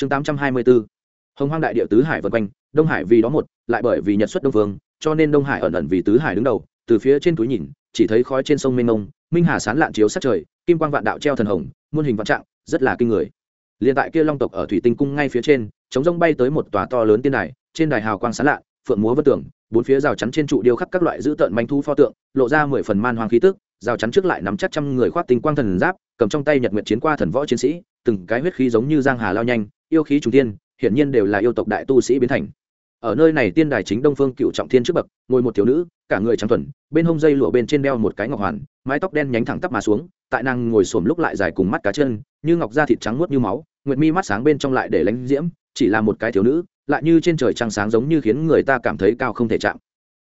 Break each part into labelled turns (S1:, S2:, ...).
S1: chương tám trăm hai mươi bốn hồng hoang đại địa tứ hải vân quanh, đông hải vì đó một, lại bởi vì nhật xuất đông vương, cho nên đông hải ẩn ẩn vì tứ hải đứng đầu, từ phía trên túi nhìn, chỉ thấy khói trên sông mênh mông, minh hà sán lạn chiếu sát trời, kim quang vạn đạo treo thần hồng, muôn hình vạn trạng, rất là kinh người. Liền tại kia long tộc ở thủy tinh cung ngay phía trên, chống rông bay tới một tòa to lớn tiên đài, trên đài hào quang sán lạ phượng múa vân tưởng bốn phía rào chắn trên trụ điêu khắc các loại dữ tợn manh thu pho tượng, lộ ra mười phần man hoang khí tức, rào chắn trước lại nắm chắc trăm người khoác tinh quang thần giáp, cầm trong tay nhật nguyện chiến qua thần võ chiến sĩ, từng cái huyết khí giống như giang hà lao nhanh yêu khí trùng tiên hiển nhiên đều là yêu tộc đại tu sĩ biến thành. Ở nơi này tiên đài chính đông phương cựu trọng thiên trước bậc, ngồi một thiếu nữ, cả người trắng thuần, bên hông dây lụa bên trên đeo một cái ngọc hoàn, mái tóc đen nhánh thẳng tắp mà xuống, tại nàng ngồi xổm lúc lại dài cùng mắt cá chân, như ngọc da thịt trắng muốt như máu, nguyệt mi mắt sáng bên trong lại để lánh diễm, chỉ là một cái thiếu nữ, lại như trên trời trăng sáng giống như khiến người ta cảm thấy cao không thể chạm.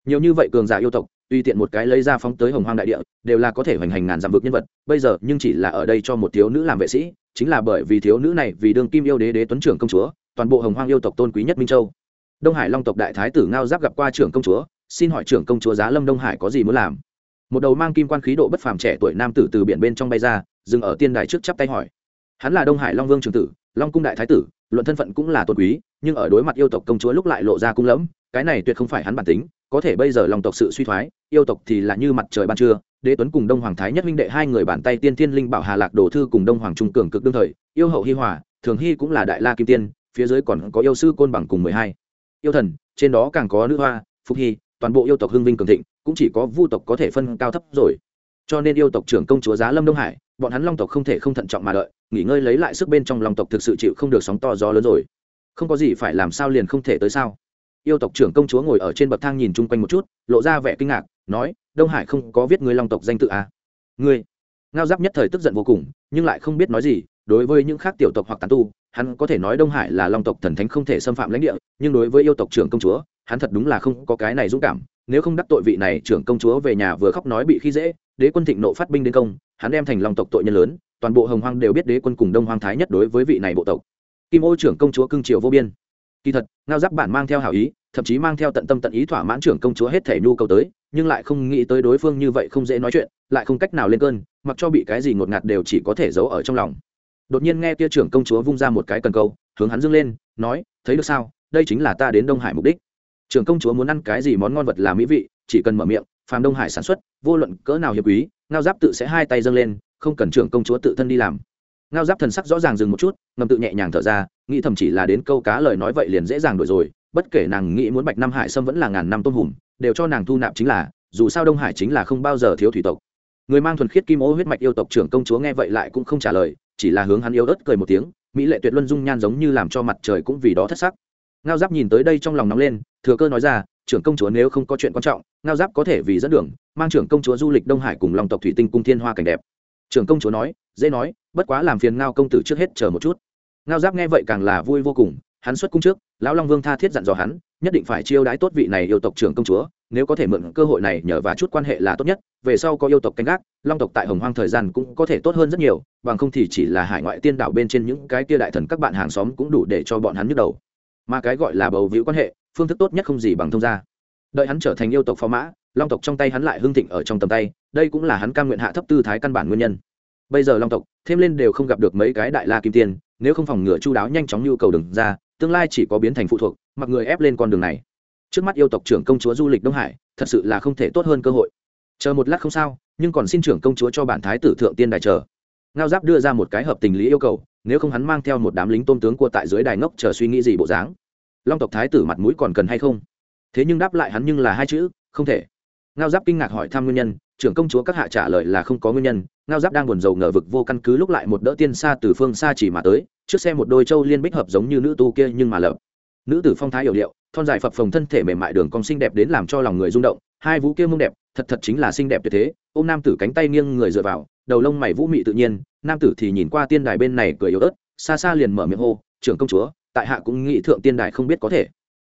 S1: Nhiều như vậy cường giả yêu tộc, tùy tiện một cái lấy ra phóng tới hồng hoang đại địa, đều là có thể hoành hành ngàn dặm vực nhân vật, bây giờ nhưng chỉ là ở đây cho một thiếu nữ làm vệ sĩ chính là bởi vì thiếu nữ này vì đương kim yêu đế đế tuấn trưởng công chúa, toàn bộ hồng hoang yêu tộc tôn quý nhất minh châu. Đông hải long tộc đại thái tử ngao giáp gặp qua trưởng công chúa, xin hỏi trưởng công chúa giá lâm đông hải có gì muốn làm? Một đầu mang kim quan khí độ bất phàm trẻ tuổi nam tử từ biển bên trong bay ra, dừng ở tiên đài trước chắp tay hỏi. Hắn là đông hải long vương trường tử, long cung đại thái tử, luận thân phận cũng là tôn quý, nhưng ở đối mặt yêu tộc công chúa lúc lại lộ ra cung lẫm, cái này tuyệt không phải hắn bản tính, có thể bây giờ long tộc sự suy thoái, yêu tộc thì là như mặt trời ban trưa đế tuấn cùng đông hoàng thái nhất minh đệ hai người bàn tay tiên thiên linh bảo hà lạc đồ thư cùng đông hoàng trung cường cực đương thời, yêu hậu hi hòa, thường hy cũng là đại la kim tiên, phía dưới còn có yêu sư côn bằng cùng mười hai. Yêu thần, trên đó càng có nữ hoa phúc hy, toàn bộ yêu tộc hưng vinh cường thịnh, cũng chỉ có vu tộc có thể phân cao thấp rồi. Cho nên yêu tộc trưởng công chúa giá lâm đông hải, bọn hắn long tộc không thể không thận trọng mà đợi, nghỉ ngơi lấy lại sức bên trong long tộc thực sự chịu không được sóng to gió lớn rồi. Không có gì phải làm sao liền không thể tới sao. Yêu tộc trưởng công chúa ngồi ở trên bậc thang nhìn chung quanh một chút, lộ ra vẻ kinh ngạc, nói đông hải không có viết người long tộc danh tự à? ngươi? Ngao giáp nhất thời tức giận vô cùng, nhưng lại không biết nói gì, đối với những khác tiểu tộc hoặc tán tu, hắn có thể nói đông hải là long tộc thần thánh không thể xâm phạm lãnh địa, nhưng đối với yêu tộc trưởng công chúa, hắn thật đúng là không có cái này dũng cảm, nếu không đắc tội vị này trưởng công chúa về nhà vừa khóc nói bị khi dễ, đế quân thịnh nộ phát binh đến công, hắn đem thành long tộc tội nhân lớn, toàn bộ hồng hoang đều biết đế quân cùng đông hoang thái nhất đối với vị này bộ tộc. Kim ô trưởng công chúa cưng triều vô biên kỳ thật, ngao giáp bản mang theo hảo ý, thậm chí mang theo tận tâm tận ý thỏa mãn trưởng công chúa hết thể nhu cầu tới, nhưng lại không nghĩ tới đối phương như vậy không dễ nói chuyện, lại không cách nào lên cơn, mặc cho bị cái gì ngột ngạt đều chỉ có thể giấu ở trong lòng. Đột nhiên nghe kia trưởng công chúa vung ra một cái cần câu, hướng hắn dâng lên, nói, thấy được sao? Đây chính là ta đến đông hải mục đích. Trưởng công chúa muốn ăn cái gì món ngon vật là mỹ vị, chỉ cần mở miệng, phàm đông hải sản xuất, vô luận cỡ nào hiệp quý, ngao giáp tự sẽ hai tay dâng lên, không cần trưởng công chúa tự thân đi làm. Ngao giáp thần sắc rõ ràng dừng một chút, ngầm tự nhẹ nhàng thở ra nghĩ thầm chỉ là đến câu cá lời nói vậy liền dễ dàng đổi rồi, bất kể nàng nghĩ muốn bạch năm hải sâm vẫn là ngàn năm tôm hùm đều cho nàng thu nạp chính là, dù sao đông hải chính là không bao giờ thiếu thủy tộc. Người mang thuần khiết kim ô huyết mạch yêu tộc trưởng công chúa nghe vậy lại cũng không trả lời, chỉ là hướng hắn yêu ớt cười một tiếng, mỹ lệ tuyệt luân dung nhan giống như làm cho mặt trời cũng vì đó thất sắc. Ngao giáp nhìn tới đây trong lòng nóng lên, thừa cơ nói ra, trưởng công chúa nếu không có chuyện quan trọng, ngao giáp có thể vì dẫn đường, mang trưởng công chúa du lịch đông hải cùng lòng tộc thủy tinh cung thiên hoa cảnh đẹp. Trưởng công chúa nói, dễ nói, bất quá làm phiền ngao công tử trước hết chờ một chút ngao giáp nghe vậy càng là vui vô cùng, hắn xuất cung trước, lão long vương tha thiết dặn dò hắn, nhất định phải chiêu đãi tốt vị này yêu tộc trưởng công chúa, nếu có thể mượn cơ hội này nhờ và chút quan hệ là tốt nhất, về sau có yêu tộc canh gác, long tộc tại hồng hoang thời gian cũng có thể tốt hơn rất nhiều, bằng không thì chỉ là hải ngoại tiên đảo bên trên những cái kia đại thần các bạn hàng xóm cũng đủ để cho bọn hắn nhức đầu. Mà cái gọi là bầu víu quan hệ, phương thức tốt nhất không gì bằng thông gia. Đợi hắn trở thành yêu tộc phó mã, long tộc trong tay hắn lại hưng thịnh ở trong tầm tay, đây cũng là hắn cam nguyện hạ thấp tư thái căn bản nguyên nhân. Bây giờ long tộc, thêm lên đều không gặp được mấy cái đại la kim tiên nếu không phòng ngừa chu đáo nhanh chóng nhu cầu đừng ra, tương lai chỉ có biến thành phụ thuộc, mặc người ép lên con đường này. Trước mắt yêu tộc trưởng công chúa du lịch đông hải, thật sự là không thể tốt hơn cơ hội. Chờ một lát không sao, nhưng còn xin trưởng công chúa cho bản thái tử thượng tiên đài chờ. Ngao giáp đưa ra một cái hợp tình lý yêu cầu, nếu không hắn mang theo một đám lính tôn tướng cua tại dưới đài ngốc chờ suy nghĩ gì bộ dáng. Long tộc thái tử mặt mũi còn cần hay không? Thế nhưng đáp lại hắn nhưng là hai chữ, không thể. Ngao giáp kinh ngạc hỏi thăm nguyên nhân, trưởng công chúa các hạ trả lời là không có nguyên nhân ngao giáp đang buồn rầu ngờ vực vô căn cứ lúc lại một đỡ tiên xa từ phương xa chỉ mà tới, trước xe một đôi châu liên bích hợp giống như nữ tu kia nhưng mà lợp. Nữ tử phong thái hiểu điệu, thon dài phập phồng thân thể mềm mại đường cong xinh đẹp đến làm cho lòng người rung động, hai vũ kia mông đẹp, thật thật chính là xinh đẹp tuyệt thế ô nam tử cánh tay nghiêng người dựa vào, đầu lông mày vũ mị tự nhiên, nam tử thì nhìn qua tiên đài bên này cười yếu ớt, xa xa liền mở miệng hô, trưởng công chúa, tại hạ cũng nghĩ thượng tiên đài không biết có thể.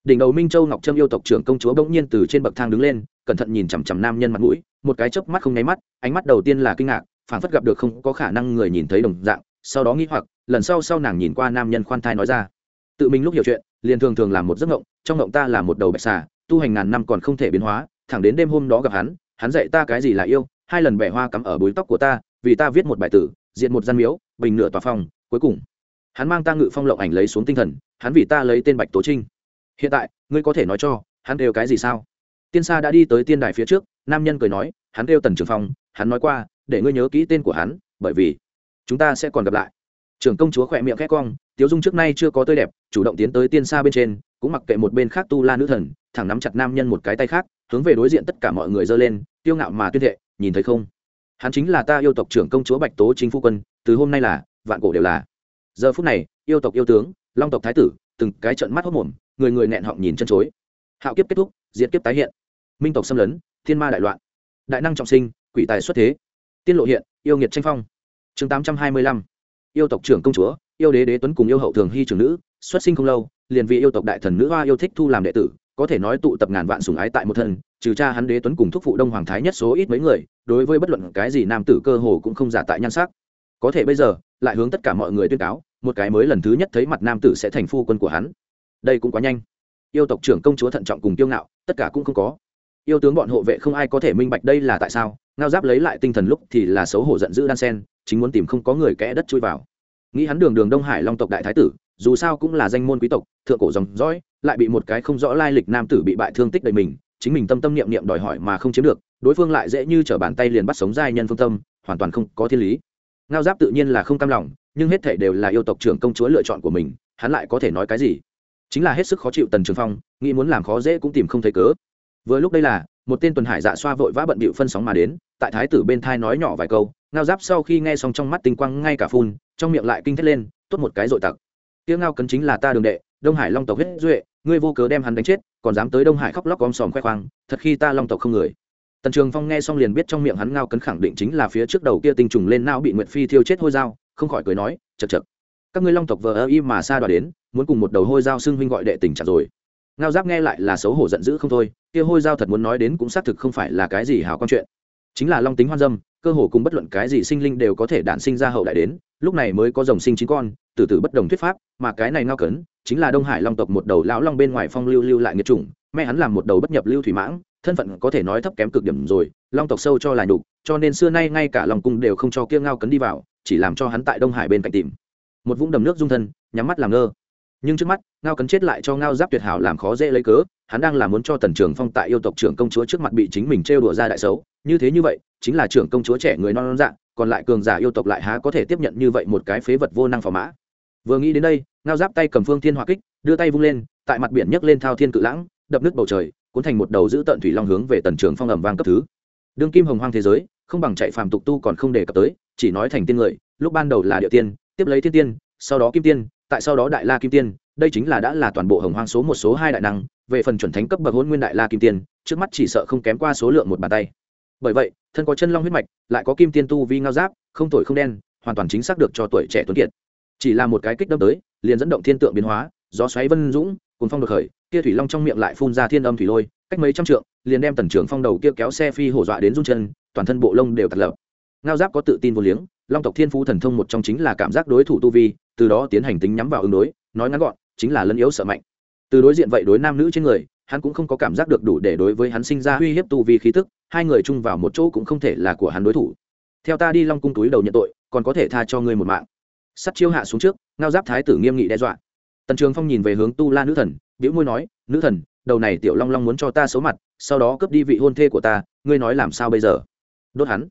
S1: Đỉnh đầu minh châu ngọc trâm yêu tộc trưởng công chúa bỗng nhiên từ trên bậc thang đứng lên, cẩn thận nhìn chằm chằm nam nhân mặt mũi, một cái chớp mắt không nháy mắt, ánh mắt đầu tiên là kinh ngạc phản phất gặp được không có khả năng người nhìn thấy đồng dạng, sau đó nghĩ hoặc, lần sau sau nàng nhìn qua nam nhân khoan thai nói ra. Tự mình lúc hiểu chuyện, liền thường thường làm một giấc ngộng, trong ngộng ta là một đầu bạch xà, tu hành ngàn năm còn không thể biến hóa, thẳng đến đêm hôm đó gặp hắn hắn dạy ta cái gì là yêu, hai lần bẻ hoa cắm ở búi tóc của ta, vì ta viết một bài tử, diện một gian miếu, bình nửa tòa phòng, cuối cùng, hắn mang ta ngự phong lộng ảnh lấy xuống tinh thần, hắn vì ta lấy tên bạch tố trinh. Hiện tại, ngươi có thể nói cho, hắn đều cái gì sao? Tiên sa đã đi tới tiên đài phía trước, nam nhân cười nói, hắn kêu tần trường phong, hắn nói qua để ngươi nhớ kỹ tên của hắn, bởi vì chúng ta sẽ còn gặp lại. Trưởng công chúa khỏe miệng khét cong, tiếu dung trước nay chưa có tươi đẹp, chủ động tiến tới tiên xa bên trên, cũng mặc kệ một bên khác tu la nữ thần, thẳng nắm chặt nam nhân một cái tay khác, hướng về đối diện tất cả mọi người giơ lên tiêu ngạo mà tuyên thệ, nhìn thấy không? Hắn chính là ta yêu tộc trưởng công chúa bạch tố chính phu quân, từ hôm nay là, vạn cổ đều là. Giờ phút này, yêu tộc yêu tướng, long tộc thái tử, từng cái trận mắt hốc mồm người người nẹn họng nhìn chân chối. Hạo kiếp kết thúc, diệt kiếp tái hiện. Minh tộc xâm lấn, thiên ma đại loạn. Đại năng trọng sinh, quỷ tài xuất thế tiên lộ hiện, yêu nghiệt tranh phong. Chương tám trăm hai mươi lăm. Yêu tộc trưởng công chúa, yêu đế đế tuấn cùng yêu hậu thường hy trưởng nữ, xuất sinh không lâu, liền vì yêu tộc đại thần nữ hoa yêu thích thu làm đệ tử, có thể nói tụ tập ngàn vạn sùng ái tại một thân, trừ cha hắn đế tuấn cùng thúc phụ đông hoàng thái nhất số ít mấy người, đối với bất luận cái gì nam tử cơ hồ cũng không giả tại nhan sắc. Có thể bây giờ, lại hướng tất cả mọi người tuyên cáo, một cái mới lần thứ nhất thấy mặt nam tử sẽ thành phu quân của hắn. Đây cũng quá nhanh. Yêu tộc trưởng công chúa thận trọng cùng tiêu ngạo, tất cả cũng không có. Yêu tướng bọn hộ vệ không ai có thể minh bạch đây là tại sao ngao giáp lấy lại tinh thần lúc thì là xấu hổ giận dữ đan sen, chính muốn tìm không có người kẽ đất chui vào. Nghĩ hắn đường đường đông hải long tộc đại thái tử, dù sao cũng là danh môn quý tộc, thượng cổ dòng dõi, lại bị một cái không rõ lai lịch nam tử bị bại thương tích đầy mình, chính mình tâm tâm niệm niệm đòi hỏi mà không chiếm được, đối phương lại dễ như t r ở bàn tay liền bắt sống giai nhân phương tâm, hoàn toàn không có thiên lý. Ngao giáp tự nhiên là không cam lòng, nhưng hết thể đều là yêu tộc trưởng công chúa lựa chọn của mình, hắn lại có thể nói cái gì? Chính là hết sức khó chịu tần trường phong, nghĩ muốn làm khó dễ cũng tìm không thấy cớ vừa lúc đây là, một tên tuần hải dạ xoa vội vã bận bịu phân sóng mà đến, tại thái tử bên thai nói nhỏ vài câu, ngao giáp sau khi nghe xong trong mắt tinh quang ngay cả phun, trong miệng lại kinh thét lên, tốt một cái dội tặc. Tiếng ngao cấn chính là ta đường đệ, đông hải long tộc huyết duệ, ngươi vô cớ đem hắn đánh chết, còn dám tới đông hải khóc lóc om sòm khoe khoang, thật khi ta long tộc không người. Tần trường phong nghe xong liền biết trong miệng hắn ngao cấn khẳng định chính là phía trước đầu kia tinh trùng lên nao bị nguyệt phi thiêu chết hôi dao, không khỏi cười nói chật chật các ngươi long tộc vờ ơ y mà xa đoạt đến, muốn cùng một đầu hôi dao xưng huynh gọi đệ tình chặt rồi ngao giáp nghe lại là xấu hổ giận dữ không thôi, kia hôi dao thật muốn nói đến cũng xác thực không phải là cái gì hào quan chuyện. Chính là long tính hoan dâm, cơ hồ cùng bất luận cái gì sinh linh đều có thể đản sinh ra hậu đại đến, lúc này mới có dòng sinh chín con, từ từ bất đồng thuyết pháp, mà cái này ngao cấn, chính là đông hải long tộc một đầu lão long bên ngoài phong lưu lưu lại nghiệt chủng, mẹ hắn làm một đầu bất nhập lưu thủy mãng, thân phận có thể nói thấp kém cực điểm rồi, long tộc sâu cho là nhục, cho nên xưa nay ngay cả lòng cung đều không cho kia ngao cấn đi vào, chỉ làm cho hắn tại đông hải bên cạnh tìm. Một vũng đầm nước dung thân, nhắm mắt làm ngơ nhưng trước mắt, ngao cấn chết lại cho ngao giáp tuyệt hảo làm khó dễ lấy cớ, hắn đang là muốn cho tần trường phong tại yêu tộc trưởng công chúa trước mặt bị chính mình trêu đùa ra đại xấu. Như thế như vậy, chính là trưởng công chúa trẻ người non non dạng còn lại cường giả yêu tộc lại há có thể tiếp nhận như vậy một cái phế vật vô năng phò mã. Vừa nghĩ đến đây, ngao giáp tay cầm phương thiên Hoa kích, đưa tay vung lên, tại mặt biển nhấc lên thao thiên cự lãng, đập nước bầu trời, cuốn thành một đầu giữ tận thủy long hướng về tần trường phong ầm vang cấp thứ. Đương kim hồng hoang thế giới, không bằng chạy phàm tục tu còn không đề cập tới, chỉ nói thành tiên người, lúc ban đầu là địa tiên, tiếp lấy thiên tiên, sau đó kim tiên tại sau đó đại la kim tiên, đây chính là đã là toàn bộ hồng hoang số một số hai đại năng, về phần chuẩn thánh cấp bậc hôn nguyên đại la kim tiên, trước mắt chỉ sợ không kém qua số lượng một bàn tay. Bởi vậy, thân có chân long huyết mạch, lại có kim tiên tu vi ngao giáp, không tuổi không đen, hoàn toàn chính xác được cho tuổi trẻ tuấn kiệt. Chỉ là một cái kích đâm tới, liền dẫn động thiên tượng biến hóa, gió xoáy vân dũng cùng phong được khởi, kia thủy long trong miệng lại phun ra thiên âm thủy lôi, cách mấy trăm trượng, liền đem tần trưởng phong đầu kia kéo xe phi hổ dọa đến run chân, toàn thân bộ lông đều tạt lập ngao giáp có tự tin vô liếng long tộc thiên phú thần thông một trong chính là cảm giác đối thủ tu vi, từ đó tiến hành tính nhắm vào ứng đối, nói ngắn gọn, chính là lân yếu sợ mạnh. Từ đối diện vậy đối nam nữ trên người, hắn cũng không có cảm giác được đủ để đối với hắn sinh ra uy hiếp tu vi khí tức, hai người chung vào một chỗ cũng không thể là của hắn đối thủ. Theo ta đi long cung túi đầu nhận tội, còn có thể tha cho ngươi một mạng. Sắt chiêu hạ xuống trước, ngao giáp thái tử nghiêm nghị đe dọa. Tần trường phong nhìn về hướng tu la nữ thần biễu môi nói, nữ thần, đầu này tiểu long long muốn cho ta xấu mặt, sau đó cướp đi vị hôn thê của ta, ngươi nói làm sao bây giờ? Đốt hắn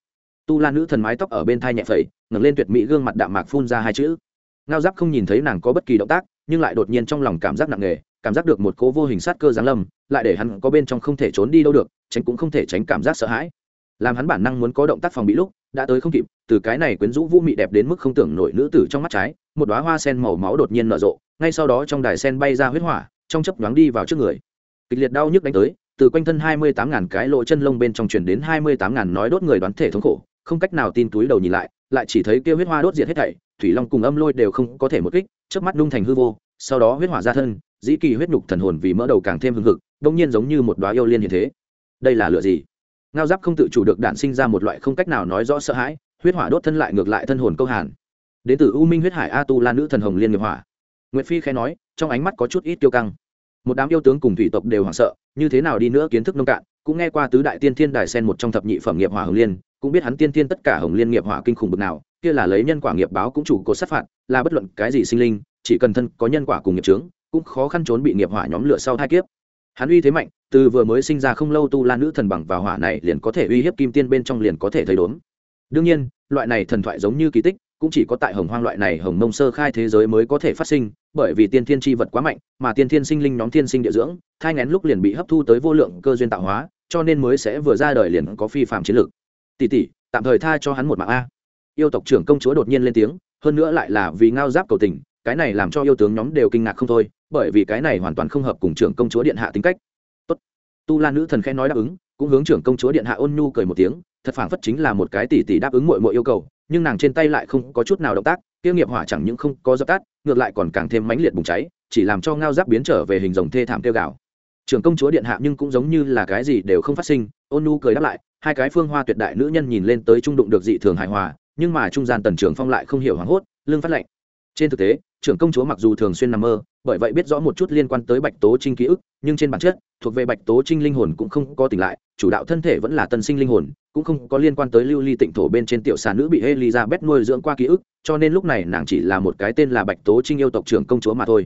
S1: tu la nữ thần mái tóc ở bên thai nhẹ phẩy, ngẩng lên tuyệt mỹ gương mặt đạm mạc phun ra hai chữ. Ngao giáp không nhìn thấy nàng có bất kỳ động tác, nhưng lại đột nhiên trong lòng cảm giác nặng nề, cảm giác được một cố vô hình sát cơ giáng lâm, lại để hắn có bên trong không thể trốn đi đâu được, tránh cũng không thể tránh cảm giác sợ hãi. Làm hắn bản năng muốn có động tác phòng bị lúc, đã tới không kịp, từ cái này quyến rũ vũ mị đẹp đến mức không tưởng nổi nữ tử trong mắt trái, một đoá hoa sen màu máu đột nhiên nở rộ, ngay sau đó trong đài sen bay ra huyết hỏa, trong chấp nhoáng đi vào trước người. Kịch liệt đau nhức đánh tới, từ quanh thân hai mươi tám ngàn cái lỗ chân lông bên trong truyền đến hai mươi tám ngàn nói đốt người đoán thể thống khổ không cách nào tin túi đầu nhìn lại lại chỉ thấy kia huyết hoa đốt diệt hết thảy, thủy long cùng âm lôi đều không có thể một kích trước mắt nung thành hư vô, sau đó huyết hỏa ra thân, dĩ kỳ huyết nhục thần hồn vì mỡ đầu càng thêm hưng hực đông nhiên giống như một đoá yêu liên hiện thế. Đây là lựa gì? Ngao giáp không tự chủ được đạn sinh ra một loại không cách nào nói rõ sợ hãi, huyết hỏa đốt thân lại ngược lại thân hồn câu hàn. Đến từ u minh huyết hải a tu la nữ thần hồng liên nghiệp hỏa. Nguyệt phi khẽ nói, trong ánh mắt có chút ít tiêu căng. Một đám yêu tướng cùng thủy tộc đều hoảng sợ, như thế nào đi nữa kiến thức nông cạn, cũng nghe qua tứ đại tiên thiên đài sen một trong thập nhị phẩm nghiệp hỏa hồng liên cũng biết hắn tiên tiên tất cả hồng liên nghiệp hỏa kinh khủng bực nào, kia là lấy nhân quả nghiệp báo cũng chủ cột sát phạt, là bất luận cái gì sinh linh, chỉ cần thân có nhân quả cùng nghiệp trướng cũng khó khăn trốn bị nghiệp hỏa nhóm lửa sau hai kiếp. Hắn uy thế mạnh, từ vừa mới sinh ra không lâu tu la nữ thần bằng vào hỏa này liền có thể uy hiếp kim tiên bên trong liền có thể thấy đốn đương nhiên, loại này thần thoại giống như kỳ tích, cũng chỉ có tại hồng hoang loại này hồng mông sơ khai thế giới mới có thể phát sinh, bởi vì tiên thiên tri vật quá mạnh, mà tiên thiên sinh linh nhóm thiên sinh địa dưỡng, thai ngén lúc liền bị hấp thu tới vô lượng cơ duyên tạo hóa, cho nên mới sẽ vừa ra đời liền có phi phạm chiến lược tỷ tỷ tạm thời tha cho hắn một mạng a. Yêu tộc trưởng công chúa đột nhiên lên tiếng, hơn nữa lại là vì ngao giáp cầu tình, cái này làm cho yêu tướng nhóm đều kinh ngạc không thôi, bởi vì cái này hoàn toàn không hợp cùng trưởng công chúa điện hạ tính cách. Tốt. tu la nữ thần khẽ nói đáp ứng, cũng hướng trưởng công chúa điện hạ ôn nhu cười một tiếng, thật phảng phất chính là một cái tỷ tỷ đáp ứng mọi mọi yêu cầu, nhưng nàng trên tay lại không có chút nào động tác tiêu nghiệp hỏa chẳng những không có dập tắt, ngược lại còn càng thêm mãnh liệt bùng cháy, chỉ làm cho ngao giáp biến trở về hình rồng thê thảm tiêu gạo trưởng công chúa điện hạ nhưng cũng giống như là cái gì đều không phát sinh, ôn nu cười đáp lại hai cái phương hoa tuyệt đại nữ nhân nhìn lên tới trung đụng được dị thường hài hòa, nhưng mà trung gian tần trưởng phong lại không hiểu hoảng hốt lương phát lệnh trên thực tế, trưởng công chúa mặc dù thường xuyên nằm mơ, bởi vậy biết rõ một chút liên quan tới bạch tố trinh ký ức, nhưng trên bản chất, thuộc về bạch tố trinh linh hồn cũng không có tỉnh lại, chủ đạo thân thể vẫn là tân sinh linh hồn, cũng không có liên quan tới lưu ly tịnh thổ bên trên tiểu xà nữ bị elizabeth nuôi dưỡng qua ký ức, cho nên lúc này nàng chỉ là một cái tên là bạch tố trinh yêu tộc trưởng công chúa mà thôi.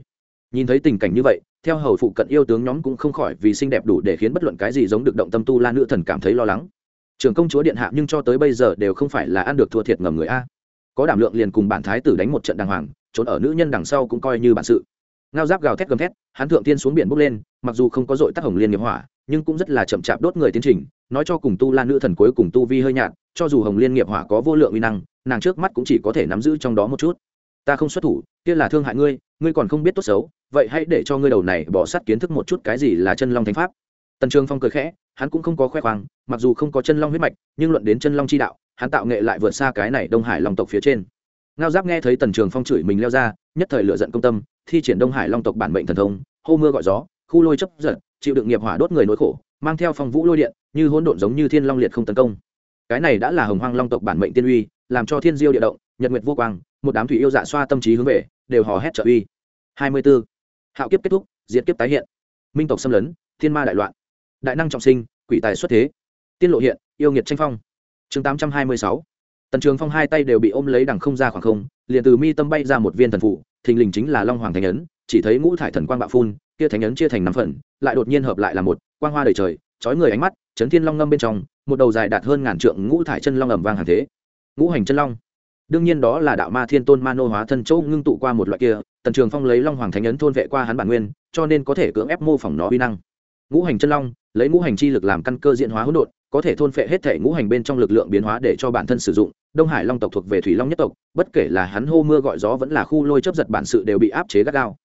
S1: Nhìn thấy tình cảnh như vậy, theo hầu phụ cận yêu tướng nhóm cũng không khỏi vì xinh đẹp đủ để khiến bất luận cái gì giống được động tâm tu la nữ thần cảm thấy lo lắng trưởng công chúa điện hạ nhưng cho tới bây giờ đều không phải là ăn được thua thiệt ngầm người a. Có đảm lượng liền cùng bản thái tử đánh một trận đàng hoàng, trốn ở nữ nhân đằng sau cũng coi như bản sự. Ngao giáp gào thét gầm thét, hắn thượng tiên xuống biển bốc lên, mặc dù không có dội tắt hồng liên nghiệp hỏa, nhưng cũng rất là chậm chạp đốt người tiến trình, nói cho cùng tu la nữ thần cuối cùng tu vi hơi nhạt, cho dù hồng liên nghiệp hỏa có vô lượng uy năng, nàng trước mắt cũng chỉ có thể nắm giữ trong đó một chút. Ta không xuất thủ, kia là thương hại ngươi ngươi còn không biết tốt xấu, vậy hãy để cho ngươi đầu này bỏ sát kiến thức một chút cái gì là chân long thánh pháp tần trường phong cười khẽ, hắn cũng không có khoe khoang, mặc dù không có chân long huyết mạch, nhưng luận đến chân long chi đạo, hắn tạo nghệ lại vượt xa cái này đông hải long tộc phía trên. Ngao giáp nghe thấy tần trường phong chửi mình leo ra, nhất thời lựa giận công tâm, thi triển đông hải long tộc bản mệnh thần thông, hô mưa gọi gió, khu lôi chấp giận, chịu đựng nghiệp hỏa đốt người nỗi khổ, mang theo phong vũ lôi điện, như hỗn độn giống như thiên long liệt không tấn công. Cái này đã là hồng hoang long tộc bản mệnh tiên uy, làm cho thiên diêu địa động, nhật nguyệt vô quang, một đám thủy yêu dạ xoa tâm trí hướng về, đều hò hét trợ uy. Hai mươi 24. hạo kiếp kết thúc, diệt kiếp tái hiện. Minh tộc xâm lấn, thiên ma đại loạn đại năng trọng sinh, quỷ tài xuất thế. Tiên lộ hiện, yêu nghiệt tranh phong. Chương tám trăm hai mươi sáu. Tần trường phong hai tay đều bị ôm lấy đằng không ra khoảng không, liền từ mi tâm bay ra một viên thần phụ, thình lình chính là long hoàng thánh ấn, chỉ thấy ngũ thải thần quang bạo phun, kia thánh ấn chia thành năm phần, lại đột nhiên hợp lại là một, quang hoa đầy trời, chói người ánh mắt, chấn thiên long ngâm bên trong, một đầu dài đạt hơn ngàn trượng ngũ thải chân long ầm vang hàng thế. Ngũ hành chân long. Đương nhiên đó là đạo ma thiên tôn ma nô hóa thân châu ngưng tụ qua một loại kia, tần trường phong lấy long hoàng thánh ấn thôn vệ qua hắn bản nguyên, cho nên có thể cưỡng ép mô phỏng nó uy năng ngũ hành chân long, lấy ngũ hành chi lực làm căn cơ diện hóa hỗn độn, có thể thôn phệ hết thể ngũ hành bên trong lực lượng biến hóa để cho bản thân sử dụng. Đông hải long tộc thuộc về thủy long nhất tộc, bất kể là hắn hô mưa gọi gió vẫn là khu lôi chấp giật bản sự đều bị áp chế gắt gao.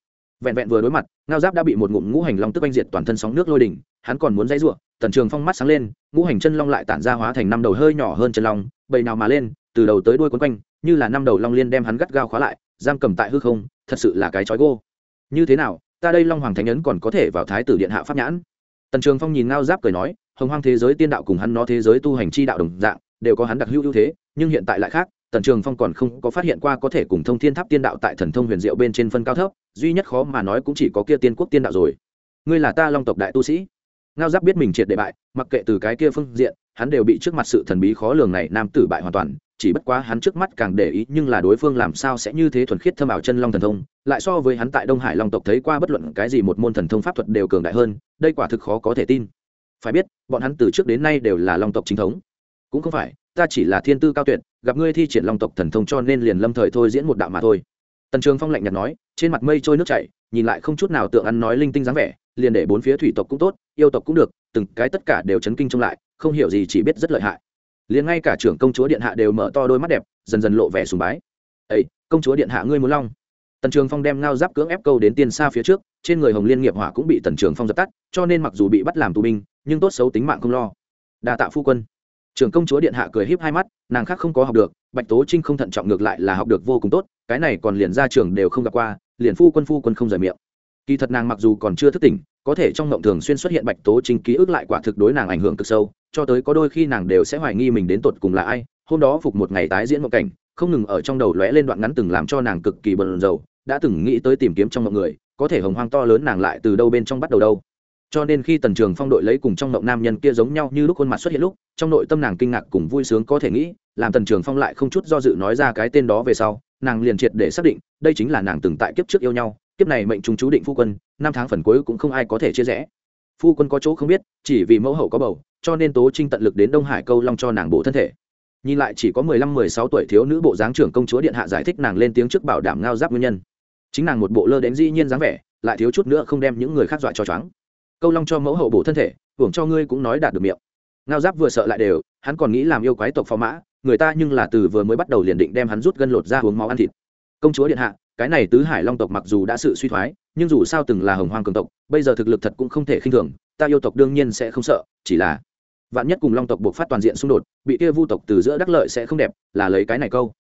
S1: Vẹn vẹn vừa đối mặt, ngao giáp đã bị một ngụm ngũ hành long tức oanh diệt toàn thân sóng nước lôi đỉnh, hắn còn muốn dãy ruộng tần trường phong mắt sáng lên, ngũ hành chân long lại tản ra hóa thành năm đầu hơi nhỏ hơn chân long, bầy nào mà lên, từ đầu tới đuôi quấn quanh, như là năm đầu long liên đem hắn gắt gao khóa lại, giam cầm tại hư không, thật sự là cái chói gô. Như thế nào, ta đây long hoàng thánh ấn còn có thể vào thái tử điện hạ pháp nhãn? Tần trường phong nhìn ngao giáp cười nói, hồng hoang thế giới tiên đạo cùng hắn nó thế giới tu hành chi đạo đồng dạng, đều có hắn đặc hữu ưu thế, nhưng hiện tại lại khác, tần trường phong còn không có phát hiện qua có thể cùng thông thiên tháp tiên đạo tại thần thông huyền diệu bên trên phân cao thấp, duy nhất khó mà nói cũng chỉ có kia tiên quốc tiên đạo rồi. Ngươi là ta long tộc đại tu sĩ. Ngao giáp biết mình triệt để bại, mặc kệ từ cái kia phương diện, hắn đều bị trước mặt sự thần bí khó lường này nam tử bại hoàn toàn chỉ bất quá hắn trước mắt càng để ý nhưng là đối phương làm sao sẽ như thế thuần khiết thâm ảo chân long thần thông, lại so với hắn tại đông hải long tộc thấy qua bất luận cái gì một môn thần thông pháp thuật đều cường đại hơn, đây quả thực khó có thể tin. Phải biết, bọn hắn từ trước đến nay đều là long tộc chính thống. Cũng không phải, ta chỉ là thiên tư cao tuyệt, gặp ngươi thi triển long tộc thần thông cho nên liền lâm thời thôi diễn một đạo mà thôi. Tần trường phong lạnh nhạt nói, trên mặt mây trôi nước chảy, nhìn lại không chút nào tượng ăn nói linh tinh dáng vẻ, liền để bốn phía thủy tộc cũng tốt, yêu tộc cũng được, từng cái tất cả đều chấn kinh trông lại, không hiểu gì chỉ biết rất lợi hại liền ngay cả trưởng công chúa điện hạ đều mở to đôi mắt đẹp, dần dần lộ vẻ sùng bái. Ấy công chúa điện hạ ngươi muốn long? Tần trường phong đem ngao giáp cưỡng ép câu đến tiên xa phía trước, trên người hồng liên nghiệp hỏa cũng bị tần trường phong dập tắt, cho nên mặc dù bị bắt làm tù binh, nhưng tốt xấu tính mạng không lo. Đa tạ phu quân. Trưởng công chúa điện hạ cười híp hai mắt, nàng khác không có học được, bạch tố trinh không thận trọng ngược lại là học được vô cùng tốt, cái này còn liền ra trường đều không gặp qua, liền phu quân phu quân không rời miệng. Kỳ thật nàng mặc dù còn chưa thức tỉnh, có thể trong mộng thường xuyên xuất hiện bạch tố trinh ký ức lại quả thực đối nàng ảnh hưởng cực sâu cho tới có đôi khi nàng đều sẽ hoài nghi mình đến tột cùng là ai. Hôm đó phục một ngày tái diễn một cảnh, không ngừng ở trong đầu lóe lên đoạn ngắn từng làm cho nàng cực kỳ bận rầu đã từng nghĩ tới tìm kiếm trong mọi người, có thể hồng hoang to lớn nàng lại từ đâu bên trong bắt đầu đâu. Cho nên khi tần trường phong đội lấy cùng trong mộng nam nhân kia giống nhau như lúc khuôn mặt xuất hiện lúc, trong nội tâm nàng kinh ngạc cùng vui sướng có thể nghĩ, làm tần trường phong lại không chút do dự nói ra cái tên đó về sau, nàng liền triệt để xác định, đây chính là nàng từng tại kiếp trước yêu nhau, kiếp này mệnh chúng chú định phu quân, năm tháng phần cuối cũng không ai có thể chia rẽ phu quân có chỗ không biết, chỉ vì mẫu hậu có bầu, cho nên tố trinh tận lực đến đông hải câu long cho nàng bộ thân thể. Nhìn lại chỉ có mười lăm, mười sáu tuổi thiếu nữ bộ dáng trưởng công chúa điện hạ giải thích nàng lên tiếng trước bảo đảm ngao giáp nguyên nhân. Chính nàng một bộ lơ đến dĩ nhiên dáng vẻ, lại thiếu chút nữa không đem những người khác dọa cho choáng. Câu long cho mẫu hậu bổ thân thể, hưởng cho ngươi cũng nói đạt được miệng. Ngao giáp vừa sợ lại đều, hắn còn nghĩ làm yêu quái tộc phò mã, người ta nhưng là từ vừa mới bắt đầu liền định đem hắn rút gân lột ra uống máu ăn thịt. Công chúa điện hạ cái này tứ hải long tộc mặc dù đã sự suy thoái, nhưng dù sao từng là hồng hoang cường tộc, bây giờ thực lực thật cũng không thể khinh thường, ta yêu tộc đương nhiên sẽ không sợ, chỉ là vạn nhất cùng long tộc buộc phát toàn diện xung đột, bị kia vu tộc từ giữa đắc lợi sẽ không đẹp, là lấy cái này câu.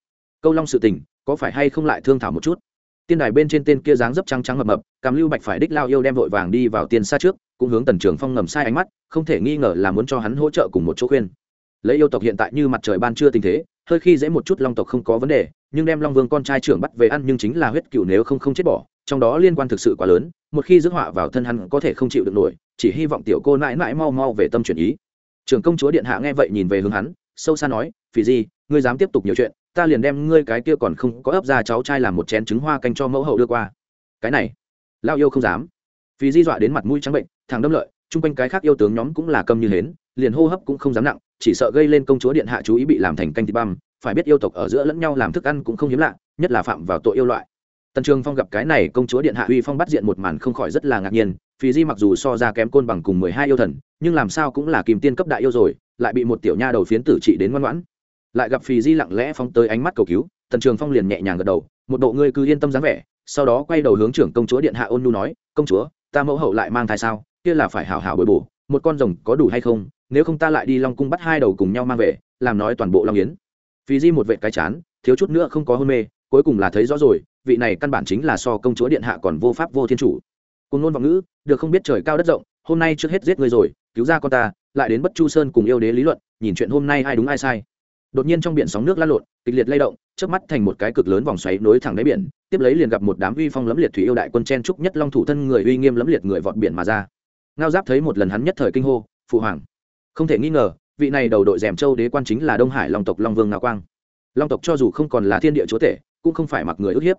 S1: Câu long sự tình, có phải hay không lại thương thảo một chút? Tiên đài bên trên tên kia dáng dấp trắng trắng mập mập càm lưu bạch phải đích lao yêu đem vội vàng đi vào tiền xa trước, cũng hướng tần trường phong ngầm sai ánh mắt, không thể nghi ngờ là muốn cho hắn hỗ trợ cùng một chỗ khuyên. Lấy yêu tộc hiện tại như mặt trời ban trưa tình thế hơi khi dễ một chút long tộc không có vấn đề, nhưng đem long vương con trai trưởng bắt về ăn nhưng chính là huyết cựu nếu không không chết bỏ, trong đó liên quan thực sự quá lớn, một khi rước họa vào thân hắn có thể không chịu được nổi, chỉ hy vọng tiểu cô mãi mãi mau mau về tâm chuyển ý. Trưởng công chúa điện hạ nghe vậy nhìn về hướng hắn, sâu xa nói phì di, ngươi dám tiếp tục nhiều chuyện, ta liền đem ngươi cái kia còn không có ấp ra cháu trai làm một chén trứng hoa canh cho mẫu hậu đưa qua. Cái này? Lao yêu không dám. Phì di dọa đến mặt mũi trắng bệnh thằng đâm lợi, chung quanh cái khác yêu tướng nhóm cũng là câm như hến, liền hô hấp cũng không dám nặng chỉ sợ gây lên công chúa điện hạ chú ý bị làm thành canh thịt băm, phải biết yêu tộc ở giữa lẫn nhau làm thức ăn cũng không hiếm lạ, nhất là phạm vào tội yêu loại. Tần trường phong gặp cái này, công chúa điện hạ uy phong bắt diện một màn không khỏi rất là ngạc nhiên phì di mặc dù so ra kém côn bằng cùng mười hai yêu thần, nhưng làm sao cũng là kìm tiên cấp đại yêu rồi, lại bị một tiểu nha đầu phiến tử trị đến ngoan ngoãn. Lại gặp phì di lặng lẽ phong tới ánh mắt cầu cứu, tần trường phong liền nhẹ nhàng gật đầu, một bộ ngươi cứ yên tâm dáng vẻ, sau đó quay đầu hướng trưởng công chúa điện hạ ôn nu nói, công chúa, ta mẫu hậu lại mang thai sao? Kia là phải hảo hảo bồi bổ, một con rồng có đủ hay không? Nếu không ta lại đi long cung bắt hai đầu cùng nhau mang về, làm nói toàn bộ long yến. Phì di một vệ cái chán, thiếu chút nữa không có hôn mê, cuối cùng là thấy rõ rồi, vị này căn bản chính là so công chúa điện hạ còn vô pháp vô thiên chủ. Cùng nôn vọng ngữ, được không biết trời cao đất rộng, hôm nay trước hết giết người rồi, cứu ra con ta, lại đến bất chu sơn cùng yêu đế lý luận, nhìn chuyện hôm nay ai đúng ai sai. Đột nhiên trong biển sóng nước lăn lộn, kịch liệt lay động trước mắt thành một cái cực lớn vòng xoáy nối thẳng đáy biển, tiếp lấy liền gặp một đám uy phong lẫm liệt thủy yêu đại quân chen trúc nhất long thủ thân người uy nghiêm lẫm liệt người vọt biển mà ra. Ngao giáp thấy một lần hắn nhất thời kinh hô, phụ hoàng! Không thể nghi ngờ, vị này đầu đội rèm châu đế quan chính là đông hải long tộc long vương ngao quang. Long tộc cho dù không còn là thiên địa chúa tể, cũng không phải mặc người ức hiếp.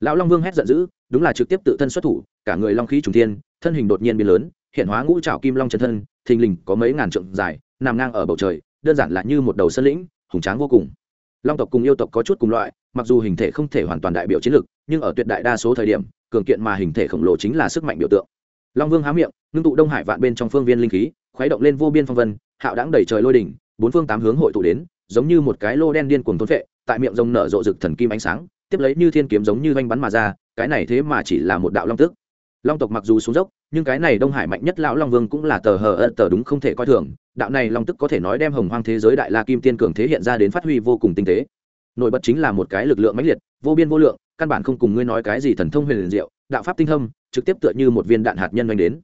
S1: Lão long vương hét giận dữ, đúng là trực tiếp tự thân xuất thủ, cả người long khí trùng thiên, thân hình đột nhiên biến lớn, hiện hóa ngũ trảo kim long chân thân, thình lình có mấy ngàn trượng dài, nằm ngang ở bầu trời, đơn giản là như một đầu sân lĩnh, hùng tráng vô cùng. Long tộc cùng yêu tộc có chút cùng loại, mặc dù hình thể không thể hoàn toàn đại biểu chiến lực, nhưng ở tuyệt đại đa số thời điểm, cường kiện mà hình thể khổng lồ chính là sức mạnh biểu tượng. Long vương há miệng, ngưng tụ đông hải vạn bên trong phương viên linh khí khuấy động lên vô biên phong vân, hạo đãng đẩy trời lôi đỉnh, bốn phương tám hướng hội tụ đến, giống như một cái lô đen điên cuồng thôn vệ tại miệng rồng nở rộ rực thần kim ánh sáng, tiếp lấy như thiên kiếm giống như vanh bắn mà ra, cái này thế mà chỉ là một đạo long tức long tộc mặc dù xuống dốc, nhưng cái này đông hải mạnh nhất lão long vương cũng là tờ hờ ân tờ đúng không thể coi thường, đạo này long tức có thể nói đem hồng hoang thế giới đại la kim tiên cường thế hiện ra đến phát huy vô cùng tinh tế. Nổi bật chính là một cái lực lượng mãnh liệt, vô biên vô lượng, căn bản không cùng ngươi nói cái gì thần thông huyền liền diệu, đạo pháp tinh thâm trực tiếp tựa như một viên đạn hạt nhân oanh đến.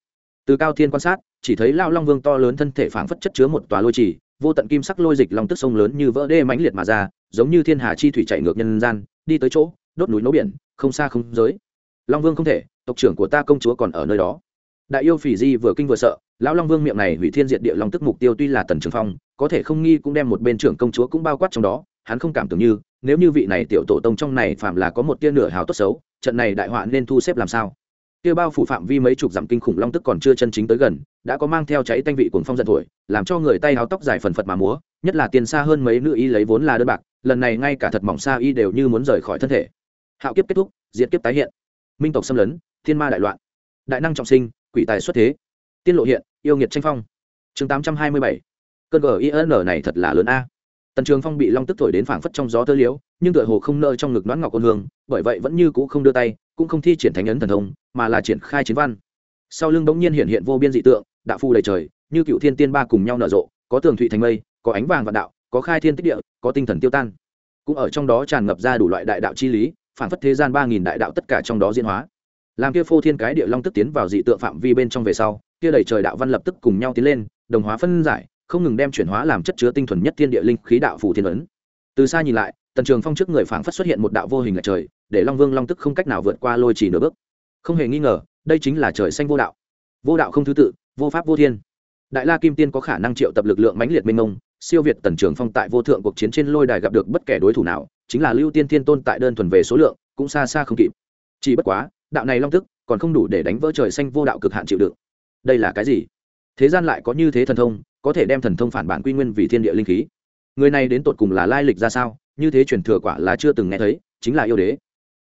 S1: Từ cao thiên quan sát chỉ thấy lao long vương to lớn thân thể phảng phất chất chứa một tòa lôi trì, vô tận kim sắc lôi dịch long tức sông lớn như vỡ đê mãnh liệt mà ra, giống như thiên hà chi thủy chạy ngược nhân gian, đi tới chỗ, đốt núi nấu biển, không xa không giới. Long vương không thể, tộc trưởng của ta công chúa còn ở nơi đó. Đại yêu phỉ di vừa kinh vừa sợ, lão long vương miệng này hủy thiên diệt địa long tức mục tiêu tuy là tần trường phong, có thể không nghi cũng đem một bên trưởng công chúa cũng bao quát trong đó, hắn không cảm tưởng như, nếu như vị này tiểu tổ tông trong này phạm là có một tia nửa hào tốt xấu, trận này đại họa nên thu xếp làm sao? Kia bao phủ phạm vi mấy chục dặm kinh khủng long tức còn chưa chân chính tới gần, đã có mang theo cháy tanh vị cuồng phong giận thổi, làm cho người tay háo tóc dài phần phật mà múa, nhất là tiền xa hơn mấy nữ y lấy vốn là đơn bạc, lần này ngay cả thật mỏng xa y đều như muốn rời khỏi thân thể. Hạo kiếp kết thúc, diệt kiếp tái hiện. Minh tộc xâm lấn, thiên ma đại loạn. Đại năng trọng sinh, quỷ tài xuất thế. Tiên lộ hiện, yêu nghiệt tranh phong. Chương tám trăm hai mươi bảy. Cơn gin này thật là lớn a tần trường phong bị long tức thổi đến phảng phất trong gió tơ liếu nhưng tựa hồ không nơ trong ngực đoán ngọc ôn hương, bởi vậy vẫn như cũ không đưa tay, cũng không thi triển thánh ấn thần thông, mà là triển khai chiến văn. Sau lưng bỗng nhiên hiện hiện vô biên dị tượng, đạo phu đầy trời, như cựu thiên tiên ba cùng nhau nở rộ, có tường thụy thành mây, có ánh vàng vạn đạo, có khai thiên tích địa, có tinh thần tiêu tan. Cũng ở trong đó tràn ngập ra đủ loại đại đạo chi lý phản phất thế gian ba nghìn đại đạo tất cả trong đó diễn hóa. Làm kia phô thiên cái địa long tức tiến vào dị tượng phạm vi bên trong về sau, kia đầy trời đạo văn lập tức cùng nhau tiến lên, đồng hóa phân giải không ngừng đem chuyển hóa làm chất chứa tinh thuần nhất thiên địa linh khí đạo phù thiên ấn. Từ xa nhìn lại, tần trường phong trước người phảng phất xuất hiện một đạo vô hình lệch trời, để long vương long tức không cách nào vượt qua lôi chỉ nửa bước. Không hề nghi ngờ, đây chính là trời xanh vô đạo. Vô đạo không thứ tự, vô pháp vô thiên. Đại la kim tiên có khả năng triệu tập lực lượng mãnh liệt mênh mông, siêu việt tần trường phong tại vô thượng cuộc chiến trên lôi đài gặp được bất kể đối thủ nào, chính là lưu tiên thiên tôn tại đơn thuần về số lượng, cũng xa xa không kịp. Chỉ bất quá, đạo này long tức còn không đủ để đánh vỡ trời xanh vô đạo cực hạn chịu đựng. Đây là cái gì? Thế gian lại có như thế thần thông có thể đem thần thông phản bản quy nguyên vì thiên địa linh khí. Người này đến tột cùng là lai lịch ra sao? Như thế truyền thừa quả là chưa từng nghe thấy, chính là yêu đế.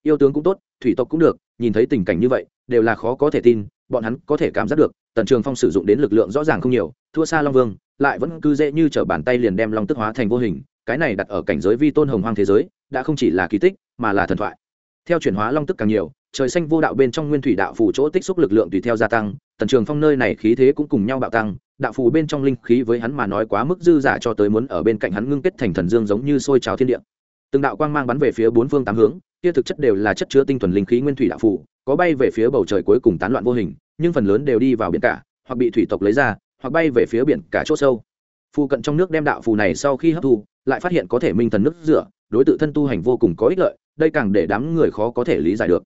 S1: Yêu tướng cũng tốt, thủy tộc cũng được, nhìn thấy tình cảnh như vậy, đều là khó có thể tin, bọn hắn có thể cảm giác được, tần trường phong sử dụng đến lực lượng rõ ràng không nhiều, thua xa long vương, lại vẫn cứ dễ như t r ở bàn tay liền đem long tức hóa thành vô hình, cái này đặt ở cảnh giới vi tôn hồng hoang thế giới, đã không chỉ là kỳ tích, mà là thần thoại. Theo chuyển hóa long tức càng nhiều, trời xanh vô đạo bên trong nguyên thủy đạo phủ chỗ tích xúc lực lượng tùy theo gia tăng, tần trường phong nơi này khí thế cũng cùng nhau bạo tăng đạo phù bên trong linh khí với hắn mà nói quá mức dư giả cho tới muốn ở bên cạnh hắn ngưng kết thành thần dương giống như sôi trào thiên địa. Từng đạo quang mang bắn về phía bốn phương tám hướng, kia thực chất đều là chất chứa tinh thuần linh khí nguyên thủy đạo phù, có bay về phía bầu trời cuối cùng tán loạn vô hình, nhưng phần lớn đều đi vào biển cả, hoặc bị thủy tộc lấy ra, hoặc bay về phía biển cả chỗ sâu. Phù cận trong nước đem đạo phù này sau khi hấp thu, lại phát hiện có thể minh thần nước rửa, đối tự thân tu hành vô cùng có ích lợi, đây càng để đám người khó có thể lý giải được.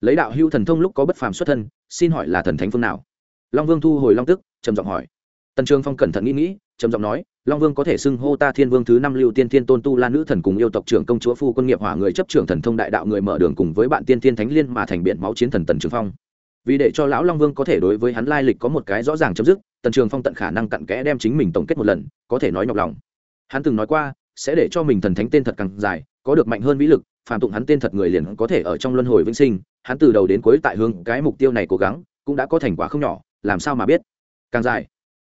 S1: Lấy đạo hưu thần thông lúc có bất phàm xuất thân, xin hỏi là thần thánh phương nào? Long vương thu hồi long tức, trầm giọng hỏi tần trường phong cẩn thận nghĩ nghĩ, trầm giọng nói, long vương có thể xưng hô ta thiên vương thứ năm lưu tiên thiên tôn tu la nữ thần cùng yêu tộc trưởng công chúa phu quân nghiệp hỏa người chấp trưởng thần thông đại đạo người mở đường cùng với bạn tiên thiên thánh liên mà thành biện máu chiến thần tần trường phong. Vì để cho lão long vương có thể đối với hắn lai lịch có một cái rõ ràng chấm dứt, tần trường phong tận khả năng cặn kẽ đem chính mình tổng kết một lần, có thể nói nhọc lòng. Hắn từng nói qua, sẽ để cho mình thần thánh tên thật càng dài, có được mạnh hơn vĩ lực, phàm tụng hắn tên thật người liền có thể ở trong luân hồi vĩnh sinh, hắn từ đầu đến cuối tại hướng cái mục tiêu này cố gắng, cũng đã có thành quả không nhỏ, làm sao mà biết. Càng dài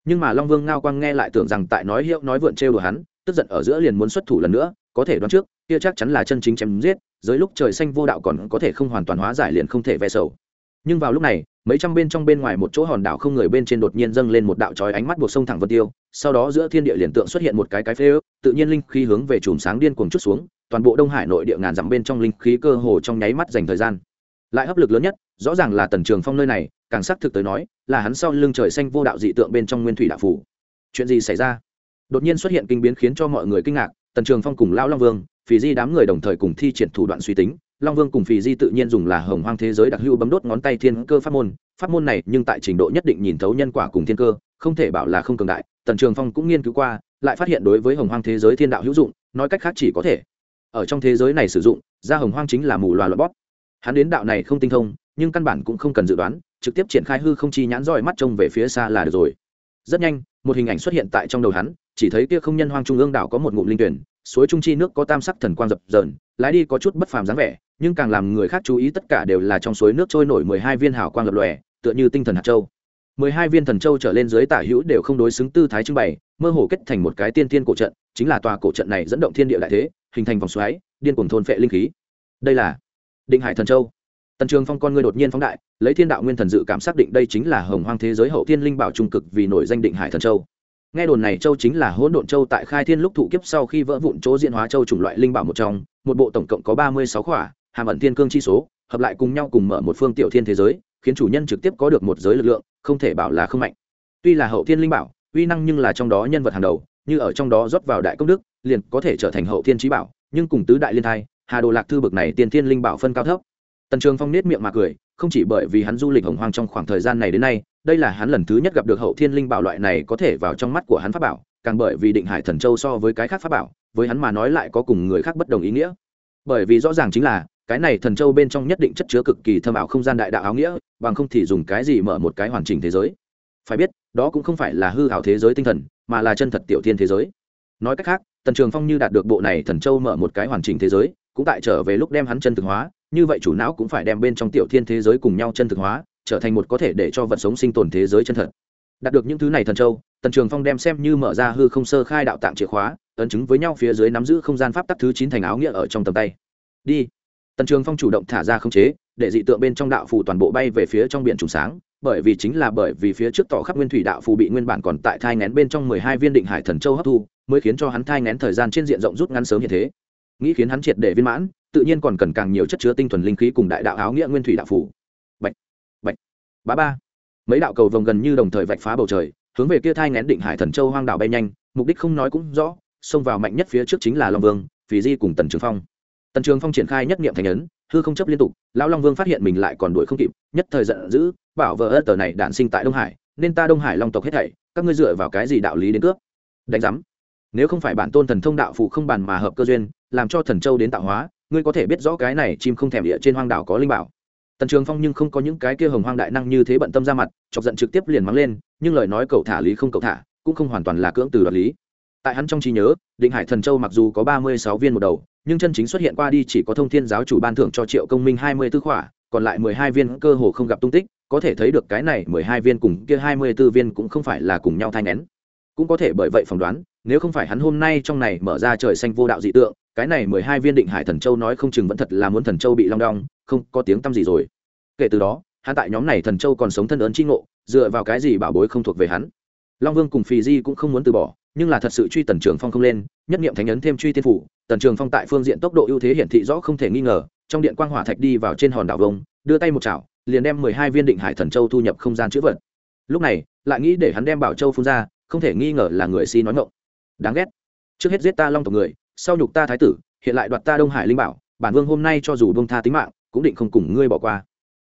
S1: nhưng mà long vương ngao quang nghe lại tưởng rằng tại nói hiệu nói vượn trêu đùa hắn, tức giận ở giữa liền muốn xuất thủ lần nữa, có thể đoán trước, kia chắc chắn là chân chính chém giết, dưới lúc trời xanh vô đạo còn có thể không hoàn toàn hóa giải liền không thể ve sầu. Nhưng vào lúc này, mấy trăm bên trong bên ngoài một chỗ hòn đảo không người bên trên đột nhiên dâng lên một đạo trói ánh mắt buộc sông thẳng vân tiêu, sau đó giữa thiên địa liền tượng xuất hiện một cái cái phế ước, tự nhiên linh khí hướng về chùm sáng điên cuồng chút xuống, toàn bộ đông hải nội địa ngàn dặm bên trong linh khí cơ hồ trong nháy mắt dành thời gian. Lại hấp lực lớn nhất, rõ ràng là tần trường phong nơi này, càng xác thực tới nói là hắn sau lưng trời xanh vô đạo dị tượng bên trong nguyên thủy đạo phủ. Chuyện gì xảy ra? Đột nhiên xuất hiện kinh biến khiến cho mọi người kinh ngạc, tần trường phong cùng lão long vương, phì di đám người đồng thời cùng thi triển thủ đoạn suy tính. Long vương cùng phì di tự nhiên dùng là hồng hoang thế giới đặc hữu bấm đốt ngón tay thiên cơ pháp môn. Pháp môn này nhưng tại trình độ nhất định nhìn thấu nhân quả cùng thiên cơ, không thể bảo là không cường đại. Tần trường phong cũng nghiên cứu qua, lại phát hiện đối với hồng hoang thế giới thiên đạo hữu dụng, nói cách khác chỉ có thể ở trong thế giới này sử dụng, ra hồng hoang chính là mù loà loại bóp. Hắn đến đạo này không tinh thông, nhưng căn bản cũng không cần dự đoán trực tiếp triển khai hư không chi nhãn roi mắt trông về phía xa là được rồi. Rất nhanh, một hình ảnh xuất hiện tại trong đầu hắn, chỉ thấy kia không nhân hoang trung ương đảo có một ngụm linh tuyển, suối trung chi nước có tam sắc thần quang dập dờn, lái đi có chút bất phàm dáng vẻ, nhưng càng làm người khác chú ý tất cả đều là trong suối nước trôi nổi mười hai viên hào quang lập lòe, tựa như tinh thần hạt châu. Mười hai viên thần châu trở lên dưới tả hữu đều không đối xứng tư thái trưng bày, mơ hồ kết thành một cái tiên thiên cổ trận, chính là tòa cổ trận này dẫn động thiên địa đại thế, hình thành vòng xoáy, điên cuồng thôn phệ linh khí. Đây là định hải thần châu. Tần trường phong con ngươi đột nhiên phóng đại lấy thiên đạo nguyên thần dự cảm xác định đây chính là hồng hoang thế giới hậu thiên linh bảo trung cực vì nổi danh định hải thần châu. Nghe đồn này châu chính là hỗn độn châu tại khai thiên lúc thụ kiếp sau khi vỡ vụn chỗ diễn hóa châu chủng loại linh bảo một trong, một bộ tổng cộng có ba mươi sáu khỏa, hàm ẩn thiên cương chi số, hợp lại cùng nhau cùng mở một phương tiểu thiên thế giới, khiến chủ nhân trực tiếp có được một giới lực lượng, không thể bảo là không mạnh. Tuy là hậu thiên linh bảo, uy năng nhưng là trong đó nhân vật hàng đầu, như ở trong đó rót vào đại công đức, liền có thể trở thành hậu thiên trí bảo, nhưng cùng tứ đại liên thai, hà đồ lạc thư bực này tiền thiên linh bảo phân cao thấp. Tần trường phong nết miệng mà cười không chỉ bởi vì hắn du lịch hồng hoang trong khoảng thời gian này đến nay, đây là hắn lần thứ nhất gặp được hậu thiên linh bảo loại này có thể vào trong mắt của hắn pháp bảo, càng bởi vì định hải thần châu so với cái khác pháp bảo, với hắn mà nói lại có cùng người khác bất đồng ý nghĩa. Bởi vì rõ ràng chính là, cái này thần châu bên trong nhất định chất chứa cực kỳ thâm ảo không gian đại đạo áo nghĩa, bằng không thì dùng cái gì mở một cái hoàn chỉnh thế giới. Phải biết, đó cũng không phải là hư ảo thế giới tinh thần, mà là chân thật tiểu thiên thế giới. Nói cách khác, tần trường phong như đạt được bộ này thần châu mở một cái hoàn chỉnh thế giới, cũng tại trở về lúc đem hắn chân thực hóa như vậy chủ não cũng phải đem bên trong tiểu thiên thế giới cùng nhau chân thực hóa, trở thành một có thể để cho vật sống sinh tồn thế giới chân thật. Đạt được những thứ này thần châu, tần trường phong đem xem như mở ra hư không sơ khai đạo tạng chìa khóa, ấn chứng với nhau phía dưới nắm giữ không gian pháp tắc thứ chín thành áo nghĩa ở trong tầm tay. Đi. Tần trường phong chủ động thả ra không chế, để dị tượng bên trong đạo phù toàn bộ bay về phía trong biển trùng sáng, bởi vì chính là bởi vì phía trước tỏ khắp nguyên thủy đạo phù bị nguyên bản còn tại thai ngén bên trong mười hai viên định hải thần châu hấp thu, mới khiến cho hắn thai ngén thời gian trên diện rộng rút ngắn sớm như thế. Nghĩ khiến hắn triệt để viên mãn tự nhiên còn cần càng nhiều chất chứa tinh thuần linh khí cùng đại đạo áo nghĩa nguyên thủy đạo phủ. Bạch bạch, bá ba. Mấy đạo cầu vồng gần như đồng thời vạch phá bầu trời, hướng về kia thai ngén định hải thần châu hoang đảo bay nhanh, mục đích không nói cũng rõ, xông vào mạnh nhất phía trước chính là long vương Phỉ di cùng tần trường phong. Tần trường phong triển khai nhất niệm thành ấn, hư không chấp liên tục, lão long vương phát hiện mình lại còn đuổi không kịp, nhất thời giận dữ, bảo vợ ớt tờ này đản sinh tại đông hải, nên ta đông hải long tộc hết thảy, các ngươi dựa vào cái gì đạo lý đến cướp? Đánh rắm. nếu không phải bản tôn thần thông đạo phụ không bàn mà hợp cơ duyên, làm cho thần châu đến tạo hóa ngươi có thể biết rõ cái này chim không thèm địa trên hoang đảo có linh bảo. Tần trường phong nhưng không có những cái kia hồng hoang đại năng như thế bận tâm ra mặt, chọc giận trực tiếp liền mắng lên, nhưng lời nói cậu thả lý không cậu thả, cũng không hoàn toàn là cưỡng từ đoạt lý. Tại hắn trong trí nhớ, định hải thần châu mặc dù có ba mươi sáu viên một đầu, nhưng chân chính xuất hiện qua đi chỉ có thông thiên giáo chủ ban thưởng cho triệu công minh hai mươi tư khỏa, còn lại mười hai viên cơ hồ không gặp tung tích, có thể thấy được cái này mười hai viên cùng kia hai mươi tư viên cũng không phải là cùng nhau thai nén cũng có thể bởi vậy phỏng đoán, nếu không phải hắn hôm nay trong này mở ra trời xanh vô đạo dị tượng cái này mười hai viên định hải thần châu nói không chừng vẫn thật là muốn thần châu bị long đong, không có tiếng tăm gì rồi. Kể từ đó, hắn tại nhóm này thần châu còn sống thân ấn chi ngộ, dựa vào cái gì bảo bối không thuộc về hắn? Long vương cùng phì di cũng không muốn từ bỏ, nhưng là thật sự truy tần trường phong không lên, nhất nghiệm thánh ấn thêm truy tiên phủ, tần trường phong tại phương diện tốc độ ưu thế hiển thị rõ không thể nghi ngờ, trong điện quang hỏa thạch đi vào trên hòn đảo vông, đưa tay một chảo, liền đem mười hai viên định hải thần châu thu nhập không gian chữ vật. Lúc này, lại nghĩ để hắn đem bảo châu phun ra, không thể nghi ngờ là người si nói ngộng đáng ghét. Trước hết giết ta long tộc người sau nhục ta thái tử, hiện lại đoạt ta đông hải linh bảo, bản vương hôm nay cho dù bông tha tính mạng, cũng định không cùng ngươi bỏ qua.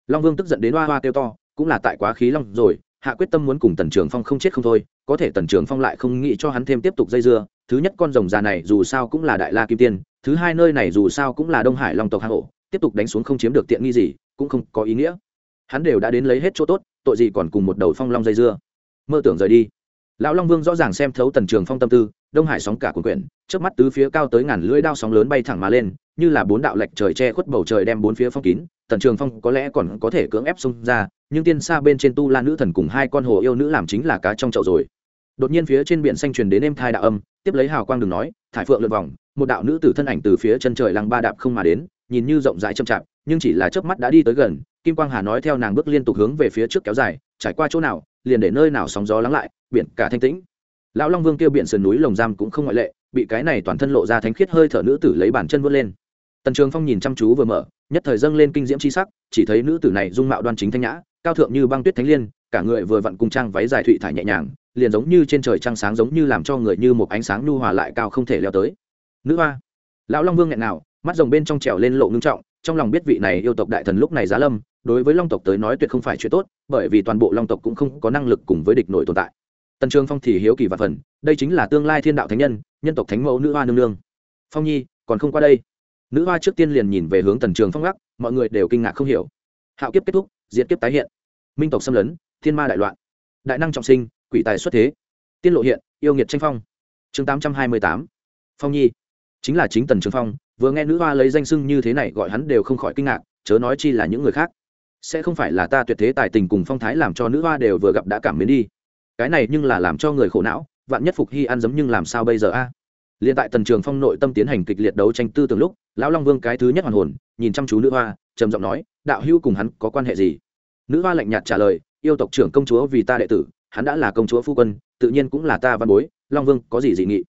S1: Long vương tức giận đến hoa hoa kêu to, cũng là tại quá khí long rồi, hạ quyết tâm muốn cùng tần trường phong không chết không thôi, có thể tần trường phong lại không nghĩ cho hắn thêm tiếp tục dây dưa, thứ nhất con rồng già này dù sao cũng là đại la kim tiên, thứ hai nơi này dù sao cũng là đông hải long tộc hạ hộ tiếp tục đánh xuống không chiếm được tiện nghi gì, cũng không có ý nghĩa. Hắn đều đã đến lấy hết chỗ tốt, tội gì còn cùng một đầu phong long dây dưa. Mơ tưởng rời đi. Lão long vương rõ ràng xem thấu tần trường phong tâm tư đông hải sóng cả quần quyển trước mắt tứ phía cao tới ngàn lưỡi đao sóng lớn bay thẳng mà lên, như là bốn đạo lệch trời che khuất bầu trời đem bốn phía phong kín, tần trường phong có lẽ còn có thể cưỡng ép xông ra, nhưng tiên xa bên trên tu la nữ thần cùng hai con hồ yêu nữ làm chính là cá trong chậu rồi. Đột nhiên phía trên biển xanh truyền đến êm thai đạo âm, tiếp lấy hào quang đừng nói, thải phượng lượt vòng, một đạo nữ tử thân ảnh từ phía chân trời lăng ba đạp không mà đến, nhìn như rộng rãi chậm chạp, nhưng chỉ là chớp mắt đã đi tới gần, kim quang hà nói theo nàng bước liên tục hướng về phía trước kéo dài, trải qua chỗ nào, liền để nơi nào sóng gió lắng lại, biển cả thanh tĩnh lão long vương kêu biển sườn núi lồng giam cũng không ngoại lệ, bị cái này toàn thân lộ ra thánh khiết hơi thở nữ tử lấy bàn chân vươn lên. Tần trường phong nhìn chăm chú vừa mở, nhất thời dâng lên kinh diễm c h i sắc, chỉ thấy nữ tử này dung mạo đoan chính thanh nhã, cao thượng như băng tuyết thánh liên, cả người vừa vặn cung trang váy dài thụy thải nhẹ nhàng, liền giống như trên trời trăng sáng giống như làm cho người như một ánh sáng nhu hòa lại cao không thể leo tới. Nữ hoa, lão long vương nghẹn nào, mắt rồng bên trong trèo lên lộ ngưng trọng, trong lòng biết vị này yêu tộc đại thần lúc này giá lâm, đối với long tộc tới nói tuyệt không phải chuyện tốt, bởi vì toàn bộ long tộc cũng không có năng lực cùng với địch nội tồn tại tần trường phong thì hiếu kỳ và phần, đây chính là tương lai thiên đạo thánh nhân nhân tộc thánh mẫu nữ hoa nương nương. Phong nhi, còn không qua đây. Nữ hoa trước tiên liền nhìn về hướng tần trường phong gác mọi người đều kinh ngạc không hiểu. Hạo kiếp kết thúc diễn kiếp tái hiện. Minh tộc xâm lấn, thiên ma đại loạn. Đại năng trọng sinh, quỷ tài xuất thế. Tiên lộ hiện, yêu nghiệt tranh phong. Chương tám trăm hai mươi tám. Phong nhi. Chính là chính tần trường phong, vừa nghe nữ hoa lấy danh sưng như thế này gọi hắn đều không khỏi kinh ngạc, chớ nói chi là những người khác. Sẽ không phải là ta tuyệt thế tài tình cùng phong thái làm cho nữ hoa đều vừa gặp đã cảm mến đi cái này nhưng là làm cho người khổ não, vạn nhất phục hy ăn giấm nhưng làm sao bây giờ a? À? liền tại tần trường phong nội tâm tiến hành kịch liệt đấu tranh tư tưởng lúc, lão long vương cái thứ nhất hoàn hồn, nhìn chăm chú nữ hoa, trầm giọng nói, đạo hữu cùng hắn có quan hệ gì? Nữ hoa lạnh nhạt trả lời, yêu tộc trưởng công chúa vì ta đệ tử, hắn đã là công chúa phu quân, tự nhiên cũng là ta văn bối, long vương có gì dị nghị?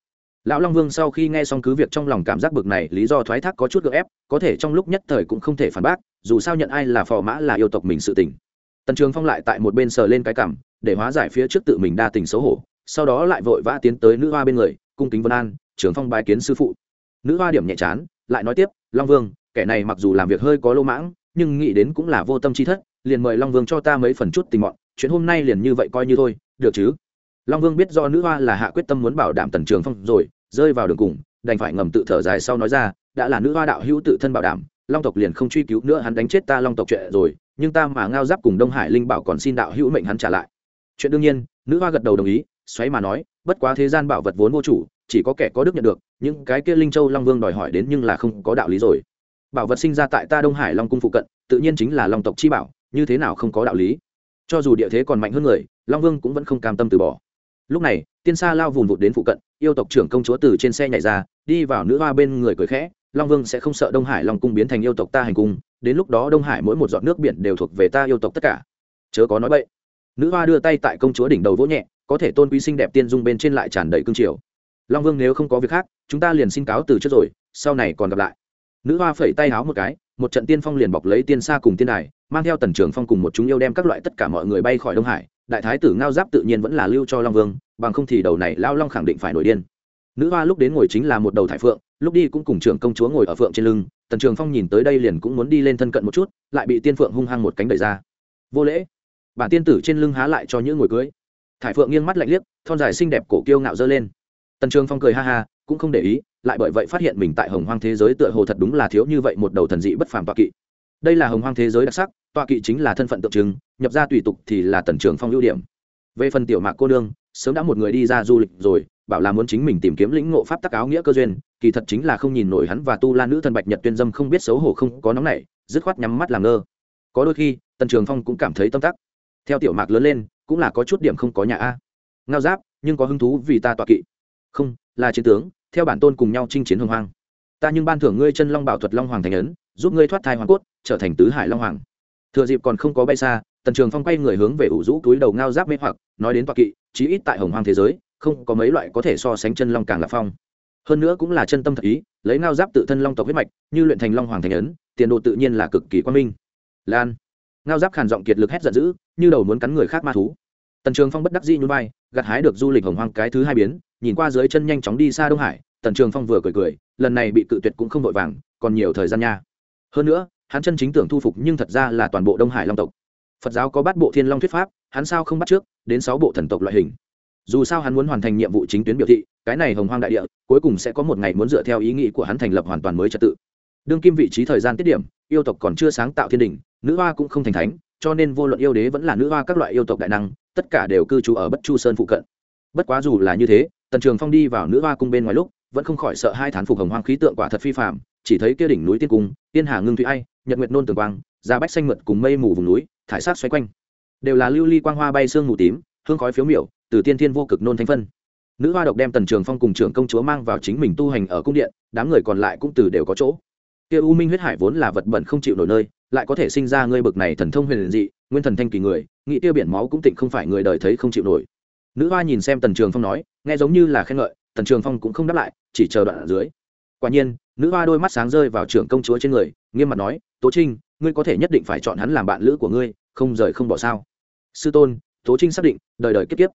S1: Lão long vương sau khi nghe xong cứ việc trong lòng cảm giác bực này, lý do thoái thác có chút gợ ép, có thể trong lúc nhất thời cũng không thể phản bác, dù sao nhận ai là phò mã là yêu tộc mình sự tình tần trường phong lại tại một bên sờ lên cái cảm, để hóa giải phía trước tự mình đa tình xấu hổ, sau đó lại vội vã tiến tới nữ hoa bên người, cung kính vân an, trường phong bài kiến sư phụ. Nữ hoa điểm nhẹ chán, lại nói tiếp, long vương, kẻ này mặc dù làm việc hơi có lô mãng, nhưng nghĩ đến cũng là vô tâm chi thất, liền mời long vương cho ta mấy phần chút tình mọn, chuyện hôm nay liền như vậy coi như thôi, được chứ? Long vương biết do nữ hoa là hạ quyết tâm muốn bảo đảm tần trường phong rồi, rơi vào đường cùng, đành phải ngầm tự thở dài sau nói ra, đã là nữ hoa đạo hữu tự thân bảo đảm long tộc liền không truy cứu nữa, hắn đánh chết ta long tộc chuyện rồi, nhưng ta mà ngao giáp cùng đông hải linh bảo còn xin đạo hữu mệnh hắn trả lại. Chuyện đương nhiên, nữ hoa gật đầu đồng ý, xoáy mà nói, bất quá thế gian bảo vật vốn vô chủ, chỉ có kẻ có đức nhận được, những cái kia linh châu long vương đòi hỏi đến nhưng là không có đạo lý rồi. Bảo vật sinh ra tại ta đông hải long cung phụ cận, tự nhiên chính là long tộc chi bảo, như thế nào không có đạo lý. Cho dù địa thế còn mạnh hơn người, long vương cũng vẫn không cam tâm từ bỏ. Lúc này, tiên sa lao vùn vụt đến phụ cận, yêu tộc trưởng công chúa từ trên xe nhảy ra, đi vào nữ hoa bên người cười khẽ long vương sẽ không sợ đông hải long cung biến thành yêu tộc ta hành cung, đến lúc đó đông hải mỗi một giọt nước biển đều thuộc về ta yêu tộc tất cả. Chớ có nói vậy nữ hoa đưa tay tại công chúa đỉnh đầu vỗ nhẹ, có thể tôn quý xinh đẹp tiên dung bên trên lại tràn đầy cương triều. Long vương nếu không có việc khác, chúng ta liền xin cáo từ trước rồi, sau này còn gặp lại. Nữ hoa phẩy tay háo một cái, một trận tiên phong liền bọc lấy tiên xa cùng tiên đài, mang theo tần trường phong cùng một chúng yêu đem các loại tất cả mọi người bay khỏi đông hải. Đại thái tử ngao giáp tự nhiên vẫn là lưu cho long vương, bằng không thì đầu này lao long khẳng định phải nổi điên. Nữ hoa lúc đến ngồi chính là một đầu thải phượng lúc đi cũng cùng trưởng công chúa ngồi ở phượng trên lưng, tần trường phong nhìn tới đây liền cũng muốn đi lên thân cận một chút, lại bị tiên phượng hung hăng một cánh đẩy ra. Vô lễ. Bản tiên tử trên lưng há lại cho những ngồi cưới. Thải phượng nghiêng mắt lạnh liếc, thon dài xinh đẹp cổ kiêu ngạo dơ lên. Tần trường phong cười ha ha, cũng không để ý, lại bởi vậy phát hiện mình tại hồng hoang thế giới tựa hồ thật đúng là thiếu như vậy một đầu thần dị bất phàm tọa kỵ. Đây là hồng hoang thế giới đặc sắc, tọa kỵ chính là thân phận tượng trưng, nhập ra tùy tục thì là tần trường phong ưu điểm. Về phần tiểu mạc cô đương sớm đã một người đi ra du lịch rồi, bảo là muốn chính mình tìm kiếm lĩnh ngộ pháp tắc áo nghĩa cơ duyên kỳ thật chính là không nhìn nổi hắn và tu la nữ thần bạch nhật tuyên dâm không biết xấu hổ không có nóng nảy, dứt khoát nhắm mắt làm ngơ. Có đôi khi, tần trường phong cũng cảm thấy tâm tắc. Theo tiểu mạc lớn lên, cũng là có chút điểm không có nhà a. Ngao giáp, nhưng có hứng thú vì ta tọa kỵ. Không, là chiến tướng, theo bản tôn cùng nhau chinh chiến hồng hoang. Ta nhưng ban thưởng ngươi chân long bảo thuật long hoàng thành ấn, giúp ngươi thoát thai hoàng cốt, trở thành tứ hải long hoàng. Thừa dịp còn không có bay xa, tần trường phong quay người hướng về ủ rũ túi đầu ngao giáp mê hoặc, nói đến toạc kỵ, chí ít tại hồng hoang thế giới, không có mấy loại có thể so sánh chân long càng lạc phong hơn nữa cũng là chân tâm thật ý, lấy ngao giáp tự thân long tộc huyết mạch, như luyện thành long hoàng thành ấn, tiền đồ tự nhiên là cực kỳ quan minh. Lan, ngao giáp khàn giọng kiệt lực hét giận dữ, như đầu muốn cắn người khác ma thú. Tần trường phong bất đắc dĩ nhún vai gặt hái được du lịch hồng hoang cái thứ hai biến, nhìn qua dưới chân nhanh chóng đi xa đông hải, tần trường phong vừa cười cười, lần này bị cự tuyệt cũng không vội vàng, còn nhiều thời gian nha. Hơn nữa, hắn chân chính tưởng thu phục nhưng thật ra là toàn bộ đông hải long tộc. Phật giáo có bát bộ thiên long thuyết pháp, hắn sao không bắt trước, đến sáu bộ thần tộc loại hình dù sao hắn muốn hoàn thành nhiệm vụ chính tuyến biểu thị, cái này hồng hoang đại địa, cuối cùng sẽ có một ngày muốn dựa theo ý nghĩ của hắn thành lập hoàn toàn mới trật tự. Đương kim vị trí thời gian tiết điểm, yêu tộc còn chưa sáng tạo thiên đình, nữ hoa cũng không thành thánh, cho nên vô luận yêu đế vẫn là nữ hoa các loại yêu tộc đại năng, tất cả đều cư trú ở bất chu sơn phụ cận. Bất quá dù là như thế, tần trường phong đi vào nữ hoa cung bên ngoài lúc, vẫn không khỏi sợ hai thán phục hồng hoang khí tượng quả thật phi phạm chỉ thấy kia đỉnh núi tiên cung, tiên hà ngưng thủy ai, nhật nguyệt nôn tường quang ra bách xanh mượt cùng mây mù vùng núi, thải sát xoay quanh. Đều là lưu ly quang hoa bay sương mù tím, hương khói phiếu miểu từ tiên thiên vô cực nôn thanh phân. Nữ hoa độc đem tần trường phong cùng trưởng công chúa mang vào chính mình tu hành ở cung điện, đám người còn lại cũng từ đều có chỗ. Kia u minh huyết hải vốn là vật bẩn không chịu nổi nơi, lại có thể sinh ra ngươi bực này thần thông huyền dị, nguyên thần thanh kỳ người nghĩ tiêu biển máu cũng tịnh không phải người đời thấy không chịu nổi. Nữ hoa nhìn xem tần trường phong nói, nghe giống như là khen ngợi, tần trường phong cũng không đáp lại, chỉ chờ đoạn ở dưới. Quả nhiên, nữ hoa đôi mắt sáng rơi vào trưởng công chúa trên người, nghiêm mặt nói, tố trinh, ngươi có thể nhất định phải chọn hắn làm bạn lữ của ngươi, không rời không bỏ sao. Sư tôn, tố trinh xác định, đời đời kiếp kiếp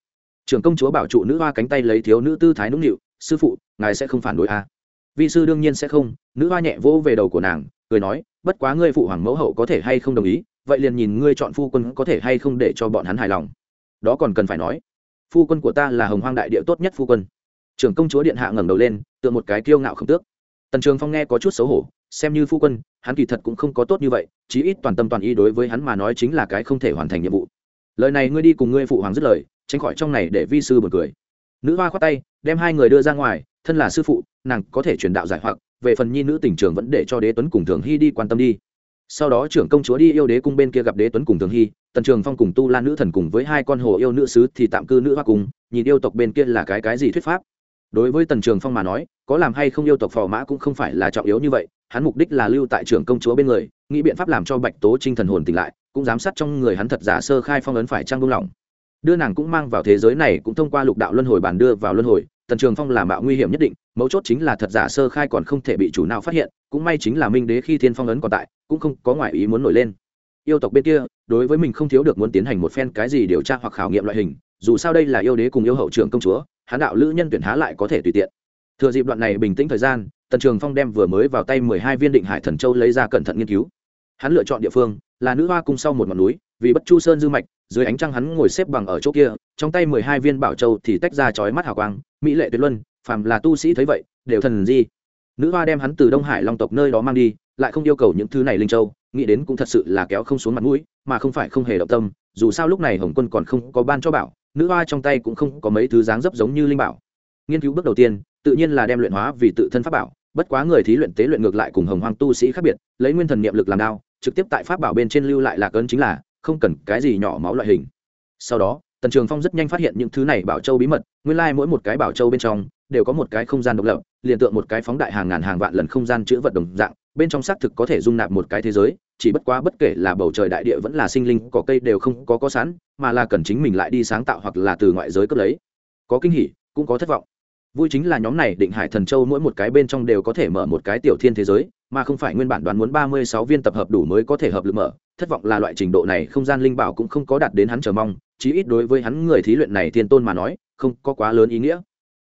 S1: trưởng công chúa bảo trụ nữ hoa cánh tay lấy thiếu nữ tư thái nũng nịu, sư phụ, ngài sẽ không phản đối à. vi sư đương nhiên sẽ không. Nữ hoa nhẹ vỗ về đầu của nàng, cười nói, bất quá ngươi phụ hoàng mẫu hậu có thể hay không đồng ý, vậy liền nhìn ngươi chọn phu quân có thể hay không để cho bọn hắn hài lòng. Đó còn cần phải nói, phu quân của ta là hồng hoang đại địa tốt nhất phu quân. Trưởng công chúa điện hạ ngẩng đầu lên, tựa một cái kiêu ngạo không tước. Tần trường phong nghe có chút xấu hổ, xem như phu quân, hắn kỳ thật cũng không có tốt như vậy, chí ít toàn tâm toàn ý đối với hắn mà nói chính là cái không thể hoàn thành nhiệm vụ. Lời này ngươi đi cùng ngươi phụ hoàng dứt lời tránh khỏi trong này để vi sư buồn cười. Nữ hoa khoát tay, đem hai người đưa ra ngoài, thân là sư phụ, nàng có thể truyền đạo giải hoặc, về phần nhi nữ tỉnh trường vẫn để cho đế tuấn cùng thường hy đi quan tâm đi. Sau đó trưởng công chúa đi yêu đế cung bên kia gặp đế tuấn cùng thường hy, tần trường phong cùng tu lan nữ thần cùng với hai con hồ yêu nữ sứ thì tạm cư nữ hoa cùng nhìn yêu tộc bên kia là cái cái gì thuyết pháp. Đối với tần trường phong mà nói, có làm hay không yêu tộc phò mã cũng không phải là trọng yếu như vậy, hắn mục đích là lưu tại trưởng công chúa bên người, nghĩ biện pháp làm cho bạch tố trinh thần hồn tỉnh lại, cũng giám sát trong người hắn thật giả sơ khai phong ấn phải trang buông lỏng đưa nàng cũng mang vào thế giới này cũng thông qua lục đạo luân hồi bàn đưa vào luân hồi, tần trường phong là mạo nguy hiểm nhất định, mấu chốt chính là thật giả sơ khai còn không thể bị chủ nào phát hiện, cũng may chính là minh đế khi thiên phong ấn còn tại, cũng không có ngoại ý muốn nổi lên. Yêu tộc bên kia, đối với mình không thiếu được muốn tiến hành một phen cái gì điều tra hoặc khảo nghiệm loại hình, dù sao đây là yêu đế cùng yêu hậu trưởng công chúa, hán đạo lữ nhân tuyển há lại có thể tùy tiện. Thừa dịp đoạn này bình tĩnh thời gian, tần trường phong đem vừa mới vào tay mười hai viên định hải thần châu lấy ra cẩn thận nghiên cứu. Hắn lựa chọn địa phương là nữ hoa cung sau một ngọn núi, vì bất chu sơn dư mạch dưới ánh trăng hắn ngồi xếp bằng ở chỗ kia, trong tay mười hai viên bảo châu thì tách ra chói mắt hào quang, mỹ lệ tuyệt luân, phàm là tu sĩ thấy vậy, đều thần di. Nữ hoa đem hắn từ đông hải long tộc nơi đó mang đi, lại không yêu cầu những thứ này linh châu, nghĩ đến cũng thật sự là kéo không xuống mặt mũi, mà không phải không hề động tâm, dù sao lúc này hồng quân còn không có ban cho bảo, nữ hoa trong tay cũng không có mấy thứ dáng dấp giống như linh bảo. Nghiên cứu bước đầu tiên, tự nhiên là đem luyện hóa vì tự thân pháp bảo, bất quá người thí luyện tế luyện ngược lại cùng hồng hoang tu sĩ khác biệt, lấy nguyên thần niệm lực làm đao, trực tiếp tại pháp bảo bên trên lưu lại lạc ấn chính là không cần cái gì nhỏ máu loại hình. Sau đó, tần trường phong rất nhanh phát hiện những thứ này bảo châu bí mật, nguyên lai、like、mỗi một cái bảo châu bên trong đều có một cái không gian độc lập, liền tượng một cái phóng đại hàng ngàn hàng vạn lần không gian chữ vật đồng dạng, bên trong xác thực có thể dung nạp một cái thế giới, chỉ bất quá bất kể là bầu trời đại địa vẫn là sinh linh, cỏ cây đều không có có sẵn, mà là cần chính mình lại đi sáng tạo hoặc là từ ngoại giới cấp lấy. Có kinh hỉ, cũng có thất vọng. Vui chính là nhóm này định hải thần châu mỗi một cái bên trong đều có thể mở một cái tiểu thiên thế giới mà không phải nguyên bản đoán muốn ba mươi sáu viên tập hợp đủ mới có thể hợp lực mở. Thất vọng là loại trình độ này, không gian linh bảo cũng không có đạt đến hắn chờ mong, chí ít đối với hắn người thí luyện này thiên tôn mà nói, không có quá lớn ý nghĩa.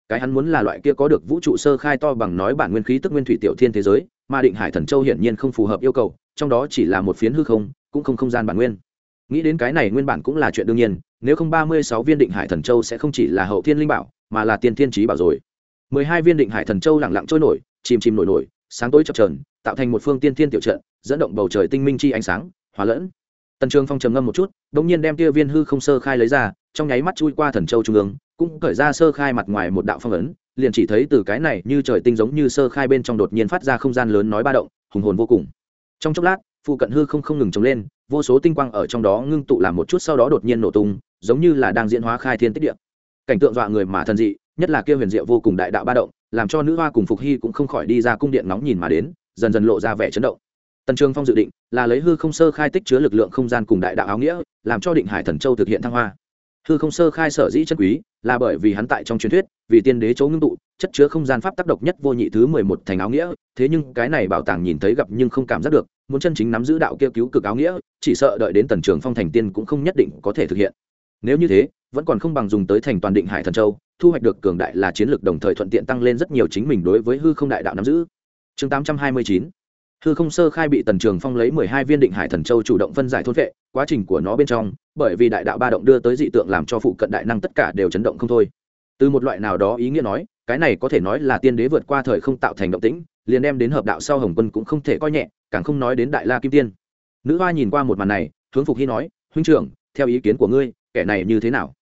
S1: Cái hắn muốn là loại kia có được vũ trụ sơ khai to bằng nói bản nguyên khí tức nguyên thủy tiểu thiên thế giới, mà định hải thần châu hiển nhiên không phù hợp yêu cầu, trong đó chỉ là một phiến hư không, cũng không không gian bản nguyên. Nghĩ đến cái này nguyên bản cũng là chuyện đương nhiên, nếu không ba mươi sáu viên định hải thần châu sẽ không chỉ là hậu thiên linh bảo, mà là tiên thiên trí bảo rồi. mười hai viên định hải thần châu lặng lặng trôi nổi, chìm chìm nổi nổi sáng tối chập trờn tạo thành một phương tiên thiên tiểu trận, dẫn động bầu trời tinh minh chi ánh sáng hóa lẫn. Tần trường phong trầm ngâm một chút đ ỗ n g nhiên đem tia viên hư không sơ khai lấy ra, trong nháy mắt chui qua thần châu trung ương, cũng khởi ra sơ khai mặt ngoài một đạo phong ấn, liền chỉ thấy từ cái này như trời tinh giống như sơ khai bên trong đột nhiên phát ra không gian lớn nói ba động, hùng hồn vô cùng. Trong chốc lát, phụ cận hư không không ngừng trống lên, vô số tinh quang ở trong đó ngưng tụ làm một chút sau đó đột nhiên nổ tung, giống như là đang diễn hóa khai thiên tích địa. Cảnh tượng dọa người mà thần dị, nhất là kia huyền diệu vô cùng đại đạo ba động làm cho nữ hoa cùng phục hy cũng không khỏi đi ra cung điện nóng nhìn mà đến, dần dần lộ ra vẻ chấn động. Tần trường phong dự định là lấy hư không sơ khai tích chứa lực lượng không gian cùng đại đạo áo nghĩa, làm cho định hải thần châu thực hiện thăng hoa. Hư không sơ khai sở dĩ chân quý là bởi vì hắn tại trong truyền thuyết, vì tiên đế chấu ngưng tụ, chất chứa không gian pháp tác độc nhất vô nhị thứ mười một thành áo nghĩa, thế nhưng cái này bảo tàng nhìn thấy gặp nhưng không cảm giác được, muốn chân chính nắm giữ đạo kia cứu cực áo nghĩa, chỉ sợ đợi đến tần trường phong thành tiên cũng không nhất định có thể thực hiện. Nếu như thế vẫn còn không bằng dùng tới thành toàn định hải thần châu, thu hoạch được cường đại là chiến lược đồng thời thuận tiện tăng lên rất nhiều chính mình đối với hư không đại đạo nắm giữ. Chương tám trăm hai mươi chín. Hư không sơ khai bị tần trường phong lấy mười hai viên định hải thần châu chủ động phân giải thôn vệ, quá trình của nó bên trong, bởi vì đại đạo ba động đưa tới dị tượng làm cho phụ cận đại năng tất cả đều chấn động không thôi. Từ một loại nào đó ý nghĩa nói, cái này có thể nói là tiên đế vượt qua thời không tạo thành động tĩnh, liền đem đến hợp đạo sau hồng quân cũng không thể coi nhẹ, càng không nói đến đại la kim tiên. Nữ hoa nhìn qua một màn này, hướng phục hy nói, huynh trưởng, theo ý kiến của ngươi, kẻ này như thế nào?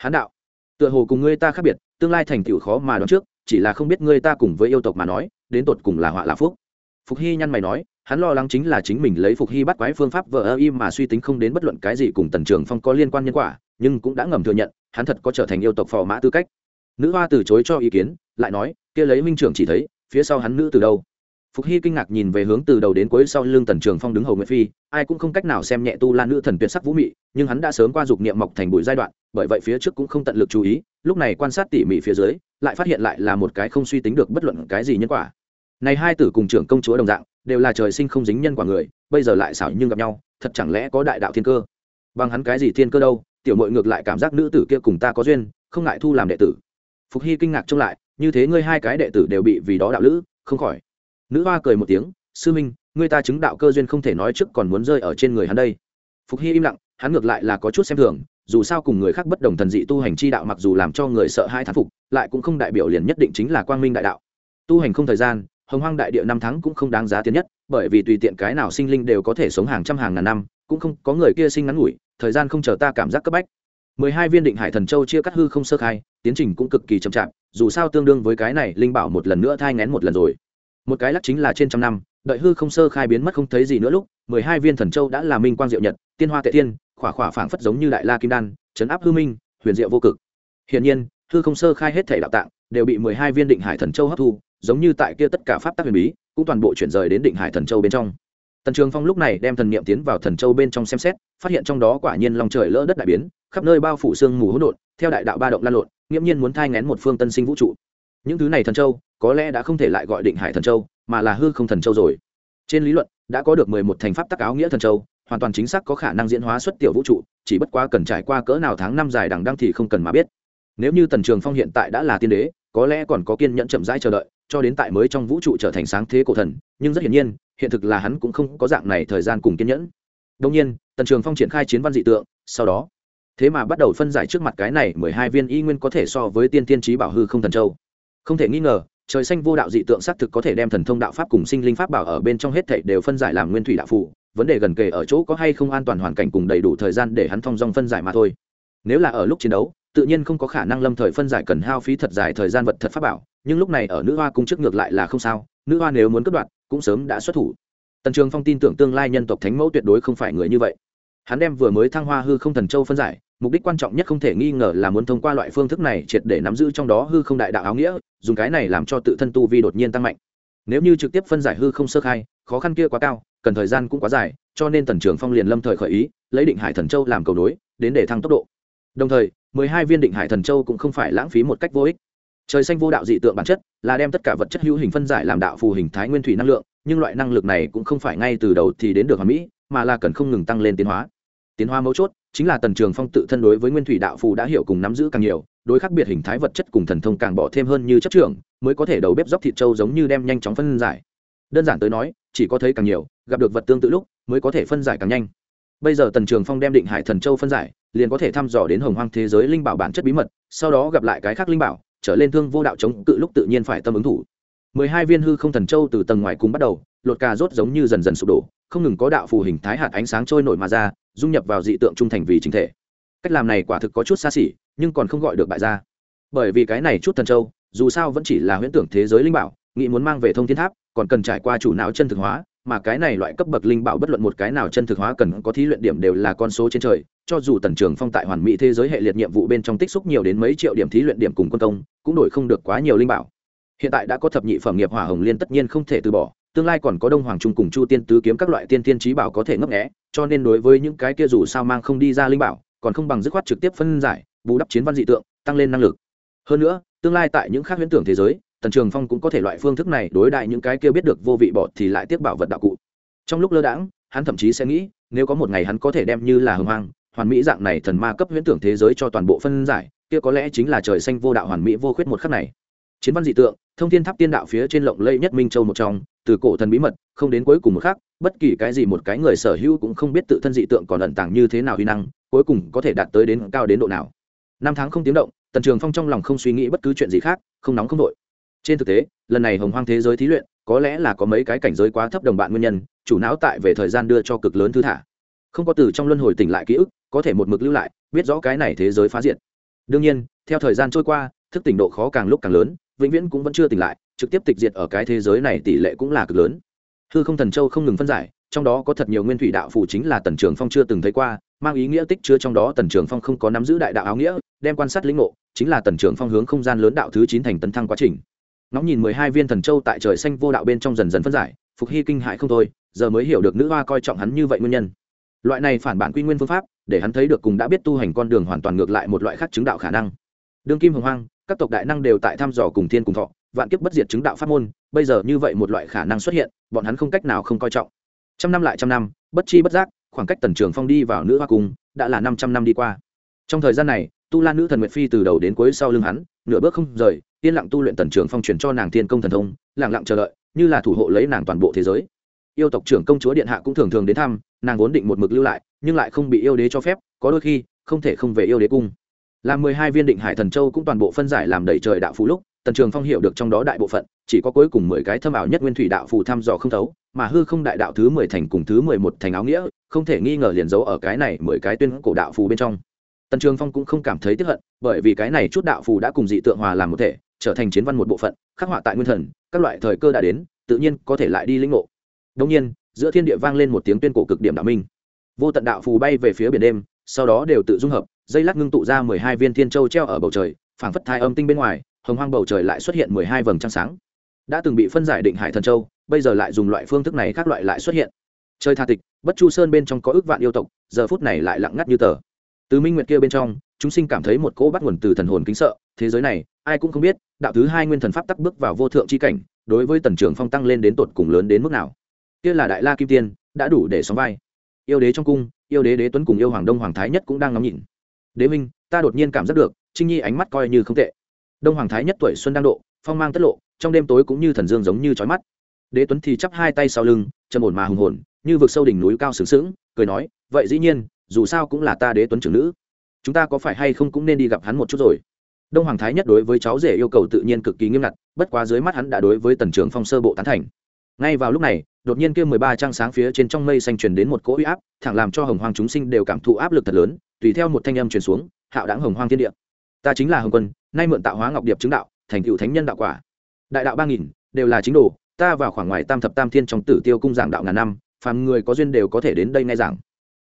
S1: Hán đạo. Tựa hồ cùng ngươi ta khác biệt, tương lai thành tựu khó mà đoán trước, chỉ là không biết ngươi ta cùng với yêu tộc mà nói, đến tột cùng là họa là phúc. Phục hy nhăn mày nói, hắn lo lắng chính là chính mình lấy phục hy bắt quái phương pháp vợ ơ im mà suy tính không đến bất luận cái gì cùng tần trường phong có liên quan nhân quả, nhưng cũng đã ngầm thừa nhận, hắn thật có trở thành yêu tộc phò mã tư cách. Nữ hoa từ chối cho ý kiến, lại nói, kia lấy minh trưởng chỉ thấy, phía sau hắn nữ từ đâu? Phục hy kinh ngạc nhìn về hướng từ đầu đến cuối sau lưng tần trường phong đứng hầu nguyệt phi, ai cũng không cách nào xem nhẹ tu lan nữ thần tuyệt sắc vũ mị, nhưng hắn đã sớm qua dục niệm mọc thành bụi giai đoạn, bởi vậy phía trước cũng không tận lực chú ý, lúc này quan sát tỉ mỉ phía dưới, lại phát hiện lại là một cái không suy tính được bất luận cái gì nhân quả. Này hai tử cùng trưởng công chúa đồng dạng, đều là trời sinh không dính nhân quả người, bây giờ lại xảo nhưng gặp nhau, thật chẳng lẽ có đại đạo thiên cơ? Bằng hắn cái gì thiên cơ đâu, tiểu mội ngược lại cảm giác nữ tử kia cùng ta có duyên, không ngại thu làm đệ tử. Phục hy kinh ngạc trông lại, như thế ngươi hai cái đệ tử đều bị vì đó đạo lữ, không khỏi nữ hoa cười một tiếng, sư minh, ngươi ta chứng đạo cơ duyên không thể nói trước còn muốn rơi ở trên người hắn đây. Phục hy im lặng, hắn ngược lại là có chút xem thường, dù sao cùng người khác bất đồng thần dị tu hành chi đạo mặc dù làm cho người sợ hai thán phục, lại cũng không đại biểu liền nhất định chính là quang minh đại đạo. Tu hành không thời gian, hồng hoang đại địa năm tháng cũng không đáng giá tiền nhất, bởi vì tùy tiện cái nào sinh linh đều có thể sống hàng trăm hàng ngàn năm, cũng không có người kia sinh ngắn ngủi, thời gian không chờ ta cảm giác cấp bách. Mười hai viên định hải thần châu chia cắt hư không sơ khai, tiến trình cũng cực kỳ chậm chạp, dù sao tương đương với cái này linh bảo một lần nữa thai ngén một lần rồi một cái lắc chính là trên trăm năm, đợi hư không sơ khai biến mất không thấy gì nữa lúc, mười hai viên thần châu đã là minh quang diệu nhật, tiên hoa tệ thiên, khỏa khỏa phảng phất giống như đại la kim đan, chấn áp hư minh, huyền diệu vô cực. Hiển nhiên, hư không sơ khai hết thể đạo tạng đều bị mười hai viên định hải thần châu hấp thu, giống như tại kia tất cả pháp tắc huyền bí, cũng toàn bộ chuyển rời đến định hải thần châu bên trong. Tần trường phong lúc này đem thần niệm tiến vào thần châu bên trong xem xét, phát hiện trong đó quả nhiên lòng trời lỡ đất đại biến, khắp nơi bao phủ sương mù hỗn độn, theo đại đạo ba động lan lộn, nghiễm nhiên muốn thai ngén một phương tân sinh vũ trụ. Những thứ này thần châu có lẽ đã không thể lại gọi định hải thần châu, mà là hư không thần châu rồi. Trên lý luận, đã có được mười một thành pháp tắc áo nghĩa thần châu, hoàn toàn chính xác có khả năng diễn hóa xuất tiểu vũ trụ, chỉ bất quá cần trải qua cỡ nào tháng năm dài đằng đăng thì không cần mà biết. Nếu như tần trường phong hiện tại đã là tiên đế, có lẽ còn có kiên nhẫn chậm rãi chờ đợi, cho đến tại mới trong vũ trụ trở thành sáng thế cổ thần, nhưng rất hiển nhiên, hiện thực là hắn cũng không có dạng này thời gian cùng kiên nhẫn. Đông nhiên, tần trường phong triển khai chiến văn dị tượng, sau đó, thế mà bắt đầu phân giải trước mặt cái này mười hai viên y nguyên có thể so với tiên tiên trí bảo hư không thần châu. Không thể nghi ngờ trời xanh vô đạo dị tượng xác thực có thể đem thần thông đạo pháp cùng sinh linh pháp bảo ở bên trong hết thảy đều phân giải làm nguyên thủy đạo phụ vấn đề gần kề ở chỗ có hay không an toàn hoàn cảnh cùng đầy đủ thời gian để hắn thông dong phân giải mà thôi. Nếu là ở lúc chiến đấu, tự nhiên không có khả năng lâm thời phân giải cần hao phí thật dài thời gian vật thật pháp bảo, nhưng lúc này ở nữ hoa cung trước ngược lại là không sao, nữ hoa nếu muốn cất đoạn cũng sớm đã xuất thủ. Tần trường phong tin tưởng tương lai nhân tộc thánh mẫu tuyệt đối không phải người như vậy. Hắn đem vừa mới thăng hoa hư không thần châu phân giải mục đích quan trọng nhất không thể nghi ngờ là muốn thông qua loại phương thức này triệt để nắm giữ trong đó hư không đại đạo áo nghĩa, dùng cái này làm cho tự thân tu vi đột nhiên tăng mạnh. Nếu như trực tiếp phân giải hư không sơ khai, khó khăn kia quá cao, cần thời gian cũng quá dài, cho nên tần trường phong liền lâm thời khởi ý, lấy định hải thần châu làm cầu nối, đến để thăng tốc độ. Đồng thời, mười hai viên định hải thần châu cũng không phải lãng phí một cách vô ích. Trời xanh vô đạo dị tượng bản chất, là đem tất cả vật chất hữu hình phân giải làm đạo phù hình thái nguyên thủy năng lượng, nhưng loại năng lực này cũng không phải ngay từ đầu thì đến được hoàn mỹ, mà là cần không ngừng tăng lên tiến hóa. Tiến hóa mấu chốt chính là tần trường phong tự thân đối với nguyên thủy đạo phù đã hiểu cùng nắm giữ càng nhiều, đối khác biệt hình thái vật chất cùng thần thông càng bỏ thêm hơn như chất trưởng, mới có thể đầu bếp dốc thịt trâu giống như đem nhanh chóng phân giải. Đơn giản tới nói, chỉ có thấy càng nhiều, gặp được vật tương tự lúc, mới có thể phân giải càng nhanh. Bây giờ tần trường phong đem định hải thần châu phân giải, liền có thể thăm dò đến hồng hoang thế giới linh bảo bản chất bí mật, sau đó gặp lại cái khác linh bảo, trở lên thương vô đạo chống cự lúc tự nhiên phải tâm ứng thủ. Mười hai viên hư không thần châu từ tầng ngoài cùng bắt đầu, lột cà rốt giống như dần dần sụp đổ không ngừng có đạo phù hình thái hạt ánh sáng trôi nổi mà ra, dung nhập vào dị tượng trung thành vì chính thể. Cách làm này quả thực có chút xa xỉ, nhưng còn không gọi được bại gia bởi vì cái này chút thần châu, dù sao vẫn chỉ là huyễn tưởng thế giới linh bảo, nghĩ muốn mang về thông thiên tháp, còn cần trải qua chủ não chân thực hóa, mà cái này loại cấp bậc linh bảo bất luận một cái nào chân thực hóa cần có thí luyện điểm đều là con số trên trời, cho dù tần trường phong tại hoàn mỹ thế giới hệ liệt nhiệm vụ bên trong tích xúc nhiều đến mấy triệu điểm thí luyện điểm cùng quân công, cũng đổi không được quá nhiều linh bảo. Hiện tại đã có thập nhị phẩm nghiệp hỏa hồng liên tất nhiên không thể từ bỏ tương lai còn có đông hoàng trung cùng chu tiên tứ kiếm các loại tiên tiên trí bảo có thể ngấp nghẽ cho nên đối với những cái kia dù sao mang không đi ra linh bảo, còn không bằng dứt khoát trực tiếp phân giải, bù đắp chiến văn dị tượng, tăng lên năng lực. Hơn nữa, tương lai tại những khác huyễn tưởng thế giới, tần trường phong cũng có thể loại phương thức này đối đại những cái kia biết được vô vị bọt thì lại tiếp bảo vật đạo cụ. Trong lúc lơ đãng, hắn thậm chí sẽ nghĩ, nếu có một ngày hắn có thể đem như là hồng hoang, hoàn mỹ dạng này thần ma cấp huyễn tưởng thế giới cho toàn bộ phân giải, kia có lẽ chính là trời xanh vô đạo hoàn mỹ vô khuyết một khắc này chiến văn dị tượng, thông thiên tháp tiên đạo phía trên lộng lây nhất minh châu một trong, từ cổ thần bí mật, không đến cuối cùng một khắc, bất kỳ cái gì một cái người sở hữu cũng không biết tự thân dị tượng còn ẩn tàng như thế nào huy năng, cuối cùng có thể đạt tới đến cao đến độ nào. Năm tháng không tiếng động, tần trường phong trong lòng không suy nghĩ bất cứ chuyện gì khác, không nóng không đội trên thực tế, lần này hồng hoang thế giới thí luyện, có lẽ là có mấy cái cảnh giới quá thấp đồng bạn nguyên nhân, chủ não tại về thời gian đưa cho cực lớn thư thả. Không có từ trong luân hồi tỉnh lại ký ức, có thể một mực lưu lại, biết rõ cái này thế giới phá diện đương nhiên, theo thời gian trôi qua thức tỉnh độ khó càng lúc càng lớn, vĩnh viễn cũng vẫn chưa tỉnh lại, trực tiếp tịch diệt ở cái thế giới này tỷ lệ cũng là cực lớn. Hư không thần châu không ngừng phân giải, trong đó có thật nhiều nguyên thủy đạo phù chính là tần trường phong chưa từng thấy qua, mang ý nghĩa tích chứa trong đó tần trường phong không có nắm giữ đại đạo áo nghĩa, đem quan sát lĩnh ngộ, chính là tần trường phong hướng không gian lớn đạo thứ chín thành tấn thăng quá trình. Ngóng nhìn mười hai viên thần châu tại trời xanh vô đạo bên trong dần dần phân giải, phục hy kinh hại không thôi, giờ mới hiểu được nữ hoa coi trọng hắn như vậy nguyên nhân. Loại này phản bản quy nguyên phương pháp, để hắn thấy được cùng đã biết tu hành con đường hoàn toàn ngược lại một loại khác chứng đạo khả năng. Đương kim hồng hoang các tộc đại năng đều tại thăm dò cùng thiên cùng thọ, vạn kiếp bất diệt chứng đạo pháp môn, bây giờ như vậy một loại khả năng xuất hiện, bọn hắn không cách nào không coi trọng. Trăm năm lại trăm năm, bất chi bất giác, khoảng cách tần trường phong đi vào nữ hoa cung, đã là năm trăm năm đi qua. Trong thời gian này, tu lan nữ thần nguyệt phi từ đầu đến cuối sau lưng hắn, nửa bước không rời, yên lặng tu luyện tần trường phong truyền cho nàng thiên công thần thông, lặng lặng chờ đợi, như là thủ hộ lấy nàng toàn bộ thế giới. Yêu tộc trưởng công chúa điện hạ cũng thường thường đến thăm, nàng vốn định một mực lưu lại, nhưng lại không bị yêu đế cho phép, có đôi khi, không thể không về yêu đế cung làm mười hai viên định hải thần châu cũng toàn bộ phân giải làm đầy trời đạo phù lúc, tần trường phong hiểu được trong đó đại bộ phận, chỉ có cuối cùng mười cái thâm ảo nhất nguyên thủy đạo phù thăm dò không thấu, mà hư không đại đạo thứ mười thành cùng thứ mười một thành áo nghĩa, không thể nghi ngờ liền giấu ở cái này mười cái tuyên cổ đạo phù bên trong. Tần trường phong cũng không cảm thấy tiếp hận, bởi vì cái này chút đạo phù đã cùng dị tượng hòa làm một thể, trở thành chiến văn một bộ phận, khắc họa tại nguyên thần, các loại thời cơ đã đến, tự nhiên có thể lại đi lĩnh ngộ. Đông nhiên, giữa thiên địa vang lên một tiếng tuyên cổ cực điểm đạo minh. Vô tận đạo phù bay về phía biển đêm, sau đó đều tự dung hợp dây lát ngưng tụ ra mười hai viên thiên châu treo ở bầu trời, phảng phất thai âm tinh bên ngoài, hồng hoang bầu trời lại xuất hiện mười hai vầng trăng sáng. Đã từng bị phân giải định hải thần châu, bây giờ lại dùng loại phương thức này khác loại lại xuất hiện. Chơi tha tịch, bất chu sơn bên trong có ước vạn yêu tộc, giờ phút này lại lặng ngắt như tờ. Từ minh nguyệt kia bên trong, chúng sinh cảm thấy một cỗ bắt nguồn từ thần hồn kính sợ, thế giới này, ai cũng không biết, đạo thứ hai nguyên thần pháp tắc bước vào vô thượng c h i cảnh, đối với tần trường phong tăng lên đến tột cùng lớn đến mức nào. Kia là đại la kim tiên, đã đủ để sóng vai. Yêu đế trong cung, yêu đế đế tuấn cùng yêu hoàng đông hoàng thái nhất cũng đang ngắm nhìn đế minh ta đột nhiên cảm giác được, trinh nhi ánh mắt coi như không tệ. Đông hoàng thái nhất tuổi xuân đang độ, phong mang tất lộ, trong đêm tối cũng như thần dương giống như trói mắt. Đế tuấn thì chắp hai tay sau lưng, trầm ổn mà hùng hồn, như vực sâu đỉnh núi cao sướng sướng cười nói, vậy dĩ nhiên, dù sao cũng là ta đế tuấn trưởng nữ. Chúng ta có phải hay không cũng nên đi gặp hắn một chút rồi? Đông hoàng thái nhất đối với cháu rể yêu cầu tự nhiên cực kỳ nghiêm ngặt, bất quá dưới mắt hắn đã đối với tần trưởng phong sơ bộ tán thành. Ngay vào lúc này, đột nhiên kia mười ba trang sáng phía trên trong mây xanh truyền đến một cỗ uy áp, thẳng làm cho hồng hoàng chúng sinh đều cảm thụ áp lực thật lớn tùy theo một thanh âm truyền xuống, hạo đáng hồng hoang thiên địa. Ta chính là hồng quân, nay mượn tạo hóa ngọc điệp chứng đạo, thành cựu thánh nhân đạo quả. Đại đạo ba nghìn, đều là chính đồ, ta vào khoảng ngoài tam thập tam thiên trong tử tiêu cung giảng đạo ngàn năm, phàm người có duyên đều có thể đến đây nghe giảng.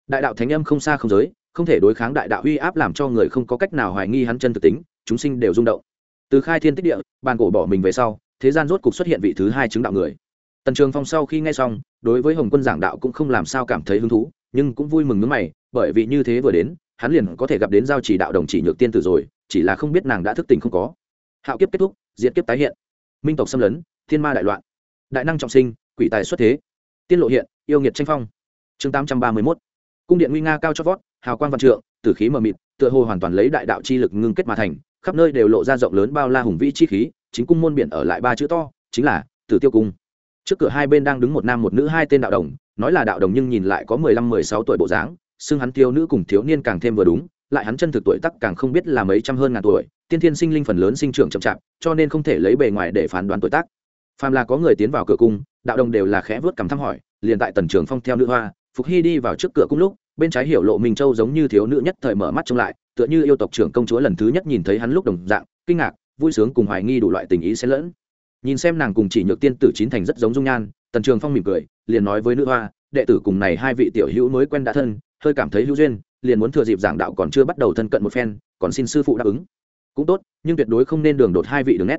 S1: Đại đạo thánh âm không xa không giới, không thể đối kháng đại đạo uy áp làm cho người không có cách nào hoài nghi hắn chân thực tính, chúng sinh đều rung động. Từ khai thiên tích địa, bàn cổ bỏ mình về sau, thế gian rốt cục xuất hiện vị thứ hai chứng đạo người. Tần trường phong sau khi nghe xong, đối với hồng quân giảng đạo cũng không làm sao cảm thấy hứng thú, nhưng cũng vui mừng nước mày, bởi vì như thế vừa đến hắn liền có thể gặp đến giao chỉ đạo đồng chỉ nhược tiên tử rồi, chỉ là không biết nàng đã thức tỉnh không có. Hạo kiếp kết thúc, diệt kiếp tái hiện. Minh tộc xâm lấn, thiên ma đại loạn. Đại năng trọng sinh, quỷ tài xuất thế. Tiên lộ hiện, yêu nghiệt tranh phong. Chương tám trăm ba mươi mốt. Cung điện nguy nga cao chót vót, hào quang văn trượng, tử khí mờ mịt, tựa hồ hoàn toàn lấy đại đạo chi lực ngưng kết mà thành, khắp nơi đều lộ ra rộng lớn bao la hùng vĩ chi khí, chính cung môn biển ở lại ba chữ to, chính là tử tiêu cung. Trước cửa hai bên đang đứng một nam một nữ hai tên đạo đồng, nói là đạo đồng nhưng nhìn lại có mười lăm, mười sáu tuổi bộ dáng xưng hắn thiếu nữ cùng thiếu niên càng thêm vừa đúng, lại hắn chân thực tuổi tắc càng không biết là mấy trăm hơn ngàn tuổi, tiên thiên sinh linh phần lớn sinh trưởng chậm chạp, cho nên không thể lấy bề ngoài để phán đoán tuổi tác. Phàm là có người tiến vào cửa cung, đạo đồng đều là khẽ vớt cằm thăm hỏi, liền tại tần trường phong theo nữ hoa, phục hy đi vào trước cửa cung lúc, bên trái hiểu lộ minh châu giống như thiếu nữ nhất thời mở mắt trông lại, tựa như yêu tộc trưởng công chúa lần thứ nhất nhìn thấy hắn lúc đồng dạng, kinh ngạc, vui sướng cùng hoài nghi đủ loại tình ý xen lẫn. Nhìn xem nàng cùng chỉ nhược tiên tử chín thành rất giống dung nhan, tần trường phong mỉm cười, liền nói với nữ hoa, đệ tử cùng này hai vị tiểu hữu mới quen đã thân hơi cảm thấy hữu duyên, liền muốn thừa dịp giảng đạo còn chưa bắt đầu thân cận một phen, còn xin sư phụ đáp ứng. Cũng tốt, nhưng tuyệt đối không nên đường đột hai vị đường nét.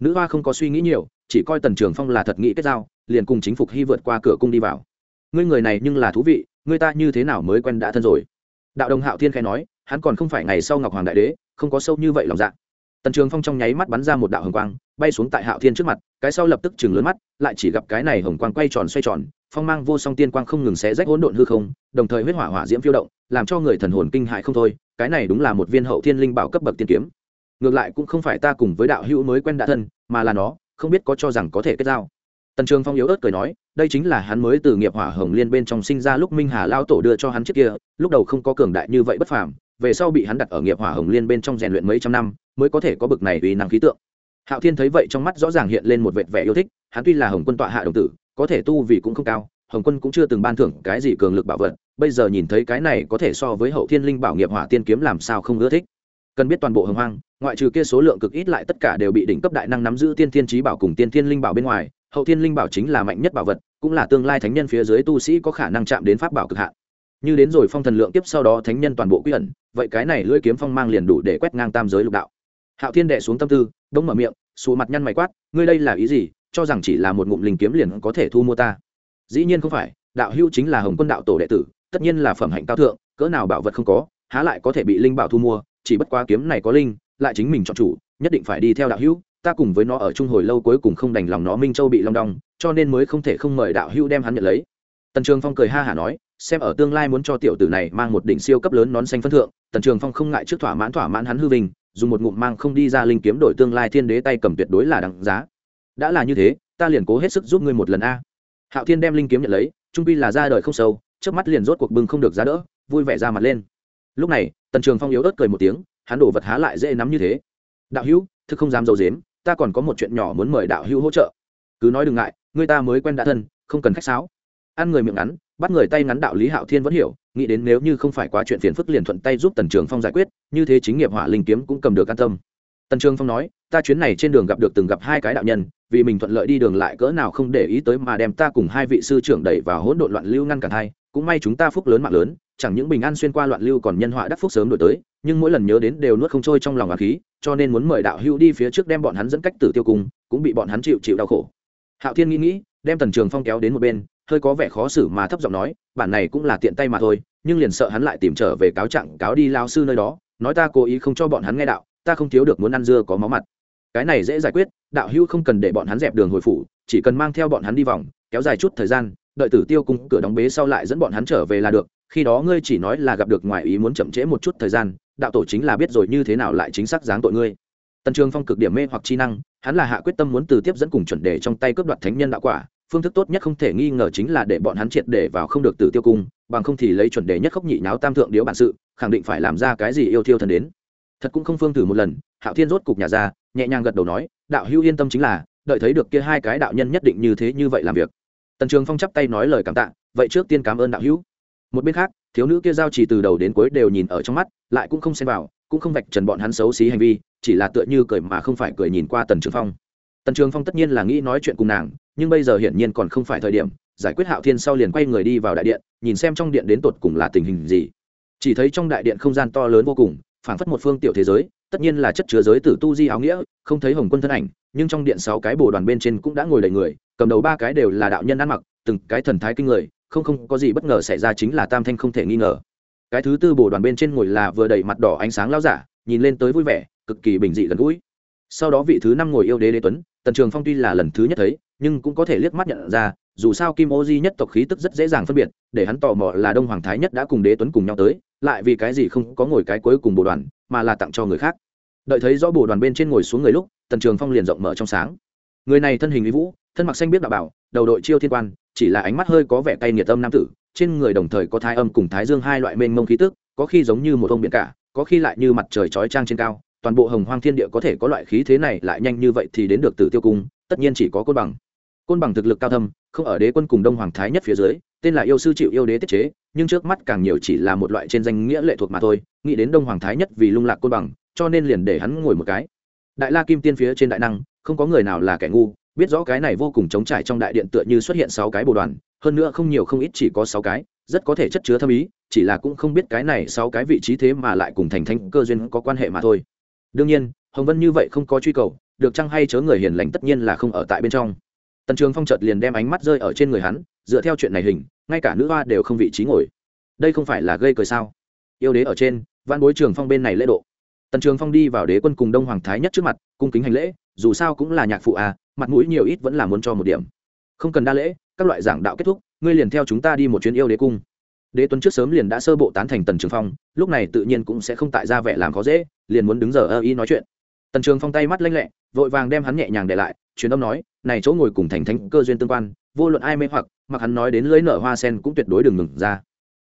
S1: Nữ hoa không có suy nghĩ nhiều, chỉ coi tần trường phong là thật nghĩ kết giao, liền cùng chính phục hy vượt qua cửa cung đi vào. Ngươi người này nhưng là thú vị, ngươi ta như thế nào mới quen đã thân rồi? Đạo đồng hạo thiên khai nói, hắn còn không phải ngày sau ngọc hoàng đại đế, không có sâu như vậy lòng dạ tần trường phong trong nháy mắt bắn ra một đạo hồng quang, bay xuống tại hạo thiên trước mặt, cái sau lập tức chừng lớn mắt, lại chỉ gặp cái này hồng quang quay tròn xoay tròn, phong mang vô song tiên quang không ngừng xé rách hỗn độn hư không, đồng thời huyết hỏa hỏa diễm phiêu động, làm cho người thần hồn kinh hại không thôi, cái này đúng là một viên hậu thiên linh bảo cấp bậc tiên kiếm. Ngược lại cũng không phải ta cùng với đạo hữu mới quen đã thân, mà là nó, không biết có cho rằng có thể kết giao. Tần trường phong yếu ớt cười nói, đây chính là hắn mới từ nghiệp hỏa hồng liên bên trong sinh ra lúc minh hà lao tổ đưa cho hắn trước kia, lúc đầu không có cường đại như vậy bất phàm về sau bị hắn đặt ở nghiệp hỏa hồng liên bên trong rèn luyện mấy trăm năm, mới có thể có bực này uy năng khí tượng. Hạo thiên thấy vậy trong mắt rõ ràng hiện lên một vệt vẻ yêu thích, hắn tuy là hồng quân tọa hạ đồng tử, có thể tu vì cũng không cao, hồng quân cũng chưa từng ban thưởng cái gì cường lực bảo vật, bây giờ nhìn thấy cái này có thể so với hậu thiên linh bảo nghiệp hỏa tiên kiếm làm sao không ưa thích. Cần biết toàn bộ hồng hoang, ngoại trừ kia số lượng cực ít lại tất cả đều bị đỉnh cấp đại năng nắm giữ tiên thiên trí bảo cùng tiên thiên linh bảo bên ngoài, hậu thiên linh bảo chính là mạnh nhất bảo vật, cũng là tương lai thánh nhân phía dưới tu sĩ có khả năng chạm đến pháp bảo cực hạn như đến rồi phong thần lượng tiếp sau đó thánh nhân toàn bộ quy ẩn, vậy cái này lưỡi kiếm phong mang liền đủ để quét ngang tam giới lục đạo. Hạo thiên đệ xuống tâm tư đống mở miệng xù mặt nhăn mày quát, ngươi đây là ý gì, cho rằng chỉ là một ngụm linh kiếm liền có thể thu mua ta? Dĩ nhiên không phải, đạo hữu chính là hồng quân đạo tổ đệ tử, tất nhiên là phẩm hạnh cao thượng, cỡ nào bảo vật không có, há lại có thể bị linh bảo thu mua, chỉ bất quá kiếm này có linh, lại chính mình chọn chủ, nhất định phải đi theo đạo hữu, ta cùng với nó ở chung hồi lâu cuối cùng không đành lòng nó minh châu bị long đong, cho nên mới không thể không mời đạo hữu đem hắn nhận lấy. Tần trường phong cười ha hả nói xem ở tương lai muốn cho tiểu tử này mang một đỉnh siêu cấp lớn nón xanh phân thượng, tần trường phong không ngại trước thỏa mãn thỏa mãn hắn hư vinh, dùng một ngụm mang không đi ra linh kiếm đổi tương lai thiên đế tay cầm tuyệt đối là đằng giá. Đã là như thế, ta liền cố hết sức giúp ngươi một lần a. Hạo thiên đem linh kiếm nhận lấy, trung pi là ra đời không sâu, trước mắt liền rốt cuộc bưng không được giá đỡ, vui vẻ ra mặt lên. Lúc này, tần trường phong yếu ớt cười một tiếng, hắn đổ vật há lại dễ nắm như thế. Đạo hữu thức không dám d i ấ u dếm ta còn có một chuyện nhỏ muốn mời đạo hữu hỗ trợ. Cứ nói đừng ngại, người ta mới quen đã thân, không cần khách sáo. Ăn người miệng ngắn bắt người tay ngắn đạo lý hạo thiên vẫn hiểu, nghĩ đến nếu như không phải quá chuyện phiền phức liền thuận tay giúp tần trường phong giải quyết, như thế chính nghiệp hỏa linh kiếm cũng cầm được an tâm. Tần trường phong nói, ta chuyến này trên đường gặp được từng gặp hai cái đạo nhân, vì mình thuận lợi đi đường lại cỡ nào không để ý tới mà đem ta cùng hai vị sư trưởng đẩy vào hỗn độn loạn lưu ngăn cản hai, cũng may chúng ta phúc lớn mạng lớn, chẳng những bình an xuyên qua loạn lưu còn nhân họa đắc phúc sớm đổi tới, nhưng mỗi lần nhớ đến đều nuốt không trôi trong lòng hà khí, cho nên muốn mời đạo hữu đi phía trước đem bọn hắn dẫn cách tử tiêu cung cũng bị bọn hắn chịu chịu đau khổ. Hạo thiên nghĩ nghĩ, đem tần trường phong kéo đến một bên hơi có vẻ khó xử mà thấp giọng nói, bản này cũng là tiện tay mà thôi, nhưng liền sợ hắn lại tìm trở về cáo trạng cáo đi lao sư nơi đó, nói ta cố ý không cho bọn hắn nghe đạo, ta không thiếu được muốn ăn dưa có máu mặt. Cái này dễ giải quyết, đạo hữu không cần để bọn hắn dẹp đường hồi phủ, chỉ cần mang theo bọn hắn đi vòng, kéo dài chút thời gian, đợi tử tiêu cung cửa đóng bế sau lại dẫn bọn hắn trở về là được, khi đó ngươi chỉ nói là gặp được ngoài ý muốn chậm trễ một chút thời gian, đạo tổ chính là biết rồi như thế nào lại chính xác dáng tội ngươi. Tần trường phong cực điểm mê hoặc chi năng, hắn là hạ quyết tâm muốn từ tiếp dẫn cùng chuẩn đề trong tay cướp đoạt thánh nhân đạo quả phương thức tốt nhất không thể nghi ngờ chính là để bọn hắn triệt để vào không được tử tiêu cung, bằng không thì lấy chuẩn đề nhất khốc nhị náo tam thượng điếu bản sự, khẳng định phải làm ra cái gì yêu thiêu thần đến. Thật cũng không phương thử một lần, hạo thiên rốt cục nhà ra, nhẹ nhàng gật đầu nói, đạo hữu yên tâm chính là, đợi thấy được kia hai cái đạo nhân nhất định như thế như vậy làm việc. Tần trường phong chắp tay nói lời cảm tạ, vậy trước tiên cảm ơn đạo hữu. Một bên khác, thiếu nữ kia giao chỉ từ đầu đến cuối đều nhìn ở trong mắt, lại cũng không xem vào, cũng không vạch trần bọn hắn xấu xí hành vi, chỉ là tựa như cười mà không phải cười nhìn qua tần trường phong. Tần trường phong tất nhiên là nghĩ nói chuyện cùng nàng nhưng bây giờ hiển nhiên còn không phải thời điểm, giải quyết hạo thiên sau liền quay người đi vào đại điện, nhìn xem trong điện đến tột cùng là tình hình gì. Chỉ thấy trong đại điện không gian to lớn vô cùng, phảng phất một phương tiểu thế giới, tất nhiên là chất chứa giới tử tu di áo nghĩa, không thấy hồng quân thân ảnh, nhưng trong điện sáu cái bồ đoàn bên trên cũng đã ngồi đầy người, cầm đầu ba cái đều là đạo nhân ăn mặc, từng cái thần thái kinh người, không không có gì bất ngờ xảy ra chính là tam thanh không thể nghi ngờ. Cái thứ tư bồ đoàn bên trên ngồi là vừa đầy mặt đỏ ánh sáng lao giả, nhìn lên tới vui vẻ, cực kỳ bình dị gần gũi. Sau đó vị thứ năm ngồi yêu đế đế tuấn, tần trường phong tuy là lần thứ nhất thấy nhưng cũng có thể liếc mắt nhận ra, dù sao kim ô di nhất tộc khí tức rất dễ dàng phân biệt, để hắn tò mò là đông hoàng thái nhất đã cùng đế tuấn cùng nhau tới, lại vì cái gì không có ngồi cái cuối cùng bồ đoàn, mà là tặng cho người khác. Đợi thấy rõ bồ đoàn bên trên ngồi xuống người lúc, tần trường phong liền rộng mở trong sáng. Người này thân hình lý vũ, thân mặc xanh biết đạo bảo, đầu đội chiêu thiên quan, chỉ là ánh mắt hơi có vẻ cay nghiệt âm nam tử, trên người đồng thời có thái âm cùng thái dương hai loại mênh mông khí tức, có khi giống như một ông biển cả, có khi lại như mặt trời chói trang trên cao, toàn bộ hồng hoang thiên địa có thể có loại khí thế này lại nhanh như vậy thì đến được tử tiêu cung, tất nhiên chỉ có côn bằng côn bằng thực lực cao thâm, không ở đế quân cùng đông hoàng thái nhất phía dưới, tên là yêu sư chịu yêu đế tiết chế, nhưng trước mắt càng nhiều chỉ là một loại trên danh nghĩa lệ thuộc mà thôi, nghĩ đến đông hoàng thái nhất vì lung lạc côn bằng, cho nên liền để hắn ngồi một cái. Đại la kim tiên phía trên đại năng, không có người nào là kẻ ngu, biết rõ cái này vô cùng chống trải trong đại điện tựa như xuất hiện sáu cái bồ đoàn, hơn nữa không nhiều không ít chỉ có sáu cái, rất có thể chất chứa thâm ý, chỉ là cũng không biết cái này sáu cái vị trí thế mà lại cùng thành thanh cơ duyên có quan hệ mà thôi. Đương nhiên, hồng vân như vậy không có truy cầu, được chăng hay chớ người hiền lành tất nhiên là không ở tại bên trong tần trường phong chợt liền đem ánh mắt rơi ở trên người hắn, dựa theo chuyện này hình, ngay cả nữ hoa đều không vị trí ngồi. Đây không phải là gây cười sao? Yêu đế ở trên văn bối trường phong bên này lễ độ. Tần trường phong đi vào đế quân cùng đông hoàng thái nhất trước mặt, cung kính hành lễ, dù sao cũng là nhạc phụ à mặt mũi nhiều ít vẫn là muốn cho một điểm. Không cần đa lễ, các loại giảng đạo kết thúc, ngươi liền theo chúng ta đi một chuyến yêu đế cung. Đế tuấn trước sớm liền đã sơ bộ tán thành tần trường phong, lúc này tự nhiên cũng sẽ không tại ra vẻ làm khó dễ, liền muốn đứng giờ ơ y nói chuyện. Tần trường phong tay mắt lanh lẹ, vội vàng đem hắn nhẹ nhàng để lại truyền âm nói, này chỗ ngồi cùng thành thánh cơ duyên tương quan, vô luận ai mê hoặc, mặc hắn nói đến lưới nở hoa sen cũng tuyệt đối đừng ngừng ra.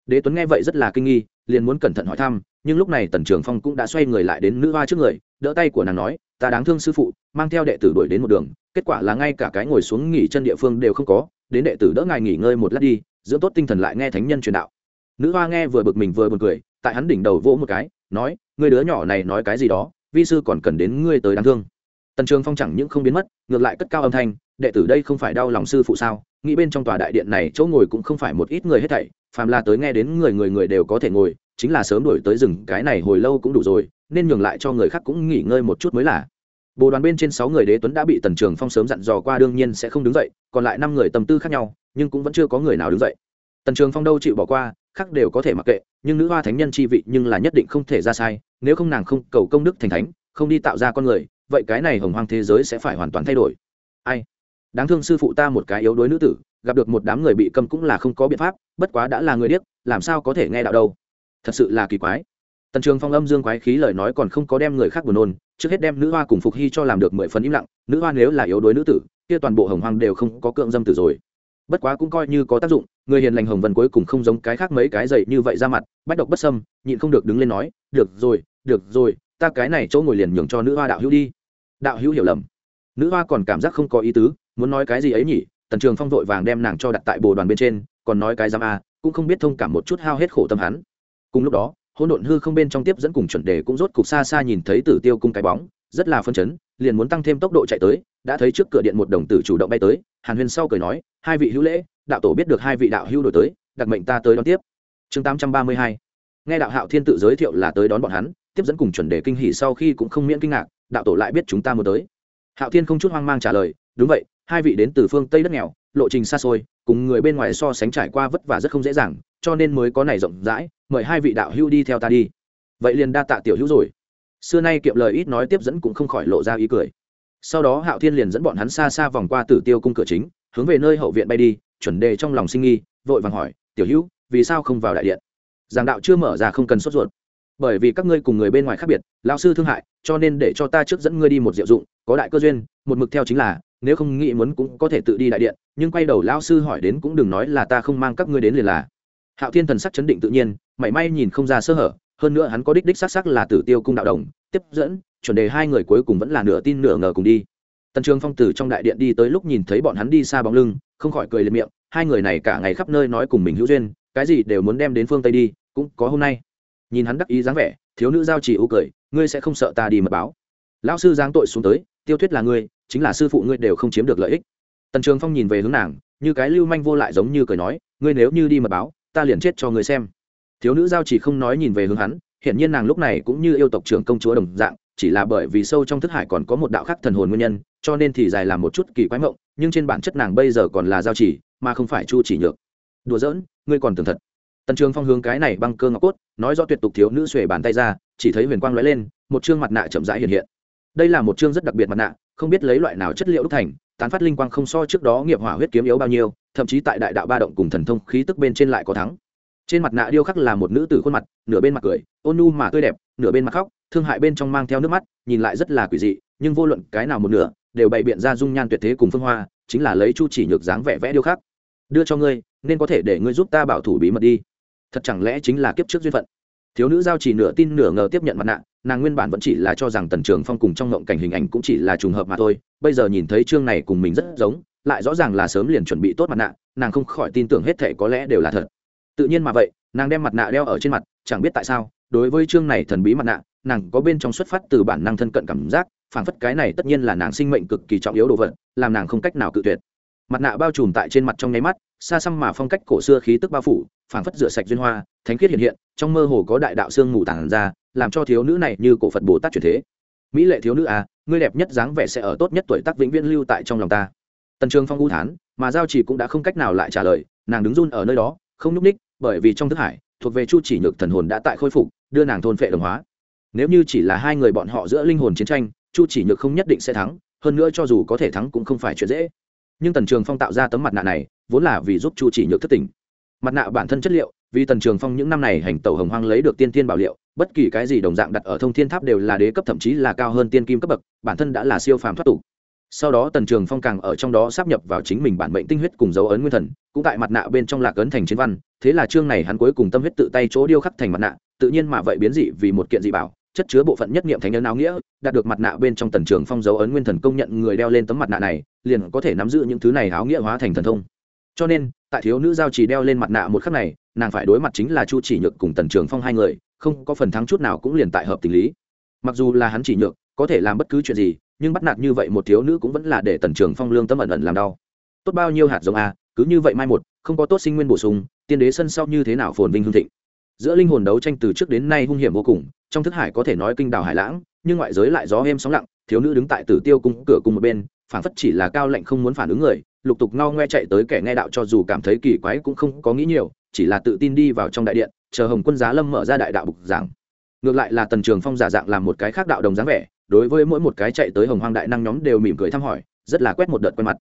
S1: Đế tuấn nghe vậy rất là kinh nghi, liền muốn cẩn thận hỏi thăm, nhưng lúc này tần trường phong cũng đã xoay người lại đến nữ hoa trước người, đỡ tay của nàng nói, ta đáng thương sư phụ, mang theo đệ tử đuổi đến một đường, kết quả là ngay cả cái ngồi xuống nghỉ chân địa phương đều không có, đến đệ tử đỡ ngài nghỉ ngơi một lát đi, dưỡng tốt tinh thần lại nghe thánh nhân truyền đạo. Nữ hoa nghe vừa bực mình vừa buồn cười, tại hắn đỉnh đầu vỗ một cái, nói người đứa nhỏ này nói cái gì đó, vi sư còn cần đến ngươi tới đáng thương tần trường phong chẳng những không biến mất, ngược lại cất cao âm thanh, đệ tử đây không phải đau lòng sư phụ sao? Nghĩ bên trong tòa đại điện này chỗ ngồi cũng không phải một ít người hết thảy, phàm là tới nghe đến người người người đều có thể ngồi, chính là sớm đổi tới rừng, cái này hồi lâu cũng đủ rồi, nên nhường lại cho người khác cũng nghỉ ngơi một chút mới là. Bồ đoàn bên trên sáu người đế tuấn đã bị tần trường phong sớm dặn dò qua đương nhiên sẽ không đứng dậy, còn lại năm người tâm tư khác nhau, nhưng cũng vẫn chưa có người nào đứng dậy. Tần trường phong đâu chịu bỏ qua, khác đều có thể mặc kệ, nhưng nữ hoa thánh nhân chi vị nhưng là nhất định không thể ra sai, nếu không nàng không cầu công đức thành thánh, không đi tạo ra con người vậy cái này hồng hoang thế giới sẽ phải hoàn toàn thay đổi. Ai? Đáng thương sư phụ ta một cái yếu đuối nữ tử, gặp được một đám người bị cầm cũng là không có biện pháp, bất quá đã là người điếc, làm sao có thể nghe đạo đâu. Thật sự là kỳ quái. Tần trường phong âm dương quái khí lời nói còn không có đem người khác buồn nôn, trước hết đem nữ hoa cùng phục hy cho làm được mười phần im lặng, nữ hoa nếu là yếu đuối nữ tử, kia toàn bộ hồng hoang đều không có cưỡng dâm tử rồi. Bất quá cũng coi như có tác dụng, người hiền lành hồng vân cuối cùng không giống cái khác mấy cái dậy như vậy ra mặt, bách độc bất sâm nhịn không được đứng lên nói, được rồi được rồi, ta cái này chỗ ngồi liền nhường cho nữ hoa đạo hữu đi đạo hữu hiểu lầm. Nữ hoa còn cảm giác không có ý tứ, muốn nói cái gì ấy nhỉ? Tần trường phong vội vàng đem nàng cho đặt tại bồ đoàn bên trên, còn nói cái giam a, cũng không biết thông cảm một chút hao hết khổ tâm hắn. Cùng lúc đó, hỗn độn hư không bên trong tiếp dẫn cùng chuẩn đề cũng rốt cục xa xa nhìn thấy tử tiêu cung cái bóng, rất là phân chấn, liền muốn tăng thêm tốc độ chạy tới, đã thấy trước cửa điện một đồng tử chủ động bay tới, hàn huyền sau cười nói, hai vị hữu lễ, đạo tổ biết được hai vị đạo hữu đổi tới, đặc mệnh ta tới đón tiếp. Chương tám trăm ba mươi hai. Nghe đạo hạo thiên tự giới thiệu là tới đón bọn hắn, tiếp dẫn cùng chuẩn đề kinh hỉ sau khi cũng không miễn kinh ngạc đạo tổ lại biết chúng ta muốn tới. Hạo thiên không chút hoang mang trả lời, đúng vậy, hai vị đến từ phương tây đất nghèo, lộ trình xa xôi, cùng người bên ngoài so sánh trải qua vất vả rất không dễ dàng, cho nên mới có này rộng rãi, mời hai vị đạo hữu đi theo ta đi. Vậy liền đa tạ tiểu hữu rồi. Xưa nay kiệm lời ít nói tiếp dẫn cũng không khỏi lộ ra ý cười. Sau đó hạo thiên liền dẫn bọn hắn xa xa vòng qua tử tiêu cung cửa chính, hướng về nơi hậu viện bay đi, chuẩn đề trong lòng sinh nghi, vội vàng hỏi, tiểu hữu, vì sao không vào đại điện? Giảng đạo chưa mở ra không cần sốt ruột bởi vì các ngươi cùng người bên ngoài khác biệt lao sư thương hại, cho nên để cho ta trước dẫn ngươi đi một diệu dụng, có đại cơ duyên, một mực theo chính là, nếu không nghĩ muốn cũng có thể tự đi đại điện, nhưng quay đầu lao sư hỏi đến cũng đừng nói là ta không mang các ngươi đến liền là. Hạo thiên thần sắc chấn định tự nhiên, mảy may nhìn không ra sơ hở, hơn nữa hắn có đích đích sắc sắc là tử tiêu cung đạo đồng, tiếp dẫn, chuẩn đề hai người cuối cùng vẫn là nửa tin nửa ngờ cùng đi. Tần trường phong tử trong đại điện đi tới lúc nhìn thấy bọn hắn đi xa bóng lưng, không khỏi cười lên miệng, hai người này cả ngày khắp nơi nói cùng mình hữu duyên, cái gì đều muốn đem đến phương tây đi, cũng có hôm nay nhìn hắn đắc ý dáng vẻ, thiếu nữ giao chỉ ưu cười, ngươi sẽ không sợ ta đi mật báo. Lão sư giáng tội xuống tới, tiêu thuyết là ngươi, chính là sư phụ ngươi đều không chiếm được lợi ích. Tần trường phong nhìn về hướng nàng, như cái lưu manh vô lại giống như cười nói, ngươi nếu như đi mật báo, ta liền chết cho ngươi xem. Thiếu nữ giao chỉ không nói nhìn về hướng hắn, hiển nhiên nàng lúc này cũng như yêu tộc trưởng công chúa đồng dạng, chỉ là bởi vì sâu trong thức hải còn có một đạo khắc thần hồn nguyên nhân, cho nên thì dài làm một chút kỳ quái mộng, nhưng trên bản chất nàng bây giờ còn là giao chỉ, mà không phải chu chỉ nhược. Đùa giỡn, ngươi còn tưởng thật tần trường phong hướng cái này băng cơ ngọc cốt, nói do tuyệt tục thiếu nữ xuề bàn tay ra, chỉ thấy huyền quang lóe lên, một chương mặt nạ chậm rãi hiện hiện. Đây là một chương rất đặc biệt mặt nạ, không biết lấy loại nào chất liệu đúc thành, tán phát linh quang không so trước đó nghiệp hỏa huyết kiếm yếu bao nhiêu, thậm chí tại đại đạo ba động cùng thần thông khí tức bên trên lại có thắng. Trên mặt nạ điêu khắc là một nữ tử khuôn mặt, nửa bên mặt cười, ôn nhu mà tươi đẹp, nửa bên mặt khóc, thương hại bên trong mang theo nước mắt, nhìn lại rất là quỷ dị, nhưng vô luận cái nào một nửa, đều bày biện ra dung nhan tuyệt thế cùng phương hoa, chính là lấy chu chỉ nhược dáng vẻ vẽ điêu khắc. Đưa cho ngươi, nên có thể để ngươi giúp ta bảo thủ bí mật đi thật chẳng lẽ chính là kiếp trước duyên phận? Thiếu nữ giao chỉ nửa tin nửa ngờ tiếp nhận mặt nạ, nàng nguyên bản vẫn chỉ là cho rằng tần trường phong cùng trong ngộng cảnh hình ảnh cũng chỉ là trùng hợp mà thôi, bây giờ nhìn thấy chương này cùng mình rất giống, lại rõ ràng là sớm liền chuẩn bị tốt mặt nạ, nàng không khỏi tin tưởng hết thể có lẽ đều là thật. Tự nhiên mà vậy, nàng đem mặt nạ đeo ở trên mặt, chẳng biết tại sao, đối với chương này thần bí mặt nạ, nàng có bên trong xuất phát từ bản năng thân cận cảm giác, phảng phất cái này tất nhiên là nàng sinh mệnh cực kỳ trọng yếu đồ vật, làm nàng không cách nào cự tuyệt. Mặt nạ bao trùm tại trên mặt trong nháy mắt xa xăm mà phong cách cổ xưa khí tức bao phủ, phảng phất rửa sạch duyên hoa, thánh khiết hiện hiện, trong mơ hồ có đại đạo xương mù tản ra, làm cho thiếu nữ này như cổ phật bồ tát truyền thế. Mỹ lệ thiếu nữ à ngươi đẹp nhất dáng vẻ sẽ ở tốt nhất tuổi tác vĩnh viễn lưu tại trong lòng ta. Tần trường phong u thán, mà giao chỉ cũng đã không cách nào lại trả lời, nàng đứng run ở nơi đó, không nhúc ních, bởi vì trong thức hải, thuộc về chu chỉ nhược thần hồn đã tại khôi phục, đưa nàng thôn phệ đồng hóa. Nếu như chỉ là hai người bọn họ giữa linh hồn chiến tranh, chu chỉ nhược không nhất định sẽ thắng, hơn nữa cho dù có thể thắng cũng không phải chuyện dễ. Nhưng tần trường phong tạo ra tấm mặt nạ này vốn là vì giúp chu chỉ nhược thất tình. Mặt nạ bản thân chất liệu, vì tần trường phong những năm này hành tẩu hồng hoang lấy được tiên thiên bảo liệu, bất kỳ cái gì đồng dạng đặt ở thông thiên tháp đều là đế cấp thậm chí là cao hơn tiên kim cấp bậc, bản thân đã là siêu phàm thoát tục. Sau đó tần trường phong càng ở trong đó sắp nhập vào chính mình bản mệnh tinh huyết cùng dấu ấn nguyên thần, cũng tại mặt nạ bên trong lạc ấn thành chiến văn, thế là chương này hắn cuối cùng tâm huyết tự tay chỗ điêu khắc thành mặt nạ, tự nhiên mà vậy biến dị vì một kiện dị bảo, chất chứa bộ phận nhất nghiệm thánh nhân áo nghĩa, đạt được mặt nạ bên trong tần trường phong dấu ấn nguyên thần công nhận người đeo lên tấm mặt nạ này, liền có thể nắm giữ những thứ này áo nghĩa hóa thành thần thông cho nên, tại thiếu nữ giao chỉ đeo lên mặt nạ một khắc này, nàng phải đối mặt chính là chu chỉ nhược cùng tần trường phong hai người, không có phần thắng chút nào cũng liền tại hợp tình lý. Mặc dù là hắn chỉ nhược, có thể làm bất cứ chuyện gì, nhưng bắt nạt như vậy một thiếu nữ cũng vẫn là để tần trường phong lương tâm ẩn ẩn làm đau. Tốt bao nhiêu hạt giống a, cứ như vậy mai một, không có tốt sinh nguyên bổ sung, tiên đế sân sau như thế nào phồn vinh hương thịnh. Giữa linh hồn đấu tranh từ trước đến nay hung hiểm vô cùng, trong thức hải có thể nói kinh đào hải lãng, nhưng ngoại giới lại gió êm sóng lặng, thiếu nữ đứng tại tử tiêu cung cửa cùng một bên phản phất chỉ là cao lệnh không muốn phản ứng người lục tục ngao ngoe chạy tới kẻ nghe đạo cho dù cảm thấy kỳ quái cũng không có nghĩ nhiều, chỉ là tự tin đi vào trong đại điện, chờ hồng quân giá lâm mở ra đại đạo bục giảng. Ngược lại là tần trường phong giả dạng làm một cái khác đạo đồng dáng vẻ, đối với mỗi một cái chạy tới hồng hoang đại năng nhóm đều mỉm cười thăm hỏi, rất là quét một đợt quen mặt.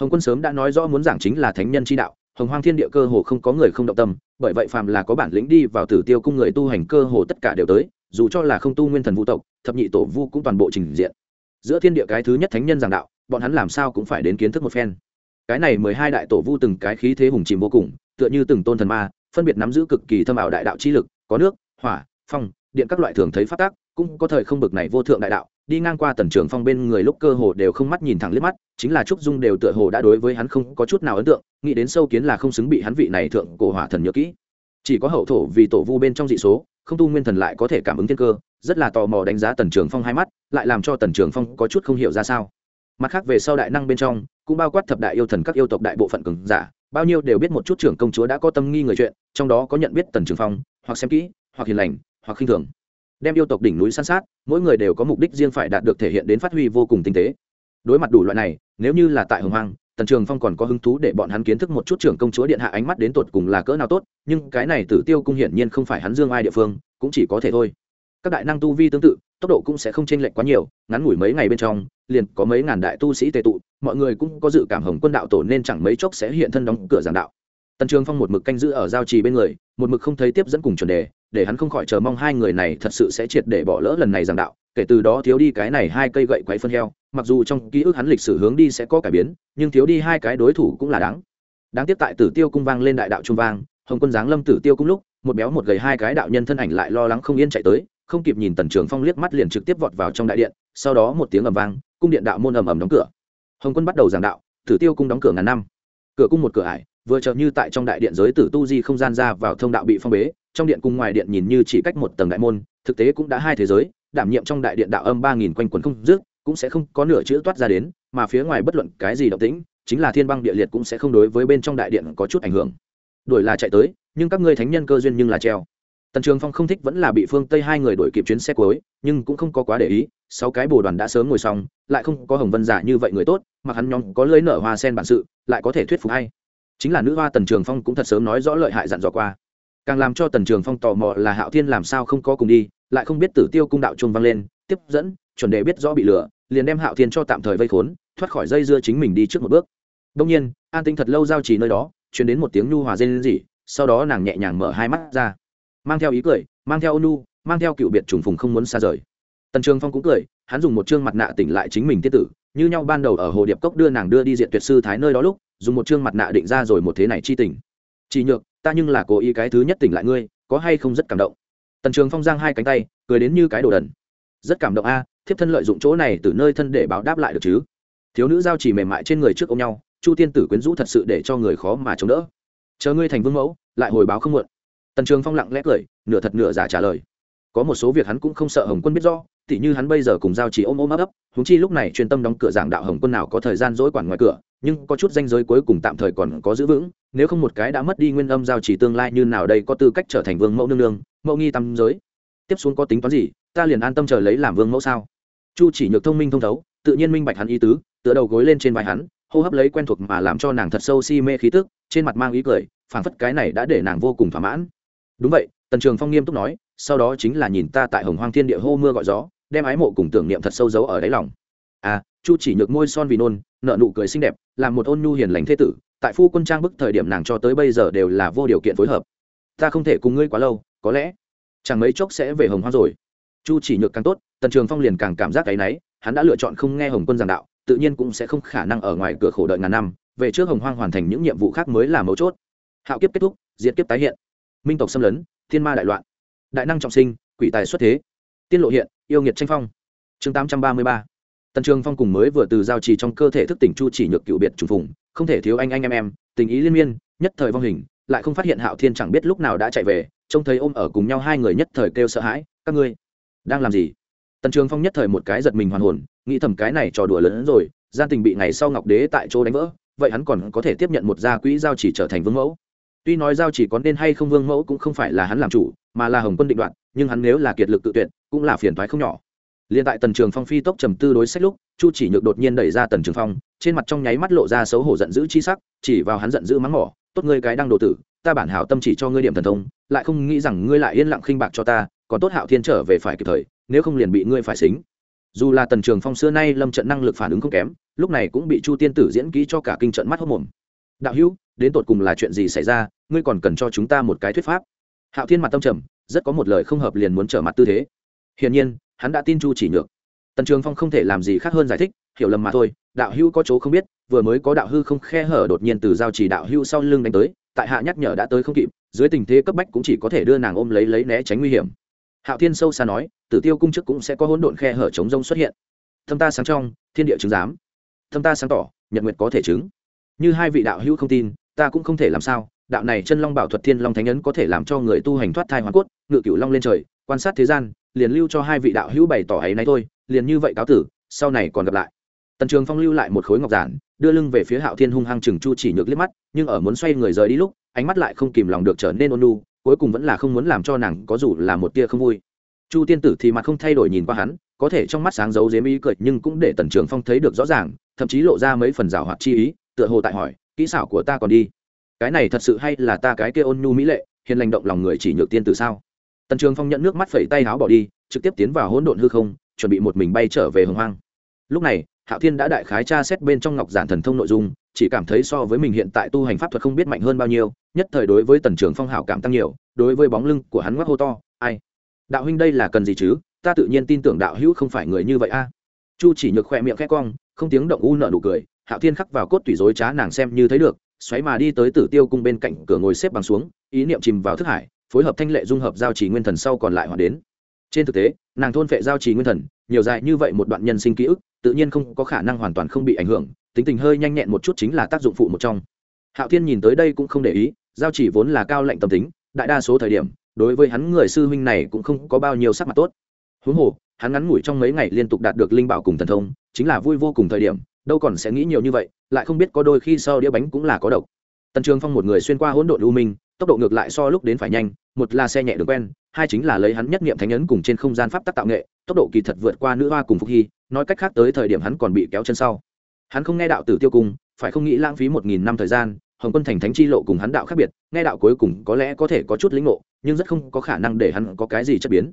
S1: Hồng quân sớm đã nói rõ muốn giảng chính là thánh nhân chi đạo, hồng hoang thiên địa cơ hồ không có người không động tâm, bởi vậy phàm là có bản lĩnh đi vào tử tiêu cung người tu hành cơ hồ tất cả đều tới, dù cho là không tu nguyên thần vũ tộc, thập nhị tổ vu cũng toàn bộ trình diện. Giữa thiên địa cái thứ nhất thánh nhân giảng đạo, bọn hắn làm sao cũng phải đến kiến thức một phen cái này mười hai đại tổ vu từng cái khí thế hùng chìm vô cùng, tựa như từng tôn thần ma, phân biệt nắm giữ cực kỳ thâm ảo đại đạo chi lực, có nước, hỏa, phong, điện các loại thường thấy phát tác, cũng có thời không bực này vô thượng đại đạo, đi ngang qua tần trường phong bên người lúc cơ hồ đều không mắt nhìn thẳng liếc mắt, chính là trúc dung đều tựa hồ đã đối với hắn không có chút nào ấn tượng, nghĩ đến sâu kiến là không xứng bị hắn vị này thượng cổ hỏa thần nhớ kỹ. Chỉ có hậu thổ vì tổ vu bên trong dị số, không tu nguyên thần lại có thể cảm ứng thiên cơ, rất là tò mò đánh giá tần trường phong hai mắt, lại làm cho tần trường phong có chút không hiểu ra sao mặt khác về sau đại năng bên trong, cũng bao quát thập đại yêu thần các yêu tộc đại bộ phận cường giả, bao nhiêu đều biết một chút trưởng công chúa đã có tâm nghi người chuyện, trong đó có nhận biết tần trường phong, hoặc xem kỹ, hoặc hiền lành, hoặc khinh thường. Đem yêu tộc đỉnh núi san sát, mỗi người đều có mục đích riêng phải đạt được thể hiện đến phát huy vô cùng tinh tế. Đối mặt đủ loại này, nếu như là tại hồng hoang, tần trường phong còn có hứng thú để bọn hắn kiến thức một chút trưởng công chúa điện hạ ánh mắt đến tột cùng là cỡ nào tốt, nhưng cái này tử tiêu cung hiển nhiên không phải hắn dương ai địa phương, cũng chỉ có thể thôi. Các đại năng tu vi tương tự, tốc độ cũng sẽ không chênh lệch quá nhiều, ngắn ngủi mấy ngày bên trong liền có mấy ngàn đại tu sĩ tề tụ, mọi người cũng có dự cảm hồng quân đạo tổ nên chẳng mấy chốc sẽ hiện thân đóng cửa giảng đạo. Tần trường phong một mực canh giữ ở giao trì bên người, một mực không thấy tiếp dẫn cùng chuẩn đề, để hắn không khỏi chờ mong hai người này thật sự sẽ triệt để bỏ lỡ lần này giảng đạo, kể từ đó thiếu đi cái này hai cây gậy quấy phân heo, mặc dù trong ký ức hắn lịch sử hướng đi sẽ có cải biến, nhưng thiếu đi hai cái đối thủ cũng là đáng. Đáng tiếc tại tử tiêu cung vang lên đại đạo trung vang, hồng quân giáng lâm tử tiêu cung lúc, một béo một gầy hai cái đạo nhân thân ảnh lại lo lắng không yên chạy tới, không kịp nhìn tần trường phong liếc mắt liền trực tiếp vọt vào trong đại điện, sau đó một tiếng ầm vang cung điện đạo môn ầm ầm đóng cửa. Hồng quân bắt đầu giảng đạo, tử tiêu cung đóng cửa ngàn năm. Cửa cung một cửa ải, vừa chợt như tại trong đại điện giới tử tu di không gian ra vào thông đạo bị phong bế, trong điện cung ngoài điện nhìn như chỉ cách một tầng đại môn, thực tế cũng đã hai thế giới, đảm nhiệm trong đại điện đạo âm ba nghìn quanh quần không dứt, cũng sẽ không có nửa chữ toát ra đến, mà phía ngoài bất luận cái gì động tĩnh, chính là thiên băng địa liệt cũng sẽ không đối với bên trong đại điện có chút ảnh hưởng. Đuổi là chạy tới, nhưng các ngươi thánh nhân cơ duyên nhưng là treo tần trường phong không thích vẫn là bị phương tây hai người đuổi kịp chuyến xe cuối, nhưng cũng không có quá để ý, sáu cái bồ đoàn đã sớm ngồi xong, lại không có hồng vân giả như vậy người tốt mà hắn nhóm có lưới nở hoa sen bản sự, lại có thể thuyết phục hay. Chính là nữ hoa tần trường phong cũng thật sớm nói rõ lợi hại dặn dò qua. Càng làm cho tần trường phong tò mò là hạo thiên làm sao không có cùng đi, lại không biết tử tiêu cung đạo trung vang lên, tiếp dẫn, chuẩn đề biết rõ bị lừa, liền đem hạo thiên cho tạm thời vây khốn, thoát khỏi dây dưa chính mình đi trước một bước. Đông nhiên, an tinh thật lâu giao trì nơi đó chuyển đến một tiếng nhu hòa dê lên dỉ sau đó nàng nhẹ nhàng mở hai mắt ra mang theo ý cười, mang theo ônu, mang theo cựu biệt trùng phùng không muốn xa rời. Tần trường phong cũng cười, hắn dùng một chương mặt nạ tỉnh lại chính mình tiết tử, như nhau ban đầu ở hồ điệp cốc đưa nàng đưa đi diện tuyệt sư thái nơi đó lúc, dùng một chương mặt nạ định ra rồi một thế này chi tình. Chỉ nhược, ta nhưng là cố ý cái thứ nhất tỉnh lại ngươi, có hay không rất cảm động? Tần trường phong giang hai cánh tay, cười đến như cái đồ đần. Rất cảm động a, thiếp thân lợi dụng chỗ này từ nơi thân để báo đáp lại được chứ? Thiếu nữ giao chỉ mềm mại trên người trước ông nhau, chu tiên tử quyến rũ thật sự để cho người khó mà chống đỡ. Chờ ngươi thành vương mẫu, lại hồi báo không muộn tần trường phong lặng lẽ cười, nửa thật nửa giả trả lời. Có một số việc hắn cũng không sợ hồng quân biết do tỉ như hắn bây giờ cùng giao chỉ ôm ôm ấp ấp húng chi lúc này chuyên tâm đóng cửa giảng đạo hồng quân nào có thời gian dỗi quản ngoài cửa, nhưng có chút danh giới cuối cùng tạm thời còn có giữ vững, nếu không một cái đã mất đi nguyên âm giao chỉ tương lai như nào đây có tư cách trở thành vương mẫu nương nương, mẫu nghi tam giới. Tiếp xuống có tính toán gì, ta liền an tâm chờ lấy làm vương mẫu sao? Chu chỉ nhược thông minh thông thấu, tự nhiên minh bạch hắn ý tứ, tựa đầu gối lên trên vai hắn, hô hấp lấy quen thuộc mà làm cho nàng thật sâu si mê khí tức, trên mặt mang ý cười, phảng phất cái này đã để nàng vô cùng thỏa mãn đúng vậy, tần trường phong nghiêm túc nói, sau đó chính là nhìn ta tại hồng hoang thiên địa hô mưa gọi gió, đem ái mộ cùng tưởng niệm thật sâu giấu ở đáy lòng. À chu chỉ nhược môi son vì nôn nợ nụ cười xinh đẹp, làm một ôn nhu hiền lành thế tử, tại phu quân trang bức thời điểm nàng cho tới bây giờ đều là vô điều kiện phối hợp. Ta không thể cùng ngươi quá lâu, có lẽ chẳng mấy chốc sẽ về hồng hoang rồi. Chu chỉ nhược càng tốt, tần trường phong liền càng cảm giác cái náy, hắn đã lựa chọn không nghe hồng quân giảng đạo, tự nhiên cũng sẽ không khả năng ở ngoài cửa khổ đợi ngàn năm, về trước hồng hoang hoàn thành những nhiệm vụ khác mới là mấu chốt. Hạo kiếp kết thúc, diệt kiếp tái hiện minh tộc xâm lấn, thiên ma đại loạn, đại năng trọng sinh, quỷ tài xuất thế, tiên lộ hiện, yêu nghiệt tranh phong. Chương tám trăm ba mươi ba. Tần trường phong cùng mới vừa từ giao trì trong cơ thể thức tỉnh chu chỉ nhược cựu biệt trùng phùng, không thể thiếu anh anh em em, tình ý liên miên, nhất thời vong hình, lại không phát hiện hạo thiên chẳng biết lúc nào đã chạy về, trông thấy ôm ở cùng nhau hai người nhất thời kêu sợ hãi, các ngươi đang làm gì? Tần trường phong nhất thời một cái giật mình hoàn hồn, nghĩ thầm cái này trò đùa lớn hơn rồi, gian tình bị ngày sau ngọc đế tại chỗ đánh vỡ, vậy hắn còn có thể tiếp nhận một gia quỹ giao chỉ trở thành vương mẫu tuy nói giao chỉ có nên hay không vương mẫu cũng không phải là hắn làm chủ, mà là hồng quân định đoạt, nhưng hắn nếu là kiệt lực tự tuyệt, cũng là phiền thoái không nhỏ. Liền tại tần trường phong phi tốc trầm tư đối sách lúc, chu chỉ nhược đột nhiên đẩy ra tần trường phong, trên mặt trong nháy mắt lộ ra xấu hổ giận dữ chi sắc, chỉ vào hắn giận dữ mắng mỏ, tốt ngươi cái đang đồ tử, ta bản hảo tâm chỉ cho ngươi điểm thần thông, lại không nghĩ rằng ngươi lại yên lặng khinh bạc cho ta, còn tốt hạo thiên trở về phải kịp thời, nếu không liền bị ngươi phải xính. Dù là tần trường phong xưa nay lâm trận năng lực phản ứng không kém, lúc này cũng bị chu tiên tử diễn kỹ cho cả kinh trận mắt hốc mồm đạo hữu, đến tột cùng là chuyện gì xảy ra? Ngươi còn cần cho chúng ta một cái thuyết pháp. Hạo thiên mặt tâm trầm, rất có một lời không hợp liền muốn trở mặt tư thế. Hiển nhiên, hắn đã tin chu chỉ nhược. Tần trường phong không thể làm gì khác hơn giải thích, hiểu lầm mà thôi, đạo hữu có chỗ không biết, vừa mới có đạo hư không khe hở đột nhiên từ giao chỉ đạo hữu sau lưng đánh tới, tại hạ nhắc nhở đã tới không kịp, dưới tình thế cấp bách cũng chỉ có thể đưa nàng ôm lấy lấy né tránh nguy hiểm. Hạo thiên sâu xa nói, tử tiêu cung chức cũng sẽ có hỗn độn khe hở chống rông xuất hiện. Thâm ta sáng trong, thiên địa chứng giám. Thâm ta sáng tỏ, nhật nguyệt có thể chứng như hai vị đạo hữu không tin, ta cũng không thể làm sao, đạo này chân long bảo thuật thiên long thánh ấn có thể làm cho người tu hành thoát thai hoàn cốt, ngự cửu long lên trời, quan sát thế gian, liền lưu cho hai vị đạo hữu bày tỏ ấy nay thôi, liền như vậy cáo tử, sau này còn gặp lại. Tần trường phong lưu lại một khối ngọc giản, đưa lưng về phía hạo thiên hung hăng chừng chu chỉ nhược liếc mắt, nhưng ở muốn xoay người rời đi lúc, ánh mắt lại không kìm lòng được trở nên ôn lu cuối cùng vẫn là không muốn làm cho nàng có dù là một tia không vui. Chu tiên tử thì mặt không thay đổi nhìn qua hắn, có thể trong mắt sáng giấu dếm ý cười, nhưng cũng để tần trường phong thấy được rõ ràng, thậm chí lộ ra mấy phần rào hoạt chi ý tựa hồ tại hỏi, kỹ xảo của ta còn đi. Cái này thật sự hay là ta cái kia ôn nhu mỹ lệ, hiền lành động lòng người chỉ nhược tiên từ sao? Tần trường phong nhận nước mắt phẩy tay áo bỏ đi, trực tiếp tiến vào hỗn độn hư không, chuẩn bị một mình bay trở về hồng hoang. Lúc này, hạo thiên đã đại khái tra xét bên trong ngọc giản thần thông nội dung, chỉ cảm thấy so với mình hiện tại tu hành pháp thuật không biết mạnh hơn bao nhiêu, nhất thời đối với tần trường phong hảo cảm tăng nhiều, đối với bóng lưng của hắn ngoắc hô to, ai? Đạo huynh đây là cần gì chứ? Ta tự nhiên tin tưởng đạo hữu không phải người như vậy a. Chu chỉ nhược khoe miệng khẽ cong, không tiếng động u nợ nụ cười hạo thiên khắc vào cốt tủy dối trá nàng xem như thấy được, xoáy mà đi tới tử tiêu cung bên cạnh cửa ngồi xếp bằng xuống, ý niệm chìm vào thức hải, phối hợp thanh lệ dung hợp giao trì nguyên thần sau còn lại hoàn đến. Trên thực tế, nàng thôn phệ giao trì nguyên thần, nhiều dài như vậy một đoạn nhân sinh ký ức, tự nhiên không có khả năng hoàn toàn không bị ảnh hưởng, tính tình hơi nhanh nhẹn một chút chính là tác dụng phụ một trong. Hạo thiên nhìn tới đây cũng không để ý, giao chỉ vốn là cao lệnh tâm tính, đại đa số thời điểm, đối với hắn người sư huynh này cũng không có bao nhiêu sắc mặt tốt. Huống hồ, hắn ngắn ngủi trong mấy ngày liên tục đạt được linh bảo cùng thần thông, chính là vui vô cùng thời điểm đâu còn sẽ nghĩ nhiều như vậy, lại không biết có đôi khi sau đĩa bánh cũng là có độc. Tần trường phong một người xuyên qua hỗn độn u minh, tốc độ ngược lại so lúc đến phải nhanh, một là xe nhẹ được quen, hai chính là lấy hắn nhất niệm thánh ấn cùng trên không gian pháp tắc tạo nghệ, tốc độ kỳ thật vượt qua nữ hoa cùng phúc hy, nói cách khác tới thời điểm hắn còn bị kéo chân sau. Hắn không nghe đạo tử tiêu cung, phải không nghĩ lãng phí một nghìn năm thời gian, hồng quân thành thánh chi lộ cùng hắn đạo khác biệt, nghe đạo cuối cùng có lẽ có thể có chút lĩnh ngộ, nhưng rất không có khả năng để hắn có cái gì chất biến.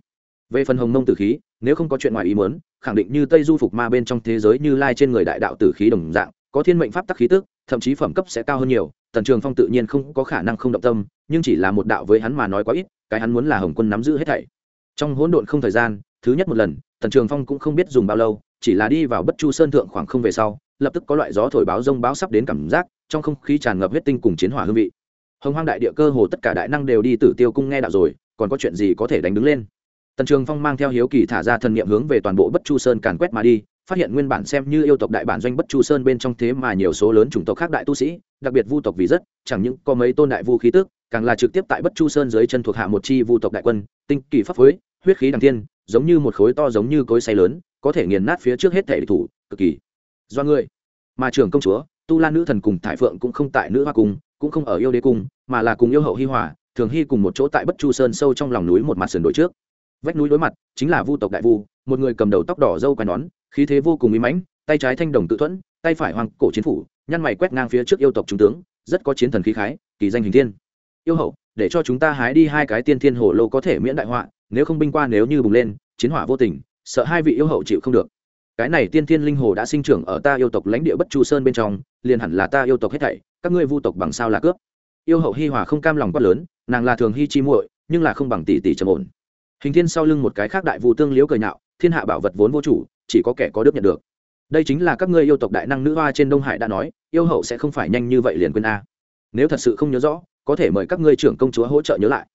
S1: Về phần hồng mông tử khí, nếu không có chuyện ngoài ý muốn khẳng định như tây du phục ma bên trong thế giới như lai trên người đại đạo tử khí đồng dạng, có thiên mệnh pháp tắc khí tức, thậm chí phẩm cấp sẽ cao hơn nhiều, tần trường phong tự nhiên không có khả năng không động tâm, nhưng chỉ là một đạo với hắn mà nói quá ít, cái hắn muốn là hồng quân nắm giữ hết thảy. Trong hỗn độn không thời gian, thứ nhất một lần, tần trường phong cũng không biết dùng bao lâu, chỉ là đi vào bất chu sơn thượng khoảng không về sau, lập tức có loại gió thổi báo rông báo sắp đến cảm giác, trong không khí tràn ngập huyết tinh cùng chiến hỏa hương vị. Hồng hoang đại địa cơ hồ tất cả đại năng đều đi tử tiêu cung nghe đạo rồi, còn có chuyện gì có thể đánh đứng lên? Tần trường phong mang theo hiếu kỳ thả ra thần niệm hướng về toàn bộ bất chu sơn càn quét mà đi, phát hiện nguyên bản xem như yêu tộc đại bản doanh bất chu sơn bên trong thế mà nhiều số lớn chủng tộc khác đại tu sĩ, đặc biệt vu tộc vì rất, chẳng những có mấy tôn đại vu khí tức, càng là trực tiếp tại bất chu sơn dưới chân thuộc hạ một chi vu tộc đại quân, tinh kỳ pháp phối, huyết khí đằng thiên, giống như một khối to giống như cối say lớn, có thể nghiền nát phía trước hết thể địch thủ, cực kỳ do người. Mà trưởng công chúa, tu lan nữ thần cùng thải phượng cũng không tại nữ hoa cung, cũng không ở yêu đế cung, mà là cùng yêu hậu hi hòa, thường hy cùng một chỗ tại bất chu sơn sâu trong lòng núi một mặt sườn đổi trước vách núi đối mặt, chính là vu tộc đại vu, một người cầm đầu tóc đỏ dâu quai nón, khí thế vô cùng uy mãnh, tay trái thanh đồng tự thuẫn, tay phải hoàng cổ chiến phủ, nhăn mày quét ngang phía trước yêu tộc trung tướng, rất có chiến thần khí khái, kỳ danh hình thiên. Yêu hậu, để cho chúng ta hái đi hai cái tiên thiên hồ lô có thể miễn đại họa, nếu không binh qua nếu như bùng lên, chiến hỏa vô tình, sợ hai vị yêu hậu chịu không được. Cái này tiên thiên linh hồ đã sinh trưởng ở ta yêu tộc lãnh địa bất chu sơn bên trong, liền hẳn là ta yêu tộc hết thảy, các ngươi vu tộc bằng sao là cướp? Yêu hậu hi hòa không cam lòng quát lớn, nàng là thường hi chi muội, nhưng là không bằng tỷ tỷ trầm ổn hình thiên sau lưng một cái khác đại vu tương liễu cười nhạo, thiên hạ bảo vật vốn vô chủ, chỉ có kẻ có đức nhận được. Đây chính là các ngươi yêu tộc đại năng nữ hoa trên đông hải đã nói, yêu hậu sẽ không phải nhanh như vậy liền quên a. Nếu thật sự không nhớ rõ, có thể mời các ngươi trưởng công chúa hỗ trợ nhớ lại.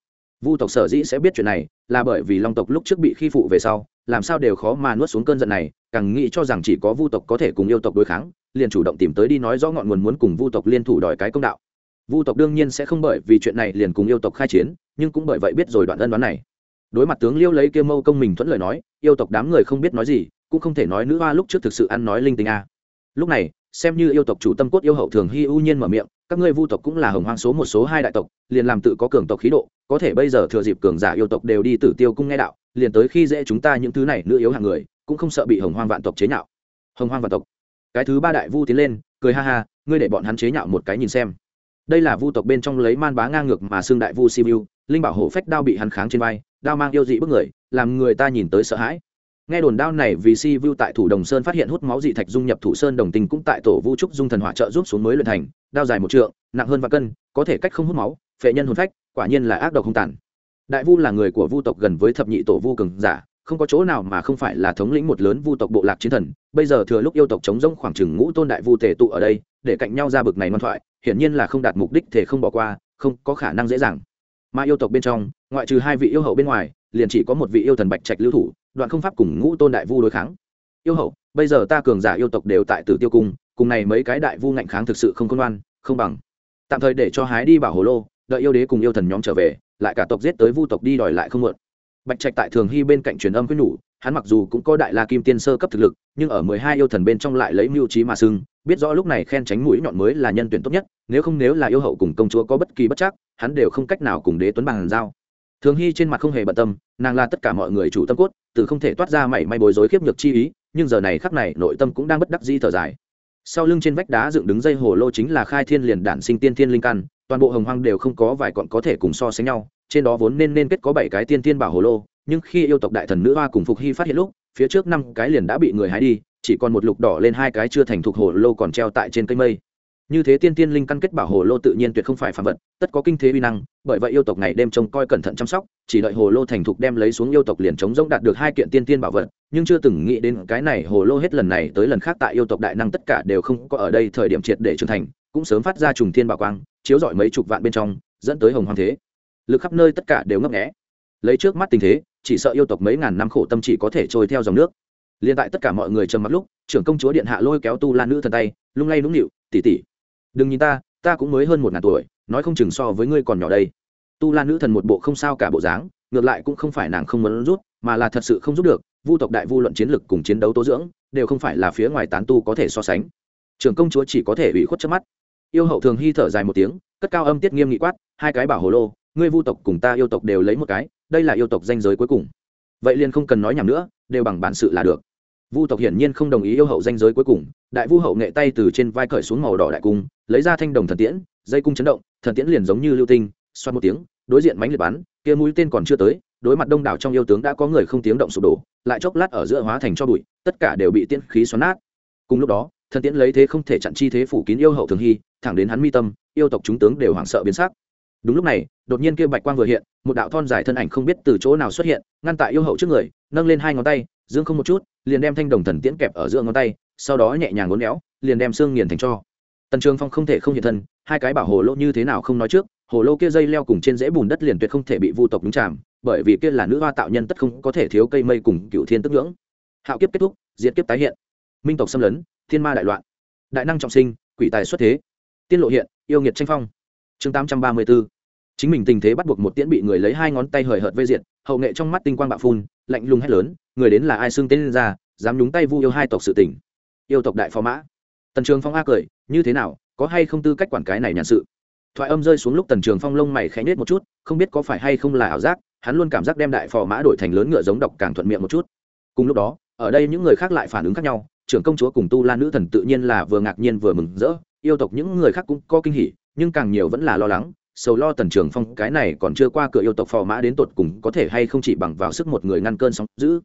S1: Vu tộc sở dĩ sẽ biết chuyện này, là bởi vì long tộc lúc trước bị khi phụ về sau, làm sao đều khó mà nuốt xuống cơn giận này, càng nghĩ cho rằng chỉ có vu tộc có thể cùng yêu tộc đối kháng, liền chủ động tìm tới đi nói rõ ngọn nguồn muốn cùng vu tộc liên thủ đòi cái công đạo. Vu tộc đương nhiên sẽ không bởi vì chuyện này liền cùng yêu tộc khai chiến, nhưng cũng bởi vậy biết rồi đoạn ân đoán này đối mặt tướng liêu lấy kia mâu công mình thuẫn lời nói, yêu tộc đám người không biết nói gì, cũng không thể nói nữ hoa lúc trước thực sự ăn nói linh tinh a. Lúc này, xem như yêu tộc chủ tâm cốt yêu hậu thường hy ưu nhiên mở miệng, các ngươi vu tộc cũng là hồng hoang số một số hai đại tộc, liền làm tự có cường tộc khí độ, có thể bây giờ thừa dịp cường giả yêu tộc đều đi tử tiêu cung nghe đạo, liền tới khi dễ chúng ta những thứ này nữ yếu hàng người, cũng không sợ bị hồng hoang vạn tộc chế nhạo. Hồng hoang vạn tộc. Cái thứ ba đại vu tiến lên, cười ha ha, ngươi để bọn hắn chế nhạo một cái nhìn xem đây là vu tộc bên trong lấy man bá ngang ngược mà xương đại vu simu linh bảo hộ phách đao bị hắn kháng trên vai, đao mang yêu dị bức người, làm người ta nhìn tới sợ hãi. Nghe đồn đao này vì si vu tại thủ đồng sơn phát hiện hút máu dị thạch dung nhập thủ sơn đồng tình cũng tại tổ vu trúc dung thần hỏa trợ giúp xuống mới luyện thành, đao dài một trượng, nặng hơn và cân, có thể cách không hút máu, phệ nhân hồn phách, quả nhiên là ác độc không tàn. Đại vu là người của vu tộc gần với thập nhị tổ vu cường giả không có chỗ nào mà không phải là thống lĩnh một lớn vu tộc bộ lạc chiến thần, bây giờ thừa lúc yêu tộc chống rông khoảng chừng ngũ tôn đại vu tề tụ ở đây, để cạnh nhau ra bực này ngoan thoại, hiển nhiên là không đạt mục đích thể không bỏ qua, không có khả năng dễ dàng. Mà yêu tộc bên trong, ngoại trừ hai vị yêu hậu bên ngoài, liền chỉ có một vị yêu thần bạch trạch lưu thủ, đoạn không pháp cùng ngũ tôn đại vu đối kháng. Yêu hậu, bây giờ ta cường giả yêu tộc đều tại tử tiêu cung, cùng này mấy cái đại vu ngạnh kháng thực sự không công ngoan, không bằng. Tạm thời để cho hái đi bảo hồ lô, đợi yêu đế cùng yêu thần nhóm trở về, lại cả tộc giết tới vu tộc đi đòi lại không muộn bạch trạch tại thường hy bên cạnh truyền âm quyết nhủ, hắn mặc dù cũng có đại la kim tiên sơ cấp thực lực, nhưng ở mười hai yêu thần bên trong lại lấy mưu trí mà sưng biết rõ lúc này khen tránh mũi nhọn mới là nhân tuyển tốt nhất, nếu không nếu là yêu hậu cùng công chúa có bất kỳ bất chắc, hắn đều không cách nào cùng đế tuấn bằng giao. Thường hy trên mặt không hề bận tâm, nàng là tất cả mọi người chủ tâm cốt, từ không thể toát ra mảy may bối rối khiếp nhược chi ý, nhưng giờ này khắc này nội tâm cũng đang bất đắc di thở dài. Sau lưng trên vách đá dựng đứng dây hồ lô chính là khai thiên liền đản sinh tiên thiên linh căn, toàn bộ hồng hoang đều không có vài còn có thể cùng so sánh nhau trên đó vốn nên nên kết có bảy cái tiên tiên bảo hồ lô, nhưng khi yêu tộc đại thần nữ hoa cùng phục hy phát hiện lúc, phía trước năm cái liền đã bị người hái đi, chỉ còn một lục đỏ lên hai cái chưa thành thục hồ lô còn treo tại trên cây mây. Như thế tiên tiên linh căn kết bảo hồ lô tự nhiên tuyệt không phải phản vật, tất có kinh thế uy năng, bởi vậy yêu tộc này đêm trông coi cẩn thận chăm sóc, chỉ đợi hồ lô thành thục đem lấy xuống yêu tộc liền chống rỗng đạt được hai kiện tiên tiên bảo vật, nhưng chưa từng nghĩ đến cái này hồ lô hết lần này tới lần khác tại yêu tộc đại năng tất cả đều không có ở đây thời điểm triệt để trưởng thành, cũng sớm phát ra trùng thiên bảo quang, chiếu rọi mấy chục vạn bên trong, dẫn tới hồng hoàng thế lực khắp nơi tất cả đều ngấp nghẽ lấy trước mắt tình thế, chỉ sợ yêu tộc mấy ngàn năm khổ tâm chỉ có thể trôi theo dòng nước. Liên tại tất cả mọi người trầm mặc lúc, trưởng công chúa điện hạ lôi kéo tu lan nữ thần tay, lung lay nũng nịu tỉ tỉ đừng nhìn ta ta cũng mới hơn một ngàn tuổi, nói không chừng so với ngươi còn nhỏ đây. Tu lan nữ thần một bộ không sao cả bộ dáng, ngược lại cũng không phải nàng không muốn rút, mà là thật sự không rút được, vu tộc đại vu luận chiến lực cùng chiến đấu tố dưỡng, đều không phải là phía ngoài tán tu có thể so sánh. Trưởng công chúa chỉ có thể ủy khuất trước mắt. Yêu hậu thường hy thở dài một tiếng, cất cao âm tiết nghiêm nghị quát, hai cái bảo hồ lô ngươi vu tộc cùng ta yêu tộc đều lấy một cái, đây là yêu tộc danh giới cuối cùng. Vậy liền không cần nói nhảm nữa, đều bằng bản sự là được. Vu tộc hiển nhiên không đồng ý yêu hậu danh giới cuối cùng, đại vu hậu nghệ tay từ trên vai cởi xuống màu đỏ đại cung, lấy ra thanh đồng thần tiễn, dây cung chấn động, thần tiễn liền giống như lưu tinh, xoát một tiếng, đối diện mánh liệt bắn, kia mũi tên còn chưa tới, đối mặt đông đảo trong yêu tướng đã có người không tiếng động sụp đổ, lại chốc lát ở giữa hóa thành cho bụi, tất cả đều bị tiễn khí xoắn nát. Cùng lúc đó, thần tiễn lấy thế không thể chặn chi thế phủ kín yêu hậu thường hy, thẳng đến hắn mi tâm, yêu tộc chúng tướng đều hoảng sợ biến sắc đúng lúc này, đột nhiên kia bạch quang vừa hiện, một đạo thon dài thân ảnh không biết từ chỗ nào xuất hiện, ngăn tại yêu hậu trước người, nâng lên hai ngón tay, dương không một chút, liền đem thanh đồng thần tiễn kẹp ở giữa ngón tay, sau đó nhẹ nhàng ngốn éo, liền đem xương nghiền thành cho. Tần trường phong không thể không hiện thân, hai cái bảo hồ lô như thế nào không nói trước, hồ lô kia dây leo cùng trên rễ bùn đất liền tuyệt không thể bị vu tộc đúng chạm bởi vì kia là nữ hoa tạo nhân tất không có thể thiếu cây mây cùng cựu thiên tức ngưỡng. Hạo kiếp kết thúc, diệt kiếp tái hiện. Minh tộc xâm lấn, thiên ma đại loạn. Đại năng trọng sinh, quỷ tài xuất thế. Tiên lộ hiện, yêu nghiệt tranh phong chương tám trăm ba mươi b ố chính mình tình thế bắt buộc một tiễn bị người lấy hai ngón tay hời hợt vây diện hậu nghệ trong mắt tinh quang bạo phun, lạnh lùng hét lớn, người đến là ai xưng tên lên ra, dám nhúng tay vu yêu hai tộc sự tỉnh yêu tộc đại phó mã. Tần trường phong a cười, như thế nào, có hay không tư cách quản cái này nhàn sự? Thoại âm rơi xuống lúc tần trường phong lông mày khẽ nết một chút, không biết có phải hay không là ảo giác, hắn luôn cảm giác đem đại phò mã đổi thành lớn ngựa giống độc càng thuận miệng một chút. Cùng lúc đó, ở đây những người khác lại phản ứng khác nhau, trưởng công chúa cùng tu la nữ thần tự nhiên là vừa ngạc nhiên vừa mừng rỡ, yêu tộc những người khác cũng có kinh hỉ nhưng càng nhiều vẫn là lo lắng, sầu lo tần trường phong, cái này còn chưa qua cửa yêu tộc phò mã đến tột cùng có thể hay không chỉ bằng vào sức một người ngăn cơn sóng giữ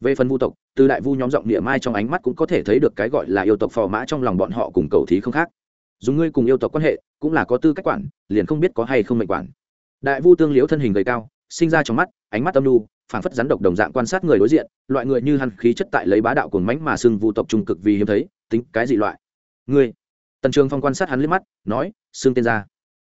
S1: về phần vu tộc, từ đại vu nhóm giọng địa mai trong ánh mắt cũng có thể thấy được cái gọi là yêu tộc phò mã trong lòng bọn họ cùng cầu thí không khác. Dùng ngươi cùng yêu tộc quan hệ, cũng là có tư cách quản, liền không biết có hay không mệnh quản. Đại vu tương liễu thân hình gầy cao, sinh ra trong mắt, ánh mắt âm lu phảng phất rắn độc đồng dạng quan sát người đối diện, loại người như hắn khí chất tại lấy bá đạo cuồng mãnh mà xưng vu tộc trung cực vì hiếm thấy, tính cái gì loại? Ngươi tần trường phong quan sát hắn liếc mắt, nói xương tên ra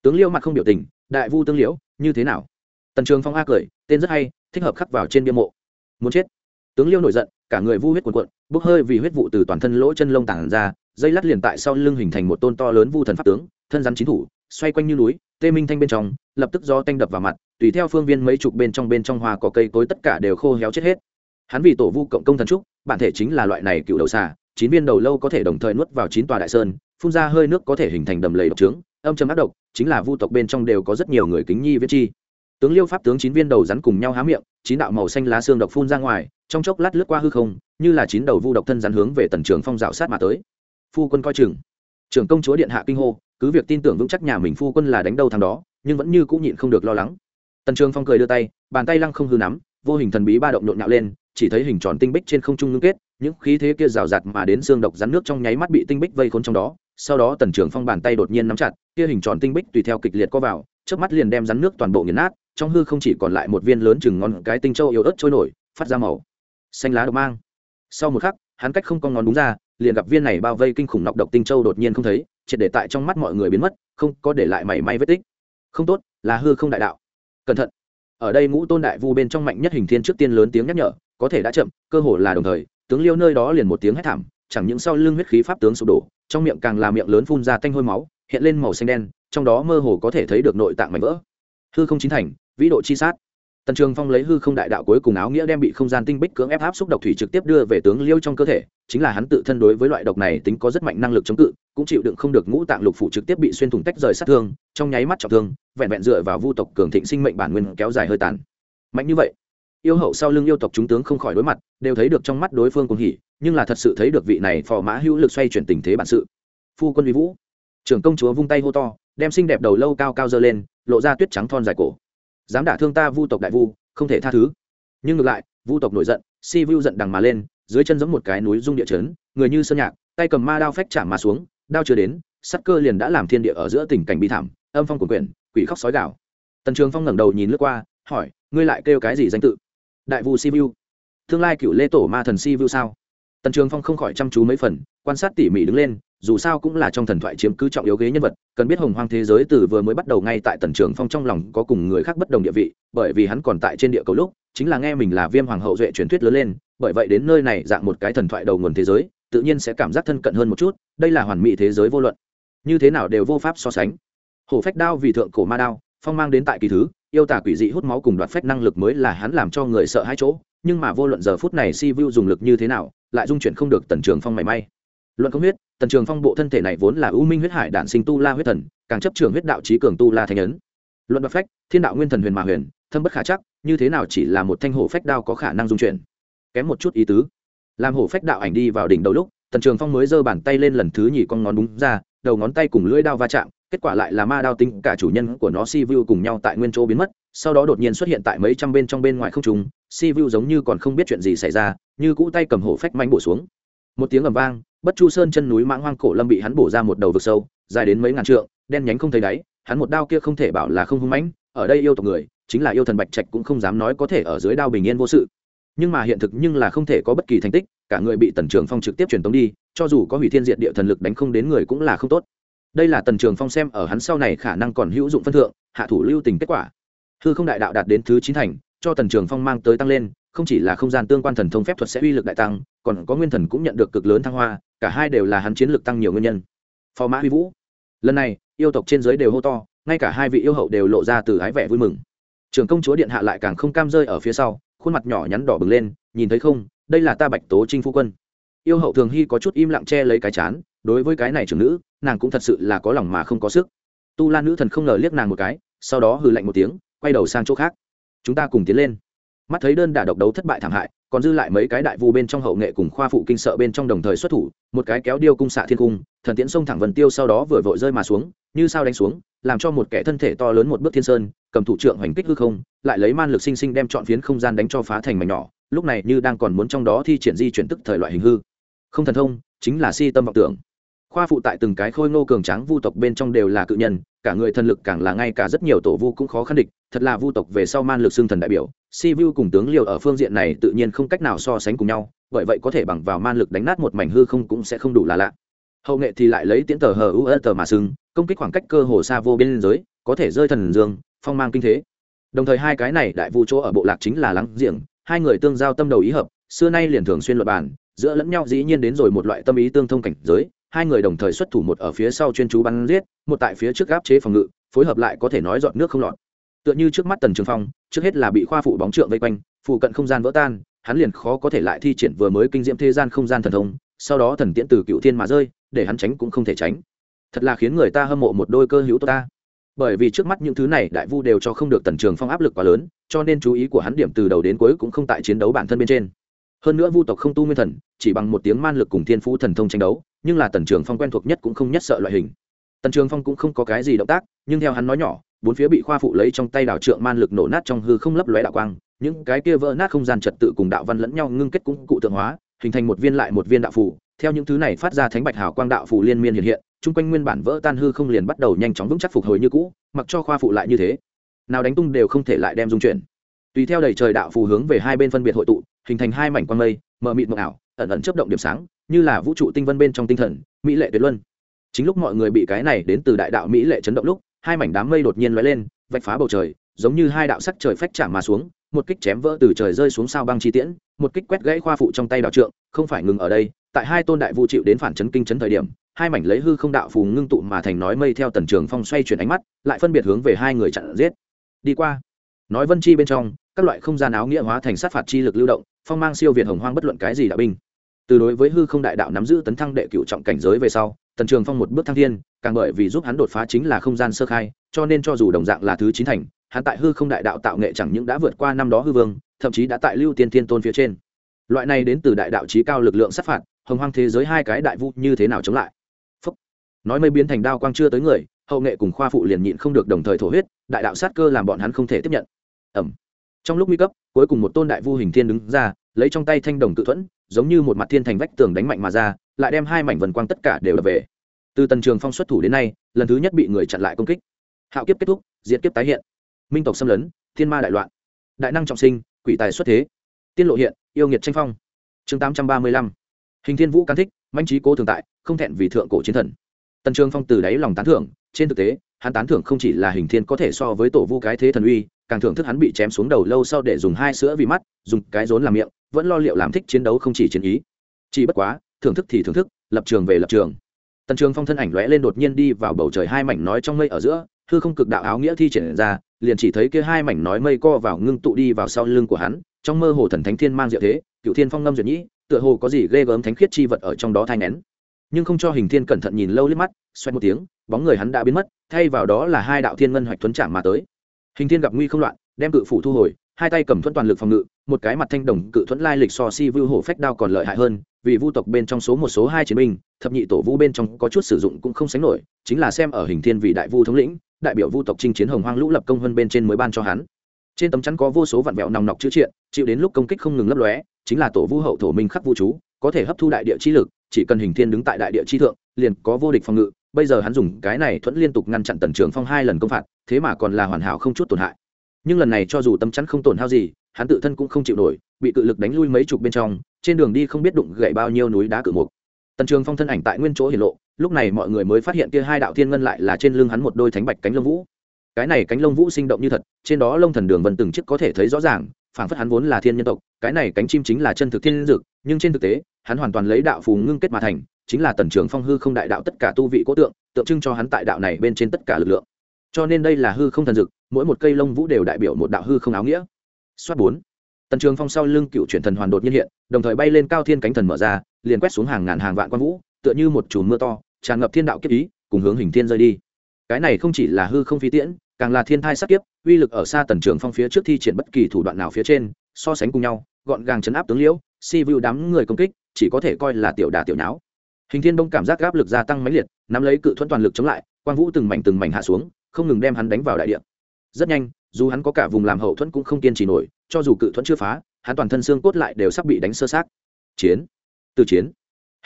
S1: tướng liêu mặt không biểu tình, đại vu tương liễu như thế nào? Tần trường phong a cười, tên rất hay, thích hợp khắc vào trên bia mộ. Muốn chết. Tướng liêu nổi giận, cả người vu huyết cuồn cuộn, bốc hơi vì huyết vụ từ toàn thân lỗ chân lông tản ra, dây lát liền tại sau lưng hình thành một tôn to lớn vu thần pháp tướng, thân rắn chín thủ, xoay quanh như núi, tê minh thanh bên trong, lập tức do tanh đập vào mặt, tùy theo phương viên mấy chục bên trong bên trong hoa có cây cối tất cả đều khô héo chết hết. Hắn vì tổ vu cộng công thần trúc, bản thể chính là loại này cựu đầu xà chín viên đầu lâu có thể đồng thời nuốt vào chín tòa đại sơn, phun ra hơi nước có thể hình thành đầm lầy độc trướng, âm trầm ác độc, chính là vu tộc bên trong đều có rất nhiều người kính nhi viết chi. Tướng liêu pháp tướng chín viên đầu rắn cùng nhau há miệng, chín đạo màu xanh lá xương độc phun ra ngoài, trong chốc lát lướt qua hư không, như là chín đầu vu độc thân rắn hướng về tần trường phong dạo sát mà tới. Phu quân coi chừng. Trưởng công chúa điện hạ kinh hô, cứ việc tin tưởng vững chắc nhà mình phu quân là đánh đâu thằng đó, nhưng vẫn như cũng nhịn không được lo lắng. Tần trường phong cười đưa tay, bàn tay lăng không hư nắm, vô hình thần bí ba động nhộn nhạo lên, chỉ thấy hình tròn tinh bích trên không trung ngưng kết những khí thế kia rào rạt mà đến xương độc rắn nước trong nháy mắt bị tinh bích vây khốn trong đó, sau đó tần trưởng phong bàn tay đột nhiên nắm chặt, kia hình tròn tinh bích tùy theo kịch liệt co vào trước mắt liền đem rắn nước toàn bộ nghiền nát, trong hư không chỉ còn lại một viên lớn chừng ngon cái tinh châu yếu ớt trôi nổi, phát ra màu xanh lá độc mang. Sau một khắc, hắn cách không con ngón đúng ra, liền gặp viên này bao vây kinh khủng nọc độc tinh châu đột nhiên không thấy, triệt để tại trong mắt mọi người biến mất, không có để lại mảy may vết tích. Không tốt, là hư không đại đạo. Cẩn thận. Ở đây ngũ tôn đại vu bên trong mạnh nhất hình thiên trước tiên lớn tiếng nhắc nhở, có thể đã chậm, cơ hồ là đồng thời tướng liêu nơi đó liền một tiếng hét thảm, chẳng những sau lưng huyết khí pháp tướng sụp đổ, trong miệng càng là miệng lớn phun ra tanh hôi máu, hiện lên màu xanh đen, trong đó mơ hồ có thể thấy được nội tạng mảnh vỡ. Hư không chính thành, vĩ độ chi sát. Tần trường phong lấy hư không đại đạo cuối cùng áo nghĩa đem bị không gian tinh bích cưỡng ép áp xúc độc thủy trực tiếp đưa về tướng liêu trong cơ thể, chính là hắn tự thân đối với loại độc này tính có rất mạnh năng lực chống cự, cũng chịu đựng không được ngũ tạng lục phủ trực tiếp bị xuyên thủng tách rời sát thương, trong nháy mắt trọng thương, vẹn vẹn dựa vào vu tộc cường thịnh sinh mệnh bản nguyên kéo dài hơi tàn. Mạnh như vậy yêu hậu sau lưng yêu tộc chúng tướng không khỏi đối mặt, đều thấy được trong mắt đối phương cùng hỉ, nhưng là thật sự thấy được vị này phò mã hữu lực xoay chuyển tình thế bản sự. Phu quân vi vũ, trưởng công chúa vung tay hô to, đem xinh đẹp đầu lâu cao cao dơ lên, lộ ra tuyết trắng thon dài cổ. Dám đả thương ta vu tộc đại vu, không thể tha thứ. Nhưng ngược lại, vu tộc nổi giận, si vu giận đằng mà lên, dưới chân giống một cái núi rung địa chấn, người như sơn nhạc, tay cầm ma đao phách chạm mà xuống, đao chưa đến, sắt cơ liền đã làm thiên địa ở giữa tình cảnh bi thảm, âm phong cuồn quyển quỷ khóc sói gạo tần trường phong ngẩng đầu nhìn lướt qua, hỏi, ngươi lại kêu cái gì danh tự? Đại vu si vu. Tương lai cựu lê tổ ma thần si vu sao? Tần trường phong không khỏi chăm chú mấy phần, quan sát tỉ mỉ đứng lên, dù sao cũng là trong thần thoại chiếm cứ trọng yếu ghế nhân vật, cần biết hồng hoang thế giới từ vừa mới bắt đầu ngay tại tần trường phong trong lòng có cùng người khác bất đồng địa vị, bởi vì hắn còn tại trên địa cầu lúc, chính là nghe mình là viêm hoàng hậu duệ truyền thuyết lớn lên, bởi vậy đến nơi này dạng một cái thần thoại đầu nguồn thế giới, tự nhiên sẽ cảm giác thân cận hơn một chút, đây là hoàn mỹ thế giới vô luận. Như thế nào đều vô pháp so sánh. Hổ phách đao vì thượng cổ ma đao, phong mang đến tại kỳ thứ yêu tả quỷ dị hút máu cùng đoạt phách năng lực mới là hắn làm cho người sợ hai chỗ, nhưng mà vô luận giờ phút này si vu dùng lực như thế nào, lại dung chuyển không được tần trường phong mảy may. Luận không huyết, tần trường phong bộ thân thể này vốn là ưu minh huyết hải đản sinh tu la huyết thần, càng chấp trường huyết đạo trí cường tu la thanh ấn. Luận đoạt phách, thiên đạo nguyên thần huyền mà huyền, thâm bất khả chắc, như thế nào chỉ là một thanh hổ phách đao có khả năng dung chuyển? Kém một chút ý tứ. Làm hổ phách đạo ảnh đi vào đỉnh đầu lúc, tần trường phong mới giơ bàn tay lên lần thứ nhì con ngón đúng ra, đầu ngón tay cùng lưỡi đao va chạm kết quả lại là ma đao tính cả chủ nhân của nó si vu cùng nhau tại nguyên chỗ biến mất, sau đó đột nhiên xuất hiện tại mấy trăm bên trong bên ngoài không trùng si vu giống như còn không biết chuyện gì xảy ra, như cũ tay cầm hổ phách manh bổ xuống. Một tiếng ầm vang, bất chu sơn chân núi mãng hoang cổ lâm bị hắn bổ ra một đầu vực sâu, dài đến mấy ngàn trượng, đen nhánh không thấy đáy, hắn một đao kia không thể bảo là không hung mãnh, ở đây yêu tộc người, chính là yêu thần bạch trạch cũng không dám nói có thể ở dưới đao bình yên vô sự. Nhưng mà hiện thực nhưng là không thể có bất kỳ thành tích, cả người bị tần trường phong trực tiếp truyền tống đi, cho dù có hủy thiên diệt địa thần lực đánh không đến người cũng là không tốt đây là tần trường phong xem ở hắn sau này khả năng còn hữu dụng phân thượng, hạ thủ lưu tình kết quả. Hư không đại đạo đạt đến thứ chín thành, cho tần trường phong mang tới tăng lên, không chỉ là không gian tương quan thần thông phép thuật sẽ uy lực đại tăng, còn có nguyên thần cũng nhận được cực lớn thăng hoa, cả hai đều là hắn chiến lực tăng nhiều nguyên nhân. Phò mã huy vũ. Lần này, yêu tộc trên giới đều hô to, ngay cả hai vị yêu hậu đều lộ ra từ ái vẻ vui mừng. Trường công chúa điện hạ lại càng không cam rơi ở phía sau, khuôn mặt nhỏ nhắn đỏ bừng lên, nhìn thấy không, đây là ta bạch tố trinh phu quân yêu hậu thường hy có chút im lặng che lấy cái chán, đối với cái này trưởng nữ, nàng cũng thật sự là có lòng mà không có sức. Tu lan nữ thần không ngờ liếc nàng một cái, sau đó hừ lạnh một tiếng, quay đầu sang chỗ khác. Chúng ta cùng tiến lên. Mắt thấy đơn đả độc đấu thất bại thảm hại, còn dư lại mấy cái đại vu bên trong hậu nghệ cùng khoa phụ kinh sợ bên trong đồng thời xuất thủ, một cái kéo điêu cung xạ thiên cung, thần tiễn sông thẳng vần tiêu sau đó vừa vội rơi mà xuống, như sao đánh xuống, làm cho một kẻ thân thể to lớn một bước thiên sơn, cầm thủ trưởng hoành kích hư không, lại lấy man lực sinh sinh đem chọn phiến không gian đánh cho phá thành mảnh nhỏ, lúc này như đang còn muốn trong đó thi triển di chuyển tức thời loại hình hư không thần thông, chính là si tâm vọng tưởng. Khoa phụ tại từng cái khôi ngô cường tráng vu tộc bên trong đều là cự nhân, cả người thần lực càng là ngay cả rất nhiều tổ vu cũng khó khăn địch, thật là vu tộc về sau man lực xương thần đại biểu, si vu cùng tướng liều ở phương diện này tự nhiên không cách nào so sánh cùng nhau, bởi vậy có thể bằng vào man lực đánh nát một mảnh hư không cũng sẽ không đủ là lạ. Hậu nghệ thì lại lấy tiễn tờ hờ u tờ mà xưng, công kích khoảng cách cơ hồ xa vô biên giới, có thể rơi thần dương, phong mang kinh thế. Đồng thời hai cái này đại vu chỗ ở bộ lạc chính là lắng diện hai người tương giao tâm đầu ý hợp, xưa nay liền thường xuyên luật bàn giữa lẫn nhau dĩ nhiên đến rồi một loại tâm ý tương thông cảnh giới, hai người đồng thời xuất thủ một ở phía sau chuyên chú bắn giết, một tại phía trước gáp chế phòng ngự, phối hợp lại có thể nói dọn nước không lọt. Tựa như trước mắt tần trường phong, trước hết là bị khoa phụ bóng trượng vây quanh, phụ cận không gian vỡ tan, hắn liền khó có thể lại thi triển vừa mới kinh diễm thế gian không gian thần thông, sau đó thần tiễn từ cựu thiên mà rơi, để hắn tránh cũng không thể tránh. Thật là khiến người ta hâm mộ một đôi cơ hữu tốt ta. Bởi vì trước mắt những thứ này đại vu đều cho không được tần trường phong áp lực quá lớn, cho nên chú ý của hắn điểm từ đầu đến cuối cũng không tại chiến đấu bản thân bên trên hơn nữa vu tộc không tu nguyên thần, chỉ bằng một tiếng man lực cùng thiên phú thần thông tranh đấu, nhưng là tần trường phong quen thuộc nhất cũng không nhất sợ loại hình. Tần trường phong cũng không có cái gì động tác, nhưng theo hắn nói nhỏ, bốn phía bị khoa phụ lấy trong tay đảo trượng man lực nổ nát trong hư không lấp lóe đạo quang, những cái kia vỡ nát không gian trật tự cùng đạo văn lẫn nhau ngưng kết cũng cụ tượng hóa, hình thành một viên lại một viên đạo phù. Theo những thứ này phát ra thánh bạch hào quang đạo phù liên miên hiện hiện, chung quanh nguyên bản vỡ tan hư không liền bắt đầu nhanh chóng vững chắc phục hồi như cũ, mặc cho khoa phụ lại như thế. Nào đánh tung đều không thể lại đem dung chuyển. Tùy theo đầy trời đạo phù hướng về hai bên phân biệt hội tụ hình thành hai mảnh quang mây, mờ mịt mộng ảo, ẩn ẩn chấp động điểm sáng, như là vũ trụ tinh vân bên trong tinh thần, mỹ lệ tuyệt luân. Chính lúc mọi người bị cái này đến từ đại đạo mỹ lệ chấn động lúc, hai mảnh đám mây đột nhiên lóe lên, vạch phá bầu trời, giống như hai đạo sắc trời phách chạm mà xuống, một kích chém vỡ từ trời rơi xuống sao băng chi tiễn, một kích quét gãy khoa phụ trong tay đạo trượng, không phải ngừng ở đây, tại hai tôn đại vũ chịu đến phản chấn kinh chấn thời điểm, hai mảnh lấy hư không đạo phù ngưng tụ mà thành nói mây theo tần trường phong xoay chuyển ánh mắt, lại phân biệt hướng về hai người chặn giết. Đi qua. Nói vân chi bên trong các loại không gian áo nghĩa hóa thành sát phạt chi lực lưu động, phong mang siêu việt hồng hoang bất luận cái gì đạo binh. Từ đối với hư không đại đạo nắm giữ tấn thăng đệ cựu trọng cảnh giới về sau, tần trường phong một bước thăng thiên, càng bởi vì giúp hắn đột phá chính là không gian sơ khai, cho nên cho dù đồng dạng là thứ chín thành, hắn tại hư không đại đạo tạo nghệ chẳng những đã vượt qua năm đó hư vương, thậm chí đã tại lưu tiên thiên tôn phía trên. Loại này đến từ đại đạo trí cao lực lượng sát phạt, hồng hoang thế giới hai cái đại vụ như thế nào chống lại? Phúc. nói mây biến thành đao quang chưa tới người, hậu nghệ cùng khoa phụ liền nhịn không được đồng thời thổ huyết, đại đạo sát cơ làm bọn hắn không thể tiếp nhận. Ẩm trong lúc nguy cấp, cuối cùng một tôn đại vu hình thiên đứng ra, lấy trong tay thanh đồng tự thuẫn, giống như một mặt thiên thành vách tường đánh mạnh mà ra, lại đem hai mảnh vần quang tất cả đều đập về. Từ tần trường phong xuất thủ đến nay, lần thứ nhất bị người chặn lại công kích. Hạo kiếp kết thúc diễn kiếp tái hiện. Minh tộc xâm lấn, thiên ma đại loạn. Đại năng trọng sinh, quỷ tài xuất thế. Tiên lộ hiện, yêu nghiệt tranh phong. Chương tám trăm ba mươi lăm. Hình thiên vũ can thích manh trí cố thường tại, không thẹn vì thượng cổ chiến thần. Tần trường phong từ đáy lòng tán thưởng, trên thực tế hắn tán thưởng không chỉ là hình thiên có thể so với tổ vu cái thế thần uy, càng thưởng thức hắn bị chém xuống đầu lâu sau để dùng hai sữa vì mắt, dùng cái rốn làm miệng, vẫn lo liệu làm thích chiến đấu không chỉ chiến ý. Chỉ bất quá, thưởng thức thì thưởng thức, lập trường về lập trường. Tần trường phong thân ảnh lóe lên đột nhiên đi vào bầu trời hai mảnh nói trong mây ở giữa, hư không cực đạo áo nghĩa thi triển ra, liền chỉ thấy kia hai mảnh nói mây co vào ngưng tụ đi vào sau lưng của hắn, trong mơ hồ thần thánh thiên mang diệu thế, cựu thiên phong ngâm duyệt nhĩ, tựa hồ có gì ghê gớm thánh khiết chi vật ở trong đó thai nén nhưng không cho hình thiên cẩn thận nhìn lâu liếc mắt xoay một tiếng, bóng người hắn đã biến mất, thay vào đó là hai đạo thiên ngân hoạch tuấn chạm mà tới. Hình thiên gặp nguy không loạn, đem cự phủ thu hồi, hai tay cầm thuẫn toàn lực phòng ngự, một cái mặt thanh đồng cự thuẫn lai lịch so si vu hổ phách đao còn lợi hại hơn, vì vu tộc bên trong số một số hai chiến binh, thập nhị tổ vu bên trong có chút sử dụng cũng không sánh nổi, chính là xem ở hình thiên vì đại vu thống lĩnh, đại biểu vu tộc chinh chiến hồng hoang lũ lập công hơn bên trên mới ban cho hắn. Trên tấm chắn có vô số vạn vẹo nòng nọc chữ triện, chịu đến lúc công kích không ngừng lấp lóe, chính là tổ vu hậu thổ minh khắc vu chú, có thể hấp thu đại địa chi lực chỉ cần hình thiên đứng tại đại địa chi thượng, liền có vô địch phòng ngự. Bây giờ hắn dùng cái này thuẫn liên tục ngăn chặn tần trường phong hai lần công phạt, thế mà còn là hoàn hảo không chút tổn hại. Nhưng lần này cho dù tâm chắn không tổn hao gì, hắn tự thân cũng không chịu nổi, bị cự lực đánh lui mấy chục bên trong, trên đường đi không biết đụng gậy bao nhiêu núi đá cự mục. Tần trường phong thân ảnh tại nguyên chỗ hiển lộ, lúc này mọi người mới phát hiện kia hai đạo thiên ngân lại là trên lưng hắn một đôi thánh bạch cánh lông vũ. Cái này cánh lông vũ sinh động như thật, trên đó lông thần đường vần từng chiếc có thể thấy rõ ràng, phảng phất hắn vốn là thiên nhân tộc, cái này cánh chim chính là chân thực thiên dực nhưng trên thực tế hắn hoàn toàn lấy đạo phù ngưng kết mà thành, chính là tần trường phong hư không đại đạo tất cả tu vị cố tượng tượng trưng cho hắn tại đạo này bên trên tất cả lực lượng. Cho nên đây là hư không thần dực, mỗi một cây lông vũ đều đại biểu một đạo hư không áo nghĩa. Xoát bốn. Tần trường phong sau lưng cựu chuyển thần hoàn đột nhiên hiện, đồng thời bay lên cao thiên cánh thần mở ra, liền quét xuống hàng ngàn hàng vạn quan vũ, tựa như một chùm mưa to, tràn ngập thiên đạo kiếp ý, cùng hướng hình thiên rơi đi. Cái này không chỉ là hư không phi tiễn, càng là thiên thai sát kiếp, uy lực ở xa tần trường phong phía trước thi triển bất kỳ thủ đoạn nào phía trên, so sánh cùng nhau, gọn gàng chấn áp tướng liễu, si vu đám người công kích chỉ có thể coi là tiểu đà tiểu nháo. Hình thiên đông cảm giác áp lực gia tăng mãnh liệt, nắm lấy cự thuẫn toàn lực chống lại, quang vũ từng mảnh từng mảnh hạ xuống, không ngừng đem hắn đánh vào đại địa. Rất nhanh, dù hắn có cả vùng làm hậu thuẫn cũng không kiên trì nổi, cho dù cự thuẫn chưa phá, hắn toàn thân xương cốt lại đều sắp bị đánh sơ sát chiến, từ chiến.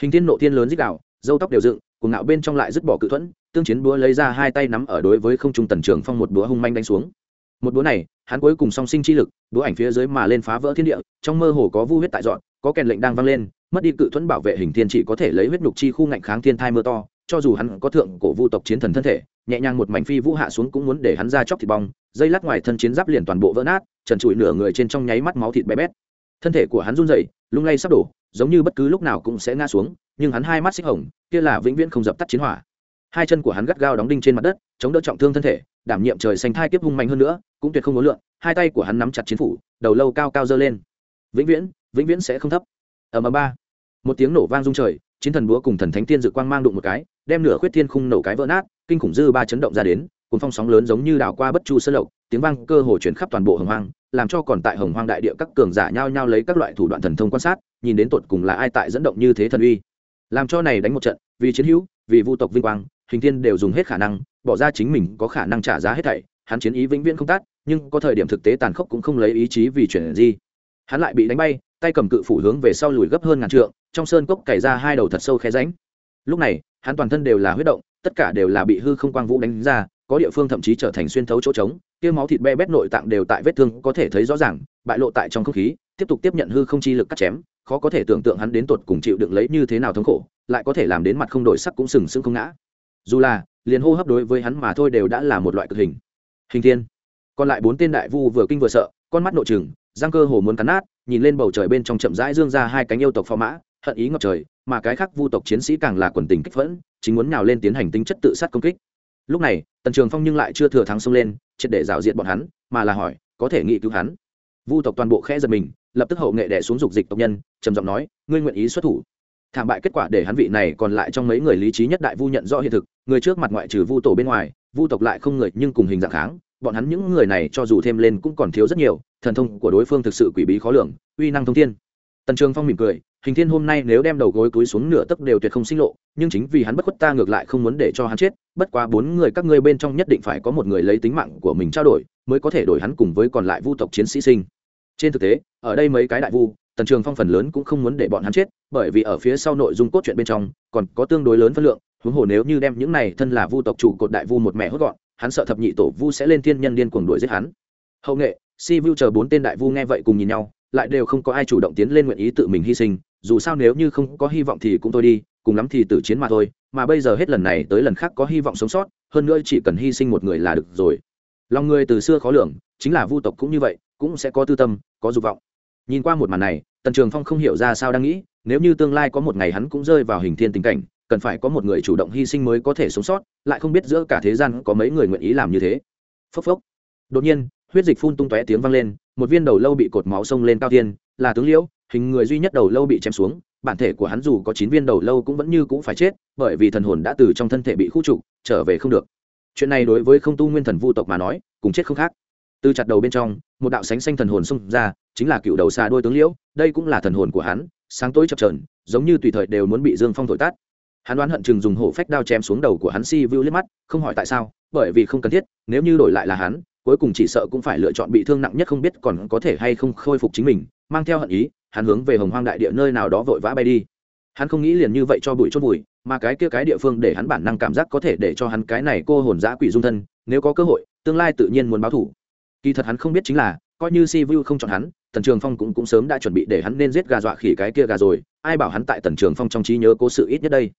S1: Hình thiên nộ thiên lớn dích đạo dâu tóc đều dựng, cuồng ngạo bên trong lại dứt bỏ cự thuẫn, tương chiến búa lấy ra hai tay nắm ở đối với không trung tần trường phong một búa hung manh đánh xuống. Một búa này, hắn cuối cùng song sinh chi lực, búa ảnh phía dưới mà lên phá vỡ thiên địa, trong mơ hồ có vu huyết tại dọn, có kèn lệnh đang vang lên mất đi cự thuẫn bảo vệ hình thiên chỉ có thể lấy huyết nhục chi khu ngạnh kháng thiên thai mưa to, cho dù hắn có thượng cổ vu tộc chiến thần thân thể, nhẹ nhàng một mảnh phi vũ hạ xuống cũng muốn để hắn ra chóc thịt bong, dây lát ngoài thân chiến giáp liền toàn bộ vỡ nát, trần trụi nửa người trên trong nháy mắt máu thịt bé bét. Thân thể của hắn run rẩy, lung lay sắp đổ, giống như bất cứ lúc nào cũng sẽ ngã xuống, nhưng hắn hai mắt xích hồng, kia là vĩnh viễn không dập tắt chiến hỏa. Hai chân của hắn gắt gao đóng đinh trên mặt đất, chống đỡ trọng thương thân thể, đảm nhiệm trời xanh thai kiếp hung mạnh hơn nữa, cũng tuyệt không muốn lượng hai tay của hắn nắm chặt chiến phủ, đầu lâu cao cao dơ lên. Vĩnh viễn vĩnh viễn sẽ không thấp. Ở mà ba một tiếng nổ vang rung trời, chiến thần búa cùng thần thánh tiên dự quang mang đụng một cái, đem nửa khuyết thiên khung nổ cái vỡ nát, kinh khủng dư ba chấn động ra đến cùng phong sóng lớn giống như đảo qua bất chu sơ lộc, tiếng vang cơ hồ chuyển khắp toàn bộ hồng hoang, làm cho còn tại hồng hoang đại địa các cường giả nhao nhao lấy các loại thủ đoạn thần thông quan sát, nhìn đến tột cùng là ai tại dẫn động như thế thần uy. Làm cho này đánh một trận, vì chiến hữu, vì vu tộc vinh quang, hình thiên đều dùng hết khả năng, bỏ ra chính mình có khả năng trả giá hết thảy, hắn chiến ý vĩnh viễn không tát nhưng có thời điểm thực tế tàn khốc cũng không lấy ý chí vì chuyển gì hắn lại bị đánh bay tay cầm cự phủ hướng về sau lùi gấp hơn ngàn trượng, trong sơn cốc cày ra hai đầu thật sâu khe ránh lúc này, hắn toàn thân đều là huyết động, tất cả đều là bị hư không quang vũ đánh ra, có địa phương thậm chí trở thành xuyên thấu chỗ trống, kia máu thịt be bét nội tạng đều tại vết thương, có thể thấy rõ ràng, bại lộ tại trong không khí, tiếp tục tiếp nhận hư không chi lực cắt chém, khó có thể tưởng tượng hắn đến tột cùng chịu đựng lấy như thế nào thống khổ, lại có thể làm đến mặt không đổi sắc cũng sừng sững không ngã. Dù là, liền hô hấp đối với hắn mà thôi đều đã là một loại cực hình. Hình thiên. Còn lại bốn tên đại vu vừa kinh vừa sợ, con mắt nội trừng, răng cơ hồ muốn cắn nát nhìn lên bầu trời bên trong chậm rãi dương ra hai cánh yêu tộc phò mã, hận ý ngập trời, mà cái khác vu tộc chiến sĩ càng là quần tình kích phẫn chính muốn nào lên tiến hành tính chất tự sát công kích. Lúc này, tần trường phong nhưng lại chưa thừa thắng xông lên, triệt để rào diện bọn hắn, mà là hỏi, có thể nghị cứu hắn? Vu tộc toàn bộ khẽ giật mình, lập tức hậu nghệ đẻ xuống dục dịch tộc nhân, trầm giọng nói, ngươi nguyện ý xuất thủ. Thảm bại kết quả để hắn vị này còn lại trong mấy người lý trí nhất đại vu nhận rõ hiện thực, người trước mặt ngoại trừ vu tổ bên ngoài, vu tộc lại không người, nhưng cùng hình dạng kháng, bọn hắn những người này cho dù thêm lên cũng còn thiếu rất nhiều thần thông của đối phương thực sự quỷ bí khó lường, uy năng thông thiên. Tần trường phong mỉm cười, hình thiên hôm nay nếu đem đầu gối túi xuống nửa tấc đều tuyệt không sinh lộ, nhưng chính vì hắn bất khuất ta ngược lại không muốn để cho hắn chết, bất quá bốn người các ngươi bên trong nhất định phải có một người lấy tính mạng của mình trao đổi, mới có thể đổi hắn cùng với còn lại vu tộc chiến sĩ sinh. Trên thực tế, ở đây mấy cái đại vu, tần trường phong phần lớn cũng không muốn để bọn hắn chết, bởi vì ở phía sau nội dung cốt truyện bên trong, còn có tương đối lớn phân lượng, huống hồ nếu như đem những này thân là vu tộc chủ cột đại vu một mẹ hốt gọn, hắn sợ thập nhị tổ vu sẽ lên thiên nhân điên cuồng đuổi giết hắn. Hậu nghệ si vu chờ bốn tên đại vu nghe vậy cùng nhìn nhau, lại đều không có ai chủ động tiến lên nguyện ý tự mình hy sinh, dù sao nếu như không có hy vọng thì cũng thôi đi, cùng lắm thì tử chiến mà thôi, mà bây giờ hết lần này tới lần khác có hy vọng sống sót, hơn nữa chỉ cần hy sinh một người là được rồi. Lòng người từ xưa khó lường, chính là vu tộc cũng như vậy, cũng sẽ có tư tâm, có dục vọng. Nhìn qua một màn này, tần trường phong không hiểu ra sao đang nghĩ, nếu như tương lai có một ngày hắn cũng rơi vào hình thiên tình cảnh, cần phải có một người chủ động hy sinh mới có thể sống sót, lại không biết giữa cả thế gian có mấy người nguyện ý làm như thế. Phốc phốc. Đột nhiên huyết dịch phun tung tóe tiếng vang lên một viên đầu lâu bị cột máu xông lên cao thiên, là tướng liễu hình người duy nhất đầu lâu bị chém xuống bản thể của hắn dù có chín viên đầu lâu cũng vẫn như cũng phải chết bởi vì thần hồn đã từ trong thân thể bị khu trục trở về không được. Chuyện này đối với không tu nguyên thần vu tộc mà nói cùng chết không khác. Từ chặt đầu bên trong một đạo sánh xanh thần hồn xông ra chính là cựu đầu xa đôi tướng liễu đây cũng là thần hồn của hắn sáng tối chập trờn giống như tùy thời đều muốn bị dương phong thổi tát. Hắn đoán hận chừng dùng hổ phách đao chém xuống đầu của hắn si vu liếc mắt không hỏi tại sao bởi vì không cần thiết nếu như đổi lại là hắn cuối cùng chỉ sợ cũng phải lựa chọn bị thương nặng nhất không biết còn có thể hay không khôi phục chính mình, mang theo hận ý, hắn hướng về hồng hoang đại địa nơi nào đó vội vã bay đi. Hắn không nghĩ liền như vậy cho bụi chốt bụi, mà cái kia cái địa phương để hắn bản năng cảm giác có thể để cho hắn cái này cô hồn giã quỷ dung thân, nếu có cơ hội, tương lai tự nhiên muốn báo thủ kỳ thật hắn không biết chính là, coi như si vu không chọn hắn, tần trường phong cũng cũng sớm đã chuẩn bị để hắn nên giết gà dọa khỉ cái kia gà rồi, ai bảo hắn tại tần trường phong trong trí nhớ cố sự ít nhất đây.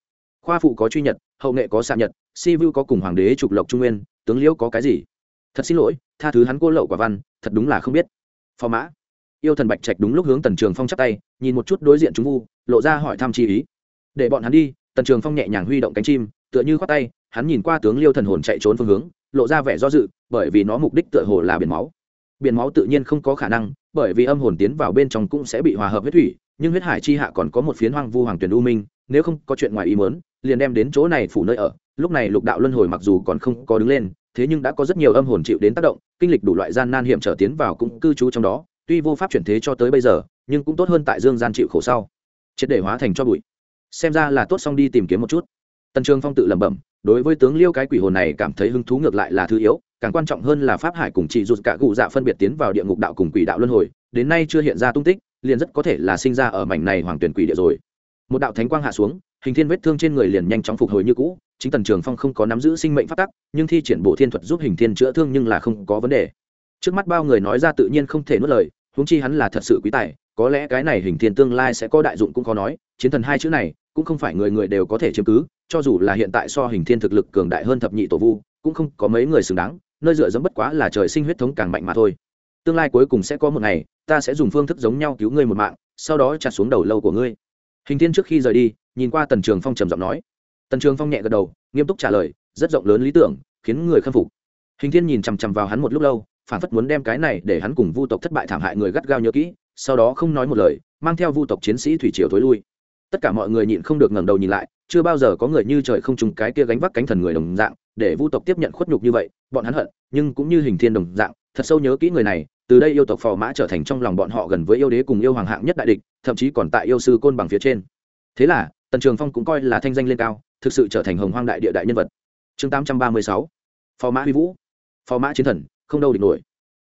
S1: Khoa phụ có truy nhật, hậu nghệ có xạ nhật, si vu có cùng hoàng đế trục lộc trung nguyên, tướng liễu có cái gì? Thật xin lỗi, tha thứ hắn cô lậu quả văn, thật đúng là không biết. Phò mã. Yêu thần bạch trạch đúng lúc hướng tần trường phong chắp tay, nhìn một chút đối diện chúng vu, lộ ra hỏi thăm chi ý. Để bọn hắn đi, tần trường phong nhẹ nhàng huy động cánh chim, tựa như khoác tay, hắn nhìn qua tướng liêu thần hồn chạy trốn phương hướng, lộ ra vẻ do dự, bởi vì nó mục đích tựa hồ là biển máu. Biển máu tự nhiên không có khả năng, bởi vì âm hồn tiến vào bên trong cũng sẽ bị hòa hợp huyết thủy, nhưng huyết hải chi hạ còn có một phiến hoang vu hoàng tuyển u minh, nếu không có chuyện ngoài ý muốn, liền đem đến chỗ này phủ nơi ở. Lúc này lục đạo luân hồi mặc dù còn không có đứng lên thế nhưng đã có rất nhiều âm hồn chịu đến tác động, kinh lịch đủ loại gian nan hiểm trở tiến vào cũng cư trú trong đó, tuy vô pháp chuyển thế cho tới bây giờ, nhưng cũng tốt hơn tại dương gian chịu khổ sau. Triệt để hóa thành cho bụi. Xem ra là tốt xong đi tìm kiếm một chút. Tần trường phong tự lẩm bẩm, đối với tướng liêu cái quỷ hồn này cảm thấy hứng thú ngược lại là thứ yếu, càng quan trọng hơn là pháp hải cùng chị rụt cả cụ dạ phân biệt tiến vào địa ngục đạo cùng quỷ đạo luân hồi, đến nay chưa hiện ra tung tích, liền rất có thể là sinh ra ở mảnh này hoàng tuyển quỷ địa rồi. Một đạo thánh quang hạ xuống hình thiên vết thương trên người liền nhanh chóng phục hồi như cũ, chính tần trường phong không có nắm giữ sinh mệnh phát tắc, nhưng thi triển bộ thiên thuật giúp hình thiên chữa thương nhưng là không có vấn đề. Trước mắt bao người nói ra tự nhiên không thể nuốt lời, huống chi hắn là thật sự quý tài, có lẽ cái này hình thiên tương lai sẽ có đại dụng cũng khó nói, chiến thần hai chữ này, cũng không phải người người đều có thể chiếm cứ, cho dù là hiện tại so hình thiên thực lực cường đại hơn thập nhị tổ vu, cũng không có mấy người xứng đáng, nơi dựa dẫm bất quá là trời sinh huyết thống càng mạnh mà thôi. Tương lai cuối cùng sẽ có một ngày, ta sẽ dùng phương thức giống nhau cứu ngươi một mạng, sau đó chặt xuống đầu lâu của ngươi hình thiên trước khi rời đi, nhìn qua tần trường phong trầm giọng nói. Tần trường phong nhẹ gật đầu, nghiêm túc trả lời, rất rộng lớn lý tưởng, khiến người khâm phục. Hình thiên nhìn chằm chằm vào hắn một lúc lâu, phản phất muốn đem cái này để hắn cùng vu tộc thất bại thảm hại người gắt gao nhớ kỹ, sau đó không nói một lời, mang theo vu tộc chiến sĩ thủy triều thối lui. Tất cả mọi người nhịn không được ngẩng đầu nhìn lại, chưa bao giờ có người như trời không trùng cái kia gánh vác cánh thần người đồng dạng, để vu tộc tiếp nhận khuất nhục như vậy, bọn hắn hận, nhưng cũng như hình thiên đồng dạng, thật sâu nhớ kỹ người này từ đây yêu tộc phò mã trở thành trong lòng bọn họ gần với yêu đế cùng yêu hoàng hạng nhất đại địch, thậm chí còn tại yêu sư côn bằng phía trên. Thế là, tần trường phong cũng coi là thanh danh lên cao, thực sự trở thành hồng hoang đại địa đại nhân vật. Chương tám trăm ba mươi sáu, phò mã huy vũ. Phò mã chiến thần, không đâu địch nổi.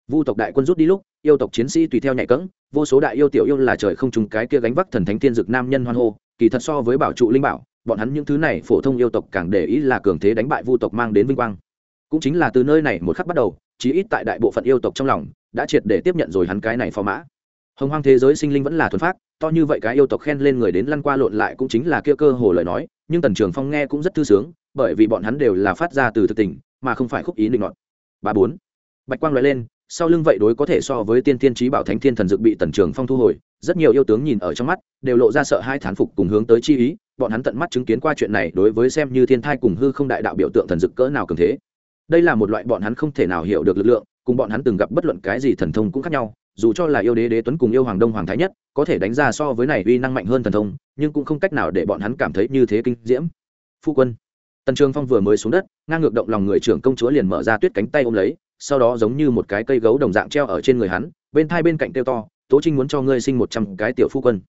S1: Vu tộc đại quân rút đi lúc, yêu tộc chiến sĩ tùy theo nhạy cẫng, vô số đại yêu tiểu yêu là trời không trùng cái kia gánh vác thần thánh thiên dực nam nhân hoan hô, kỳ thật so với bảo trụ linh bảo, bọn hắn những thứ này phổ thông yêu tộc càng để ý là cường thế đánh bại vu tộc mang đến vinh quang. Cũng chính là từ nơi này một khắc bắt đầu chí ít tại đại bộ phận yêu tộc trong lòng, đã triệt để tiếp nhận rồi hắn cái này phò mã. Hồng hoang thế giới sinh linh vẫn là thuần phát to như vậy cái yêu tộc khen lên người đến lăn qua lộn lại cũng chính là kia cơ hồ lời nói, nhưng tần trường phong nghe cũng rất thư sướng, bởi vì bọn hắn đều là phát ra từ thực tình, mà không phải khúc ý định ngọt ba bốn. Bạch quang nói lên, sau lưng vậy đối có thể so với tiên tiên trí bảo thánh thiên thần dực bị tần trường phong thu hồi, rất nhiều yêu tướng nhìn ở trong mắt, đều lộ ra sợ hai thán phục cùng hướng tới chi ý, bọn hắn tận mắt chứng kiến qua chuyện này đối với xem như thiên thai cùng hư không đại đạo biểu tượng thần dực cỡ nào cường thế đây là một loại bọn hắn không thể nào hiểu được lực lượng, cùng bọn hắn từng gặp bất luận cái gì thần thông cũng khác nhau, dù cho là yêu đế đế tuấn cùng yêu hoàng đông hoàng thái nhất, có thể đánh ra so với này uy năng mạnh hơn thần thông, nhưng cũng không cách nào để bọn hắn cảm thấy như thế kinh diễm. Phu quân, tần trường phong vừa mới xuống đất, ngang ngược động lòng người trưởng công chúa liền mở ra tuyết cánh tay ôm lấy, sau đó giống như một cái cây gấu đồng dạng treo ở trên người hắn, bên thai bên cạnh kêu to, tố trinh muốn cho ngươi sinh một trăm cái tiểu phu quân.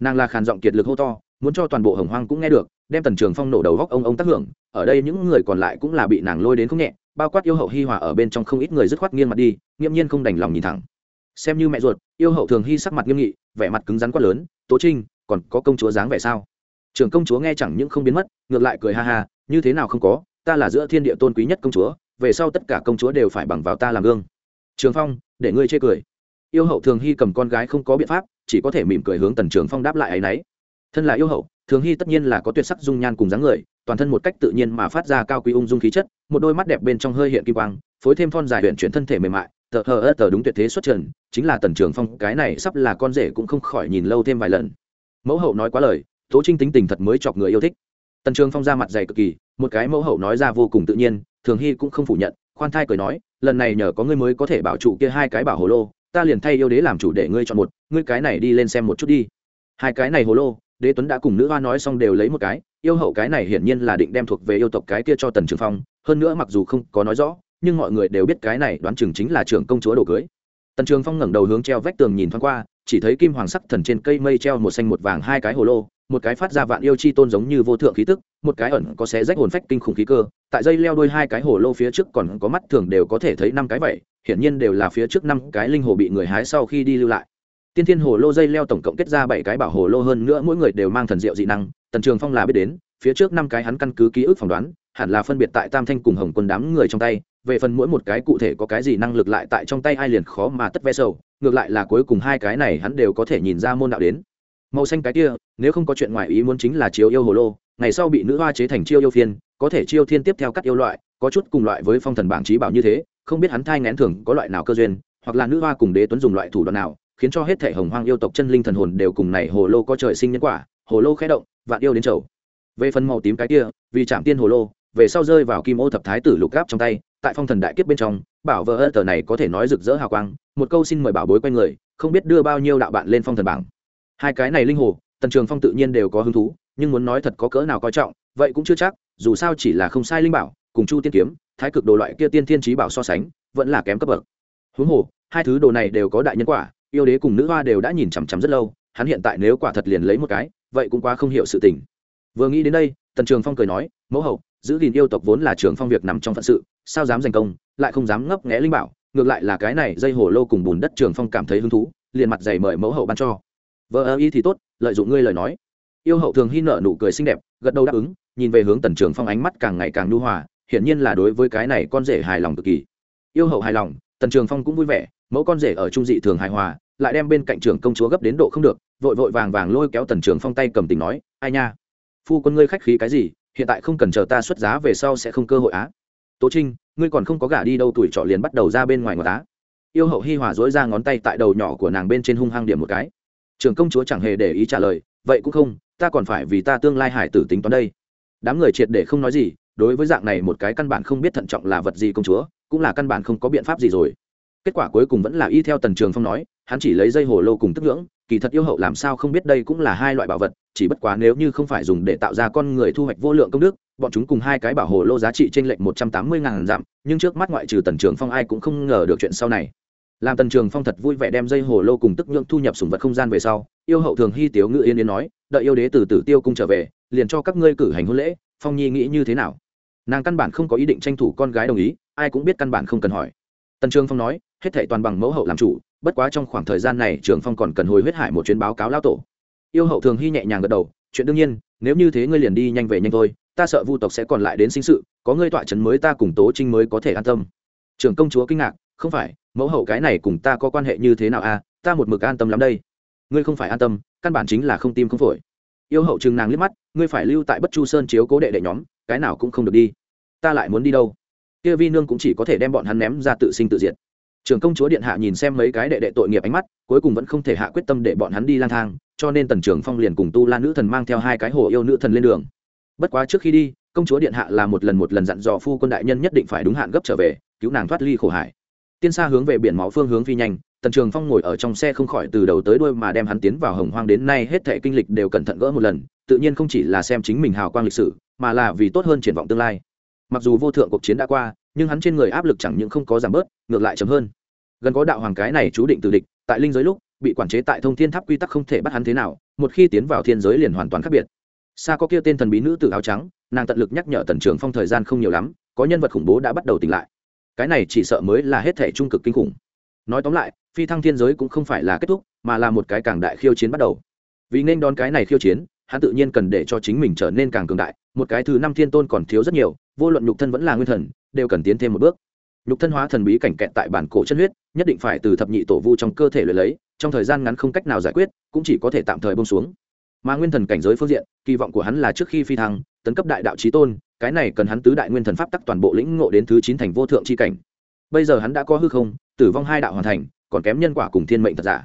S1: Nàng là khàn giọng kiệt lực hô to, muốn cho toàn bộ hồng hoang cũng nghe được, đem tần trường phong nổ đầu góc ông ông tác hưởng, ở đây những người còn lại cũng là bị nàng lôi đến không nhẹ bao quát yêu hậu hi hòa ở bên trong không ít người dứt khoát nghiêng mặt đi, nghiễm nhiên không đành lòng nhìn thẳng. Xem như mẹ ruột, yêu hậu thường hy sắc mặt nghiêm nghị, vẻ mặt cứng rắn quát lớn, tố trinh, còn có công chúa dáng vẻ sao? Trưởng công chúa nghe chẳng những không biến mất, ngược lại cười ha ha, như thế nào không có, ta là giữa thiên địa tôn quý nhất công chúa, về sau tất cả công chúa đều phải bằng vào ta làm gương. Trường phong, để ngươi chê cười. Yêu hậu thường hy cầm con gái không có biện pháp, chỉ có thể mỉm cười hướng tần trường phong đáp lại ấ y n ấ y thân là yêu hậu, thường hy tất nhiên là có tuyệt sắc dung nhan cùng dáng người toàn thân một cách tự nhiên mà phát ra cao quý ung dung khí chất, một đôi mắt đẹp bên trong hơi hiện kim quang, phối thêm thon dài huyện chuyển thân thể mềm mại, tờ hờ ớt tờ đúng tuyệt thế xuất trần, chính là tần trường phong, cái này sắp là con rể cũng không khỏi nhìn lâu thêm vài lần. Mẫu hậu nói quá lời, tố trinh tính tình thật mới chọc người yêu thích. Tần trường phong ra mặt dày cực kỳ, một cái mẫu hậu nói ra vô cùng tự nhiên, thường hy cũng không phủ nhận, khoan thai cười nói, lần này nhờ có ngươi mới có thể bảo trụ kia hai cái bảo hồ lô, ta liền thay yêu đế làm chủ để ngươi chọn một, ngươi cái này đi lên xem một chút đi. Hai cái này hồ lô đế tuấn đã cùng nữ hoa nói xong đều lấy một cái, yêu hậu cái này hiển nhiên là định đem thuộc về yêu tộc cái kia cho tần trường phong, hơn nữa mặc dù không có nói rõ, nhưng mọi người đều biết cái này đoán chừng chính là trưởng công chúa đồ cưới. Tần trường phong ngẩng đầu hướng treo vách tường nhìn thoáng qua, chỉ thấy kim hoàng sắc thần trên cây mây treo một xanh một vàng hai cái hồ lô, một cái phát ra vạn yêu chi tôn giống như vô thượng khí tức, một cái ẩn có xé rách hồn phách kinh khủng khí cơ, tại dây leo đôi hai cái hồ lô phía trước còn có mắt thường đều có thể thấy năm cái vậy, hiển nhiên đều là phía trước năm cái linh hồ bị người hái sau khi đi lưu lại tiên thiên hồ lô dây leo tổng cộng kết ra bảy cái bảo hồ lô hơn nữa mỗi người đều mang thần diệu dị năng, tần trường phong là biết đến, phía trước năm cái hắn căn cứ ký ức phỏng đoán, hẳn là phân biệt tại tam thanh cùng hồng quân đám người trong tay, về phần mỗi một cái cụ thể có cái gì năng lực lại tại trong tay ai liền khó mà tất ve sầu, ngược lại là cuối cùng hai cái này hắn đều có thể nhìn ra môn đạo đến. Màu xanh cái kia, nếu không có chuyện ngoài ý muốn chính là chiếu yêu hồ lô, ngày sau bị nữ hoa chế thành chiêu yêu phiên, có thể chiêu thiên tiếp theo các yêu loại, có chút cùng loại với phong thần bảng trí bảo như thế, không biết hắn thai ngén thường có loại nào cơ duyên, hoặc là nữ hoa cùng đế tuấn dùng loại thủ đoạn nào khiến cho hết thể hồng hoang yêu tộc chân linh thần hồn đều cùng này hồ lô có trời sinh nhân quả, hồ lô khẽ động, vạn yêu đến chầu. Về phần màu tím cái kia, vì chạm tiên hồ lô, về sau rơi vào kim ô thập thái tử lục gáp trong tay, tại phong thần đại kiếp bên trong, bảo vợ ơ tờ này có thể nói rực rỡ hào quang, một câu xin mời bảo bối quanh người, không biết đưa bao nhiêu đạo bạn lên phong thần bảng. Hai cái này linh hồ, tần trường phong tự nhiên đều có hứng thú, nhưng muốn nói thật có cỡ nào coi trọng, vậy cũng chưa chắc, dù sao chỉ là không sai linh bảo, cùng chu tiên kiếm, thái cực đồ loại kia tiên thiên trí bảo so sánh, vẫn là kém cấp bậc. Huống hồ, hai thứ đồ này đều có đại nhân quả yêu đế cùng nữ hoa đều đã nhìn chằm chằm rất lâu, hắn hiện tại nếu quả thật liền lấy một cái, vậy cũng quá không hiểu sự tình. Vừa nghĩ đến đây, tần trường phong cười nói, mẫu hậu, giữ gìn yêu tộc vốn là trường phong việc nằm trong phận sự, sao dám giành công, lại không dám ngấp nghẽ linh bảo, ngược lại là cái này dây hồ lô cùng bùn đất trường phong cảm thấy hứng thú, liền mặt dày mời mẫu hậu ban cho. Vợ ơ y thì tốt, lợi dụng ngươi lời nói. Yêu hậu thường hy nợ nụ cười xinh đẹp, gật đầu đáp ứng, nhìn về hướng tần trường phong ánh mắt càng ngày càng nhu hòa, hiển nhiên là đối với cái này con rể hài lòng cực kỳ. Yêu hậu hài lòng, tần trường phong cũng vui vẻ, mẫu con rể ở trung dị thường hài hòa lại đem bên cạnh trưởng công chúa gấp đến độ không được, vội vội vàng vàng lôi kéo tần trường phong tay cầm tình nói, ai nha, phu quân ngươi khách khí cái gì, hiện tại không cần chờ ta xuất giá về sau sẽ không cơ hội á. Tố trinh, ngươi còn không có gả đi đâu tuổi trọ liền bắt đầu ra bên ngoài ngọt á. Yêu hậu hi hòa dỗi ra ngón tay tại đầu nhỏ của nàng bên trên hung hăng điểm một cái. Trưởng công chúa chẳng hề để ý trả lời, vậy cũng không, ta còn phải vì ta tương lai hải tử tính toán đây. Đám người triệt để không nói gì, đối với dạng này một cái căn bản không biết thận trọng là vật gì công chúa, cũng là căn bản không có biện pháp gì rồi kết quả cuối cùng vẫn là y theo tần trường phong nói, hắn chỉ lấy dây hồ lô cùng tức ngưỡng, kỳ thật yêu hậu làm sao không biết đây cũng là hai loại bảo vật, chỉ bất quá nếu như không phải dùng để tạo ra con người thu hoạch vô lượng công đức, bọn chúng cùng hai cái bảo hồ lô giá trị trên lệnh một trăm tám mươi ngàn dặm nhưng trước mắt ngoại trừ tần trường phong ai cũng không ngờ được chuyện sau này. Làm tần trường phong thật vui vẻ đem dây hồ lô cùng tức ngưỡng thu nhập sùng vật không gian về sau, yêu hậu thường hy tiếu ngự yên yên nói, đợi yêu đế từ tử tiêu cung trở về, liền cho các ngươi cử hành hôn lễ, phong nhi nghĩ như thế nào? Nàng căn bản không có ý định tranh thủ con gái đồng ý, ai cũng biết căn bản không cần hỏi. Tần trường phong nói hết thảy toàn bằng mẫu hậu làm chủ, bất quá trong khoảng thời gian này, trường phong còn cần hồi huyết hải một chuyến báo cáo lao tổ. Yêu hậu thường hy nhẹ nhàng gật đầu, chuyện đương nhiên, nếu như thế ngươi liền đi nhanh về nhanh thôi, ta sợ vu tộc sẽ còn lại đến sinh sự, có ngươi tọa trấn mới ta cùng tố trinh mới có thể an tâm. Trưởng công chúa kinh ngạc, không phải, mẫu hậu cái này cùng ta có quan hệ như thế nào a à? ta một mực an tâm lắm đây. Ngươi không phải an tâm, căn bản chính là không tim không phổi. Yêu hậu chừng nàng liếc mắt, ngươi phải lưu tại bất chu sơn chiếu cố đệ đệ nhóm, cái nào cũng không được đi. Ta lại muốn đi đâu? Kia vi nương cũng chỉ có thể đem bọn hắn ném ra tự sinh tự diệt trưởng công chúa điện hạ nhìn xem mấy cái đệ đệ tội nghiệp ánh mắt, cuối cùng vẫn không thể hạ quyết tâm để bọn hắn đi lang thang, cho nên tần trưởng phong liền cùng tu lan nữ thần mang theo hai cái hồ yêu nữ thần lên đường. Bất quá trước khi đi, công chúa điện hạ là một lần một lần dặn dò phu quân đại nhân nhất định phải đúng hạn gấp trở về, cứu nàng thoát ly khổ hải. Tiên xa hướng về biển máu phương hướng phi nhanh, tần trường phong ngồi ở trong xe không khỏi từ đầu tới đuôi mà đem hắn tiến vào hồng hoang đến nay hết thệ kinh lịch đều cẩn thận gỡ một lần, tự nhiên không chỉ là xem chính mình hào quang lịch sử, mà là vì tốt hơn triển vọng tương lai. Mặc dù vô thượng cuộc chiến đã qua nhưng hắn trên người áp lực chẳng những không có giảm bớt, ngược lại chấm hơn. Gần có đạo hoàng cái này chú định từ địch, tại linh giới lúc, bị quản chế tại thông thiên tháp quy tắc không thể bắt hắn thế nào, một khi tiến vào thiên giới liền hoàn toàn khác biệt. Xa có kia tên thần bí nữ tử áo trắng, nàng tận lực nhắc nhở tần trường phong thời gian không nhiều lắm, có nhân vật khủng bố đã bắt đầu tỉnh lại. Cái này chỉ sợ mới là hết thể trung cực kinh khủng. Nói tóm lại, phi thăng thiên giới cũng không phải là kết thúc, mà là một cái càng đại khiêu chiến bắt đầu. Vì nên đón cái này khiêu chiến, hắn tự nhiên cần để cho chính mình trở nên càng cường đại một cái thứ năm thiên tôn còn thiếu rất nhiều, vô luận nhục thân vẫn là nguyên thần, đều cần tiến thêm một bước. Nhục thân hóa thần bí cảnh kẹt tại bản cổ chân huyết, nhất định phải từ thập nhị tổ vu trong cơ thể luyện lấy, trong thời gian ngắn không cách nào giải quyết, cũng chỉ có thể tạm thời bông xuống. Mà nguyên thần cảnh giới phương diện, kỳ vọng của hắn là trước khi phi thăng, tấn cấp đại đạo trí tôn, cái này cần hắn tứ đại nguyên thần pháp tắc toàn bộ lĩnh ngộ đến thứ chín thành vô thượng c h i cảnh. Bây giờ hắn đã có hư không, tử vong hai đạo hoàn thành, còn kém nhân quả cùng thiên mệnh thật giả.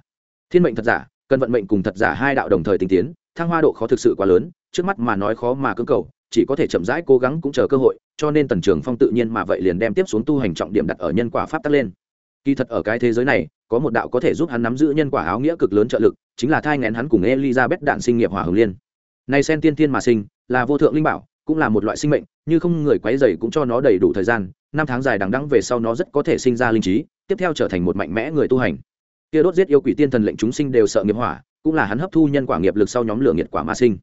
S1: Thiên mệnh thật giả, cần vận mệnh cùng thật giả hai đạo đồng thời tinh tiến, thăng hoa độ khó thực sự quá lớn, trước mắt mà nói khó mà cưỡng cầu chỉ có thể chậm rãi cố gắng cũng chờ cơ hội, cho nên tần trường phong tự nhiên mà vậy liền đem tiếp xuống tu hành trọng điểm đặt ở nhân quả pháp tắc lên. Kỳ thật ở cái thế giới này, có một đạo có thể giúp hắn nắm giữ nhân quả áo nghĩa cực lớn trợ lực, chính là thai ngén hắn cùng elizabeth đạn sinh nghiệp hỏa hồng liên. Nay sen tiên tiên mà sinh, là vô thượng linh bảo, cũng là một loại sinh mệnh, như không người quấy dày cũng cho nó đầy đủ thời gian, năm tháng dài đằng đẵng về sau nó rất có thể sinh ra linh trí, tiếp theo trở thành một mạnh mẽ người tu hành. Kia đốt giết yêu quỷ tiên thần lệnh chúng sinh đều sợ nghiệp hỏa, cũng là hắn hấp thu nhân quả nghiệp lực sau nhóm lửa nghiệt quả mà sinh.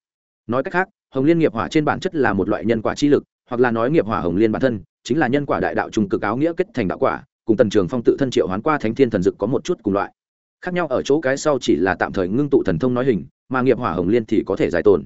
S1: Nói cách khác hồng liên nghiệp hỏa trên bản chất là một loại nhân quả chi lực, hoặc là nói nghiệp hỏa hồng liên bản thân, chính là nhân quả đại đạo trùng cực áo nghĩa kết thành đạo quả, cùng tần trường phong tự thân triệu hoán qua thánh thiên thần dực có một chút cùng loại. Khác nhau ở chỗ cái sau chỉ là tạm thời ngưng tụ thần thông nói hình, mà nghiệp hỏa hồng liên thì có thể giải tồn.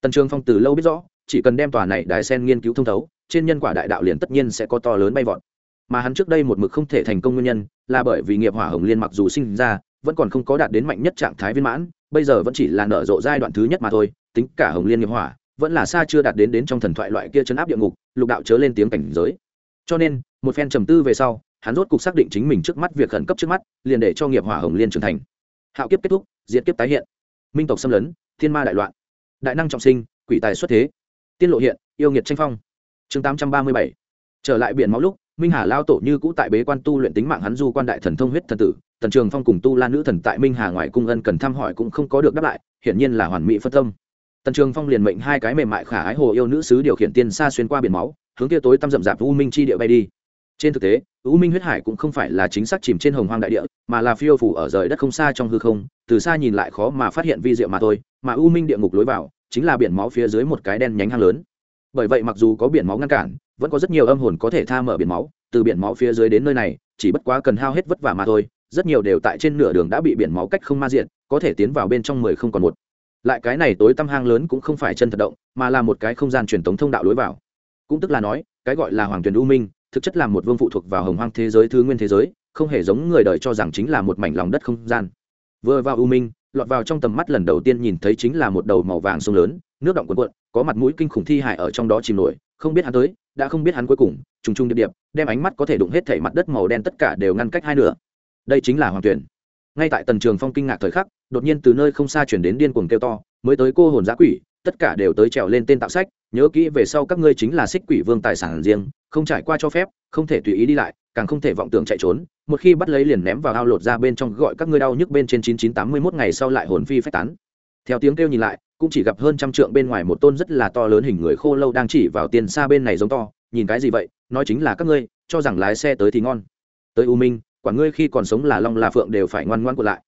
S1: Tần trường phong từ lâu biết rõ, chỉ cần đem tòa này đài sen nghiên cứu thông thấu, trên nhân quả đại đạo liền tất nhiên sẽ có to lớn bay vọt. Mà hắn trước đây một mực không thể thành công nguyên nhân, là bởi vì nghiệp hỏa hồng liên mặc dù sinh ra, vẫn còn không có đạt đến mạnh nhất trạng thái viên mãn, bây giờ vẫn chỉ là nở rộ giai đoạn thứ nhất mà thôi, tính cả hồng liên nghiệp hỏa vẫn là xa chưa đạt đến đến trong thần thoại loại kia chấn áp địa ngục, lục đạo chớ lên tiếng cảnh giới. Cho nên, một phen trầm tư về sau, hắn rốt cục xác định chính mình trước mắt việc khẩn cấp trước mắt, liền để cho nghiệp hỏa hồng liên trưởng thành. Hạo kiếp kết thúc diễn kiếp tái hiện. Minh tộc xâm lấn, thiên ma đại loạn. Đại năng trọng sinh, quỷ tài xuất thế. Tiên lộ hiện, yêu nghiệt tranh phong. Chương tám trăm ba mươi bảy. Trở lại biển máu lúc, minh hà lao tổ như cũ tại bế quan tu luyện tính mạng hắn du quan đại thần thông huyết thần tử, tần trường phong cùng tu la nữ thần tại minh hà ngoài cung ân cần thăm hỏi cũng không có được đáp lại, hiển nhiên là hoàn mỹ phân tâm tần trường phong liền mệnh hai cái mềm mại khả ái hồ yêu nữ sứ điều khiển tiên xa xuyên qua biển máu, hướng kia tối tăm rậm rạp u minh chi địa bay đi. Trên thực tế, u minh huyết hải cũng không phải là chính xác chìm trên hồng hoang đại địa, mà là phiêu phủ ở rời đất không xa trong hư không, từ xa nhìn lại khó mà phát hiện vi diệu mà thôi, mà u minh địa ngục lối vào, chính là biển máu phía dưới một cái đen nhánh hang lớn. Bởi vậy mặc dù có biển máu ngăn cản, vẫn có rất nhiều âm hồn có thể tha mở biển máu, từ biển máu phía dưới đến nơi này, chỉ bất quá cần hao hết vất vả mà thôi, rất nhiều đều tại trên nửa đường đã bị biển máu cách không ma diện có thể tiến vào bên trong mười không còn một lại cái này tối tăm hang lớn cũng không phải chân thật động, mà là một cái không gian truyền thống thông đạo lối vào. Cũng tức là nói, cái gọi là hoàng tuyền u minh, thực chất là một vương phụ thuộc vào hồng hoang thế giới, thứ nguyên thế giới, không hề giống người đời cho rằng chính là một mảnh lòng đất không gian. Vừa vào u minh, lọt vào trong tầm mắt lần đầu tiên nhìn thấy chính là một đầu màu vàng sông lớn, nước động cuộn cuộn, có mặt mũi kinh khủng thi hại ở trong đó chìm nổi, không biết hắn tới, đã không biết hắn cuối cùng, trùng trùng điệp điệp, đem ánh mắt có thể đụng hết thảy mặt đất màu đen tất cả đều ngăn cách hai nửa. Đây chính là hoàng tuyển ngay tại tần trường phong kinh ngạc thời khắc đột nhiên từ nơi không xa chuyển đến điên cuồng kêu to, mới tới cô hồn giã quỷ, tất cả đều tới trèo lên tên tạo sách, nhớ kỹ về sau các ngươi chính là xích quỷ vương tài sản riêng, không trải qua cho phép, không thể tùy ý đi lại, càng không thể vọng tưởng chạy trốn, một khi bắt lấy liền ném vào ao lột ra bên trong gọi các ngươi đau nhức bên trên chín chín tám mươi mốt ngày sau lại hồn phi phách tán. Theo tiếng kêu nhìn lại, cũng chỉ gặp hơn trăm trượng bên ngoài một tôn rất là to lớn hình người khô lâu đang chỉ vào tiền xa bên này giống to, nhìn cái gì vậy, nói chính là các ngươi, cho rằng lái xe tới thì ngon. Tới u minh, quả ngươi khi còn sống là long là phượng đều phải ngoan ngoan của lại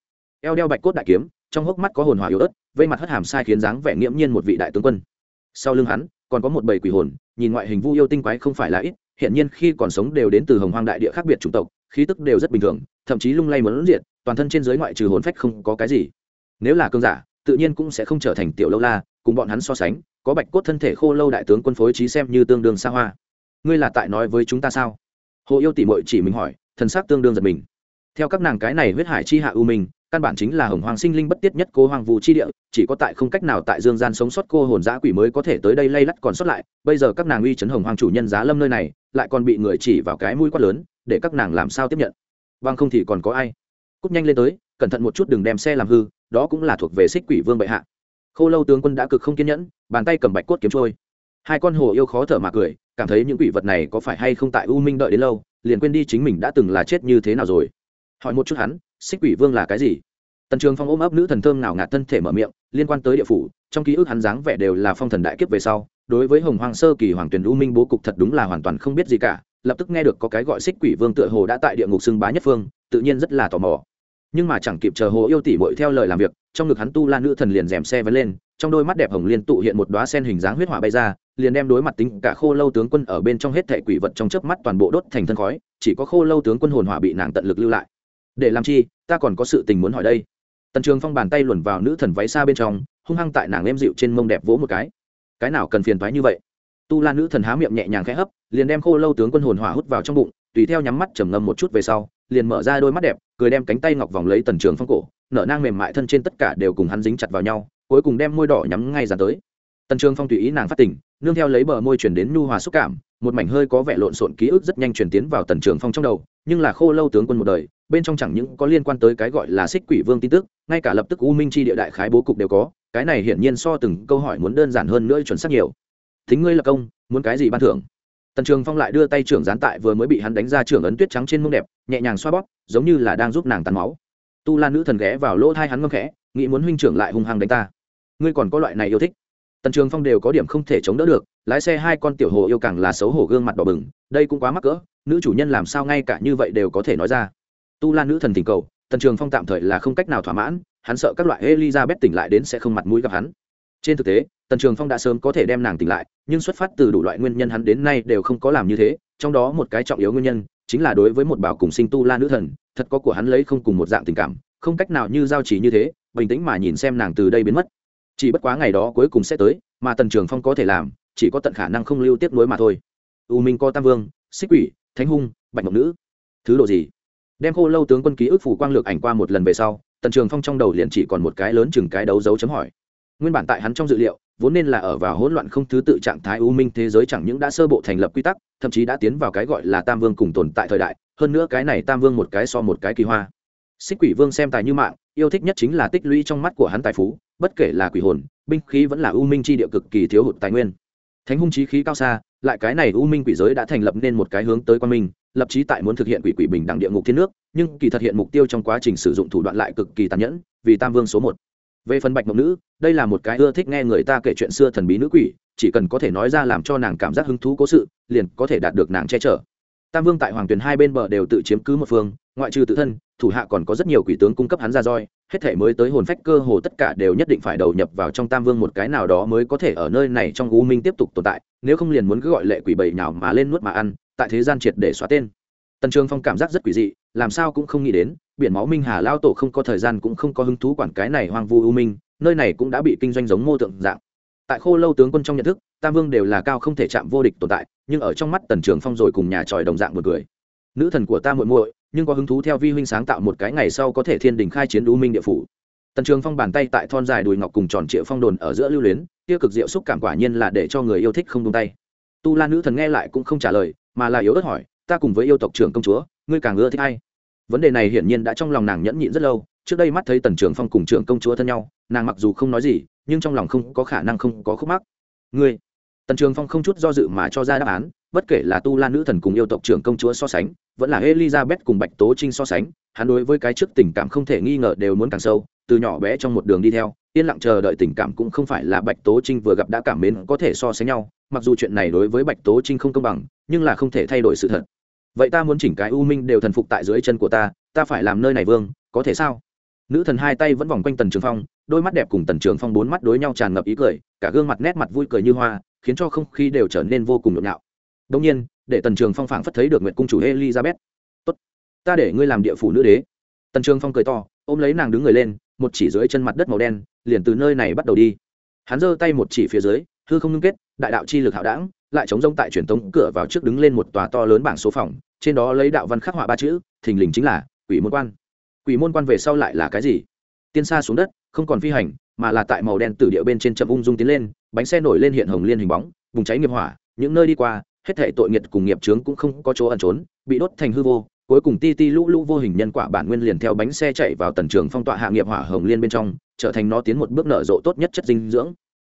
S1: eo đeo bạch cốt đại kiếm, trong hốc mắt có hồn hỏa yếu ớt, vây mặt hất hàm sai khiến dáng vẻ nghiễm nhiên một vị đại tướng quân. Sau lưng hắn, còn có một bầy quỷ hồn, nhìn ngoại hình vu yêu tinh quái không phải là ít hiện nhiên khi còn sống đều đến từ hồng hoang đại địa khác biệt chủng tộc, khí tức đều rất bình thường, thậm chí lung lay muốn diện toàn thân trên giới ngoại trừ hồn phách không có cái gì. Nếu là cơn giả, tự nhiên cũng sẽ không trở thành tiểu lâu la, cùng bọn hắn so sánh, có bạch cốt thân thể khô lâu đại tướng quân phối trí xem như tương đương xa hoa. Ngươi là tại nói với chúng ta sao? Hồ yêu tỷ mội chỉ mình hỏi, thần sắc tương đương giật mình. Theo các nàng cái này huyết hải chi hạ ưu mình căn bản chính là hồng hoàng sinh linh bất tiết nhất cô hoàng vũ chi địa, chỉ có tại không cách nào tại dương gian sống sót cô hồn giã quỷ mới có thể tới đây lay lắt còn sót lại. Bây giờ các nàng uy chấn hồng hoàng chủ nhân giá lâm nơi này, lại còn bị người chỉ vào cái mũi quát lớn, để các nàng làm sao tiếp nhận? Vâng không thì còn có ai? Cúp nhanh lên tới, cẩn thận một chút đừng đem xe làm hư, đó cũng là thuộc về xích quỷ vương bệ hạ. Khô lâu tướng quân đã cực không kiên nhẫn, bàn tay cầm bạch cốt kiếm trôi. Hai con hồ yêu khó thở mà cười, cảm thấy những quỷ vật này có phải hay không tại u minh đợi đến lâu, liền quên đi chính mình đã từng là chết như thế nào rồi. Hỏi một chút hắn xích quỷ vương là cái gì? Tần trường phong ôm ấp nữ thần thơm nào ngạt thân thể mở miệng, liên quan tới địa phủ, trong ký ức hắn dáng vẻ đều là phong thần đại kiếp về sau, đối với hồng hoàng sơ kỳ hoàng tuyển u minh bố cục thật đúng là hoàn toàn không biết gì cả, lập tức nghe được có cái gọi xích quỷ vương tựa hồ đã tại địa ngục xưng bá nhất phương, tự nhiên rất là tò mò. Nhưng mà chẳng kịp chờ hồ yêu tỷ bội theo lời làm việc, trong ngực hắn tu la nữ thần liền rèm xe vấn lên, trong đôi mắt đẹp hồng liên tụ hiện một đoá sen hình dáng huyết hỏa bay ra, liền đem đối mặt tính cả khô lâu tướng quân ở bên trong hết thệ quỷ vật trong chớp mắt toàn bộ đốt thành thân khói, chỉ có khô lâu tướng quân hồn hỏa bị nàng tận lực lưu lại để làm chi, ta còn có sự tình muốn hỏi đây. Tần trường phong bàn tay luồn vào nữ thần váy xa bên trong, hung hăng tại nàng êm dịu trên mông đẹp vỗ một cái. Cái nào cần phiền thoái như vậy? Tu la nữ thần há miệng nhẹ nhàng khẽ hấp, liền đem khô lâu tướng quân hồn hỏa hút vào trong bụng, tùy theo nhắm mắt trầm ngâm một chút về sau, liền mở ra đôi mắt đẹp, cười đem cánh tay ngọc vòng lấy tần trường phong cổ, nở nang mềm mại thân trên tất cả đều cùng hắn dính chặt vào nhau, cuối cùng đem môi đỏ nhắm ngay dàn tới. Tần trường phong tùy ý nàng phát tỉnh, nương theo lấy bờ môi chuyển đến nhu hòa xúc cảm, một mảnh hơi có vẻ lộn xộn ký ức rất nhanh chuyển tiến vào tần trường phong trong đầu, nhưng là khô lâu tướng quân một đời bên trong chẳng những có liên quan tới cái gọi là xích quỷ vương tin tức, ngay cả lập tức u minh chi địa đại khái bố cục đều có, cái này hiển nhiên so từng câu hỏi muốn đơn giản hơn nữa chuẩn xác nhiều. Thính ngươi là công, muốn cái gì ban thưởng? Tần trường phong lại đưa tay trưởng gián tại vừa mới bị hắn đánh ra trưởng ấn tuyết trắng trên mông đẹp, nhẹ nhàng xoa bóp, giống như là đang giúp nàng tàn máu. Tu la nữ thần ghé vào lỗ thai hắn ngâm khẽ, nghĩ muốn huynh trưởng lại hung hăng đánh ta. Ngươi còn có loại này yêu thích? Tần trường phong đều có điểm không thể chống đỡ được, lái xe hai con tiểu hồ yêu càng là xấu hổ gương mặt đỏ bừng, đây cũng quá mắc cỡ, nữ chủ nhân làm sao ngay cả như vậy đều có thể nói ra tu la nữ thần tình cầu, tần trường phong tạm thời là không cách nào thỏa mãn, hắn sợ các loại elizabeth tỉnh lại đến sẽ không mặt mũi gặp hắn. Trên thực tế, tần trường phong đã sớm có thể đem nàng tỉnh lại, nhưng xuất phát từ đủ loại nguyên nhân hắn đến nay đều không có làm như thế, trong đó một cái trọng yếu nguyên nhân chính là đối với một bảo cùng sinh tu la nữ thần, thật có của hắn lấy không cùng một dạng tình cảm, không cách nào như giao chỉ như thế, bình tĩnh mà nhìn xem nàng từ đây biến mất. Chỉ bất quá ngày đó cuối cùng sẽ tới, mà tần trường phong có thể làm, chỉ có tận khả năng không lưu tiếp nối mà thôi. U minh co tam vương, xích quỷ, thánh hung, bạch mộng nữ. Thứ độ gì? Đem khô lâu tướng quân ký ức phủ quang lược ảnh qua một lần về sau, tần trường phong trong đầu liền chỉ còn một cái lớn chừng cái đấu dấu chấm hỏi. Nguyên bản tại hắn trong dự liệu, vốn nên là ở vào hỗn loạn không thứ tự trạng thái u minh thế giới chẳng những đã sơ bộ thành lập quy tắc, thậm chí đã tiến vào cái gọi là tam vương cùng tồn tại thời đại, hơn nữa cái này tam vương một cái so một cái kỳ hoa. Xích quỷ vương xem tài như mạng, yêu thích nhất chính là tích lũy trong mắt của hắn tài phú, bất kể là quỷ hồn, binh khí vẫn là u minh chi địa cực kỳ thiếu hụt tài nguyên. Thánh hung trí khí cao xa, lại cái này u minh quỷ giới đã thành lập nên một cái hướng tới quan minh lập chí tại muốn thực hiện quỷ quỷ bình đẳng địa ngục thiên nước, nhưng kỳ thật hiện mục tiêu trong quá trình sử dụng thủ đoạn lại cực kỳ tàn nhẫn, vì tam vương số một. Về phần bạch mộng nữ, đây là một cái ưa thích nghe người ta kể chuyện xưa thần bí nữ quỷ, chỉ cần có thể nói ra làm cho nàng cảm giác hứng thú cố sự, liền có thể đạt được nàng che chở. Tam vương tại hoàng tuyền hai bên bờ đều tự chiếm cứ một phương, ngoại trừ tự thân, thủ hạ còn có rất nhiều quỷ tướng cung cấp hắn ra roi, hết thể mới tới hồn phách cơ hồ tất cả đều nhất định phải đầu nhập vào trong tam vương một cái nào đó mới có thể ở nơi này trong u minh tiếp tục tồn tại, nếu không liền muốn cứ gọi lệ quỷ bầy nào mà lên nuốt mà ăn tại thế gian triệt để xóa tên. Tần trường phong cảm giác rất quỷ dị, làm sao cũng không nghĩ đến, biển máu minh hà lao tổ không có thời gian cũng không có hứng thú quản cái này hoang vu u minh, nơi này cũng đã bị kinh doanh giống mô tượng dạng. Tại khô lâu tướng quân trong nhận thức, tam vương đều là cao không thể chạm vô địch tồn tại, nhưng ở trong mắt tần trường phong rồi cùng nhà tròi đồng dạng một người nữ thần của ta muội muội, nhưng có hứng thú theo vi huynh sáng tạo một cái ngày sau có thể thiên đình khai chiến u minh địa phủ. Tần trường phong bàn tay tại thon dài đùi ngọc cùng tròn triệu phong đồn ở giữa lưu luyến tiêu cực diệu xúc cảm quả nhiên là để cho người yêu thích không tung tay. Tu la nữ thần nghe lại cũng không trả lời mà là yếu ớt hỏi, ta cùng với yêu tộc trưởng công chúa, ngươi càng ưa thích hay vấn đề này hiển nhiên đã trong lòng nàng nhẫn nhịn rất lâu, trước đây mắt thấy tần trưởng phong cùng trưởng công chúa thân nhau, nàng mặc dù không nói gì, nhưng trong lòng không có khả năng không có khúc mắc. Ngươi tần trường phong không chút do dự mà cho ra đáp án, bất kể là tu la nữ thần cùng yêu tộc trưởng công chúa so sánh, vẫn là elizabeth cùng bạch tố trinh so sánh, hắn đối với cái trước tình cảm không thể nghi ngờ đều muốn càng sâu, từ nhỏ bé trong một đường đi theo, yên lặng chờ đợi tình cảm cũng không phải là bạch tố trinh vừa gặp đã cảm mến có thể so sánh nhau, mặc dù chuyện này đối với bạch tố trinh không công bằng, nhưng là không thể thay đổi sự thật. Vậy ta muốn chỉnh cái u minh đều thần phục tại dưới chân của ta ta phải làm nơi này vương, có thể sao? Nữ thần hai tay vẫn vòng quanh tần trường phong, đôi mắt đẹp cùng tần trường phong bốn mắt đối nhau tràn ngập ý cười, cả gương mặt nét mặt vui cười như hoa khiến cho không khí đều trở nên vô cùng nhộn nhạo. Đông nhiên, để tần trường phong phảng phất thấy được nguyện cung chủ elizabeth. Tốt, ta để ngươi làm địa phủ nữ đế. Tần trường phong cười to, ôm lấy nàng đứng người lên, một chỉ dưới chân mặt đất màu đen, liền từ nơi này bắt đầu đi. Hắn giơ tay một chỉ phía dưới, hư không ngưng kết, đại đạo chi lực hạo đảng lại chống rông tại truyền tống cửa vào trước đứng lên một tòa to lớn bảng số phòng, trên đó lấy đạo văn khắc họa ba chữ, thình lình chính là quỷ môn quan. Quỷ môn quan về sau lại là cái gì? Tiên xa xuống đất, không còn phi hành, mà là tại màu đen tử địa bên trên chậm ung dung tiến lên bánh xe nổi lên hiện hồng liên hình bóng, bùng cháy nghiệp hỏa, những nơi đi qua, hết thể tội nghiệt cùng nghiệp chướng cũng không có chỗ ẩn trốn, bị đốt thành hư vô, cuối cùng ti ti lũ lũ vô hình nhân quả bản nguyên liền theo bánh xe chạy vào tần trường phong tọa hạ nghiệp hỏa hồng liên bên trong, trở thành nó tiến một bước nở rộ tốt nhất chất dinh dưỡng.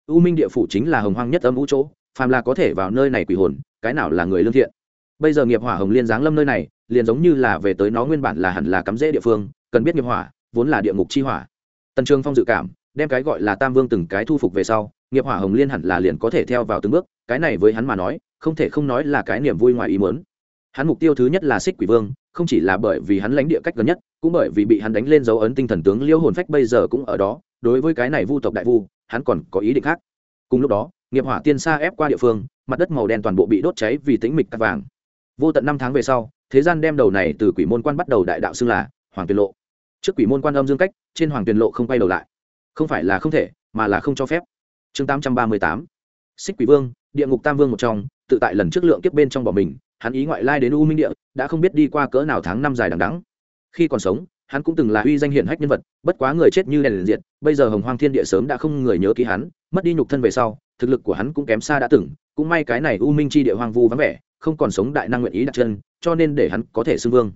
S1: U minh địa phủ chính là hồng hoang nhất âm vũ chỗ, phàm là có thể vào nơi này quỷ hồn, cái nào là người lương thiện? Bây giờ nghiệp hỏa hồng liên giáng lâm nơi này, liền giống như là về tới nó nguyên bản là hẳn là cắm rễ địa phương, cần biết nghiệp hỏa, vốn là địa ngục chi hỏa. Tần trường phong dự cảm, đem cái gọi là tam vương từng cái thu phục về sau nghiệp hỏa hồng liên hẳn là liền có thể theo vào từng bước, cái này với hắn mà nói, không thể không nói là cái niềm vui ngoài ý muốn. Hắn mục tiêu thứ nhất là xích quỷ vương, không chỉ là bởi vì hắn lãnh địa cách gần nhất, cũng bởi vì bị hắn đánh lên dấu ấn tinh thần tướng liêu hồn phách bây giờ cũng ở đó, đối với cái này vu tộc đại vu, hắn còn có ý định khác. Cùng lúc đó, nghiệp hỏa tiên xa ép qua địa phương, mặt đất màu đen toàn bộ bị đốt cháy vì tĩnh mịch cắt vàng. Vô tận năm tháng về sau, thế gian đem đầu này từ quỷ môn quan bắt đầu đại đạo xưng là hoàng tuyền lộ. Trước quỷ môn quan âm dương cách, trên hoàng tuyền lộ không quay đầu lại. Không phải là không thể, mà là không cho phép chương tám trăm ba mươi tám. Xích quỷ vương, địa ngục tam vương một trong, tự tại lần trước lượng kiếp bên trong bỏ mình, hắn ý ngoại lai đến u minh địa, đã không biết đi qua cỡ nào tháng năm dài đằng đắng khi còn sống, hắn cũng từng là uy danh hiển hách nhân vật, bất quá người chết như đèn liền diện bây giờ hồng hoang thiên địa sớm đã không người nhớ ký hắn, mất đi nhục thân về sau, thực lực của hắn cũng kém xa đã từng, cũng may cái này u minh chi địa hoang vu vắng vẻ, không còn sống đại năng nguyện ý đặt chân, cho nên để hắn có thể xưng vương.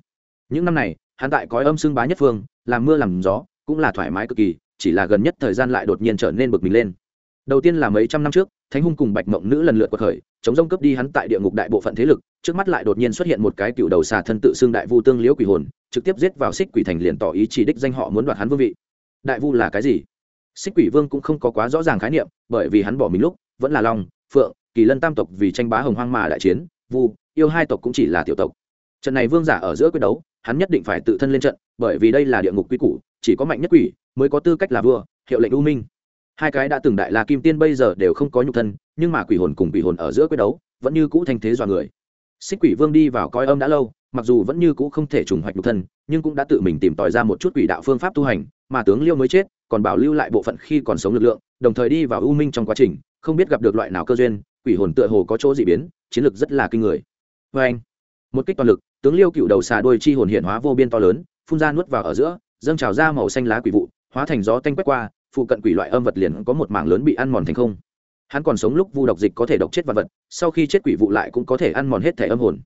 S1: Những năm này, hắn tại cõi âm xưng bá nhất phương, làm mưa làm gió, cũng là thoải mái cực kỳ, chỉ là gần nhất thời gian lại đột nhiên trở nên bực mình lên đầu tiên là mấy trăm năm trước, thánh hung cùng bạch mộng nữ lần lượt cuộc khởi, chống rông cướp đi hắn tại địa ngục đại bộ phận thế lực, trước mắt lại đột nhiên xuất hiện một cái cựu đầu xà thân tự xưng đại vu tương liễu quỷ hồn, trực tiếp giết vào xích quỷ thành liền tỏ ý chỉ đích danh họ muốn đoạt hắn vương vị. Đại vu là cái gì? Xích quỷ vương cũng không có quá rõ ràng khái niệm, bởi vì hắn bỏ mình lúc, vẫn là long, phượng, kỳ lân tam tộc vì tranh bá hồng hoang mà đại chiến, vu, yêu hai tộc cũng chỉ là tiểu tộc. Trận này vương giả ở giữa quyết đấu, hắn nhất định phải tự thân lên trận, bởi vì đây là địa ngục quy củ, chỉ có mạnh nhất quỷ mới có tư cách là vua, hiệu lệnh u minh hai cái đã từng đại la kim tiên bây giờ đều không có nhục thân, nhưng mà quỷ hồn cùng quỷ hồn ở giữa quyết đấu, vẫn như cũ thanh thế dọa người. Xích quỷ vương đi vào coi âm đã lâu, mặc dù vẫn như cũ không thể trùng hoạch nhục thân, nhưng cũng đã tự mình tìm tòi ra một chút quỷ đạo phương pháp tu hành, mà tướng liêu mới chết, còn bảo lưu lại bộ phận khi còn sống lực lượng, đồng thời đi vào u minh trong quá trình, không biết gặp được loại nào cơ duyên, quỷ hồn tựa hồ có chỗ dị biến, chiến lược rất là kinh người. Vê anh, một kích toàn lực, tướng liêu cựu đầu xà đôi chi hồn hiện hóa vô biên to lớn, phun ra nuốt vào ở giữa, dâng trào ra màu xanh lá quỷ vụ, hóa thành gió tanh quét qua phụ cận quỷ loại âm vật liền có một mảng lớn bị ăn mòn thành không. Hắn còn sống lúc vu độc dịch có thể độc chết vật vật, sau khi chết quỷ vụ lại cũng có thể ăn mòn hết thể âm hồn.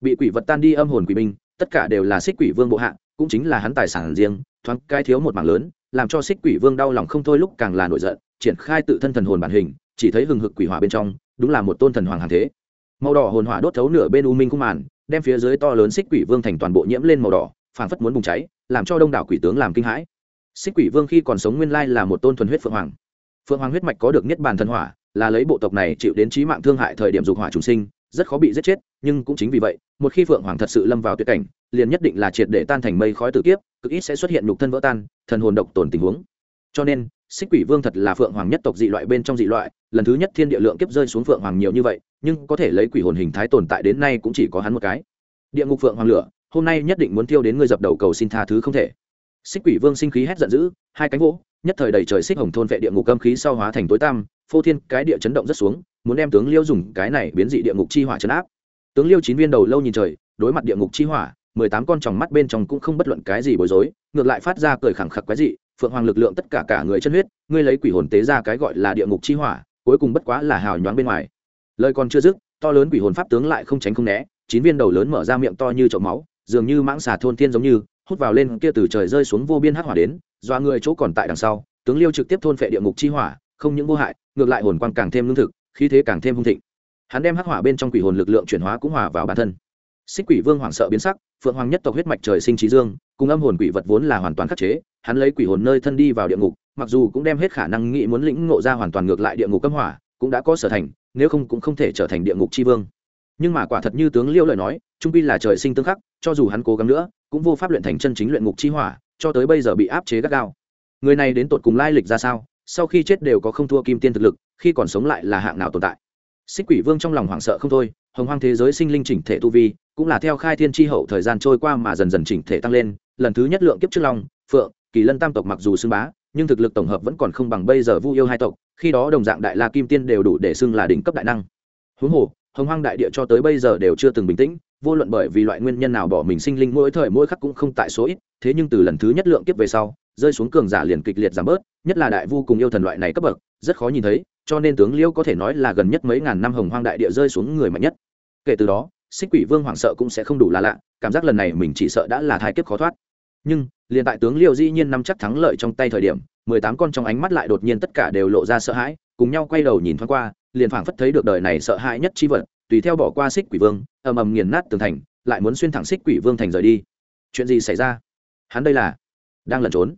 S1: Bị quỷ vật tan đi âm hồn quỷ binh, tất cả đều là xích quỷ vương bộ hạ, cũng chính là hắn tài sản riêng, thoáng cai thiếu một mảng lớn, làm cho xích quỷ vương đau lòng không thôi lúc càng là nổi giận, triển khai tự thân thần hồn bản hình, chỉ thấy hừng hực quỷ hỏa bên trong, đúng là một tôn thần hoàng hàng thế. Màu đỏ hồn hỏa đốt thấu nửa bên u minh khung màn, đem phía dưới to lớn xích quỷ vương thành toàn bộ nhiễm lên màu đỏ, phảng phất muốn bùng cháy, làm cho đông đảo quỷ tướng làm kinh hãi xích quỷ vương khi còn sống nguyên lai là một tôn thuần huyết phượng hoàng. Phượng hoàng huyết mạch có được niết bàn thần hỏa, là lấy bộ tộc này chịu đến trí mạng thương hại thời điểm dục hỏa trùng sinh, rất khó bị giết chết, nhưng cũng chính vì vậy, một khi phượng hoàng thật sự lâm vào tuyệt cảnh, liền nhất định là triệt để tan thành mây khói tử kiếp, cực ít sẽ xuất hiện nhục thân vỡ tan, thần hồn độc tổn tình huống. Cho nên, xích quỷ vương thật là phượng hoàng nhất tộc dị loại bên trong dị loại, lần thứ nhất thiên địa lượng kiếp rơi xuống phượng hoàng nhiều như vậy, nhưng có thể lấy quỷ hồn hình thái tồn tại đến nay cũng chỉ có hắn một cái. Địa ngục phượng hoàng lửa, hôm nay nhất định muốn tiêu đến ngươi dập đầu cầu xin tha thứ không thể xích quỷ vương sinh khí hét giận dữ, hai cánh gỗ nhất thời đầy trời xích hồng thôn vệ địa ngục âm khí sau hóa thành tối tăm, phô thiên cái địa chấn động rất xuống, muốn đem tướng liêu dùng cái này biến dị địa ngục chi hỏa chấn áp. Tướng liêu chín viên đầu lâu nhìn trời, đối mặt địa ngục chi hỏa, mười tám con tròng mắt bên trong cũng không bất luận cái gì bối rối, ngược lại phát ra cười khẳng khặc quái dị, phượng hoàng lực lượng tất cả cả người chân huyết, ngươi lấy quỷ hồn tế ra cái gọi là địa ngục chi hỏa, cuối cùng bất quá là hào nhoáng bên ngoài. Lời còn chưa dứt, to lớn quỷ hồn pháp tướng lại không tránh không né, chín viên đầu lớn mở ra miệng to như chậu máu, dường như mãng xà thôn thiên giống như hút vào lên kia từ trời rơi xuống vô biên hắc hỏa đến doa người chỗ còn tại đằng sau, tướng liêu trực tiếp thôn phệ địa ngục chi hỏa, không những vô hại, ngược lại hồn quang càng thêm lương thực, khí thế càng thêm hung thịnh. Hắn đem hắc hỏa bên trong quỷ hồn lực lượng chuyển hóa cũng hòa vào bản thân. Xích quỷ vương hoảng sợ biến sắc, phượng hoàng nhất tộc huyết mạch trời sinh trí dương, cùng âm hồn quỷ vật vốn là hoàn toàn khắc chế, hắn lấy quỷ hồn nơi thân đi vào địa ngục, mặc dù cũng đem hết khả năng nghĩ muốn lĩnh ngộ ra hoàn toàn ngược lại địa ngục cấm hỏa, cũng đã có sở thành, nếu không cũng không thể trở thành địa ngục chi vương. Nhưng mà quả thật như tướng liêu lời nói, trung pi là trời sinh tương khắc, cho dù hắn cố gắng nữa cũng vô pháp luyện thành chân chính luyện ngục chi hỏa, cho tới bây giờ bị áp chế gắt gao. Người này đến tột cùng lai lịch ra sao? Sau khi chết đều có không thua kim tiên thực lực, khi còn sống lại là hạng nào tồn tại? Xích quỷ vương trong lòng hoảng sợ không thôi, hồng hoang thế giới sinh linh chỉnh thể tu vi, cũng là theo khai thiên tri hậu thời gian trôi qua mà dần dần chỉnh thể tăng lên, lần thứ nhất lượng kiếp trước long, phượng, kỳ lân tam tộc mặc dù xưng bá, nhưng thực lực tổng hợp vẫn còn không bằng bây giờ vu yêu hai tộc, khi đó đồng dạng đại la kim tiên đều đủ để xưng là đỉnh cấp đại năng. Huống hồ, hồng hoang đại địa cho tới bây giờ đều chưa từng bình tĩnh vô luận bởi vì loại nguyên nhân nào bỏ mình sinh linh mỗi thời mỗi khắc cũng không tại số ít, thế nhưng từ lần thứ nhất lượng kiếp về sau, rơi xuống cường giả liền kịch liệt giảm bớt, nhất là đại vu cùng yêu thần loại này cấp bậc, rất khó nhìn thấy, cho nên tướng liêu có thể nói là gần nhất mấy ngàn năm hồng hoang đại địa rơi xuống người mạnh nhất. Kể từ đó, xích quỷ vương hoảng sợ cũng sẽ không đủ là lạ, cảm giác lần này mình chỉ sợ đã là thai kiếp khó thoát. Nhưng, liền tại tướng liêu dĩ nhiên nắm chắc thắng lợi trong tay thời điểm, mười tám con trong ánh mắt lại đột nhiên tất cả đều lộ ra sợ hãi, cùng nhau quay đầu nhìn thoáng qua, liền phảng phất thấy được đời này sợ hãi nhất chi vật tùy theo bỏ qua xích quỷ vương, ầm ầm nghiền nát tường thành, lại muốn xuyên thẳng xích quỷ vương thành rời đi. Chuyện gì xảy ra? Hắn đây là đang lẩn trốn.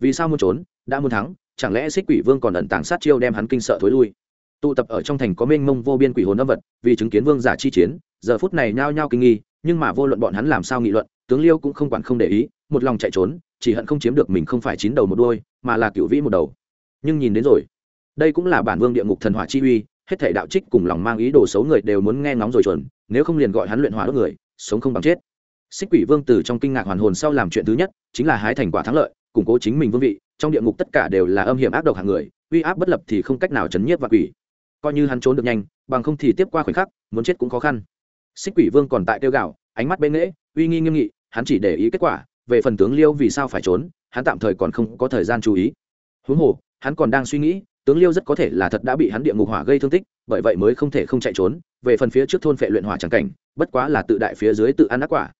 S1: Vì sao muốn trốn? Đã muốn thắng, chẳng lẽ xích quỷ vương còn ẩn tàng sát chiêu đem hắn kinh sợ thối lui? Tụ tập ở trong thành có mênh mông vô biên quỷ hồn âm vật, vì chứng kiến vương giả chi chiến, giờ phút này nhao nhao kinh nghi, nhưng mà vô luận bọn hắn làm sao nghị luận, tướng liêu cũng không quản không để ý, một lòng chạy trốn, chỉ hận không chiếm được mình không phải chín đầu một đôi mà là cựu vĩ một đầu. Nhưng nhìn đến rồi, đây cũng là bản vương địa ngục thần hỏa chi uy hết thể đạo trích cùng lòng mang ý đồ xấu người đều muốn nghe ngóng rồi chuẩn, nếu không liền gọi hắn luyện hóa đốt người, sống không bằng chết. Xích quỷ vương từ trong kinh ngạc hoàn hồn sau làm chuyện thứ nhất, chính là hái thành quả thắng lợi, củng cố chính mình vương vị, trong địa ngục tất cả đều là âm hiểm ác độc hàng người, uy áp bất lập thì không cách nào chấn nhiếp và quỷ. Coi như hắn trốn được nhanh, bằng không thì tiếp qua khoảnh khắc, muốn chết cũng khó khăn. Xích quỷ vương còn tại tiêu gạo ánh mắt bên nghễ, uy nghi nghiêm nghị, hắn chỉ để ý kết quả, về phần tướng liêu vì sao phải trốn, hắn tạm thời còn không có thời gian chú ý. Huống hồ, hắn còn đang suy nghĩ tướng liêu rất có thể là thật đã bị hắn địa ngục hỏa gây thương tích, bởi vậy mới không thể không chạy trốn, về phần phía trước thôn phệ luyện hỏa chẳng cảnh, bất quá là tự đại phía dưới tự ăn ác quả.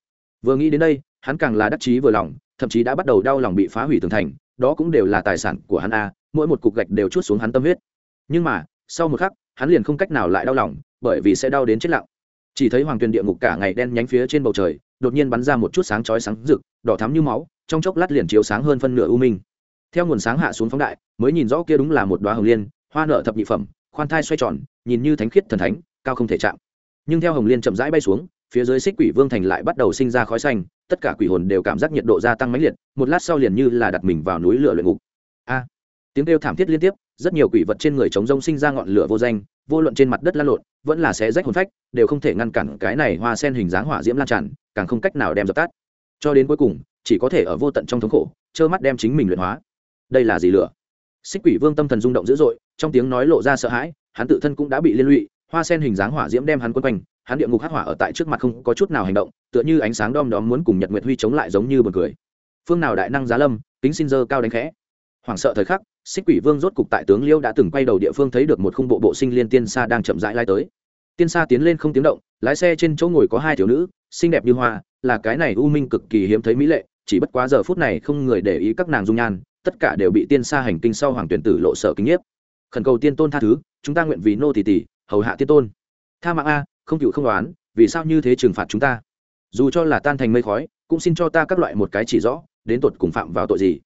S1: Vừa nghĩ đến đây, hắn càng là đắc chí vừa lòng, thậm chí đã bắt đầu đau lòng bị phá hủy tường thành, đó cũng đều là tài sản của hắn a, mỗi một cục gạch đều chút xuống hắn tâm huyết. Nhưng mà, sau một khắc, hắn liền không cách nào lại đau lòng, bởi vì sẽ đau đến chết lặng. Chỉ thấy hoàng tuyền địa ngục cả ngày đen nhánh phía trên bầu trời, đột nhiên bắn ra một chút sáng chói sáng rực, đỏ thắm như máu, trong chốc lát liền chiếu sáng hơn phân nửa u minh theo nguồn sáng hạ xuống phóng đại, mới nhìn rõ kia đúng là một đoá hồng liên, hoa nợ thập nhị phẩm, khoan thai xoay tròn, nhìn như thánh khiết thần thánh, cao không thể chạm. Nhưng theo hồng liên chậm rãi bay xuống, phía dưới xích quỷ vương thành lại bắt đầu sinh ra khói xanh, tất cả quỷ hồn đều cảm giác nhiệt độ gia tăng mãnh liệt, một lát sau liền như là đặt mình vào núi lửa luyện ngục. A! Tiếng kêu thảm thiết liên tiếp, rất nhiều quỷ vật trên người chống rông sinh ra ngọn lửa vô danh, vô luận trên mặt đất lan lộn, vẫn là xé rách hồn phách, đều không thể ngăn cản cái này hoa sen hình dáng hỏa diễm lan tràn, càng không cách nào đem dập tắt. Cho đến cuối cùng, chỉ có thể ở vô tận trong thống khổ, trơ mắt đem chính mình luyện hóa đây là gì lửa? Xích quỷ vương tâm thần rung động dữ dội, trong tiếng nói lộ ra sợ hãi, hắn tự thân cũng đã bị liên lụy, hoa sen hình dáng hỏa diễm đem hắn quân quanh, hắn địa ngục hắc hỏa ở tại trước mặt không có chút nào hành động, tựa như ánh sáng đom đóm muốn cùng nhật nguyệt huy chống lại giống như buồn cười. phương nào đại năng giá lâm, kính xin dơ cao đánh khẽ. Hoảng sợ thời khắc, xích quỷ vương rốt cục tại tướng liêu đã từng quay đầu địa phương thấy được một khung bộ bộ sinh liên tiên sa đang chậm rãi lai tới. Tiên sa tiến lên không tiếng động, lái xe trên chỗ ngồi có hai thiếu nữ, xinh đẹp như hoa, là cái này u minh cực kỳ hiếm thấy mỹ lệ, chỉ bất quá giờ phút này không người để ý các nàng dung nhan tất cả đều bị tiên xa hành kinh sau hoàng tuyển tử lộ sở kinh nhiếp. Khẩn cầu tiên tôn tha thứ, chúng ta nguyện vì nô tỷ tỷ hầu hạ tiên tôn. Tha mạng a, không cựu không đoán vì sao như thế trừng phạt chúng ta? Dù cho là tan thành mây khói, cũng xin cho ta các loại một cái chỉ rõ, đến tột cùng phạm vào tội gì?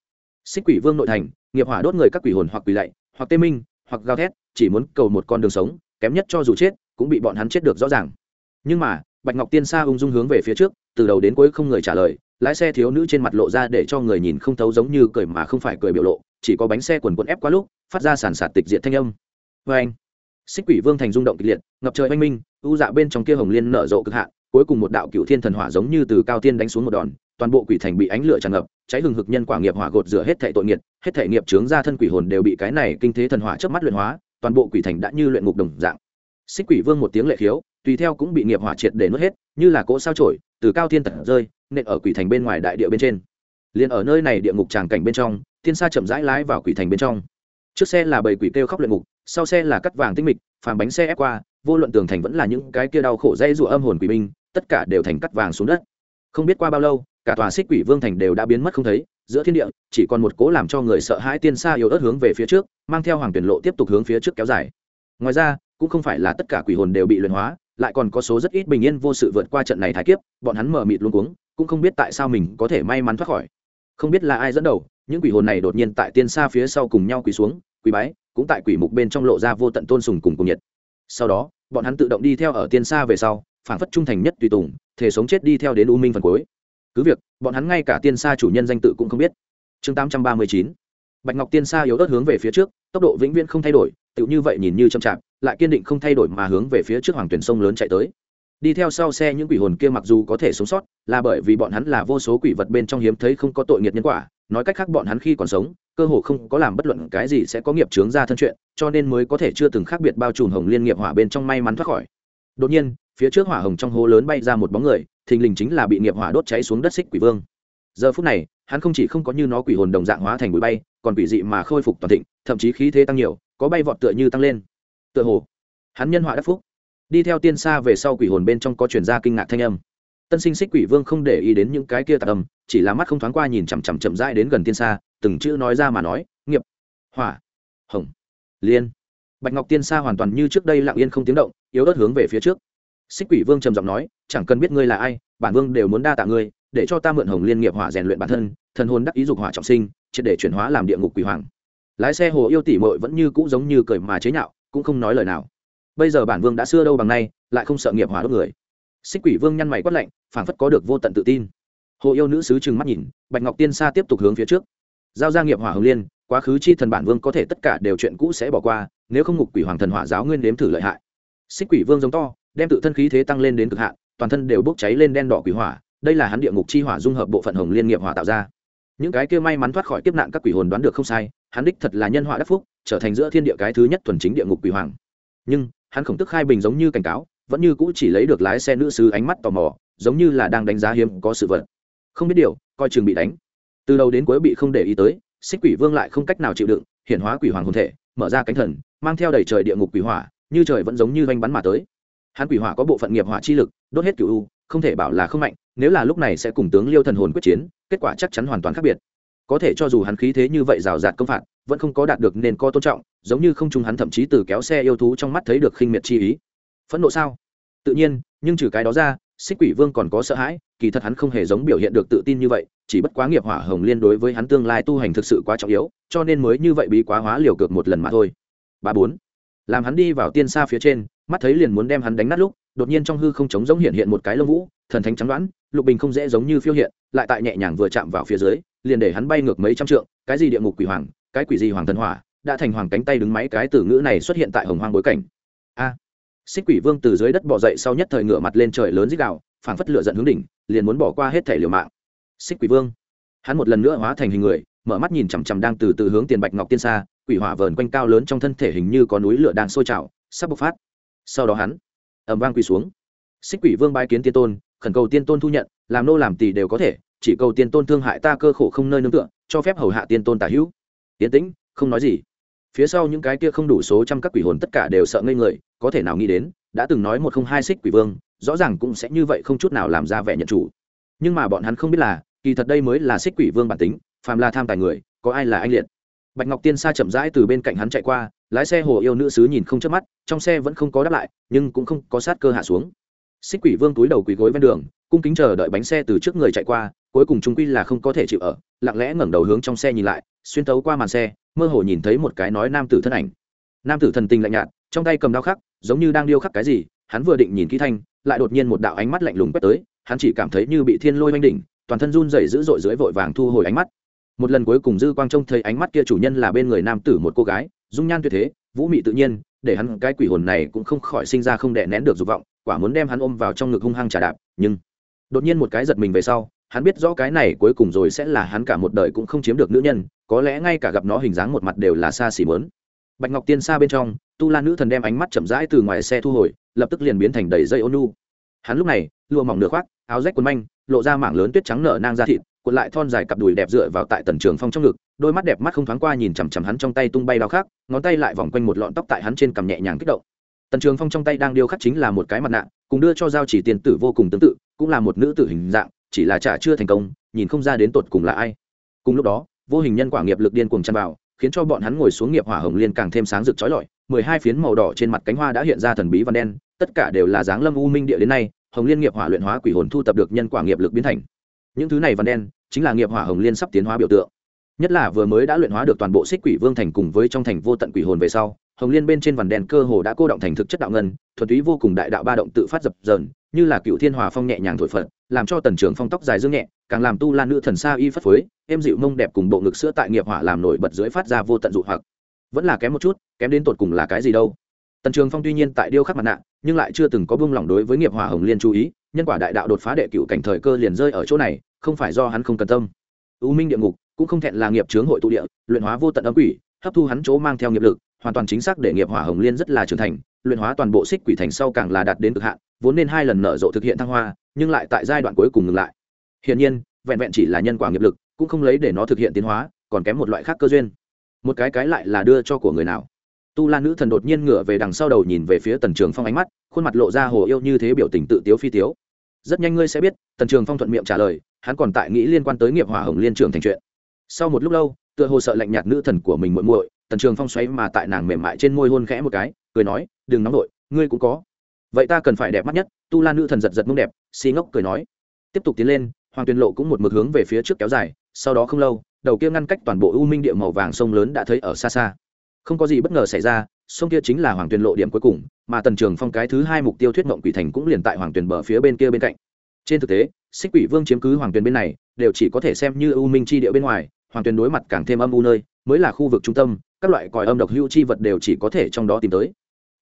S1: Xích quỷ vương nội thành, nghiệp hỏa đốt người các quỷ hồn hoặc quỷ lạy, hoặc tê minh, hoặc gào thét, chỉ muốn cầu một con đường sống, kém nhất cho dù chết, cũng bị bọn hắn chết được rõ ràng. Nhưng mà, bạch ngọc tiên sa ung dung hướng về phía trước, từ đầu đến cuối không người trả lời lái xe thiếu nữ trên mặt lộ ra để cho người nhìn không thấu giống như cười mà không phải cười biểu lộ, chỉ có bánh xe quần quần ép quá lúc, phát ra sàn sạt tịch diện thanh âm. Vê anh, xích quỷ vương thành rung động kịch liệt, ngập trời oanh minh, u dạ bên trong kia hồng liên nở rộ cực hạn, cuối cùng một đạo cựu thiên thần hỏa giống như từ cao tiên đánh xuống một đòn, toàn bộ quỷ thành bị ánh lửa tràn ngập, cháy hừng hực nhân quả nghiệp hỏa gột rửa hết thể tội nghiệt hết thể nghiệp trướng ra thân quỷ hồn đều bị cái này kinh thế thần hỏa chớp mắt luyện hóa, toàn bộ quỷ thành đã như luyện ngục đồng dạng. Xích quỷ vương một tiếng lệ khiếu, tùy theo cũng bị nghiệp hỏa triệt để nuốt hết như là cỗ sao trổi từ cao thiên tận rơi, nện ở quỷ thành bên ngoài đại địa bên trên. Liền ở nơi này địa ngục tràng cảnh bên trong, thiên sa chậm rãi lái vào quỷ thành bên trong. Trước xe là bầy quỷ kêu khóc luyện ngục, sau xe là cắt vàng tinh mịch, phàm bánh xe ép qua, vô luận tường thành vẫn là những cái kia đau khổ dây rụa âm hồn quỷ binh, tất cả đều thành cắt vàng xuống đất. Không biết qua bao lâu, cả tòa xích quỷ vương thành đều đã biến mất không thấy, giữa thiên địa, chỉ còn một cố làm cho người sợ hãi tiên xa yếu ớt hướng về phía trước, mang theo hoàng tuyển lộ tiếp tục hướng phía trước kéo dài. Ngoài ra, cũng không phải là tất cả quỷ hồn đều bị luyện hóa lại còn có số rất ít bình yên vô sự vượt qua trận này thái kiếp, bọn hắn mờ mịt luôn cuống, cũng không biết tại sao mình có thể may mắn thoát khỏi. Không biết là ai dẫn đầu, những quỷ hồn này đột nhiên tại tiên xa phía sau cùng nhau quỳ xuống, quỳ bái, cũng tại quỷ mục bên trong lộ ra vô tận tôn sùng cùng cùng nhiệt. Sau đó, bọn hắn tự động đi theo ở tiên xa về sau phản phất trung thành nhất tùy tùng, thể sống chết đi theo đến u minh phần cuối. Cứ việc, bọn hắn ngay cả tiên xa chủ nhân danh tự cũng không biết. Chương tám trăm ba mươi chín. Bạch ngọc tiên xa yếu ớt hướng về phía trước, tốc độ vĩnh viễn không thay đổi, tựu như vậy nhìn như chậm chạp lại kiên định không thay đổi mà hướng về phía trước hoàng tuyển sông lớn chạy tới. Đi theo sau xe những quỷ hồn kia mặc dù có thể sống sót, là bởi vì bọn hắn là vô số quỷ vật bên trong hiếm thấy không có tội nghiệt nhân quả, nói cách khác bọn hắn khi còn sống, cơ hồ không có làm bất luận cái gì sẽ có nghiệp chướng ra thân chuyện, cho nên mới có thể chưa từng khác biệt bao trùm hồng liên nghiệp hỏa bên trong may mắn thoát khỏi. Đột nhiên, phía trước hỏa hồng trong hố lớn bay ra một bóng người, thình lình chính là bị nghiệp hỏa đốt cháy xuống đất xích quỷ vương. Giờ phút này, hắn không chỉ không có như nó quỷ hồn đồng dạng hóa thành bụi bay, còn quỷ dị mà khôi phục toàn thịnh, thậm chí khí thế tăng nhiều, có bay vọt tựa như tăng lên tựa hồ. Hắn nhân họa đắc phúc. Đi theo tiên xa về sau quỷ hồn bên trong có chuyển ra kinh ngạc thanh âm. Tân sinh xích quỷ vương không để ý đến những cái kia tạc âm, chỉ là mắt không thoáng qua nhìn chằm chằm chậm rãi đến gần tiên xa từng chữ nói ra mà nói, nghiệp, hỏa, hồng, liên. Bạch ngọc tiên xa hoàn toàn như trước đây lặng yên không tiếng động, yếu ớt hướng về phía trước. Xích quỷ vương trầm giọng nói, chẳng cần biết ngươi là ai, bản vương đều muốn đa tạ ngươi, để cho ta mượn hồng liên nghiệp hỏa rèn luyện bản thân, thần hồn đắc ý dục hỏa trọng sinh, triệt để chuyển hóa làm địa ngục quỷ hoàng. Lái xe hồ yêu tỷ mội vẫn như cũ giống như cười mà chế nhạo cũng không nói lời nào. Bây giờ bản vương đã xưa đâu bằng nay, lại không sợ nghiệp hỏa đốt người. Xích quỷ vương nhăn mày quát lạnh, phảng phất có được vô tận tự tin. Hồ yêu nữ sứ trừng mắt nhìn, bạch ngọc tiên sa tiếp tục hướng phía trước. Giao ra nghiệp hỏa hồng liên, quá khứ chi thần bản vương có thể tất cả đều chuyện cũ sẽ bỏ qua, nếu không ngục quỷ hoàng thần hỏa giáo nguyên đếm thử lợi hại. Xích quỷ vương giống to, đem tự thân khí thế tăng lên đến cực hạn, toàn thân đều bốc cháy lên đen đỏ quỷ hỏa, đây là hắn địa ngục chi hỏa dung hợp bộ phận hồng liên nghiệp hỏa tạo ra. Những cái kia may mắn thoát khỏi kiếp nạn các quỷ hồn đoán được không sai hắn đích thật là nhân họa đắc phúc, trở thành giữa thiên địa cái thứ nhất thuần chính địa ngục quỷ hoàng. Nhưng, hắn khổng tức khai bình giống như cảnh cáo, vẫn như cũ chỉ lấy được lái xe nữ sứ ánh mắt tò mò, giống như là đang đánh giá hiếm có sự vật. Không biết điều, coi chừng bị đánh. Từ đầu đến cuối bị không để ý tới, xích quỷ vương lại không cách nào chịu đựng hiện hóa quỷ hoàng hồn thể, mở ra cánh thần, mang theo đầy trời địa ngục quỷ hỏa, như trời vẫn giống như vanh bắn mà tới. Hắn quỷ hỏa có bộ phận nghiệp hỏa chi lực, đốt hết cựu u, không thể bảo là không mạnh, nếu là lúc này sẽ cùng tướng liêu thần hồn quyết chiến, kết quả chắc chắn hoàn toàn khác biệt có thể cho dù hắn khí thế như vậy rào rạt công phạt, vẫn không có đạt được nên có tôn trọng, giống như không chung hắn thậm chí từ kéo xe yêu thú trong mắt thấy được khinh miệt chi ý. Phẫn nộ sao? Tự nhiên, nhưng trừ cái đó ra, xích quỷ vương còn có sợ hãi, kỳ thật hắn không hề giống biểu hiện được tự tin như vậy, chỉ bất quá nghiệp hỏa hồng liên đối với hắn tương lai tu hành thực sự quá trọng yếu, cho nên mới như vậy bí quá hóa liều cược một lần mà thôi. Ba bốn. Làm hắn đi vào tiên xa phía trên, mắt thấy liền muốn đem hắn đánh nát lúc, đột nhiên trong hư không chống giống hiện hiện một cái lông vũ, thần thánh trắng đoán lục bình không dễ giống như phiêu hiện, lại tại nhẹ nhàng vừa chạm vào phía dưới liền để hắn bay ngược mấy trăm trượng, cái gì địa ngục quỷ hoàng, cái quỷ gì hoàng thần hỏa, đã thành hoàng cánh tay đứng máy cái từ ngữ này xuất hiện tại hồng hoang bối cảnh. A, xích quỷ vương từ dưới đất bỏ dậy sau nhất thời ngửa mặt lên trời lớn dích đạo phảng phất lửa giận hướng đỉnh, liền muốn bỏ qua hết thể liều mạng. Xích quỷ vương, hắn một lần nữa hóa thành hình người, mở mắt nhìn chằm chằm đang từ từ hướng tiền bạch ngọc tiên xa, quỷ hỏa vờn quanh cao lớn trong thân thể hình như có núi lửa đang sôi trào, sắp bộc phát. Sau đó hắn, ầm vang quỳ xuống. Xích quỷ vương bái kiến tiên tôn, khẩn cầu tiên tôn thu nhận, làm nô làm tỳ đều có thể chỉ cầu tiên tôn thương hại ta cơ khổ không nơi nương tựa, cho phép hầu hạ tiên tôn tả hữu. Tiến tĩnh, không nói gì. Phía sau những cái kia không đủ số trăm các quỷ hồn tất cả đều sợ ngây người, có thể nào nghĩ đến, đã từng nói một không hai xích quỷ vương, rõ ràng cũng sẽ như vậy không chút nào làm ra vẻ nhận chủ. Nhưng mà bọn hắn không biết là, kỳ thật đây mới là xích quỷ vương bản tính, phàm là tham tài người, có ai là anh liệt? Bạch ngọc tiên sa chậm rãi từ bên cạnh hắn chạy qua, lái xe hồ yêu nữ sứ nhìn không chớp mắt, trong xe vẫn không có đáp lại, nhưng cũng không có sát cơ hạ xuống. Xích quỷ vương túi đầu quỳ gối ven đường, cung kính chờ đợi bánh xe từ trước người chạy qua cuối cùng chúng quy là không có thể chịu ở, lặng lẽ ngẩng đầu hướng trong xe nhìn lại, xuyên tấu qua màn xe, mơ hồ nhìn thấy một cái nói nam tử thân ảnh. Nam tử thần tình lạnh nhạt, trong tay cầm đao khắc, giống như đang điêu khắc cái gì, hắn vừa định nhìn kỹ thanh, lại đột nhiên một đạo ánh mắt lạnh lùng quét tới, hắn chỉ cảm thấy như bị thiên lôi oanh đỉnh, toàn thân run rẩy dữ dội dưới vội vàng thu hồi ánh mắt. Một lần cuối cùng dư quang trông thấy ánh mắt kia chủ nhân là bên người nam tử một cô gái, dung nhan tuyệt thế, vũ mị tự nhiên, để hắn cái quỷ hồn này cũng không khỏi sinh ra không đè nén được dục vọng, quả muốn đem hắn ôm vào trong ngực hung hăng trả đạp, nhưng đột nhiên một cái giật mình về sau hắn biết rõ cái này cuối cùng rồi sẽ là hắn cả một đời cũng không chiếm được nữ nhân, có lẽ ngay cả gặp nó hình dáng một mặt đều là xa xỉ mớn. Bạch ngọc tiên xa bên trong, tu la nữ thần đem ánh mắt chậm rãi từ ngoài xe thu hồi, lập tức liền biến thành đầy dây ôn nu hắn lúc này, lụa mỏng nửa khoác, áo rách quần manh, lộ ra mảng lớn tuyết trắng nở nang ra thịt, cuộn lại thon dài cặp đùi đẹp dựa vào tại tần trường phong trong ngực, đôi mắt đẹp mắt không thoáng qua nhìn chằm chằm hắn trong tay tung bay đao khác ngón tay lại vòng quanh một lọn tóc tại hắn trên cằm nhẹ nhàng kích động. Tần trường phong trong tay đang điêu khắc chính là một cái mặt nạ, cùng đưa cho giao chỉ tiền tử vô cùng tương tự, cũng là một nữ tử hình dạng chỉ là trả chưa thành công, nhìn không ra đến tột cùng là ai. Cùng lúc đó, vô hình nhân quả nghiệp lực điên cuồng chăn vào, khiến cho bọn hắn ngồi xuống nghiệp hỏa hồng liên càng thêm sáng rực chói lọi. Mười hai phiến màu đỏ trên mặt cánh hoa đã hiện ra thần bí văn đen, tất cả đều là dáng lâm u minh địa đến nay, hồng liên nghiệp hỏa luyện hóa quỷ hồn thu tập được nhân quả nghiệp lực biến thành. Những thứ này văn đen, chính là nghiệp hỏa hồng liên sắp tiến hóa biểu tượng. Nhất là vừa mới đã luyện hóa được toàn bộ xích quỷ vương thành cùng với trong thành vô tận quỷ hồn về sau, hồng liên bên trên vằn đen cơ hồ đã cô động thành thực chất đạo ngân, thuần túy vô cùng đại đạo ba động tự phát dập dờn, như là cựu thiên hòa phong nhẹ nhàng thổi phật làm cho tần trường phong tóc dài dương nhẹ, càng làm tu lan nữ thần sa y phất phới em dịu mông đẹp cùng bộ ngực sữa tại nghiệp hỏa làm nổi bật dưới phát ra vô tận dụ hoặc. Vẫn là kém một chút, kém đến tột cùng là cái gì đâu. Tần trường phong tuy nhiên tại điêu khắc mặt nạ, nhưng lại chưa từng có buông lỏng đối với nghiệp hỏa hồng liên chú ý, nhân quả đại đạo đột phá đệ cựu cảnh thời cơ liền rơi ở chỗ này, không phải do hắn không cần tâm. U minh địa ngục cũng không thẹn là nghiệp chướng hội tụ địa, luyện hóa vô tận âm quỷ, hấp thu hắn chỗ mang theo nghiệp lực, hoàn toàn chính xác để nghiệp hỏa hồng liên rất là trưởng thành, luyện hóa toàn bộ xích quỷ thành sau càng là đạt đến cực hạn, vốn nên hai lần nở rộ thực hiện thăng hoa nhưng lại tại giai đoạn cuối cùng ngừng lại. Hiển nhiên, vẹn vẹn chỉ là nhân quả nghiệp lực, cũng không lấy để nó thực hiện tiến hóa, còn kém một loại khác cơ duyên. Một cái cái lại là đưa cho của người nào. Tu la nữ thần đột nhiên ngửa về đằng sau đầu nhìn về phía tần trường phong ánh mắt, khuôn mặt lộ ra hồ yêu như thế biểu tình tự tiếu phi tiếu. Rất nhanh ngươi sẽ biết, tần trường phong thuận miệng trả lời, hắn còn tại nghĩ liên quan tới nghiệp hỏa hồng liên trường thành chuyện. Sau một lúc lâu, tựa hồ sợ lạnh nhạt nữ thần của mình muội muội, tần trường phong xoáy mà tại nàng mềm mại trên môi hôn khẽ một cái, cười nói, đừng nóng nổi ngươi cũng có vậy ta cần phải đẹp mắt nhất. Tu la nữ thần giật giật mông đẹp xi ngốc cười nói. Tiếp tục tiến lên, hoàng tuyền lộ cũng một mực hướng về phía trước kéo dài, sau đó không lâu, đầu kia ngăn cách toàn bộ u minh địa màu vàng sông lớn đã thấy ở xa xa. Không có gì bất ngờ xảy ra, sông kia chính là hoàng tuyền lộ điểm cuối cùng, mà tần trường phong cái thứ hai mục tiêu thuyết mộng quỷ thành cũng liền tại hoàng tuyền bờ phía bên kia bên cạnh. Trên thực tế, xích quỷ vương chiếm cứ hoàng tuyền bên này, đều chỉ có thể xem như u minh chi địa bên ngoài, hoàng tuyền đối mặt càng thêm âm u nơi, mới là khu vực trung tâm, các loại còi âm độc hữu chi vật đều chỉ có thể trong đó tìm tới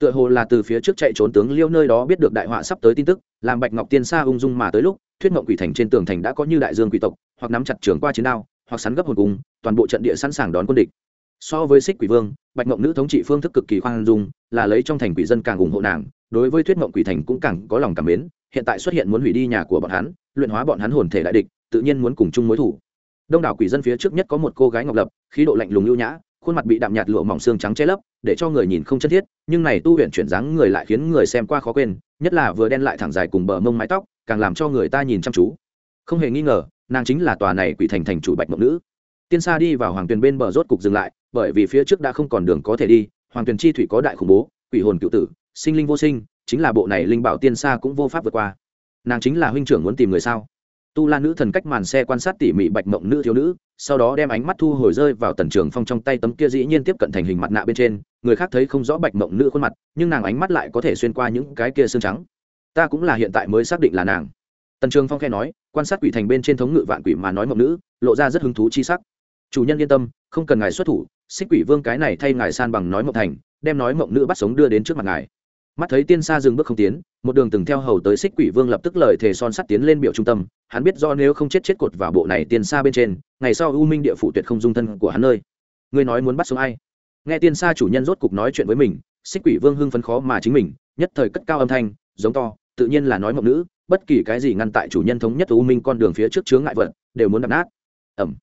S1: tựa hồ là từ phía trước chạy trốn tướng liêu nơi đó biết được đại họa sắp tới tin tức, làm bạch ngọc tiên Sa ung dung mà tới lúc, thuyết mộng quỷ thành trên tường thành đã có như đại dương quỷ tộc, hoặc nắm chặt trường qua chiến đao, hoặc sắn gấp hồn cung toàn bộ trận địa sẵn sàng đón quân địch. So với xích quỷ vương, bạch ngọc nữ thống trị phương thức cực kỳ khoan dung, là lấy trong thành quỷ dân càng ủng hộ nàng, đối với thuyết mộng quỷ thành cũng càng có lòng cảm mến, hiện tại xuất hiện muốn hủy đi nhà của bọn hắn, luyện hóa bọn hắn hồn thể đại địch, tự nhiên muốn cùng chung mối thủ. Đông đảo quỷ dân phía trước nhất có một cô gái ngọc lập, khí độ lạnh lùng lưu nhã khuôn mặt bị đạm nhạt lụa mỏng xương trắng che lấp, để cho người nhìn không chân thiết, nhưng này tu huyện chuyển dáng người lại khiến người xem qua khó quên, nhất là vừa đen lại thẳng dài cùng bờ mông mái tóc, càng làm cho người ta nhìn chăm chú. Không hề nghi ngờ, nàng chính là tòa này quỷ thành thành chủ bạch mộng nữ. Tiên sa đi vào hoàng tuyền bên bờ rốt cục dừng lại, bởi vì phía trước đã không còn đường có thể đi, hoàng tuyền chi thủy có đại khủng bố, quỷ hồn cựu tử, sinh linh vô sinh, chính là bộ này linh bảo tiên sa cũng vô pháp vượt qua. Nàng chính là huynh trưởng muốn tìm người sao? Tu la nữ thần cách màn xe quan sát tỉ mỉ bạch mộng nữ thiếu nữ, sau đó đem ánh mắt thu hồi rơi vào tần trường phong trong tay tấm kia dĩ nhiên tiếp cận thành hình mặt nạ bên trên, người khác thấy không rõ bạch mộng nữ khuôn mặt, nhưng nàng ánh mắt lại có thể xuyên qua những cái kia xương trắng. Ta cũng là hiện tại mới xác định là nàng. Tần trường phong khe nói, quan sát quỷ thành bên trên thống ngự vạn quỷ mà nói mộng nữ, lộ ra rất hứng thú chi sắc. Chủ nhân yên tâm, không cần ngài xuất thủ, xích quỷ vương cái này thay ngài san bằng nói mộng thành, đem nói mộng nữ bắt sống đưa đến trước mặt ngài. Mắt thấy tiên xa dừng bước không tiến một đường từng theo hầu tới xích quỷ vương lập tức lời thề son sắt tiến lên biểu trung tâm, hắn biết do nếu không chết chết cột vào bộ này tiên xa bên trên, ngày sau u minh địa phủ tuyệt không dung thân của hắn nơi. Ngươi nói muốn bắt sống ai? Nghe tiên xa chủ nhân rốt cục nói chuyện với mình, xích quỷ vương hưng phấn khó mà chính mình, nhất thời cất cao âm thanh, giống to, tự nhiên là nói mộng nữ, bất kỳ cái gì ngăn tại chủ nhân thống nhất u minh con đường phía trước chướng ngại vật, đều muốn đập nát. Ẩm.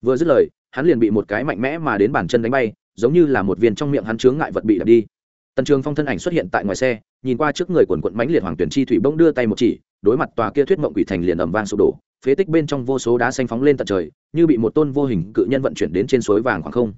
S1: Vừa dứt lời, hắn liền bị một cái mạnh mẽ mà đến bàn chân đánh bay, giống như là một viên trong miệng hắn chướng ngại vật bị đập đi tần trường phong thân ảnh xuất hiện tại ngoài xe, nhìn qua trước người quần quận mánh liệt hoàng tuyển chi thủy bông đưa tay một chỉ, đối mặt tòa kia thuyết mộng quỷ thành liền ầm vang sụp đổ, phế tích bên trong vô số đá xanh phóng lên tận trời, như bị một tôn vô hình cự nhân vận chuyển đến trên suối vàng khoảng không.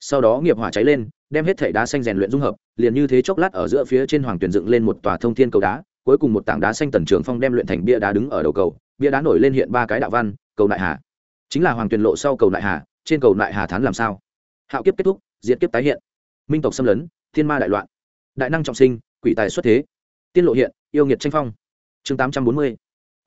S1: Sau đó nghiệp hỏa cháy lên, đem hết thể đá xanh rèn luyện dung hợp, liền như thế chốc lát ở giữa phía trên hoàng tuyển dựng lên một tòa thông thiên cầu đá, cuối cùng một tảng đá xanh tần trường phong đem luyện thành bia đá đứng ở đầu cầu, bia đá nổi lên hiện ba cái đạo văn, cầu đại hà. Chính là hoàng tuyển lộ sau cầu đại hà, trên cầu đại hà thán làm sao? Hạo kiếp kết thúc, diệt kiếp tái hiện. Minh tộc xâm lấn, thiên ma đại loạn đại năng trọng sinh, quỷ tài xuất thế. Tiên lộ hiện, yêu nghiệt tranh phong. Chương tám trăm bốn mươi.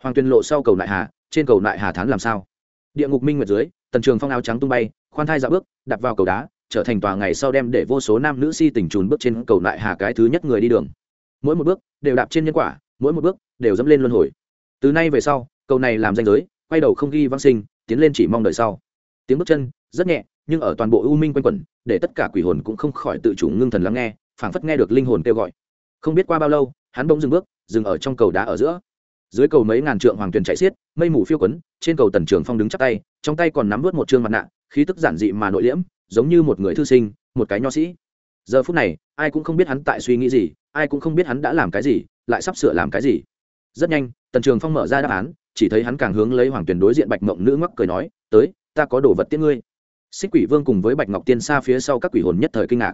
S1: Hoàng tuyên lộ sau cầu nại hà, trên cầu nại hà thán làm sao? Địa ngục minh nguyệt dưới, tần trường phong áo trắng tung bay, khoan thai dạo bước đặt vào cầu đá, trở thành tòa ngày sau đem để vô số nam nữ si tình trùn bước trên cầu nại hà cái thứ nhất người đi đường. Mỗi một bước, đều đạp trên nhân quả, mỗi một bước, đều dẫm lên luân hồi. Từ nay về sau, cầu này làm danh giới, quay đầu không ghi văn sinh, tiến lên chỉ mong đợi sau. Tiếng bước chân, rất nhẹ, nhưng ở toàn bộ u minh quanh quẩn, để tất cả quỷ hồn cũng không khỏi tự chủ ngưng thần lắng nghe phảng phất nghe được linh hồn kêu gọi. Không biết qua bao lâu, hắn bỗng dừng bước, dừng ở trong cầu đá ở giữa. Dưới cầu mấy ngàn trượng hoàng tuyền chạy xiết, mây mù phiêu quấn, trên cầu tần trường phong đứng chắc tay, trong tay còn nắm vớt một trương mặt nạ, khí tức giản dị mà nội liễm, giống như một người thư sinh, một cái nho sĩ. Giờ phút này, ai cũng không biết hắn tại suy nghĩ gì, ai cũng không biết hắn đã làm cái gì, lại sắp sửa làm cái gì. Rất nhanh, tần trường phong mở ra đáp án, chỉ thấy hắn càng hướng lấy hoàng tuyền đối diện bạch mộng nữ ngắc cười nói, tới, ta có đồ vật tiễn ngươi. Xích quỷ vương cùng với bạch ngọc tiên xa phía sau các quỷ hồn nhất thời kinh ngạc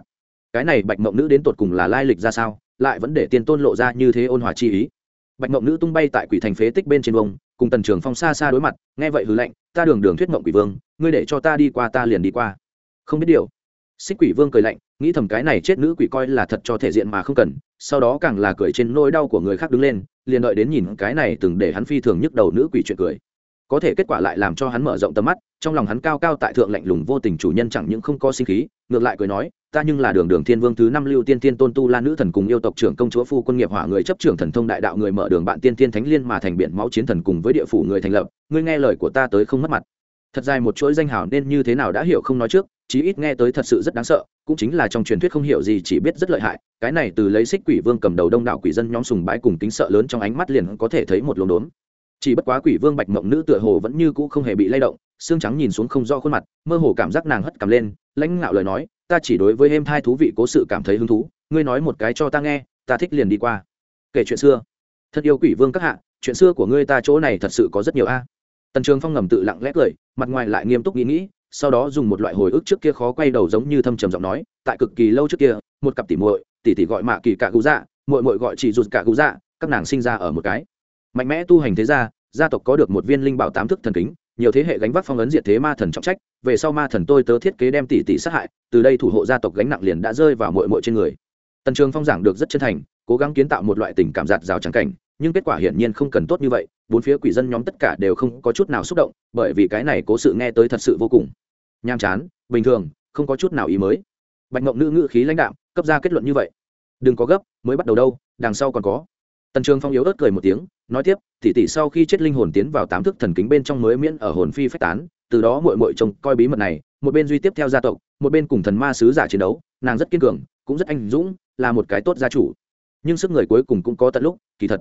S1: cái này bạch mộng nữ đến tột cùng là lai lịch ra sao, lại vẫn để tiên tôn lộ ra như thế ôn hòa chi ý. Bạch mộng nữ tung bay tại quỷ thành phế tích bên trên vông cùng tần trường phong xa xa đối mặt, nghe vậy hứ lệnh ta đường đường thuyết mộng quỷ vương, ngươi để cho ta đi qua ta liền đi qua. Không biết điều. Xích quỷ vương cười lạnh, nghĩ thầm cái này chết nữ quỷ coi là thật cho thể diện mà không cần, sau đó càng là cười trên nỗi đau của người khác đứng lên, liền đợi đến nhìn cái này từng để hắn phi thường nhức đầu nữ quỷ chuyện cười có thể kết quả lại làm cho hắn mở rộng tầm mắt, trong lòng hắn cao cao tại thượng lạnh lùng vô tình chủ nhân chẳng những không có sinh khí, ngược lại cười nói, ta nhưng là đường đường thiên vương thứ năm lưu tiên tiên tôn tu la nữ thần cùng yêu tộc trưởng công chúa phu quân nghiệp hỏa người chấp trưởng thần thông đại đạo người mở đường bạn tiên tiên thánh liên mà thành biển máu chiến thần cùng với địa phủ người thành lập, ngươi nghe lời của ta tới không mất mặt. Thật dài một chuỗi danh hào nên như thế nào đã hiểu không nói trước, chí ít nghe tới thật sự rất đáng sợ, cũng chính là trong truyền thuyết không hiểu gì chỉ biết rất lợi hại, cái này từ lấy xích quỷ vương cầm đầu đông đảo quỷ dân nhóm sùng bái cùng kính sợ lớn trong ánh mắt liền có thể thấy một lồn đốn chỉ bất quá quỷ vương bạch mộng nữ tựa hồ vẫn như cũ không hề bị lay động, xương trắng nhìn xuống không do khuôn mặt, mơ hồ cảm giác nàng hất cảm lên, lãnh ngạo lời nói, ta chỉ đối với êm thai thú vị cố sự cảm thấy hứng thú, ngươi nói một cái cho ta nghe, ta thích liền đi qua. Kể chuyện xưa, thật yêu quỷ vương các hạ, chuyện xưa của ngươi ta chỗ này thật sự có rất nhiều a. Tần trường phong ngầm tự lặng lẽ cười, mặt ngoài lại nghiêm túc nghĩ nghĩ, sau đó dùng một loại hồi ức trước kia khó quay đầu giống như thâm trầm giọng nói, tại cực kỳ lâu trước kia, một cặp tỷ muội tỷ tỷ gọi mạ kỳ cạ cú dạ muội muội gọi chỉ rụt cạ cú dạ các nàng sinh ra ở một cái mạnh mẽ tu hành thế gia gia tộc có được một viên linh bảo tám thức thần kính, nhiều thế hệ gánh vác phong ấn diệt thế ma thần trọng trách, về sau ma thần tôi tớ thiết kế đem tỷ tỷ sát hại, từ đây thủ hộ gia tộc gánh nặng liền đã rơi vào mội mội trên người. Tần trường phong giảng được rất chân thành, cố gắng kiến tạo một loại tình cảm giạt rào trắng cảnh, nhưng kết quả hiển nhiên không cần tốt như vậy, bốn phía quỷ dân nhóm tất cả đều không có chút nào xúc động, bởi vì cái này cố sự nghe tới thật sự vô cùng. Nham chán, bình thường, không có chút nào ý mới. Bạch mộng nữ ngữ khí lãnh đạm, cấp ra kết luận như vậy. Đừng có gấp, mới bắt đầu đâu, đằng sau còn có. Tần trường phong yếu ớt cười một tiếng nói tiếp, tỷ tỷ sau khi chết linh hồn tiến vào tám thức thần kính bên trong mới miễn ở hồn phi phách tán, từ đó mội mội trông coi bí mật này, một bên duy tiếp theo gia tộc, một bên cùng thần ma sứ giả chiến đấu, nàng rất kiên cường, cũng rất anh dũng, là một cái tốt gia chủ. Nhưng sức người cuối cùng cũng có tận lúc, kỳ thật.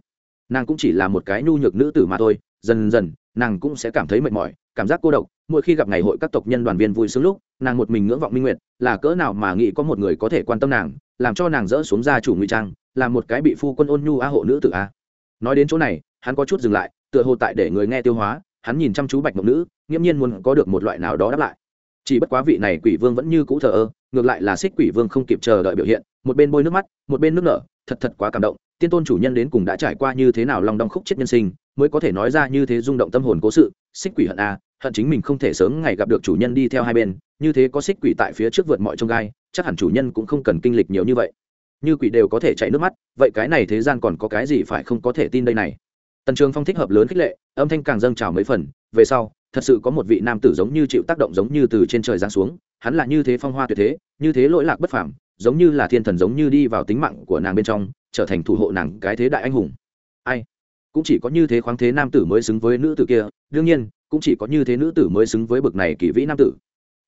S1: Nàng cũng chỉ là một cái nhu nhược nữ tử mà thôi, dần dần, nàng cũng sẽ cảm thấy mệt mỏi, cảm giác cô độc, mỗi khi gặp ngày hội các tộc nhân đoàn viên vui sướng lúc, nàng một mình ngưỡng vọng minh nguyện, là cỡ nào mà nghĩ có một người có thể quan tâm nàng, làm cho nàng dỡ xuống gia chủ ngụy trang, là một cái bị phu quân ôn nhu a hộ nữ tử a nói đến chỗ này, hắn có chút dừng lại, tựa hồ tại để người nghe tiêu hóa, hắn nhìn chăm chú bạch mộng nữ, nghiễm nhiên muốn có được một loại nào đó đáp lại. Chỉ bất quá vị này quỷ vương vẫn như cũ thờ ơ, ngược lại là xích quỷ vương không kịp chờ đợi biểu hiện, một bên bôi nước mắt, một bên nước nở, thật thật quá cảm động, tiên tôn chủ nhân đến cùng đã trải qua như thế nào lòng đong khúc chết nhân sinh, mới có thể nói ra như thế rung động tâm hồn cố sự, xích quỷ hận a hận chính mình không thể sớm ngày gặp được chủ nhân đi theo hai bên, như thế có xích quỷ tại phía trước vượt mọi trông gai, chắc hẳn chủ nhân cũng không cần kinh lịch nhiều như vậy như quỷ đều có thể chạy nước mắt, vậy cái này thế gian còn có cái gì phải không có thể tin đây này? Tần trường phong thích hợp lớn khích lệ, âm thanh càng dâng trào mấy phần, về sau, thật sự có một vị nam tử giống như chịu tác động giống như từ trên trời giáng xuống, hắn là như thế phong hoa tuyệt thế, như thế lỗi lạc bất phảm giống như là thiên thần giống như đi vào tính mạng của nàng bên trong, trở thành thủ hộ nàng cái thế đại anh hùng. Ai? Cũng chỉ có như thế khoáng thế nam tử mới xứng với nữ tử kia, đương nhiên, cũng chỉ có như thế nữ tử mới xứng với bậc này kỳ vĩ nam tử.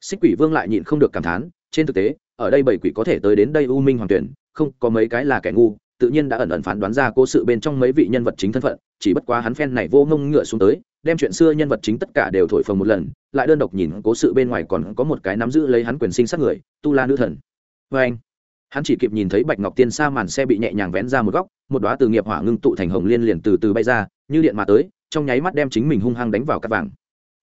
S1: Xích quỷ vương lại nhịn không được cảm thán, trên thực tế, ở đây bảy quỷ có thể tới đến đây u minh hoàng tuyển không có mấy cái là kẻ ngu, tự nhiên đã ẩn ẩn phán đoán ra cố sự bên trong mấy vị nhân vật chính thân phận, chỉ bất quá hắn phen này vô ngông ngựa xuống tới, đem chuyện xưa nhân vật chính tất cả đều thổi phồng một lần, lại đơn độc nhìn cố sự bên ngoài còn có một cái nắm giữ lấy hắn quyền sinh sát người, tu la nữ thần. Vê anh, hắn chỉ kịp nhìn thấy bạch ngọc tiên sa màn xe bị nhẹ nhàng vén ra một góc, một đoá từ nghiệp hỏa ngưng tụ thành hồng liên liền từ từ bay ra, như điện mà tới, trong nháy mắt đem chính mình hung hăng đánh vào cắt vàng.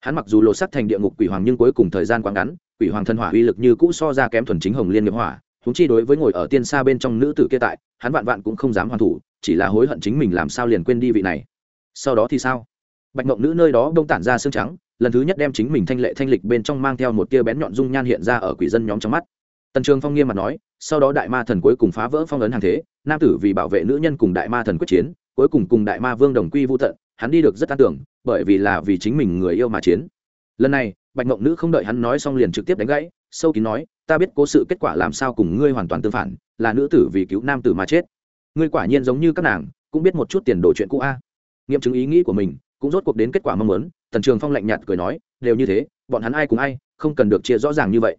S1: Hắn mặc dù lột sắc thành địa ngục quỷ hoàng nhưng cuối cùng thời gian quá ngắn, quỷ hoàng thần hỏa uy lực như cũ so ra kém thuần chính hồng liên nghiệp hỏa huống chi đối với ngồi ở tiên xa bên trong nữ tử kia tại, hắn vạn vạn cũng không dám hoàn thủ, chỉ là hối hận chính mình làm sao liền quên đi vị này. Sau đó thì sao? Bạch mộng nữ nơi đó đông tản ra xương trắng, lần thứ nhất đem chính mình thanh lệ thanh lịch bên trong mang theo một tia bén nhọn dung nhan hiện ra ở quỷ dân nhóm trong mắt. Tần trường phong nghiêm mặt nói, sau đó đại ma thần cuối cùng phá vỡ phong ấn hàng thế, nam tử vì bảo vệ nữ nhân cùng đại ma thần quyết chiến, cuối cùng cùng đại ma vương đồng quy vô tận, hắn đi được rất an tưởng, bởi vì là vì chính mình người yêu mà chiến. Lần này, bạch mộng nữ không đợi hắn nói xong liền trực tiếp đánh gãy sâu kín nói, ta biết cố sự kết quả làm sao cùng ngươi hoàn toàn tương phản, là nữ tử vì cứu nam tử mà chết. Ngươi quả nhiên giống như các nàng, cũng biết một chút tiền đồ chuyện cũ a. Nghiệm chứng ý nghĩ của mình, cũng rốt cuộc đến kết quả mong muốn, tần trường phong lạnh nhạt cười nói, đều như thế, bọn hắn ai cùng ai, không cần được chia rõ ràng như vậy.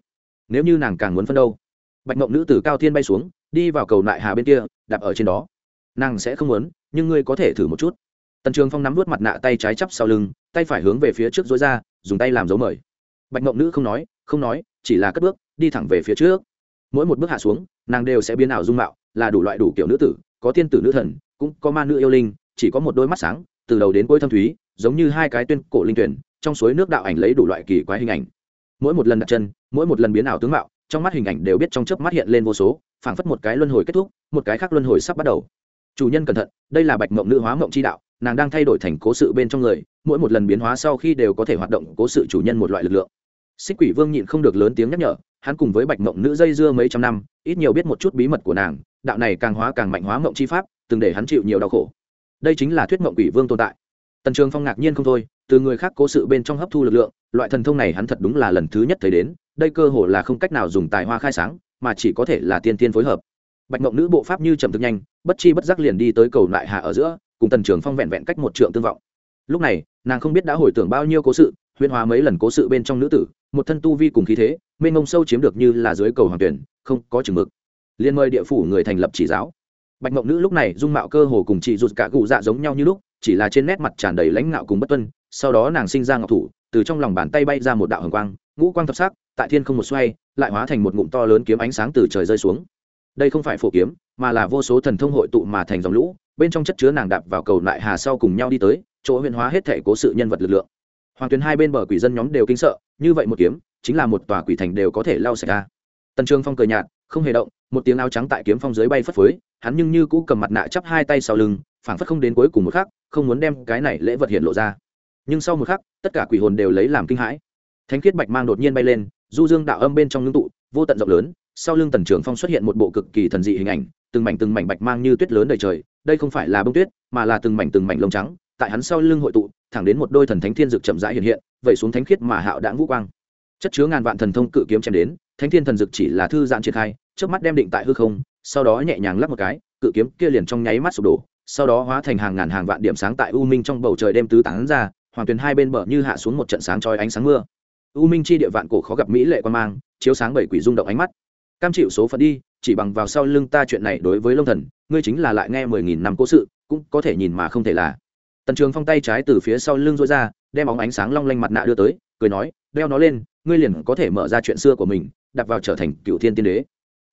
S1: Nếu như nàng càng muốn phân đâu? Bạch mộng nữ tử cao thiên bay xuống, đi vào cầu nại hà bên kia, đạp ở trên đó. Nàng sẽ không muốn, nhưng ngươi có thể thử một chút. Tần trường phong nắm vút mặt nạ tay trái chắp sau lưng, tay phải hướng về phía trước dối ra, dùng tay làm dấu mời. Bạch mộng nữ không nói không nói chỉ là cất bước, đi thẳng về phía trước. Mỗi một bước hạ xuống, nàng đều sẽ biến ảo dung mạo, là đủ loại đủ kiểu nữ tử, có tiên tử nữ thần, cũng có ma nữ yêu linh, chỉ có một đôi mắt sáng, từ đầu đến cuối thâm thúy, giống như hai cái tuyên cổ linh tuyển, trong suối nước đạo ảnh lấy đủ loại kỳ quái hình ảnh. Mỗi một lần đặt chân, mỗi một lần biến ảo tướng mạo, trong mắt hình ảnh đều biết trong chớp mắt hiện lên vô số, phảng phất một cái luân hồi kết thúc, một cái khác luân hồi sắp bắt đầu. Chủ nhân cẩn thận, đây là bạch mộng nữ hóa mộng chi đạo, nàng đang thay đổi thành cố sự bên trong người, mỗi một lần biến hóa sau khi đều có thể hoạt động cố sự chủ nhân một loại lực lượng xích quỷ vương nhịn không được lớn tiếng nhắc nhở, hắn cùng với bạch mộng nữ dây dưa mấy trăm năm, ít nhiều biết một chút bí mật của nàng, đạo này càng hóa càng mạnh hóa mộng chi pháp, từng để hắn chịu nhiều đau khổ. Đây chính là thuyết mộng quỷ vương tồn tại. Tần trường phong ngạc nhiên không thôi, từ người khác cố sự bên trong hấp thu lực lượng, loại thần thông này hắn thật đúng là lần thứ nhất thấy đến, đây cơ hồ là không cách nào dùng tài hoa khai sáng, mà chỉ có thể là tiên tiên phối hợp. Bạch mộng nữ bộ pháp như chậm thực nhanh, bất chi bất giác liền đi tới cầu lại hạ ở giữa, cùng tần trường phong vẹn vẹn cách một trượng tương vọng. Lúc này, nàng không biết đã hồi tưởng bao nhiêu cố sự huyên hóa mấy lần cố sự bên trong nữ tử, một thân tu vi cùng khí thế, mênh mông sâu chiếm được như là dưới cầu hoàng tuyển, không có chừng mực. Liên mời địa phủ người thành lập chỉ giáo. Bạch mộng nữ lúc này dung mạo cơ hồ cùng chị rụt cả cụ dạ giống nhau như lúc, chỉ là trên nét mặt tràn đầy lãnh ngạo cùng bất tuân, sau đó nàng sinh ra ngọc thủ, từ trong lòng bàn tay bay ra một đạo hồng quang, ngũ quang thập sắc, tại thiên không một xoay, lại hóa thành một ngụm to lớn kiếm ánh sáng từ trời rơi xuống. Đây không phải phổ kiếm, mà là vô số thần thông hội tụ mà thành dòng lũ, bên trong chất chứa nàng đạp vào cầu lại hà sau cùng nhau đi tới, chỗ huyện hóa hết thể cố sự nhân vật lực lượng hoàng tuyến hai bên bờ quỷ dân nhóm đều kinh sợ, như vậy một kiếm, chính là một tòa quỷ thành đều có thể lao sạch ra tần trường phong cười nhạt, không hề động, một tiếng áo trắng tại kiếm phong dưới bay phất phới, hắn nhưng như cũ cầm mặt nạ chắp hai tay sau lưng, phảng phất không đến cuối cùng một khắc, không muốn đem cái này lễ vật hiện lộ ra. Nhưng sau một khắc, tất cả quỷ hồn đều lấy làm kinh hãi. Thánh khiết bạch mang đột nhiên bay lên, du dương đạo âm bên trong ngưng tụ, vô tận rộng lớn, sau lưng tần trường phong xuất hiện một bộ cực kỳ thần dị hình ảnh, từng mảnh từng mảnh bạch mang như tuyết lớn đầy trời, đây không phải là bông tuyết, mà là từng mảnh từng mảnh lông trắng, tại hắn sau lưng hội tụ thẳng đến một đôi thần thánh thiên dực chậm rãi hiện hiện vậy xuống thánh khiết mà hạo đãng vũ quang. Chất chứa ngàn vạn thần thông cự kiếm chém đến, thánh thiên thần dực chỉ là thư giãn triển khai trước mắt đem định tại hư không, sau đó nhẹ nhàng lắp một cái, cự kiếm kia liền trong nháy mắt sụp đổ, sau đó hóa thành hàng ngàn hàng vạn điểm sáng tại u minh trong bầu trời đêm tứ tán ra, hoàng tuyền hai bên bờ như hạ xuống một trận sáng trói ánh sáng mưa. U minh chi địa vạn cổ khó gặp mỹ lệ quan mang, chiếu sáng bảy quỷ rung động ánh mắt. Cam chịu số phận đi, chỉ bằng vào sau lưng ta chuyện này đối với lông thần, ngươi chính là lại nghe mười nghìn năm cố sự, cũng có thể nhìn mà không thể là tần trường phong tay trái từ phía sau lưng rối ra, đem óng ánh sáng long lanh mặt nạ đưa tới, cười nói, đeo nó lên, ngươi liền có thể mở ra chuyện xưa của mình, đặt vào trở thành cựu thiên tiên đế.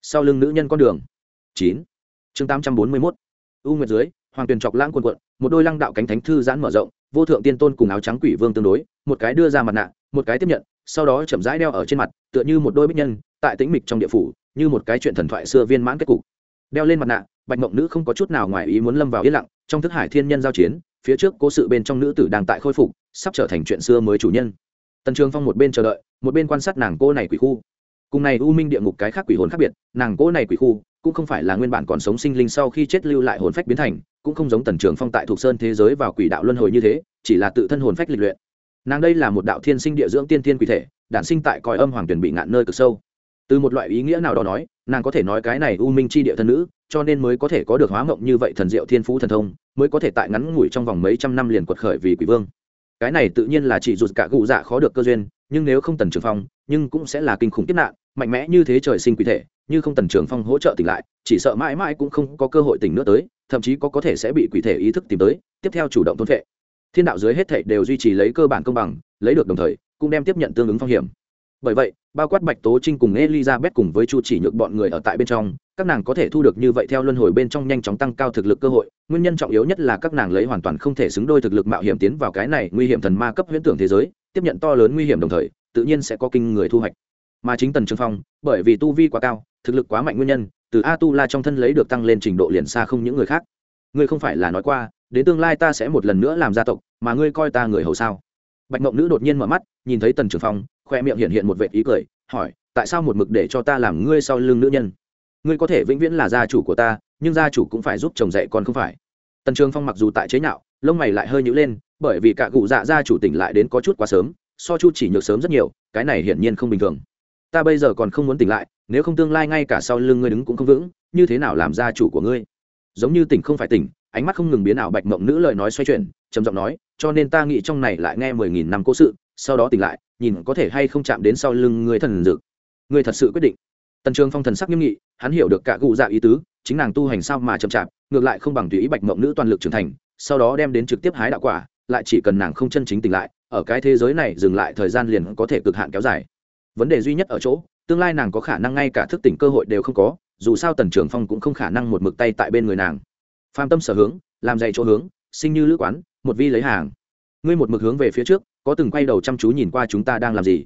S1: Sau lưng nữ nhân con đường. Chín. Chương tám trăm bốn mươi mốt. U nguyệt dưới, hoàng tuyền trọc lãng quần quận, một đôi lăng đạo cánh thánh thư giãn mở rộng, vô thượng tiên tôn cùng áo trắng quỷ vương tương đối, một cái đưa ra mặt nạ, một cái tiếp nhận, sau đó chậm rãi đeo ở trên mặt, tựa như một đôi bích nhân, tại tĩnh mịch trong địa phủ, như một cái chuyện thần thoại xưa viên mãn kết cục. Đeo lên mặt nạ, bạch mộng nữ không có chút nào ngoài ý muốn lâm vào yên lặng, trong thức hải thiên nhân giao chiến phía trước cố sự bên trong nữ tử đang tại khôi phục, sắp trở thành chuyện xưa mới chủ nhân. Tần trường phong một bên chờ đợi, một bên quan sát nàng cô này quỷ khu. Cùng này u minh địa ngục cái khác quỷ hồn khác biệt, nàng cô này quỷ khu cũng không phải là nguyên bản còn sống sinh linh sau khi chết lưu lại hồn phách biến thành, cũng không giống tần trường phong tại thuộc sơn thế giới vào quỷ đạo luân hồi như thế, chỉ là tự thân hồn phách lịch luyện. Nàng đây là một đạo thiên sinh địa dưỡng tiên thiên quỷ thể, đản sinh tại cõi âm hoàng tuyển bị ngạn nơi cực sâu. Từ một loại ý nghĩa nào đó nói nàng có thể nói cái này u minh chi địa thân nữ, cho nên mới có thể có được hóa mộng như vậy thần diệu thiên phú thần thông, mới có thể tại ngắn ngủi trong vòng mấy trăm năm liền quật khởi vì quỷ vương. Cái này tự nhiên là chỉ rụt cả cụ dạ khó được cơ duyên, nhưng nếu không tần trường phong, nhưng cũng sẽ là kinh khủng kiếp nạn, mạnh mẽ như thế trời sinh quỷ thể, như không tần trường phong hỗ trợ tỉnh lại, chỉ sợ mãi mãi cũng không có cơ hội tỉnh nữa tới, thậm chí có có thể sẽ bị quỷ thể ý thức tìm tới, tiếp theo chủ động thôn vệ thiên đạo dưới hết thể đều duy trì lấy cơ bản công bằng, lấy được đồng thời, cũng đem tiếp nhận tương ứng phong hiểm bởi vậy, bao quát bạch tố trinh cùng elizabeth cùng với chu chỉ nhược bọn người ở tại bên trong, các nàng có thể thu được như vậy theo luân hồi bên trong nhanh chóng tăng cao thực lực cơ hội, nguyên nhân trọng yếu nhất là các nàng lấy hoàn toàn không thể xứng đôi thực lực mạo hiểm tiến vào cái này nguy hiểm thần ma cấp huyễn tưởng thế giới, tiếp nhận to lớn nguy hiểm đồng thời, tự nhiên sẽ có kinh người thu hoạch. Mà chính tần trường phong, bởi vì tu vi quá cao, thực lực quá mạnh nguyên nhân, từ a tu la trong thân lấy được tăng lên trình độ liền xa không những người khác. Ngươi không phải là nói qua, đến tương lai ta sẽ một lần nữa làm gia tộc, mà ngươi coi ta người hầu sao? Bạch mộng nữ đột nhiên mở mắt, nhìn thấy tần trường phong khoe miệng hiện hiện một vệ ý cười, hỏi, tại sao một mực để cho ta làm ngươi sau lưng nữ nhân? Ngươi có thể vĩnh viễn là gia chủ của ta, nhưng gia chủ cũng phải giúp chồng dạy con không phải? Tần trường phong mặc dù tại chế nhạo, lông mày lại hơi nhữ lên, bởi vì cả cụ dạ gia chủ tỉnh lại đến có chút quá sớm, so chu chỉ nhược sớm rất nhiều, cái này hiển nhiên không bình thường. Ta bây giờ còn không muốn tỉnh lại, nếu không tương lai ngay cả sau lưng ngươi đứng cũng không vững, như thế nào làm gia chủ của ngươi? Giống như tỉnh không phải tỉnh, ánh mắt không ngừng biến ảo bạch mộng nữ lời nói xoay chuyển, trầm giọng nói, cho nên ta nghĩ trong này lại nghe mười nghìn năm cố sự sau đó tỉnh lại, nhìn có thể hay không chạm đến sau lưng người thần dực người thật sự quyết định. Tần trường phong thần sắc nghiêm nghị, hắn hiểu được cả cụ dạ ý tứ, chính nàng tu hành sao mà chậm chạp, ngược lại không bằng tùy ý bạch mộng nữ toàn lực trưởng thành, sau đó đem đến trực tiếp hái đạo quả, lại chỉ cần nàng không chân chính tỉnh lại, ở cái thế giới này dừng lại thời gian liền có thể cực hạn kéo dài. Vấn đề duy nhất ở chỗ, tương lai nàng có khả năng ngay cả thức tỉnh cơ hội đều không có, dù sao tần trường phong cũng không khả năng một mực tay tại bên người nàng. Pham tâm sở hướng, làm dạy chỗ hướng, sinh như lữ quán, một vi lấy hàng. Ngươi một mực hướng về phía trước có từng quay đầu chăm chú nhìn qua chúng ta đang làm gì?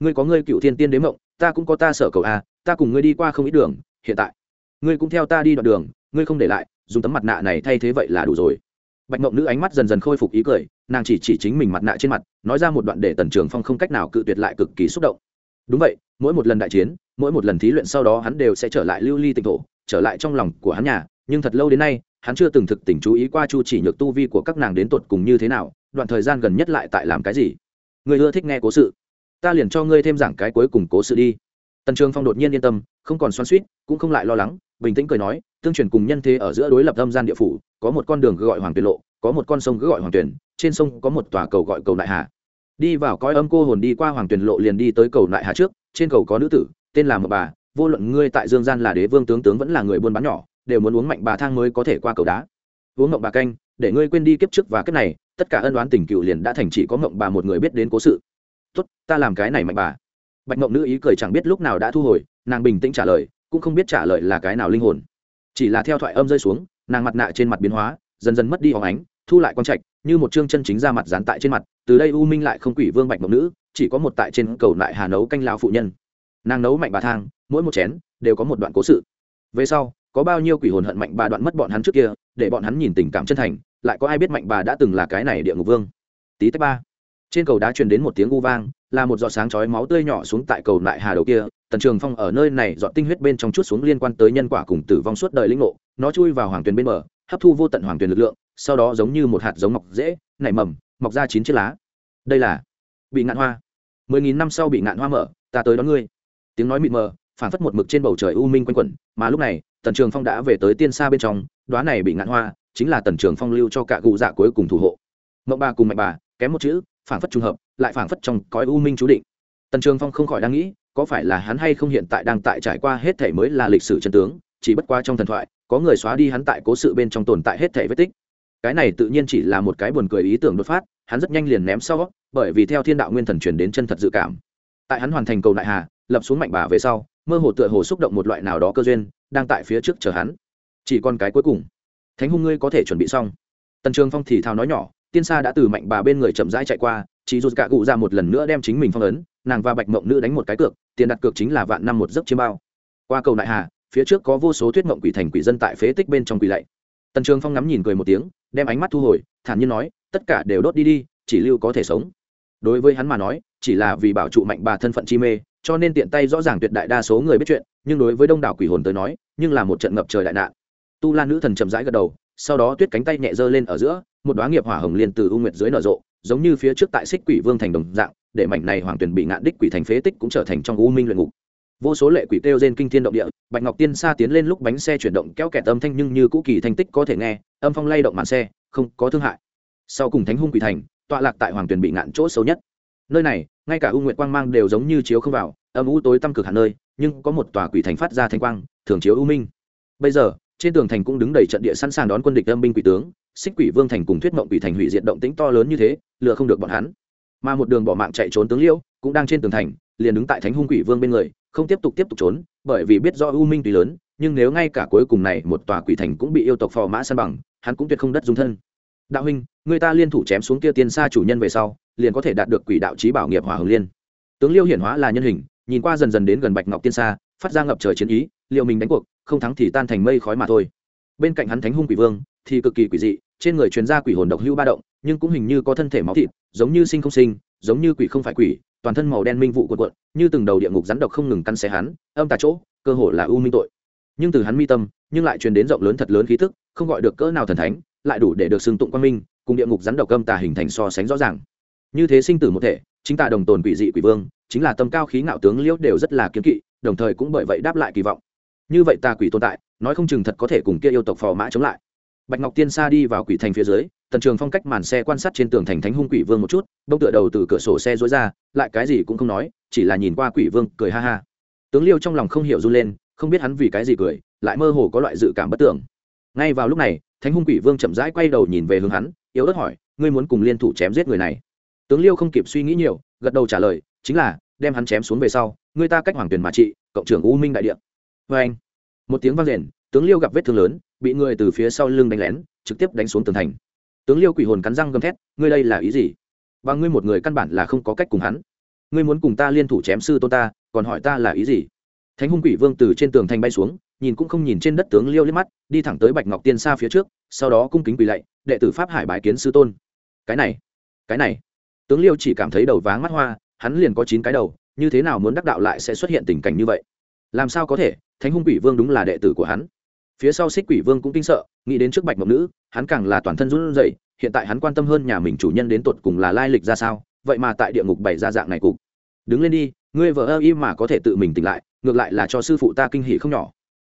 S1: Ngươi có ngươi cựu thiên tiên đế mộng, ta cũng có ta sở cầu a, ta cùng ngươi đi qua không ít đường, hiện tại. Ngươi cũng theo ta đi đoạn đường, ngươi không để lại, dùng tấm mặt nạ này thay thế vậy là đủ rồi. Bạch mộng nữ ánh mắt dần dần khôi phục ý cười, nàng chỉ chỉ chính mình mặt nạ trên mặt, nói ra một đoạn để tần trường phong không cách nào cự tuyệt lại cực kỳ xúc động. Đúng vậy, mỗi một lần đại chiến, mỗi một lần thí luyện sau đó hắn đều sẽ trở lại lưu ly tịnh thổ, trở lại trong lòng của hắn nhà, nhưng thật lâu đến nay, hắn chưa từng thực tình chú ý qua chu chỉ nhược tu vi của các nàng đến tột cùng như thế nào đoạn thời gian gần nhất lại tại làm cái gì? Người ưa thích nghe cố sự. Ta liền cho ngươi thêm giảng cái cuối cùng cố sự đi. Tần trường phong đột nhiên yên tâm, không còn xoắn suýt cũng không lại lo lắng, bình tĩnh cười nói, tương truyền cùng nhân thế ở giữa đối lập âm gian địa phủ, có một con đường gọi hoàng tuyệt lộ, có một con sông cứ gọi hoàng tuyển, trên sông có một tòa cầu gọi cầu đại hà. Đi vào coi âm cô hồn đi qua hoàng tuyển lộ liền đi tới cầu đại hà trước, trên cầu có nữ tử, tên là một bà, vô luận ngươi tại dương gian là đế vương tướng tướng vẫn là người buôn bán nhỏ, đều muốn uống mạnh bà thang mới có thể qua cầu đá. Uống mộng bà canh, để ngươi quên đi kiếp trước và kiếp này tất cả ân đoán tình cựu liền đã thành chỉ có mộng bà một người biết đến cố sự. Tốt, ta làm cái này mạnh bà. Bạch mộng nữ ý cười chẳng biết lúc nào đã thu hồi, nàng bình tĩnh trả lời, cũng không biết trả lời là cái nào linh hồn. Chỉ là theo thoại âm rơi xuống, nàng mặt nạ trên mặt biến hóa, dần dần mất đi hóng ánh, thu lại quang trạch, như một chương chân chính ra mặt dán tại trên mặt, từ đây u minh lại không quỷ vương bạch mộng nữ, chỉ có một tại trên cầu lại hà nấu canh lao phụ nhân. Nàng nấu mạnh bà thang, mỗi một chén đều có một đoạn cố sự. Về sau, có bao nhiêu quỷ hồn hận mạnh bà đoạn mất bọn hắn trước kia, để bọn hắn nhìn tình cảm chân thành lại có ai biết mạnh bà đã từng là cái này địa ngục vương? Tí tách ba. Trên cầu đá truyền đến một tiếng u vang, là một giọt sáng chói máu tươi nhỏ xuống tại cầu lại hà đầu kia, tần trường phong ở nơi này dọn tinh huyết bên trong chút xuống liên quan tới nhân quả cùng tử vong suốt đời linh ngộ, nó chui vào hoàng tuyền bên bờ, hấp thu vô tận hoàng tuyền lực lượng, sau đó giống như một hạt giống mọc dễ, nảy mầm, mọc ra chín chiếc lá. Đây là bị ngạn hoa. Mười nghìn năm sau bị ngạn hoa mở, ta tới đón ngươi. Tiếng nói mịt mờ phản phất một mực trên bầu trời u minh quanh quẩn, mà lúc này, tần trường phong đã về tới tiên xa bên trong đoá này bị ngạn hoa chính là tần trường phong lưu cho cả cụ dạ cuối cùng thủ hộ. Mộng bà cùng mạnh bà, kém một chữ phản phất trùng hợp, lại phản phất trong cõi u minh chú định. Tần trường phong không khỏi đang nghĩ, có phải là hắn hay không hiện tại đang tại trải qua hết thể mới là lịch sử chân tướng, chỉ bất qua trong thần thoại, có người xóa đi hắn tại cố sự bên trong tồn tại hết thể vết tích. Cái này tự nhiên chỉ là một cái buồn cười ý tưởng đột phát, hắn rất nhanh liền ném sau, bởi vì theo thiên đạo nguyên thần truyền đến chân thật dự cảm. Tại hắn hoàn thành cầu đại hà, lập xuống mạnh bà về sau, mơ hồ tựa hồ xúc động một loại nào đó cơ duyên, đang tại phía trước chờ hắn. Chỉ còn cái cuối cùng thánh hung ngươi có thể chuẩn bị xong. Tần trường phong thì thào nói nhỏ, tiên sa đã từ mạnh bà bên người chậm rãi chạy qua chỉ rụt cả cụ ra một lần nữa đem chính mình phong ấn, nàng và bạch mộng nữ đánh một cái cược, tiền đặt cược chính là vạn năm một giấc chiêm bao. Qua cầu đại hà, phía trước có vô số tuyết mộng quỷ thành quỷ dân tại phế tích bên trong quỷ lạy. Tần trường phong ngắm nhìn cười một tiếng, đem ánh mắt thu hồi, thản nhiên nói, tất cả đều đốt đi đi, chỉ lưu có thể sống. Đối với hắn mà nói, chỉ là vì bảo trụ mạnh bà thân phận chi mê, cho nên tiện tay rõ ràng tuyệt đại đa số người biết chuyện, nhưng đối với đông đảo quỷ hồn tới nói, nhưng là một trận ngập trời đại nạn tu la nữ thần chậm rãi gật đầu, sau đó tuyết cánh tay nhẹ dơ lên ở giữa, một đoá nghiệp hỏa hồng liên từ u nguyệt dưới nở rộ, giống như phía trước tại xích quỷ vương thành đồng dạng, để mảnh này hoàng tuyển bị ngạn đích quỷ thành phế tích cũng trở thành trong u minh luyện ngục. Vô số lệ quỷ kêu trên kinh thiên động địa, bạch ngọc tiên xa tiến lên lúc bánh xe chuyển động kéo kẹt âm thanh nhưng như cũ kỳ thành tích có thể nghe, âm phong lay động màn xe, không có thương hại. Sau cùng thánh hung quỷ thành, tọa lạc tại hoàng tuyển bị ngạn chỗ xấu nhất. Nơi này, ngay cả u nguyện quang mang đều giống như chiếu không vào, âm u tối tăm cực hạn nơi, nhưng có một tòa quỷ thành phát ra thanh quang, thường chiếu u minh. Bây giờ trên tường thành cũng đứng đầy trận địa sẵn sàng đón quân địch âm binh quỷ tướng, xích quỷ vương thành cùng thuyết mộng quỷ thành hủy diệt động tĩnh to lớn như thế lựa không được bọn hắn. Mà một đường bỏ mạng chạy trốn tướng liêu, cũng đang trên tường thành, liền đứng tại thánh hung quỷ vương bên người, không tiếp tục tiếp tục trốn, bởi vì biết do u minh tùy lớn, nhưng nếu ngay cả cuối cùng này một tòa quỷ thành cũng bị yêu tộc phò mã săn bằng, hắn cũng tuyệt không đất dung thân. Đạo huynh, người ta liên thủ chém xuống kia tiên xa chủ nhân về sau, liền có thể đạt được quỷ đạo trí bảo nghiệp hòa hồng liên. Tướng liêu hiển hóa là nhân hình, nhìn qua dần dần đến gần bạch ngọc tiên xa phát ra ngập trời chiến ý liệu mình đánh cuộc không thắng thì tan thành mây khói mà thôi. Bên cạnh hắn thánh hung quỷ vương thì cực kỳ quỷ dị trên người truyền ra quỷ hồn độc hưu ba động nhưng cũng hình như có thân thể máu thịt giống như sinh không sinh giống như quỷ không phải quỷ toàn thân màu đen minh vụ cuộn cuộn, như từng đầu địa ngục rắn độc không ngừng căn xé hắn âm tà chỗ cơ hồ là u minh tội. Nhưng từ hắn mi tâm nhưng lại truyền đến rộng lớn thật lớn khí thức không gọi được cỡ nào thần thánh lại đủ để được xưng tụng quan minh cùng địa ngục rắn độc âm tà hình thành so sánh rõ ràng. Như thế sinh tử một thể chính tà đồng tồn quỷ dị quỷ vương chính là tâm cao khí ngạo tướng liễu đều rất là kiếm kỵ đồng thời cũng bởi vậy đáp lại kỳ vọng như vậy tà quỷ tồn tại, nói không chừng thật có thể cùng kia yêu tộc phò mã chống lại. Bạch ngọc tiên sa đi vào quỷ thành phía dưới, tần trường phong cách màn xe quan sát trên tường thành thánh hung quỷ vương một chút bông tựa đầu từ cửa sổ xe dối ra, lại cái gì cũng không nói, chỉ là nhìn qua quỷ vương, cười ha ha. Tướng liêu trong lòng không hiểu run lên, không biết hắn vì cái gì cười, lại mơ hồ có loại dự cảm bất tưởng. Ngay vào lúc này, thánh hung quỷ vương chậm rãi quay đầu nhìn về hướng hắn, yếu ớt hỏi, ngươi muốn cùng liên thủ chém giết người này? Tướng liêu không kịp suy nghĩ nhiều, gật đầu trả lời, chính là, đem hắn chém xuống về sau người ta cách hoàng tuyển mà trị, cộng trưởng u minh đại điện vê anh. Một tiếng vang rền, tướng liêu gặp vết thương lớn, bị người từ phía sau lưng đánh lén, trực tiếp đánh xuống tường thành. Tướng liêu quỷ hồn cắn răng gầm thét, ngươi đây là ý gì? Và ngươi một người căn bản là không có cách cùng hắn. Ngươi muốn cùng ta liên thủ chém sư tôn ta, còn hỏi ta là ý gì? Thánh hung quỷ vương từ trên tường thành bay xuống, nhìn cũng không nhìn trên đất tướng liêu liếc mắt, đi thẳng tới bạch ngọc tiên xa phía trước, sau đó cung kính quỳ lạy, đệ tử pháp hải bái kiến sư tôn. Cái này cái này. Tướng liêu chỉ cảm thấy đầu váng mắt hoa, hắn liền có chín cái đầu, như thế nào muốn đắc đạo lại sẽ xuất hiện tình cảnh như vậy? Làm sao có thể? Thánh hung quỷ vương đúng là đệ tử của hắn. Phía sau xích quỷ vương cũng kinh sợ, nghĩ đến trước bạch mộng nữ, hắn càng là toàn thân run rẩy, hiện tại hắn quan tâm hơn nhà mình chủ nhân đến tột cùng là lai lịch ra sao, vậy mà tại địa ngục bày ra dạng này cục. Đứng lên đi, ngươi vợ ơ y mà có thể tự mình tỉnh lại, ngược lại là cho sư phụ ta kinh hỉ không nhỏ.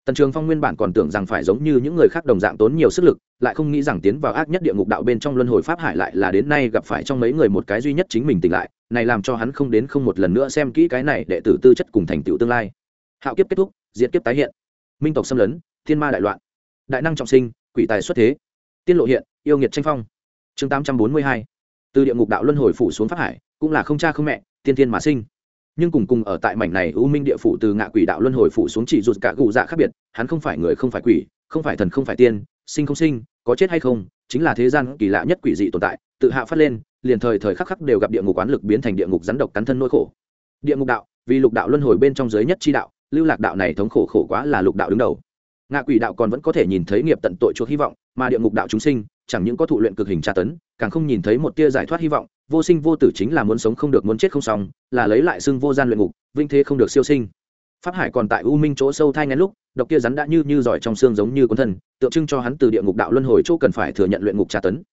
S1: Tần trường phong nguyên bản còn tưởng rằng phải giống như những người khác đồng dạng tốn nhiều sức lực, lại không nghĩ rằng tiến vào ác nhất địa ngục đạo bên trong luân hồi pháp hải lại là đến nay gặp phải trong mấy người một cái duy nhất chính mình tỉnh lại, này làm cho hắn không đến không một lần nữa xem kỹ cái này đệ tử tư chất cùng thành tựu tương lai hạo kiếp kết thúc diễn kiếp tái hiện. Minh tộc xâm lấn, thiên ma đại loạn. Đại năng trọng sinh, quỷ tài xuất thế. Tiên lộ hiện, yêu nghiệt tranh phong. Chương tám trăm bốn mươi hai. Từ địa ngục đạo luân hồi phủ xuống pháp hải, cũng là không cha không mẹ, tiên tiên mà sinh. Nhưng cùng cùng ở tại mảnh này u minh địa phủ từ ngạ quỷ đạo luân hồi phủ xuống chỉ rụt cả gù dạ khác biệt, hắn không phải người không phải quỷ, không phải thần không phải tiên, sinh không sinh, có chết hay không, chính là thế gian kỳ lạ nhất quỷ dị tồn tại, tự hạ phát lên, liền thời thời khắc khắc đều gặp địa ngục quán lực biến thành địa ngục rắn độc cắn thân nỗi khổ. Địa ngục đạo, vì lục đạo luân hồi bên trong giới nhất chi đạo lưu lạc đạo này thống khổ khổ quá là lục đạo đứng đầu. Ngạ quỷ đạo còn vẫn có thể nhìn thấy nghiệp tận tội chuộc hy vọng, mà địa ngục đạo chúng sinh, chẳng những có thụ luyện cực hình tra tấn, càng không nhìn thấy một tia giải thoát hy vọng. Vô sinh vô tử chính là muốn sống không được, muốn chết không xong, là lấy lại xưng vô gian luyện ngục, vinh thế không được siêu sinh. Pháp hải còn tại u minh chỗ sâu thai ngay lúc, độc kia rắn đã như như giỏi trong xương giống như cuốn thân, tượng trưng cho hắn từ địa ngục đạo luân hồi chỗ cần phải thừa nhận luyện ngục tra tấn.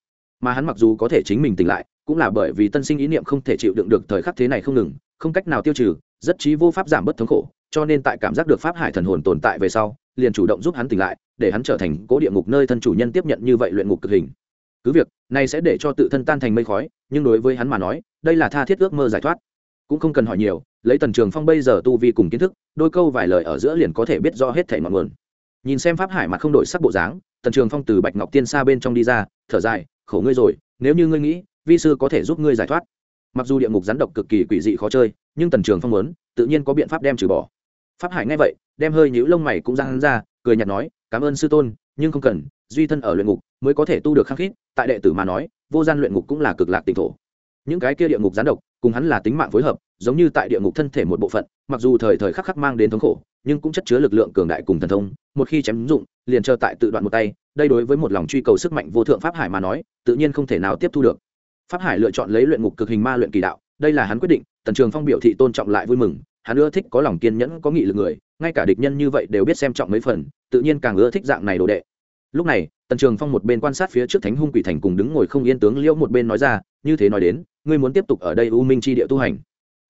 S1: Mà hắn mặc dù có thể chính mình tỉnh lại, cũng là bởi vì tân sinh ý niệm không thể chịu đựng được thời khắc thế này không ngừng, không cách nào tiêu trừ, rất trí vô pháp giảm bớt thống khổ cho nên tại cảm giác được pháp hải thần hồn tồn tại về sau, liền chủ động giúp hắn tỉnh lại, để hắn trở thành cố địa ngục nơi thân chủ nhân tiếp nhận như vậy luyện ngục cực hình. Cứ việc, này sẽ để cho tự thân tan thành mây khói, nhưng đối với hắn mà nói, đây là tha thiết ước mơ giải thoát. Cũng không cần hỏi nhiều, lấy tần trường phong bây giờ tu vi cùng kiến thức, đôi câu vài lời ở giữa liền có thể biết rõ hết thảy mọi nguồn. Nhìn xem pháp hải mặt không đổi sắc bộ dáng, tần trường phong từ bạch ngọc tiên xa bên trong đi ra, thở dài, khổ ngươi rồi, nếu như ngươi nghĩ, vi sư có thể giúp ngươi giải thoát. Mặc dù địa ngục rắn độc cực kỳ quỷ dị khó chơi, nhưng tần trường phong muốn, tự nhiên có biện pháp đem trừ bỏ pháp hải nghe vậy, đem hơi nhũ lông mày cũng ra hắn ra, cười nhạt nói, cảm ơn sư tôn, nhưng không cần, duy thân ở luyện ngục mới có thể tu được khắc khít. Tại đệ tử mà nói, vô gian luyện ngục cũng là cực lạc tỉnh thổ. Những cái kia địa ngục gián độc, cùng hắn là tính mạng phối hợp, giống như tại địa ngục thân thể một bộ phận, mặc dù thời thời khắc khắc mang đến thống khổ, nhưng cũng chất chứa lực lượng cường đại cùng thần thông, một khi chém dụng, liền chờ tại tự đoạn một tay, đây đối với một lòng truy cầu sức mạnh vô thượng pháp hải mà nói, tự nhiên không thể nào tiếp thu được. Pháp hải lựa chọn lấy luyện ngục cực hình ma luyện kỳ đạo, đây là hắn quyết định, tần trường phong biểu thị tôn trọng lại vui mừng hắn ưa thích có lòng kiên nhẫn, có nghị lực người, ngay cả địch nhân như vậy đều biết xem trọng mấy phần, tự nhiên càng ưa thích dạng này đồ đệ. Lúc này, tần trường phong một bên quan sát phía trước thánh hung quỷ thành cùng đứng ngồi không yên tướng liễu một bên nói ra, như thế nói đến, ngươi muốn tiếp tục ở đây u minh chi địa tu hành.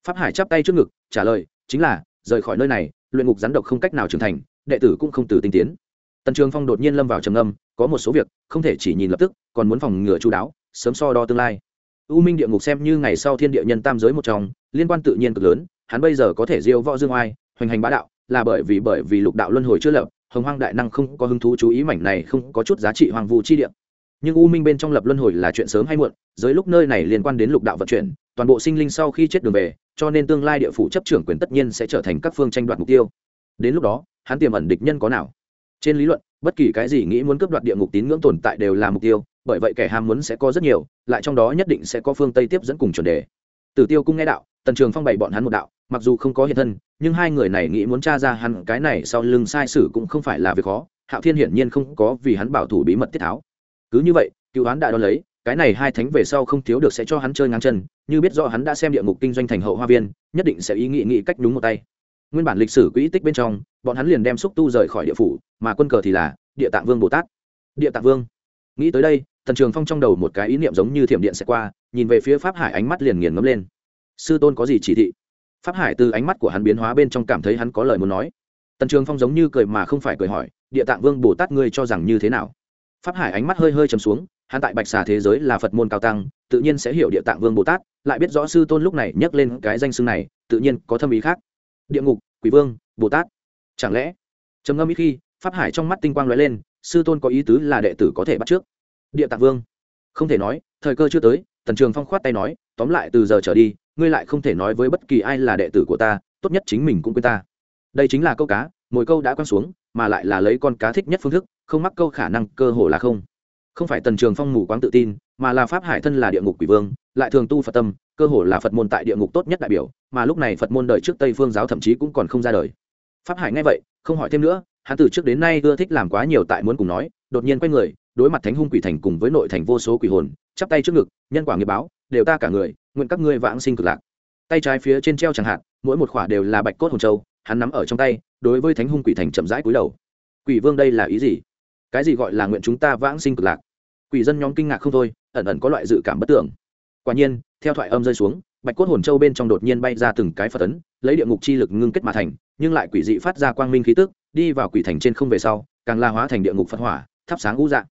S1: Pháp hải chắp tay trước ngực, trả lời, chính là, rời khỏi nơi này, luyện ngục rắn độc không cách nào trưởng thành, đệ tử cũng không từ tinh tiến. Tần trường phong đột nhiên lâm vào trầm âm có một số việc không thể chỉ nhìn lập tức, còn muốn phòng ngừa chú đáo, sớm so đo tương lai. U minh địa ngục xem như ngày sau thiên địa nhân tam giới một trong, liên quan tự nhiên cực lớn hắn bây giờ có thể diêu võ dương oai, hoành hành bá đạo, là bởi vì bởi vì lục đạo luân hồi chưa lập, hồng hoang đại năng không có hứng thú chú ý mảnh này không có chút giá trị hoàng vu chi địa. Nhưng u minh bên trong lập luân hồi là chuyện sớm hay muộn dưới lúc nơi này liên quan đến lục đạo vận chuyển, toàn bộ sinh linh sau khi chết đường về, cho nên tương lai địa phủ chấp trưởng quyền tất nhiên sẽ trở thành các phương tranh đoạt mục tiêu. Đến lúc đó, hắn tiềm ẩn địch nhân có nào? Trên lý luận, bất kỳ cái gì nghĩ muốn cướp đoạt địa ngục tín ngưỡng tồn tại đều là mục tiêu, bởi vậy kẻ ham muốn sẽ có rất nhiều, lại trong đó nhất định sẽ có phương tây tiếp dẫn cùng chuẩn đề tử tiêu cung nghe đạo, tần trường phong bày bọn hắn một đạo, mặc dù không có hiện thân, nhưng hai người này nghĩ muốn t r a ra hắn, cái này sau lưng sai sử cũng không phải là việc khó, hạo thiên hiển nhiên không có vì hắn bảo thủ bí mật tiết tháo. Cứ như vậy cựu hắn đã đón lấy, cái này hai thánh về sau không thiếu được sẽ cho hắn chơi ngang chân, như biết rõ hắn đã xem địa ngục kinh doanh thành hậu hoa viên, nhất định sẽ ý nghĩ nghĩ cách đúng một tay. Nguyên bản lịch sử quỹ tích bên trong, bọn hắn liền đem xúc tu rời khỏi địa phủ, mà quân cờ thì là địa tạng vương bồ tát. Địa tạng vương. Nghĩ tới đây, tần trường phong trong đầu một cái ý niệm giống như thiểm điện sẽ qua nhìn về phía pháp hải ánh mắt liền nghiền ngấm lên. Sư tôn có gì chỉ thị? Pháp hải từ ánh mắt của hắn biến hóa bên trong cảm thấy hắn có lời muốn nói. Tần trường phong giống như cười mà không phải cười hỏi, địa tạng vương bồ tát ngươi cho rằng như thế nào? Pháp hải ánh mắt hơi hơi chấm xuống, hắn tại bạch xà thế giới là phật môn cao tăng, tự nhiên sẽ hiểu địa tạng vương bồ tát, lại biết rõ sư tôn lúc này nhắc lên cái danh xưng này, tự nhiên có thâm ý khác. Địa ngục, quỷ vương, bồ tát. Chẳng lẽ? Trầm ngâm ít khi, pháp hải trong mắt tinh quang l ó e lên, sư tôn có ý tứ là đệ tử có thể bắt trước. Địa tạng vương. Không thể nói, thời cơ chưa tới tần trường phong khoát tay nói, tóm lại, từ giờ trở đi, ngươi lại không thể nói với bất kỳ ai là đệ tử của ta, tốt nhất chính mình cũng quên ta. Đây chính là câu cá, mỗi câu đã quăng xuống, mà lại là lấy con cá thích nhất phương thức, không mắc câu khả năng, cơ hồ là không. Không phải tần trường phong mù quáng tự tin, mà là pháp hải thân là địa ngục quỷ vương, lại thường tu phật tâm, cơ hồ là phật môn tại địa ngục tốt nhất đại biểu, mà lúc này phật môn đời trước tây phương giáo thậm chí cũng còn không ra đời. Pháp hải nghe vậy, không hỏi thêm nữa, hắn từ trước đến nay ưa thích làm quá nhiều tại muốn cùng nói, đột nhiên quay người đối mặt thánh hung quỷ thành cùng với nội thành vô số quỷ hồn, chắp tay trước ngực, nhân quả nghiệp báo, đều ta cả người, nguyện các ngươi vãng sinh cực lạc. Tay trái phía trên treo chẳng hạn, mỗi một khỏa đều là bạch cốt hồn châu, hắn nắm ở trong tay, đối với thánh hung quỷ thành chậm rãi cúi đầu. Quỷ vương đây là ý gì? Cái gì gọi là nguyện chúng ta vãng sinh cực lạc? Quỷ dân nhóm kinh ngạc không thôi, ẩn ẩn có loại dự cảm bất tưởng. Quả nhiên, theo thoại âm rơi xuống, bạch cốt hồn châu bên trong đột nhiên bay ra từng cái phật ấn, lấy địa ngục chi lực ngưng kết mà thành, nhưng lại quỷ dị phát ra quang minh khí tức, đi vào quỷ thành trên không về sau, càng la hóa thành địa ngục phật hỏa, thắp sáng ngũ dạng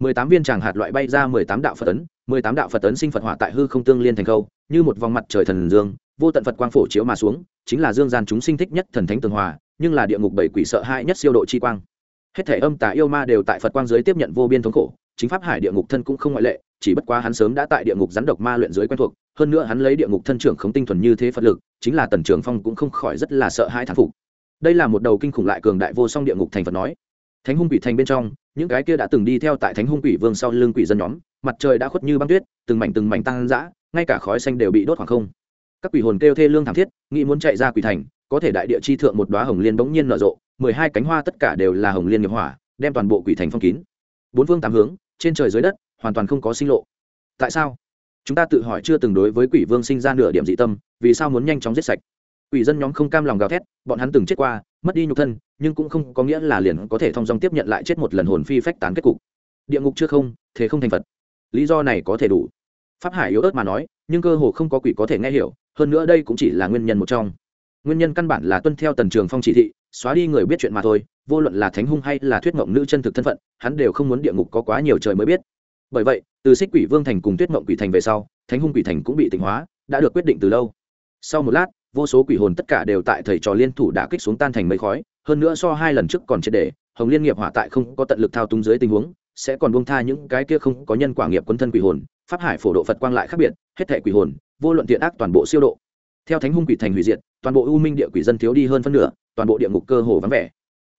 S1: mười tám viên tràng hạt loại bay ra mười tám đạo phật ấn, mười tám đạo phật ấn sinh phật hỏa tại hư không tương liên thành câu như một vòng mặt trời thần dương, vô tận phật quang phổ chiếu mà xuống, chính là dương gian chúng sinh thích nhất thần thánh tường hòa, nhưng là địa ngục bảy quỷ sợ hãi nhất siêu độ chi quang. Hết thể âm tà yêu ma đều tại phật quang giới tiếp nhận vô biên thống khổ, chính pháp hải địa ngục thân cũng không ngoại lệ, chỉ bất quá hắn sớm đã tại địa ngục rắn độc ma luyện giới quen thuộc, hơn nữa hắn lấy địa ngục thân trưởng không tinh thuần như thế phật lực, chính là tần trường phong cũng không khỏi rất là sợ hãi thán phục. Đây là một đầu kinh khủng lại cường đại vô song địa ngục thành phật nói. Thánh hung quỷ thành bên trong những cái kia đã từng đi theo tại thánh hung quỷ vương sau lưng quỷ dân nhóm, mặt trời đã khuất như băng tuyết, từng mảnh từng mảnh tăng dã ngay cả khói xanh đều bị đốt hoàng không. Các quỷ hồn kêu thê lương thảm thiết, nghĩ muốn chạy ra quỷ thành, có thể đại địa chi thượng một đoá hồng liên bỗng nhiên nở rộ, mười hai cánh hoa tất cả đều là hồng liên nghiệp hỏa, đem toàn bộ quỷ thành phong kín. Bốn phương tám hướng, trên trời dưới đất, hoàn toàn không có sinh lộ. Tại sao? Chúng ta tự hỏi chưa từng đối với quỷ vương sinh ra nửa điểm dị tâm, vì sao muốn nhanh chóng giết sạch? Quỷ dân nhóm không cam lòng gào thét, bọn hắn từng chết qua mất đi nhục thân, nhưng cũng không có nghĩa là liền có thể thong dong tiếp nhận lại chết một lần hồn phi phách tán kết cục. Địa ngục chưa không, thế không thành phật. Lý do này có thể đủ. Pháp hải yếu ớt mà nói, nhưng cơ hồ không có quỷ có thể nghe hiểu, hơn nữa đây cũng chỉ là nguyên nhân một trong. Nguyên nhân căn bản là tuân theo tần trường phong chỉ thị, xóa đi người biết chuyện mà thôi, vô luận là thánh hung hay là thuyết mộng nữ chân thực thân phận, hắn đều không muốn địa ngục có quá nhiều trời mới biết. Bởi vậy, từ xích quỷ vương thành cùng tuyết mộng quỷ thành về sau, thánh hung quỷ thành cũng bị tỉnh hóa, đã được quyết định từ lâu. Sau một lát vô số quỷ hồn tất cả đều tại thầy trò liên thủ đã kích xuống tan thành mấy khói, hơn nữa so hai lần trước còn triệt để, hồng liên nghiệp hỏa tại không có tận lực thao túng dưới tình huống, sẽ còn buông tha những cái kia không có nhân quả nghiệp quân thân quỷ hồn, pháp hải phổ độ phật quang lại khác biệt, hết thệ quỷ hồn, vô luận thiện ác toàn bộ siêu độ. Theo thánh hung quỷ thành hủy diệt, toàn bộ u minh địa quỷ dân thiếu đi hơn phân nửa, toàn bộ địa ngục cơ hồ vắng vẻ.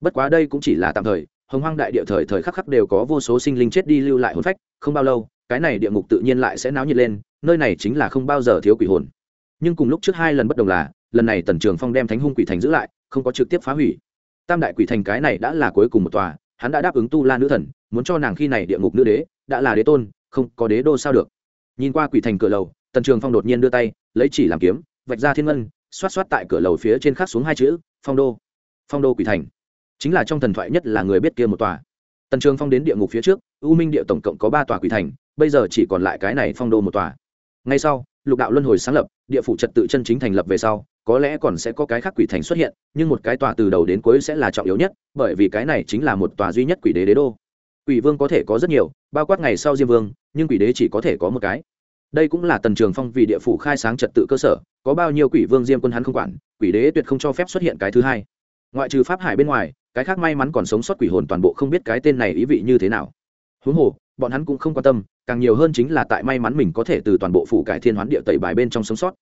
S1: Bất quá đây cũng chỉ là tạm thời, hồng hoang đại địa thời thời khắc khắc đều có vô số sinh linh chết đi lưu lại hồn phách, không bao lâu, cái này địa ngục tự nhiên lại sẽ náo nhiệt lên, nơi này chính là không bao giờ thiếu quỷ hồn nhưng cùng lúc trước hai lần bất đồng là, lần này tần trường phong đem thánh hung quỷ thành giữ lại, không có trực tiếp phá hủy. Tam đại quỷ thành cái này đã là cuối cùng một tòa, hắn đã đáp ứng tu la nữ thần, muốn cho nàng khi này địa ngục nữ đế, đã là đế tôn, không có đế đô sao được. Nhìn qua quỷ thành cửa lầu, tần trường phong đột nhiên đưa tay, lấy chỉ làm kiếm, vạch ra thiên ngân, xoát xoát tại cửa lầu phía trên khắc xuống hai chữ, phong đô. Phong đô quỷ thành. Chính là trong thần thoại nhất là người biết kia một tòa. Tần trường phong đến địa ngục phía trước, u minh địa tổng cộng có ba tòa quỷ thành, bây giờ chỉ còn lại cái này phong đô một tòa. Ngay sau, lục đạo luân hồi sáng lập địa phủ trật tự chân chính thành lập về sau, có lẽ còn sẽ có cái khác quỷ thành xuất hiện, nhưng một cái tòa từ đầu đến cuối sẽ là trọng yếu nhất, bởi vì cái này chính là một tòa duy nhất quỷ đế đế đô. Quỷ vương có thể có rất nhiều, bao quát ngày sau diêm vương, nhưng quỷ đế chỉ có thể có một cái. Đây cũng là tần trường phong vì địa phủ khai sáng trật tự cơ sở, có bao nhiêu quỷ vương diêm quân hắn không quản, quỷ đế tuyệt không cho phép xuất hiện cái thứ hai. Ngoại trừ pháp hải bên ngoài, cái khác may mắn còn sống sót quỷ hồn toàn bộ không biết cái tên này ý vị như thế nào. Huống hồ bọn hắn cũng không quan tâm, càng nhiều hơn chính là tại may mắn mình có thể từ toàn bộ phủ cải thiên hoán địa tẩy bài bên trong sống sót.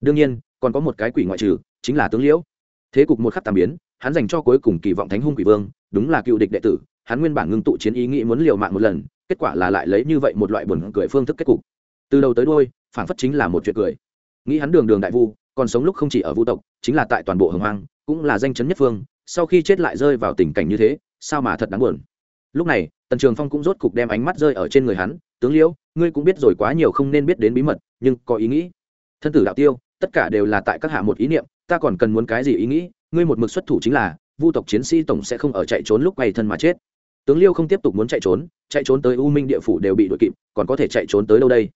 S1: Đương nhiên, còn có một cái quỷ ngoại trừ, chính là tướng liễu. Thế cục một khắc tàm biến, hắn dành cho cuối cùng kỳ vọng thánh hung quỷ vương, đúng là cựu địch đệ tử, hắn nguyên bản ngưng tụ chiến ý nghĩ muốn liều mạng một lần, kết quả là lại lấy như vậy một loại buồn cười phương thức kết cục. Từ đầu tới đôi phản phất chính là một chuyện cười. Nghĩ hắn đường đường đại vu, còn sống lúc không chỉ ở vu tộc, chính là tại toàn bộ hồng hoang, cũng là danh chấn nhất phương, sau khi chết lại rơi vào tình cảnh như thế, sao mà thật đáng buồn? Lúc này, tần trường phong cũng rốt cục đem ánh mắt rơi ở trên người hắn, tướng liễu, ngươi cũng biết rồi quá nhiều không nên biết đến bí mật, nhưng có ý nghĩ. Thân tử đạo tiêu, tất cả đều là tại các hạ một ý niệm, ta còn cần muốn cái gì ý nghĩ, ngươi một mực xuất thủ chính là, vu tộc chiến sĩ tổng sẽ không ở chạy trốn lúc quay thân mà chết. Tướng liêu không tiếp tục muốn chạy trốn chạy trốn tới u minh địa phủ đều bị đội kịp, còn có thể chạy trốn tới đâu đây?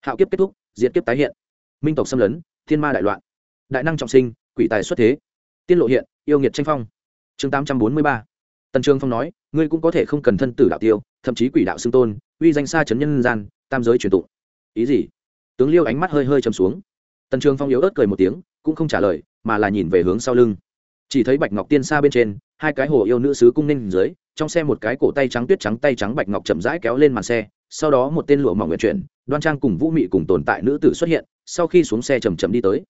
S1: Hạo kiếp kết thúc diễn kiếp tái hiện. Minh tộc xâm lấn, thiên ma đại loạn. Đại năng trọng sinh, quỷ tài xuất thế. Tiên lộ hiện, yêu nghiệt tranh phong. Chương tám trăm bốn mươi ba tần trường phong nói, ngươi cũng có thể không cần thân tử đạo tiêu, thậm chí quỷ đạo xưng tôn, uy danh xa chấn nhân gian, tam giới truyền tụng. Ý gì? Tướng liêu ánh mắt hơi hơi chầm xuống. Tần trường phong yếu ớt cười một tiếng, cũng không trả lời, mà là nhìn về hướng sau lưng. Chỉ thấy bạch ngọc tiên xa bên trên, hai cái hồ yêu nữ sứ cung ninh dưới, trong xe một cái cổ tay trắng tuyết trắng tay trắng bạch ngọc chậm rãi kéo lên màn xe, sau đó một tên lụa mỏng nguyện chuyển, đoan trang cùng vũ mị cùng tồn tại nữ tử xuất hiện, sau khi xuống xe chầm chậm đi tới.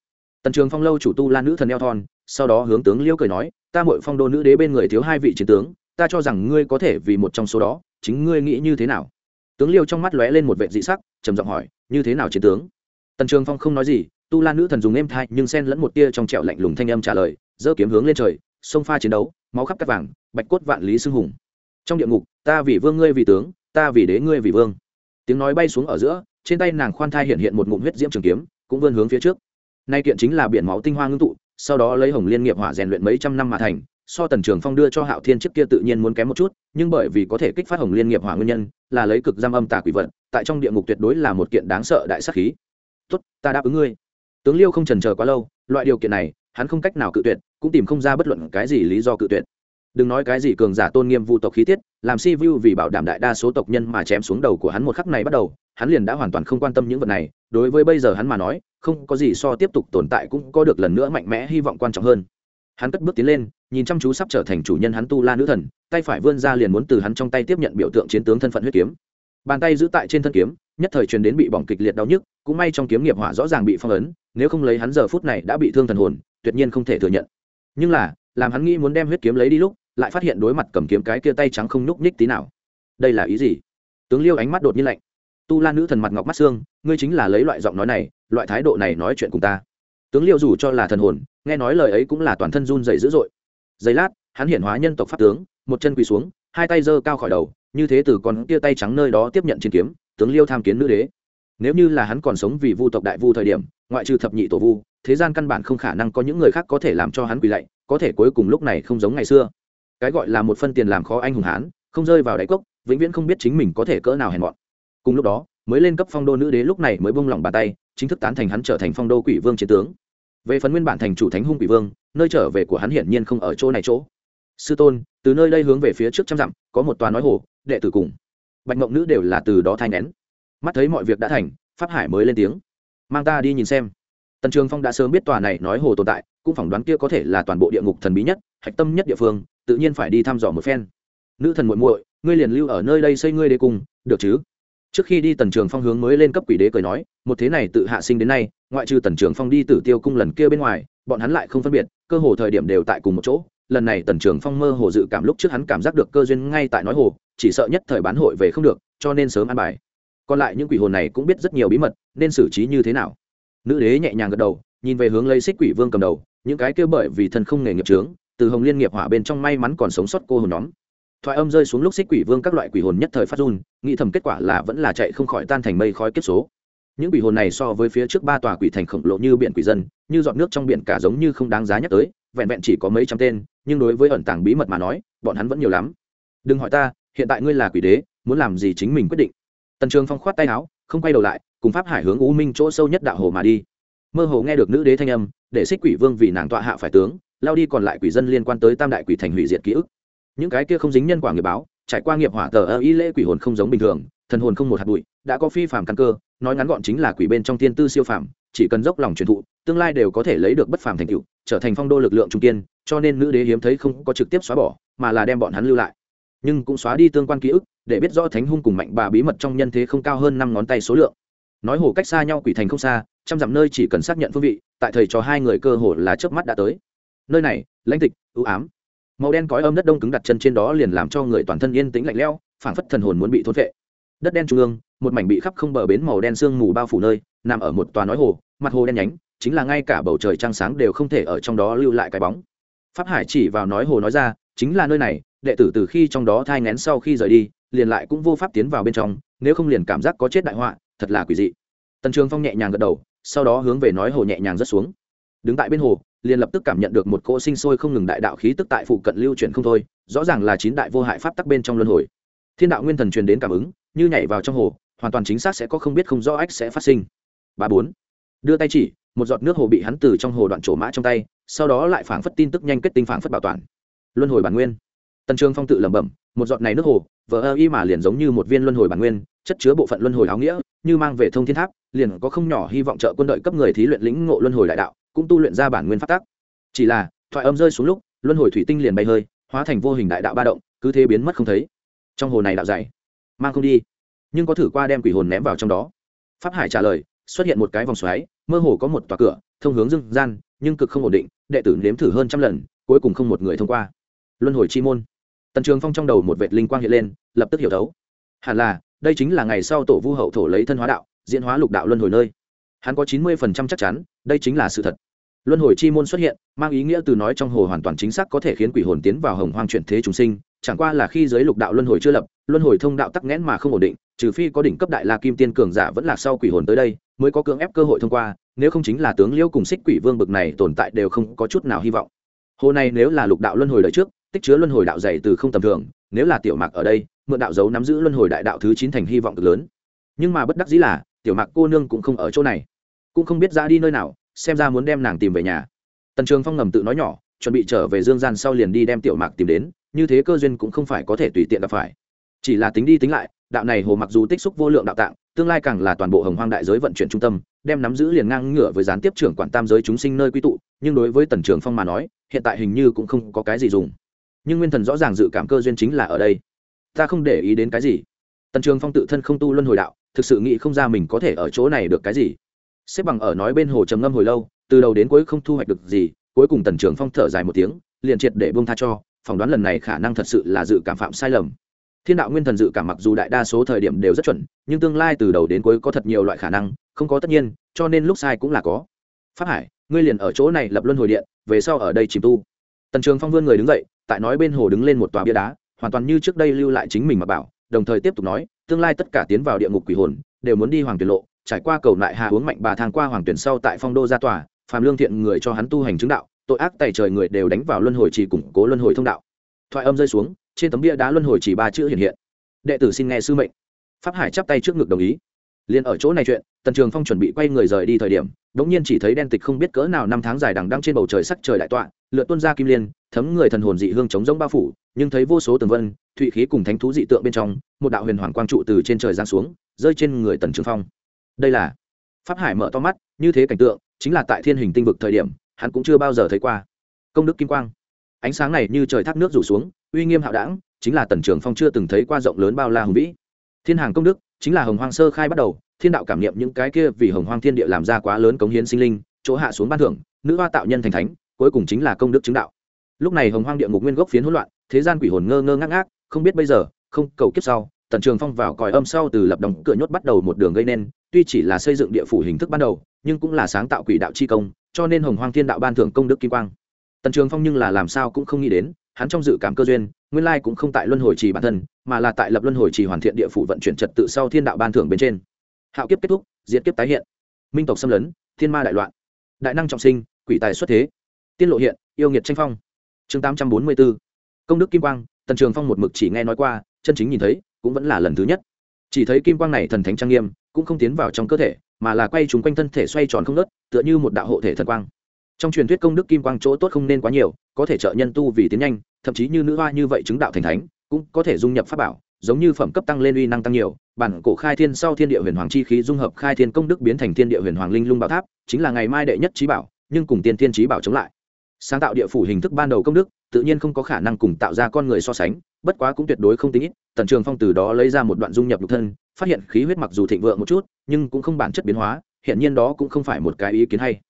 S1: Tần trường phong lâu chủ tu la nữ thần eo thon sau đó hướng tướng liêu cười nói, ta mội phong đô nữ đế bên người thiếu hai vị chiến tướng, ta cho rằng ngươi có thể vì một trong số đó, chính ngươi nghĩ như thế nào? Tướng liêu trong mắt lóe lên một vệ dị sắc, trầm giọng hỏi, như thế nào chiến tướng? Tần trường phong không nói gì, tu la nữ thần dùng êm thai, nhưng xen lẫn một tia trong trẹo lạnh lùng thanh âm trả lời, giơ kiếm hướng lên trời, sông pha chiến đấu, máu khắp cắt vàng, bạch cốt vạn lý xưng hùng. Trong địa ngục, ta vì vương ngươi vì tướng, ta vì đế ngươi vì vương. Tiếng nói bay xuống ở giữa, trên tay nàng khoan thai hiện hiện một ngụm huyết diễm trường kiếm, cũng vươn hướng phía trước. Nay kiện chính là biển máu tinh hoa ngưng tụ sau đó lấy hồng liên nghiệp hỏa rèn luyện mấy trăm năm mà thành, so tần trường phong đưa cho hạo thiên trước kia tự nhiên muốn kém một chút, nhưng bởi vì có thể kích phát hồng liên nghiệp hỏa nguyên nhân, là lấy cực giam âm tà quỷ vận tại trong địa ngục tuyệt đối là một kiện đáng sợ đại sắc khí. Tốt, ta đáp ứng ngươi. Tướng liêu không trần chờ quá lâu, loại điều kiện này, hắn không cách nào cự tuyệt, cũng tìm không ra bất luận cái gì lý do cự tuyệt. Đừng nói cái gì cường giả tôn nghiêm vu tộc khí tiết, làm si vu vì bảo đảm đại đa số tộc nhân mà chém xuống đầu của hắn một khắc này bắt đầu, hắn liền đã hoàn toàn không quan tâm những vật này, đối với bây giờ hắn mà nói không có gì so tiếp tục tồn tại cũng có được lần nữa mạnh mẽ hy vọng quan trọng hơn. Hắn cất bước tiến lên, nhìn chăm chú sắp trở thành chủ nhân hắn tu la nữ thần, tay phải vươn ra liền muốn từ hắn trong tay tiếp nhận biểu tượng chiến tướng thân phận huyết kiếm. Bàn tay giữ tại trên thân kiếm, nhất thời truyền đến bị bỏng kịch liệt đau nhức, cũng may trong kiếm nghiệp hỏa rõ ràng bị phong ấn, nếu không lấy hắn giờ phút này đã bị thương thần hồn, tuyệt nhiên không thể thừa nhận. Nhưng là, làm hắn nghĩ muốn đem huyết kiếm lấy đi lúc, lại phát hiện đối mặt cầm kiếm cái kia tay trắng không nhúc nhích tí nào. Đây là ý gì? Tướng liêu ánh mắt đột nhiên lạnh. Tu la nữ thần mặt ngọc mắt xương, ngươi chính là lấy loại giọng nói này loại thái độ này nói chuyện cùng ta. Tướng liêu dù cho là thần hồn, nghe nói lời ấy cũng là toàn thân run dày dữ dội. Giây lát, hắn hiển hóa nhân tộc pháp tướng, một chân quỳ xuống, hai tay giơ cao khỏi đầu, như thế từ con kia tay trắng nơi đó tiếp nhận chiến kiếm, tướng liêu tham kiến nữ đế. Nếu như là hắn còn sống vì vu tộc đại vu thời điểm, ngoại trừ thập nhị tổ vu, thế gian căn bản không khả năng có những người khác có thể làm cho hắn quỳ lạy, có thể cuối cùng lúc này không giống ngày xưa. Cái gọi là một phân tiền làm khó anh hùng hán, không rơi vào đáy cốc, vĩnh viễn không biết chính mình có thể cỡ nào hèn mọn. Cùng lúc đó, mới lên cấp phong đô nữ đế lúc này mới bông lỏng bàn tay chính thức tán thành hắn trở thành phong đô quỷ vương chiến tướng. Về phần nguyên bản thành chủ thánh hung quỷ vương, nơi trở về của hắn hiển nhiên không ở chỗ này chỗ. Sư tôn, từ nơi đây hướng về phía trước trăm dặm, có một tòa nói hồ, đệ tử cùng. Bạch mộng nữ đều là từ đó thai nén. Mắt thấy mọi việc đã thành, pháp hải mới lên tiếng. Mang ta đi nhìn xem. Tần trường phong đã sớm biết tòa này nói hồ tồn tại, cũng phỏng đoán kia có thể là toàn bộ địa ngục thần bí nhất, hạch tâm nhất địa phương, tự nhiên phải đi thăm dò một phen. Nữ thần muội muội, ngươi liền lưu ở nơi đây xây ngươi đế cùng được chứ? Trước khi đi tần trường phong hướng mới lên cấp quỷ đế cười nói, một thế này tự hạ sinh đến nay, ngoại trừ tần trường phong đi tử tiêu cung lần kia bên ngoài, bọn hắn lại không phân biệt, cơ hồ thời điểm đều tại cùng một chỗ. Lần này tần trường phong mơ hồ dự cảm lúc trước hắn cảm giác được cơ duyên ngay tại nói hồ, chỉ sợ nhất thời bán hội về không được, cho nên sớm ăn bài. Còn lại những quỷ hồn này cũng biết rất nhiều bí mật, nên xử trí như thế nào? Nữ đế nhẹ nhàng gật đầu, nhìn về hướng lấy xích quỷ vương cầm đầu, những cái kia bởi vì thân không nghề nghiệp trướng, từ hồng liên nghiệp hỏa bên trong may mắn còn sống sót cô hồn nhóm thoại âm rơi xuống lúc xích quỷ vương các loại quỷ hồn nhất thời phát run, nghĩ thầm kết quả là vẫn là chạy không khỏi tan thành mây khói kiếp số. Những quỷ hồn này so với phía trước ba tòa quỷ thành khổng lồ như biển quỷ dân, như dọn nước trong biển cả giống như không đáng giá nhắc tới, vẹn vẹn chỉ có mấy trăm tên, nhưng đối với ẩn tàng bí mật mà nói, bọn hắn vẫn nhiều lắm. Đừng hỏi ta, hiện tại ngươi là quỷ đế, muốn làm gì chính mình quyết định. Tần trường phong khoát tay áo, không quay đầu lại, cùng pháp hải hướng u minh chỗ sâu nhất đạo hồ mà đi. Mơ hồ nghe được nữ đế thanh âm, để xích quỷ vương vì nàng tọa hạ phải tướng, lao đi còn lại quỷ dân liên quan tới tam đại quỷ thành hủy diệt ký ức những cái kia không dính nhân quả nghiệp báo, trải qua nghiệp hỏa tờ ơ y lễ quỷ hồn không giống bình thường, thần hồn không một hạt bụi, đã có phi phạm căn cơ, nói ngắn gọn chính là quỷ bên trong tiên tư siêu phàm, chỉ cần dốc lòng truyền thụ, tương lai đều có thể lấy được bất phàm thành tựu, trở thành phong đô lực lượng trung tiên, cho nên nữ đế hiếm thấy không có trực tiếp xóa bỏ, mà là đem bọn hắn lưu lại. Nhưng cũng xóa đi tương quan ký ức, để biết rõ thánh hung cùng mạnh bà bí mật trong nhân thế không cao hơn năm ngón tay số lượng. Nói hồ cách xa nhau quỷ thành không xa, trăm dặm nơi chỉ cần xác nhận phương vị, tại thầy cho hai người cơ hồ là trước mắt đã tới. Nơi này, lãnh tịch, ưu ám màu đen cói âm đất đông cứng đặt chân trên đó liền làm cho người toàn thân yên tĩnh lạnh lẽo, phảng phất thần hồn muốn bị thôn phệ. Đất đen trung ương, một mảnh bị khắp không bờ bến màu đen sương mù bao phủ nơi, nằm ở một tòa nói hồ, mặt hồ đen nhánh, chính là ngay cả bầu trời trăng sáng đều không thể ở trong đó lưu lại cái bóng. Pháp hải chỉ vào nói hồ nói ra, chính là nơi này, đệ tử từ khi trong đó thai ngén sau khi rời đi, liền lại cũng vô pháp tiến vào bên trong, nếu không liền cảm giác có chết đại họa, thật là quỷ dị. Tần trường phong nhẹ nhàng gật đầu, sau đó hướng về nói hồ nhẹ nhàng rất xuống. Đứng tại bên hồ liền lập tức cảm nhận được một cỗ sinh sôi không ngừng đại đạo khí tức tại phụ cận lưu chuyển không thôi, rõ ràng là chín đại vô hại pháp tắc bên trong luân hồi. Thiên đạo nguyên thần truyền đến cảm ứng, như nhảy vào trong hồ, hoàn toàn chính xác sẽ có không biết không rõ ách sẽ phát sinh. Ba bốn. Đưa tay chỉ, một giọt nước hồ bị hắn từ trong hồ đoạn trổ mã trong tay, sau đó lại phảng phất tin tức nhanh kết tinh phảng phất bảo toàn. Luân hồi bản nguyên. Tần trường phong tự lẩm bẩm, một giọt này nước hồ vỡ ơ y mà liền giống như một viên luân hồi bản nguyên, chất chứa bộ phận luân hồi áo nghĩa, như mang về thông thiên tháp, liền có không nhỏ hy vọng trợ quân đội cấp người thí luyện lĩnh ngộ luân hồi đại đạo cũng tu luyện ra bản nguyên phát tác chỉ là, thoại âm rơi xuống lúc, luân hồi thủy tinh liền bay hơi, hóa thành vô hình đại đạo ba động, cứ thế biến mất không thấy. Trong hồ này đạo dày, mang không đi, nhưng có thử qua đem quỷ hồn ném vào trong đó. Pháp hải trả lời, xuất hiện một cái vòng xoáy, mơ hồ có một tòa cửa, thông hướng dương gian, nhưng cực không ổn định, đệ tử nếm thử hơn trăm lần, cuối cùng không một người thông qua. Luân hồi chi môn. Tần trường phong trong đầu một vệt linh quang hiện lên, lập tức hiểu thấu. Hẳn là, đây chính là ngày sau tổ vu hậu thổ lấy thân hóa đạo, diễn hóa lục đạo luân hồi nơi. Hắn có chín mươi phần trăm chắc chắn đây chính là sự thật. Luân hồi chi môn xuất hiện, mang ý nghĩa từ nói trong hồ hoàn toàn chính xác có thể khiến quỷ hồn tiến vào hồng hoang chuyển thế chúng sinh, chẳng qua là khi giới lục đạo luân hồi chưa lập, luân hồi thông đạo tắc nghẽn mà không ổn định, trừ phi có đỉnh cấp đại la kim tiên cường giả vẫn là sau quỷ hồn tới đây, mới có cưỡng ép cơ hội thông qua, nếu không chính là tướng liêu cùng xích quỷ vương bực này tồn tại đều không có chút nào hy vọng. Hồ này nếu là lục đạo luân hồi đời trước, tích chứa luân hồi đạo dày từ không tầm thường, nếu là tiểu mạc ở đây, mượn đạo dấu nắm giữ luân hồi đại đạo thứ chín thành hy vọng cực lớn. Nhưng mà bất đắc dĩ là, tiểu mạc cô nương cũng không ở chỗ này cũng không biết ra đi nơi nào, xem ra muốn đem nàng tìm về nhà. Tần trường phong ngầm tự nói nhỏ, chuẩn bị trở về dương gian sau liền đi đem tiểu mạc tìm đến, như thế cơ duyên cũng không phải có thể tùy tiện gặp phải. Chỉ là tính đi tính lại, đạo này hồ mặc dù tích xúc vô lượng đạo tạng, tương lai càng là toàn bộ hồng hoang đại giới vận chuyển trung tâm, đem nắm giữ liền ngang ngửa với gián tiếp trưởng quản tam giới chúng sinh nơi quy tụ, nhưng đối với tần trường phong mà nói, hiện tại hình như cũng không có cái gì dùng. Nhưng nguyên thần rõ ràng dự cảm cơ duyên chính là ở đây. Ta không để ý đến cái gì. Tần trường phong tự thân không tu luân hồi đạo, thực sự nghĩ không ra mình có thể ở chỗ này được cái gì xếp bằng ở nói bên hồ trầm ngâm hồi lâu, từ đầu đến cuối không thu hoạch được gì, cuối cùng tần trường phong thở dài một tiếng, liền triệt để bông tha cho, phỏng đoán lần này khả năng thật sự là dự cảm phạm sai lầm. Thiên đạo nguyên thần dự cảm mặc dù đại đa số thời điểm đều rất chuẩn, nhưng tương lai từ đầu đến cuối có thật nhiều loại khả năng, không có tất nhiên, cho nên lúc sai cũng là có. Phát hải, ngươi liền ở chỗ này lập luân hồi điện, về sau ở đây chìm tu. Tần trường phong vươn người đứng dậy, tại nói bên hồ đứng lên một tòa bia đá, hoàn toàn như trước đây lưu lại chính mình mà bảo, đồng thời tiếp tục nói, tương lai tất cả tiến vào địa ngục quỷ hồn, đều muốn đi hoàng tuyển lộ trải qua cầu lại hà uống mạnh bà thang qua hoàng tuyển sau tại phong đô gia tòa phàm lương thiện người cho hắn tu hành chứng đạo, tội ác tày trời người đều đánh vào luân hồi chỉ củng cố luân hồi thông đạo. Thoại âm rơi xuống, trên tấm bia đá luân hồi chỉ ba chữ hiện hiện. Đệ tử xin nghe sư mệnh. Pháp hải chắp tay trước ngực đồng ý. Liền ở chỗ này chuyện, tần trường phong chuẩn bị quay người rời đi thời điểm, đống nhiên chỉ thấy đen tịch không biết cỡ nào năm tháng dài đằng đăng trên bầu trời sắc trời đại tọa, lượn tuân ra kim liên, thấm người thần hồn dị hương chống giống bao phủ, nhưng thấy vô số tường vân, thụy khí cùng thánh thú dị tượng bên trong, một đạo huyền hoàng quang trụ từ trên trời giáng xuống, rơi trên người tần trường phong đây là pháp hải mở to mắt, như thế cảnh tượng, chính là tại thiên hình tinh vực thời điểm, hắn cũng chưa bao giờ thấy qua. Công đức kim quang. Ánh sáng này như trời thác nước rủ xuống, uy nghiêm hạo đảng, chính là tần trường phong chưa từng thấy qua rộng lớn bao la hùng vĩ. Thiên hàng công đức, chính là hồng hoang sơ khai bắt đầu, thiên đạo cảm niệm những cái kia vì hồng hoang thiên địa làm ra quá lớn cống hiến sinh linh, chỗ hạ xuống ban thưởng, nữ hoa tạo nhân thành thánh, cuối cùng chính là công đức chứng đạo. Lúc này hồng hoang địa ngục nguyên gốc phiến hỗn loạn, thế gian quỷ hồn ngơ ngơ ngác ngác, không biết bây giờ, không, cầu kiếp sau, tần trường phong vào còi âm sau từ lập đồng cửa nhốt bắt đầu một đường gây nên tuy chỉ là xây dựng địa phủ hình thức ban đầu, nhưng cũng là sáng tạo quỷ đạo chi công, cho nên hồng hoang thiên đạo ban thưởng công đức kim quang. Tần trường phong nhưng là làm sao cũng không nghĩ đến, hắn trong dự cảm cơ duyên, nguyên lai cũng không tại luân hồi trì bản thân, mà là tại lập luân hồi trì hoàn thiện địa phủ vận chuyển trật tự sau thiên đạo ban thưởng bên trên. Hạo kiếp kết thúc, diệt kiếp tái hiện. Minh tộc xâm lấn, thiên ma đại loạn. Đại năng trọng sinh, quỷ tài xuất thế. Tiên lộ hiện, yêu nghiệt tranh phong. Chương tám trăm bốn mươi b ố công đức kim quang, tần trường phong một mực chỉ nghe nói qua, chân chính nhìn thấy, cũng vẫn là lần thứ nhất. Chỉ thấy kim quang này thần thánh trang nghiêm cũng không tiến vào trong cơ thể, mà là quay trúng quanh thân thể xoay tròn không nớt, tựa như một đạo hộ thể thần quang. Trong truyền thuyết công đức kim quang chỗ tốt không nên quá nhiều, có thể trợ nhân tu vì tiến nhanh, thậm chí như nữ hoa như vậy chứng đạo thành thánh, cũng có thể dung nhập pháp bảo, giống như phẩm cấp tăng lên uy năng tăng nhiều, bản cổ khai thiên sau thiên địa huyền hoàng chi khí dung hợp khai thiên công đức biến thành thiên địa huyền hoàng linh lung bảo tháp, chính là ngày mai đệ nhất trí bảo, nhưng cùng tiên thiên trí bảo chống lại. Sáng tạo địa phủ hình thức ban đầu công đức tự nhiên không có khả năng cùng tạo ra con người so sánh, bất quá cũng tuyệt đối không tính ít, tần trường phong từ đó lấy ra một đoạn dung nhập nhục thân, phát hiện khí huyết mặc dù thịnh vượng một chút, nhưng cũng không bản chất biến hóa hiện nhiên đó cũng không phải một cái ý kiến hay.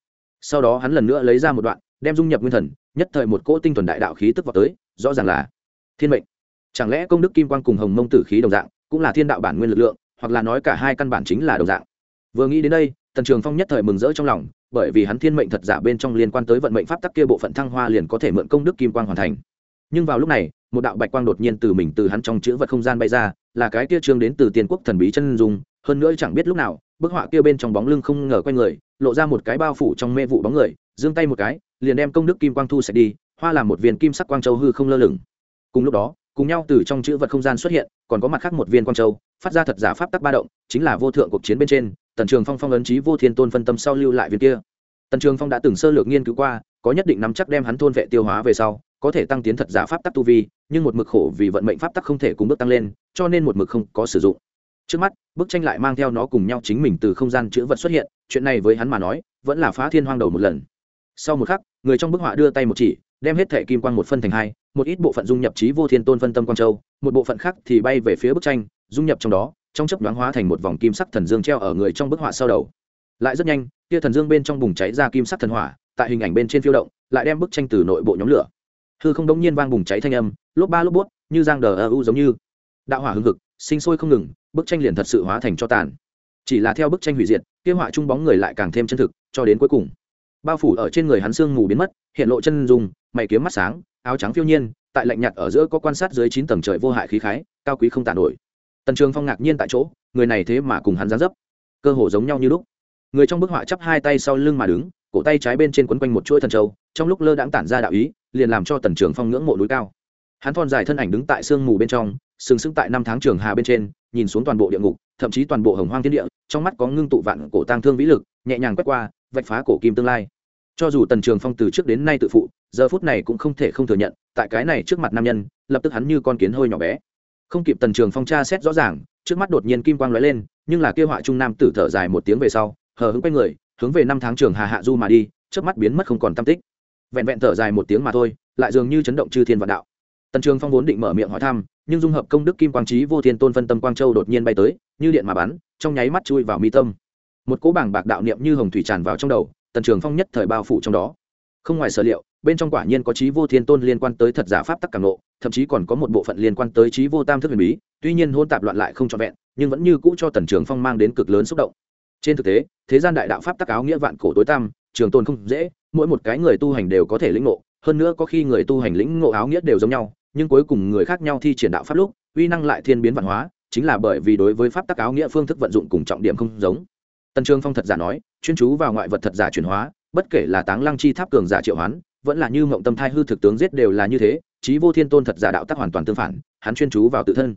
S1: Sau đó hắn lần nữa lấy ra một đoạn, đem dung nhập nguyên thần, nhất thời một cỗ tinh thuần đại đạo khí tức vào tới, rõ ràng là thiên mệnh. Chẳng lẽ công đức kim quan cùng hồng mông tử khí đồng dạng, cũng là thiên đạo bản nguyên lực lượng, hoặc là nói cả hai căn bản chính là đồng dạng? Vừa nghĩ đến đây tần trường phong nhất thời mừng rỡ trong lòng, bởi vì hắn thiên mệnh thật giả bên trong liên quan tới vận mệnh pháp tắc kia bộ phận thăng hoa liền có thể mượn công đức kim quang hoàn thành. Nhưng vào lúc này, một đạo bạch quang đột nhiên từ mình từ hắn trong chữ vật không gian bay ra, là cái kia trương đến từ tiền quốc thần bí chân dung, hơn nữa chẳng biết lúc nào, bức họa kia bên trong bóng lưng không ngờ quay người, lộ ra một cái bao phủ trong mê vụ bóng người, giương tay một cái, liền đem công đức kim quang thu sạch đi, hoa làm một viên kim sắc quang châu hư không lơ lửng. Cùng lúc đó, cùng nhau từ trong chữ vật không gian xuất hiện, còn có mặt khác một viên quang châu, phát ra thật giả pháp tắc ba động, chính là vô thượng cuộc chiến bên trên tần trường phong phong ấn trí vô thiên tôn phân tâm sau lưu lại viên kia. Tần trường phong đã từng sơ lược nghiên cứu qua, có nhất định nắm chắc đem hắn thôn vệ tiêu hóa về sau, có thể tăng tiến thật giả pháp tắc tu vi, nhưng một mực khổ vì vận mệnh pháp tắc không thể cùng bước tăng lên, cho nên một mực không có sử dụng. Trước mắt, bức tranh lại mang theo nó cùng nhau chính mình từ không gian chữ vật xuất hiện, chuyện này với hắn mà nói, vẫn là phá thiên hoang đầu một lần. Sau một khắc, người trong bức họa đưa tay một chỉ, đem hết thẻ kim quang một phân thành hai, một ít bộ phận dung nhập trí vô thiên tôn phân tâm quang châu, một bộ phận khác thì bay về phía bức tranh, dung nhập trong đó trong chấp đoán hóa thành một vòng kim sắc thần dương treo ở người trong bức họa sau đầu. Lại rất nhanh kia thần dương bên trong bùng cháy ra kim sắc thần hỏa, tại hình ảnh bên trên phiêu động, lại đem bức tranh từ nội bộ nhóm lửa. Hư không đống nhiên vang bùng cháy thanh âm, lốp ba lốp bút, như giang đờ ơ u giống như. Đạo hỏa hưng hực, sinh sôi không ngừng, bức tranh liền thật sự hóa thành cho tàn. Chỉ là theo bức tranh hủy diệt, kia họa trung bóng người lại càng thêm chân thực, cho đến cuối cùng. Bao phủ ở trên người hắn sương mù biến mất, hiện lộ chân dùng mày kiếm mắt sáng, áo trắng phiêu nhiên, tại lạnh nhạt ở giữa có quan sát dưới chín tầng trời vô hại khí khái, cao quý không tàn nổi tần trường phong ngạc nhiên tại chỗ, người này thế mà cùng hắn gián dấp, cơ hồ giống nhau như lúc. Người trong bức họa chắp hai tay sau lưng mà đứng, cổ tay trái bên trên quấn quanh một chuỗi thần châu, trong lúc lơ đãng tản ra đạo ý, liền làm cho tần trường phong ngưỡng mộ núi cao. Hắn thon dài thân ảnh đứng tại sương mù bên trong, sừng sững tại năm tháng trường hà bên trên, nhìn xuống toàn bộ địa ngục, thậm chí toàn bộ hồng hoang thiên địa, trong mắt có ngưng tụ vạn cổ tang thương vĩ lực, nhẹ nhàng quét qua, vạch phá cổ kim tương lai. Cho dù tần trường phong từ trước đến nay tự phụ, giờ phút này cũng không thể không thừa nhận, tại cái này trước mặt nam nhân, lập tức hắn như con kiến hơi nhỏ bé không kịp tần trường phong tra xét rõ ràng, trước mắt đột nhiên kim quang lóe lên, nhưng là kêu họa trung nam tử thở dài một tiếng về sau, hờ hững quay người, hướng về năm tháng trường hà hạ du mà đi, trước mắt biến mất không còn tam tích. Vẹn vẹn thở dài một tiếng mà thôi, lại dường như chấn động chư thiên vạn đạo. Tần trường phong vốn định mở miệng hỏi thăm, nhưng dung hợp công đức kim quang trí vô thiên tôn phân tâm quang châu đột nhiên bay tới, như điện mà bắn, trong nháy mắt chui vào mi tâm. Một cỗ bảng bạc đạo niệm như hồng thủy tràn vào trong đầu, tần trường phong nhất thời bao phủ trong đó. Không ngoài sở liệu bên trong quả nhiên có trí vô thiên tôn liên quan tới thật giả pháp tắc càng nộ, thậm chí còn có một bộ phận liên quan tới trí vô tam thức huyền bí, tuy nhiên hôn tạp loạn lại không trọn vẹn, nhưng vẫn như cũ cho tần trường phong mang đến cực lớn xúc động. Trên thực tế, thế gian đại đạo pháp tắc áo nghĩa vạn cổ tối tam trường tôn không dễ, mỗi một cái người tu hành đều có thể lĩnh ngộ, hơn nữa có khi người tu hành lĩnh ngộ áo nghĩa đều giống nhau, nhưng cuối cùng người khác nhau thi triển đạo pháp lúc, uy năng lại thiên biến văn hóa, chính là bởi vì đối với pháp tắc áo nghĩa phương thức vận dụng cùng trọng điểm không giống. Tần trường phong thật giả nói, chuyên chú vào ngoại vật thật giả chuyển hóa, bất kể là táng lăng chi tháp cường giả triệu hoán vẫn là như mộng tâm thai hư thực tướng giết đều là như thế trí vô thiên tôn thật giả đạo tắc hoàn toàn tương phản, hắn chuyên chú vào tự thân.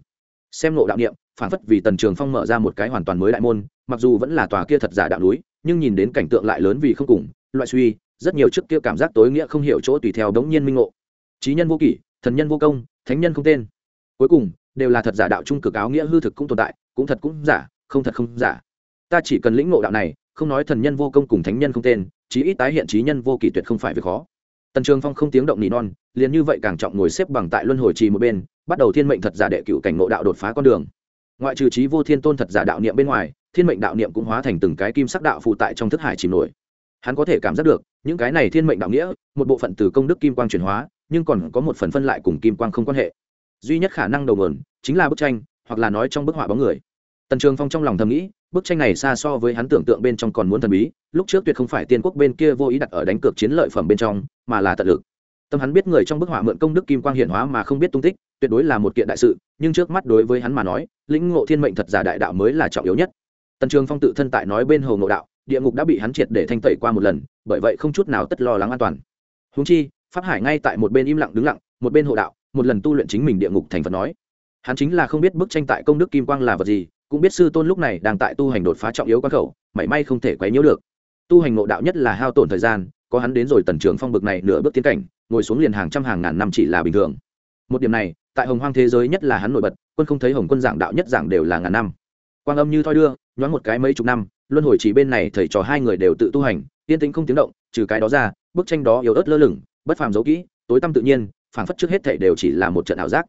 S1: Xem nộ đạo niệm, phản phất vì tần trường phong mở ra một cái hoàn toàn mới đại môn, mặc dù vẫn là tòa kia thật giả đạo núi, nhưng nhìn đến cảnh tượng lại lớn vì không cùng, loại suy, rất nhiều trước kia cảm giác tối nghĩa không hiểu chỗ tùy theo đống nhiên minh ngộ. Trí nhân vô kỷ, thần nhân vô công, thánh nhân không tên. Cuối cùng, đều là thật giả đạo trung cực áo nghĩa hư thực cũng tồn tại, cũng thật cũng giả, không thật không giả. Ta chỉ cần lĩnh ngộ đạo này, không nói thần nhân vô công cùng thánh nhân không tên, chí ít tái hiện trí nhân vô kỷ tuyệt không phải việc khó tần trường phong không tiếng động nỉ non, liền như vậy càng trọng ngồi xếp bằng tại luân hồi trì một bên, bắt đầu thiên mệnh thật giả đệ cựu cảnh ngộ đạo đột phá con đường. Ngoại trừ trí vô thiên tôn thật giả đạo niệm bên ngoài, thiên mệnh đạo niệm cũng hóa thành từng cái kim sắc đạo phụ tại trong thức hải chìm nổi. Hắn có thể cảm giác được, những cái này thiên mệnh đạo nghĩa, một bộ phận từ công đức kim quang chuyển hóa, nhưng còn có một phần phân lại cùng kim quang không quan hệ. Duy nhất khả năng đầu nguồn, chính là bức tranh, hoặc là nói trong bức họa bóng người tần trường phong trong lòng thầm nghĩ, bức tranh này xa so với hắn tưởng tượng bên trong còn muốn thần bí, lúc trước tuyệt không phải tiên quốc bên kia vô ý đặt ở đánh cược chiến lợi phẩm bên trong, mà là tận lực. Tâm hắn biết người trong bức họa mượn công đức kim quang hiển hóa mà không biết tung tích, tuyệt đối là một kiện đại sự, nhưng trước mắt đối với hắn mà nói, lĩnh ngộ thiên mệnh thật giả đại đạo mới là trọng yếu nhất. Tần trường phong tự thân tại nói bên hồ ngộ đạo, địa ngục đã bị hắn triệt để thanh tẩy qua một lần, bởi vậy không chút nào tất lo lắng an toàn. Húng chi, pháp hải ngay tại một bên im lặng đứng lặng, một bên hộ đạo, một lần tu luyện chính mình địa ngục thành phật nói. Hắn chính là không biết bức tranh tại công đức kim quang là vật gì cũng biết sư tôn lúc này đang tại tu hành đột phá trọng yếu quan khẩu, mảy may không thể quấy nhiễu được. Tu hành ngộ đạo nhất là hao tổn thời gian, có hắn đến rồi tần trường phong bực này nửa bước tiến cảnh, ngồi xuống liền hàng trăm hàng ngàn năm chỉ là bình thường. Một điểm này, tại hồng hoang thế giới nhất là hắn nổi bật, quân không thấy hồng quân giảng đạo nhất giảng đều là ngàn năm. Quang âm như thoi đưa, nhoáng một cái mấy chục năm, luân hồi chỉ bên này thầy trò hai người đều tự tu hành, yên tĩnh không tiếng động, trừ cái đó ra, bức tranh đó yếu ớt lơ lửng, bất phàm dấu kỹ, tối tăm tự nhiên, phảng phất trước hết thảy đều chỉ là một trận ảo giác.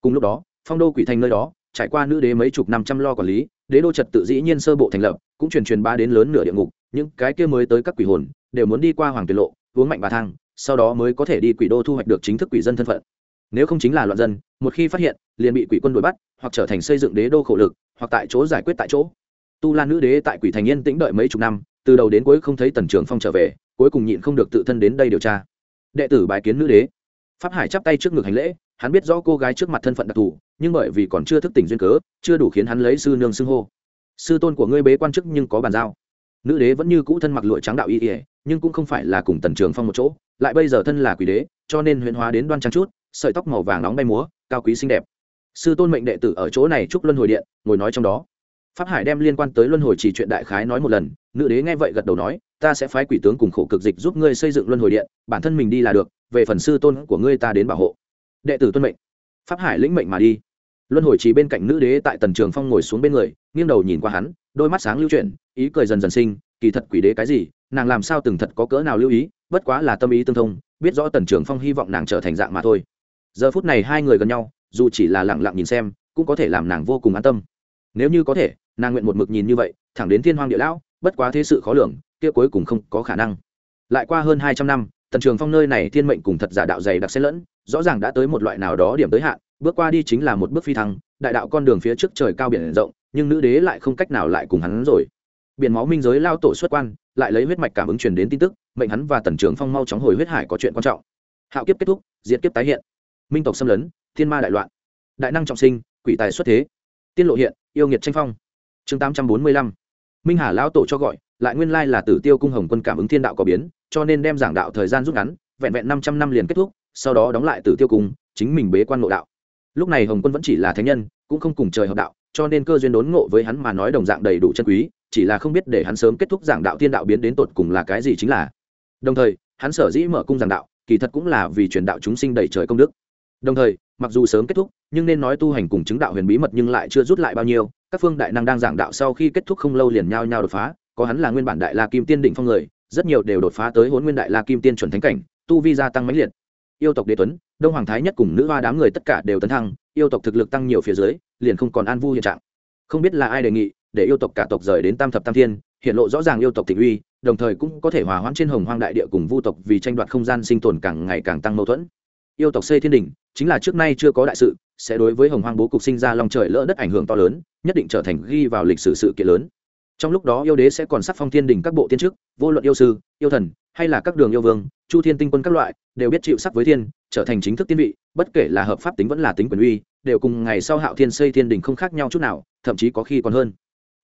S1: Cùng lúc đó, phong đô quỷ thành nơi đó trải qua nữ đế mấy chục năm trăm lo quản lý, đế đô trật tự dĩ nhiên sơ bộ thành lập, cũng truyền truyền ba đến lớn nửa địa ngục, những cái kia mới tới các quỷ hồn, đều muốn đi qua hoàng tuyệt lộ, uống mạnh bà thang, sau đó mới có thể đi quỷ đô thu hoạch được chính thức quỷ dân thân phận. Nếu không chính là loạn dân, một khi phát hiện, liền bị quỷ quân đuổi bắt, hoặc trở thành xây dựng đế đô khổ lực, hoặc tại chỗ giải quyết tại chỗ. Tu lan nữ đế tại quỷ thành yên tĩnh đợi mấy chục năm, từ đầu đến cuối không thấy tần trường phong trở về, cuối cùng nhịn không được tự thân đến đây điều tra. Đệ tử bài kiến nữ đế. Pháp hải chắp tay trước ngực hành lễ hắn biết rõ cô gái trước mặt thân phận đặc thù, nhưng bởi vì còn chưa thức tỉnh duyên cớ, chưa đủ khiến hắn lấy sư nương xưng hô. Sư tôn của ngươi bế quan chức nhưng có bàn giao. Nữ đế vẫn như cũ thân mặc lụa trắng đạo y ỉa nhưng cũng không phải là cùng tần trường phong một chỗ, lại bây giờ thân là quỷ đế, cho nên huyền hóa đến đoan trắng chút, sợi tóc màu vàng nóng bay múa, cao quý xinh đẹp. Sư tôn mệnh đệ tử ở chỗ này chúc luân hồi điện, ngồi nói trong đó. Pháp hải đem liên quan tới luân hồi chỉ chuyện đại khái nói một lần, nữ đế nghe vậy gật đầu nói, ta sẽ phái quỷ tướng cùng khổ cực dịch giúp ngươi xây dựng luân hồi điện, bản thân mình đi là được, về phần sư tôn của ngươi ta đến bảo hộ đệ tử tuân mệnh, pháp hải lĩnh mệnh mà đi. Luân hồi trí bên cạnh nữ đế tại tần trường phong ngồi xuống bên người, nghiêng đầu nhìn qua hắn, đôi mắt sáng lưu chuyển, ý cười dần dần sinh, kỳ thật quỷ đế cái gì, nàng làm sao từng thật có cỡ nào lưu ý, bất quá là tâm ý tương thông, biết rõ tần trường phong hy vọng nàng trở thành dạng mà thôi. Giờ phút này hai người gần nhau, dù chỉ là lặng lặng nhìn xem, cũng có thể làm nàng vô cùng an tâm. Nếu như có thể, nàng nguyện một mực nhìn như vậy, thẳng đến thiên hoàng địa lão, bất quá thế sự khó lường, kia cuối cùng không có khả năng. Lại qua hơn hai trăm năm tần trường phong nơi này thiên mệnh cùng thật giả đạo dày đặc xen lẫn, rõ ràng đã tới một loại nào đó điểm tới hạn, bước qua đi chính là một bước phi thăng, đại đạo con đường phía trước trời cao biển rộng, nhưng nữ đế lại không cách nào lại cùng hắn rồi. Biển máu minh giới lao tổ xuất quan, lại lấy huyết mạch cảm ứng truyền đến tin tức, mệnh hắn và tần trường phong mau chóng hồi huyết hải có chuyện quan trọng. Hạo kiếp kết thúc diễn kiếp tái hiện. Minh tộc xâm lấn, thiên ma đại loạn. Đại năng trọng sinh, quỷ tài xuất thế. Tiên lộ hiện, yêu nghiệt tranh phong. Chương tám trăm bốn mươi lăm. Minh hà lão tổ cho gọi, lại nguyên lai là tử tiêu cung hồng quân cảm ứng thiên đạo có biến cho nên đem giảng đạo thời gian rút ngắn, vẹn vẹn năm trăm năm liền kết thúc, sau đó đóng lại tử tiêu cung, chính mình bế quan ngộ đạo. Lúc này hồng quân vẫn chỉ là thánh nhân, cũng không cùng trời hợp đạo, cho nên cơ duyên đốn ngộ với hắn mà nói đồng dạng đầy đủ chân quý, chỉ là không biết để hắn sớm kết thúc giảng đạo thiên đạo biến đến tột cùng là cái gì chính là. Đồng thời, hắn sở dĩ mở cung giảng đạo, kỳ thật cũng là vì truyền đạo chúng sinh đầy trời công đức. Đồng thời, mặc dù sớm kết thúc, nhưng nên nói tu hành cùng chứng đạo huyền bí mật nhưng lại chưa rút lại bao nhiêu, các phương đại năng đang giảng đạo sau khi kết thúc không lâu liền nhao nhao đột phá, có hắn là nguyên bản đại la kim tiên đỉnh phong người rất nhiều đều đột phá tới hôn nguyên đại la kim tiên chuẩn thánh cảnh, tu vi gia tăng mãnh liệt. Yêu tộc đế tuấn, đông hoàng thái nhất cùng nữ hoa đám người tất cả đều tấn thăng, yêu tộc thực lực tăng nhiều phía dưới, liền không còn an vu hiện trạng. Không biết là ai đề nghị để yêu tộc cả tộc rời đến tam thập tam thiên, hiện lộ rõ ràng yêu tộc thị uy, đồng thời cũng có thể hòa hoãn trên hồng hoang đại địa cùng vu tộc vì tranh đoạt không gian sinh tồn càng ngày càng tăng mâu thuẫn. Yêu tộc xây thiên đình, chính là trước nay chưa có đại sự, sẽ đối với hồng hoang bố cục sinh ra lòng trời lỡ đất ảnh hưởng to lớn, nhất định trở thành ghi vào lịch sử sự kiện lớn trong lúc đó yêu đế sẽ còn sắc phong thiên đình các bộ tiên chức, vô luận yêu sư, yêu thần, hay là các đường yêu vương, chu thiên tinh quân các loại, đều biết chịu sắc với thiên, trở thành chính thức tiên vị, bất kể là hợp pháp tính vẫn là tính quyền uy, đều cùng ngày sau hạo thiên xây thiên đình không khác nhau chút nào, thậm chí có khi còn hơn.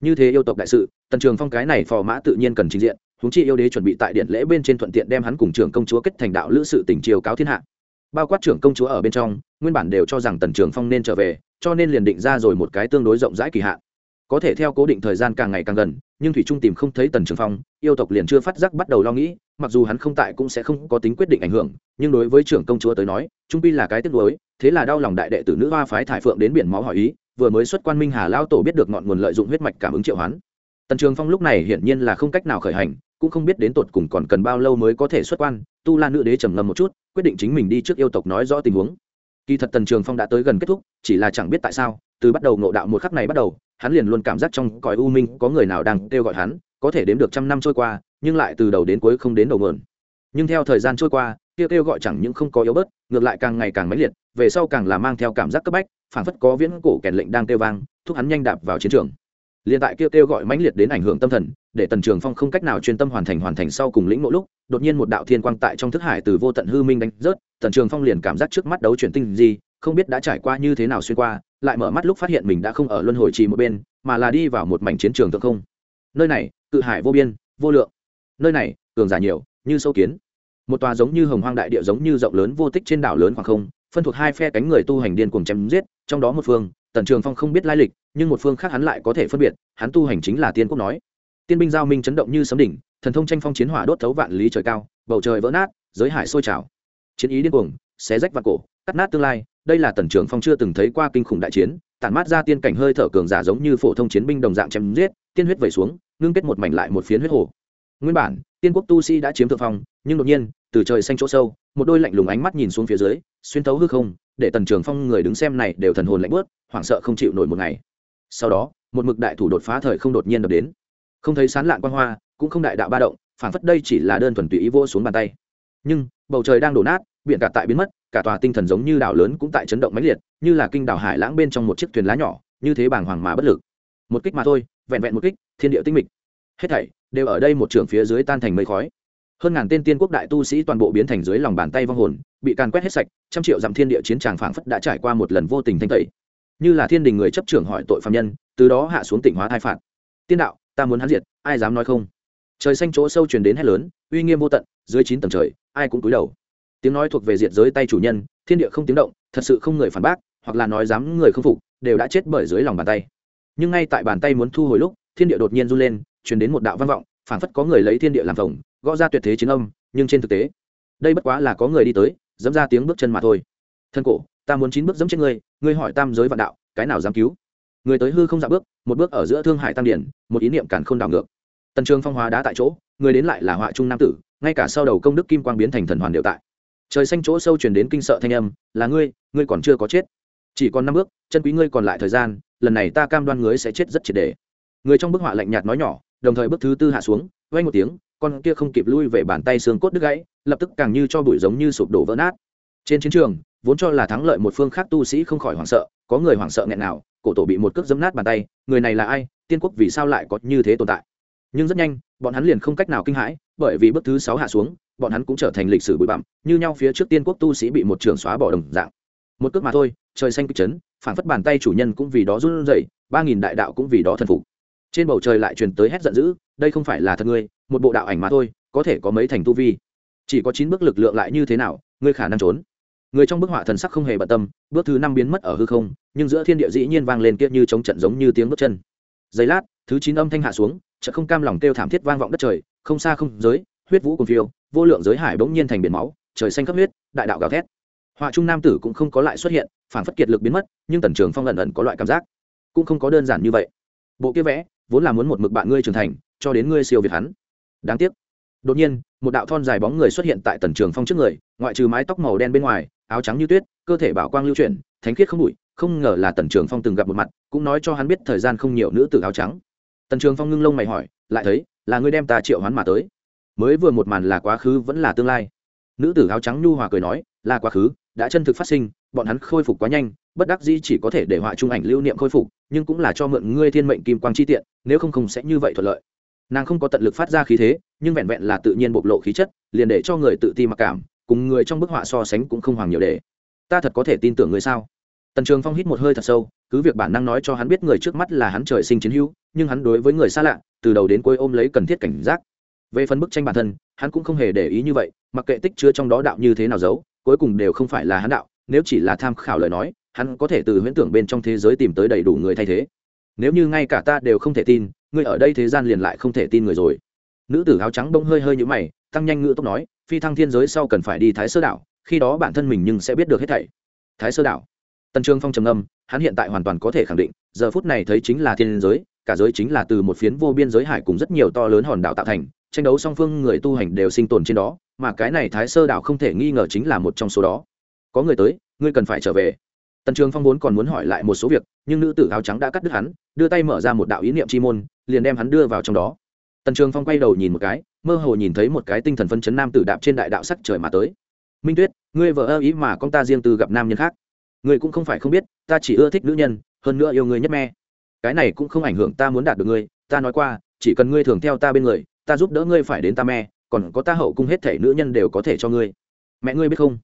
S1: Như thế yêu tộc đại sự, tần trường phong cái này phò mã tự nhiên cần trình diện húng chi yêu đế chuẩn bị tại điện lễ bên trên thuận tiện đem hắn cùng trưởng công chúa kết thành đạo lữ sự tỉnh triều cáo thiên hạ. Bao quát trưởng công chúa ở bên trong, nguyên bản đều cho rằng tần trường phong nên trở về, cho nên liền định ra rồi một cái tương đối rộng rãi kỳ hạn có thể theo cố định thời gian càng ngày càng gần, nhưng thủy trung tìm không thấy tần trường phong, yêu tộc liền chưa phát giác bắt đầu lo nghĩ, mặc dù hắn không tại cũng sẽ không có tính quyết định ảnh hưởng, nhưng đối với trưởng công chúa tới nói, trung pi là cái tiếc nuối, thế là đau lòng đại đệ tử nữ hoa phái thải phượng đến biển máu hỏi ý, vừa mới xuất quan minh hà lao tổ biết được ngọn nguồn lợi dụng huyết mạch cảm ứng triệu hoán. Tần trường phong lúc này hiển nhiên là không cách nào khởi hành, cũng không biết đến tột cùng còn cần bao lâu mới có thể xuất quan, tu la nữ đế trầm ngâm một chút, quyết định chính mình đi trước yêu tộc nói rõ tình huống. Kỳ thật tần trường phong đã tới gần kết thúc, chỉ là chẳng biết tại sao, từ bắt đầu ngộ đạo một khắc này bắt đầu hắn liền luôn cảm giác trong cõi u minh có người nào đang kêu gọi hắn, có thể đếm được trăm năm trôi qua, nhưng lại từ đầu đến cuối không đến đầu mượn. Nhưng theo thời gian trôi qua, kêu kêu gọi chẳng những không có yếu bớt, ngược lại càng ngày càng mãnh liệt, về sau càng là mang theo cảm giác cấp bách, phảng phất có viễn cổ kèn lệnh đang kêu vang, thúc hắn nhanh đạp vào chiến trường. Liền tại kêu kêu gọi mãnh liệt đến ảnh hưởng tâm thần, để tần trường phong không cách nào chuyên tâm hoàn thành hoàn thành sau cùng lĩnh mỗi lúc, đột nhiên một đạo thiên quang tại trong thức hải từ vô tận hư minh đánh rớt, tần trường phong liền cảm giác trước mắt đấu chuyển tinh gì không biết đã trải qua như thế nào xuyên qua lại mở mắt lúc phát hiện mình đã không ở luân hồi trì một bên, mà là đi vào một mảnh chiến trường thượng không. Nơi này, cự hải vô biên, vô lượng. Nơi này, cường giả nhiều, như sâu kiến. Một tòa giống như hồng hoang đại địa giống như rộng lớn vô tích trên đảo lớn khoảng không, phân thuộc hai phe cánh người tu hành điên cuồng chém giết, trong đó một phương, tần trường phong không biết lai lịch, nhưng một phương khác hắn lại có thể phân biệt, hắn tu hành chính là tiên quốc nói. Tiên binh giao minh chấn động như sấm đỉnh, thần thông tranh phong chiến hỏa đốt thấu vạn lý trời cao, bầu trời vỡ nát, giới hải sôi trào. Chiến ý điên cuồng, xé rách và cổ, cắt nát tương lai đây là tần trường phong chưa từng thấy qua kinh khủng đại chiến, tản mát ra tiên cảnh hơi thở cường giả giống như phổ thông chiến binh đồng dạng chém giết, tiên huyết vẩy xuống, ngưng kết một mảnh lại một phiến huyết hồ. Nguyên bản, tiên quốc tu sĩ đã chiếm thượng phong, nhưng đột nhiên, từ trời xanh chỗ sâu, một đôi lạnh lùng ánh mắt nhìn xuống phía dưới, xuyên thấu hư không, để tần trường phong người đứng xem này đều thần hồn lạnh bớt hoảng sợ không chịu nổi một ngày. Sau đó, một mực đại thủ đột phá thời không đột nhiên đập đến. Không thấy sán lạn quan hoa, cũng không đại đạo ba động phản phất đây chỉ là đơn thuần tùy ý vô xuống bàn tay. Nhưng, bầu trời đang đổ nát biển cả tại biến mất, cả tòa tinh thần giống như đảo lớn cũng tại chấn động mãnh liệt, như là kinh đảo hải lãng bên trong một chiếc thuyền lá nhỏ, như thế bàng hoàng mà bất lực. Một kích mà thôi, vẹn vẹn một kích, thiên địa tinh mịch. Hết thảy đều ở đây một trường phía dưới tan thành mây khói. Hơn ngàn tên tiên quốc đại tu sĩ toàn bộ biến thành dưới lòng bàn tay vong hồn, bị càn quét hết sạch, trăm triệu dặm thiên địa chiến tràng phảng phất đã trải qua một lần vô tình thanh tẩy. Như là thiên đình người chấp trưởng hỏi tội phạm nhân, từ đó hạ xuống tỉnh hóa thai phạt. Tiên đạo, ta muốn hắn diệt, ai dám nói không? Trời xanh chỗ sâu truyền đến hết lớn, uy nghiêm vô tận, dưới chín tầng trời, ai cũng cúi đầu tiếng nói thuộc về diệt giới tay chủ nhân, thiên địa không tiếng động, thật sự không người phản bác, hoặc là nói dám người không phục, đều đã chết bởi dưới lòng bàn tay. Nhưng ngay tại bàn tay muốn thu hồi lúc, thiên địa đột nhiên run lên, truyền đến một đạo văn vọng, phảng phất có người lấy thiên địa làm vòng gõ ra tuyệt thế chiến âm, nhưng trên thực tế, đây bất quá là có người đi tới, dẫm ra tiếng bước chân mà thôi. Thân cổ, ta muốn chín bước dẫm chết ngươi ngươi hỏi tam giới vạn đạo, cái nào dám cứu? Người tới hư không dạ bước, một bước ở giữa thương hải tam điển, một ý niệm cản k h ô n đảo ngược. Tần trường phong hóa đá tại chỗ, người đến lại là họa trung nam tử, ngay cả sau đầu công đức kim quang biến thành thần hoàn đều tại trời xanh chỗ sâu chuyển đến kinh sợ thanh âm, là ngươi ngươi còn chưa có chết. Chỉ còn năm bước, chân quý ngươi còn lại thời gian, lần này ta cam đoan ngươi sẽ chết rất triệt đề người trong bức họa lạnh nhạt nói nhỏ, đồng thời bước thứ tư hạ xuống vay một tiếng, con kia không kịp lui về bàn tay xương cốt đứt gãy, lập tức càng như cho bụi giống như sụp đổ vỡ nát. Trên chiến trường, vốn cho là thắng lợi một phương khác tu sĩ không khỏi hoảng sợ, có người hoảng sợ nghẹn nào, cổ tổ bị một cước dấm nát bàn tay, người này là ai, tiên quốc vì sao lại có như thế tồn tại? Nhưng rất nhanh, bọn hắn liền không cách nào kinh hãi, bởi vì bước thứ sáu hạ xuống bọn hắn cũng trở thành lịch sử bụi bặm, như nhau phía trước tiên quốc tu sĩ bị một trường xóa bỏ đồng dạng. Một cước mà thôi, trời xanh kịch chấn phản phất bàn tay chủ nhân cũng vì đó run rẩy, ba nghìn đại đạo cũng vì đó thần phục. Trên bầu trời lại truyền tới hét giận dữ, đây không phải là thật ngươi, một bộ đạo ảnh mà thôi, có thể có mấy thành tu vi. Chỉ có chín bước lực lượng lại như thế nào, ngươi khả năng trốn. Người trong bức họa thần sắc không hề bận tâm, bước thứ năm biến mất ở hư không, nhưng giữa thiên địa dĩ nhiên vang lên kiệt như chống trận giống như tiếng bước chân. Giây lát, thứ chín âm thanh hạ xuống chợ không cam lòng kêu thảm thiết vang vọng đất trời, không xa không giới huyết vũ cùng phiêu, vô lượng giới hải bỗng nhiên thành biển máu, trời xanh cấp huyết, đại đạo gào thét. Họa trung nam tử cũng không có lại xuất hiện phản phất kiệt lực biến mất, nhưng tần trường phong lần ẩn có loại cảm giác, cũng không có đơn giản như vậy. Bộ kia vẽ, vốn là muốn một mực bạn ngươi trưởng thành, cho đến ngươi siêu việt hắn. Đáng tiếc. Đột nhiên, một đạo thon dài bóng người xuất hiện tại tần trường phong trước người, ngoại trừ mái tóc màu đen bên ngoài, áo trắng như tuyết, cơ thể bảo quang lưu chuyển, thánh khiết không bụi, không ngờ là tần trường phong từng gặp một mặt, cũng nói cho hắn biết thời gian không nhiều nữ tử áo trắng. Tần trường phong ngưng lông mày hỏi, lại thấy, là ngươi đem ta triệu hoán mà tới? Mới vừa một màn là quá khứ vẫn là tương lai. Nữ tử áo trắng nhu hòa cười nói, là quá khứ, đã chân thực phát sinh, bọn hắn khôi phục quá nhanh, bất đắc dĩ chỉ có thể để họa trung ảnh lưu niệm khôi phục, nhưng cũng là cho mượn ngươi thiên mệnh kim quang chi tiện, nếu không không sẽ như vậy thuận lợi. Nàng không có tận lực phát ra khí thế, nhưng vẹn vẹn là tự nhiên bộc lộ khí chất, liền để cho người tự ti mặc cảm, cùng người trong bức họa so sánh cũng không hoàng nhiều để. Ta thật có thể tin tưởng người sao? Tần trường phong hít một hơi thật sâu, cứ việc bản năng nói cho hắn biết người trước mắt là hắn trời sinh chiến hữu, nhưng hắn đối với người xa lạ, từ đầu đến cuối ôm lấy cần thiết cảnh giác về phần bức tranh bản thân, hắn cũng không hề để ý như vậy, mặc kệ tích chứa trong đó đạo như thế nào giấu, cuối cùng đều không phải là hắn đạo, nếu chỉ là tham khảo lời nói, hắn có thể từ huyễn tưởng bên trong thế giới tìm tới đầy đủ người thay thế. Nếu như ngay cả ta đều không thể tin người ở đây thế gian liền lại không thể tin người rồi. Nữ tử áo trắng bông hơi hơi như mày, tăng nhanh ngữ tốc nói, phi thăng thiên giới sau cần phải đi thái sơ đảo, khi đó bản thân mình nhưng sẽ biết được hết thảy. Thái sơ đảo. Tần trương phong trầm âm hắn hiện tại hoàn toàn có thể khẳng định, giờ phút này thấy chính là thiên giới, cả giới chính là từ một phiến vô biên giới hải cùng rất nhiều to lớn hòn đảo tạo thành tranh đấu song phương người tu hành đều sinh tồn trên đó, mà cái này thái sơ đảo không thể nghi ngờ chính là một trong số đó. Có người tới, ngươi cần phải trở về. Tần trường phong vốn còn muốn hỏi lại một số việc, nhưng nữ tử áo trắng đã cắt đứt hắn, đưa tay mở ra một đạo ý niệm chi môn, liền đem hắn đưa vào trong đó. Tần trường phong quay đầu nhìn một cái, mơ hồ nhìn thấy một cái tinh thần phân chấn nam tử đạp trên đại đạo sắc trời mà tới. Minh tuyết, ngươi vợ ơ ý mà con ta riêng từ gặp nam nhân khác. Ngươi cũng không phải không biết, ta chỉ ưa thích nữ nhân, hơn nữa yêu ngươi nhất me. Cái này cũng không ảnh hưởng ta muốn đạt được ngươi, ta nói qua, chỉ cần ngươi thường theo ta bên người ta giúp đỡ ngươi phải đến ta mẹ, còn có ta hậu cung hết thể nữ nhân đều có thể cho ngươi. Mẹ ngươi biết không?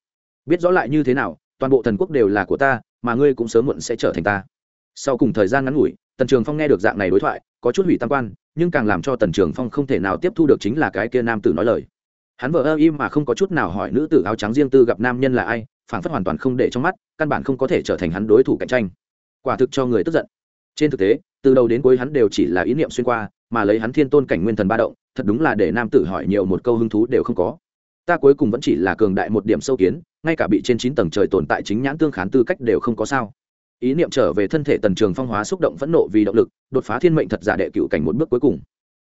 S1: Biết rõ lại như thế nào toàn bộ thần quốc đều là của ta mà ngươi cũng sớm muộn sẽ trở thành ta. Sau cùng thời gian ngắn ngủi tần trường phong nghe được dạng này đối thoại có chút hủy tam quan nhưng càng làm cho tần trường phong không thể nào tiếp thu được chính là cái kia nam tử nói lời. Hắn vợ ơ im mà không có chút nào hỏi nữ tử áo trắng riêng tư gặp nam nhân là ai phản phất hoàn toàn không để trong mắt căn bản không có thể trở thành hắn đối thủ cạnh tranh. Quả thực cho người tức giận. Trên thực tế từ đầu đến cuối hắn đều chỉ là ý niệm xuyên qua mà lấy hắn thiên tôn cảnh nguyên thần ba động thật đúng là để nam tử hỏi nhiều một câu hứng thú đều không có. Ta cuối cùng vẫn chỉ là cường đại một điểm sâu kiến, ngay cả bị trên chín tầng trời tồn tại chính nhãn tương khán tư cách đều không có sao. Ý niệm trở về thân thể tần trường phong hóa xúc động phẫn nộ vì động lực, đột phá thiên mệnh thật giả đệ cựu cảnh một bước cuối cùng.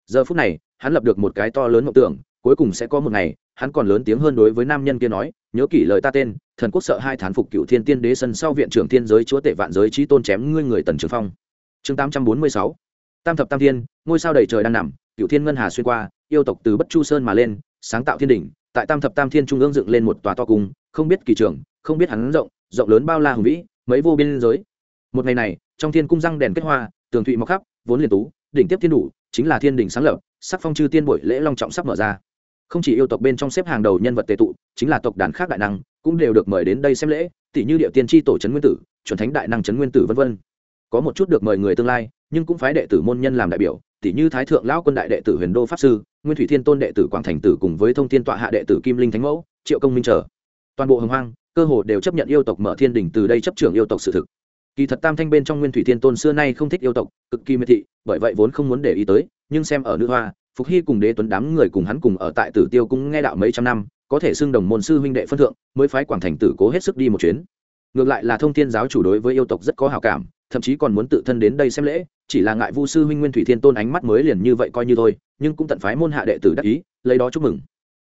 S1: Giờ phút này, hắn lập được một cái to lớn mộng tưởng, cuối cùng sẽ có một ngày, hắn còn lớn tiếng hơn đối với nam nhân kia nói, nhớ kỹ lời ta tên, thần quốc sợ hai thán phục cựu thiên tiên đế sân sau viện trưởng thiên giới chúa tể vạn giới trí tôn chém ngươi người tần trường phong. Chương tám trăm bốn mươi sáu. Tam thập tam thiên, ngôi sao đầy trời đang nằm cựu thiên ngân hà xuyên qua, yêu tộc từ bất chu sơn mà lên, sáng tạo thiên đỉnh, tại tam thập tam thiên trung ương dựng lên một tòa to cung, không biết kỳ trường không biết hắn rộng rộng lớn bao la hùng vĩ, mấy vô biên giới. Một ngày này, trong thiên cung răng đèn kết hoa, tường thụy mọc khắp, vốn liền tú, đỉnh tiếp thiên đủ, chính là thiên đỉnh sáng lập, sắc phong chư tiên buổi lễ long trọng sắp mở ra. Không chỉ yêu tộc bên trong xếp hàng đầu nhân vật tề tụ, chính là tộc đàn khác đại năng, cũng đều được mời đến đây xem lễ tỷ như địa tiên tri tổ trấn nguyên tử, chuẩn thánh đại năng trấn nguyên tử v v có một chút được mời người tương lai, nhưng cũng phái đệ tử môn nhân làm đại biểu tỷ như thái thượng lão quân đại đệ tử huyền đô pháp sư, nguyên thủy thiên tôn đệ tử quảng thành tử cùng với thông thiên tọa hạ đệ tử kim linh thánh mẫu, triệu công minh trở. Toàn bộ hồng hoang, cơ hồ đều chấp nhận yêu tộc mở thiên đình từ đây chấp trưởng yêu tộc sự thực. Kỳ thật tam thanh bên trong nguyên thủy thiên tôn xưa nay không thích yêu tộc, cực kỳ miệt thị, bởi vậy vốn không muốn để ý tới, nhưng xem ở nữ hoa, phục hy cùng đế tuấn đám người cùng hắn cùng ở tại tử tiêu cũng nghe đạo mấy trăm năm, có thể xưng đồng môn sư huynh đệ phân thượng, mới phái quảng thành tử cố hết sức đi một chuyến. Ngược lại là thông thiên giáo chủ đối với yêu tộc rất có hào cảm thậm chí còn muốn tự thân đến đây xem lễ, chỉ là ngại vu sư huynh nguyên thủy thiên tôn ánh mắt mới liền như vậy coi như thôi, nhưng cũng tận phái môn hạ đệ tử đắc ý, lấy đó chúc mừng.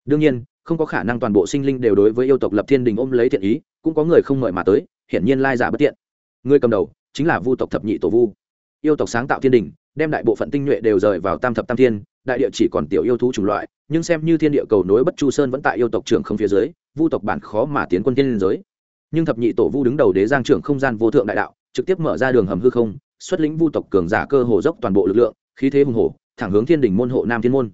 S1: Đương nhiên, không có khả năng toàn bộ sinh linh đều đối với yêu tộc lập thiên đình ôm lấy thiện ý, cũng có người không mời mà tới, hiển nhiên lai giả bất tiện. Người cầm đầu chính là vu tộc thập nhị tổ vu. Yêu tộc sáng tạo thiên đình, đem đại bộ phận tinh nhuệ đều rời vào tam thập tam thiên, đại địa chỉ còn tiểu yêu thú chủng loại, nhưng xem như thiên địa cầu nối bất chu sơn vẫn tại yêu tộc trưởng không phía dưới, vu tộc bản khó mà tiến quân thiên liên giới. Nhưng thập nhị tổ vu đứng đầu đế giang trưởng không gian vô thượng đại đạo trực tiếp mở ra đường hầm hư không, xuất lĩnh vu tộc cường giả cơ hồ dốc toàn bộ lực lượng, khí thế hùng hổ, thẳng hướng thiên đình môn hộ nam thiên môn.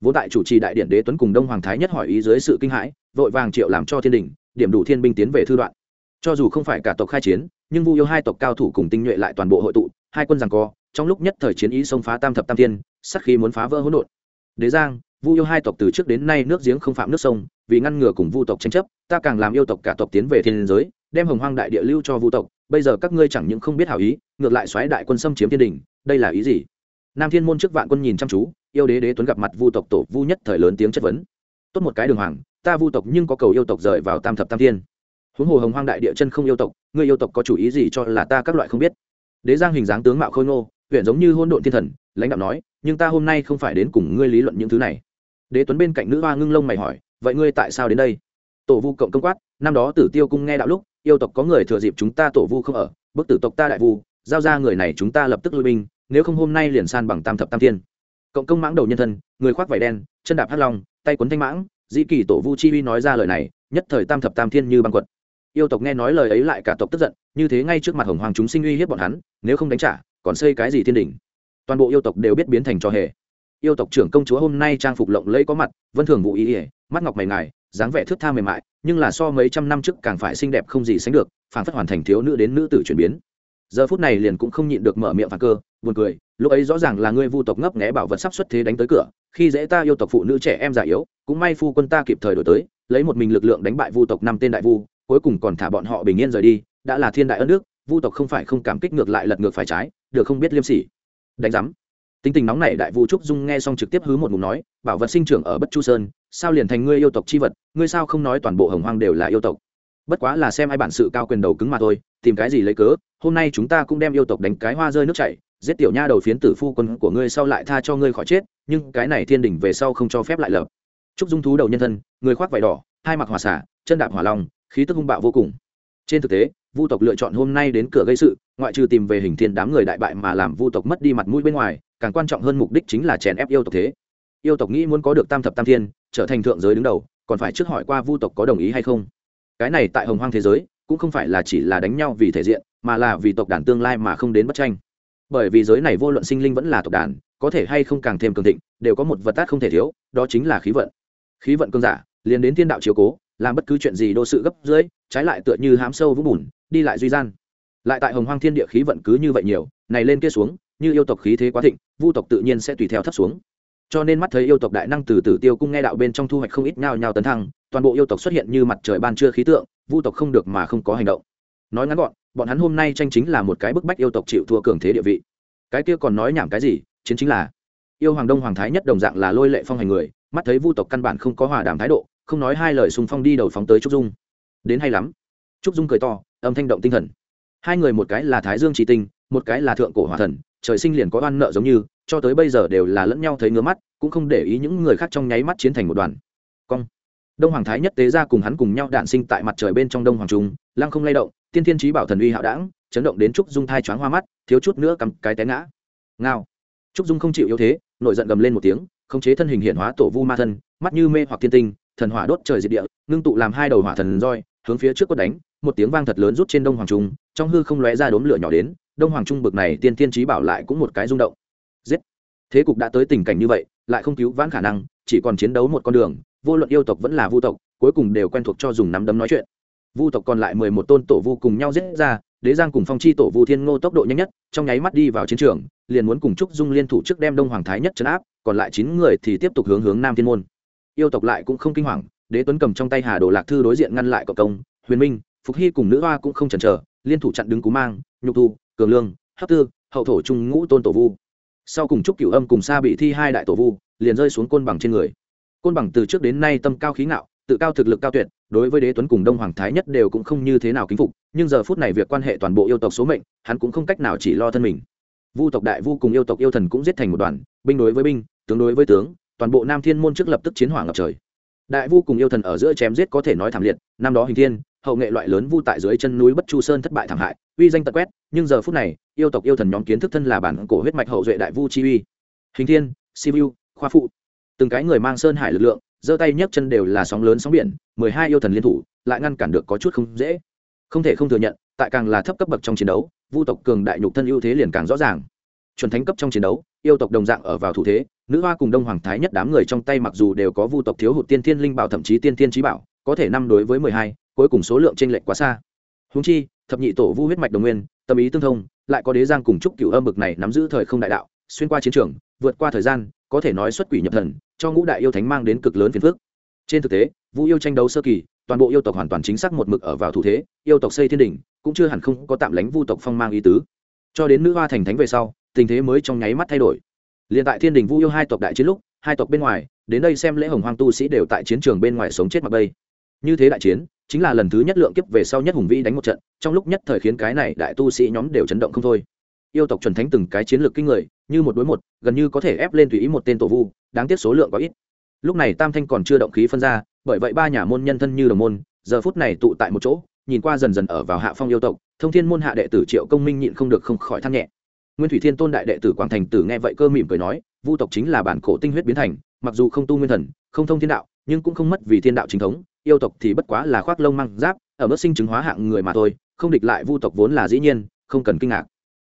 S1: Vô tại chủ trì đại điện đế tuấn cùng đông hoàng thái nhất hỏi ý dưới sự kinh hãi, vội vàng triệu làm cho thiên đình, điểm đủ thiên binh tiến về thư đoạn. Cho dù không phải cả tộc khai chiến, nhưng vu yêu hai tộc cao thủ cùng tinh nhuệ lại toàn bộ hội tụ, hai quân rằng co, trong lúc nhất thời chiến ý xông phá tam thập tam thiên sắc khí muốn phá vỡ hỗn độn. Đế giang, vu yêu hai tộc từ trước đến nay nước giếng không phạm nước sông, vì ngăn ngừa cùng vu tộc tranh chấp, ta càng làm yêu tộc cả tộc tiến về thiên giới, đem hồng hoang đại địa lưu cho vu tộc bây giờ các ngươi chẳng những không biết hảo ý, ngược lại xoáy đại quân xâm chiếm thiên đình, đây là ý gì? Nam thiên môn trước vạn quân nhìn chăm chú, yêu đế đế tuấn gặp mặt vu tộc tổ vu nhất thời lớn tiếng chất vấn. Tốt một cái đường hoàng, ta vu tộc nhưng có cầu yêu tộc rời vào tam thập tam thiên. Huống hồ hồng hoang đại địa chân không yêu tộc, ngươi yêu tộc có chủ ý gì cho là ta các loại không biết? Đế giang hình dáng tướng mạo khôi ngô, huyện giống như hôn độn thiên thần, lãnh đạo nói, nhưng ta hôm nay không phải đến cùng ngươi lý luận những thứ này. Đế tuấn bên cạnh nữ hoa ngưng lông mày hỏi, vậy ngươi tại sao đến đây? Tổ vu cộng công quát, năm đó tử tiêu cung nghe đạo lúc, yêu tộc có người thừa dịp chúng ta tổ vu không ở, bức tử tộc ta đại vu, giao ra người này chúng ta lập tức lui binh, nếu không hôm nay liền san bằng tam thập tam thiên. Cộng công mãng đầu nhân thân, người khoác vải đen, chân đạp hắc long, tay quấn thanh mãng, dĩ kỳ tổ vu chi uy nói ra lời này, nhất thời tam thập tam thiên như băng quật. Yêu tộc nghe nói lời ấy lại cả tộc tức giận, như thế ngay trước mặt hồng hoàng chúng sinh uy hiếp bọn hắn, nếu không đánh trả, còn xây cái gì thiên đình toàn bộ yêu tộc đều biết biến thành trò hề yêu tộc trưởng công chúa hôm nay trang phục lộng lẫy có mặt, vân thường vụ ý ỉa mắt ngọc mày ngài, dáng vẻ thước tha mềm mại, nhưng là so mấy trăm năm trước càng phải xinh đẹp không gì sánh được phản phất hoàn thành thiếu nữ đến nữ tử chuyển biến. Giờ phút này liền cũng không nhịn được mở miệng phản cơ, buồn cười, lúc ấy rõ ràng là ngươi vu tộc ngấp nghé bảo vật sắp xuất thế đánh tới cửa, khi dễ ta yêu tộc phụ nữ trẻ em già yếu, cũng may phu quân ta kịp thời đổi tới, lấy một mình lực lượng đánh bại vu tộc năm tên đại vu, cuối cùng còn thả bọn họ bình yên rời đi, đã là thiên đại ân đức, vu tộc không phải không cảm kích ngược lại lật ngược phải trái, được không biết liêm sỉ. Đánh giám tính tình nóng này đại vũ trúc dung nghe xong trực tiếp hứ một ngụm nói, bảo vật sinh trưởng ở bất chu sơn, sao liền thành ngươi yêu tộc chi vật, ngươi sao không nói toàn bộ hồng hoang đều là yêu tộc? Bất quá là xem ai bản sự cao quyền đầu cứng mà thôi, tìm cái gì lấy cớ, hôm nay chúng ta cũng đem yêu tộc đánh cái hoa rơi nước chảy, giết tiểu nha đầu phiến tử phu quân của ngươi sau lại tha cho ngươi khỏi chết, nhưng cái này thiên đỉnh về sau không cho phép lại lập. Trúc dung thú đầu nhân thân, người khoác vải đỏ, hai mặc hòa xả, chân đạp hỏa long, khí tức hung bạo vô cùng. Trên thực tế vu tộc lựa chọn hôm nay đến cửa gây sự, ngoại trừ tìm về hình thiên đám người đại bại mà làm vu tộc mất đi mặt mũi bên ngoài, càng quan trọng hơn mục đích chính là chèn ép yêu tộc thế. Yêu tộc nghĩ muốn có được tam thập tam thiên, trở thành thượng giới đứng đầu, còn phải trước hỏi qua vu tộc có đồng ý hay không. Cái này tại hồng hoang thế giới, cũng không phải là chỉ là đánh nhau vì thể diện, mà là vì tộc đàn tương lai mà không đến bất tranh. Bởi vì giới này vô luận sinh linh vẫn là tộc đàn, có thể hay không càng thêm cường thịnh, đều có một vật tát không thể thiếu, đó chính là khí vận. Khí vận cương giả, liền đến thiên đạo chiếu cố làm bất cứ chuyện gì đô sự gấp dưới, trái lại tựa như hám sâu vũng bùn, đi lại duy gian. Lại tại hồng hoang thiên địa khí vận cứ như vậy nhiều, này lên kia xuống, như yêu tộc khí thế quá thịnh, vu tộc tự nhiên sẽ tùy theo thấp xuống. Cho nên mắt thấy yêu tộc đại năng từ tử tiêu cung nghe đạo bên trong thu hoạch không ít nhao nhao tấn thăng, toàn bộ yêu tộc xuất hiện như mặt trời ban trưa khí tượng, vu tộc không được mà không có hành động. Nói ngắn gọn, bọn hắn hôm nay tranh chính là một cái bức bách yêu tộc chịu thua cường thế địa vị. Cái kia còn nói nhảm cái gì, chiến chính là. Yêu hoàng đông hoàng thái nhất đồng dạng là lôi lệ phong hành người, mắt thấy vu tộc căn bản không có hòa đàm thái độ không nói hai lời xung phong đi đầu phóng tới trúc dung. Đến hay lắm. Trúc dung cười to, âm thanh động tinh thần. Hai người một cái là thái dương trị tinh, một cái là thượng cổ hòa thần, trời sinh liền có oan nợ giống như, cho tới bây giờ đều là lẫn nhau thấy ngứa mắt, cũng không để ý những người khác trong nháy mắt chiến thành một đoàn. Cong. Đông hoàng thái nhất tế ra cùng hắn cùng nhau đạn sinh tại mặt trời bên trong đông hoàng trung, lăng không lay động, tiên thiên trí bảo thần uy hạo đảng chấn động đến trúc dung thai choáng hoa mắt, thiếu chút nữa cầm cái té ngã. Ngao. Trúc dung không chịu yếu thế, nổi giận gầm lên một tiếng, khống chế thân hình hiện hóa tổ vu ma thân, mắt như mê hoặc thiên tinh thần hỏa đốt trời diệt địa, ngưng tụ làm hai đầu hỏa thần roi, hướng phía trước quất đánh, một tiếng vang thật lớn rút trên đông hoàng trung, trong hư không lóe ra đốm lửa nhỏ đến, đông hoàng trung bực này tiên tiên trí bảo lại cũng một cái rung động. Giết! Thế cục đã tới tình cảnh như vậy, lại không cứu vãn khả năng, chỉ còn chiến đấu một con đường, vô luận yêu tộc vẫn là vu tộc, cuối cùng đều quen thuộc cho dùng nắm đấm nói chuyện. Vu tộc còn lại mười một tôn tổ vu cùng nhau giết ra, đế giang cùng phong chi tổ vu thiên ngô tốc độ nhanh nhất, trong nháy mắt đi vào chiến trường, liền muốn cùng trúc dung liên thủ trước đem đông hoàng thái nhất chấn áp, còn lại chín người thì tiếp tục hướng hướng nam thiên môn yêu tộc lại cũng không kinh hoàng, đế tuấn cầm trong tay hà đồ lạc thư đối diện ngăn lại cộng công, huyền minh, phục hy cùng nữ hoa cũng không chần chờ, liên thủ chặn đứng cú mang, nhục thu, cường lương hấp tư, hậu thổ trung ngũ tôn tổ vu. Sau cùng trúc cửu âm cùng xa bị thi hai đại tổ vu liền rơi xuống côn bằng trên người. Côn bằng từ trước đến nay tâm cao khí ngạo, tự cao thực lực cao tuyệt, đối với đế tuấn cùng đông hoàng thái nhất đều cũng không như thế nào kính phục, nhưng giờ phút này việc quan hệ toàn bộ yêu tộc số mệnh, hắn cũng không cách nào chỉ lo thân mình. Vu tộc đại vu cùng yêu tộc yêu thần cũng giết thành một đoàn, binh đối với binh, tướng đối với tướng toàn bộ nam thiên môn trước lập tức chiến hỏa ngập trời. Đại vu cùng yêu thần ở giữa chém giết có thể nói thảm liệt, năm đó hình thiên, hậu nghệ loại lớn vu tại dưới chân núi bất chu sơn thất bại thảm hại, uy danh tật quét, nhưng giờ phút này, yêu tộc yêu thần nhóm kiến thức thân là bản cổ huyết mạch hậu duệ đại vu chi uy. Hình thiên sivu khoa phụ. Từng cái người mang sơn hải lực lượng, giơ tay nhấc chân đều là sóng lớn sóng biển, mười hai yêu thần liên thủ, lại ngăn cản được có chút không dễ. Không thể không thừa nhận, tại càng là thấp cấp bậc trong chiến đấu, vu tộc cường đại nhục thân ưu thế liền càng rõ ràng. Chuẩn thánh cấp trong chiến đấu, yêu tộc đồng dạng ở vào thủ thế nữ hoa cùng đông hoàng thái nhất đám người trong tay mặc dù đều có vu tộc thiếu hụt tiên thiên linh bảo thậm chí tiên thiên trí bảo, có thể năm đối với mười hai, cuối cùng số lượng t r ê n lệch quá xa. Húng chi, thập nhị tổ vu huyết mạch đồng nguyên, tâm ý tương thông, lại có đế giang cùng chúc cựu âm bực này nắm giữ thời không đại đạo, xuyên qua chiến trường, vượt qua thời gian, có thể nói xuất quỷ nhập thần, cho ngũ đại yêu thánh mang đến cực lớn phiền phước trên thực tế, vu yêu tranh đấu sơ kỳ, toàn bộ yêu tộc hoàn toàn chính xác một mực ở vào thủ thế, yêu tộc xây thiên đình cũng chưa hẳn không có tạm lánh vu tộc phong mang ý tứ. Cho đến nữ hoa thành thánh về sau, tình thế mới trong nháy mắt thay đổi liền tại thiên đình vu yêu hai tộc đại chiến lúc, hai tộc bên ngoài, đến đây xem lễ hồng hoang tu sĩ đều tại chiến trường bên ngoài sống chết mặc bây như thế đại chiến, chính là lần thứ nhất lượng kiếp về sau nhất hùng vĩ đánh một trận, trong lúc nhất thời khiến cái này đại tu sĩ nhóm đều chấn động không thôi. Yêu tộc chuẩn thánh từng cái chiến lược kinh người, như một đối một, gần như có thể ép lên tùy ý một tên tổ vu, đáng tiếc số lượng có ít. Lúc này tam thanh còn chưa động khí phân ra, bởi vậy ba nhà môn nhân thân như đồng môn, giờ phút này tụ tại một chỗ, nhìn qua dần dần ở vào hạ phong yêu tộc, thông thiên môn hạ đệ tử triệu công minh nhịn không được không khỏi than nhẹ nguyên thủy thiên tôn đại đệ tử quảng thành tử nghe vậy cơ mỉm cười nói, vu tộc chính là bản cổ tinh huyết biến thành, mặc dù không tu nguyên thần, không thông thiên đạo, nhưng cũng không mất vì thiên đạo chính thống, yêu tộc thì bất quá là khoác lông măng giáp, ở mức sinh chứng hóa hạng người mà thôi, không địch lại vu tộc vốn là dĩ nhiên, không cần kinh ngạc.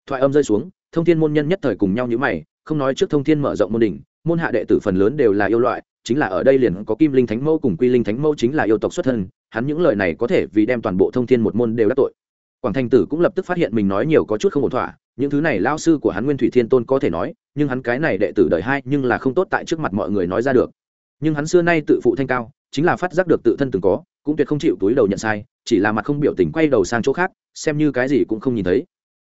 S1: Thoại âm rơi xuống, thông thiên môn nhân nhất thời cùng nhau như mày, không nói trước thông thiên mở rộng môn đỉnh, môn hạ đệ tử phần lớn đều là yêu loại, chính là ở đây liền có kim linh thánh mẫu cùng quy linh thánh mẫu chính là yêu tộc xuất thân, hắn những lời này có thể vì đem toàn bộ thông thiên một môn đều đắc tội. Quảng thành tử cũng lập tức phát hiện mình nói nhiều có chút không ổn thỏa những thứ này lao sư của hắn nguyên thủy thiên tôn có thể nói, nhưng hắn cái này đệ tử đời hai nhưng là không tốt tại trước mặt mọi người nói ra được nhưng hắn xưa nay tự phụ thanh cao, chính là phát giác được tự thân từng có, cũng tuyệt không chịu túi đầu nhận sai, chỉ là mặt không biểu tình quay đầu sang chỗ khác, xem như cái gì cũng không nhìn thấy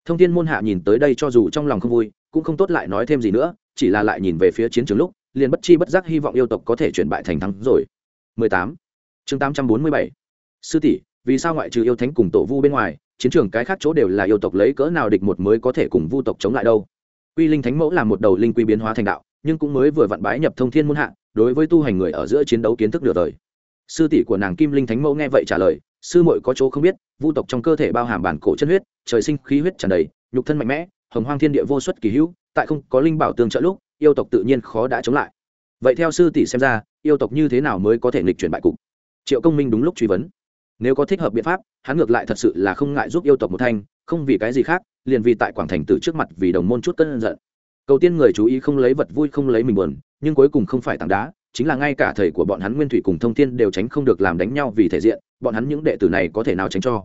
S1: thông thiên môn hạ nhìn tới đây cho dù trong lòng không vui, cũng không tốt lại nói thêm gì nữa, chỉ là lại nhìn về phía chiến trường lúc, liền bất chi bất giác hy vọng yêu tộc có thể chuyển bại thành thắng rồi 18. chương 847. sư tỷ, vì sao ngoại trừ yêu thánh cùng tổ vu bên ngoài chiến trường cái khác chỗ đều là yêu tộc lấy cỡ nào địch một mới có thể cùng vu tộc chống lại đâu. Quy linh thánh mẫu là một đầu linh quy biến hóa thành đạo, nhưng cũng mới vừa vặn bái nhập thông thiên muôn hạ, đối với tu hành người ở giữa chiến đấu kiến thức nửa đời. Sư tỷ của nàng kim linh thánh mẫu nghe vậy trả lời, sư muội có chỗ không biết, vu tộc trong cơ thể bao hàm bản cổ chân huyết, trời sinh khí huyết tràn đầy, nhục thân mạnh mẽ, hồng hoang thiên địa vô xuất kỳ hữu, tại không có linh bảo tương trợ lúc, yêu tộc tự nhiên khó đã chống lại. Vậy theo sư tỷ xem ra, yêu tộc như thế nào mới có thể nghịch chuyển bại cục? Triệu công minh đúng lúc truy vấn nếu có thích hợp biện pháp, hắn ngược lại thật sự là không ngại giúp yêu tộc một thanh, không vì cái gì khác, liền vì tại quảng thành tử trước mặt vì đồng môn chút cân giận. Cầu tiên người chú ý không lấy vật vui không lấy mình buồn, nhưng cuối cùng không phải tảng đá, chính là ngay cả thầy của bọn hắn nguyên thủy cùng thông thiên đều tránh không được làm đánh nhau vì thể diện, bọn hắn những đệ tử này có thể nào tránh cho?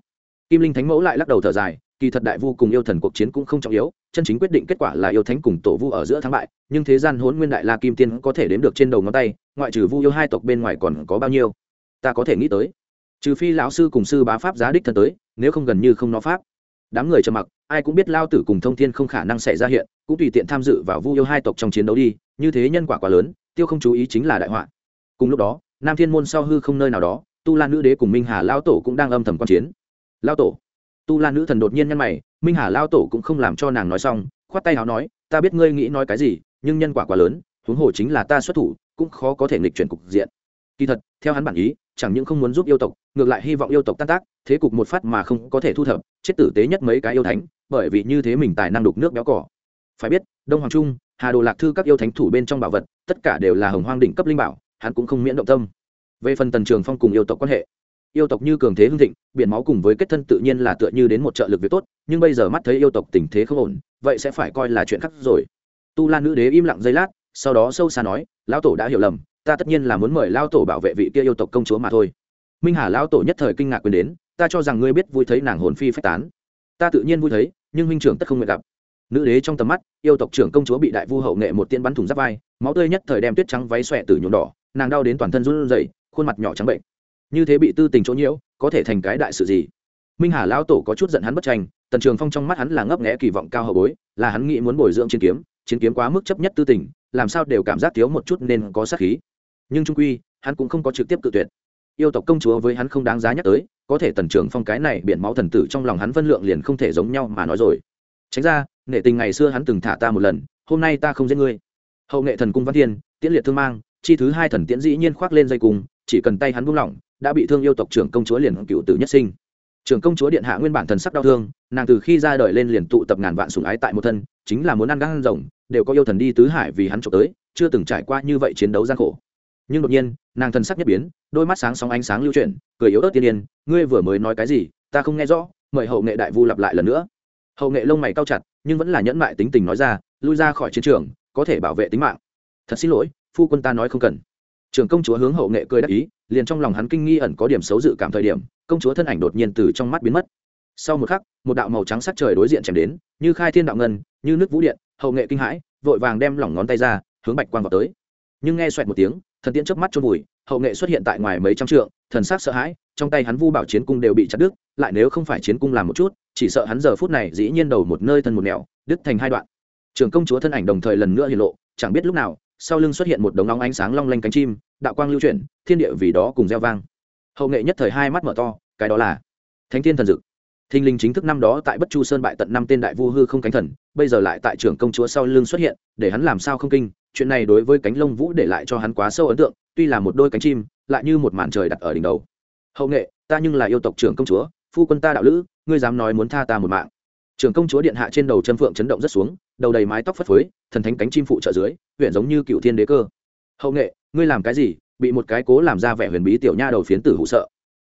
S1: Kim linh thánh mẫu lại lắc đầu thở dài, kỳ thật đại vu cùng yêu thần cuộc chiến cũng không trọng yếu, chân chính quyết định kết quả là yêu thánh cùng tổ vu ở giữa thắng bại, nhưng thế gian hỗn nguyên đại la kim tiên có thể đếm được trên đầu ngón tay, ngoại trừ vu yêu hai tộc bên ngoài còn có bao nhiêu? Ta có thể nghĩ tới trừ phi lão sư cùng sư bá pháp giá đích thân tới, nếu không gần như không nó pháp. Đám người trầm mặc, ai cũng biết lao tử cùng thông thiên không khả năng xảy ra hiện, cũng tùy tiện tham dự vào vu yêu hai tộc trong chiến đấu đi, như thế nhân quả quá lớn, tiêu không chú ý chính là đại họa. Cùng lúc đó, nam thiên môn sau hư không nơi nào đó, tu la nữ đế cùng minh hà lao tổ cũng đang âm thầm quan chiến. Lao tổ. Tu la nữ thần đột nhiên nhăn mày, minh hà lao tổ cũng không làm cho nàng nói xong, khoát tay áo nói, ta biết ngươi nghĩ nói cái gì, nhưng nhân quả quá lớn, huống hồ chính là ta xuất thủ, cũng khó có thể nghịch chuyển cục diện. Kỳ thật, theo hắn bản ý chẳng những không muốn giúp yêu tộc, ngược lại hy vọng yêu tộc tan tác, thế cục một phát mà không có thể thu thập, chết tử tế nhất mấy cái yêu thánh, bởi vì như thế mình tài năng đục nước béo cỏ. Phải biết, đông hoàng trung, hà đồ lạc thư các yêu thánh thủ bên trong bảo vật, tất cả đều là hồng hoang đỉnh cấp linh bảo, hắn cũng không miễn động tâm. Về phần tần trường phong cùng yêu tộc quan hệ, yêu tộc như cường thế hưng thịnh, biển máu cùng với kết thân tự nhiên là tựa như đến một trợ lực việc tốt, nhưng bây giờ mắt thấy yêu tộc tình thế không ổn, vậy sẽ phải coi là chuyện khác rồi. Tu lan nữ đế im lặng giây lát, sau đó sâu xa nói, lão tổ đã hiểu lầm ta tất nhiên là muốn mời lao tổ bảo vệ vị kia yêu tộc công chúa mà thôi. Minh hà lao tổ nhất thời kinh ngạc quyền đến, ta cho rằng ngươi biết vui thấy nàng hồn phi phách tán. Ta tự nhiên vui thấy, nhưng huynh trưởng tất không nguyện gặp. Nữ đế trong tầm mắt, yêu tộc trưởng công chúa bị đại vu hậu nghệ một tiên bắn thủng giáp vai, máu tươi nhất thời đem tuyết trắng váy xòe từ nhuộm đỏ, nàng đau đến toàn thân run rẩy, khuôn mặt nhỏ trắng bệnh. Như thế bị tư tình chỗ nhiễu, có thể thành cái đại sự gì? Minh hà lao tổ có chút giận hắn bất tranh, tần trường phong trong mắt hắn là ngấp nghẽ kỳ vọng cao hậu bối, là hắn nghĩ muốn bồi dưỡng chiến kiếm chiến kiếm quá mức chấp nhất tư tình, làm sao đều cảm giác thiếu một chút nên có sát khí nhưng trung quy, hắn cũng không có trực tiếp cự tuyệt. Yêu tộc công chúa với hắn không đáng giá nhắc tới, có thể tần trưởng phong cái này biển máu thần tử trong lòng hắn phân lượng liền không thể giống nhau mà nói rồi. Tránh ra, nghệ tình ngày xưa hắn từng thả ta một lần, hôm nay ta không giết ngươi. Hậu nghệ thần cung văn thiên, tiễn liệt thương mang, chi thứ hai thần tiễn dĩ nhiên khoác lên dây cung, chỉ cần tay hắn buông lỏng, đã bị thương yêu tộc trưởng công chúa liền cựu tử nhất sinh. Trưởng công chúa điện hạ nguyên bản thần sắc đau thương, nàng từ khi ra đời lên liền tụ tập ngàn vạn sủng ái tại một thân, chính là muốn ăn gan rồng, đều có yêu thần đi tứ hải vì hắn trộm tới, chưa từng trải qua như vậy chiến đấu gian khổ nhưng đột nhiên, nàng thần sắc nhất biến, đôi mắt sáng sóng ánh sáng lưu chuyển, cười yếu ớt tiên yên, ngươi vừa mới nói cái gì? Ta không nghe rõ, mời hậu nghệ đại vu lặp lại lần nữa. Hậu nghệ lông mày cao chặt, nhưng vẫn là nhẫn mại tính tình nói ra, lui ra khỏi chiến trường, có thể bảo vệ tính mạng. Thật xin lỗi, phu quân ta nói không cần. Trưởng công chúa hướng hậu nghệ cười đắc ý, liền trong lòng hắn kinh nghi ẩn có điểm xấu dự cảm thời điểm, công chúa thân ảnh đột nhiên từ trong mắt biến mất. Sau một khắc, một đạo màu trắng sắc trời đối diện chèm đến, như khai thiên đạo ngân, như nước vũ điện, hậu nghệ kinh hãi, vội vàng đem lỏng ngón tay ra, hướng bạch quang vào tới nhưng nghe xoẹt một tiếng, thần tiễn chớp mắt trôn vùi, hậu nghệ xuất hiện tại ngoài mấy trăm trượng, thần sắc sợ hãi, trong tay hắn vu bảo chiến cung đều bị chặt đứt, lại nếu không phải chiến cung làm một chút, chỉ sợ hắn giờ phút này dĩ nhiên đầu một nơi thân một nẻo, đứt thành hai đoạn. Trường công chúa thân ảnh đồng thời lần nữa hiện lộ, chẳng biết lúc nào, sau lưng xuất hiện một đống nóng ánh sáng long lanh cánh chim, đạo quang lưu chuyển, thiên địa vì đó cùng gieo vang. Hậu nghệ nhất thời hai mắt mở to, cái đó là thánh thiên thần dực. Thinh linh chính thức năm đó tại bất chu sơn bại tận năm tên đại vu hư không cánh thần bây giờ lại tại trưởng công chúa sau lưng xuất hiện, để hắn làm sao không kinh, chuyện này đối với cánh lông vũ để lại cho hắn quá sâu ấn tượng, tuy là một đôi cánh chim, lại như một màn trời đặt ở đỉnh đầu. Hậu nghệ, ta nhưng là yêu tộc trưởng công chúa, phu quân ta đạo lữ, ngươi dám nói muốn tha ta một mạng. Trưởng công chúa điện hạ trên đầu chân phượng chấn động rất xuống, đầu đầy mái tóc phất phới, thần thánh cánh chim phụ trợ dưới, huyện giống như cựu thiên đế cơ. Hậu nghệ, ngươi làm cái gì, bị một cái cố làm ra vẻ huyền bí tiểu nha đầu phiến tử hụ sợ.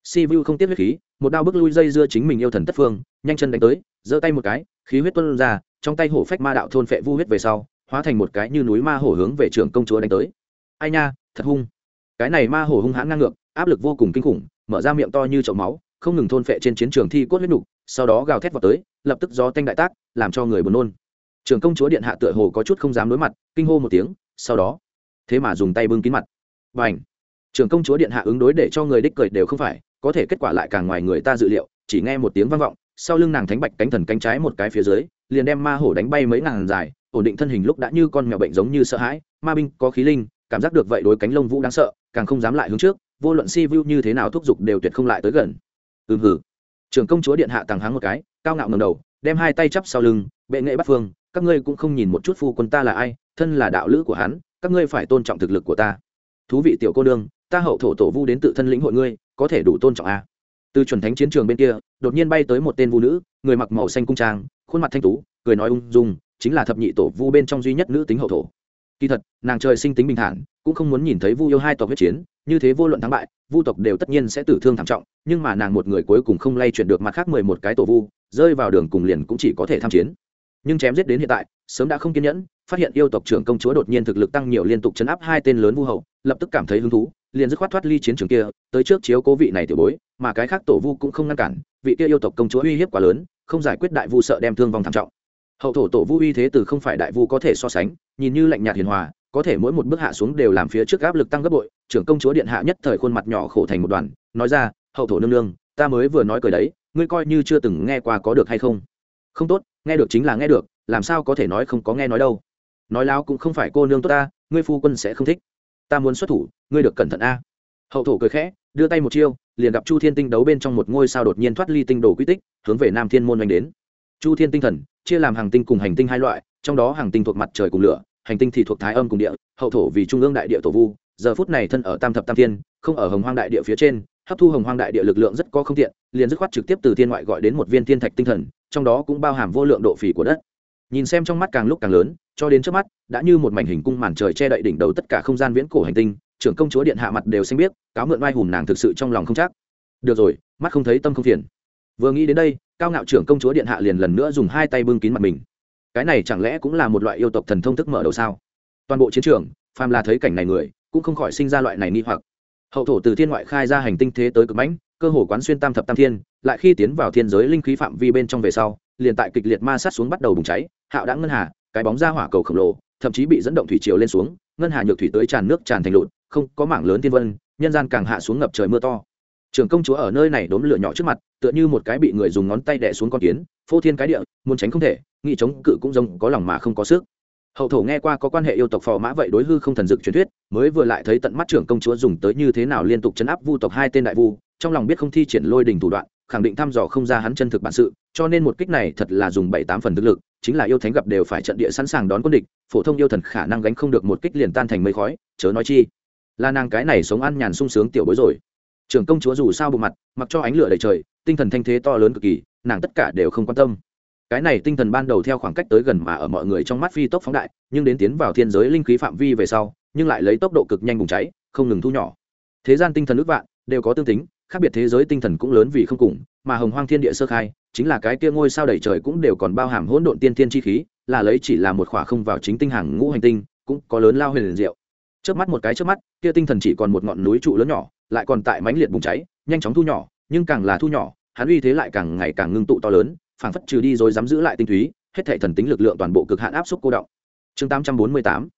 S1: Si vu không tiếp huyết khí, một đao bức lui dây dưa chính mình yêu thần tất phương, nhanh chân đánh tới, giơ tay một cái, khí huyết tuôn ra trong tay hổ phách ma đạo thôn phệ vu huyết về sau, hóa thành một cái như núi ma hổ hướng về trưởng công chúa đánh tới. Ai nha, thật hung. Cái này ma hổ hung hãn ngang ngược, áp lực vô cùng kinh khủng, mở ra miệng to như chậu máu, không ngừng thôn phệ trên chiến trường thi cốt huyết nục, sau đó gào thét vào tới, lập tức gió tanh đại tác, làm cho người buồn nôn. Trưởng công chúa điện hạ tựa hồ có chút không dám đối mặt, kinh hô một tiếng, sau đó, thế mà dùng tay bưng kín mặt. Và h trưởng công chúa điện hạ ứng đối để cho người đích cười đều không phải, có thể kết quả lại càng ngoài người ta dự liệu, chỉ nghe một tiếng vang vọng, sau lưng nàng thánh bạch cánh thần cánh trái một cái phía dưới liền đem ma hổ đánh bay mấy ngàn dài, ổn định thân hình lúc đã như con mèo bệnh giống như sợ hãi, ma binh có khí linh, cảm giác được vậy đối cánh lông vũ đáng sợ, càng không dám lại hướng trước, vô luận si vu như thế nào thúc giục đều tuyệt không lại tới gần. Ừm hử trưởng công chúa điện hạ tàng háng một cái, cao ngạo ngầm đầu, đem hai tay chắp sau lưng, bệ nghệ bắt phương, các ngươi cũng không nhìn một chút phu quân ta là ai, thân là đạo lữ của hắn, các ngươi phải tôn trọng thực lực của ta. Thú vị tiểu cô đương ta hậu thổ tổ vu đến tự thân lĩnh hội ngươi, có thể đủ tôn trọng a. Từ chuẩn thánh chiến trường bên kia, đột nhiên bay tới một tên vu nữ, người mặc màu xanh cung trang khuôn mặt thanh tú, cười nói ung dung, chính là thập nhị tổ vu bên trong duy nhất nữ tính hậu thổ. Kỳ thật, nàng trời sinh tính bình thản, cũng không muốn nhìn thấy vu yêu hai tộc huyết chiến, như thế vô luận thắng bại, vu tộc đều tất nhiên sẽ tử thương thảm trọng, nhưng mà nàng một người cuối cùng không lay chuyển được mặt khác mười một cái tổ vu, rơi vào đường cùng liền cũng chỉ có thể tham chiến. Nhưng chém giết đến hiện tại, sớm đã không kiên nhẫn, phát hiện yêu tộc trưởng công chúa đột nhiên thực lực tăng nhiều liên tục chấn áp hai tên lớn vu hậu, lập tức cảm thấy hứng thú, liền dứt khoát thoát ly chiến trường kia, tới trước chiếu cố vị này tiểu bối, mà cái khác tổ vu cũng không ngăn cản, vị kia yêu tộc công chúa uy hiếp quá lớn không giải quyết đại vu sợ đem thương vong thảm trọng. Hậu thổ tổ vu uy thế từ không phải đại vu có thể so sánh, nhìn như lạnh nhạt hiền hòa, có thể mỗi một bước hạ xuống đều làm phía trước áp lực tăng gấp bội, trưởng công chúa điện hạ nhất thời khuôn mặt nhỏ khổ thành một đoàn, nói ra, hậu thổ nương nương, ta mới vừa nói cười đấy, ngươi coi như chưa từng nghe qua có được hay không? Không tốt, nghe được chính là nghe được, làm sao có thể nói không có nghe nói đâu. Nói láo cũng không phải cô nương tốt ta, ngươi phu quân sẽ không thích. Ta muốn xuất thủ, ngươi được cẩn thận a. Hậu thổ cười khẽ, đưa tay một chiêu liền gặp chu thiên tinh đấu bên trong một ngôi sao đột nhiên thoát ly tinh đồ quy tích, hướng về nam thiên môn oanh đến. Chu thiên tinh thần, chia làm hàng tinh cùng hành tinh hai loại, trong đó hàng tinh thuộc mặt trời cùng lửa, hành tinh thì thuộc thái âm cùng địa, hậu thổ vì trung ương đại địa tổ vu. Giờ phút này thân ở tam thập tam thiên, không ở hồng hoang đại địa phía trên, hấp thu hồng hoang đại địa lực lượng rất có không tiện, liền dứt khoát trực tiếp từ thiên ngoại gọi đến một viên thiên thạch tinh thần, trong đó cũng bao hàm vô lượng độ phỉ của đất. Nhìn xem trong mắt càng lúc càng lớn, cho đến trước mắt, đã như một mảnh hình cung màn trời che đậy đỉnh đầu tất cả không gian viễn cổ hành tinh trưởng công chúa điện hạ mặt đều xanh biết cáo mượn oai hùng nàng thực sự trong lòng không chắc. Được rồi, mắt không thấy tâm không phiền. Vừa nghĩ đến đây, cao ngạo trưởng công chúa điện hạ liền lần nữa dùng hai tay bưng kín mặt mình. Cái này chẳng lẽ cũng là một loại yêu tộc thần thông thức mở đầu sao? Toàn bộ chiến trường, phàm là thấy cảnh này người, cũng không khỏi sinh ra loại này nghi hoặc. Hậu thổ từ thiên ngoại khai ra hành tinh thế tới cực mãnh, cơ hồ quán xuyên tam thập tam thiên, lại khi tiến vào thiên giới linh khí phạm vi bên trong về sau, liền tại kịch liệt ma sát xuống bắt đầu bùng cháy, hạo đã ngân hà, cái bóng ra hỏa cầu khổng lồ, thậm chí bị dẫn động thủy triều lên xuống, ngân hà nhược thủy tới tràn nước tràn thành lụt không có mảng lớn tiên vân, nhân gian càng hạ xuống ngập trời mưa to. Trưởng công chúa ở nơi này đốn lửa nhỏ trước mặt, tựa như một cái bị người dùng ngón tay đẻ xuống con kiến, phô thiên cái địa, muốn tránh không thể nghị chống cự cũng giống, có lòng mà không có sức. Hậu thổ nghe qua có quan hệ yêu tộc phò mã vậy đối hư không thần dực truyền thuyết, mới vừa lại thấy tận mắt trưởng công chúa dùng tới như thế nào liên tục chấn áp vu tộc hai tên đại vu, trong lòng biết không thi triển lôi đình thủ đoạn, khẳng định thăm dò không ra hắn chân thực bản sự, cho nên một kích này thật là dùng bảy tám phần thực lực, chính là yêu thánh gặp đều phải trận địa sẵn sàng đón quân địch, phổ thông yêu thần khả năng gánh không được một kích liền tan thành mây khói, chớ nói chi là nàng cái này sống ăn nhàn sung sướng tiểu bối rồi. Trưởng công chúa dù sao bộ mặt, mặc cho ánh lửa đầy trời, tinh thần thanh thế to lớn cực kỳ, nàng tất cả đều không quan tâm. Cái này tinh thần ban đầu theo khoảng cách tới gần mà ở mọi người trong mắt phi tốc phóng đại, nhưng đến tiến vào thiên giới linh khí phạm vi về sau, nhưng lại lấy tốc độ cực nhanh bùng cháy, không ngừng thu nhỏ. Thế gian tinh thần ước vạn, đều có tương tính, khác biệt thế giới tinh thần cũng lớn vì không cùng, mà hồng hoang thiên địa sơ khai, chính là cái kia ngôi sao đầy trời cũng đều còn bao hàm hỗn độn tiên thiên chi khí, là lấy chỉ là một khỏa không vào chính tinh hàng ngũ hành tinh, cũng có lớn lao huyền diệu trước mắt một cái trước mắt, kia tinh thần chỉ còn một ngọn núi trụ lớn nhỏ, lại còn tại mánh liệt bùng cháy, nhanh chóng thu nhỏ, nhưng càng là thu nhỏ, hắn uy thế lại càng ngày càng ngưng tụ to lớn, phảng phất trừ đi rồi dám giữ lại tinh túy, hết thể thần tính lực lượng toàn bộ cực hạn áp xúc cô động. Chương tám trăm bốn mươi tám.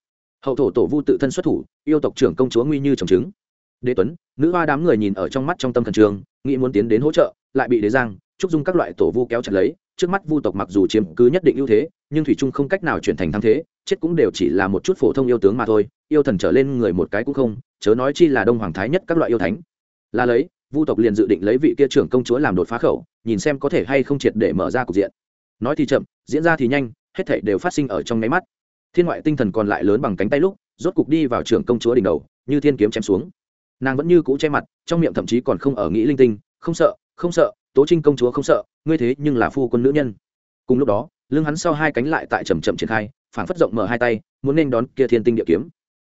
S1: Hậu thổ tổ vu tự thân xuất thủ, yêu tộc trưởng công chúa nguy như trồng trứng. Đế tuấn, nữ hoa đám người nhìn ở trong mắt trong tâm thần trường nghĩ muốn tiến đến hỗ trợ, lại bị đế giang, trúc dung các loại tổ vu kéo chặt lấy trước mắt vu tộc mặc dù chiếm cứ nhất định ưu thế, nhưng thủy trung không cách nào chuyển thành thắng thế, chết cũng đều chỉ là một chút phổ thông yêu tướng mà thôi, yêu thần trở lên người một cái cũng không, chớ nói chi là đông hoàng thái nhất các loại yêu thánh. Là lấy, vu tộc liền dự định lấy vị kia trưởng công chúa làm đột phá khẩu, nhìn xem có thể hay không triệt để mở ra cục diện. Nói thì chậm, diễn ra thì nhanh, hết thảy đều phát sinh ở trong nháy mắt. Thiên ngoại tinh thần còn lại lớn bằng cánh tay lúc, rốt cục đi vào trưởng công chúa đỉnh đầu, như thiên kiếm chém xuống. Nàng vẫn như cũ che mặt, trong miệng thậm chí còn không ở nghĩ linh tinh, không sợ không sợ tố trinh công chúa không sợ, ngươi thế nhưng là phu quân nữ nhân. Cùng lúc đó, lưng hắn sau hai cánh lại tại chầm chậm triển khai, phảng phất rộng mở hai tay, muốn nên đón kia thiên tinh địa kiếm.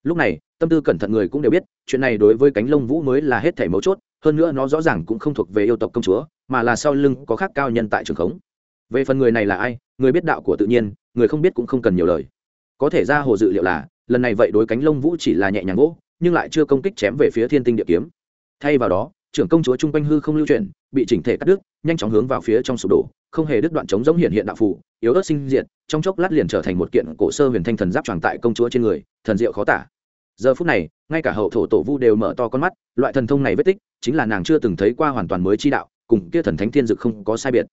S1: Lúc này, tâm tư cẩn thận người cũng đều biết, chuyện này đối với cánh lông vũ mới là hết thể mấu chốt, hơn nữa nó rõ ràng cũng không thuộc về yêu tộc công chúa, mà là sau lưng có khác cao nhân tại trường khống. Về phần người này là ai, người biết đạo của tự nhiên, người không biết cũng không cần nhiều lời. Có thể ra hồ dự liệu là, lần này vậy đối cánh lông vũ chỉ là nhẹ nhàng gỗ nhưng lại chưa công kích chém về phía thiên tinh địa kiếm. Thay vào đó trưởng công chúa trung quanh hư không lưu chuyển, bị chỉnh thể cắt đứt, nhanh chóng hướng vào phía trong sụp đổ, không hề đứt đoạn chống giống hiện hiện đạo phủ yếu ớt sinh diệt, trong chốc lát liền trở thành một kiện cổ sơ huyền thanh thần giáp tròn tại công chúa trên người, thần diệu khó tả. Giờ phút này, ngay cả hậu thổ tổ vu đều mở to con mắt, loại thần thông này vết tích, chính là nàng chưa từng thấy qua hoàn toàn mới chi đạo, cùng kia thần thánh thiên dực không có sai biệt.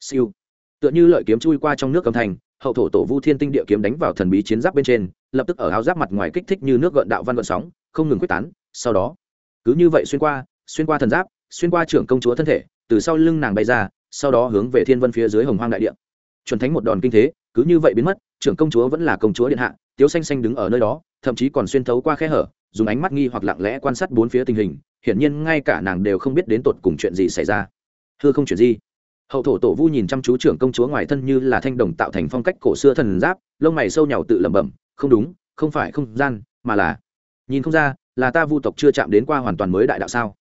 S1: Siêu. Tựa như lợi kiếm chui qua trong nước âm thành hậu thổ tổ vu thiên tinh địa kiếm đánh vào thần bí chiến giáp bên trên, lập tức ở áo giáp mặt ngoài kích thích như nước gợn đạo văn gợn sóng, không ngừng quyết tán, sau đó, cứ như vậy xuyên qua xuyên qua thần giáp, xuyên qua trưởng công chúa thân thể, từ sau lưng nàng bay ra, sau đó hướng về thiên vân phía dưới hồng hoang đại địa. Chuẩn thánh một đòn kinh thế, cứ như vậy biến mất, trưởng công chúa vẫn là công chúa điện hạ, tiếu xanh xanh đứng ở nơi đó, thậm chí còn xuyên thấu qua khe hở, dùng ánh mắt nghi hoặc lặng lẽ quan sát bốn phía tình hình, hiển nhiên ngay cả nàng đều không biết đến tột cùng chuyện gì xảy ra. Thưa không chuyện gì hậu thổ tổ vu nhìn chăm chú trưởng công chúa ngoài thân như là thanh đồng tạo thành phong cách cổ xưa thần giáp, lông mày sâu nhàu tự lẩm bẩm, không đúng, không phải không gian, mà là nhìn không ra, là ta vu tộc chưa chạm đến qua hoàn toàn mới đại đạo sao?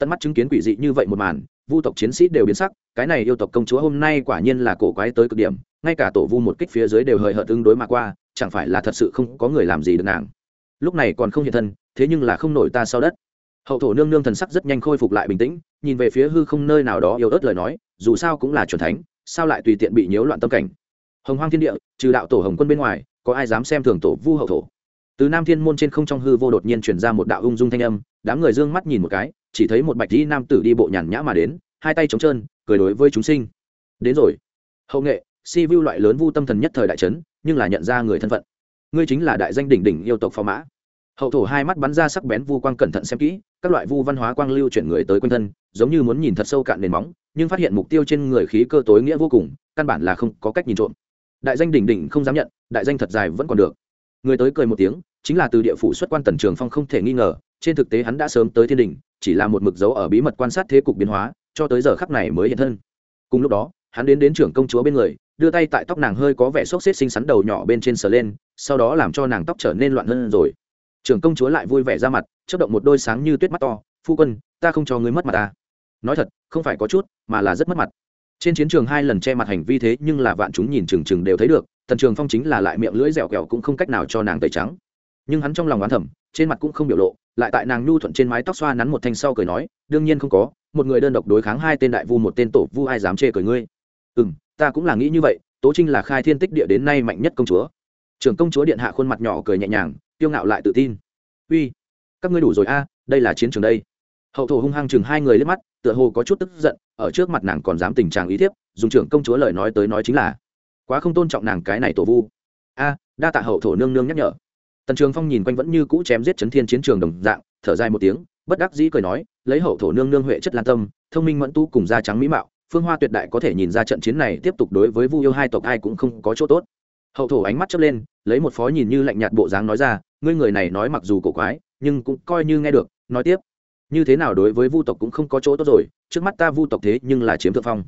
S1: Tận mắt chứng kiến quỷ dị như vậy một màn, vu tộc chiến sĩ đều biến sắc, cái này yêu tộc công chúa hôm nay quả nhiên là cổ quái tới cực điểm, ngay cả tổ vu một kích phía dưới đều hời hợt ứng đối mà qua, chẳng phải là thật sự không có người làm gì được nàng. Lúc này còn không hiện thân, thế nhưng là không nổi ta sau đất. Hậu thổ nương nương thần sắc rất nhanh khôi phục lại bình tĩnh, nhìn về phía hư không nơi nào đó yêu ớt lời nói, dù sao cũng là c thánh, sao lại tùy tiện bị nhiễu loạn tâm cảnh? Hồng hoang thiên địa, trừ đạo tổ hồng quân bên ngoài, có ai dám xem thường tổ vu hậu thổ? Từ nam thiên môn trên không trong hư vô đột nhiên chuyển ra một đạo ung dung thanh âm, đám người d ư ơ n g mắt nhìn một cái, chỉ thấy một bạch dĩ nam tử đi bộ nhàn nhã mà đến, hai tay trống trơn, cười đối với chúng sinh. Đến rồi. Hậu nghệ, si vu loại lớn vu tâm thần nhất thời đại trấn nhưng là nhận ra người thân phận. Ngươi chính là đại danh đỉnh đỉnh yêu tộc phò mã. Hậu thổ hai mắt bắn ra sắc bén vu quang cẩn thận xem kỹ, các loại vu văn hóa quang lưu chuyển người tới quanh thân, giống như muốn nhìn thật sâu cạn nền móng, nhưng phát hiện mục tiêu trên người khí cơ tối nghĩa vô cùng, căn bản là không có cách nhìn trộm. Đại danh đỉnh đỉnh không dám nhận, đại danh thật dài vẫn còn được. Người tới cười một tiếng chính là từ địa phủ xuất quan tần trường phong không thể nghi ngờ, trên thực tế hắn đã sớm tới thiên đình, chỉ là một mực dấu ở bí mật quan sát thế cục biến hóa, cho tới giờ khắc này mới hiện thân. Cùng lúc đó, hắn đến đến trưởng công chúa bên người, đưa tay tại tóc nàng hơi có vẻ sốt xếp xinh xắn đầu nhỏ bên trên sờ lên, sau đó làm cho nàng tóc trở nên loạn hơn rồi. Trưởng công chúa lại vui vẻ ra mặt chất động một đôi sáng như tuyết mắt to, phu quân, ta không cho ngươi mất mặt ta. Nói thật, không phải có chút, mà là rất mất mặt. Trên chiến trường hai lần che mặt hành vi thế nhưng là vạn chúng nhìn chừng chừng đều thấy được, tần trường phong chính là lại miệng lưỡi dẻo kẹo cũng không cách nào cho nàng tẩy trắng nhưng hắn trong lòng oán thẩm trên mặt cũng không biểu lộ, lại tại nàng nhu thuận trên mái tóc xoa nắn một thanh sau cười nói, đương nhiên không có, một người đơn độc đối kháng hai tên đại vu một tên tổ vu ai dám chê cười ngươi? Ừ m ta cũng là nghĩ như vậy, tố trinh là khai thiên tích địa đến nay mạnh nhất công chúa. Trưởng công chúa điện hạ khuôn mặt nhỏ cười nhẹ nhàng, kiêu ngạo lại tự tin. Uy, các ngươi đủ rồi a, đây là chiến trường đây. Hậu thổ hung hăng chừng hai người lên mắt, tựa hồ có chút tức giận, ở trước mặt nàng còn dám tình trạng ý thiếp, dùng trưởng công chúa lời nói tới nói chính là, quá không tôn trọng nàng cái này tổ vu. A, đa tạ hậu thổ nương nương nhắc nhở tần trường phong nhìn quanh vẫn như cũ chém giết chấn thiên chiến trường đồng dạng, thở dài một tiếng, bất đắc dĩ cười nói, lấy hậu thổ nương nương huệ chất lan tâm, thông minh mẫn tu cùng da trắng mỹ mạo, phương hoa tuyệt đại có thể nhìn ra trận chiến này tiếp tục đối với vu yêu hai tộc ai cũng không có chỗ tốt. Hậu thổ ánh mắt chớp lên, lấy một phó nhìn như lạnh nhạt bộ dáng nói ra, ngươi người này nói mặc dù cổ quái, nhưng cũng coi như nghe được, nói tiếp. Như thế nào đối với vu tộc cũng không có chỗ tốt rồi, trước mắt ta vu tộc thế nhưng là chiếm thượng phong.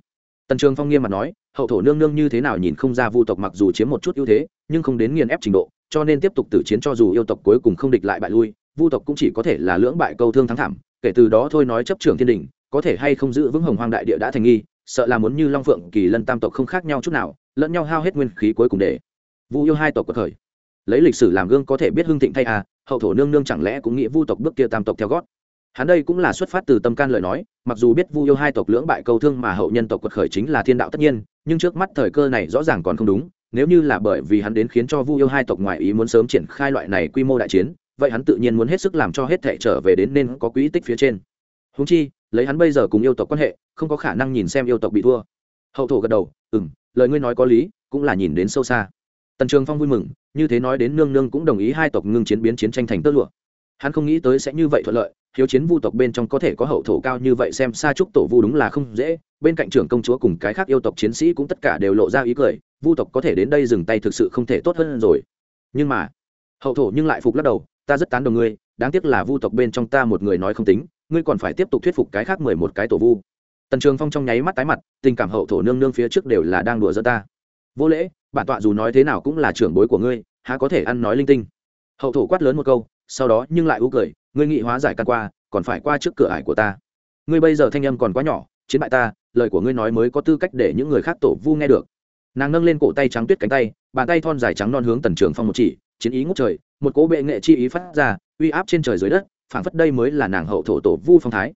S1: Tần trường phong nghiêm mặt nói, hậu thổ nương nương như thế nào nhìn không ra vu tộc mặc dù chiếm một chút ưu thế, nhưng không đến nghiền ép trình độ cho nên tiếp tục tử chiến cho dù yêu tộc cuối cùng không địch lại bại lui, vu tộc cũng chỉ có thể là lưỡng bại câu thương thắng thảm, kể từ đó thôi nói chấp trưởng thiên đình, có thể hay không giữ vững hồng hoang đại địa đã thành nghi, sợ là muốn như long phượng, kỳ lân tam tộc không khác nhau chút nào, lẫn nhau hao hết nguyên khí cuối cùng để vu yêu hai tộc có thời lấy lịch sử làm gương có thể biết hưng thịnh thay à hậu thổ nương nương chẳng lẽ cũng nghĩ vu tộc bước kia tam tộc theo gót. Hắn đây cũng là xuất phát từ tâm can lời nói, mặc dù biết vu yêu hai tộc lưỡng bại câu thương mà hậu nhân tộc quật khởi chính là thiên đạo tất nhiên, nhưng trước mắt thời cơ này rõ ràng còn không đúng nếu như là bởi vì hắn đến khiến cho vu yêu hai tộc ngoại ý muốn sớm triển khai loại này quy mô đại chiến vậy hắn tự nhiên muốn hết sức làm cho hết thể trở về đến nên có quỹ tích phía trên. Huống chi lấy hắn bây giờ cùng yêu tộc quan hệ không có khả năng nhìn xem yêu tộc bị thua. Hậu thổ gật đầu ừm, lời ngươi nói có lý cũng là nhìn đến sâu xa. Tần trường phong vui mừng như thế nói đến nương nương cũng đồng ý hai tộc ngưng chiến biến chiến tranh thành tơ lụa. Hắn không nghĩ tới sẽ như vậy thuận lợi hiếu chiến vu tộc bên trong có thể có hậu thổ cao như vậy xem xa chúc tổ vu đúng là không dễ. Bên cạnh trưởng công chúa cùng cái khác yêu tộc chiến sĩ cũng tất cả đều lộ ra ý cười vu tộc có thể đến đây dừng tay thực sự không thể tốt hơn rồi. Nhưng mà, hậu thổ nhưng lại phục lắc đầu, ta rất tán đồng ngươi, đáng tiếc là vu tộc bên trong ta một người nói không tính, ngươi còn phải tiếp tục thuyết phục cái khác mười một cái tổ vu. Tần trường phong trong nháy mắt tái mặt, tình cảm hậu thổ nương nương phía trước đều là đang đùa giỡn ta. Vô lễ, bản tọa dù nói thế nào cũng là trưởng bối của ngươi, há có thể ăn nói linh tinh. Hậu thổ quát lớn một câu, sau đó nhưng lại ú cười, ngươi nghị hóa giải căn qua, còn phải qua trước cửa ải của ta. Ngươi bây giờ thanh âm còn quá nhỏ, chiến bại ta, lời của ngươi nói mới có tư cách để những người khác tổ vu nghe được nàng nâng lên cổ tay trắng tuyết cánh tay, bàn tay thon dài trắng non hướng tần trường phong một chỉ, chiến ý ngút trời, một cỗ bệ nghệ chi ý phát ra, uy áp trên trời dưới đất, phảng phất đây mới là nàng hậu thổ tổ vu phong thái.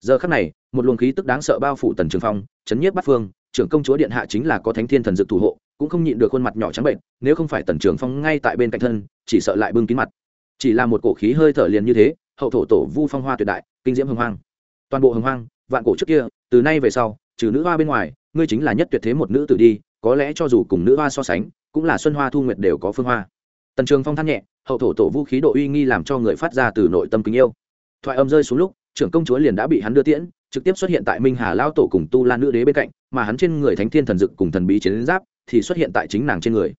S1: Giờ khắc này, một luồng khí tức đáng sợ bao phủ tần trường phong, chấn nhiếp bắt phương, trưởng công chúa điện hạ chính là có thánh thiên thần dực thủ hộ, cũng không nhịn được khuôn mặt nhỏ trắng bệnh, nếu không phải tần trường phong ngay tại bên cạnh thân, chỉ sợ lại bưng kín mặt. Chỉ là một cổ khí hơi thở liền như thế, hậu thổ tổ vu phong hoa tuyệt đại, kinh diễm hồng hoang. Toàn bộ hồng hoang, vạn cổ trước kia, từ nay về sau, trừ nữ hoa bên ngoài, ngươi chính là nhất tuyệt thế một nữ tử đi có lẽ cho dù cùng nữ hoa so sánh, cũng là xuân hoa, thu nguyệt đều có phương hoa. Tần trường phong than nhẹ, hậu thổ tổ vũ khí độ uy nghi làm cho người phát ra từ nội tâm kính yêu. Thoại âm rơi xuống lúc, trưởng công chúa liền đã bị hắn đưa tiễn, trực tiếp xuất hiện tại minh hà lao tổ cùng tu lan nữ đế bên cạnh, mà hắn trên người thánh thiên thần dực cùng thần bí chiến giáp thì xuất hiện tại chính nàng trên người.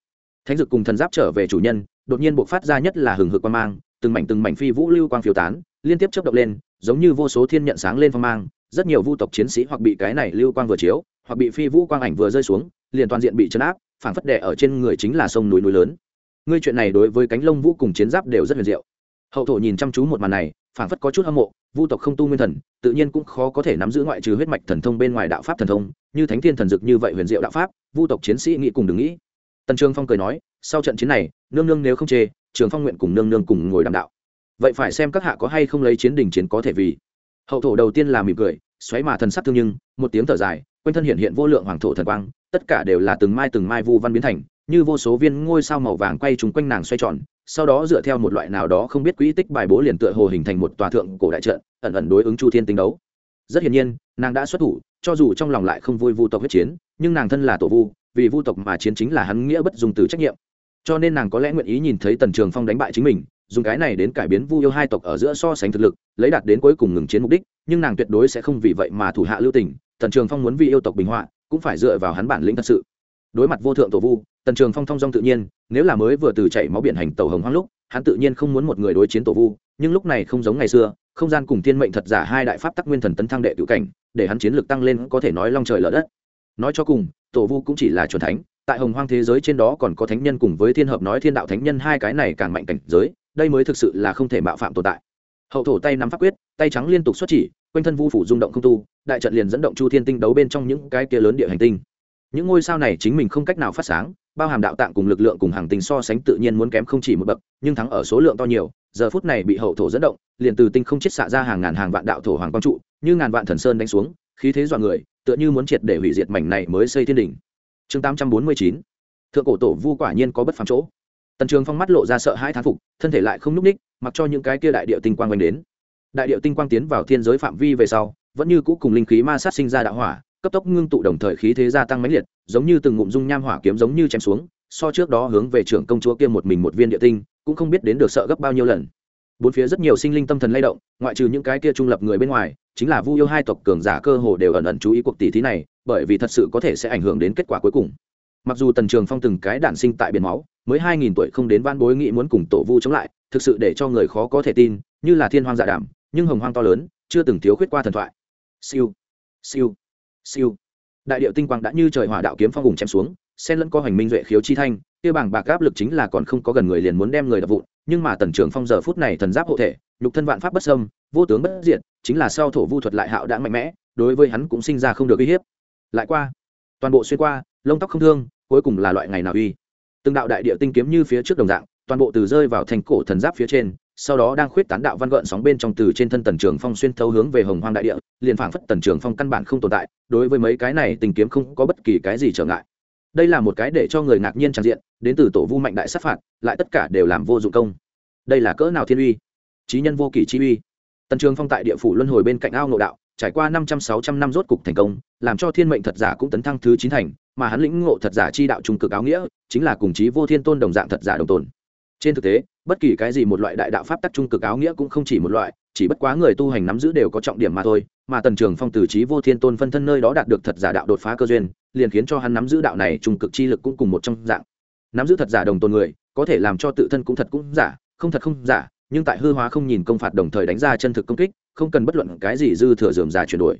S1: Thánh dực cùng thần giáp trở về chủ nhân, đột nhiên buộc phát ra nhất là hừng hực quan mang, từng mảnh từng mảnh phi vũ lưu quang phiêu tán, liên tiếp chấp động lên, giống như vô số thiên nhận sáng lên phong mang, rất nhiều vu tộc chiến sĩ hoặc bị cái này lưu quang vừa chiếu, hoặc bị phi vũ quang ảnh vừa rơi xuống liền toàn diện bị chấn áp, phảng phất đè ở trên người chính là sông núi núi lớn. Ngươi chuyện này đối với cánh lông vũ cùng chiến giáp đều rất huyền diệu. Hậu thổ nhìn chăm chú một màn này, phảng phất có chút hâm mộ, vu tộc không tu nguyên thần, tự nhiên cũng khó có thể nắm giữ ngoại trừ huyết mạch thần thông bên ngoài đạo pháp thần thông, như thánh thiên thần dực như vậy huyền diệu đạo pháp, vu tộc chiến sĩ nghĩ cùng đừng nghĩ. Tần trường phong cười nói, sau trận chiến này, nương nương nếu không chê, trường phong nguyện cùng nương nương cùng ngồi đàm đạo. Vậy phải xem các hạ có hay không lấy chiến đình chiến có thể vì. Hậu thổ đầu tiên là mỉm cười, xoáy mà thần sắc thương nhưng, một tiếng thở dài, quanh thân hiện hiện vô lượng hoàng thổ thần quang tất cả đều là từng mai từng mai vu văn biến thành, như vô số viên ngôi sao màu vàng quay trúng quanh nàng xoay tròn, sau đó dựa theo một loại nào đó không biết quỹ tích bài bố liền tựa hồ hình thành một tòa thượng cổ đại trận, ẩn ẩn đối ứng chu thiên tinh đấu. Rất hiển nhiên, nàng đã xuất thủ, cho dù trong lòng lại không vui vu tộc huyết chiến, nhưng nàng thân là tổ vu, vì vu tộc mà chiến chính là hắn nghĩa bất dùng từ trách nhiệm. Cho nên nàng có lẽ nguyện ý nhìn thấy tần trường phong đánh bại chính mình, dùng cái này đến cải biến vu yêu hai tộc ở giữa so sánh thực lực, lấy đạt đến cuối cùng ngừng chiến mục đích, nhưng nàng tuyệt đối sẽ không vì vậy mà thủ hạ lưu tình, tần trường phong muốn vì yêu tộc bình họa cũng phải dựa vào hắn bản lĩnh thật sự. Đối mặt vô thượng tổ vu, tần trường phong thong dong tự nhiên, nếu là mới vừa từ chảy máu biển hành tàu hồng hoang lúc, hắn tự nhiên không muốn một người đối chiến tổ vu, nhưng lúc này không giống ngày xưa, không gian cùng thiên mệnh thật giả hai đại pháp tắc nguyên thần tấn thăng đệ cựu cảnh, để hắn chiến lược tăng lên có thể nói long trời lở đất. Nói cho cùng, tổ vu cũng chỉ là c thánh, tại hồng hoang thế giới trên đó còn có thánh nhân cùng với thiên hợp nói thiên đạo thánh nhân hai cái này càng mạnh cảnh giới, đây mới thực sự là không thể mạo phạm tồn tại. Hậu thổ tay nắm pháp quyết tay trắng liên tục xuất chỉ, quanh thân vu phủ rung động không tu, đại trận liền dẫn động chu thiên tinh đấu bên trong những cái kia lớn địa hành tinh. Những ngôi sao này chính mình không cách nào phát sáng, bao hàm đạo tạng cùng lực lượng cùng hàng tinh so sánh tự nhiên muốn kém không chỉ một bậc, nhưng thắng ở số lượng to nhiều, giờ phút này bị hậu thổ dẫn động, liền từ tinh không chết xạ ra hàng ngàn hàng vạn đạo thổ hoàng quang trụ, như ngàn vạn thần sơn đánh xuống, khí thế dọa người, tựa như muốn triệt để hủy diệt mảnh này mới xây thiên đỉnh. Chương tám trăm bốn mươi chín, thượng cổ tổ vu quả nhiên có bất phàm chỗ. Tần trường phong mắt lộ ra sợ hai thán phục, thân thể lại không nhúc ních, mặc cho những cái kia đại địa tinh quang quanh đến đại điệu tinh quang tiến vào thiên giới phạm vi về sau, vẫn như cũ cùng linh khí ma sát sinh ra đạo hỏa, cấp tốc ngưng tụ đồng thời khí thế gia tăng mãnh liệt, giống như từng ngụm dung nham hỏa kiếm giống như chém xuống, so trước đó hướng về trưởng công chúa kia một mình một viên địa tinh, cũng không biết đến được sợ gấp bao nhiêu lần. Bốn phía rất nhiều sinh linh tâm thần lay động, ngoại trừ những cái kia trung lập người bên ngoài, chính là vu yêu hai tộc cường giả cơ hồ đều ẩn ẩn chú ý cuộc tỷ thí này, bởi vì thật sự có thể sẽ ảnh hưởng đến kết quả cuối cùng. Mặc dù tần trường phong từng cái đản sinh tại biển máu, mới hai nghìn tuổi không đến van bối nghĩ muốn cùng tổ vu chống lại, thực sự để cho người khó có thể tin, như là thiên hoang dạ đảm nhưng hồng hoang to lớn, chưa từng thiếu khuyết qua thần thoại. Siêu siêu siêu. Đại điệu tinh quang đã như trời hỏa đạo kiếm phong hùng chém xuống sen lẫn co hoành minh duệ khiếu chi thanh, kia bảng bạc áp lực chính là còn không có gần người liền muốn đem người đập vụn, nhưng mà tần trưởng phong giờ phút này thần giáp hộ thể, nhục thân vạn pháp bất sâm vô tướng bất diệt, chính là sau thổ vu thuật lại hạo đã mạnh mẽ, đối với hắn cũng sinh ra không được uy hiếp. Lại qua, toàn bộ xuyên qua, lông tóc không thương, cuối cùng là loại ngày nào uy. Từng đạo đại địa tinh kiếm như phía trước đồng dạng, toàn bộ từ rơi vào thành cổ thần giáp phía trên sau đó đang khuyết tán đạo văn gợn sóng bên trong từ trên thân tần trường phong xuyên thấu hướng về hồng hoang đại địa, liền phảng phất tần trường phong căn bản không tồn tại, đối với mấy cái này tình kiếm không có bất kỳ cái gì trở ngại. Đây là một cái để cho người ngạc nhiên tràn diện, đến từ tổ vu mạnh đại sát phạt, lại tất cả đều làm vô dụng công. Đây là cỡ nào thiên uy? Trí nhân vô kỷ chi uy. Tần trường phong tại địa phủ luân hồi bên cạnh ao nội đạo, trải qua năm trăm, sáu trăm năm rốt cục thành công, làm cho thiên mệnh thật giả cũng tấn thăng thứ chín thành, mà hắn lĩnh ngộ thật giả chi đạo trung cực áo nghĩa, chính là cùng chí vô thiên tôn đồng dạng thật giả đồng tồn. Trên thực tế bất kỳ cái gì một loại đại đạo pháp tắc trung cực áo nghĩa cũng không chỉ một loại, chỉ bất quá người tu hành nắm giữ đều có trọng điểm mà thôi, mà tần trường phong từ trí vô thiên tôn phân thân nơi đó đạt được thật giả đạo đột phá cơ duyên, liền khiến cho hắn nắm giữ đạo này trung cực chi lực cũng cùng một trong dạng. Nắm giữ thật giả đồng tồn người, có thể làm cho tự thân cũng thật cũng giả, không thật không giả, nhưng tại hư hóa không nhìn công phạt đồng thời đánh ra chân thực công kích, không cần bất luận cái gì dư thừa dườm giả chuyển đổi.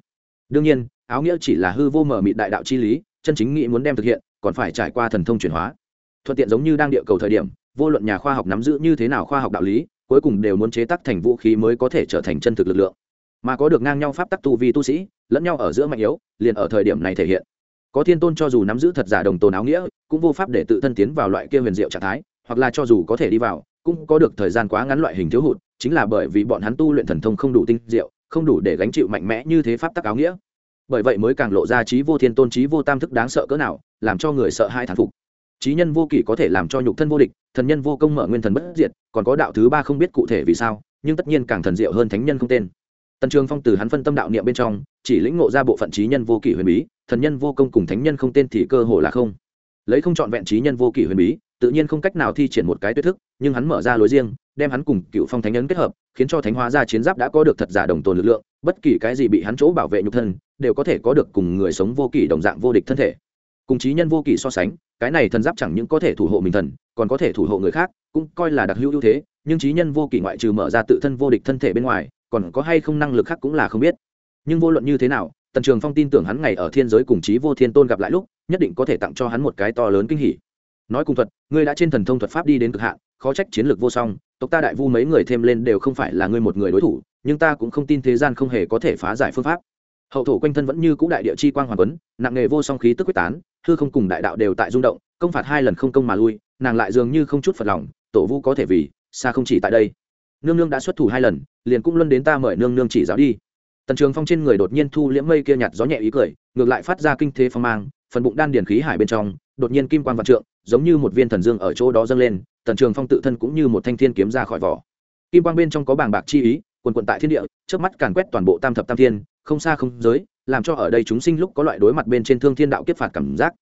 S1: Đương nhiên, áo nghĩa chỉ là hư vô mở mịt đại đạo chi lý, chân chính nghĩ muốn đem thực hiện, còn phải trải qua thần thông chuyển hóa. Thuận tiện giống như đang địa cầu thời điểm vô luận nhà khoa học nắm giữ như thế nào khoa học đạo lý, cuối cùng đều muốn chế tác thành vũ khí mới có thể trở thành chân thực lực lượng. Mà có được ngang nhau pháp tắc tu vi tu sĩ, lẫn nhau ở giữa mạnh yếu, liền ở thời điểm này thể hiện. Có thiên tôn cho dù nắm giữ thật giả đồng tồn áo nghĩa, cũng vô pháp để tự thân tiến vào loại kia huyền diệu trạng thái, hoặc là cho dù có thể đi vào, cũng có được thời gian quá ngắn loại hình thiếu hụt, chính là bởi vì bọn hắn tu luyện thần thông không đủ tinh diệu, không đủ để gánh chịu mạnh mẽ như thế pháp tắc áo nghĩa. Bởi vậy mới càng lộ ra trí vô thiên tôn, trí vô tam thức đáng sợ cỡ nào, làm cho người sợ hai thán phục trí nhân vô kỷ có thể làm cho nhục thân vô địch, thần nhân vô công mở nguyên thần bất diệt, còn có đạo thứ ba không biết cụ thể vì sao, nhưng tất nhiên càng thần diệu hơn thánh nhân không tên. Tần trường phong từ hắn phân tâm đạo niệm bên trong, chỉ lĩnh ngộ ra bộ phận trí nhân vô kỷ huyền bí, thần nhân vô công cùng thánh nhân không tên thì cơ hồ là không. Lấy không chọn vẹn trí nhân vô kỷ huyền bí, tự nhiên không cách nào thi triển một cái tuyết thức, nhưng hắn mở ra lối riêng, đem hắn cùng cựu phong thánh nhân kết hợp, khiến cho thánh hóa ra chiến giáp đã có được thật giả đồng tồn lực lượng, bất kỳ cái gì bị hắn chỗ bảo vệ nhục thân, đều có thể có được cùng người sống vô kỷ đồng dạng vô địch thân thể cùng trí nhân vô kỷ so sánh, cái này thần giáp chẳng những có thể thủ hộ mình thần, còn có thể thủ hộ người khác, cũng coi là đặc hữu ưu thế, nhưng trí nhân vô kỷ ngoại trừ mở ra tự thân vô địch thân thể bên ngoài, còn có hay không năng lực khác cũng là không biết. Nhưng vô luận như thế nào, tần trường phong tin tưởng hắn ngày ở thiên giới cùng trí vô thiên tôn gặp lại lúc, nhất định có thể tặng cho hắn một cái to lớn kinh hỉ. Nói cùng thuật, ngươi đã trên thần thông thuật pháp đi đến cực hạn, khó trách chiến lược vô song, tộc ta đại vu mấy người thêm lên đều không phải là ngươi một người đối thủ, nhưng ta cũng không tin thế gian không hề có thể phá giải phương pháp hậu thổ quanh thân vẫn như cũ đại địa chi quang hoàng tuấn, nặng nghề vô song khí tức quyết tán, hư không cùng đại đạo đều tại rung động, công phạt hai lần không công mà lui, nàng lại dường như không chút phật lòng, tổ vu có thể vì, xa không chỉ tại đây. Nương nương đã xuất thủ hai lần, liền cũng luân đến ta mời nương nương chỉ giáo đi. Tần trường phong trên người đột nhiên thu liễm mây kia nhạt gió nhẹ ý cười, ngược lại phát ra kinh thế phong mang, phần bụng đan điển khí hải bên trong, đột nhiên kim quan vạn trượng, giống như một viên thần dương ở chỗ đó dâng lên, tần trường phong tự thân cũng như một thanh thiên kiếm ra khỏi vỏ. Kim quang bên trong có bàng bạc chi ý, quần quận tại thiên địa trước mắt càn quét toàn bộ tam thập tam thiên không xa không giới, làm cho ở đây chúng sinh lúc có loại đối mặt bên trên thương thiên đạo kiếp phạt cảm giác.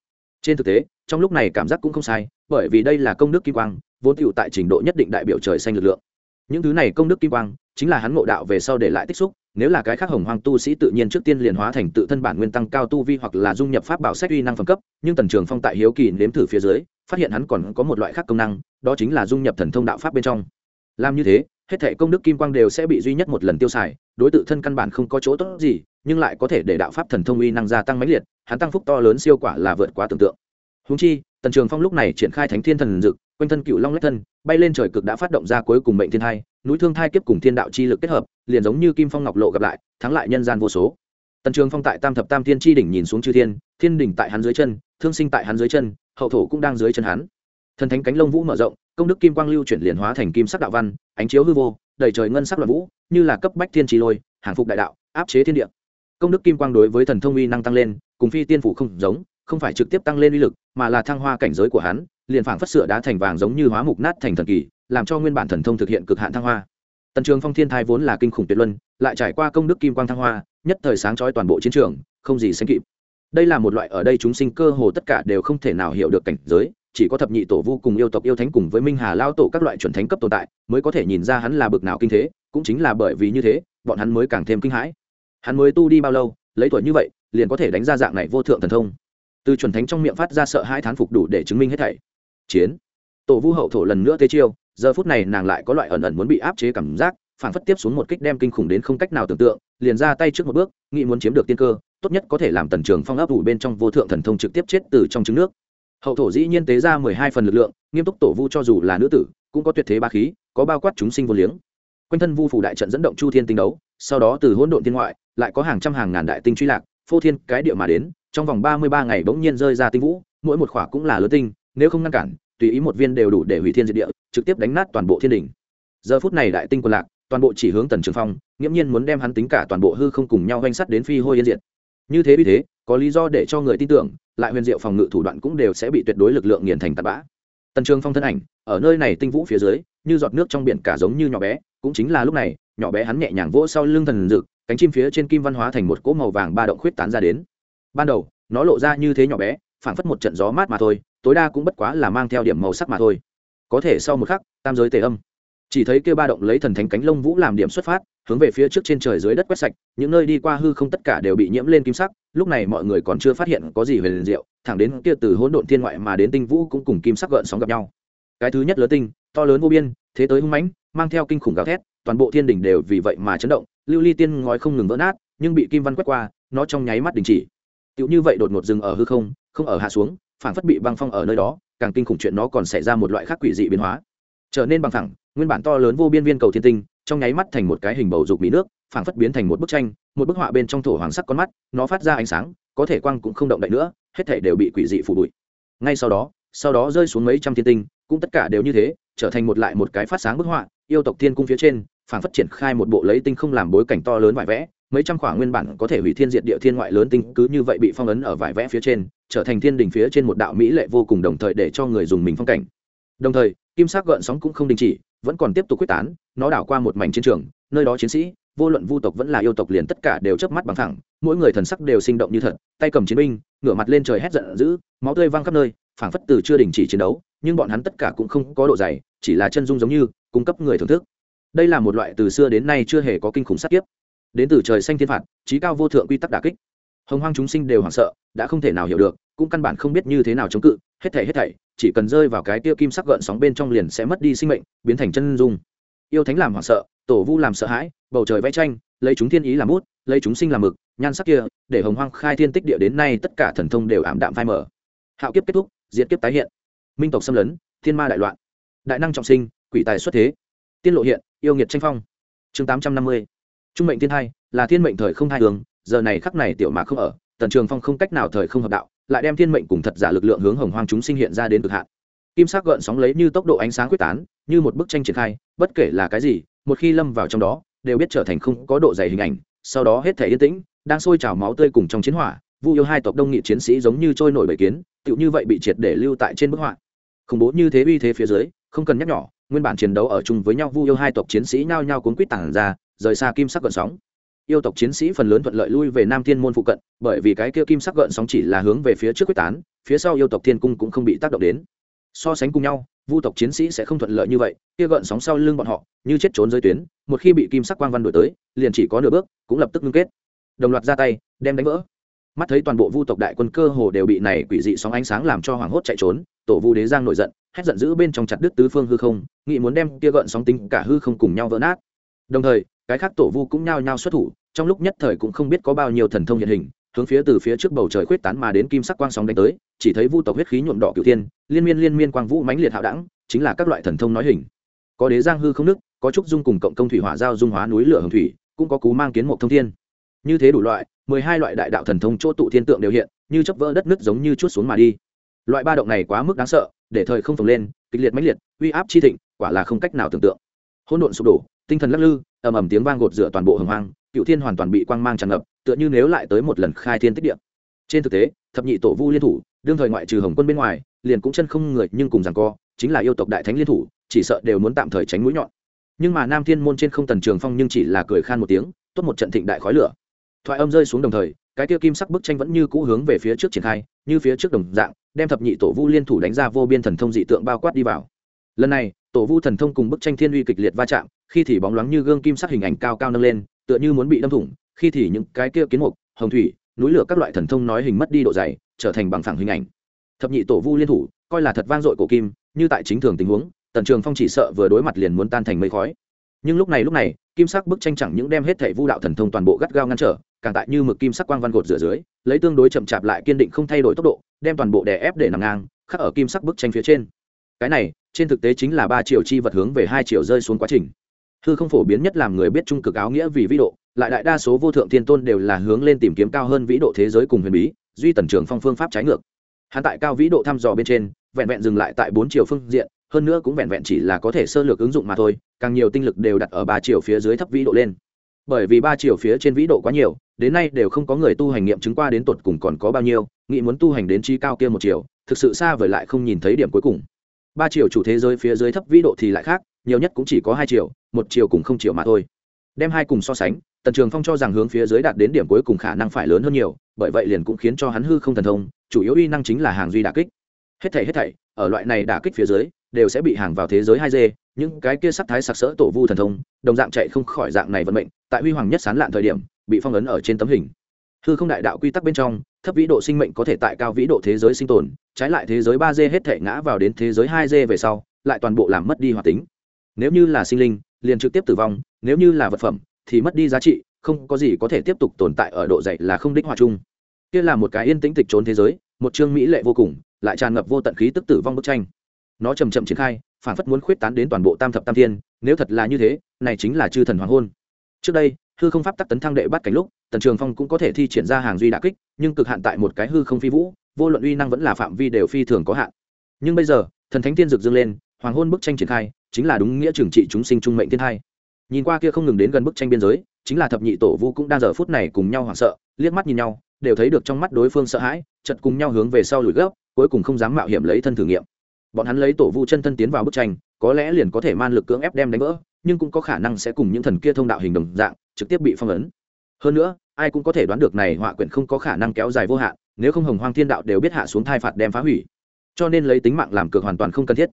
S1: Trên thực tế, trong lúc này cảm giác cũng không sai, bởi vì đây là công đức kim quang, vốn tựu tại trình độ nhất định đại biểu trời xanh lực lượng. Những thứ này công đức kim quang, chính là hắn ngộ đạo về sau để lại tích xúc, nếu là cái khác hồng hoang tu sĩ tự nhiên trước tiên liền hóa thành tự thân bản nguyên tăng cao tu vi hoặc là dung nhập pháp bảo sách uy năng phẩm cấp, nhưng tần trường phong tại hiếu kỳ nếm thử phía dưới, phát hiện hắn còn có một loại khác công năng, đó chính là dung nhập thần thông đạo pháp bên trong. Làm như thế hết thể công đức kim quang đều sẽ bị duy nhất một lần tiêu xài, đối tượng thân căn bản không có chỗ tốt gì, nhưng lại có thể để đạo pháp thần thông uy năng gia tăng mãnh liệt, hắn tăng phúc to lớn siêu quả là vượt quá tưởng tượng. Húng chi, tần trường phong lúc này triển khai thánh thiên thần dực, quanh thân cựu long lách thân, bay lên trời cực đã phát động ra cuối cùng mệnh thiên thai, núi thương thai kiếp cùng thiên đạo chi lực kết hợp, liền giống như kim phong ngọc lộ gặp lại, thắng lại nhân gian vô số. Tần trường phong tại tam thập tam thiên tri đỉnh nhìn xuống chư thiên thiên đỉnh tại hắn dưới chân, thương sinh tại hắn dưới chân, hậu thổ cũng đang dưới chân hắn. Thần thánh cánh lông vũ mở rộng công đức kim quang lưu chuyển liền hóa thành kim sắc đạo văn, ánh chiếu hư vô, đầy trời ngân sắc loạn vũ, như là cấp bách thiên trì lôi, hàng phục đại đạo, áp chế thiên địa. Công đức kim quang đối với thần thông uy năng tăng lên, cùng phi tiên phủ không giống, không phải trực tiếp tăng lên uy lực, mà là thăng hoa cảnh giới của hắn, liền phảng phất sửa đá thành vàng giống như hóa mục nát thành thần kỳ, làm cho nguyên bản thần thông thực hiện cực hạn thăng hoa. Tần trường phong thiên thai vốn là kinh khủng tuyệt luân, lại trải qua công đức kim quang thăng hoa, nhất thời sáng trói toàn bộ chiến trường, không gì sánh kịp. Đây là một loại ở đây chúng sinh cơ hồ tất cả đều không thể nào hiểu được cảnh giới chỉ có thập nhị tổ vô cùng yêu tộc yêu thánh cùng với minh hà lao tổ các loại chuẩn thánh cấp tồn tại, mới có thể nhìn ra hắn là bực nào kinh thế, cũng chính là bởi vì như thế, bọn hắn mới càng thêm kinh hãi. Hắn mới tu đi bao lâu, lấy tuổi như vậy, liền có thể đánh ra dạng này vô thượng thần thông. Từ chuẩn thánh trong miệng phát ra sợ hai thán phục đủ để chứng minh hết thảy. Chiến. Tổ vu hậu thổ lần nữa tế chiêu, giờ phút này nàng lại có loại ẩn ẩn muốn bị áp chế cảm giác phản phất tiếp xuống một kích đem kinh khủng đến không cách nào tưởng tượng, liền ra tay trước một bước, nghĩ muốn chiếm được tiên cơ, tốt nhất có thể làm tần trường phong áp ủ bên trong vô thượng thần thông trực tiếp chết từ trong trứng nước hậu thổ dĩ nhiên tế ra mười hai phần lực lượng, nghiêm túc tổ vu cho dù là nữ tử, cũng có tuyệt thế ba khí, có bao quát chúng sinh vô liếng. Quanh thân vu phủ đại trận dẫn động chu thiên tinh đấu, sau đó từ hỗn độn thiên ngoại, lại có hàng trăm hàng ngàn đại tinh truy lạc, phô thiên cái địa mà đến, trong vòng ba mươi ba ngày bỗng nhiên rơi ra tinh vũ, mỗi một khỏa cũng là lớn tinh, nếu không ngăn cản, tùy ý một viên đều đủ để hủy thiên diệt địa, trực tiếp đánh nát toàn bộ thiên đình giờ phút này đại tinh quân lạc, toàn bộ chỉ hướng tần trường phong, nghiễm nhiên muốn đem hắn tính cả toàn bộ hư không cùng nhau oanh sắt đến phi hôi yên diệt như thế vì thế, có lý do để cho người tin tưởng, lại huyền diệu phòng ngự thủ đoạn cũng đều sẽ bị tuyệt đối lực lượng nghiền thành tạt bã. Tần trường phong thân ảnh, ở nơi này tinh vũ phía dưới, như giọt nước trong biển cả giống như nhỏ bé, cũng chính là lúc này, nhỏ bé hắn nhẹ nhàng vỗ sau lưng thần dực cánh chim phía trên kim văn hóa thành một cỗ màu vàng ba động khuyết tán ra đến. Ban đầu, nó lộ ra như thế nhỏ bé, phảng phất một trận gió mát mà thôi, tối đa cũng bất quá là mang theo điểm màu sắc mà thôi. Có thể sau một khắc, tam giới tề âm. Chỉ thấy kêu ba động lấy thần thánh cánh lông vũ làm điểm xuất phát hướng về phía trước trên trời dưới đất quét sạch, những nơi đi qua hư không tất cả đều bị nhiễm lên kim sắc, lúc này mọi người còn chưa phát hiện có gì về liền diệu, thẳng đến kia từ hỗn độn thiên ngoại mà đến tinh vũ cũng cùng kim sắc gợn sóng gặp nhau. Cái thứ nhất lớn tinh, to lớn vô biên, thế tới hung mãnh, mang theo kinh khủng gào thét, toàn bộ thiên đỉnh đều vì vậy mà chấn động, lưu ly tiên ngói không ngừng vỡ nát, nhưng bị kim văn quét qua, nó trong nháy mắt đình chỉ. Tựu như vậy đột ngột dừng ở hư không không ở hạ xuống phản phất bị băng phong ở nơi đó, càng kinh khủng chuyện nó còn xảy ra một loại khác quỷ dị biến hóa. Trở nên bằng thẳng nguyên bản to lớn vô biên viên cầu thiên tinh trong nháy mắt thành một cái hình bầu dục mỹ nước, phảng phất biến thành một bức tranh, một bức họa bên trong thổ hoàng sắc con mắt, nó phát ra ánh sáng, có thể quang cũng không động đậy nữa, hết thể đều bị quỷ dị phủ bụi. Ngay sau đó sau đó rơi xuống mấy trăm thiên tinh, cũng tất cả đều như thế, trở thành một lại một cái phát sáng bức họa, yêu tộc thiên cung phía trên, phảng phất triển khai một bộ lấy tinh không làm bối cảnh to lớn vải vẽ, mấy trăm khoảng nguyên bản có thể hủy thiên diệt địa thiên ngoại lớn tinh cứ như vậy bị phong ấn ở vải vẽ phía trên, trở thành thiên đình phía trên một đạo mỹ lệ vô cùng đồng thời để cho người dùng mình phong cảnh. Đồng thời, kim sắc gợn sóng cũng không đình chỉ vẫn còn tiếp tục quyết tán, nó đảo qua một mảnh chiến trường, nơi đó chiến sĩ, vô luận vu tộc vẫn là yêu tộc liền tất cả đều chớp mắt bằng thẳng, mỗi người thần sắc đều sinh động như thật, tay cầm chiến binh, ngửa mặt lên trời hét giận dữ, máu tươi văng khắp nơi, phảng phất từ chưa đình chỉ chiến đấu, nhưng bọn hắn tất cả cũng không có độ dày, chỉ là chân dung giống như, cung cấp người thưởng thức. Đây là một loại từ xưa đến nay chưa hề có kinh khủng sát kiếp. Đến từ trời xanh thiên phạt, trí cao vô thượng quy tắc đà kích. Hồng hoang chúng sinh đều hoảng sợ, đã không thể nào hiểu được, cũng căn bản không biết như thế nào chống cự hết thảy hết thảy, chỉ cần rơi vào cái tia kim sắc gợn sóng bên trong liền sẽ mất đi sinh mệnh, biến thành chân dung. Yêu thánh làm hoảng sợ, tổ vu làm sợ hãi, bầu trời vẽ tranh, lấy chúng thiên ý làm bút, lấy chúng sinh làm mực, nhan sắc kia, để hồng hoang khai thiên tích địa đến nay tất cả thần thông đều ảm đạm phai mở hạo kiếp kết thúc diễn kiếp tái hiện. Minh tộc xâm lấn, thiên ma đại loạn. Đại năng trọng sinh, quỷ tài xuất thế. Tiên lộ hiện, yêu nghiệt tranh phong. Chương tám trăm năm mươi. Trung mệnh thiên hai, là thiên mệnh thời không hai hướng giờ này khắc này tiểu mạc không ở, tần trường phong không cách nào thời không hợp đạo lại đem thiên mệnh cùng thật giả lực lượng hướng hồng hoang chúng sinh hiện ra đến cực hạn. Kim sắc gợn sóng lấy như tốc độ ánh sáng quyết tán, như một bức tranh triển khai, bất kể là cái gì, một khi lâm vào trong đó, đều biết trở thành không có độ dày hình ảnh, sau đó hết thể yên tĩnh, đang sôi trào máu tươi cùng trong chiến hỏa, vu yêu hai tộc đông nghị chiến sĩ giống như trôi nổi bầy kiến, tựu như vậy bị triệt để lưu tại trên bức họa. Khủng bố như thế uy thế phía dưới, không cần nhắc nhỏ nguyên bản chiến đấu ở chung với nhau vu yêu hai tộc chiến sĩ nhao nhao cuốn quýt tản ra, rời xa kim sắc gợn sóng yêu tộc chiến sĩ phần lớn thuận lợi lui về nam thiên môn phụ cận, bởi vì cái kia kim sắc gợn sóng chỉ là hướng về phía trước quyết tán, phía sau yêu tộc thiên cung cũng không bị tác động đến. So sánh cùng nhau, vu tộc chiến sĩ sẽ không thuận lợi như vậy, kia gợn sóng sau lưng bọn họ, như chết trốn dưới tuyến, một khi bị kim sắc quang văn đổi tới, liền chỉ có nửa bước, cũng lập tức ngưng kết. Đồng loạt ra tay, đem đánh vỡ. Mắt thấy toàn bộ vu tộc đại quân cơ hồ đều bị này quỷ dị sóng ánh sáng làm cho hoảng hốt chạy trốn, tổ vu đế giang nổi giận, hét giận dữ bên trong chặt đứt tứ phương hư không nghị muốn đem kia gợn sóng tính cả hư không cùng nhau vỡ nát. Đồng thời, cái khác tổ vu cũng nhao nhao xuất thủ trong lúc nhất thời cũng không biết có bao nhiêu thần thông hiện hình, hướng phía từ phía trước bầu trời khuyết tán mà đến kim sắc quang sóng đánh tới, chỉ thấy vu tộc huyết khí nhuộm đỏ cửu thiên, liên miên liên miên quang vũ mãnh liệt hạo đẳng, chính là các loại thần thông nói hình. Có đế giang hư không nước, có trúc dung cùng cộng công thủy hỏa giao dung hóa núi lửa hồng thủy, cũng có cú mang kiến một thông thiên. Như thế đủ loại, mười hai loại đại đạo thần thông chỗ tụ thiên tượng đều hiện, như chấp vỡ đất nứt giống như chút xuống mà đi. Loại ba động này quá mức đáng sợ, để thời không phồng lên, kịch liệt mãnh liệt, uy áp chi thịnh, quả là không cách nào tưởng tượng. Hỗn độn sụp đổ, tinh thần lắc lư, ầm ầm tiếng vang gột rửa toàn bộ hồng hoang cựu thiên hoàn toàn bị quang mang tràn ngập, tựa như nếu lại tới một lần khai thiên tích địa. Trên thực tế, thập nhị tổ vu liên thủ, đương thời ngoại trừ hồng quân bên ngoài, liền cũng chân không người, nhưng cùng rằng co, chính là yêu tộc đại thánh liên thủ, chỉ sợ đều muốn tạm thời tránh mũi nhọn. Nhưng mà nam thiên môn trên không tần trường phong nhưng chỉ là cười khan một tiếng, tốt một trận thịnh đại khói lửa. Thoại âm rơi xuống đồng thời, cái tiêu kim sắc bức tranh vẫn như cũ hướng về phía trước triển khai, như phía trước đồng dạng, đem thập nhị tổ vu liên thủ đánh ra vô biên thần thông dị tượng bao quát đi vào. Lần này, tổ vu thần thông cùng bức tranh thiên uy kịch liệt va chạm, khi thì bóng loáng như gương kim sắc hình ảnh cao cao nâng lên tựa như muốn bị đâm thủng, khi thì những cái kia kiến mục, hồng thủy, núi lửa các loại thần thông nói hình mất đi độ dày, trở thành bằng phẳng hình ảnh. Thập nhị tổ vu liên thủ, coi là thật vang dội cổ kim, như tại chính thường tình huống, tần trường phong chỉ sợ vừa đối mặt liền muốn tan thành mây khói. Nhưng lúc này lúc này, kim sắc bức tranh chẳng những đem hết thảy vu đạo thần thông toàn bộ gắt gao ngăn trở, càng tại như mực kim sắc quang văn gột rửa dưới, lấy tương đối chậm chạp lại kiên định không thay đổi tốc độ, đem toàn bộ đè ép để nằm ngang, khắc ở kim sắc bức tranh phía trên. Cái này, trên thực tế chính là ba triệu chi vật hướng về hai triệu rơi xuống quá trình hư không phổ biến nhất làm người biết trung cực áo nghĩa vì vĩ độ, lại đại đa số vô thượng thiên tôn đều là hướng lên tìm kiếm cao hơn vĩ độ thế giới cùng huyền bí, duy tần trường phong phương pháp trái ngược. Hắn tại cao vĩ độ thăm dò bên trên, vẹn vẹn dừng lại tại bốn chiều phương diện, hơn nữa cũng vẹn vẹn chỉ là có thể sơ lược ứng dụng mà thôi, càng nhiều tinh lực đều đặt ở ba chiều phía dưới thấp vĩ độ lên. Bởi vì ba chiều phía trên vĩ độ quá nhiều, đến nay đều không có người tu hành nghiệm chứng qua đến tột cùng còn có bao nhiêu, nghĩ muốn tu hành đến chi cao kia một chiều, thực sự xa vời lại không nhìn thấy điểm cuối cùng. Ba chiều chủ thế giới phía dưới thấp vĩ độ thì lại khác nhiều nhất cũng chỉ có hai chiều, một chiều cùng không chiều mà thôi. Đem hai cùng so sánh, tần trường phong cho rằng hướng phía dưới đạt đến điểm cuối cùng khả năng phải lớn hơn nhiều, bởi vậy liền cũng khiến cho hắn hư không thần thông, chủ yếu uy năng chính là hàng duy đả kích. Hết thảy hết thảy, ở loại này đả kích phía dưới, đều sẽ bị hàng vào thế giới hai d những cái kia sắc thái sặc sỡ tổ vu thần thông, đồng dạng chạy không khỏi dạng này vận mệnh, tại huy hoàng nhất sán lạn thời điểm, bị phong ấn ở trên tấm hình. Hư không đại đạo quy tắc bên trong, thấp vĩ độ sinh mệnh có thể tại cao vĩ độ thế giới sinh tồn, trái lại thế giới ba d hết thể ngã vào đến thế giới hai d về sau, lại toàn bộ làm mất đi hoạt tính nếu như là sinh linh, liền trực tiếp tử vong, nếu như là vật phẩm, thì mất đi giá trị, không có gì có thể tiếp tục tồn tại ở độ dày là không đích hòa chung. Kia là một cái yên tĩnh tịch trốn thế giới, một chương mỹ lệ vô cùng, lại tràn ngập vô tận khí tức tử vong bức tranh. Nó chầm chậm triển khai phản phất muốn khuyết tán đến toàn bộ tam thập tam thiên, nếu thật là như thế, này chính là chư thần hoàng hôn. Trước đây, hư không pháp tắc tấn thăng đệ bắt cảnh lúc, tần trường phong cũng có thể thi triển ra hàng duy đà kích, nhưng cực hạn tại một cái hư không phi vũ, vô luận uy năng vẫn là phạm vi đều phi thường có hạn. Nhưng bây giờ, thần thánh tiên dược dâng lên, hoàng hôn bức tranh triển khai chính là đúng nghĩa trừng trị chúng sinh trung mệnh thiên hai nhìn qua kia không ngừng đến gần bức tranh biên giới, chính là thập nhị tổ vu cũng đang giờ phút này cùng nhau hoảng sợ, liếc mắt nhìn nhau, đều thấy được trong mắt đối phương sợ hãi chật cùng nhau hướng về sau lùi gấp, cuối cùng không dám mạo hiểm lấy thân thử nghiệm. Bọn hắn lấy tổ vu chân thân tiến vào bức tranh, có lẽ liền có thể man lực cưỡng ép đem đánh vỡ, nhưng cũng có khả năng sẽ cùng những thần kia thông đạo hình đồng dạng, trực tiếp bị phong ấn. Hơn nữa, ai cũng có thể đoán được này họa quyển không có khả năng kéo dài vô hạn, nếu không hồng hoang thiên đạo đều biết hạ xuống thai phạt đem phá hủy. Cho nên lấy tính mạng làm cược hoàn toàn không cần thiết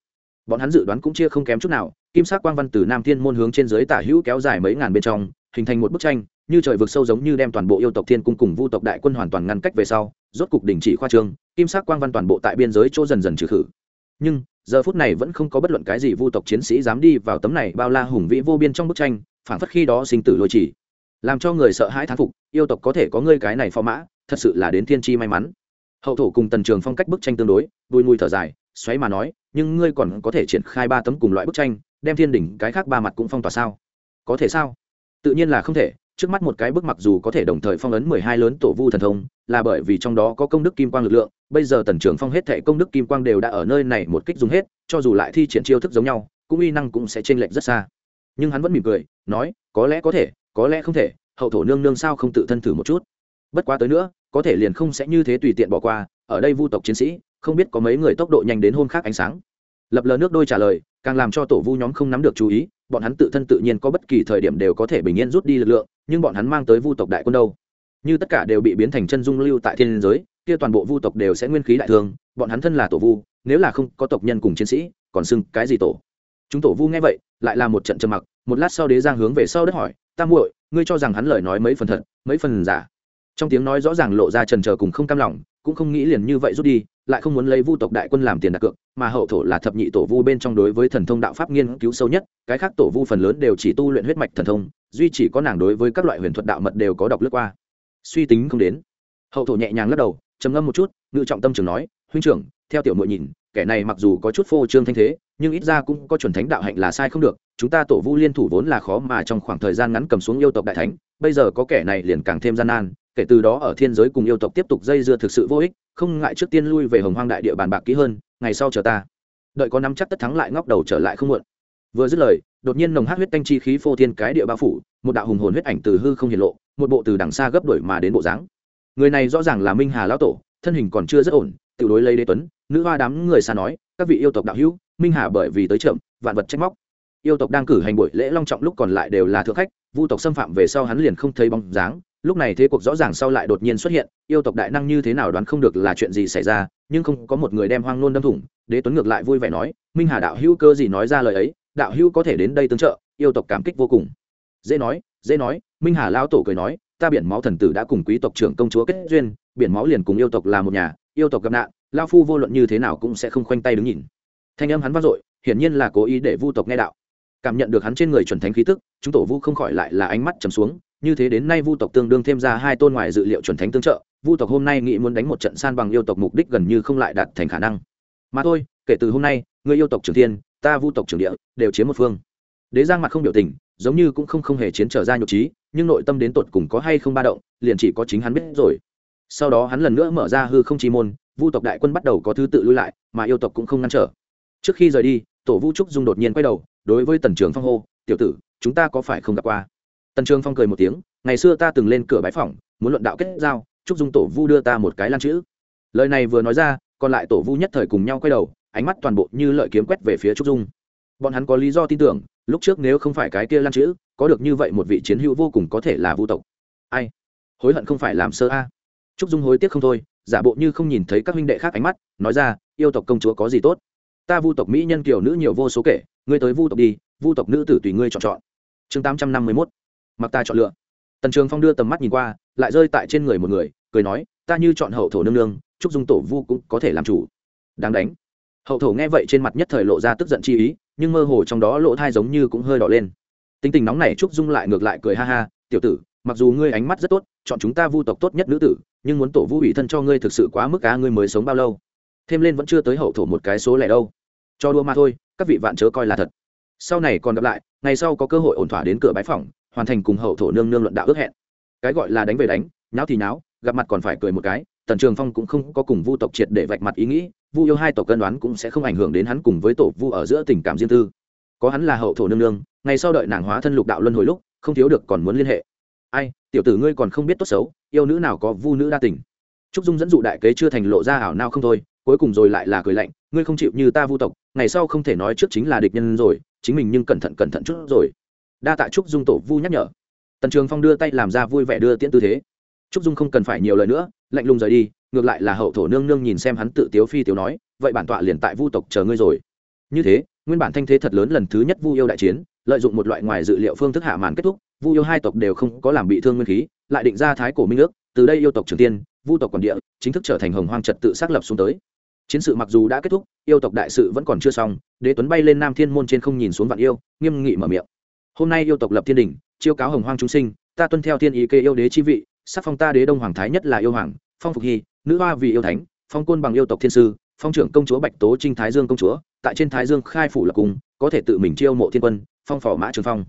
S1: bọn hắn dự đoán cũng chia không kém chút nào, kim sắc quang văn từ nam thiên môn hướng trên dưới tả hữu kéo dài mấy ngàn bên trong, hình thành một bức tranh, như trời vực sâu giống như đem toàn bộ yêu tộc thiên cung cùng vu tộc đại quân hoàn toàn ngăn cách về sau, rốt cục đình chỉ khoa trương, kim sắc quang văn toàn bộ tại biên giới chỗ dần dần trừ khử. Nhưng, giờ phút này vẫn không có bất luận cái gì vu tộc chiến sĩ dám đi vào tấm này bao la hùng vĩ vô biên trong bức tranh phản phất khi đó sinh tử lôi chỉ. Làm cho người sợ hãi thán phục, yêu tộc có thể có ngươi cái này phò mã, thật sự là đến thiên tri may mắn. Hậu thổ cùng tần trường phong cách bức tranh tương đối đuôi mùi thở dài xoáy mà nói, nhưng ngươi còn có thể triển khai ba tấm cùng loại bức tranh, đem thiên đỉnh cái khác ba mặt cũng phong tỏa sao? Có thể sao? Tự nhiên là không thể. Trước mắt một cái bức mặc dù có thể đồng thời phong ấn mười hai lớn tổ vu thần thông, là bởi vì trong đó có công đức kim quang lực lượng, bây giờ tần trưởng phong hết thệ công đức kim quang đều đã ở nơi này một kích dùng hết, cho dù lại thi triển chiêu thức giống nhau, cũng uy năng cũng sẽ chênh lệch rất xa. Nhưng hắn vẫn mỉm cười, nói, có lẽ có thể, có lẽ không thể, hậu thổ nương nương sao không tự thân thử một chút? Bất quá tới nữa, có thể liền không sẽ như thế tùy tiện bỏ qua, ở đây vu tộc chiến sĩ không biết có mấy người tốc độ nhanh đến hôm khác ánh sáng. Lập lờ nước đôi trả lời, càng làm cho tổ vu nhóm không nắm được chú ý, bọn hắn tự thân tự nhiên có bất kỳ thời điểm đều có thể bình yên rút đi lực lượng, nhưng bọn hắn mang tới vu tộc đại quân đâu? Như tất cả đều bị biến thành chân dung lưu tại thiên giới, kia toàn bộ vu tộc đều sẽ nguyên khí đại thương, bọn hắn thân là tổ vu, nếu là không có tộc nhân cùng chiến sĩ, còn xưng cái gì tổ? Chúng tổ vu nghe vậy, lại là một trận trầm mặc, một lát sau đế giang hướng về sau đất hỏi, ta muội, ngươi cho rằng hắn lời nói mấy phần thật, mấy phần giả? Trong tiếng nói rõ ràng lộ ra trần trờ cùng không cam lòng cũng không nghĩ liền như vậy rút đi, lại không muốn lấy vu tộc đại quân làm tiền đặt cược, mà hậu thổ là thập nhị tổ vu bên trong đối với thần thông đạo pháp nghiên cứu sâu nhất, cái khác tổ vu phần lớn đều chỉ tu luyện huyết mạch thần thông, duy chỉ có nàng đối với các loại huyền thuật đạo mật đều có đọc lướt qua. Suy tính không đến. Hậu thổ nhẹ nhàng lắc đầu, trầm ngâm một chút, ngự trọng tâm trường nói, huynh trưởng, theo tiểu muội nhìn, kẻ này mặc dù có chút phô trương thanh thế, nhưng ít ra cũng có chuẩn thánh đạo hạnh là sai không được, chúng ta tổ vu liên thủ vốn là khó mà trong khoảng thời gian ngắn cầm xuống yêu tộc đại thánh, bây giờ có kẻ này liền càng thêm gian nan kể từ đó ở thiên giới cùng yêu tộc tiếp tục dây dưa thực sự vô ích, không ngại trước tiên lui về hồng hoang đại địa bàn bạc kỹ hơn, ngày sau chờ ta. Đợi có nắm chắc tất thắng lại ngóc đầu trở lại không muộn. Vừa dứt lời, đột nhiên nồng hát huyết tanh chi khí phô thiên cái địa bao phủ, một đạo hùng hồn huyết ảnh từ hư không hiển lộ, một bộ từ đằng xa gấp đổi mà đến bộ dáng. Người này rõ ràng là minh hà lão tổ, thân hình còn chưa rất ổn tự đối lấy đế tuấn, nữ hoa đám người xa nói, các vị yêu tộc đạo hữu, minh hà bởi vì tới chậm, vạn vật trách móc. Yêu tộc đang cử hành buổi lễ long trọng lúc còn lại đều là thượng khách, vu tộc xâm phạm về sau hắn liền không thấy bóng dáng lúc này thế cuộc rõ ràng sau lại đột nhiên xuất hiện, yêu tộc đại năng như thế nào đoán không được là chuyện gì xảy ra, nhưng không có một người đem hoang nôn đâm thủng, đế tuấn ngược lại vui vẻ nói, minh hà đạo hữu cơ gì nói ra lời ấy, đạo hữu có thể đến đây tương trợ, yêu tộc cảm kích vô cùng. Dễ nói dễ nói, minh hà lao tổ cười nói, ta biển máu thần tử đã cùng quý tộc trưởng công chúa kết duyên, biển máu liền cùng yêu tộc là một nhà, yêu tộc gặp nạn lao phu vô luận như thế nào cũng sẽ không khoanh tay đứng nhìn. Thanh âm hắn vang dội, hiển nhiên là cố ý để vu tộc nghe đạo. Cảm nhận được hắn trên người chuẩn thánh khí tức, chúng tổ vu không khỏi lại là ánh mắt trầm xuống như thế đến nay vu tộc tương đương thêm ra hai tôn ngoài dự liệu chuẩn thánh tương trợ, vu tộc hôm nay nghĩ muốn đánh một trận san bằng yêu tộc mục đích gần như không lại đạt thành khả năng. Mà thôi, kể từ hôm nay, người yêu tộc trưởng thiên, ta vu tộc trưởng địa, đều chiếm một phương. Đế giang mặt không biểu tình, giống như cũng không không hề chiến trở ra nhục trí nhưng nội tâm đến tột cùng có hay không ba động, liền chỉ có chính hắn biết rồi. Sau đó hắn lần nữa mở ra hư không chi môn, vu tộc đại quân bắt đầu có thứ tự lui lại, mà yêu tộc cũng không ngăn trở. Trước khi rời đi, tổ vu trúc dung đột nhiên quay đầu, đối với tần trường phong hô, tiểu tử, chúng ta có phải không gặp qua? Tần trường phong cười một tiếng ngày xưa ta từng lên cửa bái phòng, muốn luận đạo kết giao trúc dung tổ vu đưa ta một cái lan chữ. Lời này vừa nói ra còn lại tổ vu nhất thời cùng nhau quay đầu ánh mắt toàn bộ như lợi kiếm quét về phía trúc dung. Bọn hắn có lý do tin tưởng lúc trước nếu không phải cái kia lan chữ có được như vậy một vị chiến hữu vô cùng có thể là vu tộc. Ai? Hối hận không phải làm sơ a. Trúc dung hối tiếc không thôi giả bộ như không nhìn thấy các huynh đệ khác ánh mắt nói ra yêu tộc công chúa có gì tốt? Ta vu tộc mỹ nhân kiều nữ nhiều vô số kể ngươi tới vu tộc đi vu tộc nữ tử tùy ngươi chọn chọn. Chương tám trăm năm mươi mốt mặc ta chọn lựa. Tần trường phong đưa tầm mắt nhìn qua, lại rơi tại trên người một người, cười nói, ta như chọn hậu thổ nương nương trúc dung tổ vu cũng có thể làm chủ. Đáng đánh. Hậu thổ nghe vậy trên mặt nhất thời lộ ra tức giận chi ý, nhưng mơ hồ trong đó lỗ thai giống như cũng hơi đỏ lên. Tính tình nóng này trúc dung lại ngược lại cười ha ha, tiểu tử, mặc dù ngươi ánh mắt rất tốt, chọn chúng ta vu tộc tốt nhất nữ tử, nhưng muốn tổ vu ủy thân cho ngươi thực sự quá mức cá ngươi mới sống bao lâu? Thêm lên vẫn chưa tới hậu thổ một cái số lẻ đâu. Cho đua mà thôi, các vị vạn chớ coi là thật. Sau này còn gặp lại, ngày sau có cơ hội ổn thỏa đến cửa bái phòng hoàn thành cùng hậu thổ nương nương luận đạo ước hẹn. Cái gọi là đánh về đánh, nháo thì nháo, gặp mặt còn phải cười một cái, tần trường phong cũng không có cùng vu tộc triệt để vạch mặt ý nghĩ, vu yêu hai tộc cân đoán cũng sẽ không ảnh hưởng đến hắn cùng với tổ vu ở giữa tình cảm riêng tư. Có hắn là hậu thổ nương nương, ngày sau đợi nàng hóa thân lục đạo luân hồi lúc, không thiếu được còn muốn liên hệ. Ai, tiểu tử ngươi còn không biết tốt xấu, yêu nữ nào có vu nữ đa tình. Trúc dung dẫn dụ đại kế chưa thành lộ ra ảo nào không thôi, cuối cùng rồi lại là cười lạnh, ngươi không chịu như ta vu tộc, ngày sau không thể nói trước chính là địch nhân rồi, chính mình nhưng cẩn thận cẩn thận chút rồi đa tạ trúc dung tổ vu nhắc nhở. Tần trường phong đưa tay làm ra vui vẻ đưa tiễn tư thế. Trúc dung không cần phải nhiều lời nữa, lạnh lùng rời đi, ngược lại là hậu thổ nương nương nhìn xem hắn tự tiếu phi tiếu nói, vậy bản tọa liền tại vu tộc chờ ngươi rồi. Như thế, nguyên bản thanh thế thật lớn lần thứ nhất vu yêu đại chiến, lợi dụng một loại ngoài dự liệu phương thức hạ màn kết thúc, vu yêu hai tộc đều không có làm bị thương nguyên khí, lại định ra thái cổ minh ước, từ đây yêu tộc trường tiên, vu tộc quản địa, chính thức trở thành hồng hoang trật tự xác lập xuống tới. Chiến sự mặc dù đã kết thúc, yêu tộc đại sự vẫn còn chưa xong, đế tuấn bay lên nam thiên môn trên không nhìn xuống vạn yêu, nghiêm nghị mở miệng hôm nay yêu tộc lập thiên đình, chiêu cáo hồng hoang chúng sinh, ta tuân theo thiên ý kê yêu đế chi vị, sắc phong ta đế đông hoàng thái nhất là yêu hoàng, phong phục hy, nữ hoa vì yêu thánh, phong côn bằng yêu tộc thiên sư, phong trưởng công chúa bạch tố trinh thái dương công chúa, tại trên thái dương khai phủ lập cùng, có thể tự mình chiêu mộ thiên quân, phong phò mã trường phong.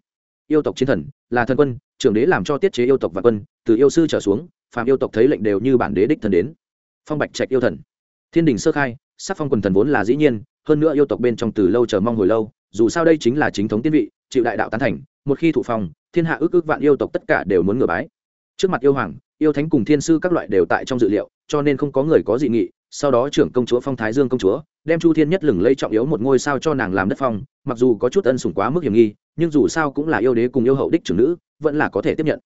S1: Yêu tộc chiến thần, là thần quân, trưởng đế làm cho tiết chế yêu tộc và quân, từ yêu sư trở xuống phạm yêu tộc thấy lệnh đều như bản đế đích thần đến. Phong bạch trạch yêu thần. Thiên đình sơ khai, sắc phong quần thần vốn là dĩ nhiên, hơn nữa yêu tộc bên trong từ lâu chờ mong hồi lâu, dù sao đây chính là chính thống tiên vị chịu đại đạo tán thành, một khi thụ phong, thiên hạ ước ước vạn yêu tộc tất cả đều muốn ngửa bái. Trước mặt yêu hoàng, yêu thánh cùng thiên sư các loại đều tại trong dự liệu, cho nên không có người có dị nghị, sau đó trưởng công chúa phong thái dương công chúa, đem chu thiên nhất lừng lây trọng yếu một ngôi sao cho nàng làm đất phong, mặc dù có chút ân sủng quá mức hiểm nghi, nhưng dù sao cũng là yêu đế cùng yêu hậu đích trưởng nữ, vẫn là có thể tiếp nhận.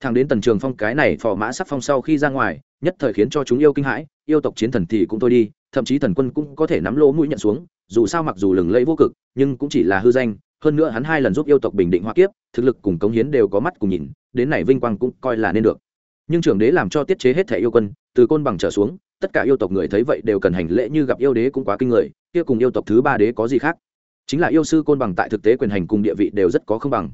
S1: Thằng đến tần trường phong cái này phò mã sắc phong sau khi ra ngoài, nhất thời khiến cho chúng yêu kinh hãi, yêu tộc chiến thần thì cũng thôi đi, thậm chí thần quân cũng có thể nắm lỗ mũi nhận xuống, dù sao mặc dù lừng lẫy vô cực, nhưng cũng chỉ là hư danh hơn nữa hắn hai lần giúp yêu tộc bình định hoa kiếp, thực lực cùng cống hiến đều có mắt cùng nhìn, đến này vinh quang cũng coi là nên được. Nhưng trưởng đế làm cho tiết chế hết thẻ yêu quân, từ côn bằng trở xuống, tất cả yêu tộc người thấy vậy đều cần hành lễ như gặp yêu đế cũng quá kinh người, kia cùng yêu tộc thứ ba đế có gì khác? Chính là yêu sư côn bằng tại thực tế quyền hành cùng địa vị đều rất có không bằng.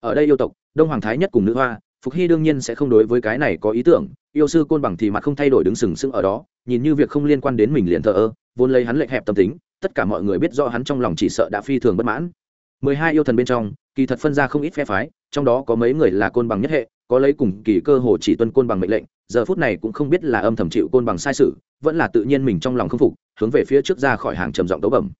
S1: Ở đây yêu tộc, đông hoàng thái nhất cùng nữ hoa, phục hy đương nhiên sẽ không đối với cái này có ý tưởng, yêu sư côn bằng thì mặt không thay đổi đứng sừng sững ở đó, nhìn như việc không liên quan đến mình liền thờ ơ, vốn lấy hắn lệnh hẹp tâm tính, tất cả mọi người biết rõ hắn trong lòng chỉ sợ đã phi thường bất mãn mười hai yêu thần bên trong, kỳ thật phân ra không ít phe phái, trong đó có mấy người là côn bằng nhất hệ, có lấy cùng kỳ cơ hồ chỉ tuân côn bằng mệnh lệnh, giờ phút này cũng không biết là âm thầm chịu côn bằng sai sự, vẫn là tự nhiên mình trong lòng không phục, hướng về phía trước ra khỏi hàng trầm giọng tấu bẩm.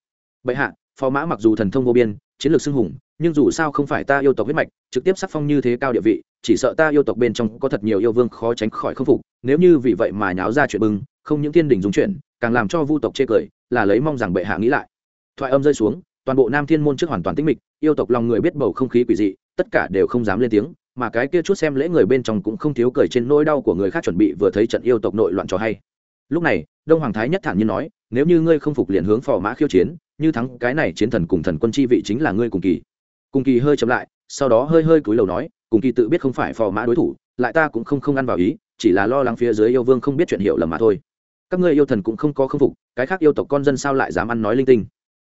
S1: Bệ hạ, phó mã mặc dù thần thông vô biên, chiến lược xưng hùng, nhưng dù sao không phải ta yêu tộc huyết mạch, trực tiếp sắc phong như thế cao địa vị, chỉ sợ ta yêu tộc bên trong có thật nhiều yêu vương khó tránh khỏi không phục, nếu như vì vậy mà nháo ra chuyện bưng, không những thiên đình dùng chuyện, càng làm cho vu tộc chê cười, là lấy mong rằng bệ hạ nghĩ lại. Thoại âm rơi xuống toàn bộ nam thiên môn trước hoàn toàn tĩnh mịch, yêu tộc lòng người biết bầu không khí quỷ dị, tất cả đều không dám lên tiếng, mà cái kia chút xem lễ người bên trong cũng không thiếu cười trên nỗi đau của người khác chuẩn bị vừa thấy trận yêu tộc nội loạn trò hay. Lúc này, đông hoàng thái nhất thản nhiên nói, nếu như ngươi không phục liền hướng phò mã khiêu chiến, như thắng cái này chiến thần cùng thần quân chi vị chính là ngươi cùng kỳ. Cùng kỳ hơi chậm lại, sau đó hơi hơi cúi đầu nói, cùng kỳ tự biết không phải phò mã đối thủ, lại ta cũng không không ăn vào ý, chỉ là lo lắng phía dưới yêu vương không biết chuyện hiểu lầm mà thôi. Các ngươi yêu thần cũng không có khâm phục, cái khác yêu tộc con dân sao lại dám ăn nói linh tinh?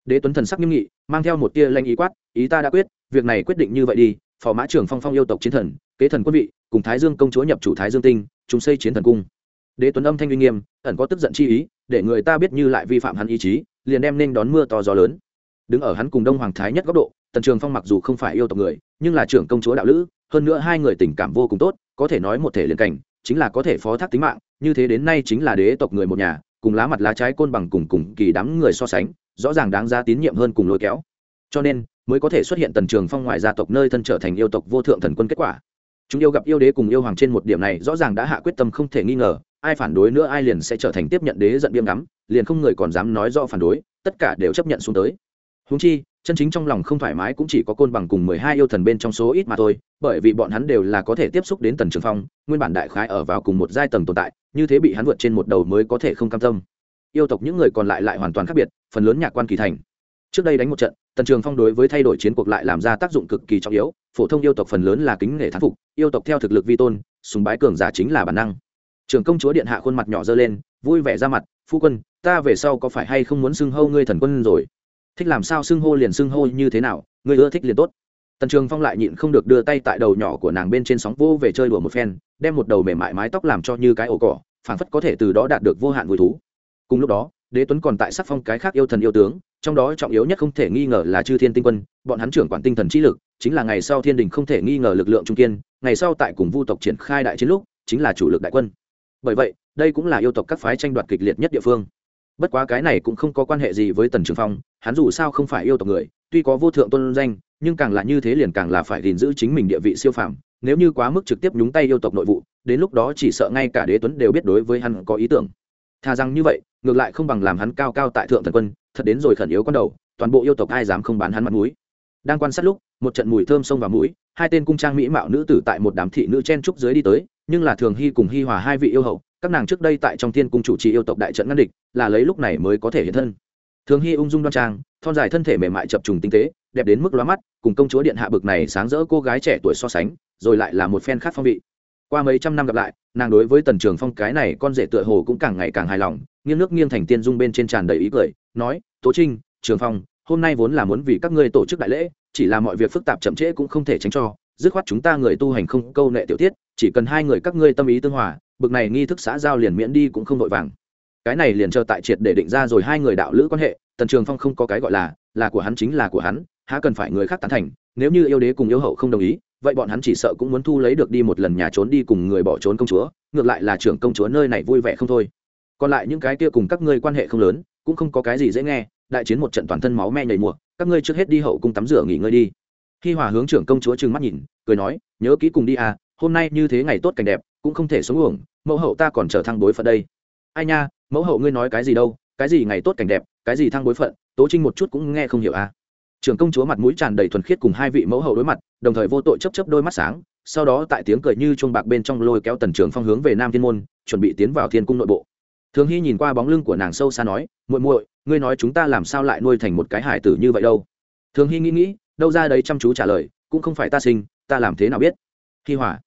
S1: Đế tuấn thần sắc nghiêm nghị, mang theo một tia lanh ý quát, ý ta đã quyết, việc này quyết định như vậy đi, phò mã trưởng phong phong yêu tộc chiến thần, kế thần quân vị, cùng thái dương công chúa nhập chủ thái dương tinh, chúng xây chiến thần cung. Đế tuấn âm thanh uy nghiêm, ẩn có tức giận chi ý, để người ta biết như lại vi phạm hắn ý chí, liền đem nên đón mưa to gió lớn. Đứng ở hắn cùng đông hoàng thái nhất góc độ, tần trường phong mặc dù không phải yêu tộc người, nhưng là trưởng công chúa đạo lữ, hơn nữa hai người tình cảm vô cùng tốt, có thể nói một thể liền cảnh, chính là có thể phó thác tính mạng, như thế đến nay chính là đế tộc người một nhà, cùng lá mặt lá trái côn bằng cùng cùng kỳ đám người so sánh rõ ràng đáng giá tín nhiệm hơn cùng lôi kéo. Cho nên, mới có thể xuất hiện tần trường phong ngoài gia tộc nơi thân trở thành yêu tộc vô thượng thần quân kết quả. Chúng yêu gặp yêu đế cùng yêu hoàng trên một điểm này rõ ràng đã hạ quyết tâm không thể nghi ngờ, ai phản đối nữa ai liền sẽ trở thành tiếp nhận đế giận biêm ngắm, liền không người còn dám nói rõ phản đối, tất cả đều chấp nhận xuống tới. Húng chi, chân chính trong lòng không thoải mái cũng chỉ có côn bằng cùng mười hai yêu thần bên trong số ít mà thôi, bởi vì bọn hắn đều là có thể tiếp xúc đến tần trường phong, nguyên bản đại khái ở vào cùng một giai tầng tồn tại, như thế bị hắn vượt trên một đầu mới có thể không cam tâm yêu tộc những người còn lại lại hoàn toàn khác biệt, phần lớn nhạc quan kỳ thành. Trước đây đánh một trận, tần trường phong đối với thay đổi chiến cuộc lại làm ra tác dụng cực kỳ trọng yếu, phổ thông yêu tộc phần lớn là kính nể thán phục, yêu tộc theo thực lực vi tôn, sùng bái cường giả chính là bản năng. Trường công chúa điện hạ khuôn mặt nhỏ dơ lên, vui vẻ ra mặt, phu quân, ta về sau có phải hay không muốn xưng hô ngươi thần quân rồi? Thích làm sao xưng hô liền xưng hô như thế nào, ngươi ưa thích liền tốt. Tần trường phong lại nhịn không được đưa tay tại đầu nhỏ của nàng bên trên sóng vô về chơi đùa một phen, đem một đầu mềm mại mái tóc làm cho như cái ổ cỏ, phảng phất có thể từ đó đạt được vô hạn vui thú cùng lúc đó, đế tuấn còn tại sắc phong cái khác yêu thần yêu tướng, trong đó trọng yếu nhất không thể nghi ngờ là chư thiên tinh quân, bọn hắn trưởng quản tinh thần trí lực, chính là ngày sau thiên đình không thể nghi ngờ lực lượng trung kiên, ngày sau tại cùng vu tộc triển khai đại chiến lúc, chính là chủ lực đại quân. Bởi vậy, đây cũng là yêu tộc các phái tranh đoạt kịch liệt nhất địa phương. Bất quá cái này cũng không có quan hệ gì với tần trường phong, hắn dù sao không phải yêu tộc người, tuy có vô thượng tôn danh, nhưng càng là như thế liền càng là phải gìn giữ chính mình địa vị siêu phàm, nếu như quá mức trực tiếp nhúng tay yêu tộc nội vụ, đến lúc đó chỉ sợ ngay cả đế tuấn đều biết đối với hắn có ý tưởng. Thà rằng như vậy ngược lại không bằng làm hắn cao cao tại thượng thần quân, thật đến rồi khẩn yếu con đầu, toàn bộ yêu tộc ai dám không bán hắn mặt mũi. Đang quan sát lúc, một trận mùi thơm xông vào mũi, hai tên cung trang mỹ mạo nữ tử tại một đám thị nữ chen trúc dưới đi tới, nhưng là thường hy cùng hy hòa hai vị yêu hậu, các nàng trước đây tại trong thiên cung chủ trì yêu tộc đại trận ngăn địch, là lấy lúc này mới có thể hiện thân. Thường hy ung dung đoan trang, thon dài thân thể mềm mại chập trùng tinh tế, đẹp đến mức lóa mắt, cùng công chúa điện hạ bực này sáng rỡ cô gái trẻ tuổi so sánh, rồi lại là một phen khác phong vị qua mấy trăm năm gặp lại, nàng đối với tần trường phong cái này con rể tựa hồ cũng càng ngày càng hài lòng, nghiêng nước nghiêng thành tiên dung bên trên tràn đầy ý cười, nói, tố trinh, trường phong, hôm nay vốn là muốn vì các ngươi tổ chức đại lễ, chỉ là mọi việc phức tạp chậm trễ cũng không thể tránh cho, dứt khoát chúng ta người tu hành không câu nệ tiểu tiết, chỉ cần hai người các ngươi tâm ý tương hòa, bực này nghi thức xã giao liền miễn đi cũng không vội vàng. Cái này liền chờ tại triệt để định ra rồi hai người đạo lữ quan hệ, tần trường phong không có cái gọi là là của hắn chính là của hắn, há cần phải người khác tán thành, nếu như yêu đế cùng yêu hậu không đồng ý vậy bọn hắn chỉ sợ cũng muốn thu lấy được đi một lần nhà trốn đi cùng người bỏ trốn công chúa, ngược lại là trưởng công chúa nơi này vui vẻ không thôi. Còn lại những cái kia cùng các ngươi quan hệ không lớn, cũng không có cái gì dễ nghe, đại chiến một trận toàn thân máu me nhảy mùa, các ngươi trước hết đi hậu cung tắm rửa nghỉ ngơi đi. Khi hòa hướng trưởng công chúa trừng mắt nhìn, cười nói, nhớ kỹ cùng đi à hôm nay như thế ngày tốt cảnh đẹp, cũng không thể xuống uổng, mẫu hậu ta còn chờ thăng bối phận đây. Ai nha, mẫu hậu ngươi nói cái gì đâu, cái gì ngày tốt cảnh đẹp, cái gì thăng bối phận, tố trinh một chút cũng nghe không hiểu à trưởng công chúa mặt mũi tràn đầy thuần khiết cùng hai vị mẫu hậu đối mặt, đồng thời vô tội chấp chấp đôi mắt sáng, sau đó tại tiếng cười như chuông bạc bên trong lôi kéo tần trường phong hướng về nam thiên môn, chuẩn bị tiến vào thiên cung nội bộ. Thường hy nhìn qua bóng lưng của nàng sâu xa nói, muội muội, ngươi nói chúng ta làm sao lại nuôi thành một cái hải tử như vậy đâu? Thường hy nghĩ nghĩ, đâu ra đấy chăm chú trả lời, cũng không phải ta sinh, ta làm thế nào biết? Hi hỏa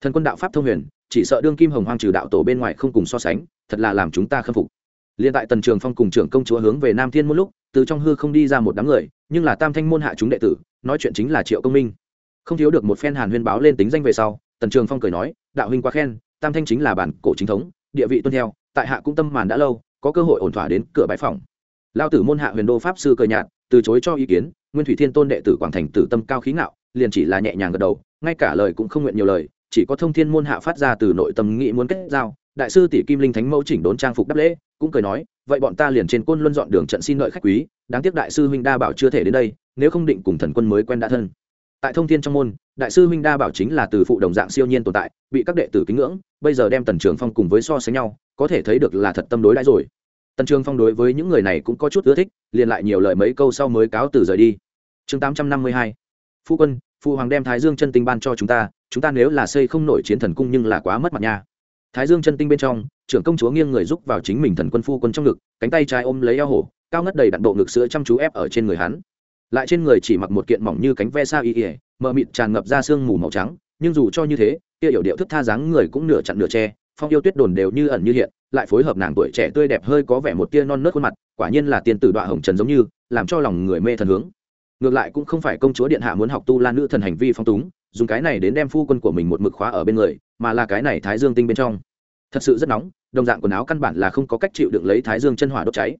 S1: thần quân đạo pháp thông huyền, chỉ sợ đương kim hồng hoang trừ đạo tổ bên ngoài không cùng so sánh, thật là làm chúng ta khâm phục liên tại tần trường phong cùng trưởng công chúa hướng về nam thiên môn lúc, từ trong hư không đi ra một đám người, nhưng là tam thanh môn hạ chúng đệ tử, nói chuyện chính là triệu công minh. Không thiếu được một phen hàn huyên báo lên tính danh về sau, tần trường phong cười nói, đạo huynh quá khen, tam thanh chính là bản cổ chính thống, địa vị tuân theo, tại hạ cũng tâm màn đã lâu, có cơ hội ổn thỏa đến cửa bãi phòng. Lão tử môn hạ huyền đô pháp sư cười nhạt, từ chối cho ý kiến, nguyên thủy thiên tôn đệ tử quảng thành tử tâm cao khí ngạo, liền chỉ là nhẹ nhàng gật đầu, ngay cả lời cũng không nguyện nhiều lời, chỉ có thông thiên môn hạ phát ra từ nội tâm nghĩ muốn kết giao đại sư tỷ kim linh thánh mẫu chỉnh đốn trang phục đắp lễ, cũng cười nói, vậy bọn ta liền trên côn luân dọn đường trận xin lợi khách quý, đáng tiếc đại sư huynh đa bảo chưa thể đến đây, nếu không định cùng thần quân mới quen đã thân. Tại thông thiên trong môn, đại sư huynh đa bảo chính là từ phụ đồng dạng siêu nhiên tồn tại, bị các đệ tử kính ngưỡng, bây giờ đem tần trường phong cùng với so sánh nhau, có thể thấy được là thật tâm đối đãi rồi. Tần trường phong đối với những người này cũng có chút ưa thích, liền lại nhiều lời mấy câu sau mới cáo từ rời đi. Chương tám trăm năm mươi hai, phu quân phụ hoàng đem thái dương chân tinh ban cho chúng ta chúng ta nếu là xây không nổi chiến thần cung nhưng là quá mất mặt nha thái dương chân tinh bên trong, trưởng công chúa nghiêng người giúp vào chính mình thần quân phu quân trong ngực, cánh tay trái ôm lấy eo hổ, cao ngất đầy đặn bộ ngực sữa chăm chú ép ở trên người hắn. Lại trên người chỉ mặc một kiện mỏng như cánh ve sa y ỉa mờ mịt tràn ngập ra sương mù màu trắng, nhưng dù cho như thế, kia hiểu điệu thức tha dáng người cũng nửa chặn nửa che, phong yêu tuyết đồn đều như ẩn như hiện, lại phối hợp nàng tuổi trẻ tươi đẹp hơi có vẻ một tia non nớt khuôn mặt, quả nhiên là tiền tử đọa hồng trần giống như, làm cho lòng người mê thần hướng ngược lại cũng không phải công chúa điện hạ muốn học tu la nữ thần hành vi phong túng, dùng cái này đến đem phu quân của mình một mực khóa ở bên người, mà là cái này thái dương tinh bên trong. Thật sự rất nóng, đồng dạng quần áo căn bản là không có cách chịu đựng lấy thái dương chân hỏa đốt cháy.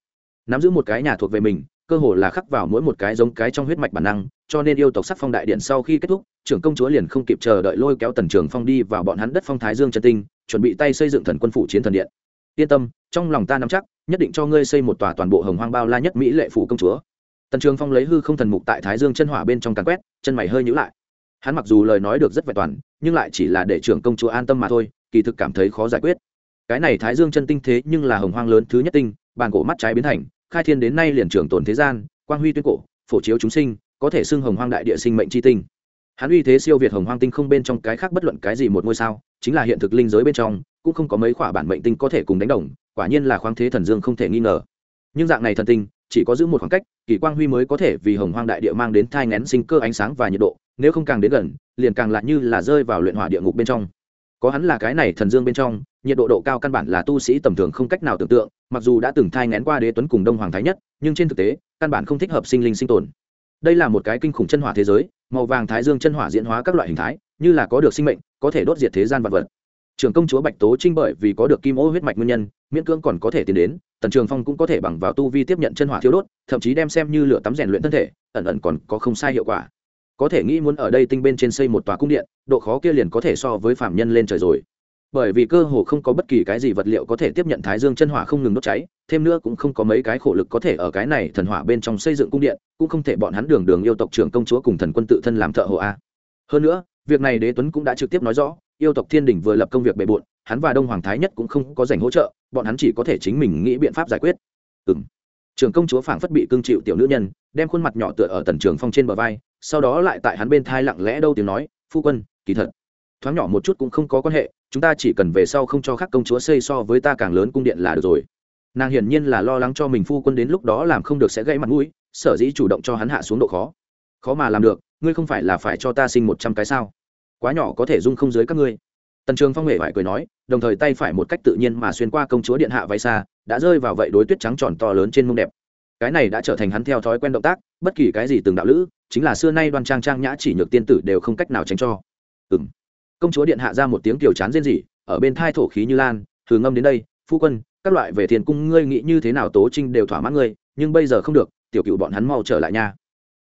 S1: Nắm giữ một cái nhà thuộc về mình, cơ hồ là khắc vào mỗi một cái giống cái trong huyết mạch bản năng, cho nên yêu tộc sắc phong đại điện sau khi kết thúc, trưởng công chúa liền không kịp chờ đợi lôi kéo tần trường phong đi vào bọn hắn đất phong thái dương chân tinh, chuẩn bị tay xây dựng thần quân phủ chiến thần điện. Yên tâm, trong lòng ta nắm chắc, nhất định cho ngươi xây một tòa toàn bộ hồng hoang bao la nhất mỹ lệ phủ công chúa tần trường phong lấy hư không thần mục tại thái dương chân hỏa bên trong càn quét, chân mày hơi nhữ lại. Hắn mặc dù lời nói được rất vẹn toàn, nhưng lại chỉ là để trưởng công chúa an tâm mà thôi, kỳ thực cảm thấy khó giải quyết. Cái này thái dương chân tinh thế nhưng là hồng hoang lớn thứ nhất tinh, bàn cổ mắt trái biến thành, khai thiên đến nay liền trường tồn thế gian, quang huy tuyên cổ, phổ chiếu chúng sinh, có thể xưng hồng hoang đại địa sinh mệnh c tinh. Hắn uy thế siêu việt hồng hoang tinh không bên trong cái khác bất luận cái gì một ngôi sao, chính là hiện thực linh giới bên trong, cũng không có mấy khoả bản mệnh tinh có thể cùng đánh đồng, quả nhiên là khoáng thế thần dương không thể nghi ngờ. Nhưng dạng này thần tinh chỉ có giữ một khoảng cách, kỳ quang huy mới có thể vì hồng hoang đại địa mang đến thai ngén sinh cơ ánh sáng và nhiệt độ, nếu không càng đến gần, liền càng lại như là rơi vào luyện hỏa địa ngục bên trong. Có hắn là cái này thần dương bên trong, nhiệt độ độ cao căn bản là tu sĩ tầm thường không cách nào tưởng tượng, mặc dù đã từng thai ngén qua đế tuấn cùng đông hoàng thái nhất, nhưng trên thực tế, căn bản không thích hợp sinh linh sinh tồn. Đây là một cái kinh khủng chân hỏa thế giới, màu vàng thái dương chân hỏa diễn hóa các loại hình thái, như là có được sinh mệnh, có thể đốt diệt thế gian vật vật. Trường công chúa bạch tố trinh bởi vì có được kim ô huyết mạch nguyên nhân, miễn cưỡng còn có thể tiến đến tần trường phong cũng có thể bằng vào tu vi tiếp nhận chân hỏa thiêu đốt, thậm chí đem xem như lửa tắm rèn luyện thân thể, ẩn ẩn còn có không sai hiệu quả. Có thể nghĩ muốn ở đây tinh bên trên xây một tòa cung điện, độ khó kia liền có thể so với phạm nhân lên trời rồi. Bởi vì cơ hồ không có bất kỳ cái gì vật liệu có thể tiếp nhận thái dương chân hỏa không ngừng đốt cháy, thêm nữa cũng không có mấy cái khổ lực có thể ở cái này thần hỏa bên trong xây dựng cung điện, cũng không thể bọn hắn đường đường yêu tộc trưởng công chúa cùng thần quân tự thân làm thợ hộ a. Hơn nữa, việc này đế tuấn cũng đã trực tiếp nói rõ, yêu tộc thiên đình vừa lập công việc bề bộn, hắn và đông hoàng thái nhất cũng không có dành hỗ trợ bọn hắn chỉ có thể chính mình nghĩ biện pháp giải quyết. Ừm. Trường trưởng công chúa phảng phất bị cương chịu tiểu nữ nhân, đem khuôn mặt nhỏ tựa ở tần trường phong trên bờ vai, sau đó lại tại hắn bên thai lặng lẽ đâu tiếng nói, phu quân, kỳ thật, thoáng nhỏ một chút cũng không có quan hệ, chúng ta chỉ cần về sau không cho các công chúa xây so với ta càng lớn cung điện là được rồi. Nàng hiển nhiên là lo lắng cho mình phu quân đến lúc đó làm không được sẽ gây mặt mũi, sở dĩ chủ động cho hắn hạ xuống độ khó. Khó mà làm được, ngươi không phải là phải cho ta sinh một trăm cái sao? Quá nhỏ có thể dung không dưới các ngươi tần trường phong huệ vải cười nói, đồng thời tay phải một cách tự nhiên mà xuyên qua công chúa điện hạ váy xa, đã rơi vào vậy đối tuyết trắng tròn to lớn trên mông đẹp. Cái này đã trở thành hắn theo thói quen động tác, bất kỳ cái gì từng đạo lữ, chính là xưa nay đoan trang trang nhã chỉ nhược tiên tử đều không cách nào tránh cho. Ừ m công chúa điện hạ ra một tiếng kiều chán rên rỉ, ở bên thai thổ khí như lan thường ngâm đến đây, phu quân, các loại về thiền cung ngươi nghĩ như thế nào tố trinh đều thỏa mãn ngươi, nhưng bây giờ không được, tiểu cựu bọn hắn mau trở lại nha.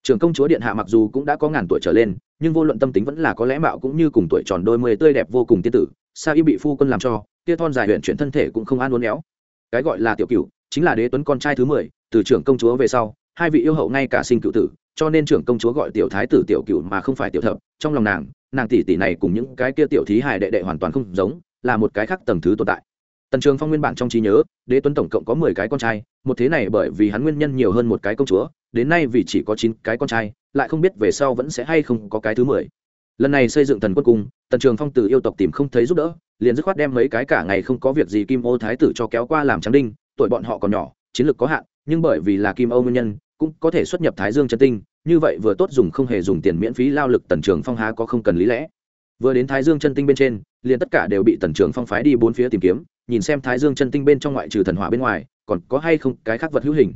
S1: Trường công chúa điện hạ mặc dù cũng đã có ngàn tuổi trở lên nhưng vô luận tâm tính vẫn là có lẽ mạo cũng như cùng tuổi tròn đôi mươi tươi đẹp vô cùng tiên tử, sa y bị phu quân làm cho tia thon dài huyện chuyển thân thể cũng không an uốn éo. Cái gọi là tiểu cựu chính là đế tuấn con trai thứ mười, từ trưởng công chúa về sau, hai vị yêu hậu ngay cả sinh cựu tử, cho nên trưởng công chúa gọi tiểu thái tử tiểu cựu mà không phải tiểu thập, trong lòng nàng nàng tỷ tỷ này cùng những cái kia tiểu thí hài đệ đệ hoàn toàn không giống, là một cái khác tầng thứ tồn tại. Tần trường phong nguyên bản trong trí nhớ, đế tuấn tổng cộng có mười cái con trai, một thế này bởi vì hắn nguyên nhân nhiều hơn một cái công chúa đến nay vì chỉ có chín cái con trai, lại không biết về sau vẫn sẽ hay không có cái thứ mười. Lần này xây dựng thần quân cung, tần trường phong từ yêu tộc tìm không thấy giúp đỡ, liền dứt khoát đem mấy cái cả ngày không có việc gì kim ô thái tử cho kéo qua làm trắng đinh, tuổi bọn họ còn nhỏ, chiến lược có hạn, nhưng bởi vì là kim ô nguyên nhân, cũng có thể xuất nhập thái dương chân tinh, như vậy vừa tốt dùng không hề dùng tiền miễn phí lao lực tần trường phong há có không cần lý lẽ. Vừa đến thái dương chân tinh bên trên, liền tất cả đều bị tần trường phong phái đi bốn phía tìm kiếm, nhìn xem thái dương chân tinh bên trong ngoại trừ thần hỏa bên ngoài, còn có hay không cái khác vật hữu hình.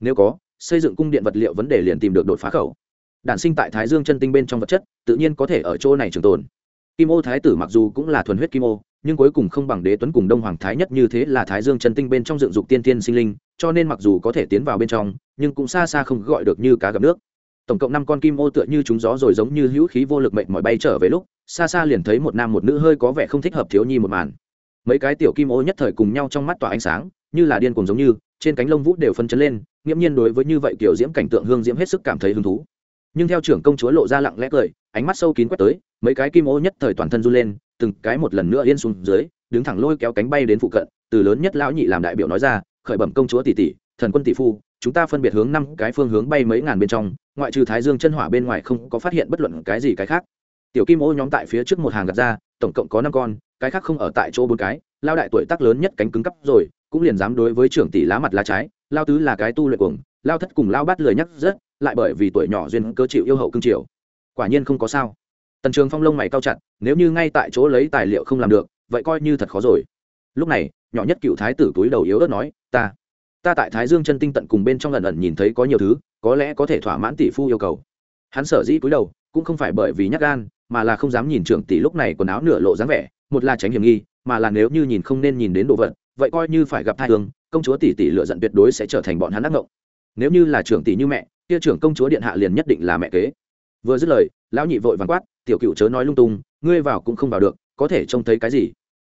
S1: Nếu có xây dựng cung điện vật liệu vấn đề liền tìm được đột phá khẩu. Đản sinh tại thái dương chân tinh bên trong vật chất, tự nhiên có thể ở chỗ này trường tồn. Kim ô thái tử mặc dù cũng là thuần huyết kim ô, nhưng cuối cùng không bằng đế tuấn cùng đông hoàng thái nhất như thế là thái dương chân tinh bên trong dựng dục tiên tiên sinh linh, cho nên mặc dù có thể tiến vào bên trong, nhưng cũng xa xa không gọi được như cá gặp nước. Tổng cộng năm con kim ô tựa như chúng gió rồi giống như hữu khí vô lực mệnh mọi bay trở về lúc, xa xa liền thấy một nam một nữ hơi có vẻ không thích hợp thiếu nhi một màn. Mấy cái tiểu kim ô nhất thời cùng nhau trong mắt tỏa ánh sáng, như là điên cùng giống như, trên cánh lông vũ đều phân chấn lên nghiễm nhiên đối với như vậy kiểu diễm cảnh tượng hương diễm hết sức cảm thấy hứng thú. Nhưng theo trưởng công chúa lộ ra lặng lẽ cười, ánh mắt sâu kín quét tới, mấy cái kim ô nhất thời toàn thân run lên, từng cái một lần nữa yên xuống dưới, đứng thẳng lôi kéo cánh bay đến phụ cận, từ lớn nhất lão nhị làm đại biểu nói ra, khởi bẩm công chúa tỷ tỷ, thần quân tỷ phu, chúng ta phân biệt hướng năm cái phương hướng bay mấy ngàn bên trong, ngoại trừ thái dương chân hỏa bên ngoài không có phát hiện bất luận cái gì cái khác. Tiểu kim ô nhóm tại phía trước một hàng gạt ra, tổng cộng có năm con, cái khác không ở tại chỗ bốn cái lao đại tuổi tác lớn nhất cánh cứng cắp rồi, cũng liền dám đối với trưởng tỷ lá mặt lá trái lao tứ là cái tu luyện cuồng, lao thất cùng lao bắt lười nhắc rất, lại bởi vì tuổi nhỏ duyên cơ chịu yêu hậu cương triều. Quả nhiên không có sao. Tần trường phong lông mày cao chặt, nếu như ngay tại chỗ lấy tài liệu không làm được, vậy coi như thật khó rồi. Lúc này, nhỏ nhất cựu thái tử túi đầu yếu ớt nói, ta ta tại thái dương chân tinh tận cùng bên trong lần ẩn nhìn thấy có nhiều thứ, có lẽ có thể thỏa mãn tỷ phu yêu cầu. Hắn sở dĩ cúi đầu, cũng không phải bởi vì nhắc gan, mà là không dám nhìn trưởng tỷ lúc này quần áo nửa lộ dáng vẻ, một là tránh hiểm nghi, mà là nếu như nhìn không nên nhìn đến đồ vật, vậy coi như phải gặp thai thương công chúa tỷ tỷ lựa giận tuyệt đối sẽ trở thành bọn hắn ác ngộng. Nếu như là trưởng tỷ như mẹ, kia trưởng công chúa điện hạ liền nhất định là mẹ kế. Vừa dứt lời, lão nhị vội vàng quát, tiểu cựu chớ nói lung tung, ngươi vào cũng không vào được, có thể trông thấy cái gì?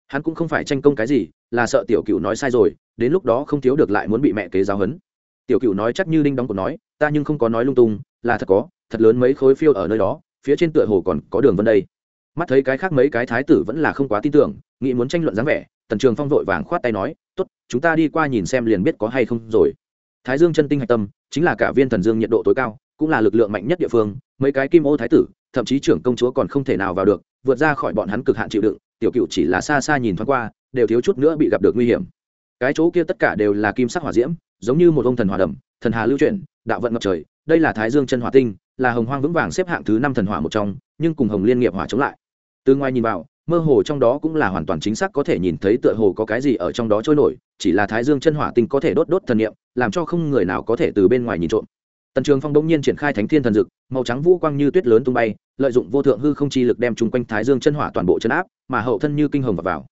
S1: Hắn cũng không phải tranh công cái gì, là sợ tiểu cựu nói sai rồi, đến lúc đó không thiếu được lại muốn bị mẹ kế giáo hấn tiểu cựu nói chắc như đinh đóng cột nói, ta nhưng không có nói lung tung, là thật có, thật lớn mấy khối phiêu ở nơi đó, phía trên tựa hồ còn có đường vân đây. Mắt thấy cái khác mấy cái thái tử vẫn là không quá tin tưởng, nghĩ muốn tranh luận dáng vẻ, tần trường phong vội vàng khoát tay nói tốt, chúng ta đi qua nhìn xem liền biết có hay không rồi. Thái dương chân tinh hạch tâm, chính là cả viên thần dương nhiệt độ tối cao, cũng là lực lượng mạnh nhất địa phương, mấy cái kim ô thái tử, thậm chí trưởng công chúa còn không thể nào vào được, vượt ra khỏi bọn hắn cực hạn chịu đựng, tiểu cựu chỉ là xa xa nhìn thoáng qua, đều thiếu chút nữa bị gặp được nguy hiểm. Cái chỗ kia tất cả đều là kim sắc hỏa diễm, giống như một ông thần hỏa đầm, thần hà lưu chuyển, đạo vận ngập trời, đây là thái dương chân hỏa tinh, là hồng hoang vững vàng xếp hạng thứ năm thần hỏa một trong, nhưng cùng hồng liên nghiệp hỏa chống lại. Từ ngoài nhìn vào mơ hồ trong đó cũng là hoàn toàn chính xác có thể nhìn thấy tựa hồ có cái gì ở trong đó trôi nổi chỉ là thái dương chân hỏa tinh có thể đốt đốt thần niệm làm cho không người nào có thể từ bên ngoài nhìn trộm. Tần trường phong đông nhiên triển khai thánh thiên thần dực màu trắng vũ quang như tuyết lớn tung bay lợi dụng vô thượng hư không chi lực đem chung quanh thái dương chân hỏa toàn bộ chân áp mà hậu thân như kinh hồng vào, vào.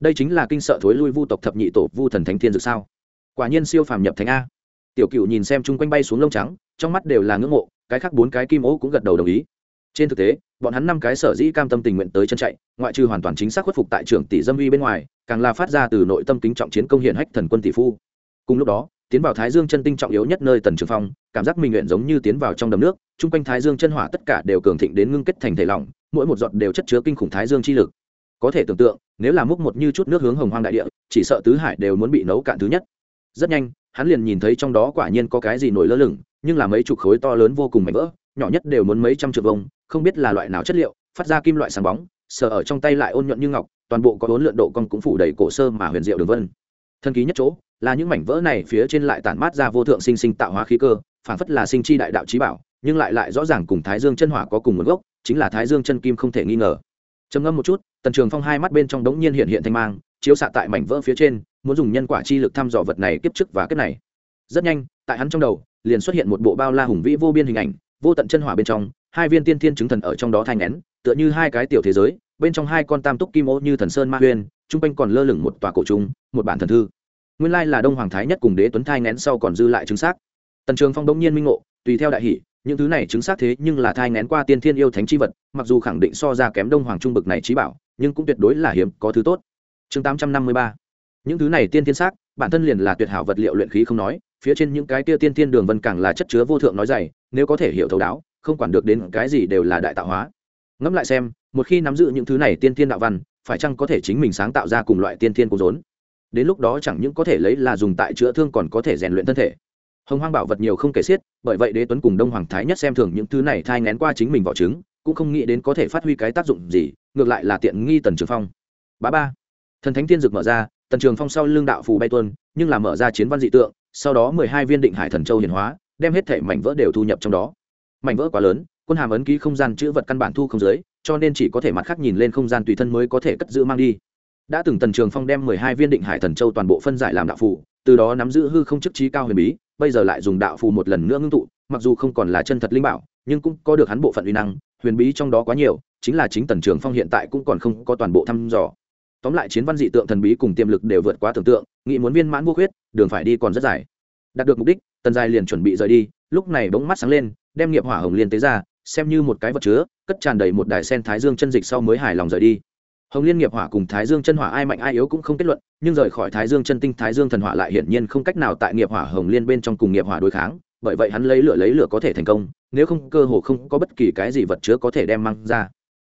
S1: đây chính là kinh sợ thối lui vu tộc thập nhị tổ vu thần thánh thiên dực sao? Quả nhiên siêu phàm nhập thánh a. Tiểu cựu nhìn xem chung quanh bay xuống lông trắng trong mắt đều là ngưỡng mộ cái khác bốn cái kim ố cũng gật đầu đồng ý. Trên thực tế bọn hắn năm cái sở dĩ cam tâm tình nguyện tới chân chạy, ngoại trừ hoàn toàn chính xác khuất phục tại trưởng tỷ dâm uy bên ngoài, càng là phát ra từ nội tâm kính trọng chiến công hiển hách thần quân tỷ phu. Cùng lúc đó, tiến vào thái dương chân tinh trọng yếu nhất nơi tần trường phong, cảm giác mình nguyện giống như tiến vào trong đầm nước, chung quanh thái dương chân hỏa tất cả đều cường thịnh đến ngưng kết thành thể lỏng, mỗi một giọt đều chất chứa kinh khủng thái dương chi lực. Có thể tưởng tượng, nếu là múc một như chút nước hướng hồng hoang đại địa, chỉ sợ tứ hải đều muốn bị nấu cạn thứ nhất. Rất nhanh, hắn liền nhìn thấy trong đó quả nhiên có cái gì nổi lơ lửng, nhưng là mấy chục khối to lớn vô cùng mảnh vỡ nhỏ nhất đều muốn mấy trăm triệu vông không biết là loại nào chất liệu, phát ra kim loại sáng bóng, sờ ở trong tay lại ôn nhuận như ngọc, toàn bộ có bốn lượn độ con cũng phủ đầy cổ sơ mà huyền diệu đường vân. Thân ký nhất chỗ, là những mảnh vỡ này phía trên lại tản mát ra vô thượng sinh sinh tạo hóa khí cơ, phản phất là sinh chi đại đạo trí bảo, nhưng lại lại rõ ràng cùng thái dương chân hỏa có cùng nguồn gốc, chính là thái dương chân kim không thể nghi ngờ. Trầm ngâm một chút, tần trường phong hai mắt bên trong đống nhiên hiện hiện thanh mang, chiếu xạ tại mảnh vỡ phía trên, muốn dùng nhân quả chi lực thăm dò vật này kiếp trước và kiếp này. Rất nhanh, tại hắn trong đầu, liền xuất hiện một bộ bao la hùng vĩ vô biên hình ảnh vô tận chân hỏa bên trong, hai viên tiên thiên chứng thần ở trong đó thanh nén tựa như hai cái tiểu thế giới, bên trong hai con tam túc kim ô như thần sơn ma huyên chung quanh còn lơ lửng một tòa cổ trung, một bản thần thư. Nguyên lai là đông hoàng thái nhất cùng đế tuấn thai nén sau còn dư lại chứng xác. Tần trường phong đông nhiên minh ngộ, tùy theo đại hỷ, những thứ này chứng xác thế nhưng là thai nén qua tiên thiên yêu thánh chi vật, mặc dù khẳng định so ra kém đông hoàng trung bực này trí bảo, nhưng cũng tuyệt đối là hiếm, có thứ tốt. Chương tám trăm năm mươi ba. Những thứ này tiên thiên xác, bản thân liền là tuyệt hảo vật liệu luyện khí không nói phía trên những cái kia tiên tiên đường vân càng là chất chứa vô thượng nói dày, nếu có thể hiểu thấu đáo, không quản được đến cái gì đều là đại tạo hóa. Ngẫm lại xem, một khi nắm giữ những thứ này tiên tiên đạo văn, phải chăng có thể chính mình sáng tạo ra cùng loại tiên tiên cố rốn? Đến lúc đó chẳng những có thể lấy là dùng tại chữa thương còn có thể rèn luyện thân thể. Hồng hoang bảo vật nhiều không kể xiết, bởi vậy đế tuấn cùng đông hoàng thái nhất xem thường những thứ này thai ngén qua chính mình vỏ trứng, cũng không nghĩ đến có thể phát huy cái tác dụng gì, ngược lại là tiện nghi tần trường phong. Bá ba. Thần thánh tiên dực mở ra, tần trường phong sau lưng đạo phù bay tuân nhưng là mở ra chiến văn dị tượng sau đó mười hai viên định hải thần châu hiển hóa, đem hết thể mảnh vỡ đều thu nhập trong đó. Mảnh vỡ quá lớn, quân hàm ấn ký không gian chữ vật căn bản thu không dưới, cho nên chỉ có thể mặt khác nhìn lên không gian tùy thân mới có thể cất giữ mang đi. Đã từng tần trường phong đem mười hai viên định hải thần châu toàn bộ phân giải làm đạo phù, từ đó nắm giữ hư không chức trí cao huyền bí, bây giờ lại dùng đạo phù một lần nữa ngưng tụ, mặc dù không còn là chân thật linh bảo, nhưng cũng có được hắn bộ phận uy năng, huyền bí trong đó quá nhiều, chính là chính tần trường phong hiện tại cũng còn không có toàn bộ thăm dò. Tóm lại chiến văn dị tượng thần bí cùng tiềm lực đều vượt quá tưởng tượng, nghĩ muốn viên mãn vô khuyết đường phải đi còn rất dài. Đạt được mục đích, tần dài liền chuẩn bị rời đi, lúc này bỗng mắt sáng lên, đem nghiệp hỏa hồng liên tế ra, xem như một cái vật chứa, cất tràn đầy một đài sen thái dương chân dịch sau mới hài lòng rời đi. Hồng liên nghiệp hỏa cùng thái dương chân hỏa ai mạnh ai yếu cũng không kết luận, nhưng rời khỏi thái dương chân tinh, thái dương thần hỏa lại hiển nhiên không cách nào tại nghiệp hỏa hồng liên bên trong cùng nghiệp hỏa đối kháng, bởi vậy hắn lấy lửa lấy lửa có thể thành công, nếu không cơ hồ không có bất kỳ cái gì vật chứa có thể đem mang ra.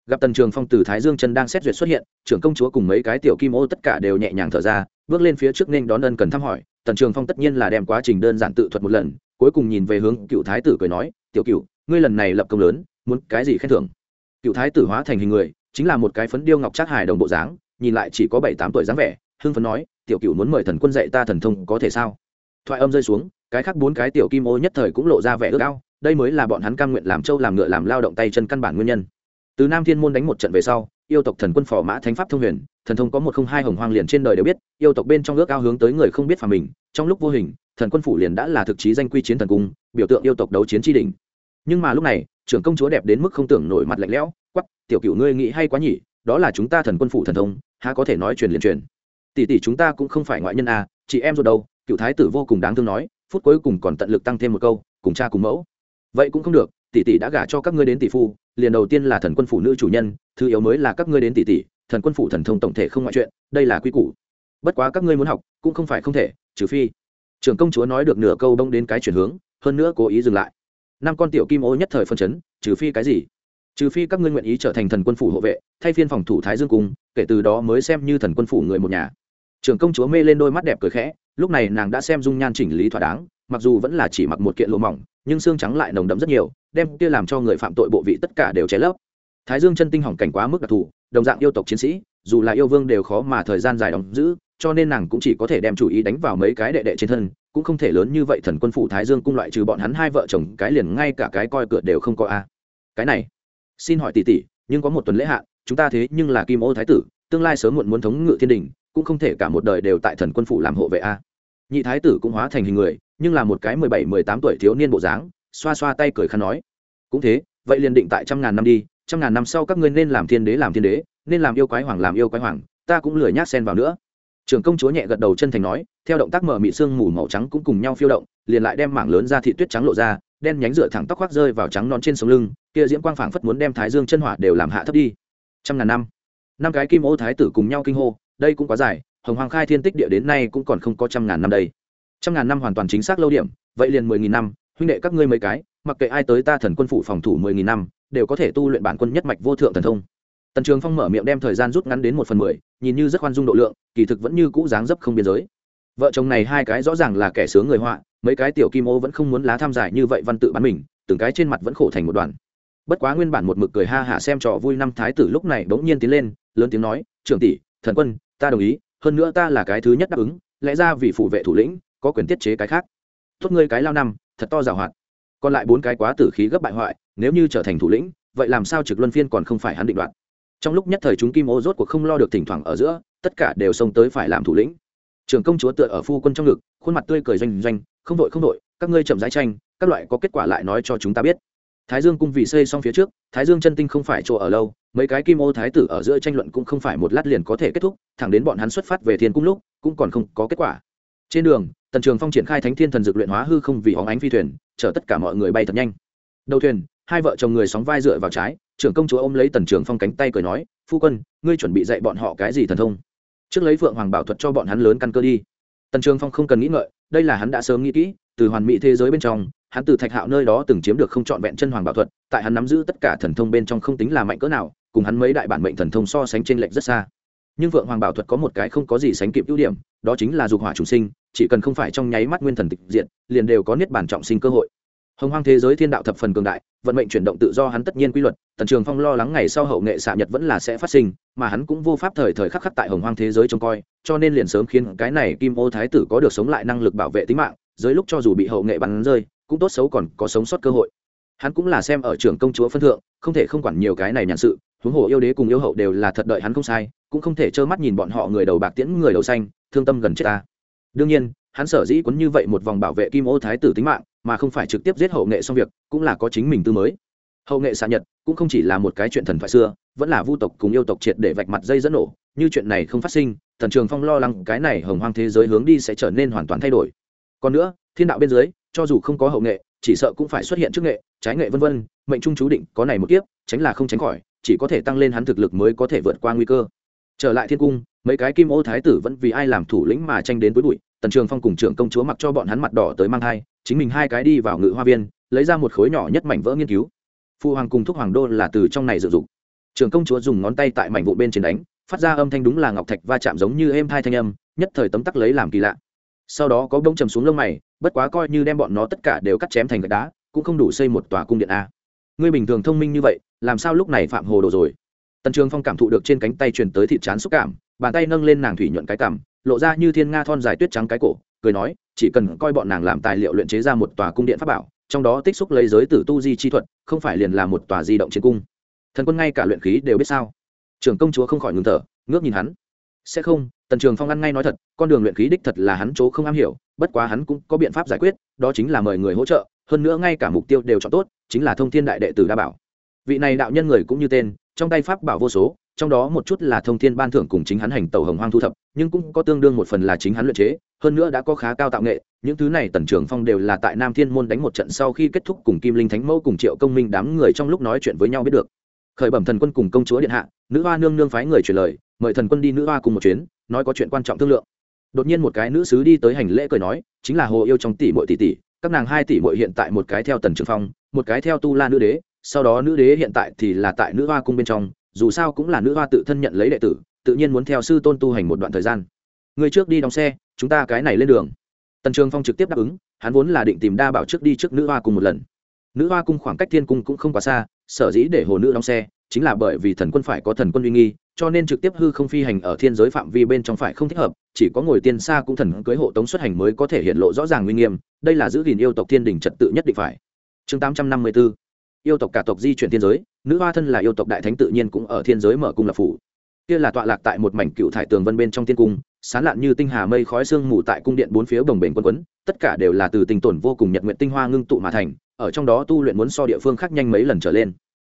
S1: Gặp tần trường phong từ thái dương chân đang xét duyệt xuất hiện, trưởng công chúa cùng mấy cái tiểu kim ô tất cả đều nhẹ nhàng thở ra, bước lên phía trước nên đón ân cần thăm hỏi tần trường phong tất nhiên là đem quá trình đơn giản tự thuật một lần, cuối cùng nhìn về hướng cựu thái tử cười nói, tiểu cựu, ngươi lần này lập công lớn, muốn cái gì khen thưởng? Cựu thái tử hóa thành hình người, chính là một cái phấn điêu ngọc trác hài đồng bộ dáng, nhìn lại chỉ có bảy tám tuổi dáng vẻ, hưng phấn nói, tiểu cựu muốn mời thần quân dạy ta thần thông có thể sao? Thoại âm rơi xuống, cái khác bốn cái tiểu kim ô nhất thời cũng lộ ra vẻ ước ao, đây mới là bọn hắn cam nguyện làm trâu làm ngựa làm lao động tay chân căn bản nguyên nhân. Từ nam thiên môn đánh một trận về sau yêu tộc thần quân phò mã thánh pháp thông huyền, thần thông có một không hai hồng hoang liền trên đời đều biết, yêu tộc bên trong ước ao hướng tới người không biết phà mình, trong lúc vô hình, thần quân phủ liền đã là thực chí danh quy chiến thần cung, biểu tượng yêu tộc đấu chiến tri đình nhưng mà lúc này, trưởng công chúa đẹp đến mức không tưởng nổi mặt lạnh lẽo quắp tiểu cựu ngươi nghĩ hay quá nhỉ, đó là chúng ta thần quân phủ thần thông, há có thể nói truyền liền truyền? Tỷ tỷ chúng ta cũng không phải ngoại nhân à chị em rồi đâu, cựu thái tử vô cùng đáng thương nói, phút cuối cùng còn tận lực tăng thêm một câu, cùng cha cùng mẫu. Vậy cũng không được tỷ tỷ đã gả cho các ngươi đến tỷ phu, liền đầu tiên là thần quân phủ nữ chủ nhân, thứ yếu mới là các ngươi đến tỷ tỷ, thần quân phủ thần thông tổng thể không ngoại chuyện, đây là quy củ. Bất quá các ngươi muốn học, cũng không phải không thể, trừ phi. Trưởng công chúa nói được nửa câu bông đến cái chuyển hướng, hơn nữa cố ý dừng lại. Năm con tiểu kim ô nhất thời phân chấn, trừ phi cái gì? Trừ phi các ngươi nguyện ý trở thành thần quân phủ hộ vệ, thay phiên phòng thủ thái dương cung, kể từ đó mới xem như thần quân phủ người một nhà. Trưởng công chúa mê lên đôi mắt đẹp cười khẽ, lúc này nàng đã xem dung nhan chỉnh lý thỏa đáng, mặc dù vẫn là chỉ mặc một kiện lụa mỏng, nhưng xương trắng lại nồng đậm rất nhiều đem kia làm cho người phạm tội bộ vị tất cả đều che lấp. Thái dương chân tinh hỏng cảnh quá mức đặc thù, đồng dạng yêu tộc chiến sĩ, dù là yêu vương đều khó mà thời gian dài đóng giữ, cho nên nàng cũng chỉ có thể đem chủ ý đánh vào mấy cái đệ đệ trên thân, cũng không thể lớn như vậy thần quân phủ thái dương cung loại trừ bọn hắn hai vợ chồng, cái liền ngay cả cái coi cửa đều không có a. Cái này, xin hỏi tỷ tỷ, nhưng có một tuần lễ hạn, chúng ta thế nhưng là kim ô thái tử, tương lai sớm muộn muốn thống ngự thiên đình, cũng không thể cả một đời đều tại thần quân phủ làm hộ vệ a. Nhị thái tử cũng hóa thành hình người, nhưng là một cái mười bảy, mười tám tuổi thiếu niên bộ dáng xoa xoa tay cười khăn nói, cũng thế, vậy liền định tại trăm ngàn năm đi, trăm ngàn năm sau các ngươi nên làm thiên đế làm thiên đế, nên làm yêu quái hoàng làm yêu quái hoàng, ta cũng lười nhác xen vào nữa. Trưởng công chúa nhẹ gật đầu chân thành nói, theo động tác mở mị xương mù màu trắng cũng cùng nhau phiêu động, liền lại đem mảng lớn ra thị tuyết trắng lộ ra, đen nhánh rửa thẳng tóc khoác rơi vào trắng non trên sống lưng, kia diễm quang phảng phất muốn đem thái dương chân hỏa đều làm hạ thấp đi. Trăm ngàn năm. Năm cái kim ô thái tử cùng nhau kinh hô, đây cũng quá dài, hồng hoàng khai thiên tích địa đến nay cũng còn không có trăm ngàn năm đây. Trăm ngàn năm hoàn toàn chính xác lâu điểm, vậy liền mười nghìn năm huynh đệ các ngươi mấy cái, mặc kệ ai tới ta thần quân phụ phòng thủ mười nghìn năm, đều có thể tu luyện bản quân nhất mạch vô thượng thần thông. Tần trường phong mở miệng đem thời gian rút ngắn đến một phần mười, nhìn như rất khoan dung độ lượng, kỳ thực vẫn như cũ dáng dấp không biên giới. Vợ chồng này hai cái rõ ràng là kẻ sướng người họa, mấy cái tiểu kim ô vẫn không muốn lá tham giải như vậy văn tự bắn mình, từng cái trên mặt vẫn khổ thành một đoàn. Bất quá nguyên bản một mực cười ha hả xem trò vui năm thái tử lúc này bỗng nhiên tiến lên, lớn tiếng nói, trưởng tỷ, thần quân, ta đồng ý, hơn nữa ta là cái thứ nhất đáp ứng, lẽ ra vì phủ vệ thủ lĩnh, có quyền tiết chế cái khác. Tốt ngươi cái lao năm thật to giảo hoạt. Còn lại bốn cái quá tử khí gấp bại hoại, nếu như trở thành thủ lĩnh, vậy làm sao trực luân phiên còn không phải hắn định đoạt? Trong lúc nhất thời chúng kim ô rốt cuộc không lo được thỉnh thoảng ở giữa, tất cả đều xông tới phải làm thủ lĩnh. Trưởng công chúa tựa ở phu quân trong ngực, khuôn mặt tươi cười doanh doanh, không vội không đội, các ngươi chậm rãi tranh, các loại có kết quả lại nói cho chúng ta biết. Thái dương cung vì xây xong phía trước, thái dương chân tinh không phải chỗ ở lâu, mấy cái kim ô thái tử ở giữa tranh luận cũng không phải một lát liền có thể kết thúc, thẳng đến bọn hắn xuất phát về thiên cung lúc, cũng còn không có kết quả. Trên đường tần trường phong triển khai thánh thiên thần dược luyện hóa hư không vì hóng ánh phi thuyền, chở tất cả mọi người bay thật nhanh. Đầu thuyền, hai vợ chồng người sóng vai dựa vào trái, trưởng công chúa ôm lấy tần trường phong cánh tay cười nói, phu quân, ngươi chuẩn bị dạy bọn họ cái gì thần thông? Trước lấy phượng hoàng bảo thuật cho bọn hắn lớn căn cơ đi. Tần trường phong không cần nghĩ ngợi, đây là hắn đã sớm nghĩ kỹ, từ hoàn mỹ thế giới bên trong, hắn từ thạch hạo nơi đó từng chiếm được không trọn vẹn chân hoàng bảo thuật, tại hắn nắm giữ tất cả thần thông bên trong không tính là mạnh cỡ nào, cùng hắn mấy đại bản mệnh thần thông so sánh trên lệch rất xa. Nhưng vượng hoàng bảo thuật có một cái không có gì sánh kịp ưu điểm, đó chính là dục hỏa chủ sinh chỉ cần không phải trong nháy mắt nguyên thần tịch diện liền đều có niết bản trọng sinh cơ hội. Hồng hoang thế giới thiên đạo thập phần cường đại, vận mệnh chuyển động tự do hắn tất nhiên quy luật, tần trường phong lo lắng ngày sau hậu nghệ xạ nhật vẫn là sẽ phát sinh, mà hắn cũng vô pháp thời thời khắc khắc tại hồng hoang thế giới trông coi, cho nên liền sớm khiến cái này kim ô thái tử có được sống lại năng lực bảo vệ tính mạng, dưới lúc cho dù bị hậu nghệ bắn rơi, cũng tốt xấu còn có sống sót cơ hội. Hắn cũng là xem ở trường công chúa phân thượng, không thể không quản nhiều cái này nhàn sự, huống hồ yêu đế cùng yêu hậu đều là thật đợi hắn không sai, cũng không thể trơ mắt nhìn bọn họ người đầu bạc tiễn người đầu xanh, thương tâm gần chết ta đương nhiên, hắn sở dĩ quấn như vậy một vòng bảo vệ kim ô thái tử tính mạng, mà không phải trực tiếp giết hậu nghệ xong việc, cũng là có chính mình tư mới. Hậu nghệ xạ nhật cũng không chỉ là một cái chuyện thần thoại xưa, vẫn là vu tộc cùng yêu tộc triệt để vạch mặt dây dẫn nổ, như chuyện này không phát sinh, thần trường phong lo lắng cái này hồng hoang thế giới hướng đi sẽ trở nên hoàn toàn thay đổi. Còn nữa, thiên đạo bên dưới, cho dù không có hậu nghệ, chỉ sợ cũng phải xuất hiện trước nghệ, trái nghệ vân vân, mệnh trung chú định có này một kiếp, tránh là không tránh khỏi, chỉ có thể tăng lên hắn thực lực mới có thể vượt qua nguy cơ. Trở lại thiên cung mấy cái kim ô thái tử vẫn vì ai làm thủ lĩnh mà tranh đến với bụi, tần trường phong cùng trưởng công chúa mặc cho bọn hắn mặt đỏ tới mang thai, chính mình hai cái đi vào ngự hoa viên, lấy ra một khối nhỏ nhất mảnh vỡ nghiên cứu. Phụ hoàng cùng thúc hoàng đô là từ trong này dự dụng. Trưởng công chúa dùng ngón tay tại mảnh vụ bên trên đánh, phát ra âm thanh đúng là ngọc thạch va chạm giống như êm thai thanh âm, nhất thời tấm tắc lấy làm kỳ lạ. Sau đó có bông trầm xuống lông mày, bất quá coi như đem bọn nó tất cả đều cắt chém thành gạch đá, cũng không đủ xây một tòa cung điện a. Ngươi bình thường thông minh như vậy, làm sao lúc này phạm hồ đồ rồi? Tần trường phong cảm thụ được trên cánh tay truyền tới thịt chán xúc cảm bàn tay nâng lên nàng thủy nhuận cái cằm, lộ ra như thiên nga thon dài tuyết trắng cái cổ, cười nói, chỉ cần coi bọn nàng làm tài liệu luyện chế ra một tòa cung điện pháp bảo, trong đó tích xúc lấy giới tử tu di chi thuật, không phải liền là một tòa di động chiến cung. Thần quân ngay cả luyện khí đều biết sao? Trưởng công chúa không khỏi ngừng thở, ngước nhìn hắn. Sẽ không, tần trường phong ăn ngay nói thật, con đường luyện khí đích thật là hắn chỗ không am hiểu, bất quá hắn cũng có biện pháp giải quyết, đó chính là mời người hỗ trợ, hơn nữa ngay cả mục tiêu đều chọn tốt, chính là thông thiên đại đệ tử đa bảo. Vị này đạo nhân người cũng như tên, trong tay pháp bảo vô số trong đó một chút là thông thiên ban thưởng cùng chính hắn hành tàu hồng hoang thu thập, nhưng cũng có tương đương một phần là chính hắn luyện chế, hơn nữa đã có khá cao tạo nghệ, những thứ này tần trường phong đều là tại nam thiên môn đánh một trận sau khi kết thúc cùng kim linh thánh mẫu cùng triệu công minh đám người trong lúc nói chuyện với nhau biết được. Khởi bẩm thần quân cùng công chúa điện hạ, nữ hoa nương nương phái người truyền lời, mời thần quân đi nữ hoa cùng một chuyến, nói có chuyện quan trọng thương lượng. Đột nhiên một cái nữ sứ đi tới hành lễ cười nói, chính là hồ yêu trong tỷ muội tỷ tỷ, các nàng hai tỷ muội hiện tại một cái theo tần trường phong, một cái theo tu la nữ đế, sau đó nữ đế hiện tại thì là tại nữ hoa cung bên trong dù sao cũng là nữ hoa tự thân nhận lấy đệ tử, tự nhiên muốn theo sư tôn tu hành một đoạn thời gian. Người trước đi đóng xe, chúng ta cái này lên đường. Tần trường phong trực tiếp đáp ứng, hắn vốn là định tìm đa bảo trước đi trước nữ hoa cung một lần. Nữ hoa cung khoảng cách thiên cung cũng không quá xa, sở dĩ để hồ nữ đóng xe, chính là bởi vì thần quân phải có thần quân uy nghi, cho nên trực tiếp hư không phi hành ở thiên giới phạm vi bên trong phải không thích hợp, chỉ có ngồi tiên xa cũng thần cưới hộ tống xuất hành mới có thể hiện lộ rõ ràng uy nghiêm, đây là giữ gìn yêu tộc thiên đình trật tự nhất định phải. Chương tám trăm năm mươi 854 yêu tộc cả tộc di chuyển thiên giới nữ hoa thân là yêu tộc đại thánh tự nhiên cũng ở thiên giới mở cung lập phủ. Kia là tọa lạc tại một mảnh cựu thải tường vân bên trong tiên cung, sán lạn như tinh hà mây khói sương mù tại cung điện bốn phía đồng bềnh quân quấn, tất cả đều là từ tình tổn vô cùng nhật nguyện tinh hoa ngưng tụ mà thành, ở trong đó tu luyện muốn so địa phương khác nhanh mấy lần trở lên.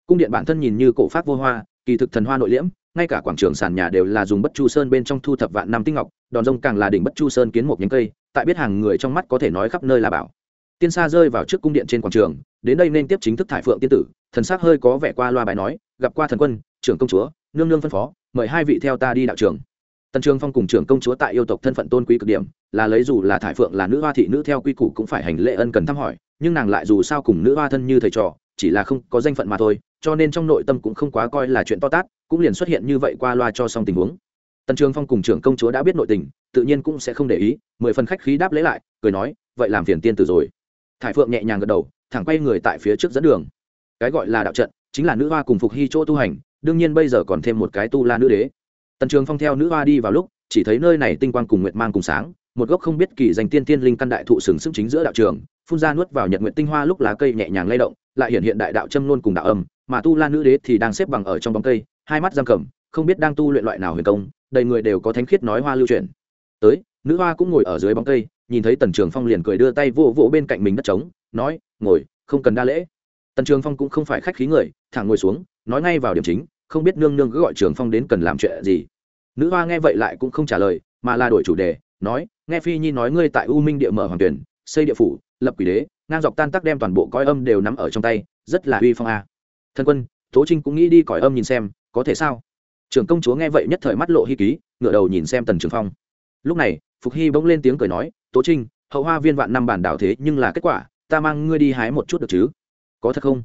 S1: Cung điện bản thân nhìn như cổ pháp vô hoa, kỳ thực thần hoa nội liễm, ngay cả quảng trường sàn nhà đều là dùng bất chu sơn bên trong thu thập vạn năm tinh ngọc, đòn rông càng là đỉnh bất chu sơn kiến một nhánh cây, tại biết hàng người trong mắt có thể nói khắp nơi là bảo tiên sa rơi vào trước cung điện trên quảng trường, đến đây nên tiếp chính thức thải phượng tiên tử, thần sắc hơi có vẻ qua loa bài nói, gặp qua thần quân, trưởng công chúa, nương nương phân phó, mời hai vị theo ta đi đạo trường. Tần trường phong cùng trưởng công chúa tại yêu tộc thân phận tôn quý cực điểm, là lấy dù là thải phượng là nữ hoa thị nữ theo quy củ cũng phải hành lễ ân cần thăm hỏi, nhưng nàng lại dù sao cùng nữ hoa thân như thầy trò, chỉ là không có danh phận mà thôi, cho nên trong nội tâm cũng không quá coi là chuyện to tát, cũng liền xuất hiện như vậy qua loa cho xong tình huống. Tần trường phong cùng trưởng công chúa đã biết nội tình, tự nhiên cũng sẽ không để ý, mười phần khách khí đáp lễ lại, cười nói, vậy làm phiền tiên tử rồi thải phượng nhẹ nhàng gật đầu, thẳng quay người tại phía trước dẫn đường. Cái gọi là đạo trận, chính là nữ hoa cùng phục hy chỗ tu hành, đương nhiên bây giờ còn thêm một cái tu la nữ đế. Tần trường phong theo nữ hoa đi vào lúc, chỉ thấy nơi này tinh quang cùng nguyệt mang cùng sáng, một gốc không biết kỳ dành tiên tiên linh căn đại thụ sừng sững chính giữa đạo trường, phun ra nuốt vào nhật nguyện tinh hoa lúc lá cây nhẹ nhàng lay động, lại hiện hiện đại đạo châm luôn cùng đạo âm, mà tu la nữ đế thì đang xếp bằng ở trong bóng cây, hai mắt giam cầm, không biết đang tu luyện loại nào huyền công, đầy người đều có thánh khiết nói hoa lưu truyền. Tới, nữ hoa cũng ngồi ở dưới bóng cây nhìn thấy tần trường phong liền cười đưa tay vỗ vỗ bên cạnh mình đất trống, nói, ngồi, không cần đa lễ. Tần trường phong cũng không phải khách khí người, thẳng ngồi xuống, nói ngay vào điểm chính, không biết nương nương cứ gọi trường phong đến cần làm chuyện gì. Nữ hoa nghe vậy lại cũng không trả lời, mà là đổi chủ đề, nói, nghe phi nhi nói ngươi tại u minh địa mở hoàng tuyển, xây địa phủ, lập quỷ đế, ngang dọc tan tác đem toàn bộ cõi âm đều nắm ở trong tay, rất là uy phong a. Thân quân, tố trinh cũng nghĩ đi cõi âm nhìn xem, có thể sao? Trưởng công chúa nghe vậy nhất thời mắt lộ hy ký ngựa đầu nhìn xem tần trường phong. Lúc này phục hy bỗng lên tiếng cười nói, tố trinh, hậu hoa viên vạn năm bản đảo thế nhưng là kết quả, ta mang ngươi đi hái một chút được chứ? Có thật không?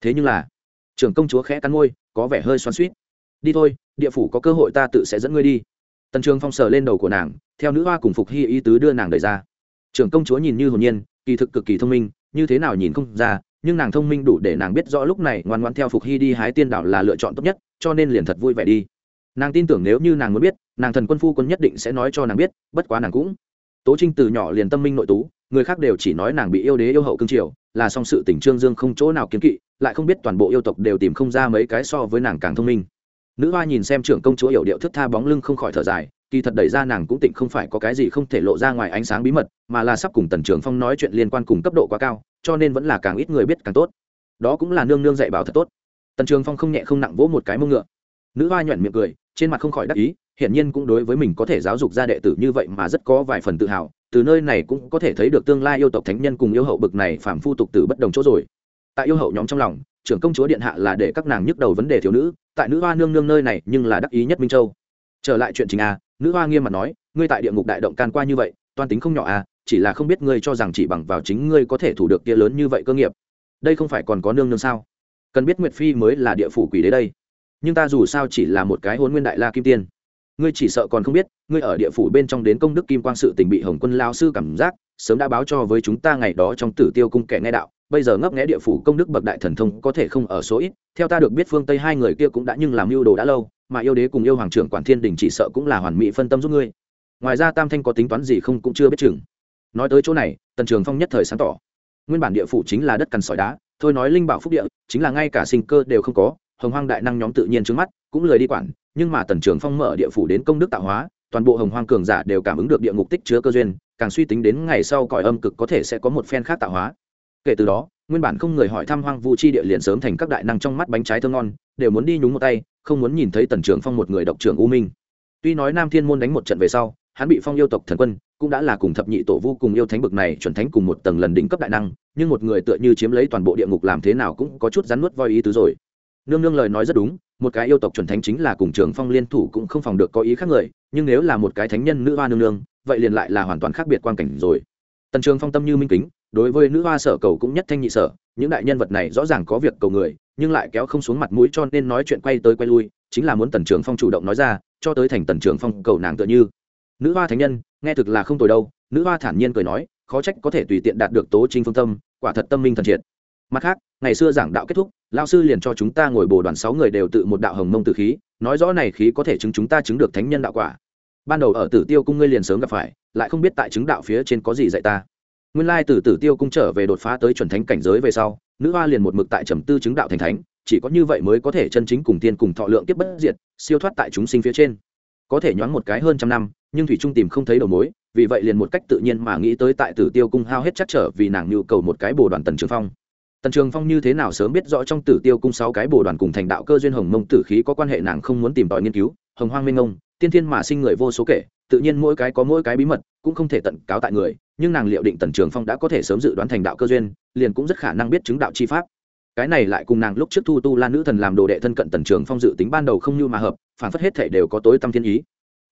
S1: Thế nhưng là, trưởng công chúa khẽ cắn môi, có vẻ hơi xoắn suýt đi thôi, địa phủ có cơ hội ta tự sẽ dẫn ngươi đi. Tần trường phong sờ lên đầu của nàng, theo nữ hoa cùng phục hy ý tứ đưa nàng đẩy ra. Trưởng công chúa nhìn như hồn nhiên, kỳ thực cực kỳ thông minh, như thế nào nhìn không ra, nhưng nàng thông minh đủ để nàng biết rõ lúc này ngoan ngoan theo phục hy đi hái tiên đảo là lựa chọn tốt nhất, cho nên liền thật vui vẻ đi. Nàng tin tưởng nếu như nàng muốn biết nàng thần quân phu quân nhất định sẽ nói cho nàng biết, bất quá nàng cũng. Tố trinh từ nhỏ liền tâm minh nội tú, người khác đều chỉ nói nàng bị yêu đế yêu hậu cương triều, là song sự tỉnh trương dương không chỗ nào kiến kỵ, lại không biết toàn bộ yêu tộc đều tìm không ra mấy cái so với nàng càng thông minh. Nữ hoa nhìn xem trưởng công chúa hiểu điệu thức tha bóng lưng không khỏi thở dài, kỳ thật đẩy ra nàng cũng tịnh không phải có cái gì không thể lộ ra ngoài ánh sáng bí mật, mà là sắp cùng tần trường phong nói chuyện liên quan cùng cấp độ quá cao, cho nên vẫn là càng ít người biết càng tốt. Đó cũng là nương nương dạy bảo thật tốt. Tần trường phong không nhẹ không nặng vỗ một cái mông ngựa. Nữ hoa nhuận miệng cười, trên mặt không khỏi đắc ý hiển nhiên cũng đối với mình có thể giáo dục ra đệ tử như vậy mà rất có vài phần tự hào, từ nơi này cũng có thể thấy được tương lai yêu tộc thánh nhân cùng yêu hậu bực này phạm phu tục tử bất đồng chỗ rồi. Tại yêu hậu nhóm trong lòng, trưởng công chúa điện hạ là để các nàng nhức đầu vấn đề thiếu nữ, tại nữ hoa nương nương nơi này nhưng là đắc ý nhất minh châu. Trở lại chuyện chính a, nữ hoa nghiêm mặt nói, ngươi tại địa ngục đại động can qua như vậy, toan tính không nhỏ a, chỉ là không biết ngươi cho rằng chỉ bằng vào chính ngươi có thể thủ được kia lớn như vậy cơ nghiệp. Đây không phải còn có nương nương sao? Cần biết nguyệt phi mới là địa phủ quỷ đế đây. Nhưng ta dù sao chỉ là một cái hôn nguyên đại la kim tiên ngươi chỉ sợ còn không biết, ngươi ở địa phủ bên trong đến công đức kim quang sự tình bị hồng quân lao sư cảm giác, sớm đã báo cho với chúng ta ngày đó trong tử tiêu cung kẻ nghe đạo, bây giờ ngấp nghẽ địa phủ công đức bậc đại thần thông có thể không ở số ít, theo ta được biết phương tây hai người kia cũng đã nhưng làm mưu đồ đã lâu, mà yêu đế cùng yêu hoàng trưởng quản thiên đình chỉ sợ cũng là hoàn mỹ phân tâm giúp ngươi. Ngoài ra tam thanh có tính toán gì không cũng chưa biết chừng. Nói tới chỗ này, tần trường phong nhất thời sáng tỏ. Nguyên bản địa phủ chính là đất cằn sỏi đá, thôi nói linh bảo phúc địa, chính là ngay cả sinh cơ đều không có, hồng hoang đại năng nhóm tự nhiên trước mắt, cũng lời đi quản nhưng mà tần trường phong mở địa phủ đến công đức tạo hóa, toàn bộ hồng hoang cường giả đều cảm ứng được địa ngục tích chứa cơ duyên, càng suy tính đến ngày sau cõi âm cực có thể sẽ có một phen khác tạo hóa. Kể từ đó, nguyên bản không người hỏi thăm hoang vu chi địa liền sớm thành các đại năng trong mắt bánh trái thơ ngon, đều muốn đi nhúng một tay, không muốn nhìn thấy tần trường phong một người độc trưởng u minh. Tuy nói nam thiên môn đánh một trận về sau, hắn bị phong yêu tộc thần quân, cũng đã là cùng thập nhị tổ vô cùng yêu thánh bực này chuẩn thánh cùng một tầng lần đỉnh cấp đại năng, nhưng một người tựa như chiếm lấy toàn bộ địa ngục làm thế nào cũng có chút rắn nuốt voi ý tứ rồi nương nương lời nói rất đúng, một cái yêu tộc chuẩn thánh chính là cùng trường phong liên thủ cũng không phòng được có ý khác người, nhưng nếu là một cái thánh nhân nữ hoa nương nương, vậy liền lại là hoàn toàn khác biệt quan cảnh rồi. Tần trường phong tâm như minh kính, đối với nữ hoa sở cầu cũng nhất thanh nhị sở, những đại nhân vật này rõ ràng có việc cầu người, nhưng lại kéo không xuống mặt mũi cho nên nói chuyện quay tới quay lui, chính là muốn tần trường phong chủ động nói ra, cho tới thành tần trường phong cầu nàng tựa như. Nữ hoa thánh nhân, nghe thực là không tồi đâu, nữ hoa thản nhiên cười nói, khó trách có thể tùy tiện đạt được tố trinh phương tâm, quả thật tâm minh thần triệt mặt khác, ngày xưa giảng đạo kết thúc lao sư liền cho chúng ta ngồi bồ đoàn sáu người đều tự một đạo hồng mông tử khí, nói rõ này khí có thể chứng chúng ta chứng được thánh nhân đạo quả. Ban đầu ở tử tiêu cung ngươi liền sớm gặp phải, lại không biết tại chứng đạo phía trên có gì dạy ta. Nguyên lai từ tử tiêu cung trở về đột phá tới chuẩn thánh cảnh giới về sau, nữ hoa liền một mực tại trầm tư chứng đạo thành thánh, chỉ có như vậy mới có thể chân chính cùng tiên cùng thọ lượng kiếp bất diệt, siêu thoát tại chúng sinh phía trên. Có thể nhoáng một cái hơn trăm năm, nhưng thủy trung tìm không thấy đầu mối, vì vậy liền một cách tự nhiên mà nghĩ tới tại tử tiêu cung hao hết chắc trở vì nàng nhu cầu một cái bồ đoàn tần trường phong tần trường phong như thế nào sớm biết rõ trong tử tiêu cung sáu cái bồ đoàn cùng thành đạo cơ duyên hồng mông tử khí có quan hệ nàng không muốn tìm tòi nghiên cứu, hồng hoang minh ông tiên thiên mà sinh người vô số kể, tự nhiên mỗi cái có mỗi cái bí mật, cũng không thể tận cáo tại người, nhưng nàng liệu định tần trường phong đã có thể sớm dự đoán thành đạo cơ duyên, liền cũng rất khả năng biết chứng đạo chi pháp. Cái này lại cùng nàng lúc trước thu tu lan nữ thần làm đồ đệ thân cận tần trường phong dự tính ban đầu không như mà hợp, phản phất hết thể đều có tối tâm thiên ý.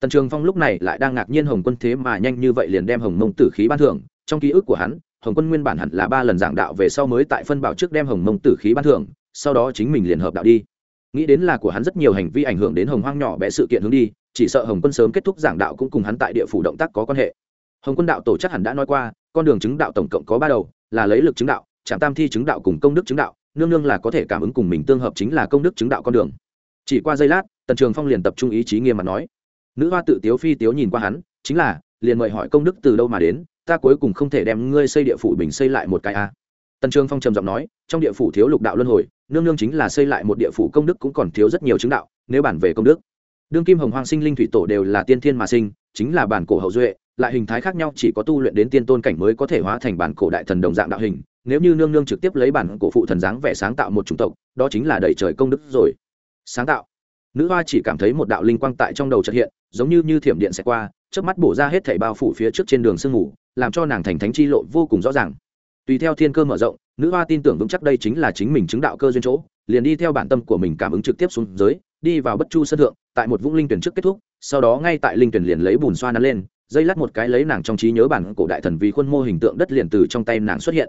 S1: Tần trường phong lúc này lại đang ngạc nhiên hồng quân thế mà nhanh như vậy liền đem hồng mông tử khí ban thưởng, trong ký ức của hắn hồng quân nguyên bản hẳn là ba lần giảng đạo về sau mới tại phân bảo trước đem hồng mông tử khí ban thưởng, sau đó chính mình liền hợp đạo đi. Nghĩ đến là của hắn rất nhiều hành vi ảnh hưởng đến hồng hoang nhỏ bé sự kiện hướng đi, chỉ sợ hồng quân sớm kết thúc giảng đạo cũng cùng hắn tại địa phủ động tác có quan hệ. Hồng quân đạo tổ chắc hẳn đã nói qua, con đường chứng đạo tổng cộng có ba đầu, là lấy lực chứng đạo, trạm tam thi chứng đạo cùng công đức chứng đạo, nương nương là có thể cảm ứng cùng mình tương hợp chính là công đức chứng đạo con đường. Chỉ qua giây lát, tần trường phong liền tập trung ý chí nghiêm mặt nói. Nữ hoa tự tiếu phi tiếu nhìn qua hắn, chính là, liền mời hỏi công đức từ đâu mà đến ta cuối cùng không thể đem ngươi xây địa phủ bình xây lại một cái a. Tần trường phong trầm giọng nói, trong địa phủ thiếu lục đạo luân hồi, nương nương chính là xây lại một địa phủ công đức cũng còn thiếu rất nhiều chứng đạo, nếu bản về công đức. Đương kim hồng hoàng sinh linh thủy tổ đều là tiên thiên mà sinh, chính là bản cổ hậu duệ, lại hình thái khác nhau, chỉ có tu luyện đến tiên tôn cảnh mới có thể hóa thành bản cổ đại thần đồng dạng đạo hình. Nếu như nương nương trực tiếp lấy bản cổ phụ thần dáng vẻ sáng tạo một chủng tộc, đó chính là đẩy trời công đức rồi. Sáng tạo. Nữ hoa chỉ cảm thấy một đạo linh quang tại trong đầu trật hiện, giống như như thiểm điện sẽ qua trước mắt bổ ra hết thảy bao phủ phía trước trên đường sương ngủ làm cho nàng thành thánh chi lộ vô cùng rõ ràng tùy theo thiên cơ mở rộng, nữ hoa tin tưởng vững chắc đây chính là chính mình chứng đạo cơ duyên chỗ, liền đi theo bản tâm của mình cảm ứng trực tiếp xuống dưới, đi vào bất chu sân thượng, tại một vũng linh tuyển trước kết thúc, sau đó ngay tại linh tuyển liền lấy bùn xoa nắn lên, dây lát một cái lấy nàng trong trí nhớ bản cổ đại thần vì khuôn mô hình tượng đất liền từ trong tay nàng xuất hiện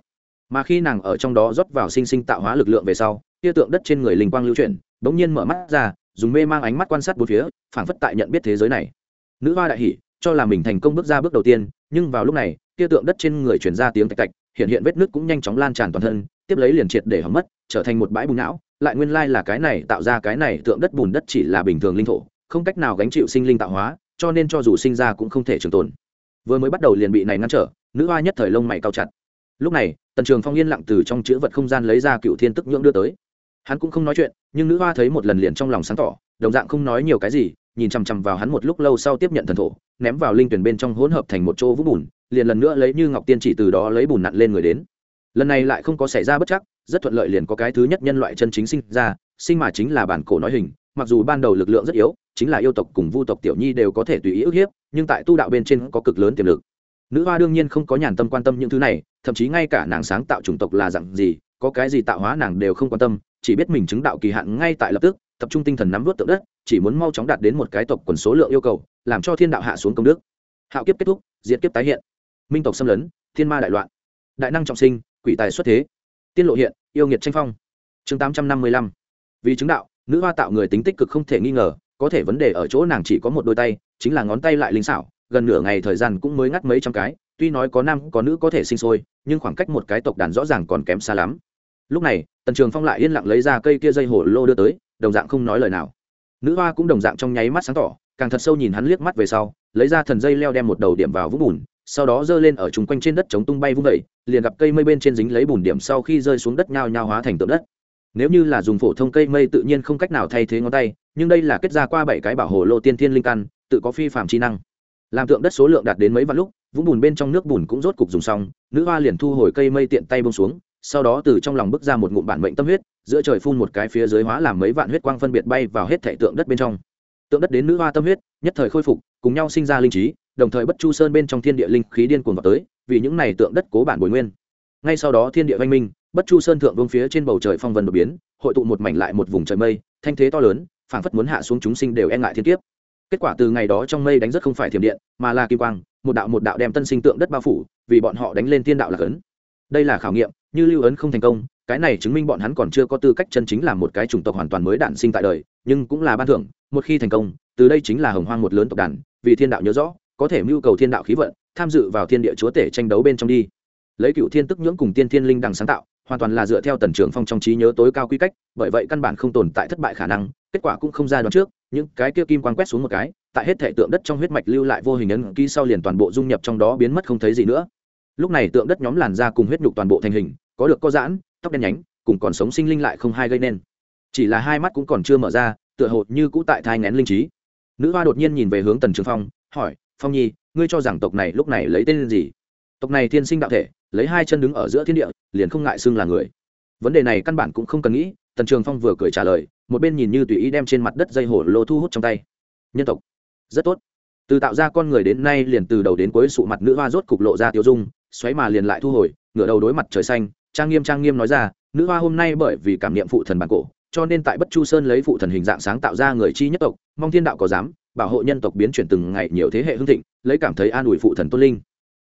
S1: mà khi nàng ở trong đó rót vào sinh sinh tạo hóa lực lượng về sau, tia tượng đất trên người linh quang lưu chuyển, bỗng nhiên mở mắt ra, dùng mê mang ánh mắt quan sát bốn phía, phảng phất tại nhận biết thế giới này nữ hoa đại hỉ cho là mình thành công bước ra bước đầu tiên, nhưng vào lúc này, tia tượng đất trên người chuyển ra tiếng tạch tạch, hiện hiện vết nứt cũng nhanh chóng lan tràn toàn thân, tiếp lấy liền triệt để hỏng mất, trở thành một bãi bùn não. Lại nguyên lai là cái này, tạo ra cái này tượng đất bùn đất chỉ là bình thường linh thổ, không cách nào gánh chịu sinh linh tạo hóa, cho nên cho dù sinh ra cũng không thể trường tồn. Vừa mới bắt đầu liền bị này ngăn trở, nữ hoa nhất thời lông mày cao chặt. Lúc này, tần trường phong yên lặng từ trong chữ vật không gian lấy ra cựu thiên tức nhưỡng đưa tới. Hắn cũng không nói chuyện, nhưng nữ hoa thấy một lần liền trong lòng sáng tỏ, đồng dạng không nói nhiều cái gì nhìn chằm chằm vào hắn một lúc lâu sau tiếp nhận thần thổ, ném vào linh tuyển bên trong hỗn hợp thành một chỗ vũng bùn, liền lần nữa lấy như ngọc tiên chỉ từ đó lấy bùn nặn lên người đến. Lần này lại không có xảy ra bất chắc, rất thuận lợi liền có cái thứ nhất nhân loại chân chính sinh ra, sinh mà chính là bản cổ nói hình, mặc dù ban đầu lực lượng rất yếu, chính là yêu tộc cùng vu tộc tiểu nhi đều có thể tùy ý ức hiếp, nhưng tại tu đạo bên trên có cực lớn tiềm lực. Nữ hoa đương nhiên không có nhàn tâm quan tâm những thứ này, thậm chí ngay cả nàng sáng tạo chủng tộc là dặn gì, có cái gì tạo hóa nàng đều không quan tâm, chỉ biết mình chứng đạo kỳ hạn ngay tại lập tức tập trung tinh thần nắm vút tượng đất, chỉ muốn mau chóng đạt đến một cái tộc quần số lượng yêu cầu, làm cho thiên đạo hạ xuống công đức. Hạo kiếp kết thúc, diệt kiếp tái hiện. Minh tộc xâm lấn, thiên ma đại loạn. Đại năng trọng sinh, quỷ tài xuất thế. Tiên lộ hiện, yêu nghiệt tranh phong. Chương tám trăm năm mươi lăm. Vì chứng đạo, nữ hoa tạo người tính tích cực không thể nghi ngờ, có thể vấn đề ở chỗ nàng chỉ có một đôi tay, chính là ngón tay lại linh xảo, gần nửa ngày thời gian cũng mới ngắt mấy trăm cái, tuy nói có nam có nữ có thể sinh sôi, nhưng khoảng cách một cái tộc đàn rõ ràng còn kém xa lắm. Lúc này, tần trường phong lại yên lặng lấy ra cây kia dây hổ lô đưa tới đồng dạng không nói lời nào. Nữ hoa cũng đồng dạng trong nháy mắt sáng tỏ, càng thật sâu nhìn hắn liếc mắt về sau, lấy ra thần dây leo đem một đầu điểm vào vũng bùn, sau đó giơ lên ở chung quanh trên đất chống tung bay vung vẩy liền gặp cây mây bên trên dính lấy bùn điểm sau khi rơi xuống đất nhao nhao hóa thành tượng đất. Nếu như là dùng phổ thông cây mây tự nhiên không cách nào thay thế ngón tay, nhưng đây là kết ra qua bảy cái bảo hồ lô tiên thiên linh căn, tự có phi phạm chi năng. Làm tượng đất số lượng đạt đến mấy vạn lúc, vũng bùn bên trong nước bùn cũng rốt cục dùng xong, nữ hoa liền thu hồi cây mây tiện tay bông xuống sau đó từ trong lòng bước ra một ngụm bản mệnh tâm huyết, giữa trời phun một cái phía dưới hóa làm mấy vạn huyết quang phân biệt bay vào hết thể tượng đất bên trong. Tượng đất đến nữ hoa tâm huyết, nhất thời khôi phục, cùng nhau sinh ra linh trí, đồng thời bất chu sơn bên trong thiên địa linh khí điên cuồng vào tới, vì những này tượng đất cố bản bồi nguyên. Ngay sau đó thiên địa văn minh, bất chu sơn thượng vương phía trên bầu trời phong vân đột biến, hội tụ một mảnh lại một vùng trời mây, thanh thế to lớn, phảng phất muốn hạ xuống chúng sinh đều e ngại thiên kiếp. Kết quả từ ngày đó trong mây đánh rất không phải thiểm điện, mà là kim quang, một đạo một đạo đem tân sinh tượng đất bao phủ, vì bọn họ đánh lên thiên đạo là cấn. Đây là khảo nghiệm như lưu ấn không thành công, cái này chứng minh bọn hắn còn chưa có tư cách chân chính làm một cái chủng tộc hoàn toàn mới đản sinh tại đời, nhưng cũng là ban thưởng, một khi thành công, từ đây chính là hồng hoang một lớn tộc đàn, vì thiên đạo nhớ rõ, có thể mưu cầu thiên đạo khí vận, tham dự vào thiên địa chúa tể tranh đấu bên trong đi. Lấy cựu thiên tức nhưỡng cùng tiên thiên linh đằng sáng tạo, hoàn toàn là dựa theo tần trưởng phong trong trí nhớ tối cao quy cách, bởi vậy căn bản không tồn tại thất bại khả năng, kết quả cũng không ra đoán trước, những cái kia kim quang quét xuống một cái, tại hết thể tượng đất trong huyết mạch lưu lại vô hình ấn ký sau liền toàn bộ dung nhập trong đó biến mất không thấy gì nữa lúc này tượng đất nhóm làn da cùng huyết nhục toàn bộ thành hình, có được có giãn, tóc đen nhánh, cùng còn sống sinh linh lại không hai gây nên. Chỉ là hai mắt cũng còn chưa mở ra, tựa hồ như cũ tại thai ngén linh trí. Nữ hoa đột nhiên nhìn về hướng tần trường phong, hỏi, phong nhi, ngươi cho rằng tộc này lúc này lấy tên gì? Tộc này thiên sinh đạo thể, lấy hai chân đứng ở giữa thiên địa, liền không ngại xưng là người. Vấn đề này căn bản cũng không cần nghĩ, tần trường phong vừa cười trả lời, một bên nhìn như tùy ý đem trên mặt đất dây hổ lô thu hút trong tay. Nhân tộc. Rất tốt. Từ tạo ra con người đến nay liền từ đầu đến cuối sụ mặt nữ hoa rốt cục lộ ra tiêu dung xoáy mà liền lại thu hồi, ngửa đầu đối mặt trời xanh, trang nghiêm trang nghiêm nói ra, nữ hoa hôm nay bởi vì cảm niệm phụ thần bản cổ, cho nên tại bất chu sơn lấy phụ thần hình dạng sáng tạo ra người chi nhất tộc, mong thiên đạo có dám bảo hộ nhân tộc biến chuyển từng ngày nhiều thế hệ hưng thịnh, lấy cảm thấy an ủi phụ thần tôn linh.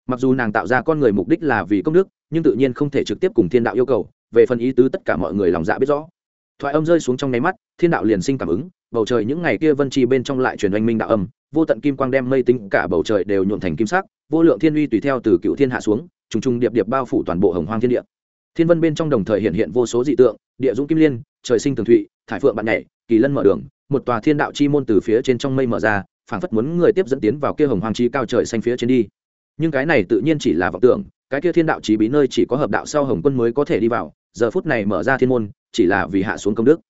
S1: Mặc dù nàng tạo ra con người mục đích là vì công đức, nhưng tự nhiên không thể trực tiếp cùng thiên đạo yêu cầu, về phần ý tứ tất cả mọi người lòng dạ biết rõ. Thoại âm rơi xuống trong nháy mắt, thiên đạo liền sinh cảm ứng, bầu trời những ngày kia vân chi bên trong lại truyền oanh minh đạo âm vô tận kim quang đem mây tính cả bầu trời đều nhuộm thành kim sắc, vô lượng thiên uy tùy theo từ cựu thiên hạ xuống, trùng trùng điệp điệp bao phủ toàn bộ hồng hoang thiên địa. Thiên vân bên trong đồng thời hiện hiện vô số dị tượng, địa dũng kim liên, trời sinh tường thụy, thải phượng bạn nhảy, kỳ lân mở đường, một tòa thiên đạo chi môn từ phía trên trong mây mở ra, phảng phất muốn người tiếp dẫn tiến vào kia hồng hoang chi cao trời xanh phía trên đi. Nhưng cái này tự nhiên chỉ là vọng tưởng, cái kia thiên đạo chí bí nơi chỉ có hợp đạo sau hồng quân mới có thể đi vào, giờ phút này mở ra thiên môn, chỉ là vì hạ xuống công đức.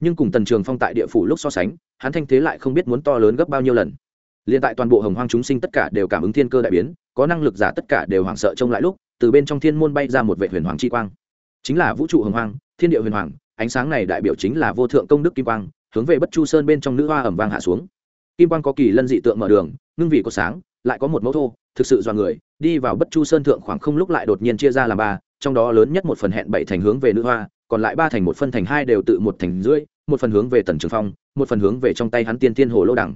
S1: Nhưng cùng tần trường phong tại địa phủ lúc so sánh, hắn thanh thế lại không biết muốn to lớn gấp bao nhiêu lần liền tại toàn bộ hồng hoang chúng sinh tất cả đều cảm ứng thiên cơ đại biến, có năng lực giả tất cả đều hoảng sợ trông lại lúc, từ bên trong thiên môn bay ra một vệ huyền hoàng chi quang. Chính là vũ trụ hồng hoang, thiên địa huyền hoàng, ánh sáng này đại biểu chính là vô thượng công đức kim quang, hướng về bất chu sơn bên trong nữ hoa ẩm vang hạ xuống. Kim quang có kỳ lân dị tượng mở đường, ngưng vị có sáng, lại có một mẫu thô, thực sự do người, đi vào bất chu sơn thượng khoảng không lúc lại đột nhiên chia ra làm ba, trong đó lớn nhất một phần hẹn bảy thành hướng về nữ hoa, còn lại ba thành một phân thành hai đều tự một thành rưỡi, một phần hướng về tần trường phong, một phần hướng về trong tay hắn tiên tiên hồ lô đẳng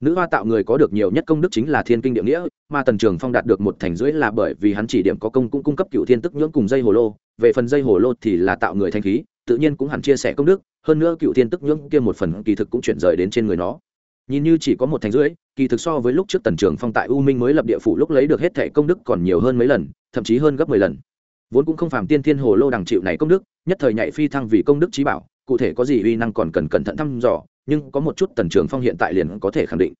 S1: nữ hoa tạo người có được nhiều nhất công đức chính là thiên kinh địa nghĩa, mà tần trường phong đạt được một thành rưỡi là bởi vì hắn chỉ điểm có công cũng cung cấp cựu thiên tức nhưỡng cùng dây hồ lô. Về phần dây hồ lô thì là tạo người thanh khí, tự nhiên cũng hẳn chia sẻ công đức, hơn nữa cựu thiên tức nhưỡng kia một phần kỳ thực cũng chuyển rời đến trên người nó. Nhìn như chỉ có một thành rưỡi, kỳ thực so với lúc trước tần trường phong tại u minh mới lập địa phủ lúc lấy được hết thẻ công đức còn nhiều hơn mấy lần, thậm chí hơn gấp mười lần. Vốn cũng không phàm tiên thiên hồ lô đằng chịu này công đức, nhất thời nhạy phi thăng vì công đức trí bảo, cụ thể có gì uy năng còn cần cẩn thận thăm dò nhưng có một chút tần trường phong hiện tại liền có thể khẳng định.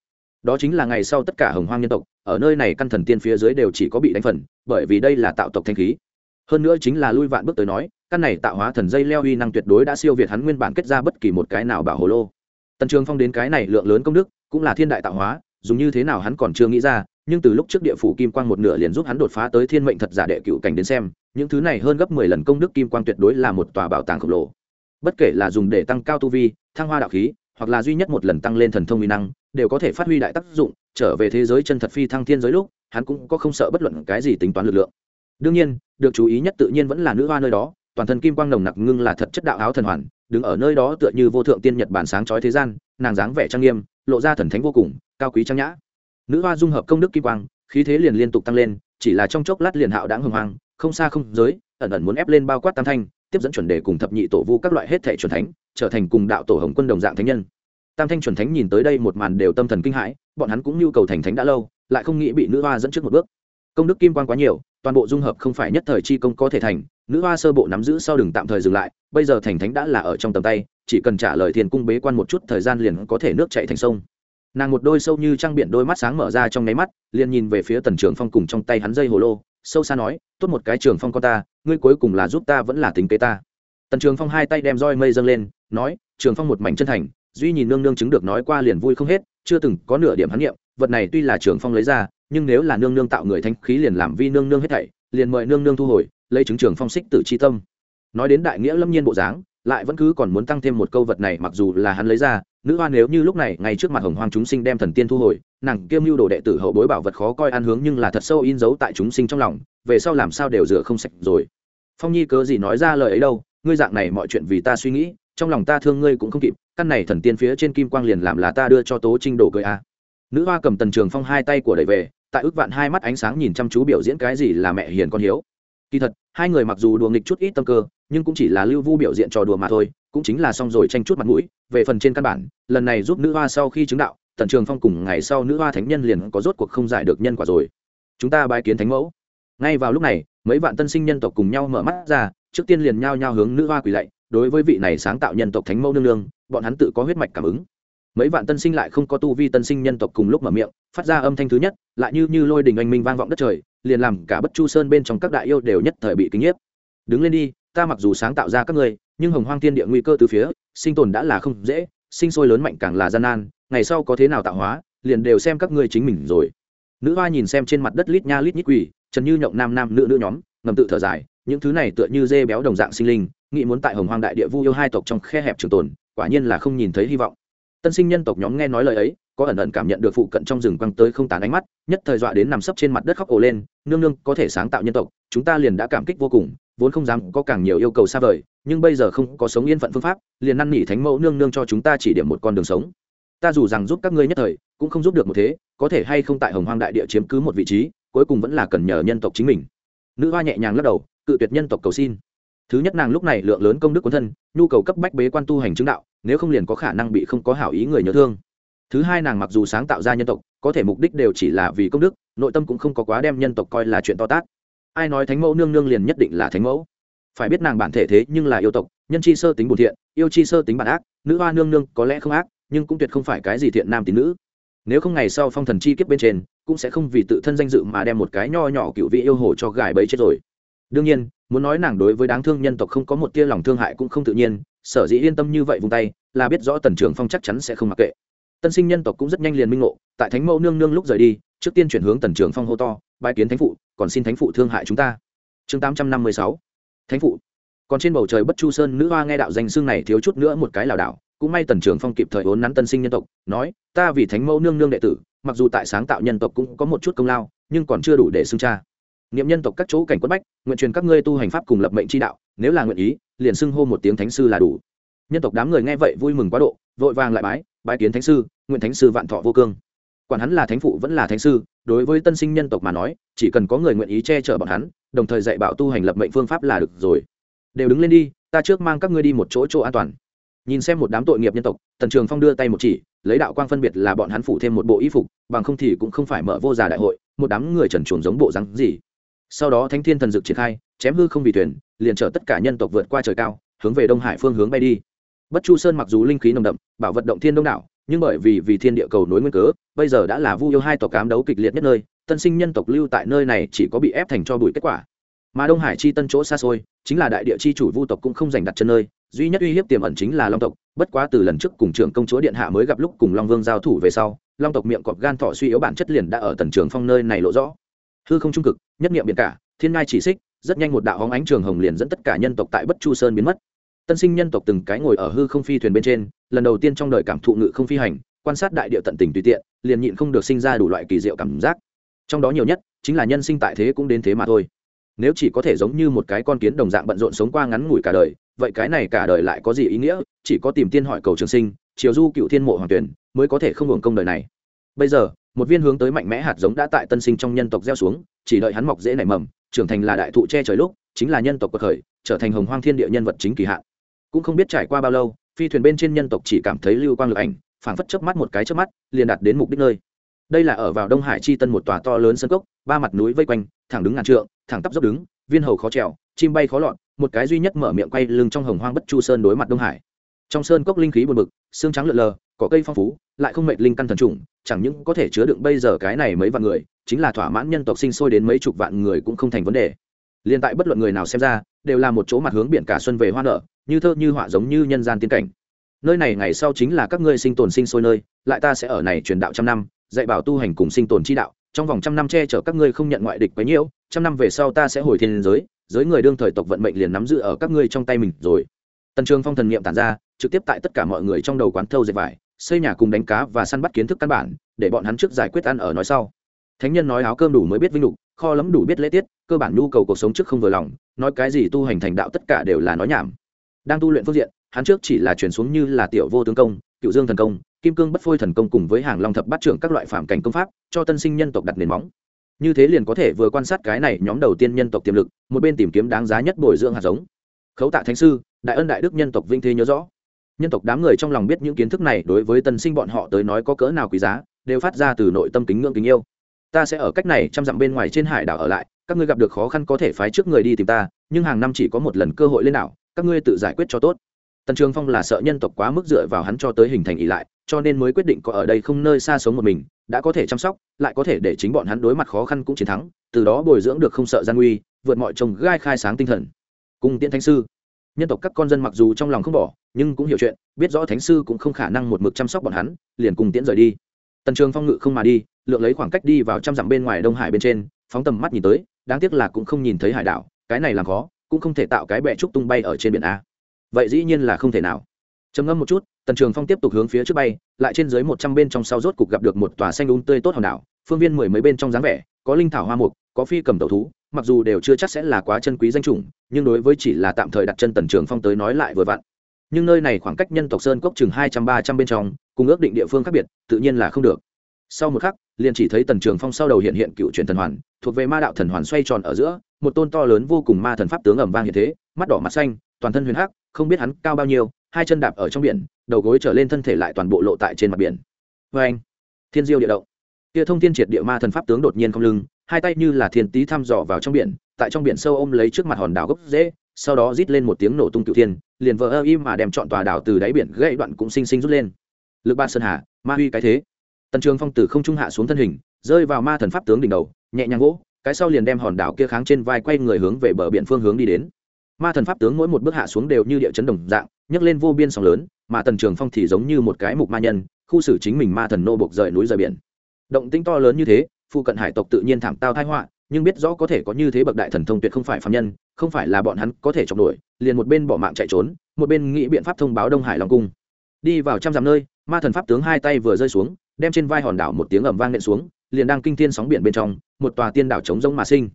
S1: Đó chính là ngày sau tất cả hồng hoang nhân tộc, ở nơi này căn thần tiên phía dưới đều chỉ có bị đánh phần, bởi vì đây là tạo tộc thanh khí. Hơn nữa chính là lui vạn bước tới nói, căn này tạo hóa thần dây leo uy năng tuyệt đối đã siêu việt hắn nguyên bản kết ra bất kỳ một cái nào bảo hồ lô. Tần trường phong đến cái này lượng lớn công đức, cũng là thiên đại tạo hóa, dùng như thế nào hắn còn chưa nghĩ ra, nhưng từ lúc trước địa phủ kim quang một nửa liền giúp hắn đột phá tới thiên mệnh thật giả đệ cựu cảnh đến xem, những thứ này hơn gấp mười lần công đức kim quang tuyệt đối là một tòa bảo tàng khổng lồ. Bất kể là dùng để tăng cao tu vi, thăng hoa đạo khí hoặc là duy nhất một lần tăng lên thần thông uy năng, đều có thể phát huy đại tác dụng, trở về thế giới chân thật phi thăng thiên giới lúc, hắn cũng có không sợ bất luận cái gì tính toán lực lượng. Đương nhiên, được chú ý nhất tự nhiên vẫn là nữ hoa nơi đó, toàn thân kim quang nồng nặc ngưng là thật chất đạo áo thần hoàn, đứng ở nơi đó tựa như vô thượng tiên nhật bản sáng chói thế gian, nàng dáng vẻ trang nghiêm, lộ ra thần thánh vô cùng, cao quý trang nhã. Nữ hoa dung hợp công đức kim quang, khí thế liền liên tục tăng lên, chỉ là trong chốc lát liền hạo đã hưng hoang, không xa không giới, ẩn ẩn muốn ép lên bao quát tam thanh, tiếp dẫn chuẩn đề cùng thập nhị tổ vu các loại hết thể chuẩn thánh trở thành cùng đạo tổ hồng quân đồng dạng thánh nhân. Tam thanh chuẩn thánh nhìn tới đây một màn đều tâm thần kinh hãi, bọn hắn cũng nhu cầu thành thánh đã lâu, lại không nghĩ bị nữ hoa dẫn trước một bước. Công đức kim quan quá nhiều, toàn bộ dung hợp không phải nhất thời chi công có thể thành, nữ hoa sơ bộ nắm giữ sau đừng tạm thời dừng lại, bây giờ thành thánh đã là ở trong tầm tay, chỉ cần trả lời thiên cung bế quan một chút thời gian liền có thể nước chạy thành sông. Nàng một đôi sâu như trăng biển đôi mắt sáng mở ra trong nháy mắt, liền nhìn về phía tần trường phong cùng trong tay hắn dây hồ lô, sâu xa nói, tốt một cái trường phong con ta, ngươi cuối cùng là giúp ta vẫn là tính kế ta. Tần trường phong hai tay đem roi mây dâng lên nói, trường phong một mảnh chân thành, duy nhìn nương nương chứng được nói qua liền vui không hết, chưa từng có nửa điểm hắn nghiệm, vật này tuy là trường phong lấy ra, nhưng nếu là nương nương tạo người thanh khí liền làm vi nương nương hết thảy, liền mời nương nương thu hồi, lấy chứng trường phong xích tử c h i tâm. Nói đến đại nghĩa lâm nhiên bộ dáng, lại vẫn cứ còn muốn tăng thêm một câu vật này mặc dù là hắn lấy ra, nữ hoa nếu như lúc này ngay trước mặt hồng hoang chúng sinh đem thần tiên thu hồi, nàng kiêm mưu đồ đệ tử hậu bối bảo vật khó coi ăn hướng nhưng là thật sâu in dấu tại chúng sinh trong lòng, về sau làm sao đều rửa không sạch rồi. Phong nhi cớ gì nói ra lời ấy đâu, ngươi dạng này mọi chuyện vì ta suy nghĩ trong lòng ta thương ngươi cũng không kịp, căn này thần tiên phía trên kim quang liền làm là ta đưa cho tố trinh đổ cười a à. nữ hoa cầm tần trường phong hai tay của đẩy về, tại ước vạn hai mắt ánh sáng nhìn chăm chú biểu diễn cái gì là mẹ hiền con hiếu. Kỳ thật, hai người mặc dù đùa nghịch chút ít tâm cơ, nhưng cũng chỉ là lưu vu biểu diễn trò đùa mà thôi, cũng chính là xong rồi tranh chút mặt mũi, về phần trên căn bản, lần này giúp nữ hoa sau khi chứng đạo, tần trường phong cùng ngày sau nữ hoa thánh nhân liền có rốt cuộc không giải được nhân quả rồi. Chúng ta bài kiến thánh mẫu. Ngay vào lúc này, mấy vạn tân sinh nhân tộc cùng nhau mở mắt ra, trước tiên liền nhao nhao hướng nữ hoa quỳ lạy đối với vị này sáng tạo nhân tộc thánh mẫu nương nương, bọn hắn tự có huyết mạch cảm ứng. Mấy vạn tân sinh lại không có tu vi tân sinh nhân tộc cùng lúc mở miệng, phát ra âm thanh thứ nhất, lại như như lôi đình anh minh vang vọng đất trời, liền làm cả bất chu sơn bên trong các đại yêu đều nhất thời bị kính nhiếp. Đứng lên đi, ta mặc dù sáng tạo ra các ngươi, nhưng hồng hoang thiên địa nguy cơ từ phía, sinh tồn đã là không dễ, sinh sôi lớn mạnh càng là gian nan, ngày sau có thế nào tạo hóa, liền đều xem các ngươi chính mình rồi. Nữ hoa nhìn xem trên mặt đất lít nha lít nhít quỷ trần như nhộng nam nam nữ nữ nhóm, ngầm tự thở dài, những thứ này tựa như dê béo đồng dạng sinh linh nghĩ muốn tại hồng hoang đại địa vu yêu hai tộc trong khe hẹp trường tồn, quả nhiên là không nhìn thấy hy vọng. Tân sinh nhân tộc nhóm nghe nói lời ấy, có ẩn ẩn cảm nhận được phụ cận trong rừng quăng tới không tán ánh mắt, nhất thời dọa đến nằm sấp trên mặt đất khóc ổ lên, nương nương, có thể sáng tạo nhân tộc, chúng ta liền đã cảm kích vô cùng, vốn không dám có càng nhiều yêu cầu xa vời, nhưng bây giờ không có sống yên phận phương pháp, liền năn nỉ thánh mẫu nương nương cho chúng ta chỉ điểm một con đường sống. Ta dù rằng giúp các ngươi nhất thời, cũng không giúp được một thế, có thể hay không tại hồng hoang đại địa chiếm cứ một vị trí, cuối cùng vẫn là cần nhờ nhân tộc chính mình. Nữ hoa nhẹ nhàng lắc đầu, cự tuyệt nhân tộc cầu xin thứ nhất nàng lúc này lượng lớn công đức quân thân, nhu cầu cấp bách bế quan tu hành chứng đạo, nếu không liền có khả năng bị không có hảo ý người nhớ thương. Thứ hai nàng mặc dù sáng tạo ra nhân tộc, có thể mục đích đều chỉ là vì công đức, nội tâm cũng không có quá đem nhân tộc coi là chuyện to tát. Ai nói thánh mẫu nương nương liền nhất định là thánh mẫu? Phải biết nàng bản thể thế nhưng là yêu tộc, nhân chi sơ tính bùn thiện, yêu chi sơ tính bản ác, nữ hoa nương nương có lẽ không ác, nhưng cũng tuyệt không phải cái gì thiện nam tín nữ. Nếu không ngày sau phong thần chi kiếp bên trên, cũng sẽ không vì tự thân danh dự mà đem một cái nho nhỏ cựu vị yêu hồ cho gài bẫy chết rồi. Đương nhiên muốn nói nàng đối với đáng thương nhân tộc không có một tia lòng thương hại cũng không tự nhiên, sở dĩ yên tâm như vậy vung tay, là biết rõ tần trường phong chắc chắn sẽ không mặc kệ. Tân sinh nhân tộc cũng rất nhanh liền minh ngộ, tại thánh mẫu nương nương lúc rời đi, trước tiên chuyển hướng tần trường phong hô to bài kiến thánh phụ, còn xin thánh phụ thương hại chúng ta. Chương tám trăm năm mươi sáu. Thánh phụ. Còn trên bầu trời bất chu sơn nữ hoa nghe đạo danh xương này thiếu chút nữa một cái lảo đảo, cũng may tần trường phong kịp thời vốn nắn tân sinh nhân tộc, nói, ta vì thánh mẫu nương nương đệ tử, mặc dù tại sáng tạo nhân tộc cũng có một chút công lao, nhưng còn chưa đủ để xưng cha niệm nhân tộc các chỗ cảnh quất bách, nguyện truyền các ngươi tu hành pháp cùng lập mệnh chi đạo, nếu là nguyện ý, liền xưng hô một tiếng thánh sư là đủ. Nhân tộc đám người nghe vậy vui mừng quá độ, vội vàng lại bái bái kiến thánh sư, nguyện thánh sư vạn thọ vô cương. Quản hắn là thánh phụ vẫn là thánh sư, đối với tân sinh nhân tộc mà nói, chỉ cần có người nguyện ý che chở bọn hắn, đồng thời dạy bảo tu hành lập mệnh phương pháp là được rồi. Đều đứng lên đi, ta trước mang các ngươi đi một chỗ chỗ an toàn. Nhìn xem một đám tội nghiệp nhân tộc, tần trường phong đưa tay một chỉ, lấy đạo quang phân biệt là bọn hắn phụ thêm một bộ y phục, bằng không thì cũng không phải mở vô già đại hội, một đám người trần chuồng giống bộ rắn gì sau đó thánh thiên thần dực triển khai, chém hư không vì thuyền, liền chở tất cả nhân tộc vượt qua trời cao, hướng về đông hải phương hướng bay đi. Bất chu sơn mặc dù linh khí nồng đậm, bảo vật động thiên đông đảo, nhưng bởi vì vì thiên địa cầu nối nguyên cớ, bây giờ đã là vu yêu hai tộc cám đấu kịch liệt nhất nơi, tân sinh nhân tộc lưu tại nơi này chỉ có bị ép thành cho bụi kết quả. Mà đông hải chi tân chỗ xa xôi, chính là đại địa chi chủ vu tộc cũng không giành đặt chân nơi, duy nhất uy hiếp tiềm ẩn chính là long tộc, bất quá từ lần trước cùng trưởng công chúa điện hạ mới gặp lúc cùng long vương giao thủ về sau, long tộc miệng cọp gan thọ suy yếu bản chất liền đã ở tần trường phong nơi này lộ rõ hư không trung cực, nhất niệm biển cả, thiên ngai chỉ xích, rất nhanh một đạo hóng ánh trường hồng liền dẫn tất cả nhân tộc tại bất chu sơn biến mất. Tân sinh nhân tộc từng cái ngồi ở hư không phi thuyền bên trên, lần đầu tiên trong đời cảm thụ ngự không phi hành, quan sát đại địa tận tình tùy tiện, liền nhịn không được sinh ra đủ loại kỳ diệu cảm giác. Trong đó nhiều nhất, chính là nhân sinh tại thế cũng đến thế mà thôi. Nếu chỉ có thể giống như một cái con kiến đồng dạng bận rộn sống qua ngắn ngủi cả đời, vậy cái này cả đời lại có gì ý nghĩa? Chỉ có tìm tiên hỏi cầu trường sinh, chiều du cựu thiên mộ hoàng tuyển mới có thể không hưởng công đời này. Bây giờ một viên hướng tới mạnh mẽ hạt giống đã tại tân sinh trong nhân tộc gieo xuống, chỉ đợi hắn mọc dễ nảy mầm, trưởng thành là đại thụ che trời lúc, chính là nhân tộc cuộc khởi, trở thành hồng hoang thiên địa nhân vật chính kỳ hạn. Cũng không biết trải qua bao lâu, phi thuyền bên trên nhân tộc chỉ cảm thấy lưu quang lực ảnh, phảng phất chớp mắt một cái chớp mắt, liền đạt đến mục đích nơi. Đây là ở vào đông hải chi tân một tòa to lớn sân cốc, ba mặt núi vây quanh, thẳng đứng ngàn trượng, thẳng tắp dốc đứng, viên hầu khó trèo, chim bay khó lọt, một cái duy nhất mở miệng quay lưng trong hồng hoang bất chu sơn đối mặt đông hải. Trong sơn cốc linh khí buồn bực, xương trắng lượn lờ có cây phong phú, lại không mệt linh căn thần trùng, chẳng những có thể chứa đựng bây giờ cái này mấy vạn người, chính là thỏa mãn nhân tộc sinh sôi đến mấy chục vạn người cũng không thành vấn đề. Liên tại bất luận người nào xem ra, đều là một chỗ mặt hướng biển cả xuân về hoa nở, như thơ như họa giống như nhân gian tiên cảnh. Nơi này ngày sau chính là các ngươi sinh tồn sinh sôi nơi, lại ta sẽ ở này truyền đạo trăm năm, dạy bảo tu hành cùng sinh tồn chi đạo, trong vòng trăm năm che chở các ngươi không nhận ngoại địch quấy nhiễu, trăm năm về sau ta sẽ hồi thiên giới giới người đương thời tộc vận mệnh liền nắm giữ ở các ngươi trong tay mình rồi. Tần trường phong thần niệm tản ra, trực tiếp tại tất cả mọi người trong đầu quán thâu dệt vải xây nhà cùng đánh cá và săn bắt kiến thức căn bản, để bọn hắn trước giải quyết ăn ở nói sau. Thánh nhân nói áo cơm đủ mới biết vinh lục, kho lắm đủ biết lễ tiết, cơ bản nhu cầu cuộc sống trước không vừa lòng, nói cái gì tu hành thành đạo tất cả đều là nói nhảm. Đang tu luyện phương diện, hắn trước chỉ là chuyển xuống như là tiểu vô tướng công, cựu dương thần công, kim cương bất phôi thần công cùng với hàng long thập bát trưởng các loại phạm cảnh công pháp, cho tân sinh nhân tộc đặt nền móng. Như thế liền có thể vừa quan sát cái này nhóm đầu tiên nhân tộc tiềm lực, một bên tìm kiếm đáng giá nhất bồi dưỡng hạt giống. Khấu tạ thánh sư, đại ân đại đức nhân tộc vinh thế nhớ rõ nhân tộc đám người trong lòng biết những kiến thức này đối với tân sinh bọn họ tới nói có cỡ nào quý giá, đều phát ra từ nội tâm kính ngưỡng kính yêu. Ta sẽ ở cách này trăm dặm bên ngoài trên hải đảo ở lại, các ngươi gặp được khó khăn có thể phái trước người đi tìm ta, nhưng hàng năm chỉ có một lần cơ hội lên đảo, các ngươi tự giải quyết cho tốt. Tần trường phong là sợ nhân tộc quá mức dựa vào hắn cho tới hình thành ỉ lại, cho nên mới quyết định có ở đây không nơi xa sống một mình, đã có thể chăm sóc, lại có thể để chính bọn hắn đối mặt khó khăn cũng chiến thắng, từ đó bồi dưỡng được không sợ gian nguy, vượt mọi trồng gai khai sáng tinh thần. Cung tiễn thánh sư nhân tộc các con dân mặc dù trong lòng không bỏ, nhưng cũng hiểu chuyện, biết rõ thánh sư cũng không khả năng một mực chăm sóc bọn hắn, liền cùng tiễn rời đi. Tần trường phong ngự không mà đi, lượng lấy khoảng cách đi vào trăm dặm bên ngoài đông hải bên trên, phóng tầm mắt nhìn tới, đáng tiếc là cũng không nhìn thấy hải đảo, cái này làm khó, cũng không thể tạo cái bệ trúc tung bay ở trên biển a. Vậy dĩ nhiên là không thể nào. Trầm ngâm một chút, tần trường phong tiếp tục hướng phía trước bay, lại trên dưới một trăm bên trong sau rốt cục gặp được một tòa xanh đúng tươi tốt hòn đảo, phương viên mười mấy bên trong dáng vẻ, có linh thảo hoa mục, có phi cầm tẩu thú mặc dù đều chưa chắc sẽ là quá chân quý danh chủng, nhưng đối với chỉ là tạm thời đặt chân tần trường phong tới nói lại vừa vặn. Nhưng nơi này khoảng cách nhân tộc sơn cốc chừng hai trăm, ba trăm bên trong, cùng ước định địa phương khác biệt, tự nhiên là không được. Sau một khắc, liền chỉ thấy tần trường phong sau đầu hiện hiện cựu truyền thần hoàn, thuộc về ma đạo thần hoàn xoay tròn ở giữa, một tôn to lớn vô cùng ma thần pháp tướng ẩm vang hiện thế, mắt đỏ mặt xanh, toàn thân huyền hắc, không biết hắn cao bao nhiêu, hai chân đạp ở trong biển, đầu gối trở lên thân thể lại toàn bộ lộ tại trên mặt biển. Vê anh thiên diêu địa động. Kia thông thiên triệt địa ma thần pháp tướng đột nhiên không lưng hai tay như là thiên tý thăm dò vào trong biển, tại trong biển sâu ôm lấy trước mặt hòn đảo gốc dễ, sau đó rít lên một tiếng nổ tung cựu thiên, liền vỡ ơ im mà đem chọn tòa đảo từ đáy biển gãy đoạn cũng xinh xinh rút lên. Lực ba sơn hà, ma huy cái thế. Tần trường phong từ không trung hạ xuống thân hình, rơi vào ma thần pháp tướng đỉnh đầu, nhẹ nhàng gỗ, cái sau liền đem hòn đảo kia kháng trên vai quay người hướng về bờ biển phương hướng đi đến. Ma thần pháp tướng mỗi một bước hạ xuống đều như địa chấn đồng dạng, nhấc lên vô biên sóng lớn, mà tần trường phong thì giống như một cái mục ma nhân, khu xử chính mình ma thần nô buộc rời núi rời biển. Động tĩnh to lớn như thế phụ cận hải tộc tự nhiên thảm tao thái họa, nhưng biết rõ có thể có như thế bậc đại thần thông tuyệt không phải phạm nhân, không phải là bọn hắn có thể chọc nổi, liền một bên bỏ mạng chạy trốn, một bên nghĩ biện pháp thông báo đông hải long cung. Đi vào trăm dặm nơi, ma thần pháp tướng hai tay vừa rơi xuống, đem trên vai hòn đảo một tiếng ầm vang nện xuống, liền đang kinh thiên sóng biển bên trong, một tòa tiên đảo trống rỗng mà sinh.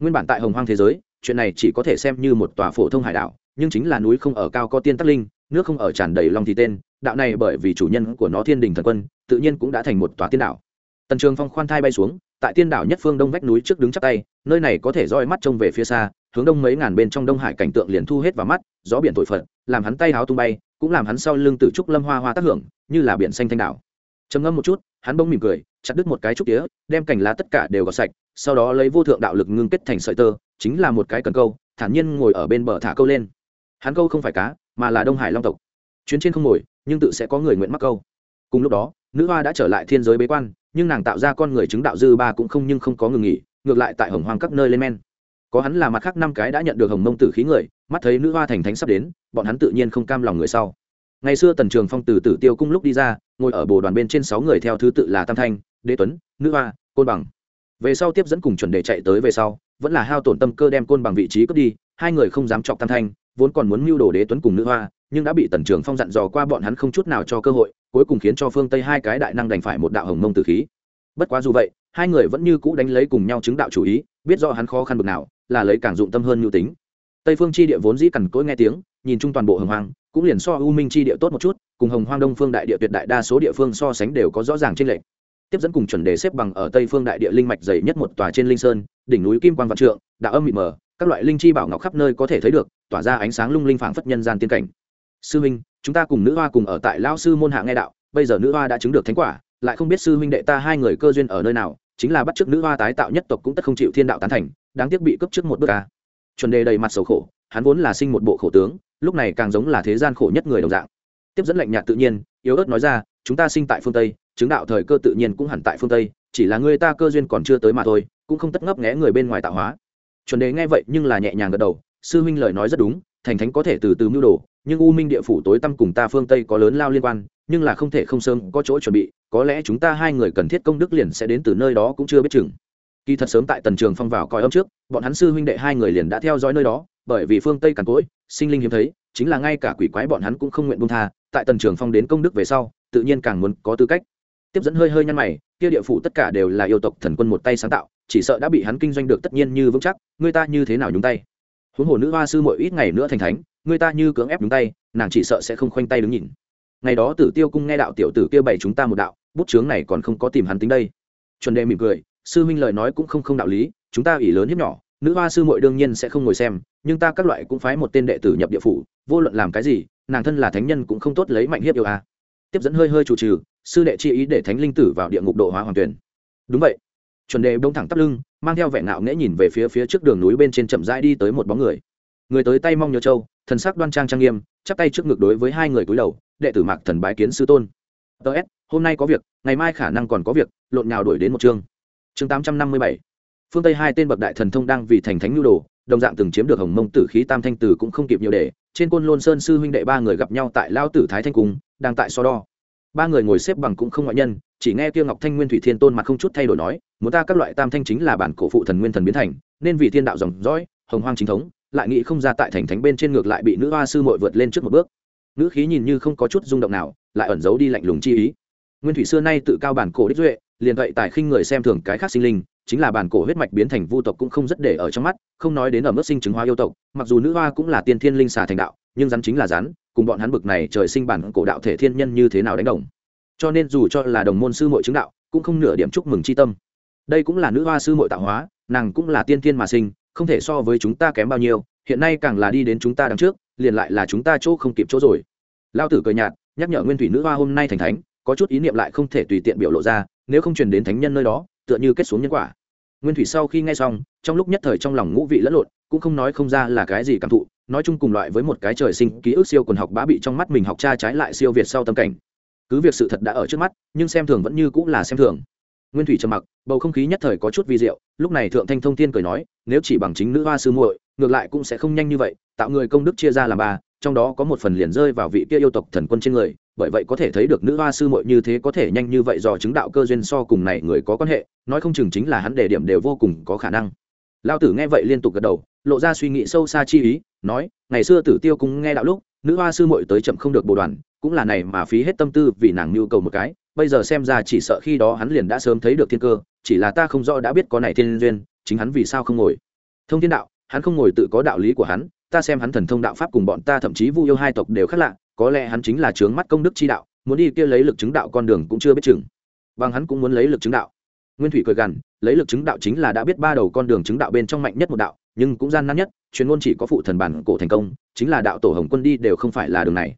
S1: Nguyên bản tại hồng hoang thế giới, chuyện này chỉ có thể xem như một tòa phổ thông hải đảo, nhưng chính là núi không ở cao có tiên tắc linh, nước không ở tràn đầy long thì tên, đạo này bởi vì chủ nhân của nó thiên đình thần quân, tự nhiên cũng đã thành một tòa tiên đảo tần trường phong khoan thai bay xuống, tại tiên đảo nhất phương đông vách núi trước đứng chắp tay, nơi này có thể roi mắt trông về phía xa, hướng đông mấy ngàn bên trong đông hải cảnh tượng liền thu hết vào mắt, gió biển thổi phật, làm hắn tay háo tung bay, cũng làm hắn sau lưng tử trúc lâm hoa hoa tác hưởng, như là biển xanh thanh đảo. Trầm ngâm một chút, hắn bỗng mỉm cười, chặt đứt một cái trúc tía, đem cành lá tất cả đều gọt sạch, sau đó lấy vô thượng đạo lực ngưng kết thành sợi tơ, chính là một cái cần câu, thản nhiên ngồi ở bên bờ thả câu lên. Hắn câu không phải cá, mà là đông hải long tộc. Chuyến trên không ngồi, nhưng tự sẽ có người nguyện mắc câu. Cùng lúc đó, nữ hoa đã trở lại thiên giới bế quan nhưng nàng tạo ra con người chứng đạo dư ba cũng không nhưng không có ngừng nghỉ, ngược lại tại hồng hoang các nơi lên men. Có hắn là mặt khác năm cái đã nhận được hồng mông tử khí người, mắt thấy nữ hoa thành thánh sắp đến, bọn hắn tự nhiên không cam lòng người sau. Ngày xưa tần trường phong từ tử tiêu cung lúc đi ra, ngồi ở bồ đoàn bên trên sáu người theo thứ tự là tam thanh, đế tuấn, nữ hoa, côn bằng. Về sau tiếp dẫn cùng chuẩn đề chạy tới về sau, vẫn là hao tổn tâm cơ đem côn bằng vị trí cướp đi, hai người không dám chọc tam thanh, vốn còn muốn mưu đồ đế tuấn cùng nữ hoa nhưng đã bị tần trường phong dặn dò qua bọn hắn không chút nào cho cơ hội, cuối cùng khiến cho phương tây hai cái đại năng đành phải một đạo hồng mông tử khí. Bất quá dù vậy, hai người vẫn như cũ đánh lấy cùng nhau chứng đạo chủ ý, biết do hắn khó khăn bực nào, là lấy càng dụng tâm hơn nhu tính. Tây phương chi địa vốn dĩ cằn cỗi nghe tiếng, nhìn chung toàn bộ hồng hoang, cũng liền so u minh chi địa tốt một chút, cùng hồng hoang đông phương đại địa tuyệt đại đa số địa phương so sánh đều có rõ ràng trên lệch. Tiếp dẫn cùng chuẩn đề xếp bằng ở tây phương đại địa linh mạch dày nhất một tòa trên linh sơn, đỉnh núi kim quang vạn trượng, đạo âm mịt mờ, các loại linh chi bảo ngọc khắp nơi có thể thấy được, tỏa ra ánh sáng lung linh phảng phất nhân gian tiên cảnh sư huynh, chúng ta cùng nữ hoa cùng ở tại lao sư môn hạ nghe đạo, bây giờ nữ hoa đã chứng được thánh quả, lại không biết sư huynh đệ ta hai người cơ duyên ở nơi nào, chính là bắt chước nữ hoa tái tạo nhất tộc cũng tất không chịu thiên đạo tán thành, đáng tiếc bị cấp trước một bước ca. Chuẩn đề đầy mặt sầu khổ, hắn vốn là sinh một bộ khổ tướng, lúc này càng giống là thế gian khổ nhất người đồng dạng. Tiếp dẫn lạnh nhạt tự nhiên, yếu ớt nói ra, chúng ta sinh tại phương tây, chứng đạo thời cơ tự nhiên cũng hẳn tại phương tây, chỉ là người ta cơ duyên còn chưa tới mà thôi, cũng không tất ngấp nghé người bên ngoài tạo hóa. Chuẩn đề nghe vậy nhưng là nhẹ nhàng gật đầu, sư huynh lời nói rất đúng thành thánh có thể từ từ mưu đồ, nhưng u minh địa phủ tối tăm cùng ta phương tây có lớn lao liên quan, nhưng là không thể không sớm có chỗ chuẩn bị, có lẽ chúng ta hai người cần thiết công đức liền sẽ đến từ nơi đó cũng chưa biết chừng. Kỳ thật sớm tại tần trường phong vào coi âm trước, bọn hắn sư huynh đệ hai người liền đã theo dõi nơi đó, bởi vì phương tây càn cỗi, sinh linh hiếm thấy, chính là ngay cả quỷ quái bọn hắn cũng không nguyện buông tha, tại tần trường phong đến công đức về sau, tự nhiên càng muốn có tư cách. Tiếp dẫn hơi hơi nhăn mày, kia địa phủ tất cả đều là yêu tộc thần quân một tay sáng tạo, chỉ sợ đã bị hắn kinh doanh được tất nhiên như vững chắc, người ta như thế nào nhúng tay? Huống hồ nữ hoa sư mỗi ít ngày nữa thành thánh, người ta như cưỡng ép nhúng tay, nàng chỉ sợ sẽ không khoanh tay đứng nhìn. Ngày đó tử tiêu cung nghe đạo tiểu tử kia bày chúng ta một đạo, bút chướng này còn không có tìm hắn tính đây. Chuẩn đề mỉm cười, sư minh lời nói cũng không không đạo lý, chúng ta ủy lớn hiếp nhỏ, nữ hoa sư muội đương nhiên sẽ không ngồi xem, nhưng ta các loại cũng phái một tên đệ tử nhập địa phủ, vô luận làm cái gì, nàng thân là thánh nhân cũng không tốt lấy mạnh hiếp yêu a. À. tiếp dẫn hơi hơi chủ trừ, sư đệ chi ý để thánh linh tử vào địa ngục độ hóa hoàng tuyển. Đúng vậy. Chuẩn đề bông thẳng tắp lưng mang theo vẻ ngạo nghễ nhìn về phía phía trước đường núi bên trên chậm rãi đi tới một bóng người. Người tới tay mong nhớ châu, thần sắc đoan trang trang nghiêm, chắp tay trước ngực đối với hai người cúi đầu, đệ tử mạc thần bái kiến sư tôn. Ts hôm nay có việc, ngày mai khả năng còn có việc, lộn nhào đổi đến một chương. Chương tám trăm năm mươi bảy. Phương tây hai tên bậc đại thần thông đang vì thành thánh nhu đồ, đồng dạng từng chiếm được hồng mông tử khí tam thanh tử cũng không kịp nhiều để, trên côn lôn sơn sư huynh đệ ba người gặp nhau tại lao tử thái thanh cung, đang tại so đo ba người ngồi xếp bằng cũng không ngoại nhân, chỉ nghe kia ngọc thanh nguyên thủy thiên tôn mặt không chút thay đổi nói, muốn ta các loại tam thanh chính là bản cổ phụ thần nguyên thần biến thành, nên vì thiên đạo dòng dõi, hồng hoang chính thống, lại nghĩ không ra tại thành thánh bên trên ngược lại bị nữ hoa sư mội vượt lên trước một bước. Nữ khí nhìn như không có chút rung động nào, lại ẩn giấu đi lạnh lùng chi ý. Nguyên thủy xưa nay tự cao bản cổ đích duệ, liền vậy tại khinh người xem thường cái khác sinh linh, chính là bản cổ huyết mạch biến thành vu tộc cũng không rất để ở trong mắt, không nói đến ở mức sinh chứng hóa yêu tộc, mặc dù nữ hoa cũng là tiên thiên linh xà thành đạo nhưng rắn chính là rắn, cùng bọn hắn bực này trời sinh bản cổ đạo thể thiên nhân như thế nào đánh đồng. Cho nên dù cho là đồng môn sư muội chứng đạo, cũng không nửa điểm chúc mừng chi tâm. Đây cũng là nữ hoa sư muội tạo hóa, nàng cũng là tiên thiên mà sinh, không thể so với chúng ta kém bao nhiêu, hiện nay càng là đi đến chúng ta đằng trước, liền lại là chúng ta chỗ không kịp chỗ rồi. Lao tử cười nhạt, nhắc nhở nguyên thủy nữ hoa hôm nay thành thánh, có chút ý niệm lại không thể tùy tiện biểu lộ ra, nếu không truyền đến thánh nhân nơi đó, tựa như kết xuống nhân quả. Nguyên thủy sau khi nghe xong, trong lúc nhất thời trong lòng ngũ vị lẫn lộn, cũng không nói không ra là cái gì cảm thụ nói chung cùng loại với một cái trời sinh ký ức siêu quần học bá bị trong mắt mình học cha trái lại siêu việt sau tâm cảnh. Cứ việc sự thật đã ở trước mắt, nhưng xem thường vẫn như cũng là xem thường. Nguyên thủy trầm mặc, bầu không khí nhất thời có chút vi diệu, lúc này thượng thanh thông thiên cười nói, nếu chỉ bằng chính nữ hoa sư muội, ngược lại cũng sẽ không nhanh như vậy, tạo người công đức chia ra làm ba, trong đó có một phần liền rơi vào vị kia yêu tộc thần quân trên người, bởi vậy có thể thấy được nữ hoa sư muội như thế có thể nhanh như vậy do chứng đạo cơ duyên so cùng này người có quan hệ, nói không chừng chính là hắn đề điểm đều vô cùng có khả năng. Lao tử nghe vậy liên tục gật đầu lộ ra suy nghĩ sâu xa chi ý, nói, ngày xưa tử tiêu cũng nghe đạo lúc, nữ hoa sư muội tới chậm không được bồ đoàn, cũng là này mà phí hết tâm tư vì nàng nhu cầu một cái, bây giờ xem ra chỉ sợ khi đó hắn liền đã sớm thấy được thiên cơ, chỉ là ta không rõ đã biết có này thiên duyên, chính hắn vì sao không ngồi. Thông thiên đạo, hắn không ngồi tự có đạo lý của hắn, ta xem hắn thần thông đạo pháp cùng bọn ta thậm chí vu yêu hai tộc đều khác lạ, có lẽ hắn chính là trướng mắt công đức chi đạo, muốn đi kia lấy lực chứng đạo con đường cũng chưa biết chừng. Bằng hắn cũng muốn lấy lực chứng đạo. Nguyên thủy cười gằn, lấy lực chứng đạo chính là đã biết ba đầu con đường chứng đạo bên trong mạnh nhất một đạo nhưng cũng gian nan nhất, chuyên môn chỉ có phụ thần bản cổ thành công, chính là đạo tổ hồng quân đi đều không phải là đường này.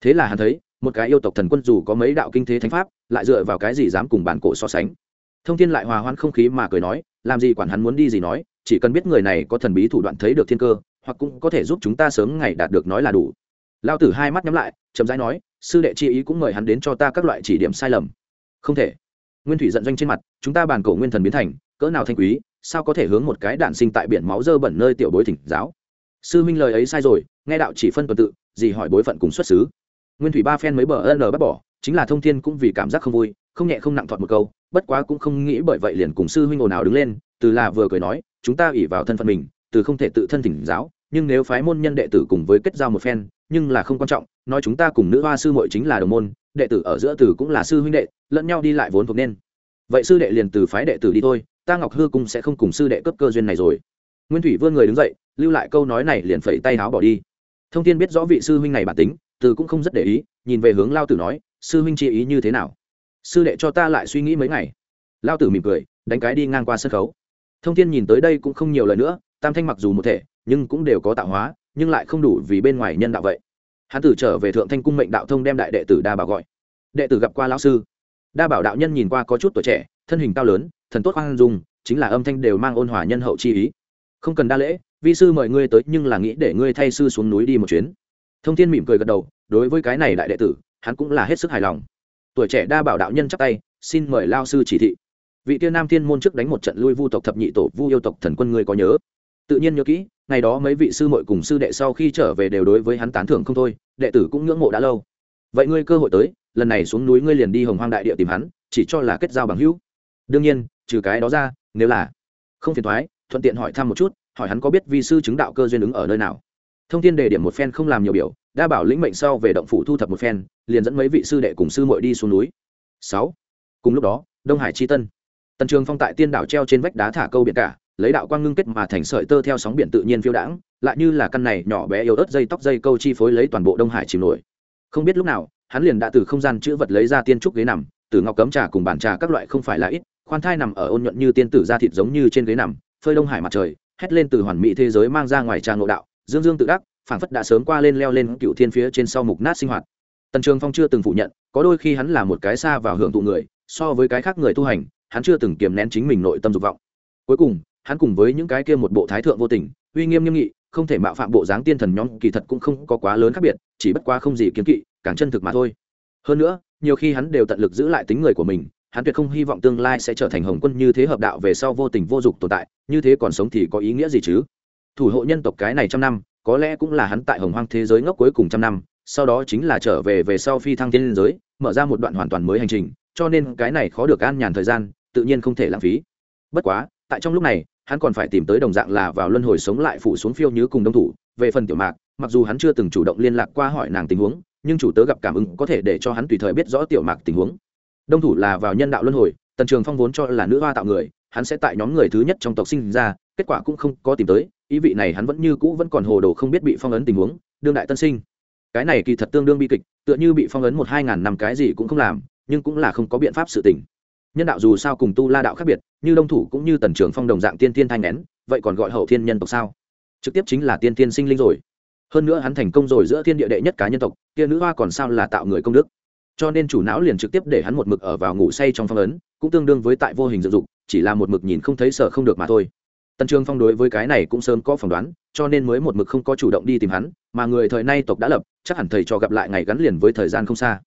S1: Thế là hắn thấy, một cái yêu tộc thần quân dù có mấy đạo kinh thế thánh pháp, lại dựa vào cái gì dám cùng bản cổ so sánh. Thông thiên lại hòa hoãn không khí mà cười nói, làm gì quản hắn muốn đi gì nói, chỉ cần biết người này có thần bí thủ đoạn thấy được thiên cơ, hoặc cũng có thể giúp chúng ta sớm ngày đạt được nói là đủ. Lao tử hai mắt nhắm lại, chậm rãi nói, sư đệ chi ý cũng mời hắn đến cho ta các loại chỉ điểm sai lầm. Không thể. Nguyên thủy giận doanh trên mặt, chúng ta bàn cổ nguyên thần biến thành cỡ nào thanh quý, sao có thể hướng một cái đạn sinh tại biển máu dơ bẩn nơi tiểu bối thỉnh giáo? Sư minh lời ấy sai rồi, nghe đạo chỉ phân tuần tự gì hỏi bối phận cùng xuất xứ. Nguyên thủy ba phen mấy bờ ân bắt bỏ, chính là thông thiên cũng vì cảm giác không vui, không nhẹ không nặng thọt một câu, bất quá cũng không nghĩ bởi vậy liền cùng sư huynh ồn ào đứng lên, từ là vừa cười nói, chúng ta ủy vào thân phận mình, từ không thể tự thân thỉnh giáo, nhưng nếu phái môn nhân đệ tử cùng với kết giao một phen, nhưng là không quan trọng, nói chúng ta cùng nữ hoa sư muội chính là đồng môn, đệ tử ở giữa tử cũng là sư huynh đệ, lẫn nhau đi lại vốn thuộc nên. Vậy sư đệ liền từ phái đệ tử đi thôi ta ngọc hư cung sẽ không cùng sư đệ cấp cơ duyên này rồi. Nguyên thủy vươn người đứng dậy, lưu lại câu nói này liền phẩy tay áo bỏ đi. Thông tin biết rõ vị sư huynh này bản tính, từ cũng không rất để ý, nhìn về hướng lao tử nói, sư huynh chi ý như thế nào? Sư đệ cho ta lại suy nghĩ mấy ngày. Lao tử mỉm cười, đánh cái đi ngang qua sân khấu. Thông tin nhìn tới đây cũng không nhiều lời nữa, tam thanh mặc dù một thể, nhưng cũng đều có tạo hóa, nhưng lại không đủ vì bên ngoài nhân đạo vậy. Hán tử trở về thượng thanh cung mệnh đạo thông đem đại đệ tử đa bảo gọi. Đệ tử gặp qua lão sư. Đa bảo đạo nhân nhìn qua có chút tuổi trẻ, thân hình cao lớn thần tốt khoan dung, chính là âm thanh đều mang ôn hòa nhân hậu chi ý. Không cần đa lễ, vi sư mời ngươi tới nhưng là nghĩ để ngươi thay sư xuống núi đi một chuyến. Thông thiên mỉm cười gật đầu, đối với cái này đại đệ tử, hắn cũng là hết sức hài lòng. Tuổi trẻ đa bảo đạo nhân chắc tay, xin mời lao sư chỉ thị. Vị tiên nam thiên môn trước đánh một trận lui vu tộc thập nhị tổ, vu yêu tộc thần quân ngươi có nhớ? Tự nhiên nhớ kỹ, ngày đó mấy vị sư muội cùng sư đệ sau khi trở về đều đối với hắn tán thưởng không thôi, đệ tử cũng ngưỡng mộ đã lâu. Vậy ngươi cơ hội tới, lần này xuống núi ngươi liền đi hồng hoang đại địa tìm hắn, chỉ cho là kết giao bằng hữu. Đương nhiên trừ cái đó ra, nếu là không phiền thoái thuận tiện hỏi thăm một chút, hỏi hắn có biết vi sư chứng đạo cơ duyên ứng ở nơi nào. Thông tin đề điểm một phen không làm nhiều biểu đa bảo lĩnh mệnh sau về động phủ thu thập một phen, liền dẫn mấy vị sư đệ cùng sư muội đi xuống núi. Sáu. Cùng lúc đó, đông hải chi tân. Tần trường phong tại tiên đảo treo trên vách đá thả câu biển cả, lấy đạo quang ngưng kết mà thành sợi tơ theo sóng biển tự nhiên phiêu đãng, lại như là căn này nhỏ bé yếu ớt dây tóc dây câu chi phối lấy toàn bộ đông hải chìm nổi. Không biết lúc nào, hắn liền đã từ không gian chữ vật lấy ra tiên trúc ghế nằm, từ ngọc cấm trà cùng bàn trà các loại không phải là ít khoan thai nằm ở ôn nhuận như tiên tử da thịt giống như trên ghế nằm, phơi đông hải mặt trời, hét lên từ hoàn mỹ thế giới mang ra ngoài trà ngộ đạo, dương dương tự đắc, phảng phất đã sớm qua lên leo lên cựu thiên phía trên sau mục nát sinh hoạt. Tần trường phong chưa từng phủ nhận, có đôi khi hắn là một cái xa vào hưởng thụ người, so với cái khác người tu hành, hắn chưa từng kiềm nén chính mình nội tâm dục vọng. Cuối cùng, hắn cùng với những cái kia một bộ thái thượng vô tình, uy nghiêm nghiêm nghị, không thể mạo phạm bộ dáng tiên thần nhóm, kỳ thật cũng không có quá lớn khác biệt, chỉ bất quá không gì kiếm kỵ, càng chân thực mà thôi. Hơn nữa, nhiều khi hắn đều tận lực giữ lại tính người của mình hắn tuyệt không hy vọng tương lai sẽ trở thành hồng quân như thế hợp đạo về sau vô tình vô dục tồn tại, như thế còn sống thì có ý nghĩa gì chứ? Thủ hộ nhân tộc cái này trăm năm, có lẽ cũng là hắn tại hồng hoang thế giới ngốc cuối cùng trăm năm, sau đó chính là trở về về sau phi thăng thiên liên giới, mở ra một đoạn hoàn toàn mới hành trình, cho nên cái này khó được an nhàn thời gian, tự nhiên không thể lãng phí. Bất quá, tại trong lúc này, hắn còn phải tìm tới đồng dạng là vào luân hồi sống lại phủ xuống phiêu như cùng đông thủ, về phần tiểu mạc, mặc dù hắn chưa từng chủ động liên lạc qua hỏi nàng tình huống, nhưng chủ tớ gặp cảm ứng có thể để cho hắn tùy thời biết rõ tiểu mạc tình huống đông thủ là vào nhân đạo luân hồi, tần trường phong vốn cho là nữ hoa tạo người, hắn sẽ tại nhóm người thứ nhất trong tộc sinh ra, kết quả cũng không có tìm tới, ý vị này hắn vẫn như cũ vẫn còn hồ đồ không biết bị phong ấn tình huống, đương đại tân sinh. Cái này kỳ thật tương đương bi kịch, tựa như bị phong ấn một hai ngàn năm cái gì cũng không làm, nhưng cũng là không có biện pháp sự tình. Nhân đạo dù sao cùng tu la đạo khác biệt, như đông thủ cũng như tần trường phong đồng dạng tiên tiên thanh nén, vậy còn gọi hậu thiên nhân tộc sao? Trực tiếp chính là tiên tiên sinh linh rồi. Hơn nữa hắn thành công rồi giữa thiên địa đệ nhất cá nhân tộc, kia nữ hoa còn sao là tạo người công đức? Cho nên chủ não liền trực tiếp để hắn một mực ở vào ngủ say trong phong ấn, cũng tương đương với tại vô hình dựng dục, chỉ là một mực nhìn không thấy sợ không được mà thôi. Tần trường phong đối với cái này cũng sớm có phỏng đoán, cho nên mới một mực không có chủ động đi tìm hắn, mà người thời nay tộc đã lập, chắc hẳn thầy cho gặp lại ngày gắn liền với thời gian không xa.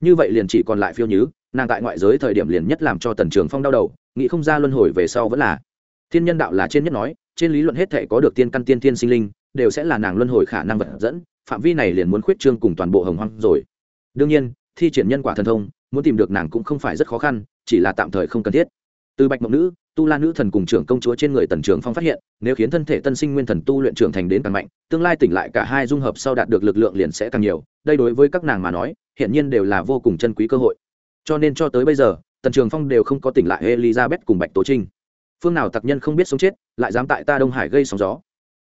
S1: Như vậy liền chỉ còn lại phiêu nhứ, nàng tại ngoại giới thời điểm liền nhất làm cho tần trường phong đau đầu, nghĩ không ra luân hồi về sau vẫn là. Thiên nhân đạo là trên nhất nói, trên lý luận hết thể có được tiên căn tiên thiên sinh linh, đều sẽ là nàng luân hồi khả năng vật dẫn, phạm vi này liền muốn khuyết trương cùng toàn bộ hồng hoang rồi. Đương nhiên thi triển nhân quả thần thông, muốn tìm được nàng cũng không phải rất khó khăn, chỉ là tạm thời không cần thiết. Từ bạch mộng nữ, tu la nữ thần cùng trưởng công chúa trên người tần trường phong phát hiện, nếu khiến thân thể tân sinh nguyên thần tu luyện trưởng thành đến càng mạnh, tương lai tỉnh lại cả hai dung hợp sau đạt được lực lượng liền sẽ càng nhiều, đây đối với các nàng mà nói hiện nhiên đều là vô cùng chân quý cơ hội. Cho nên cho tới bây giờ, tần trường phong đều không có tỉnh lại elizabeth cùng bạch tố trinh. Phương nào tặc nhân không biết sống chết, lại dám tại ta đông hải gây sóng gió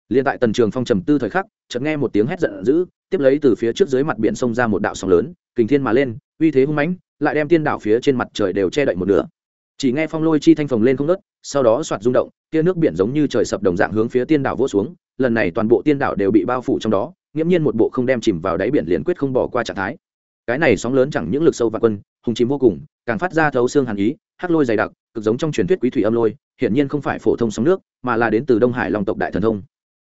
S1: liền tại tần trường phong trầm tư thời khắc, chợt nghe một tiếng hét giận dữ, tiếp lấy từ phía trước dưới mặt biển sông ra một đạo sóng lớn, kình thiên mà lên, uy thế hung mãnh, lại đem tiên đảo phía trên mặt trời đều che đậy một nửa. Chỉ nghe phong lôi chi thanh phồng lên không nớt sau đó soạt rung động, tia nước biển giống như trời sập đồng dạng hướng phía tiên đảo vỗ xuống, lần này toàn bộ tiên đảo đều bị bao phủ trong đó, nghiễm nhiên một bộ không đem chìm vào đáy biển liền quyết không bỏ qua trạng thái. Cái này sóng lớn chẳng những lực sâu và quân, hùng chìm vô cùng, càng phát ra thấu xương hàn ý, hắc lôi dày đặc, cực giống trong truyền thuyết quý thủy âm lôi, hiển nhiên không phải phổ thông sóng nước, mà là đến từ đông hải long tộc đại thần thông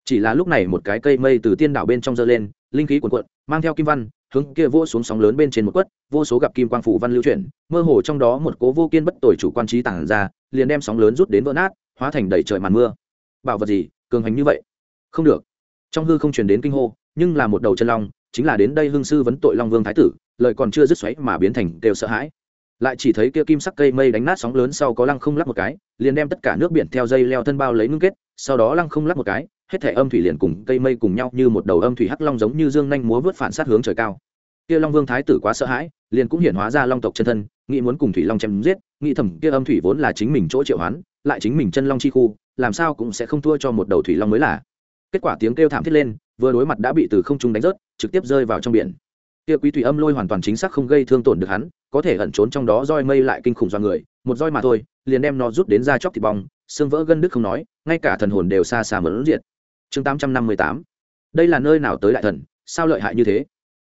S1: chỉ là lúc này một cái cây mây từ tiên đảo bên trong giơ lên, linh khí cuồn cuộn, mang theo kim văn, hướng kia vô xuống sóng lớn bên trên một quất, vô số gặp kim quang phủ văn lưu chuyển, mơ hồ trong đó một cố vô kiên bất tội chủ quan trí tản ra, liền đem sóng lớn rút đến vỡ nát, hóa thành đầy trời màn mưa. Bảo vật gì, cường hành như vậy? Không được. Trong hư không truyền đến kinh hô, nhưng là một đầu chân long, chính là đến đây hương sư vấn tội long vương thái tử lợi còn chưa dứt xoáy mà biến thành đều sợ hãi. Lại chỉ thấy kia kim sắc cây mây đánh nát sóng lớn sau có lăng không lắc một cái, liền đem tất cả nước biển theo dây leo thân bao lấy ngưng kết, sau đó lăng không lắc một cái hết thể âm thủy liền cùng cây mây cùng nhau như một đầu âm thủy hắc long giống như dương nhanh múa vớt phản sát hướng trời cao. Kia long vương thái tử quá sợ hãi, liền cũng hiển hóa ra long tộc chân thân, nghĩ muốn cùng thủy long chém giết, nghĩ thầm kia âm thủy vốn là chính mình chỗ triệu hoán, lại chính mình chân long chi khu, làm sao cũng sẽ không thua cho một đầu thủy long mới là. Kết quả tiếng kêu thảm thiết lên, vừa đối mặt đã bị từ không trung đánh rớt, trực tiếp rơi vào trong biển. Kia quý thủy âm lôi hoàn toàn chính xác không gây thương tổn được hắn, có thể ẩn trốn trong đó roi mây lại kinh khủng do người, một roi mà thôi, liền đem nó rút đến ra chóc thịt bong, xương vỡ gân đứt không nói, ngay cả thần hồn đều xa xa mẫn diệt chương tám trăm năm mươi tám. Đây là nơi nào tới đại thần, sao lợi hại như thế?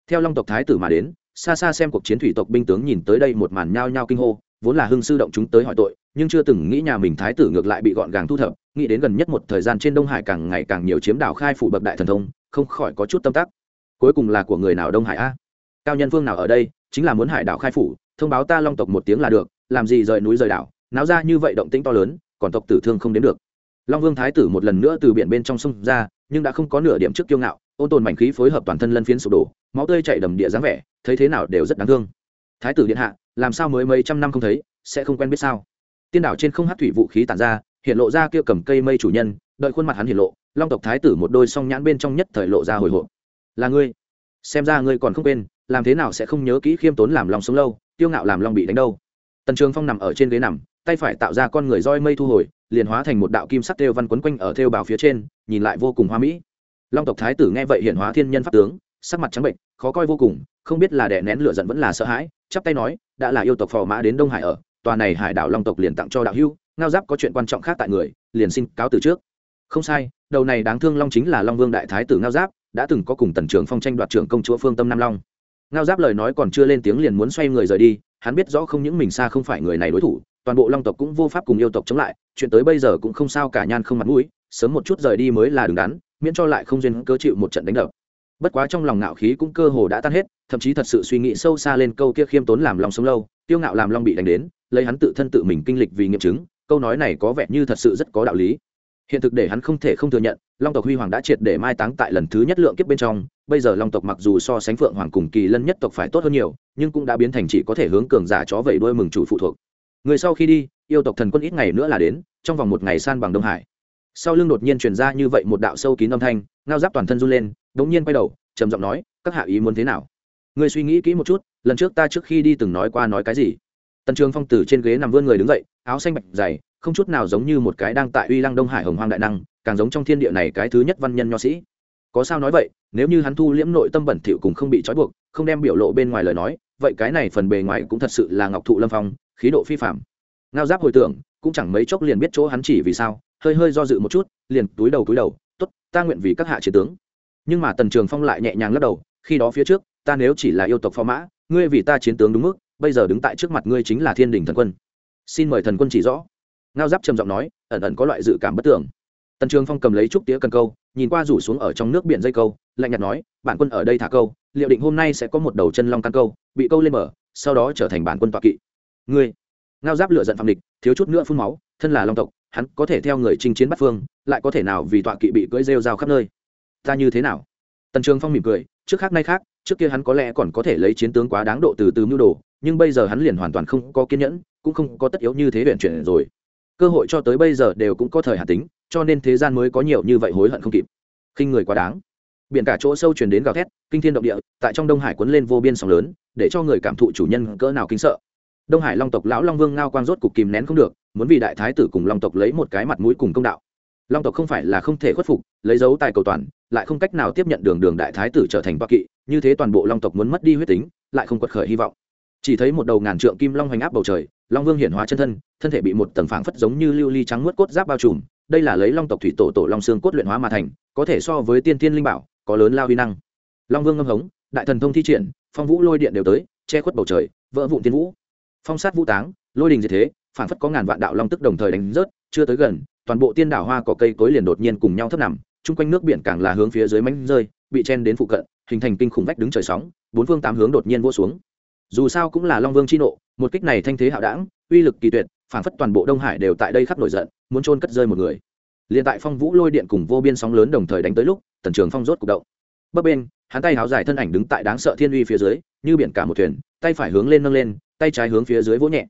S1: Theo long tộc thái tử mà đến, xa xa xem cuộc chiến thủy tộc binh tướng nhìn tới đây một màn nhao nhao kinh hô, vốn là hưng sư động chúng tới hỏi tội, nhưng chưa từng nghĩ nhà mình thái tử ngược lại bị gọn gàng thu thập, nghĩ đến gần nhất một thời gian trên đông hải càng ngày càng nhiều chiếm đảo khai phủ bậc đại thần thông, không khỏi có chút tâm tắc. Cuối cùng là của người nào đông hải a? Cao nhân vương nào ở đây, chính là muốn hải đảo khai phủ, thông báo ta long tộc một tiếng là được, làm gì rời núi rời đảo, náo ra như vậy động tĩnh to lớn, còn tộc tử thương không đến được long vương thái tử một lần nữa từ biển bên trong sông ra, nhưng đã không có nửa điểm trước kiêu ngạo, ôn tồn mảnh khí phối hợp toàn thân lân phiến sụp đổ, máu tươi chảy đầm địa dáng vẻ, thấy thế nào đều rất đáng thương. Thái tử điện hạ, làm sao mới mấy trăm năm không thấy, sẽ không quen biết sao? Tiên đảo trên không hát thủy vũ khí tản ra, hiện lộ ra kia cầm cây mây chủ nhân, đợi khuôn mặt hắn hiện lộ, long tộc thái tử một đôi song nhãn bên trong nhất thời lộ ra hồi hộp. Là ngươi. Xem ra ngươi còn không quên, làm thế nào sẽ không nhớ kỹ khiêm tốn làm lòng sống lâu tiêu ngạo làm lòng bị đánh đâu. Tần trường phong nằm ở trên ghế nằm tay phải tạo ra con người roi mây thu hồi, liền hóa thành một đạo kim sắc thêu văn quấn quanh ở thêu bào phía trên, nhìn lại vô cùng hoa mỹ. Long tộc thái tử nghe vậy hiện hóa thiên nhân pháp tướng, sắc mặt trắng bệnh, khó coi vô cùng, không biết là đè nén lửa giận vẫn là sợ hãi, chắp tay nói, đã là yêu tộc phò mã đến đông hải ở, tòa này hải đảo long tộc liền tặng cho đạo hưu ngao giáp có chuyện quan trọng khác tại người, liền xin cáo từ trước. Không sai, đầu này đáng thương long chính là long vương đại thái tử ngao giáp, đã từng có cùng tần trưởng phong tranh đoạt trưởng công chúa phương tâm nam long. Ngao giáp lời nói còn chưa lên tiếng liền muốn xoay người rời đi, hắn biết rõ không những mình xa không phải người này đối thủ toàn bộ long tộc cũng vô pháp cùng yêu tộc chống lại, chuyện tới bây giờ cũng không sao cả, nhan không mặt mũi, sớm một chút rời đi mới là đứng đắn, miễn cho lại không duyên cơ chịu một trận đánh đập. Bất quá trong lòng ngạo khí cũng cơ hồ đã tan hết, thậm chí thật sự suy nghĩ sâu xa lên câu kia khiêm tốn làm lòng sống lâu, tiêu ngạo làm long bị đánh đến, lấy hắn tự thân tự mình kinh lịch vì nghiệm chứng, câu nói này có vẻ như thật sự rất có đạo lý. Hiện thực để hắn không thể không thừa nhận, long tộc huy hoàng đã triệt để mai táng tại lần thứ nhất lượng kiếp bên trong, bây giờ long tộc mặc dù so sánh phượng hoàng cùng kỳ lân nhất tộc phải tốt hơn nhiều, nhưng cũng đã biến thành chỉ có thể hướng cường giả chó vẩy đuôi mừng chủ phụ thuộc người sau khi đi, yêu tộc thần quân ít ngày nữa là đến, trong vòng một ngày san bằng đông hải. Sau lưng đột nhiên truyền ra như vậy một đạo sâu kín âm thanh, ngao giáp toàn thân run lên, đống nhiên quay đầu, trầm giọng nói, các hạ ý muốn thế nào? Người suy nghĩ kỹ một chút, lần trước ta trước khi đi từng nói qua nói cái gì? Tần trường phong tử trên ghế nằm vươn người đứng dậy, áo xanh bạch dày, không chút nào giống như một cái đang tại uy lăng đông hải hồng hoang đại năng, càng giống trong thiên địa này cái thứ nhất văn nhân nho sĩ. Có sao nói vậy, nếu như hắn thu liễm nội tâm bẩn thỉu cùng không bị trói buộc, không đem biểu lộ bên ngoài lời nói, vậy cái này phần bề ngoài cũng thật sự là ngọc thụ lâm phong khí độ phi phạm. Ngao giáp hồi tưởng, cũng chẳng mấy chốc liền biết chỗ hắn chỉ vì sao, hơi hơi do dự một chút, liền túi đầu túi đầu t ố t ta nguyện vì các hạ chiến tướng. Nhưng mà tần trường phong lại nhẹ nhàng lắc đầu, khi đó phía trước, ta nếu chỉ là yêu tộc phó mã, ngươi vì ta chiến tướng đúng mức, bây giờ đứng tại trước mặt ngươi chính là thiên đình thần quân. Xin mời thần quân chỉ rõ. Ngao giáp trầm giọng nói, ẩn ẩn có loại dự cảm bất tưởng tần trường phong cầm lấy trúc tía cần câu, nhìn qua rủ xuống ở trong nước biển dây câu, lạnh nhạt nói, bản quân ở đây thả câu, liệu định hôm nay sẽ có một đầu chân long căn câu, bị câu lên mở, sau đó trở thành bản quân tọa kỵ ngươi. Ngao giáp lựa giận phạm địch, thiếu chút nữa phun máu, thân là long tộc, hắn có thể theo người chinh chiến bắt phương, lại có thể nào vì tọa kỵ bị cưỡi rêu rao khắp nơi? Ta như thế nào? Tần trường phong mỉm cười, trước khác nay khác, trước kia hắn có lẽ còn có thể lấy chiến tướng quá đáng độ từ từ mưu đồ, nhưng bây giờ hắn liền hoàn toàn không có kiên nhẫn, cũng không có tất yếu như thế luyện chuyển rồi. Cơ hội cho tới bây giờ đều cũng có thời hạn tính, cho nên thế gian mới có nhiều như vậy hối hận không kịp. Khinh người quá đáng. Biển cả chỗ sâu chuyển đến gào thét, kinh thiên động địa, tại trong đông hải quấn lên vô biên sóng lớn, để cho người cảm thụ chủ nhân cỡ nào kinh sợ đông hải long tộc lão long vương ngao quang rốt cục kìm nén không được, muốn vì đại thái tử cùng long tộc lấy một cái mặt mũi cùng công đạo. Long tộc không phải là không thể khuất phục, lấy dấu tài cầu toàn, lại không cách nào tiếp nhận đường đường đại thái tử trở thành toa kỵ, như thế toàn bộ long tộc muốn mất đi huyết tính, lại không quật khởi hy vọng. Chỉ thấy một đầu ngàn trượng kim long hoành áp bầu trời, long vương hiển hóa chân thân thân thể bị một tầng phảng phất giống như lưu ly trắng muốt cốt giáp bao trùm, đây là lấy long tộc thủy tổ tổ long xương cốt luyện hóa mà thành, có thể so với tiên tiên linh bảo, có lớn lao huy năng. Long vương ngâm hống, đại thần thông thi triển, phong vũ lôi điện đều tới, che khuất bầu trời, vỡ vụn tiên vũ phong sát vũ táng, lôi đình diệt thế, phảng phất có ngàn vạn đạo long tức đồng thời đánh rớt, chưa tới gần, toàn bộ tiên đảo hoa cỏ cây cối liền đột nhiên cùng nhau thấp nằm, chung quanh nước biển càng là hướng phía dưới mánh rơi, bị chen đến phụ cận, hình thành kinh khủng vách đứng trời sóng, bốn phương tám hướng đột nhiên vô xuống. Dù sao cũng là long vương chi nộ, một kích này thanh thế hạo đảng, uy lực kỳ tuyệt phản phất toàn bộ đông hải đều tại đây khắp nổi giận, muốn trôn cất rơi một người. Liền tại phong vũ lôi điện cùng vô biên sóng lớn đồng thời đánh tới lúc, tần trường phong rốt cục động. Bấp bên, hắn tay háo dài thân ảnh đứng tại đáng sợ thiên uy phía dưới, như biển cả một thuyền, tay phải hướng lên nâng lên tay trái hướng phía dưới vỗ nhẹ.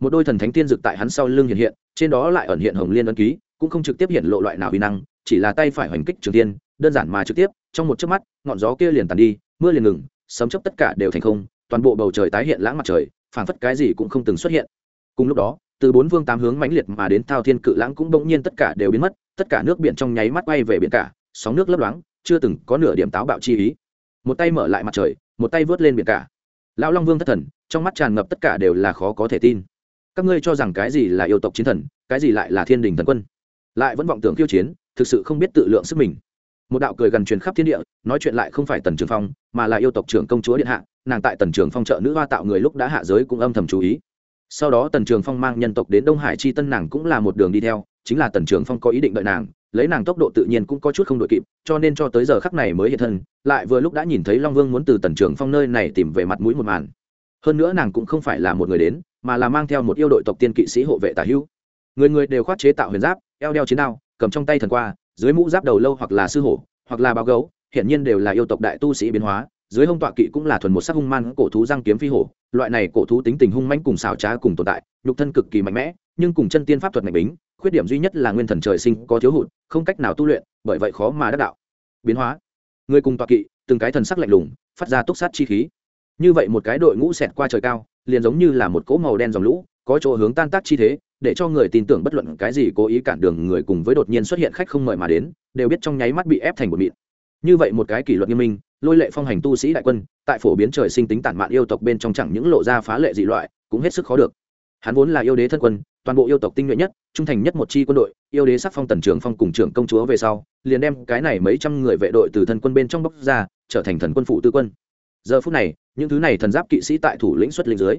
S1: Một đôi thần thánh tiên dực tại hắn sau lưng hiện hiện, trên đó lại ẩn hiện hồng liên ấn ký, cũng không trực tiếp hiện lộ loại nào uy năng, chỉ là tay phải hoành kích trường tiên, đơn giản mà trực tiếp, trong một chớp mắt, ngọn gió kia liền tàn đi, mưa liền ngừng, sấm chớp tất cả đều thành không, toàn bộ bầu trời tái hiện lãng mặt trời, phảng phất cái gì cũng không từng xuất hiện. Cùng lúc đó, từ bốn phương tám hướng mãnh liệt mà đến thao thiên cự lãng cũng bỗng nhiên tất cả đều biến mất, tất cả nước biển trong nháy mắt bay về biển cả, sóng nước lấp loáng, chưa từng có nửa điểm táo bạo chi ý. Một tay mở lại mặt trời, một tay vớt lên biển cả lão long vương thất thần, trong mắt tràn ngập tất cả đều là khó có thể tin. Các ngươi cho rằng cái gì là yêu tộc chiến thần, cái gì lại là thiên đình thần quân? Lại vẫn vọng tưởng khiêu chiến, thực sự không biết tự lượng sức mình. Một đạo cười gần truyền khắp thiên địa, nói chuyện lại không phải tần trường phong, mà là yêu tộc trưởng công chúa điện hạ, nàng tại tần trường phong trợ nữ hoa tạo người lúc đã hạ giới cũng âm thầm chú ý. Sau đó tần trường phong mang nhân tộc đến đông hải chi tân nàng cũng là một đường đi theo, chính là tần trường phong có ý định đợi nàng lấy nàng tốc độ tự nhiên cũng có chút không đội kịp, cho nên cho tới giờ khắc này mới hiện thân, lại vừa lúc đã nhìn thấy long vương muốn từ tần trường phong nơi này tìm về mặt mũi một màn. Hơn nữa nàng cũng không phải là một người đến, mà là mang theo một yêu đội tộc tiên kỵ sĩ hộ vệ tả hữu. Người người đều khoát chế tạo huyền giáp, eo đeo chiến đao, cầm trong tay thần qua, dưới mũ giáp đầu lâu hoặc là sư hổ, hoặc là báo gấu hiện nhiên đều là yêu tộc đại tu sĩ biến hóa, dưới hông tọa kỵ cũng là thuần một sắc hung man cổ thú răng kiếm phi hổ, loại này cổ thú tính tình hung manh cùng xảo trá cùng tồn tại, nhục thân cực kỳ mạnh mẽ, nhưng cùng chân tiên pháp thuật mạnh bính khuyết điểm duy nhất là nguyên thần trời sinh có thiếu hụt, không cách nào tu luyện, bởi vậy khó mà đắc đạo. Biến hóa. Người cùng tọa kỵ, từng cái thần sắc lạnh lùng, phát ra túc sát chi khí. Như vậy một cái đội ngũ xẹt qua trời cao, liền giống như là một cỗ màu đen dòng lũ, có chỗ hướng tan tác chi thế, để cho người tin tưởng bất luận cái gì cố ý cản đường người cùng với đột nhiên xuất hiện khách không mời mà đến, đều biết trong nháy mắt bị ép thành một mịn. Như vậy một cái kỷ luật nghiêm minh, lôi lệ phong hành tu sĩ đại quân, tại phổ biến trời sinh tính tản mạn yêu tộc bên trong chẳng những lộ ra phá lệ dị loại, cũng hết sức khó được. Hắn vốn là yêu đế thân quân toàn bộ yêu tộc tinh nhuệ nhất, trung thành nhất một chi quân đội, yêu đế sắc phong tần trưởng phong cùng trưởng công chúa về sau, liền đem cái này mấy trăm người vệ đội từ thân quân bên trong bóc ra, trở thành thần quân phụ tư quân. Giờ phút này, những thứ này thần giáp kỵ sĩ tại thủ lĩnh xuất linh dưới,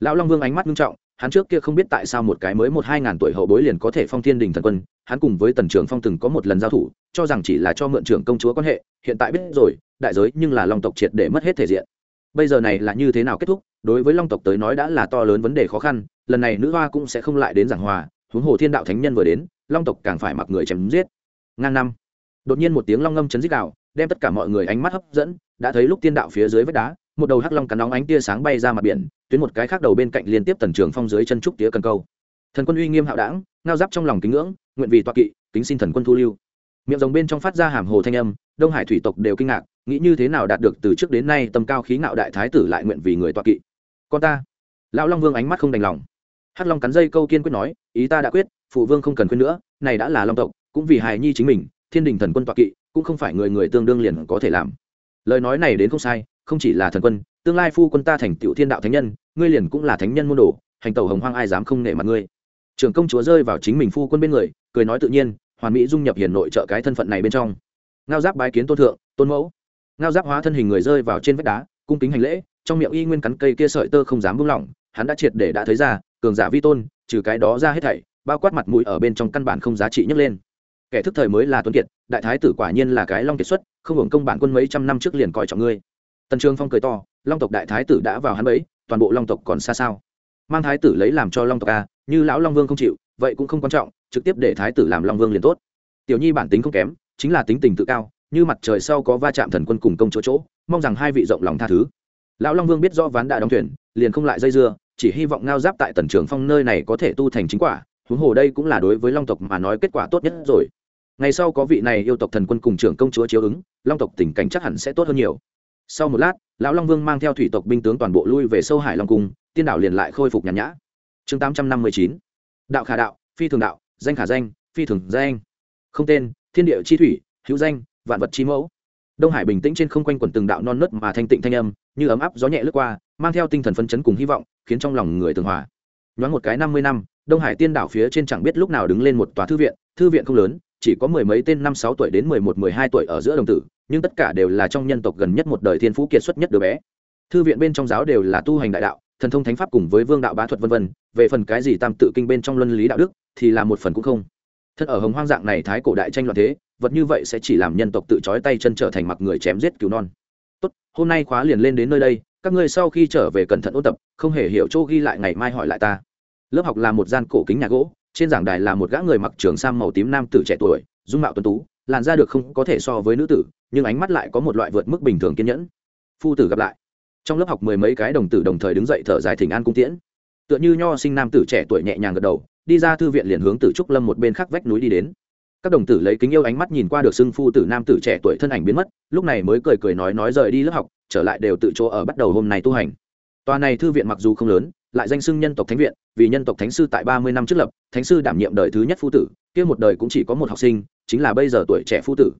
S1: lão long vương ánh mắt nghiêm trọng, hắn trước kia không biết tại sao một cái mới một hai ngàn tuổi hậu bối liền có thể phong thiên đình thần quân, hắn cùng với tần trưởng phong từng có một lần giao thủ, cho rằng chỉ là cho mượn trưởng công chúa quan hệ, hiện tại biết rồi, đại giới nhưng là long tộc triệt để mất hết thể diện. Bây giờ này là như thế nào kết thúc? Đối với long tộc tới nói đã là to lớn vấn đề khó khăn, lần này nữ hoa cũng sẽ không lại đến giảng hòa, huống hồ thiên đạo thánh nhân vừa đến, long tộc càng phải mặc người chém giết. Ngang năm, đột nhiên một tiếng long ngâm chấn dích đạo đem tất cả mọi người ánh mắt hấp dẫn, đã thấy lúc tiên đạo phía dưới vách đá, một đầu hắc long cắn nóng ánh tia sáng bay ra mặt biển, tuyến một cái khác đầu bên cạnh liên tiếp tần trường phong dưới chân trúc tía cần câu. Thần quân uy nghiêm hạo đảng, ngao giáp trong lòng kính ngưỡng, nguyện vì toa kỵ, kính xin thần quân thu lưu. Miệng rồng bên trong phát ra hàm hồ thanh âm, đông hải thủy tộc đều kinh ngạc, nghĩ như thế nào đạt được từ trước đến nay tầm cao khí ngạo đại thái tử lại nguyện vì người toa kỵ con ta. Lão long vương ánh mắt không đành lòng. Hắc long cắn dây câu kiên quyết nói, ý ta đã quyết, phụ vương không cần khuyên nữa, này đã là long tộc, cũng vì hài nhi chính mình, thiên đình thần quân toạc kỵ, cũng không phải người người tương đương liền có thể làm. Lời nói này đến không sai, không chỉ là thần quân, tương lai phu quân ta thành tựu thiên đạo thánh nhân, ngươi liền cũng là thánh nhân môn đồ, hành tẩu hồng hoang ai dám không nể mặt ngươi. Trưởng công chúa rơi vào chính mình phu quân bên người, cười nói tự nhiên, hoàn mỹ dung nhập hiền nội trợ cái thân phận này bên trong. Ngao giáp bái kiến tôn thượng, tôn mẫu. Ngao giáp hóa thân hình người rơi vào trên vách đá, cung kính hành lễ trong miệng y nguyên cắn cây kia sợi tơ không dám buông lỏng, hắn đã triệt để đã thấy ra, cường giả vi tôn, trừ cái đó ra hết thảy, bao quát mặt mũi ở bên trong căn bản không giá trị nhấc lên. Kẻ thức thời mới là tuấn kiệt, đại thái tử quả nhiên là cái long kiệt xuất, không hưởng công bản quân mấy trăm năm trước liền coi trọng ngươi. Tần trường phong cười to, long tộc đại thái tử đã vào hắn ấy toàn bộ long tộc còn xa sao? Mang thái tử lấy làm cho long tộc a như lão long vương không chịu, vậy cũng không quan trọng, trực tiếp để thái tử làm long vương liền tốt. Tiểu nhi bản tính không kém, chính là tính tình tự cao, như mặt trời sau có va chạm thần quân cùng công chỗ chỗ, mong rằng hai vị rộng lòng tha thứ lão long vương biết do ván đã đóng thuyền, liền không lại dây dưa, chỉ hy vọng ngao giáp tại tần trường phong nơi này có thể tu thành chính quả, huống hồ đây cũng là đối với long tộc mà nói kết quả tốt nhất rồi. Ngày sau có vị này yêu tộc thần quân cùng trưởng công chúa chiếu ứng, long tộc tình cảnh chắc hẳn sẽ tốt hơn nhiều. Sau một lát, lão long vương mang theo thủy tộc binh tướng toàn bộ lui về sâu hải long cung, tiên đảo liền lại khôi phục nhàn nhã. Chương tám trăm năm mươi chín. Đạo khả đạo, phi thường đạo, danh khả danh, phi thường danh. Không tên, thiên địa chi thủy, hữu danh, vạn vật chi mẫu đông hải bình tĩnh trên không quanh quần từng đạo non nớt mà thanh tịnh thanh âm, như ấm áp gió nhẹ lướt qua, mang theo tinh thần phấn chấn cùng hy vọng, khiến trong lòng người tường hòa. Nhoáng một cái năm mươi năm, đông hải tiên đảo phía trên chẳng biết lúc nào đứng lên một tòa thư viện thư viện không lớn, chỉ có mười mấy tên năm sáu tuổi đến mười một, mười hai tuổi ở giữa đồng tử, nhưng tất cả đều là trong nhân tộc gần nhất một đời thiên phú kiệt xuất nhất đứa bé. Thư viện bên trong giáo đều là tu hành đại đạo, thần thông thánh pháp cùng với vương đạo bá thuật vân vân, về phần cái gì tam tự kinh bên trong luân lý đạo đức, thì là một phần cũng không. Thật ở hồng hoang dạng này thái cổ đại tranh loạn thế vật như vậy sẽ chỉ làm nhân tộc tự trói tay chân trở thành mặc người chém giết cứu non. Tốt, hôm nay khóa liền lên đến nơi đây, các ngươi sau khi trở về cẩn thận ôn tập, không hề hiểu chỗ ghi lại ngày mai hỏi lại ta. Lớp học là một gian cổ kính nhà gỗ, trên giảng đài là một gã người mặc trường sam màu tím nam tử trẻ tuổi, dung mạo tuấn tú, làn da được không có thể so với nữ tử, nhưng ánh mắt lại có một loại vượt mức bình thường kiên nhẫn. Phu tử gặp lại. Trong lớp học mười mấy cái đồng tử đồng thời đứng dậy thở dài thỉnh an cung tiễn. Tựa như nho sinh nam tử trẻ tuổi nhẹ nhàng gật đầu, đi ra thư viện liền hướng từ trúc lâm một bên khác vách núi đi đến các đồng tử lấy kính yêu ánh mắt nhìn qua được xưng phu tử nam tử trẻ tuổi thân ảnh biến mất, lúc này mới cười cười nói nói rời đi lớp học, trở lại đều tự chỗ ở bắt đầu hôm nay tu hành. Tòa này thư viện mặc dù không lớn, lại danh xưng nhân tộc thánh viện, vì nhân tộc thánh sư tại ba mươi năm trước lập, thánh sư đảm nhiệm đời thứ nhất phu tử, kia một đời cũng chỉ có một học sinh, chính là bây giờ tuổi trẻ phu tử.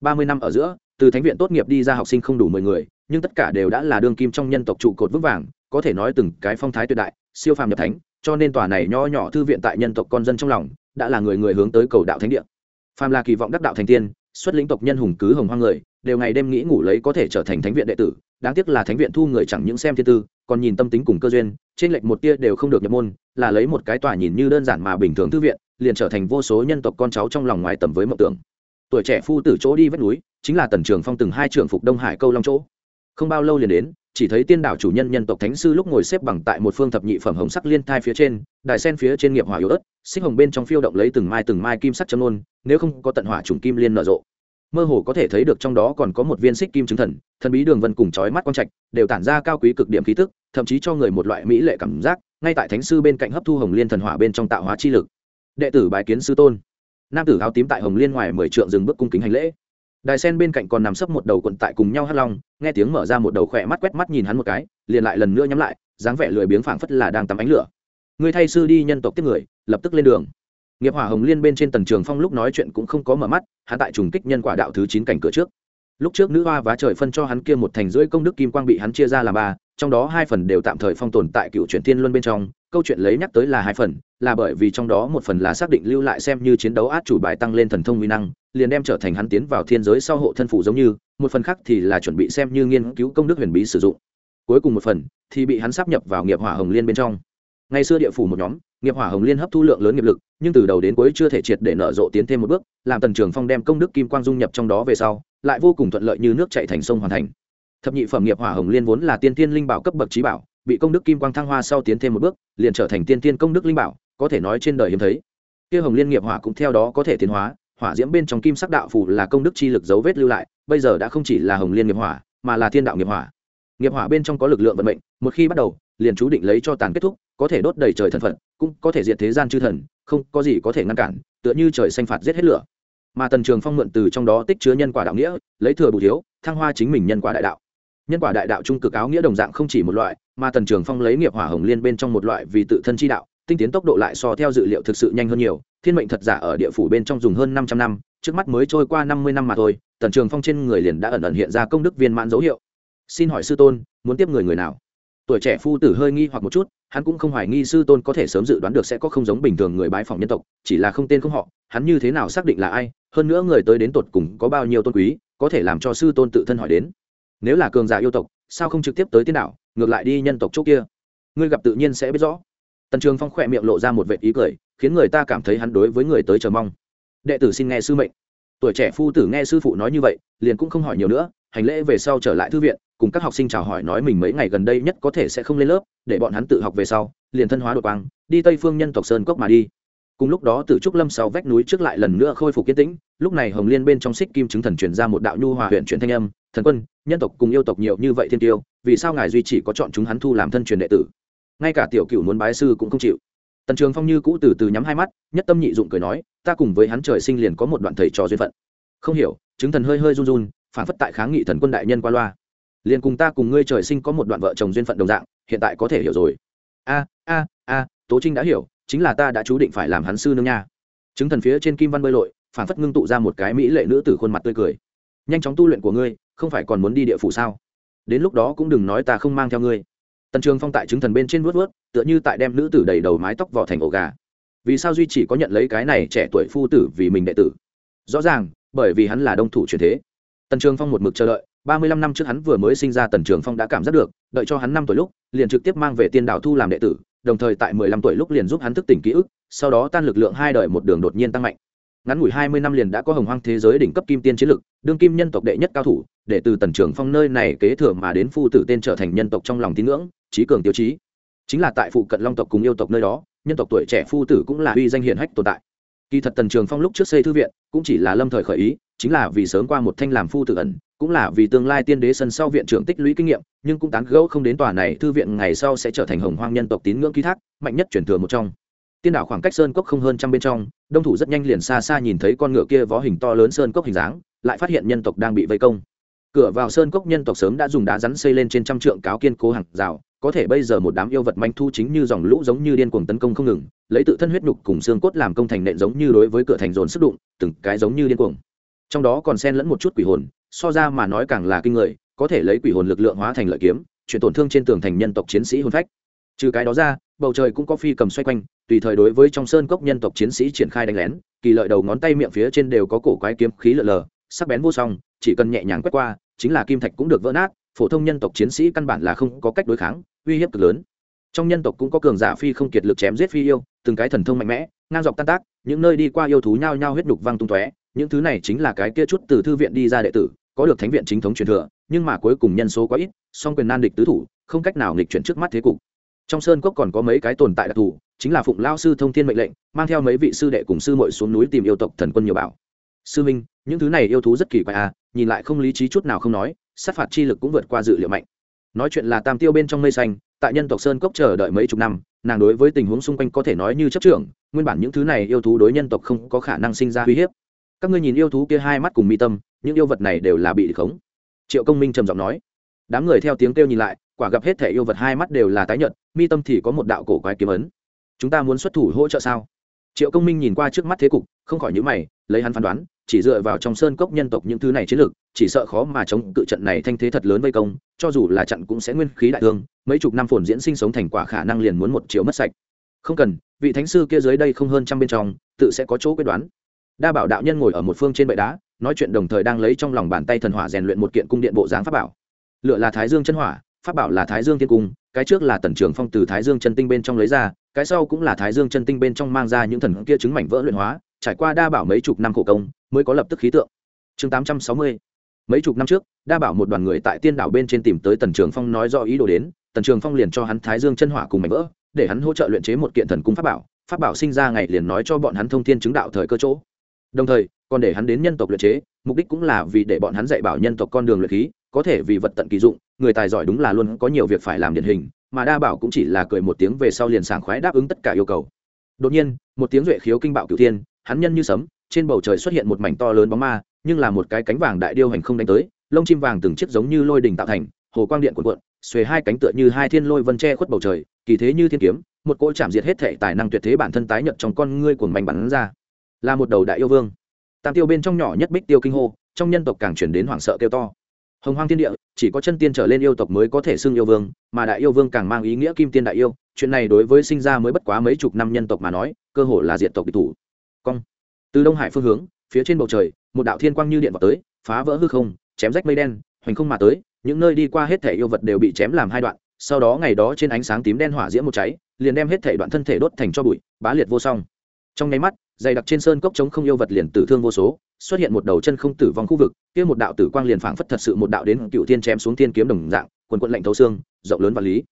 S1: Ba mươi năm ở giữa, từ thánh viện tốt nghiệp đi ra học sinh không đủ mười người, nhưng tất cả đều đã là đương kim trong nhân tộc trụ cột vững vàng, có thể nói từng cái phong thái tuyệt đại, siêu phàm nhập thánh, cho nên tòa này nho nhỏ thư viện tại nhân tộc con dân trong lòng, đã là người người hướng tới cầu đạo thánh địa phàm là kỳ vọng đắc đạo thành tiên, xuất lĩnh tộc nhân hùng cứ hồng hoang người, đều ngày đêm nghĩ ngủ lấy có thể trở thành thánh viện đệ tử, đáng tiếc là thánh viện thu người chẳng những xem thiên tư, còn nhìn tâm tính cùng cơ duyên, trên lệnh một tia đều không được nhập môn, là lấy một cái tòa nhìn như đơn giản mà bình thường thư viện, liền trở thành vô số nhân tộc con cháu trong lòng ngoài tầm với mộng tưởng. Tuổi trẻ phu tử chỗ đi vách núi, chính là tần trường phong từng hai trưởng phục đông hải câu long chỗ. Không bao lâu liền đến chỉ thấy tiên đảo chủ nhân nhân tộc thánh sư lúc ngồi xếp bằng tại một phương thập nhị phẩm hồng sắc liên thai phía trên, đài sen phía trên nghiệp hỏa yếu ớt, xích hồng bên trong phiêu động lấy từng mai từng mai kim sắc châm nôn, nếu không có tận hỏa trùng kim liên nở rộ. Mơ hồ có thể thấy được trong đó còn có một viên xích kim chứng thần thần bí đường vân cùng chói mắt quang trạch đều tản ra cao quý cực điểm khí tức, thậm chí cho người một loại mỹ lệ cảm giác, ngay tại thánh sư bên cạnh hấp thu hồng liên thần hỏa bên trong tạo hóa chi lực. Đệ tử bài kiến sư tôn. Nam tử áo tím tại hồng liên ngoài mười trượng dừng bước cung kính hành lễ đài sen bên cạnh còn nằm sấp một đầu quận tại cùng nhau hắt long, nghe tiếng mở ra một đầu khỏe mắt quét mắt nhìn hắn một cái, liền lại lần nữa nhắm lại, dáng vẻ lười biếng phảng phất là đang tắm ánh lửa. Người thay sư đi nhân tộc tiếp người, lập tức lên đường. Nghiệp hỏa hồng liên bên trên tần trường phong lúc nói chuyện cũng không có mở mắt, hắn tại trùng kích nhân quả đạo thứ chín cảnh cửa trước lúc trước nữ hoa vá trời phân cho hắn kia một thành rưỡi công đức kim quang bị hắn chia ra làm ba, trong đó hai phần đều tạm thời phong tồn tại cựu truyện thiên luân bên trong, câu chuyện lấy nhắc tới là hai phần, là bởi vì trong đó một phần là xác định lưu lại xem như chiến đấu át chủ bài tăng lên thần thông uy năng, liền đem trở thành hắn tiến vào thiên giới sau hộ thân phủ giống như, một phần khác thì là chuẩn bị xem như nghiên cứu công đức huyền bí sử dụng. Cuối cùng một phần thì bị hắn sắp nhập vào nghiệp hỏa hồng liên bên trong. Ngày xưa địa phủ một nhóm, nghiệp hỏa hồng liên hấp thu lượng lớn nghiệp lực, nhưng từ đầu đến cuối chưa thể triệt để nở rộ tiến thêm một bước, làm tần trường phong đem công đức kim quang dung nhập trong đó về sau lại vô cùng thuận lợi như nước chảy thành sông hoàn thành. Thập nhị phẩm nghiệp hỏa hồng liên vốn là tiên tiên linh bảo cấp bậc trí bảo, bị công đức kim quang thăng hoa sau tiến thêm một bước, liền trở thành tiên tiên công đức linh bảo, có thể nói trên đời hiếm thấy. Kia hồng liên nghiệp hỏa cũng theo đó có thể tiến hóa, hỏa diễm bên trong kim sắc đạo phủ là công đức chi lực dấu vết lưu lại, bây giờ đã không chỉ là hồng liên nghiệp hỏa, mà là thiên đạo nghiệp hỏa. Nghiệp hỏa bên trong có lực lượng vận mệnh, một khi bắt đầu, liền chú định lấy cho tàn kết thúc, có thể đốt đầy trời thần phận cũng có thể diệt thế gian chư thần, không có gì có thể ngăn cản, tựa như trời xanh phạt giết hết lửa mà tần trường phong mượn từ trong đó tích chứa nhân quả đạo nghĩa, lấy thừa bù thiếu, thăng hoa chính mình nhân quả đại đạo. Nhân quả đại đạo trung cực áo nghĩa đồng dạng không chỉ một loại, mà tần trường phong lấy nghiệp hỏa hồng liên bên trong một loại vì tự thân chi đạo, tinh tiến tốc độ lại so theo dự liệu thực sự nhanh hơn nhiều. Thiên mệnh thật giả ở địa phủ bên trong dùng hơn 500 năm, trước mắt mới trôi qua 50 năm mà thôi, tần trường phong trên người liền đã ẩn ẩn hiện ra công đức viên mãn dấu hiệu. Xin hỏi sư tôn, muốn tiếp người người nào? Tuổi trẻ phu tử hơi nghi hoặc một chút, hắn cũng không hoài nghi sư tôn có thể sớm dự đoán được sẽ có không giống bình thường người bái phỏng nhân tộc, chỉ là không tên không họ, hắn như thế nào xác định là ai hơn nữa người tới đến tột cùng có bao nhiêu tôn quý, có thể làm cho sư tôn tự thân hỏi đến. Nếu là cường giả yêu tộc, sao không trực tiếp tới tiên đảo, ngược lại đi nhân tộc chỗ kia? Ngươi gặp tự nhiên sẽ biết rõ. Tần trường phong khỏe miệng lộ ra một vệ ý cười, khiến người ta cảm thấy hắn đối với người tới chờ mong. Đệ tử xin nghe sư mệnh. Tuổi trẻ phu tử nghe sư phụ nói như vậy, liền cũng không hỏi nhiều nữa, hành lễ về sau trở lại thư viện, cùng các học sinh chào hỏi nói mình mấy ngày gần đây nhất có thể sẽ không lên lớp, để bọn hắn tự học về sau, liền thân hóa đột quang, đi tây phương nhân tộc sơn cốc mà đi cùng lúc đó từ trúc lâm sau vách núi trước lại lần nữa khôi phục kiến tĩnh, lúc này hồng liên bên trong xích kim chứng thần truyền ra một đạo nhu hòa huyện truyền thanh âm, thần quân, nhân tộc cùng yêu tộc nhiều như vậy thiên tiêu, vì sao ngài duy chỉ có chọn chúng hắn thu làm thân truyền đệ tử? Ngay cả tiểu cựu muốn bái sư cũng không chịu. Tần trường phong như cũ từ từ nhắm hai mắt, nhất tâm nhị dụng cười nói, ta cùng với hắn trời sinh liền có một đoạn thầy trò duyên phận. Không hiểu. Chứng thần hơi hơi run run, phản phất tại kháng nghị thần quân đại nhân qua loa. Liền cùng ta cùng ngươi trời sinh có một đoạn vợ chồng duyên phận đồng dạng, hiện tại có thể hiểu rồi. A a a, tố trinh đã hiểu chính là ta đã chú định phải làm hắn sư nương nha. Chứng thần phía trên kim văn bơi lội phản phất ngưng tụ ra một cái mỹ lệ nữ từ khuôn mặt tươi cười. Nhanh chóng tu luyện của ngươi, không phải còn muốn đi địa phủ sao? Đến lúc đó cũng đừng nói ta không mang theo ngươi. Tần trường phong tại chứng thần bên trên vuốt vuốt, tựa như tại đem nữ tử đầy đầu mái tóc vỏ thành ổ gà. Vì sao duy chỉ có nhận lấy cái này trẻ tuổi phu tử vì mình đệ tử? Rõ ràng, bởi vì hắn là đông thủ truyền thế. Tần trường phong một mực chờ đợi, ba mươi lăm năm trước hắn vừa mới sinh ra tần trường phong đã cảm giác được, đợi cho hắn năm tuổi lúc, liền trực tiếp mang về tiên đạo thu làm đệ tử đồng thời tại mười lăm tuổi lúc liền giúp hắn thức tỉnh ký ức, sau đó tan lực lượng hai đời một đường đột nhiên tăng mạnh. Ngắn ngủi hai mươi năm liền đã có hồng hoang thế giới đỉnh cấp kim tiên chiến lực, đương kim nhân tộc đệ nhất cao thủ, để từ tần trưởng phong nơi này kế thừa mà đến phu tử tên trở thành nhân tộc trong lòng tín ngưỡng, trí cường tiêu chí. Chính là tại phụ cận long tộc cùng yêu tộc nơi đó, nhân tộc tuổi trẻ phu tử cũng là uy danh hiển hách tồn tại. Kỳ thật tần trường phong lúc trước xây thư viện, cũng chỉ là lâm thời khởi ý chính là vì sớm qua một thanh làm phu tự ẩn, cũng là vì tương lai tiên đế sân sau viện trưởng tích lũy kinh nghiệm, nhưng cũng tán gẫu không đến tòa này thư viện ngày sau sẽ trở thành hồng hoang nhân tộc tín ngưỡng ký thác, mạnh nhất chuyển thừa một trong. Tiên đảo khoảng cách sơn cốc không hơn trăm bên trong, đông thủ rất nhanh liền xa xa nhìn thấy con ngựa kia vó hình to lớn sơn cốc hình dáng, lại phát hiện nhân tộc đang bị vây công. Cửa vào sơn cốc nhân tộc sớm đã dùng đá rắn xây lên trên trăm trượng cáo kiên cố hàng rào, có thể bây giờ một đám yêu vật manh thu chính như dòng lũ giống như điên cuồng tấn công không ngừng, lấy tự thân huyết nhục cùng xương cốt làm công thành nện giống như đối với cửa thành dồn sức đụng, từng cái giống như điên cuồng trong đó còn xen lẫn một chút quỷ hồn, so ra mà nói càng là kinh người, có thể lấy quỷ hồn lực lượng hóa thành lợi kiếm, chuyển tổn thương trên tường thành nhân tộc chiến sĩ hồn phách. Trừ cái đó ra, bầu trời cũng có phi cầm xoay quanh, tùy thời đối với trong sơn cốc nhân tộc chiến sĩ triển khai đánh lén, kỳ lợi đầu ngón tay miệng phía trên đều có cổ quái kiếm khí lợ lờ, sắc bén vô song, chỉ cần nhẹ nhàng quét qua, chính là kim thạch cũng được vỡ nát, phổ thông nhân tộc chiến sĩ căn bản là không có cách đối kháng, uy hiếp cực lớn. Trong nhân tộc cũng có cường giả phi không kiệt lực chém giết phi yêu, từng cái thần thông mạnh mẽ, ngang dọc tan tác, những nơi đi qua yêu thú nhao nhao huyết đục văng tung tóe những thứ này chính là cái kia chút từ thư viện đi ra đệ tử, có được thánh viện chính thống truyền thừa, nhưng mà cuối cùng nhân số quá ít, song quyền nan địch tứ thủ, không cách nào nghịch chuyển trước mắt thế cục. Trong sơn cốc còn có mấy cái tồn tại đặc thù, chính là phụng lao sư thông thiên mệnh lệnh, mang theo mấy vị sư đệ cùng sư muội xuống núi tìm yêu tộc thần quân nhiều bảo. Sư minh, những thứ này yêu thú rất kỳ quái à nhìn lại không lý trí chút nào không nói, sát phạt chi lực cũng vượt qua dự liệu mạnh. Nói chuyện là tam tiêu bên trong mây xanh, tại nhân tộc sơn cốc chờ đợi mấy chục năm, nàng đối với tình huống xung quanh có thể nói như chấp trưởng, nguyên bản những thứ này yêu thú đối nhân tộc không có khả năng sinh ra uy hiếp các ngươi nhìn yêu thú kia hai mắt cùng mi tâm, những yêu vật này đều là bị khống. Triệu công minh trầm giọng nói. Đám người theo tiếng kêu nhìn lại, quả gặp hết thể yêu vật hai mắt đều là tái nhợt, mi tâm thì có một đạo cổ quái kiếm ấn. Chúng ta muốn xuất thủ hỗ trợ sao? Triệu công minh nhìn qua trước mắt thế cục, không khỏi nhữ mày, lấy hắn phán đoán, chỉ dựa vào trong sơn cốc nhân tộc những thứ này chiến lược, chỉ sợ khó mà chống cự trận này thanh thế thật lớn vây công, cho dù là trận cũng sẽ nguyên khí đại thương, mấy chục năm phồn diễn sinh sống thành quả khả năng liền muốn một triệu mất sạch. Không cần, vị thánh sư kia dưới đây không hơn trăm bên trong, tự sẽ có chỗ quyết đoán đa bảo đạo nhân ngồi ở một phương trên bệ đá, nói chuyện đồng thời đang lấy trong lòng bàn tay thần hỏa rèn luyện một kiện cung điện bộ dáng pháp bảo. Lựa là thái dương chân hỏa, pháp bảo là thái dương thiên cung, cái trước là tần trường phong từ thái dương chân tinh bên trong lấy ra, cái sau cũng là thái dương chân tinh bên trong mang ra những thần kia chứng mảnh vỡ luyện hóa, trải qua đa bảo mấy chục năm khổ công, mới có lập tức khí tượng. Chương tám trăm sáu mươi. Mấy chục năm trước, đa bảo một đoàn người tại tiên đảo bên trên tìm tới tần trường phong nói do ý đồ đến, tần trường phong liền cho hắn thái dương chân hỏa cùng mảnh vỡ, để hắn hỗ trợ luyện chế một kiện thần cung pháp bảo pháp bảo sinh ra ngày liền nói cho bọn hắn thông thiên chứng đạo thời cơ chỗ đồng thời, còn để hắn đến nhân tộc luyện chế, mục đích cũng là vì để bọn hắn dạy bảo nhân tộc con đường luyện khí, có thể vì vật tận kỳ dụng, người tài giỏi đúng là luôn có nhiều việc phải làm điển hình, mà đa bảo cũng chỉ là cười một tiếng về sau liền sảng khoái đáp ứng tất cả yêu cầu. Đột nhiên, một tiếng duệ khiếu kinh bạo cửu thiên, hắn nhân như sấm, trên bầu trời xuất hiện một mảnh to lớn bóng ma, nhưng là một cái cánh vàng đại điêu hành không đánh tới, lông chim vàng từng chiếc giống như lôi đình tạo thành, hồ quang điện cuộn cuộn, xuề hai cánh tựa như hai thiên lôi vân che khuất bầu trời, kỳ thế như thiên kiếm, một cỗ chạm diệt hết thể tài năng tuyệt thế bản thân tái nhật trong con ngươi cuồng mảnh bắn ra là một đầu đại yêu vương. Tam tiêu bên trong nhỏ nhất bích tiêu kinh hô, trong nhân tộc càng chuyển đến hoảng sợ kêu to. Hồng hoang thiên địa, chỉ có chân tiên trở lên yêu tộc mới có thể xưng yêu vương, mà đại yêu vương càng mang ý nghĩa kim tiên đại yêu. Chuyện này đối với sinh ra mới bất quá mấy chục năm nhân tộc mà nói, cơ hội là diện tộc địch thủ. Cong. Từ đông hải phương hướng, phía trên bầu trời, một đạo thiên quang như điện vào tới, phá vỡ hư không, chém rách mây đen, hoành không mà tới, những nơi đi qua hết thể yêu vật đều bị chém làm hai đoạn, sau đó ngày đó trên ánh sáng tím đen hỏa diễm một cháy, liền đem hết thể đoạn thân thể đốt thành cho bụi, bá liệt vô song. Trong nháy mắt dày đặc trên sơn cốc trống không yêu vật liền tử thương vô số, xuất hiện một đầu chân không tử vong khu vực, kia một đạo tử quang liền phảng phất thật sự một đạo đến cựu thiên chém xuống thiên kiếm đồng dạng, quần quận lạnh thấu xương, rộng lớn và lý.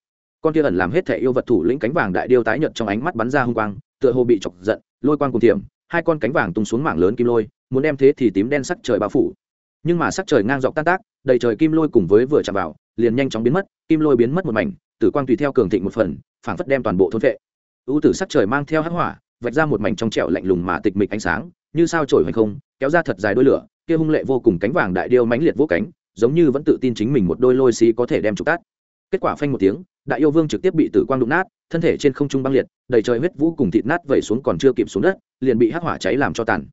S1: Con kia ẩn làm hết thể yêu vật thủ lĩnh cánh vàng đại điêu tái nhợt trong ánh mắt bắn ra hung quang, tựa hồ bị chọc giận, lôi quang cùng thiểm, hai con cánh vàng tung xuống mảng lớn kim lôi, muốn đem thế thì tím đen sắc trời bao phủ. Nhưng mà sắc trời ngang dọc tan tác, đầy trời kim lôi cùng với vừa chạm vào, liền nhanh chóng biến mất, kim lôi biến mất một mảnh, tử quang tùy theo cường thịnh một phần, phảng phất đem toàn bộ thôn vệ. Ưu tử sắc trời mang theo hắc hỏa vạch ra một mảnh trong trẹo lạnh lùng mà tịch mịch ánh sáng, như sao trổi hoành không, kéo ra thật dài đôi lửa, kia hung lệ vô cùng cánh vàng đại điêu mãnh liệt vô cánh, giống như vẫn tự tin chính mình một đôi lôi xí có thể đem trục tát. Kết quả phanh một tiếng, đại yêu vương trực tiếp bị tử quang đụng nát, thân thể trên không trung băng liệt, đầy trời huyết vũ cùng thịt nát vẩy xuống còn chưa kịp xuống đất, liền bị hắc hỏa cháy làm cho tàn.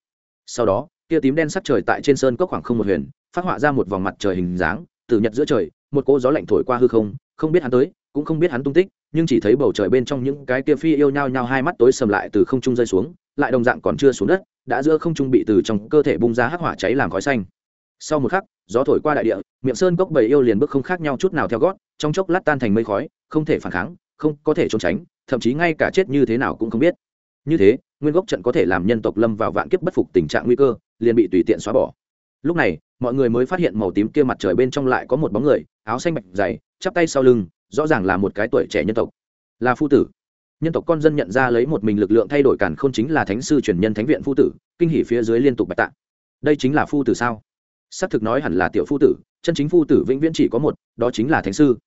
S1: Sau đó, kia tím đen sắc trời tại trên sơn cốc khoảng không một huyền, phát họa ra một vòng mặt trời hình dáng, từ nhật giữa trời, một cỗ gió lạnh thổi qua hư không không biết hắn tới, cũng không biết hắn tung tích nhưng chỉ thấy bầu trời bên trong những cái kia phi yêu nhau nhau hai mắt tối sầm lại từ không trung rơi xuống, lại đồng dạng còn chưa xuống đất, đã giữa không trung bị từ trong cơ thể bung ra hắc hỏa cháy làm khói xanh. Sau một khắc, gió thổi qua đại địa, miệng sơn cốc bầy yêu liền bước không khác nhau chút nào theo gót, trong chốc lát tan thành mây khói, không thể phản kháng, không có thể trốn tránh, thậm chí ngay cả chết như thế nào cũng không biết. Như thế, nguyên gốc trận có thể làm nhân tộc lâm vào vạn kiếp bất phục tình trạng nguy cơ, liền bị tùy tiện xóa bỏ. Lúc này, mọi người mới phát hiện màu tím kia mặt trời bên trong lại có một bóng người, áo xanh bạch dày, chắp tay sau lưng rõ ràng là một cái tuổi trẻ nhân tộc, là phu tử. Nhân tộc con dân nhận ra lấy một mình lực lượng thay đổi cản không chính là thánh sư truyền nhân thánh viện phu tử, kinh hỉ phía dưới liên tục bạch tạ đây chính là phu tử sao? Xác thực nói hẳn là tiểu phu tử, chân chính phu tử vĩnh viễn chỉ có một, đó chính là thánh sư.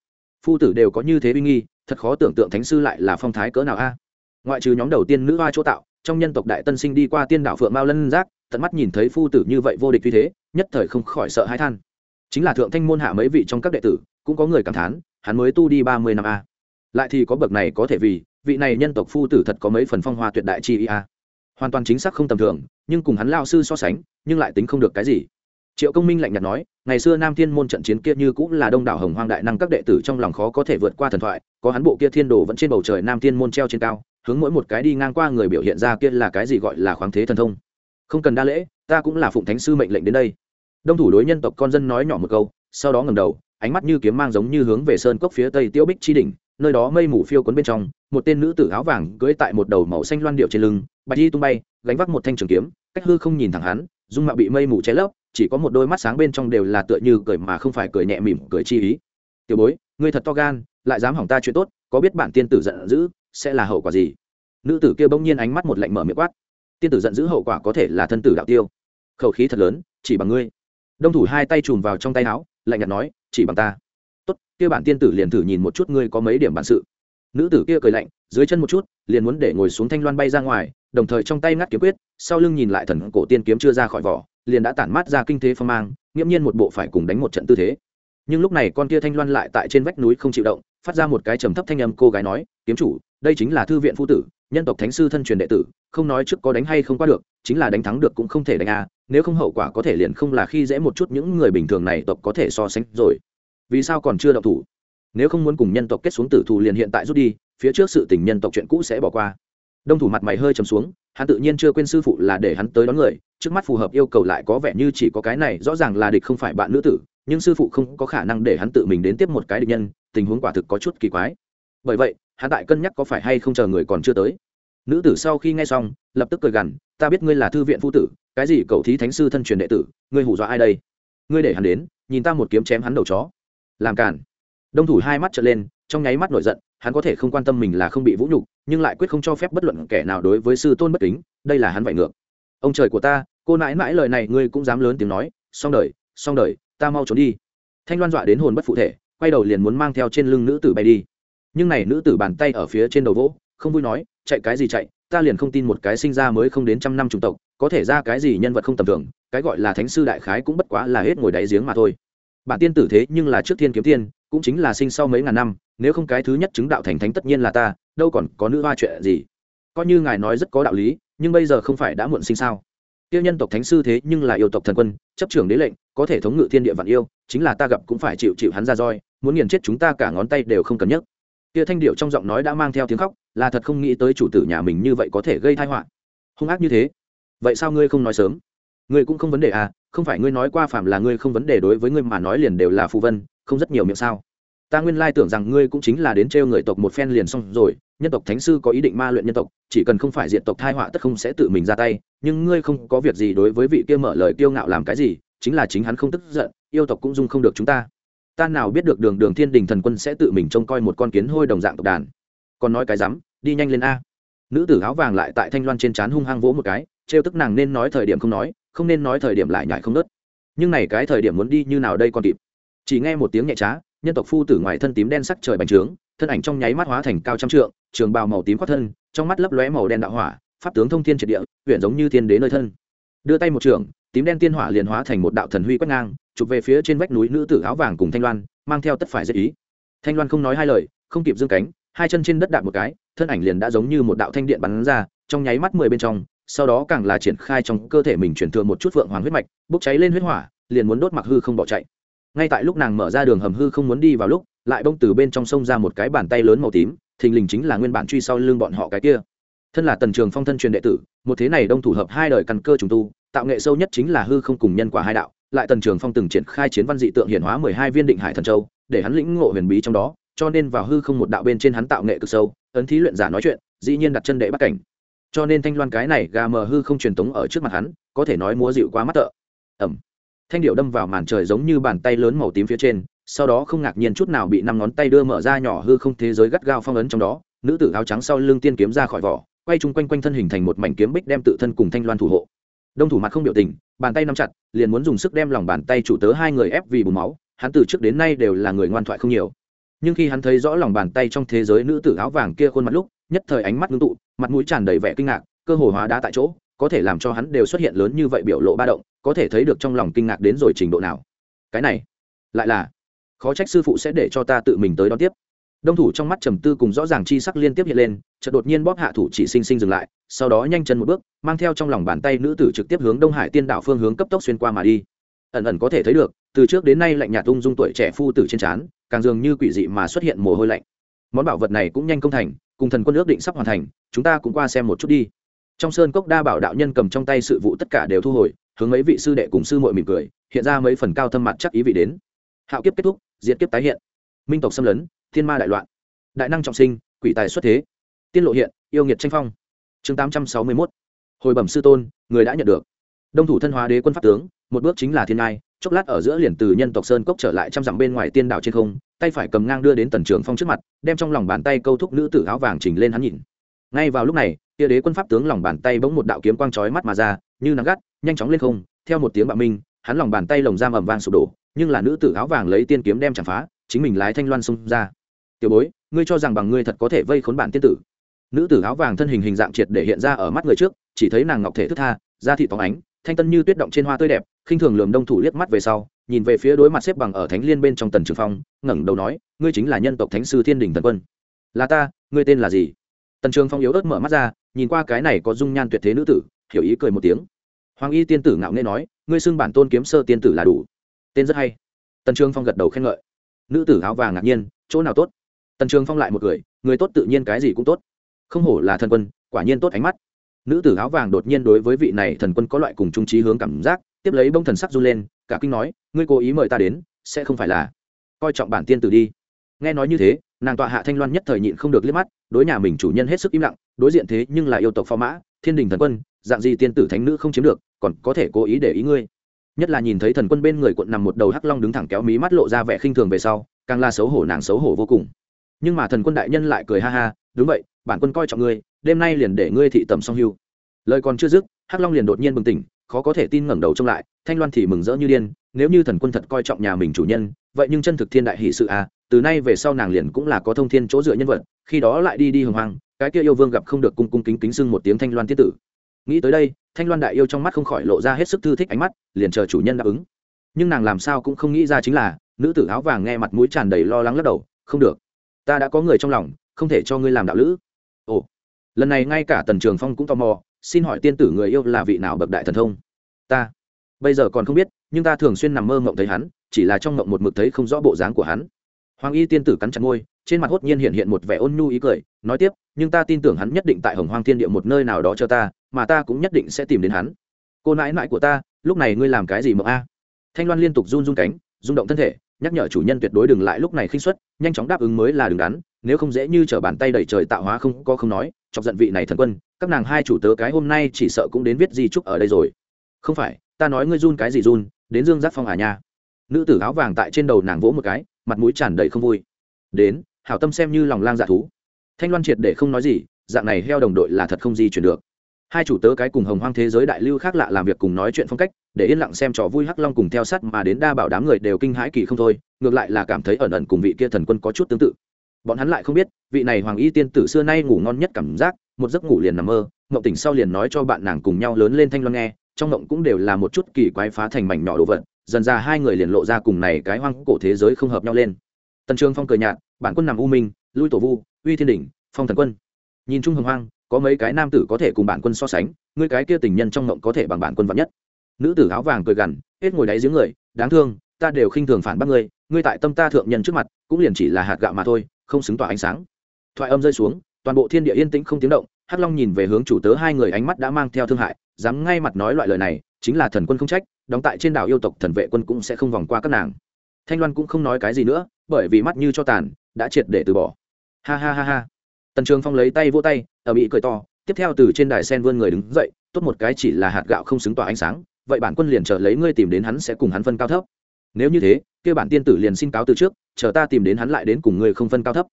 S1: Phu tử đều có như thế uy nghi, thật khó tưởng tượng thánh sư lại là phong thái cỡ nào a. À? Ngoại trừ nhóm đầu tiên nữ hoa chỗ tạo, trong nhân tộc đại tân sinh đi qua tiên đảo phượng mao lân giác, tận mắt nhìn thấy phu tử như vậy vô địch như thế, nhất thời không khỏi sợ hãi than. Chính là thượng thanh môn hạ mấy vị trong các đệ tử, cũng có người cảm thán hắn mới tu đi ba mươi năm a. Lại thì có bậc này có thể vì, vị này nhân tộc phu tử thật có mấy phần phong hoa tuyệt đại chi ý a. Hoàn toàn chính xác không tầm thường, nhưng cùng hắn lao sư so sánh, nhưng lại tính không được cái gì. Triệu công minh lạnh nhạt nói, ngày xưa nam thiên môn trận chiến kia như cũng là đông đảo hồng hoang đại năng các đệ tử trong lòng khó có thể vượt qua thần thoại, có hắn bộ kia thiên đồ vẫn trên bầu trời nam thiên môn treo trên cao, hướng mỗi một cái đi ngang qua người biểu hiện ra kia là cái gì gọi là khoáng thế thần thông. Không cần đa lễ, ta cũng là phụng thánh sư mệnh lệnh đến đây. Đông thủ đối nhân tộc con dân nói nhỏ một câu, sau đó ngầm đầu ánh mắt như kiếm mang giống như hướng về sơn cốc phía tây tiêu bích chi đỉnh, nơi đó mây mù phiêu cuốn bên trong, một tên nữ tử áo vàng cưỡi tại một đầu màu xanh loan điệu trên lưng, bạch y tung bay, gánh vác một thanh trường kiếm, cách hư không nhìn thẳng hắn, dung mạo bị mây mù che lấp, chỉ có một đôi mắt sáng bên trong đều là tựa như cười mà không phải cười nhẹ mỉm, cười chi ý. Tiểu bối, ngươi thật to gan, lại dám hỏng ta chuyện tốt, có biết bản tiên tử giận dữ, sẽ là hậu quả gì? Nữ tử kia bỗng nhiên ánh mắt một lạnh mở miệng quát. Tiên tử giận dữ hậu quả có thể là thân tử đạo tiêu. Khẩu khí thật lớn, chỉ bằng ngươi. Đông thủ hai tay chùm vào trong tay áo lạnh nhạt nói, chỉ bằng ta. Tốt, kia bản tiên tử liền thử nhìn một chút ngươi có mấy điểm bản sự. Nữ tử kia cười lạnh, dưới chân một chút, liền muốn để ngồi xuống thanh loan bay ra ngoài, đồng thời trong tay ngắt kiếm quyết, sau lưng nhìn lại thần cổ tiên kiếm chưa ra khỏi vỏ, liền đã tản mát ra kinh thế phong mang, nghiễm nhiên một bộ phải cùng đánh một trận tư thế. Nhưng lúc này con kia thanh loan lại tại trên vách núi không chịu động, phát ra một cái trầm thấp thanh âm, cô gái nói, kiếm chủ đây chính là thư viện phu tử, nhân tộc thánh sư thân truyền đệ tử, không nói trước có đánh hay không qua được, chính là đánh thắng được cũng không thể đánh à nếu không hậu quả có thể liền không là khi dễ một chút những người bình thường này tộc có thể so sánh rồi. Vì sao còn chưa động thủ? Nếu không muốn cùng nhân tộc kết xuống tử thù liền hiện tại rút đi, phía trước sự tình nhân tộc chuyện cũ sẽ bỏ qua. Đông thủ mặt mày hơi trầm xuống, hắn tự nhiên chưa quên sư phụ là để hắn tới đón người, trước mắt phù hợp yêu cầu lại có vẻ như chỉ có cái này, rõ ràng là địch không phải bạn nữ tử, nhưng sư phụ không có khả năng để hắn tự mình đến tiếp một cái địch nhân, tình huống quả thực có chút kỳ quái. Bởi vậy hắn tại cân nhắc có phải hay không chờ người còn chưa tới. Nữ tử sau khi nghe xong, lập tức cười gằn, ta biết ngươi là thư viện phu tử, cái gì cậu thí thánh sư thân truyền đệ tử, ngươi hù dọa ai đây? Ngươi để hắn đến, nhìn ta một kiếm chém hắn đầu chó. Làm cản đông thủ hai mắt trở lên, trong nháy mắt nổi giận, hắn có thể không quan tâm mình là không bị vũ nhục, nhưng lại quyết không cho phép bất luận kẻ nào đối với sư tôn bất kính, đây là hắn vải ngược. Ông trời của ta, cô nãi mãi lời này ngươi cũng dám lớn tiếng nói, xong đời xong đời, ta mau trốn đi. Thanh loan dọa đến hồn bất phụ thể, quay đầu liền muốn mang theo trên lưng nữ tử bay đi nhưng này nữ tử bàn tay ở phía trên đầu vỗ, không vui nói, chạy cái gì chạy, ta liền không tin một cái sinh ra mới không đến trăm năm chủng tộc, có thể ra cái gì nhân vật không tầm thường, cái gọi là thánh sư đại khái cũng bất quá là hết ngồi đáy giếng mà thôi. Bản tiên tử thế nhưng là trước thiên kiếm tiên, cũng chính là sinh sau mấy ngàn năm, nếu không cái thứ nhất chứng đạo thành thánh tất nhiên là ta, đâu còn có nữ hoa chuyện gì. Coi như ngài nói rất có đạo lý, nhưng bây giờ không phải đã muộn sinh sao? Tiêu nhân tộc thánh sư thế nhưng là yêu tộc thần quân, chấp trưởng đế lệnh, có thể thống ngự thiên địa vạn yêu, chính là ta gặp cũng phải chịu chịu hắn ra roi, muốn nghiền chết chúng ta cả ngón tay đều không cần nhấc kia thanh điệu trong giọng nói đã mang theo tiếng khóc, là thật không nghĩ tới chủ tử nhà mình như vậy có thể gây thai họa. Hung ác như thế? Vậy sao ngươi không nói sớm? Ngươi cũng không vấn đề à không phải ngươi nói qua phạm là ngươi không vấn đề đối với ngươi mà nói liền đều là phù vân, không rất nhiều miệng sao. Ta nguyên lai tưởng rằng ngươi cũng chính là đến trêu người tộc một phen liền xong rồi, nhân tộc thánh sư có ý định ma luyện nhân tộc, chỉ cần không phải diện tộc thai họa tất không sẽ tự mình ra tay. Nhưng ngươi không có việc gì đối với vị kia mở lời kiêu ngạo làm cái gì, chính là chính hắn không tức giận, yêu tộc cũng dung không được chúng ta ta nào biết được đường đường thiên đình thần quân sẽ tự mình trông coi một con kiến hôi đồng dạng tộc đàn. Còn nói cái rắm, đi nhanh lên a. Nữ tử áo vàng lại tại thanh loan trên trán hung hăng vỗ một cái, trêu tức nàng nên nói thời điểm không nói, không nên nói thời điểm lại nhại không nớt nhưng này cái thời điểm muốn đi như nào đây còn kịp? Chỉ nghe một tiếng nhẹ trá, nhân tộc phu tử ngoài thân tím đen sắc trời bành trướng, thân ảnh trong nháy mắt hóa thành cao trăm trượng, trường bào màu tím khoác thân, trong mắt lấp lóe màu đen đạo hỏa, pháp tướng thông thiên triệt địa huyện giống như thiên đế nơi thân. Đưa tay một trường tím đen tiên hỏa liền hóa thành một đạo thần huy quét ngang chụp về phía trên vách núi nữ tử áo vàng cùng thanh loan, mang theo tất phải dễ ý. Thanh loan không nói hai lời, không kịp dương cánh, hai chân trên đất đạp một cái, thân ảnh liền đã giống như một đạo thanh điện bắn ra, trong nháy mắt mười bên trong, sau đó càng là triển khai trong cơ thể mình chuyển thừa một chút phượng hoàng huyết mạch, bốc cháy lên huyết hỏa, liền muốn đốt mặc hư không bỏ chạy. Ngay tại lúc nàng mở ra đường hầm hư không muốn đi vào lúc, lại bông từ bên trong sông ra một cái bàn tay lớn màu tím, thình lình chính là nguyên bản truy sau lưng bọn họ cái kia. Thân là tần trường phong thân truyền đệ tử, một thế này đông thủ hợp hai đời căn cơ trùng tu, tạo nghệ sâu nhất chính là hư không cùng nhân quả hai đạo lại tần trường phong từng triển khai chiến văn dị tượng hiển hóa mười hai viên định hải thần châu, để hắn lĩnh ngộ huyền bí trong đó, cho nên vào hư không một đạo bên trên hắn tạo nghệ cực sâu, ấn thí luyện giả nói chuyện, dĩ nhiên đặt chân đệ bắt cảnh. Cho nên thanh loan cái này gà mờ hư không truyền tống ở trước mặt hắn, có thể nói múa dịu quá mắt tợ. Ẩm. Thanh điệu đâm vào màn trời giống như bàn tay lớn màu tím phía trên, sau đó không ngạc nhiên chút nào bị năm ngón tay đưa mở ra nhỏ hư không thế giới gắt gao phong ấn trong đó, nữ tử áo trắng sau lưng tiên kiếm ra khỏi vỏ, quay chung quanh quanh thân hình thành một mảnh kiếm bích đem tự thân cùng thanh loan thủ hộ đông thủ mặt không biểu tình, bàn tay nắm chặt, liền muốn dùng sức đem lòng bàn tay chủ tớ hai người ép vì bùn máu, hắn từ trước đến nay đều là người ngoan thoại không nhiều. Nhưng khi hắn thấy rõ lòng bàn tay trong thế giới nữ tử áo vàng kia khuôn mặt lúc, nhất thời ánh mắt ngưng tụ, mặt mũi tràn đầy vẻ kinh ngạc, cơ hồ hóa đá tại chỗ, có thể làm cho hắn đều xuất hiện lớn như vậy biểu lộ ba động, có thể thấy được trong lòng kinh ngạc đến rồi trình độ nào. Cái này, lại là, khó trách sư phụ sẽ để cho ta tự mình tới đón tiếp đông thủ trong mắt trầm tư cùng rõ ràng chi sắc liên tiếp hiện lên, chợt đột nhiên bóp hạ thủ chỉ sinh sinh dừng lại, sau đó nhanh chân một bước, mang theo trong lòng bàn tay nữ tử trực tiếp hướng đông hải tiên đảo phương hướng cấp tốc xuyên qua mà đi. Ẩn ẩn có thể thấy được, từ trước đến nay lạnh nhạt ung dung tuổi trẻ phu tử trên trán, càng dường như quỷ dị mà xuất hiện mồ hôi lạnh. Món bảo vật này cũng nhanh công thành, cùng thần quân ước định sắp hoàn thành, chúng ta cũng qua xem một chút đi. Trong sơn cốc đa bảo đạo nhân cầm trong tay sự vụ tất cả đều thu hồi, hướng mấy vị sư đệ cùng sư muội mỉm cười, hiện ra mấy phần cao thâm mặt chắc ý vị đến. Hạo kiếp kết thúc, diệt kiếp tái hiện. Minh tộc xâm lấn thiên ma đại loạn. Đại năng trọng sinh, quỷ tài xuất thế. Tiên lộ hiện, yêu nghiệt tranh phong. Chương tám trăm sáu mươi mốt. Hồi bẩm sư tôn, người đã nhận được. Đông thủ thân hóa đế quân pháp tướng, một bước chính là thiên ngai, chốc lát ở giữa liền từ nhân tộc sơn cốc trở lại trăm dặm bên ngoài tiên đảo trên không, tay phải cầm ngang đưa đến tần trường phong trước mặt, đem trong lòng bàn tay câu thúc nữ tử áo vàng chỉnh lên hắn nhìn. Ngay vào lúc này, tia đế quân pháp tướng lòng bàn tay bỗng một đạo kiếm quang chói mắt mà ra, như nắng gắt, nhanh chóng lên không, theo một tiếng bạo minh, hắn lòng bàn tay lồng giam ầm vang sụp đổ, nhưng là nữ tử áo vàng lấy tiên kiếm đem chạm phá chính mình lái thanh loan xông ra. Tiểu bối, ngươi cho rằng bằng ngươi thật có thể vây khốn bản tiên tử? Nữ tử áo vàng thân hình hình dạng triệt để hiện ra ở mắt người trước, chỉ thấy nàng ngọc thể thức tha, da thị phóng ánh, thanh tân như tuyết động trên hoa tươi đẹp, khinh thường lườm đông thủ liếc mắt về sau, nhìn về phía đối mặt xếp bằng ở thánh liên bên trong tần trường phong, ngẩng đầu nói, ngươi chính là nhân tộc thánh sư thiên đình thần quân. Là ta, ngươi tên là gì? Tần trường phong yếu ớt mở mắt ra, nhìn qua cái này có dung nhan tuyệt thế nữ tử, hiểu ý cười một tiếng. Hoàng y tiên tử ngạo nghê nói, ngươi xưng bản tôn kiếm sơ tiên tử là đủ. Tên rất hay. Tần trường phong gật đầu khen ngợi nữ tử áo vàng ngạc nhiên, chỗ nào tốt? Tần trường phong lại một cười, người tốt tự nhiên cái gì cũng tốt. Không hổ là thần quân, quả nhiên tốt ánh mắt. Nữ tử áo vàng đột nhiên đối với vị này thần quân có loại cùng trung trí hướng cảm giác, tiếp lấy bông thần sắc run lên, cả kinh nói, ngươi cố ý mời ta đến, sẽ không phải là coi trọng bản tiên tử đi. Nghe nói như thế, nàng tọa hạ thanh loan nhất thời nhịn không được liếc mắt, đối nhà mình chủ nhân hết sức im lặng, đối diện thế nhưng là yêu tộc phò mã, thiên đình thần quân, dạng gì tiên tử thánh nữ không chiếm được, còn có thể cố ý để ý ngươi nhất là nhìn thấy thần quân bên người quận nằm một đầu hắc long đứng thẳng kéo mí mắt lộ ra vẻ khinh thường về sau, càng là xấu hổ nàng xấu hổ vô cùng. Nhưng mà thần quân đại nhân lại cười ha ha, đúng vậy, bản quân coi trọng ngươi, đêm nay liền để ngươi thị tầm song hưu. Lời còn chưa dứt, hắc long liền đột nhiên bừng tỉnh, khó có thể tin ngẩng đầu trông lại, thanh loan thì mừng rỡ như điên, nếu như thần quân thật coi trọng nhà mình chủ nhân, vậy nhưng chân thực thiên đại hỷ sự à từ nay về sau nàng liền cũng là có thông thiên chỗ dựa nhân vật, khi đó lại đi đi hồng hoang, cái kia yêu vương gặp không được cung cung kính kính sưng một tiếng thanh loan tiết tử nghĩ tới đây, thanh loan đại yêu trong mắt không khỏi lộ ra hết sức thư thích ánh mắt, liền chờ chủ nhân đáp ứng. Nhưng nàng làm sao cũng không nghĩ ra chính là, nữ tử áo vàng nghe mặt mũi tràn đầy lo lắng lắc đầu, không được, ta đã có người trong lòng, không thể cho ngươi làm đạo lữ. Ồ, lần này ngay cả tần trường phong cũng tò mò, xin hỏi tiên tử người yêu là vị nào bậc đại thần thông? Ta, bây giờ còn không biết, nhưng ta thường xuyên nằm mơ mộng thấy hắn, chỉ là trong mộng một mực thấy không rõ bộ dáng của hắn. Hoàng y tiên tử cắn chặt môi, trên mặt hốt nhiên hiện hiện một vẻ ôn nhu ý cười, nói tiếp, nhưng ta tin tưởng hắn nhất định tại hồng hoang thiên địa một nơi nào đó cho ta mà ta cũng nhất định sẽ tìm đến hắn. Cô nãi nãi của ta, lúc này ngươi làm cái gì mộng a? Thanh loan liên tục run run cánh, rung động thân thể, nhắc nhở chủ nhân tuyệt đối đừng lại lúc này khinh xuất nhanh chóng đáp ứng mới là đứng đắn, nếu không dễ như t r ở bàn tay đẩy trời tạo hóa không có không nói, chọc giận vị này thần quân, các nàng hai chủ tớ cái hôm nay chỉ sợ cũng đến viết di trúc ở đây rồi. Không phải, ta nói ngươi run cái gì run, đến dương giác phong à nha. Nữ tử áo vàng tại trên đầu nàng vỗ một cái, mặt mũi tràn đầy không vui. Đến, hảo tâm xem như lòng lang dạ thú. Thanh loan triệt để không nói gì, dạng này heo đồng đội là thật không di chuyển được hai chủ tớ cái cùng hồng hoang thế giới đại lưu khác lạ làm việc cùng nói chuyện phong cách, để yên lặng xem trò vui hắc long cùng theo sát mà đến đa bảo đám người đều kinh hãi kỳ không thôi, ngược lại là cảm thấy ẩn ẩn cùng vị kia thần quân có chút tương tự. Bọn hắn lại không biết, vị này hoàng y tiên tử xưa nay ngủ ngon nhất cảm giác, một giấc ngủ liền nằm mơ, ngộng tỉnh sau liền nói cho bạn nàng cùng nhau lớn lên thanh loan nghe, trong ngộng cũng đều là một chút kỳ quái phá thành mảnh nhỏ đồ vật, dần ra hai người liền lộ ra cùng này cái hoang cổ thế giới không hợp nhau lên. Tần trường phong cười nhạt, bản quân nằm u minh, lui tổ vu, uy thiên đỉnh, phong thần quân. Nhìn chung hồng hoang có mấy cái nam tử có thể cùng bản quân so sánh, ngươi cái kia tình nhân trong ngộng có thể bằng bản quân vắn nhất. Nữ tử áo vàng cười gằn, hết ngồi đáy giếng người, đáng thương, ta đều khinh thường phản bác ngươi ngươi tại tâm ta thượng nhân trước mặt, cũng liền chỉ là hạt gạo mà thôi, không xứng tỏa ánh sáng. Thoại âm rơi xuống, toàn bộ thiên địa yên tĩnh không tiếng động, hắc long nhìn về hướng chủ tớ hai người ánh mắt đã mang theo thương hại, dám ngay mặt nói loại lời này, chính là thần quân không trách, đóng tại trên đảo yêu tộc thần vệ quân cũng sẽ không vòng qua các nàng. Thanh loan cũng không nói cái gì nữa, bởi vì mắt như cho tàn, đã triệt để từ bỏ. Ha ha ha ha tần trường phong lấy tay vỗ tay, ở bị cười to, tiếp theo từ trên đài sen vươn người đứng dậy, tốt một cái chỉ là hạt gạo không xứng tỏa ánh sáng, vậy bản quân liền chờ lấy ngươi tìm đến hắn sẽ cùng hắn phân cao thấp. Nếu như thế, kia bản tiên tử liền xin cáo từ trước, chờ ta tìm đến hắn lại đến cùng ngươi không phân cao thấp.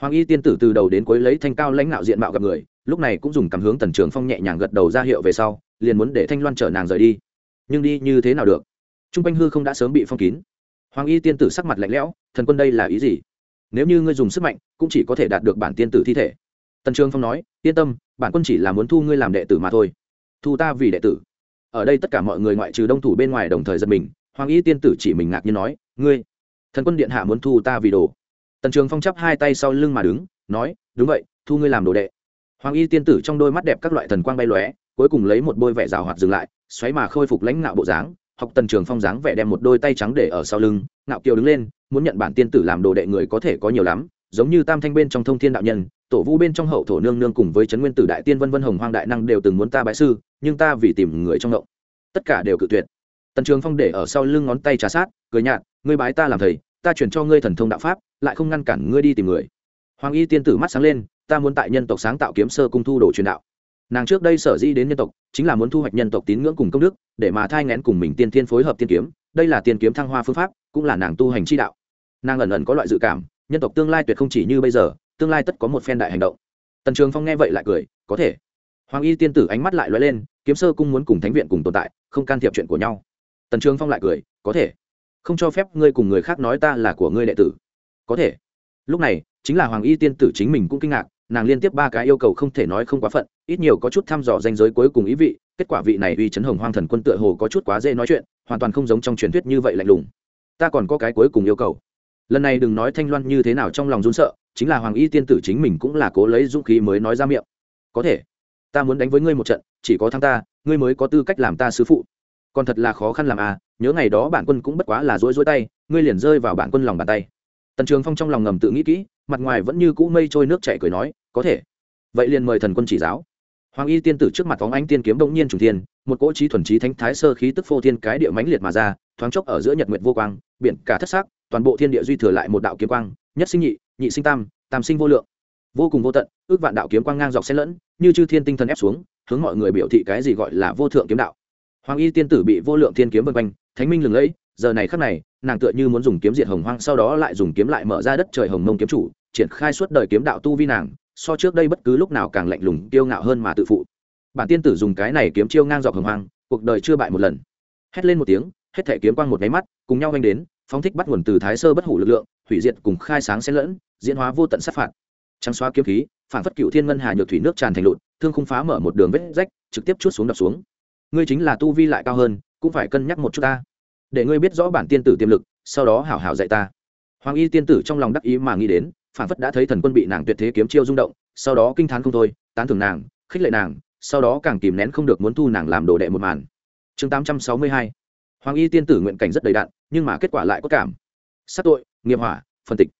S1: Hoàng y tiên tử từ đầu đến cuối lấy thanh cao lãnh đạo diện mạo gặp người, lúc này cũng dùng cảm hướng tần trường phong nhẹ nhàng gật đầu ra hiệu về sau, liền muốn để thanh loan chở nàng rời đi. Nhưng đi như thế nào được? T r u n g quanh hư không đã sớm bị phong kín. Hoàng y tiên tử sắc mặt lạnh lẽo, thần quân đây là ý gì? Nếu như ngươi dùng sức mạnh, cũng chỉ có thể đạt được bản tiên tử thi thể. Tần trường phong nói, yên tâm, bản quân chỉ là muốn thu ngươi làm đệ tử mà thôi. Thu ta vì đệ tử. Ở đây tất cả mọi người ngoại trừ đông thủ bên ngoài đồng thời giật mình, hoàng y tiên tử chỉ mình ngạc nhiên nói, ngươi, thần quân điện hạ muốn thu ta vì đồ. Tần trường phong chắp hai tay sau lưng mà đứng, nói, đúng vậy, thu ngươi làm đồ đệ. Hoàng y tiên tử trong đôi mắt đẹp các loại thần quang bay lóe, cuối cùng lấy một bôi vẻ rào hoạt dừng lại, xoáy mà khôi phục lãnh ngạo bộ dáng, học tần trường phong dáng vẻ đem một đôi tay trắng để ở sau lưng, ngạo kiều đứng lên muốn nhận bản tiên tử làm đồ đệ người có thể có nhiều lắm, giống như tam thanh bên trong thông thiên đạo nhân, tổ vu bên trong hậu thổ nương nương cùng với trấn nguyên tử đại tiên vân vân hồng hoang đại năng đều từng muốn ta bái sư, nhưng ta vì tìm người trong ngộng tất cả đều cự tuyệt. Tần trường phong để ở sau lưng ngón tay trà sát, cười nhạt, ngươi bái ta làm thầy, ta chuyển cho ngươi thần thông đạo pháp, lại không ngăn cản ngươi đi tìm người. Hoàng y tiên tử mắt sáng lên, ta muốn tại nhân tộc sáng tạo kiếm sơ cung thu đồ truyền đạo. Nàng trước đây sở dĩ đến nhân tộc, chính là muốn thu hoạch nhân tộc tín ngưỡng cùng công đức, để mà thai ngén cùng mình tiên thiên phối hợp tiên kiếm, đây là tiên kiếm thăng hoa phương pháp cũng là nàng tu hành chi đạo. Nàng ẩn ẩn có loại dự cảm, nhân tộc tương lai tuyệt không chỉ như bây giờ, tương lai tất có một phen đại hành động. Tần trường phong nghe vậy lại cười, có thể. Hoàng y tiên tử ánh mắt lại lóe lên, kiếm sơ cung muốn cùng thánh viện cùng tồn tại, không can thiệp chuyện của nhau. Tần trường phong lại cười, có thể. Không cho phép ngươi cùng người khác nói ta là của ngươi đệ tử. Có thể. Lúc này, chính là hoàng y tiên tử chính mình cũng kinh ngạc, nàng liên tiếp ba cái yêu cầu không thể nói không quá phận, ít nhiều có chút thăm dò danh giới cuối cùng ý vị, kết quả vị này uy chấn hồng hoang thần quân tựa hồ có chút quá dễ nói chuyện, hoàn toàn không giống trong truyền thuyết như vậy lạnh lùng ta còn có cái cuối cùng yêu cầu. Lần này đừng nói thanh loan như thế nào trong lòng run sợ, chính là hoàng y tiên tử chính mình cũng là cố lấy dũng khí mới nói ra miệng. Có thể, ta muốn đánh với ngươi một trận, chỉ có thắng ta, ngươi mới có tư cách làm ta sứ phụ. Còn thật là khó khăn làm à nhớ ngày đó bản quân cũng bất quá là rối rối tay, ngươi liền rơi vào bản quân lòng bàn tay. Tần trường phong trong lòng ngầm tự nghĩ kỹ, mặt ngoài vẫn như cũ mây trôi nước chảy cười nói, có thể. Vậy liền mời thần quân chỉ giáo hoàng y tiên tử trước mặt phóng ánh tiên kiếm đông nhiên trùng thiên, một cỗ trí thuần trí thánh thái sơ khí tức phô thiên cái địa mãnh liệt mà ra, thoáng chốc ở giữa nhật nguyệt vô quang, biển cả thất sắc, toàn bộ thiên địa duy thừa lại một đạo kiếm quang, nhất sinh nhị nhị sinh tam tam sinh vô lượng. Vô cùng vô tận, ước vạn đạo kiếm quang ngang dọc xen lẫn, như chư thiên tinh thần ép xuống, hướng mọi người biểu thị cái gì gọi là vô thượng kiếm đạo. Hoàng y tiên tử bị vô lượng thiên kiếm vân quanh, thánh minh lừng lẫy, giờ này khắc này, nàng tựa như muốn dùng kiếm diệt hồng hoang, sau đó lại dùng kiếm lại mở ra đất trời hồng mông kiếm chủ, triển khai suốt đời kiếm đạo tu vi nàng so trước đây bất cứ lúc nào càng lạnh lùng, kiêu ngạo hơn mà tự phụ. Bản tiên tử dùng cái này kiếm chiêu ngang dọc hồng hoang, cuộc đời chưa bại một lần. Hét lên một tiếng, hết thể kiếm quang một máy mắt, cùng nhau oanh đến, phóng thích bắt nguồn từ thái sơ bất hủ lực lượng, hủy diệt cùng khai sáng xen lẫn, diễn hóa vô tận sát phạt. Trắng xóa kiếm khí, phản phất cựu thiên ngân hà nhược thủy nước tràn thành lụt, thương không phá mở một đường vết rách, trực tiếp chút xuống đập xuống. Ngươi chính là tu vi lại cao hơn, cũng phải cân nhắc một chút ta. Để ngươi biết rõ bản tiên tử tiềm lực, sau đó hảo hảo dạy ta. Hoàng y tiên tử trong lòng đắc ý mà nghĩ đến phản phất đã thấy thần quân bị nàng tuyệt thế kiếm chiêu rung động, sau đó kinh t h á n không thôi, tán thưởng nàng, khích lệ nàng, sau đó càng kìm nén không được muốn thu nàng làm đồ đệ một màn. Chương tám trăm sáu mươi hai. Hoàng y tiên tử nguyện cảnh rất đầy đạn nhưng mà kết quả lại có cảm. Sát tội, nghiệp hỏa phân tịch.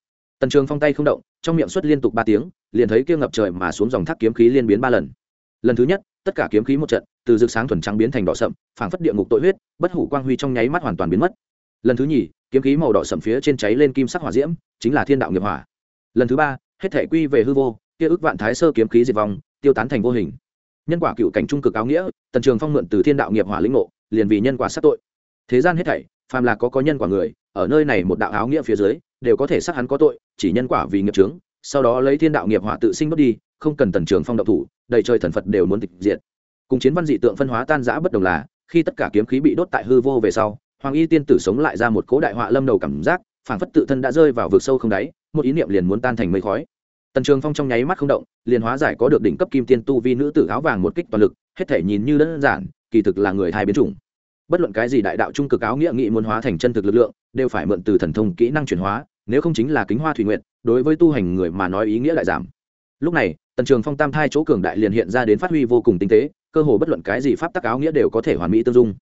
S1: Tần trường phong tay không động, trong miệng xuất liên tục ba tiếng, liền thấy kia ngập trời mà xuống dòng thác kiếm khí liên biến ba lần. Lần thứ nhất, tất cả kiếm khí một trận, từ rực sáng thuần trắng biến thành đỏ sậm, phảng phất địa ngục tội huyết, bất hủ quang huy trong nháy mắt hoàn toàn biến mất. Lần thứ nhì, kiếm khí màu đỏ sậm phía trên cháy lên kim sắc hỏa diễm, chính là thiên đạo nghiệp hỏa lần thứ ba, hết thể quy về hư vô, kia ức vạn thái sơ kiếm khí diệt vong, tiêu tán thành vô hình. Nhân quả cựu cảnh trung cực áo nghĩa, tần trường phong mượn từ thiên đạo nghiệp hỏa lĩnh ngộ, liền vì nhân quả sát tội. Thế gian hết thảy, phàm là có có nhân quả người, ở nơi này một đạo áo nghĩa phía dưới, đều có thể sát hắn có tội, chỉ nhân quả vì nghiệp trướng sau đó lấy thiên đạo nghiệp hỏa tự sinh bất đi, không cần tần trường phong động thủ, đầy trời thần phật đều muốn tịch diệt. Cùng chiến văn dị tượng phân hóa tan rã bất đồng là, khi tất cả kiếm khí bị đốt tại hư vô về sau, hoàng y tiên tử sống lại ra một cố đại họa lâm đầu cảm giác, phảng phất tự thân đã rơi vào vực sâu không đáy một ý niệm liền muốn tan thành mây khói. Tần trường phong trong nháy mắt không động, liền hóa giải có được đỉnh cấp kim tiên tu vi nữ tử áo vàng một kích toàn lực, hết thể nhìn như đơn giản, kỳ thực là người hai biến chủng. Bất luận cái gì đại đạo trung cực áo nghĩa nghị muốn hóa thành chân thực lực lượng, đều phải mượn từ thần thông kỹ năng chuyển hóa, nếu không chính là kính hoa thủy nguyện đối với tu hành người mà nói ý nghĩa lại giảm. Lúc này, tần trường phong tam thai chỗ cường đại liền hiện ra đến phát huy vô cùng tinh tế, cơ hồ bất luận cái gì pháp tắc áo nghĩa đều có thể hoàn mỹ tương dung.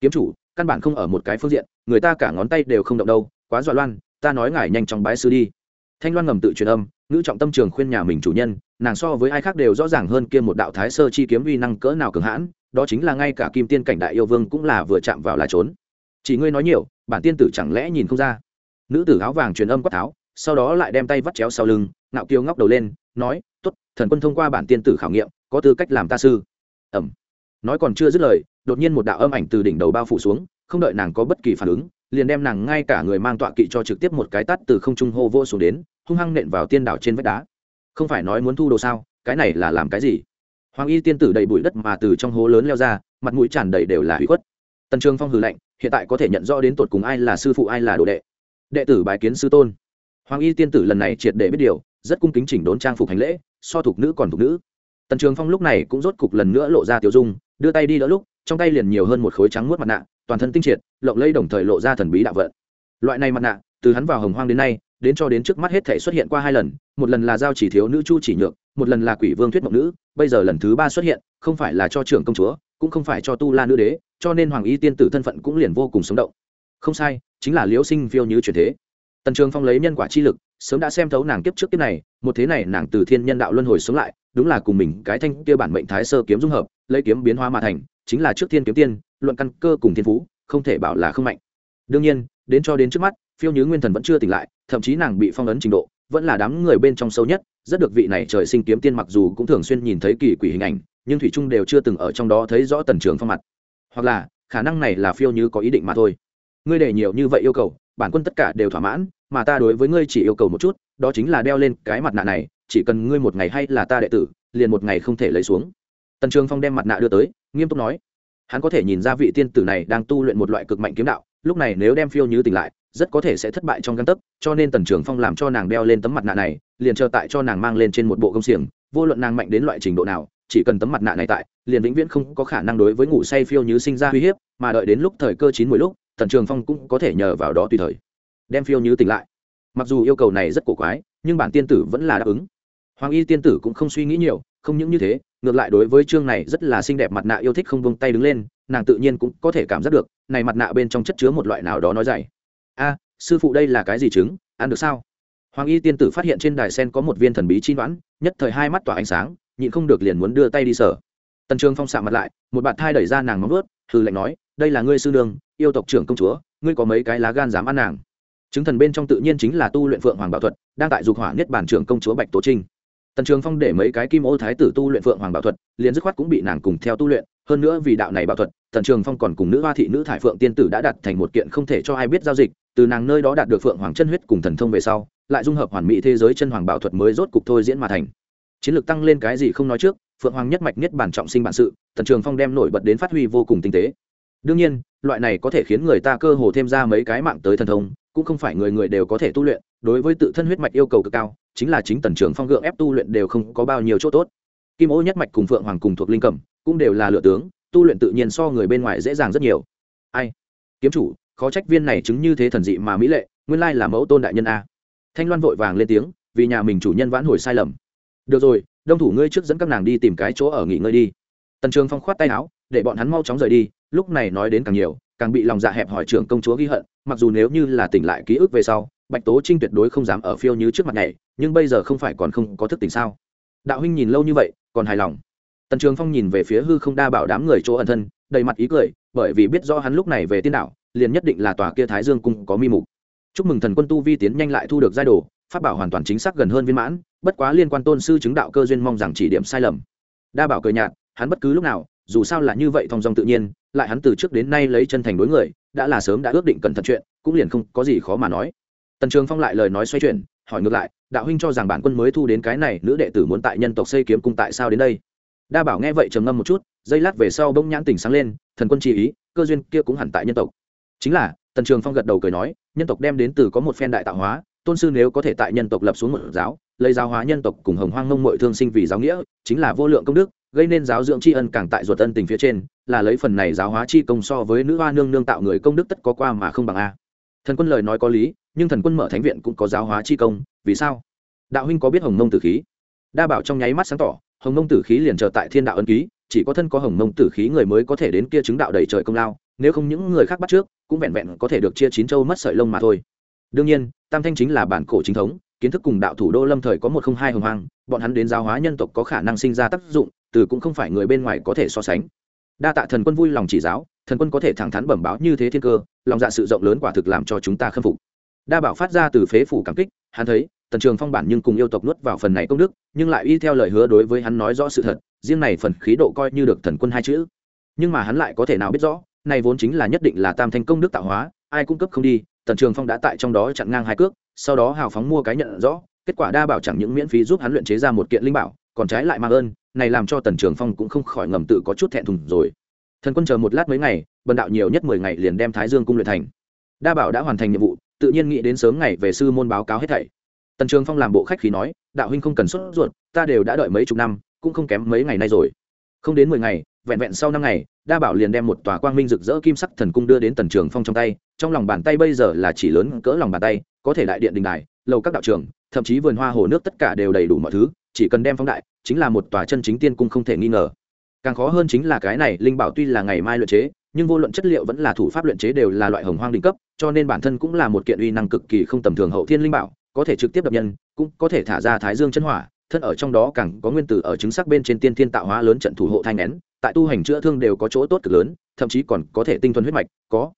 S1: Kiếm chủ, căn bản không ở một cái phương diện, người ta cả ngón tay đều không động đâu, quá dọa loan ta nói ngài nhanh chóng bái sư đi thanh loan ngầm tự truyền âm, ngữ trọng tâm trường khuyên nhà mình chủ nhân, nàng so với ai khác đều rõ ràng hơn kia một đạo thái sơ chi kiếm uy năng cỡ nào cường hãn, đó chính là ngay cả kim tiên cảnh đại yêu vương cũng là vừa chạm vào là trốn. Chỉ ngươi nói nhiều, bản tiên tử chẳng lẽ nhìn không ra? Nữ tử áo vàng truyền âm quát tháo, sau đó lại đem tay vắt chéo sau lưng, ngạo kiêu ngóc đầu lên, nói, tốt, thần quân thông qua bản tiên tử khảo nghiệm, có tư cách làm ta sư. Ẩm. Nói còn chưa dứt lời, đột nhiên một đạo âm ảnh từ đỉnh đầu bao phủ xuống, không đợi nàng có bất kỳ phản ứng liền đem nàng ngay cả người mang tọa kỵ cho trực tiếp một cái tắt từ không trung hô vô xuống đến, hung hăng nện vào tiên đảo trên vách đá. Không phải nói muốn thu đồ sao, cái này là làm cái gì? Hoàng y tiên tử đầy bụi đất mà từ trong hố lớn leo ra, mặt mũi tràn đầy đều là hủy khuất. Tần trường phong hừ lạnh, hiện tại có thể nhận rõ đến tột cùng ai là sư phụ ai là đồ đệ. Đệ tử bài kiến sư tôn. Hoàng y tiên tử lần này triệt để biết điều, rất cung kính chỉnh đốn trang phục hành lễ, so thục nữ còn thục nữ. Tần trường phong lúc này cũng rốt cục lần nữa lộ ra tiểu dung, đưa tay đi đỡ lúc, trong tay liền nhiều hơn một khối trắng muốt mặt nạ toàn thân tinh triệt, lộng lây đồng thời lộ ra thần bí đạo vận. Loại này mặt nạ, từ hắn vào hồng hoang đến nay, đến cho đến trước mắt hết thể xuất hiện qua hai lần, một lần là giao chỉ thiếu nữ chu chỉ nhược, một lần là quỷ vương thuyết mộng nữ, bây giờ lần thứ ba xuất hiện, không phải là cho trưởng công chúa, cũng không phải cho tu la nữ đế, cho nên hoàng y tiên tử thân phận cũng liền vô cùng sống động. Không sai, chính là liễu sinh phiêu như truyền thế. Tần trường phong lấy nhân quả chi lực, sớm đã xem thấu nàng kiếp trước kiếp này, một thế này nàng từ thiên nhân đạo luân hồi sống lại, đúng là cùng mình cái thanh kia bản mệnh thái sơ kiếm dung hợp, lấy kiếm biến hóa mà thành, chính là trước thiên kiếm tiên luận căn cơ cùng thiên phú, không thể bảo là không mạnh. Đương nhiên, đến cho đến trước mắt, phiêu nhứ nguyên thần vẫn chưa tỉnh lại, thậm chí nàng bị phong ấn trình độ, vẫn là đám người bên trong sâu nhất, rất được vị này trời sinh kiếm tiên mặc dù cũng thường xuyên nhìn thấy kỳ quỷ hình ảnh, nhưng thủy trung đều chưa từng ở trong đó thấy rõ tần trường phong mặt. Hoặc là, khả năng này là phiêu như có ý định mà thôi. Ngươi để nhiều như vậy yêu cầu, bản quân tất cả đều thỏa mãn, mà ta đối với ngươi chỉ yêu cầu một chút, đó chính là đeo lên cái mặt nạ này, chỉ cần ngươi một ngày hay là ta đệ tử, liền một ngày không thể lấy xuống. Tần trường phong đem mặt nạ đưa tới, nghiêm túc nói hắn có thể nhìn ra vị tiên tử này đang tu luyện một loại cực mạnh kiếm đạo, lúc này nếu đem phiêu như tỉnh lại, rất có thể sẽ thất bại trong căn tấc, cho nên tần trường phong làm cho nàng đeo lên tấm mặt nạ này, liền chờ tại cho nàng mang lên trên một bộ công xiềng, vô luận nàng mạnh đến loại trình độ nào, chỉ cần tấm mặt nạ này tại, liền vĩnh viễn không có khả năng đối với ngủ say phiêu như sinh ra uy hiếp, mà đợi đến lúc thời cơ chín mỗi lúc, tần trường phong cũng có thể nhờ vào đó tùy thời đem phiêu như tỉnh lại. Mặc dù yêu cầu này rất cổ quái, nhưng bản tiên tử vẫn là đáp ứng. Hoàng y tiên tử cũng không suy nghĩ nhiều, không những như thế ngược lại đối với chương này rất là xinh đẹp mặt nạ yêu thích không vung tay đứng lên nàng tự nhiên cũng có thể cảm giác được này mặt nạ bên trong chất chứa một loại nào đó nói dày a sư phụ đây là cái gì trứng, ăn được sao? Hoàng y tiên tử phát hiện trên đài sen có một viên thần bí chi đoán nhất thời hai mắt tỏa ánh sáng nhịn không được liền muốn đưa tay đi sở tần trường phong xạ mặt lại một bạn thai đẩy ra nàng móng ướt hư lệnh nói đây là ngươi sư đường, yêu tộc trưởng công chúa ngươi có mấy cái lá gan dám ăn nàng? Chứng thần bên trong tự nhiên chính là tu luyện phượng hoàng bảo thuật đang tại dục hỏa niết bản trưởng công chúa bạch tố trinh tần trường phong để mấy cái kim ô thái tử tu luyện phượng hoàng bảo thuật, liền dứt khoát cũng bị nàng cùng theo tu luyện. Hơn nữa vì đạo này bảo thuật, tần trường phong còn cùng nữ hoa thị nữ thải phượng tiên tử đã đặt thành một kiện không thể cho ai biết giao dịch. Từ nàng nơi đó đạt được phượng hoàng chân huyết cùng thần thông về sau, lại dung hợp hoàn mỹ thế giới chân hoàng bảo thuật mới rốt cục thôi diễn mà thành. Chiến lược tăng lên cái gì không nói trước, phượng hoàng nhất mạch nhất bản trọng sinh bản sự, tần trường phong đem nổi bật đến phát huy vô cùng tinh tế. Đương nhiên, loại này có thể khiến người ta cơ hồ thêm ra mấy cái mạng tới thần thông, cũng không phải người người đều có thể tu luyện, đối với tự thân huyết mạch yêu cầu cực cao chính là chính tần trường phong gượng ép tu luyện đều không có bao nhiêu chỗ tốt. Kim ô nhất mạch cùng phượng hoàng cùng thuộc linh cẩm cũng đều là lựa tướng, tu luyện tự nhiên so người bên ngoài dễ dàng rất nhiều. Ai? Kiếm chủ, khó trách viên này chứng như thế thần dị mà mỹ lệ, nguyên lai là mẫu tôn đại nhân a. Thanh loan vội vàng lên tiếng, vì nhà mình chủ nhân vãn hồi sai lầm. Được rồi, đông thủ ngươi trước dẫn các nàng đi tìm cái chỗ ở nghỉ ngơi đi. Tần trường phong khoát tay áo, để bọn hắn mau chóng rời đi, lúc này nói đến càng nhiều, càng bị lòng dạ hẹp hỏi trưởng công chúa ghi hận, mặc dù nếu như là tỉnh lại ký ức về sau bạch tố trinh tuyệt đối không dám ở phiêu như trước mặt này, nhưng bây giờ không phải còn không có thức tỉnh sao? Đạo huynh nhìn lâu như vậy, còn hài lòng. Tần trường phong nhìn về phía hư không đa bảo đám người chỗ ẩn thân, đầy mặt ý cười, bởi vì biết rõ hắn lúc này về tiên đạo, liền nhất định là tòa kia thái dương cung có mi mục. Chúc mừng thần quân tu vi tiến nhanh lại thu được giai đồ phát bảo hoàn toàn chính xác gần hơn viên mãn, bất quá liên quan tôn sư chứng đạo cơ duyên mong rằng chỉ điểm sai lầm. Đa bảo cười nhạt, hắn bất cứ lúc nào, dù sao là như vậy thong dong tự nhiên, lại hắn từ trước đến nay lấy chân thành đối người, đã là sớm đã ước định cẩn thận chuyện, cũng liền không có gì khó mà nói tần trường phong lại lời nói xoay chuyển, hỏi ngược lại, đạo huynh cho rằng bản quân mới thu đến cái này nữ đệ tử muốn tại nhân tộc xây kiếm cung tại sao đến đây? Đa bảo nghe vậy trầm ngâm một chút, giây lát về sau bỗng nhãn tỉnh sáng lên, thần quân chỉ ý, cơ duyên kia cũng hẳn tại nhân tộc. Chính là, tần trường phong gật đầu cười nói, nhân tộc đem đến từ có một phen đại tạo hóa, tôn sư nếu có thể tại nhân tộc lập xuống một giáo, lấy giáo hóa nhân tộc cùng hồng hoang ngông mội thương sinh vì giáo nghĩa, chính là vô lượng công đức, gây nên giáo dưỡng tri ân càng tại ruột ân tình phía trên, là lấy phần này giáo hóa chi công so với nữ hoa nương nương tạo người công đức tất có qua mà không bằng a thần quân lời nói có lý, nhưng thần quân mở thánh viện cũng có giáo hóa chi công, vì sao? Đạo huynh có biết hồng mông tử khí? Đa bảo trong nháy mắt sáng tỏ, hồng mông tử khí liền chờ tại thiên đạo ân ký, chỉ có thân có hồng mông tử khí người mới có thể đến kia chứng đạo đầy trời công lao, nếu không những người khác bắt trước, cũng vẹn vẹn có thể được chia chín châu mất sợi lông mà thôi. Đương nhiên, tam thanh chính là bản cổ chính thống, kiến thức cùng đạo thủ đô lâm thời có một không hai hồng hoang, bọn hắn đến giáo hóa nhân tộc có khả năng sinh ra tác dụng, từ cũng không phải người bên ngoài có thể so sánh. Đa tạ thần quân vui lòng chỉ giáo, thần quân có thể thẳng thắn bẩm báo như thế thiên cơ lòng dạ sự rộng lớn quả thực làm cho chúng ta khâm phục. Đa bảo phát ra từ phế phủ cảm kích, hắn thấy, tần trường phong bản nhưng cùng yêu tộc nuốt vào phần này công đức, nhưng lại y theo lời hứa đối với hắn nói rõ sự thật, riêng này phần khí độ coi như được thần quân hai chữ. Nhưng mà hắn lại có thể nào biết rõ, này vốn chính là nhất định là tam thành công đức tạo hóa, ai cung cấp không đi, tần trường phong đã tại trong đó chặn ngang hai cước, sau đó hào phóng mua cái nhận rõ, kết quả đa bảo chẳng những miễn phí giúp hắn luyện chế ra một kiện linh bảo, còn trái lại mang ơn, này làm cho tần trường phong cũng không khỏi ngầm tự có chút thẹn thùng rồi. Thần quân chờ một lát mấy ngày bần đạo nhiều nhất mười ngày liền đem thái dương cung luyện thành. Đa bảo đã hoàn thành nhiệm vụ, tự nhiên nghĩ đến sớm ngày về sư môn báo cáo hết thảy. Tần trường phong làm bộ khách khí nói, đạo huynh không cần xuất ruột, ta đều đã đợi mấy chục năm, cũng không kém mấy ngày nay rồi. Không đến mười ngày, vẹn vẹn sau năm ngày, đa bảo liền đem một tòa quang minh rực rỡ kim sắc thần cung đưa đến tần trường phong trong tay, trong lòng bàn tay bây giờ là chỉ lớn cỡ lòng bàn tay, có thể đại điện đình đài, lầu các đạo trường, thậm chí vườn hoa hồ nước tất cả đều đầy đủ mọi thứ, chỉ cần đem phóng đại, chính là một tòa chân chính tiên cung không thể nghi ngờ. Càng khó hơn chính là cái này, linh bảo tuy là ngày mai luyện chế nhưng vô luận chất liệu vẫn là thủ pháp luyện chế đều là loại hồng hoang đỉnh cấp, cho nên bản thân cũng là một kiện uy năng cực kỳ không tầm thường hậu thiên linh bảo, có thể trực tiếp đập nhân, cũng có thể thả ra thái dương chân hỏa, thân ở trong đó càng có nguyên tử ở chứng sắc bên trên tiên thiên tạo hóa lớn trận thủ hộ thanh nén, tại tu hành chữa thương đều có chỗ tốt cực lớn, thậm chí còn có thể tinh thuần huyết mạch, có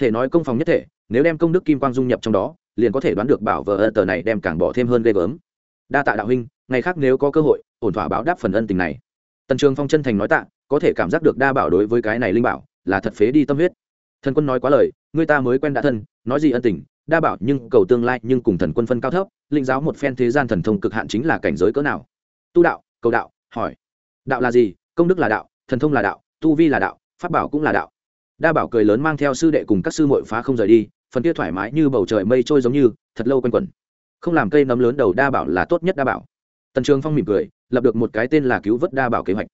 S1: thể nói công phòng nhất thể, nếu đem công đức kim quang dung nhập trong đó, liền có thể đoán được bảo vợ tờ này đem càng bỏ thêm hơn ghê gớm. Đa tạ đạo huynh, ngày khác nếu có cơ hội, ổn thỏa báo đáp phần ân tình này. Tần trường phong chân thành nói tạ, có thể cảm giác được đa bảo đối với cái này linh bảo là thật phế đi tâm huyết. Thần quân nói quá lời, người ta mới quen đã thân, nói gì ân tình, đa bảo nhưng cầu tương lai nhưng cùng thần quân phân cao thấp linh giáo một phen thế gian thần thông cực hạn chính là cảnh giới cỡ nào. Tu đạo, cầu đạo, hỏi. Đạo là gì? Công đức là đạo, thần thông là đạo, tu vi là đạo, pháp bảo cũng là đạo. Đa bảo cười lớn mang theo sư đệ cùng các sư mội phá không rời đi, phần kia thoải mái như bầu trời mây trôi giống như, thật lâu quanh quẩn. Không làm cây nấm lớn đầu đa bảo là tốt nhất đa bảo. Tần trường phong mỉm cười, lập được một cái tên là cứu vớt đa bảo kế hoạch.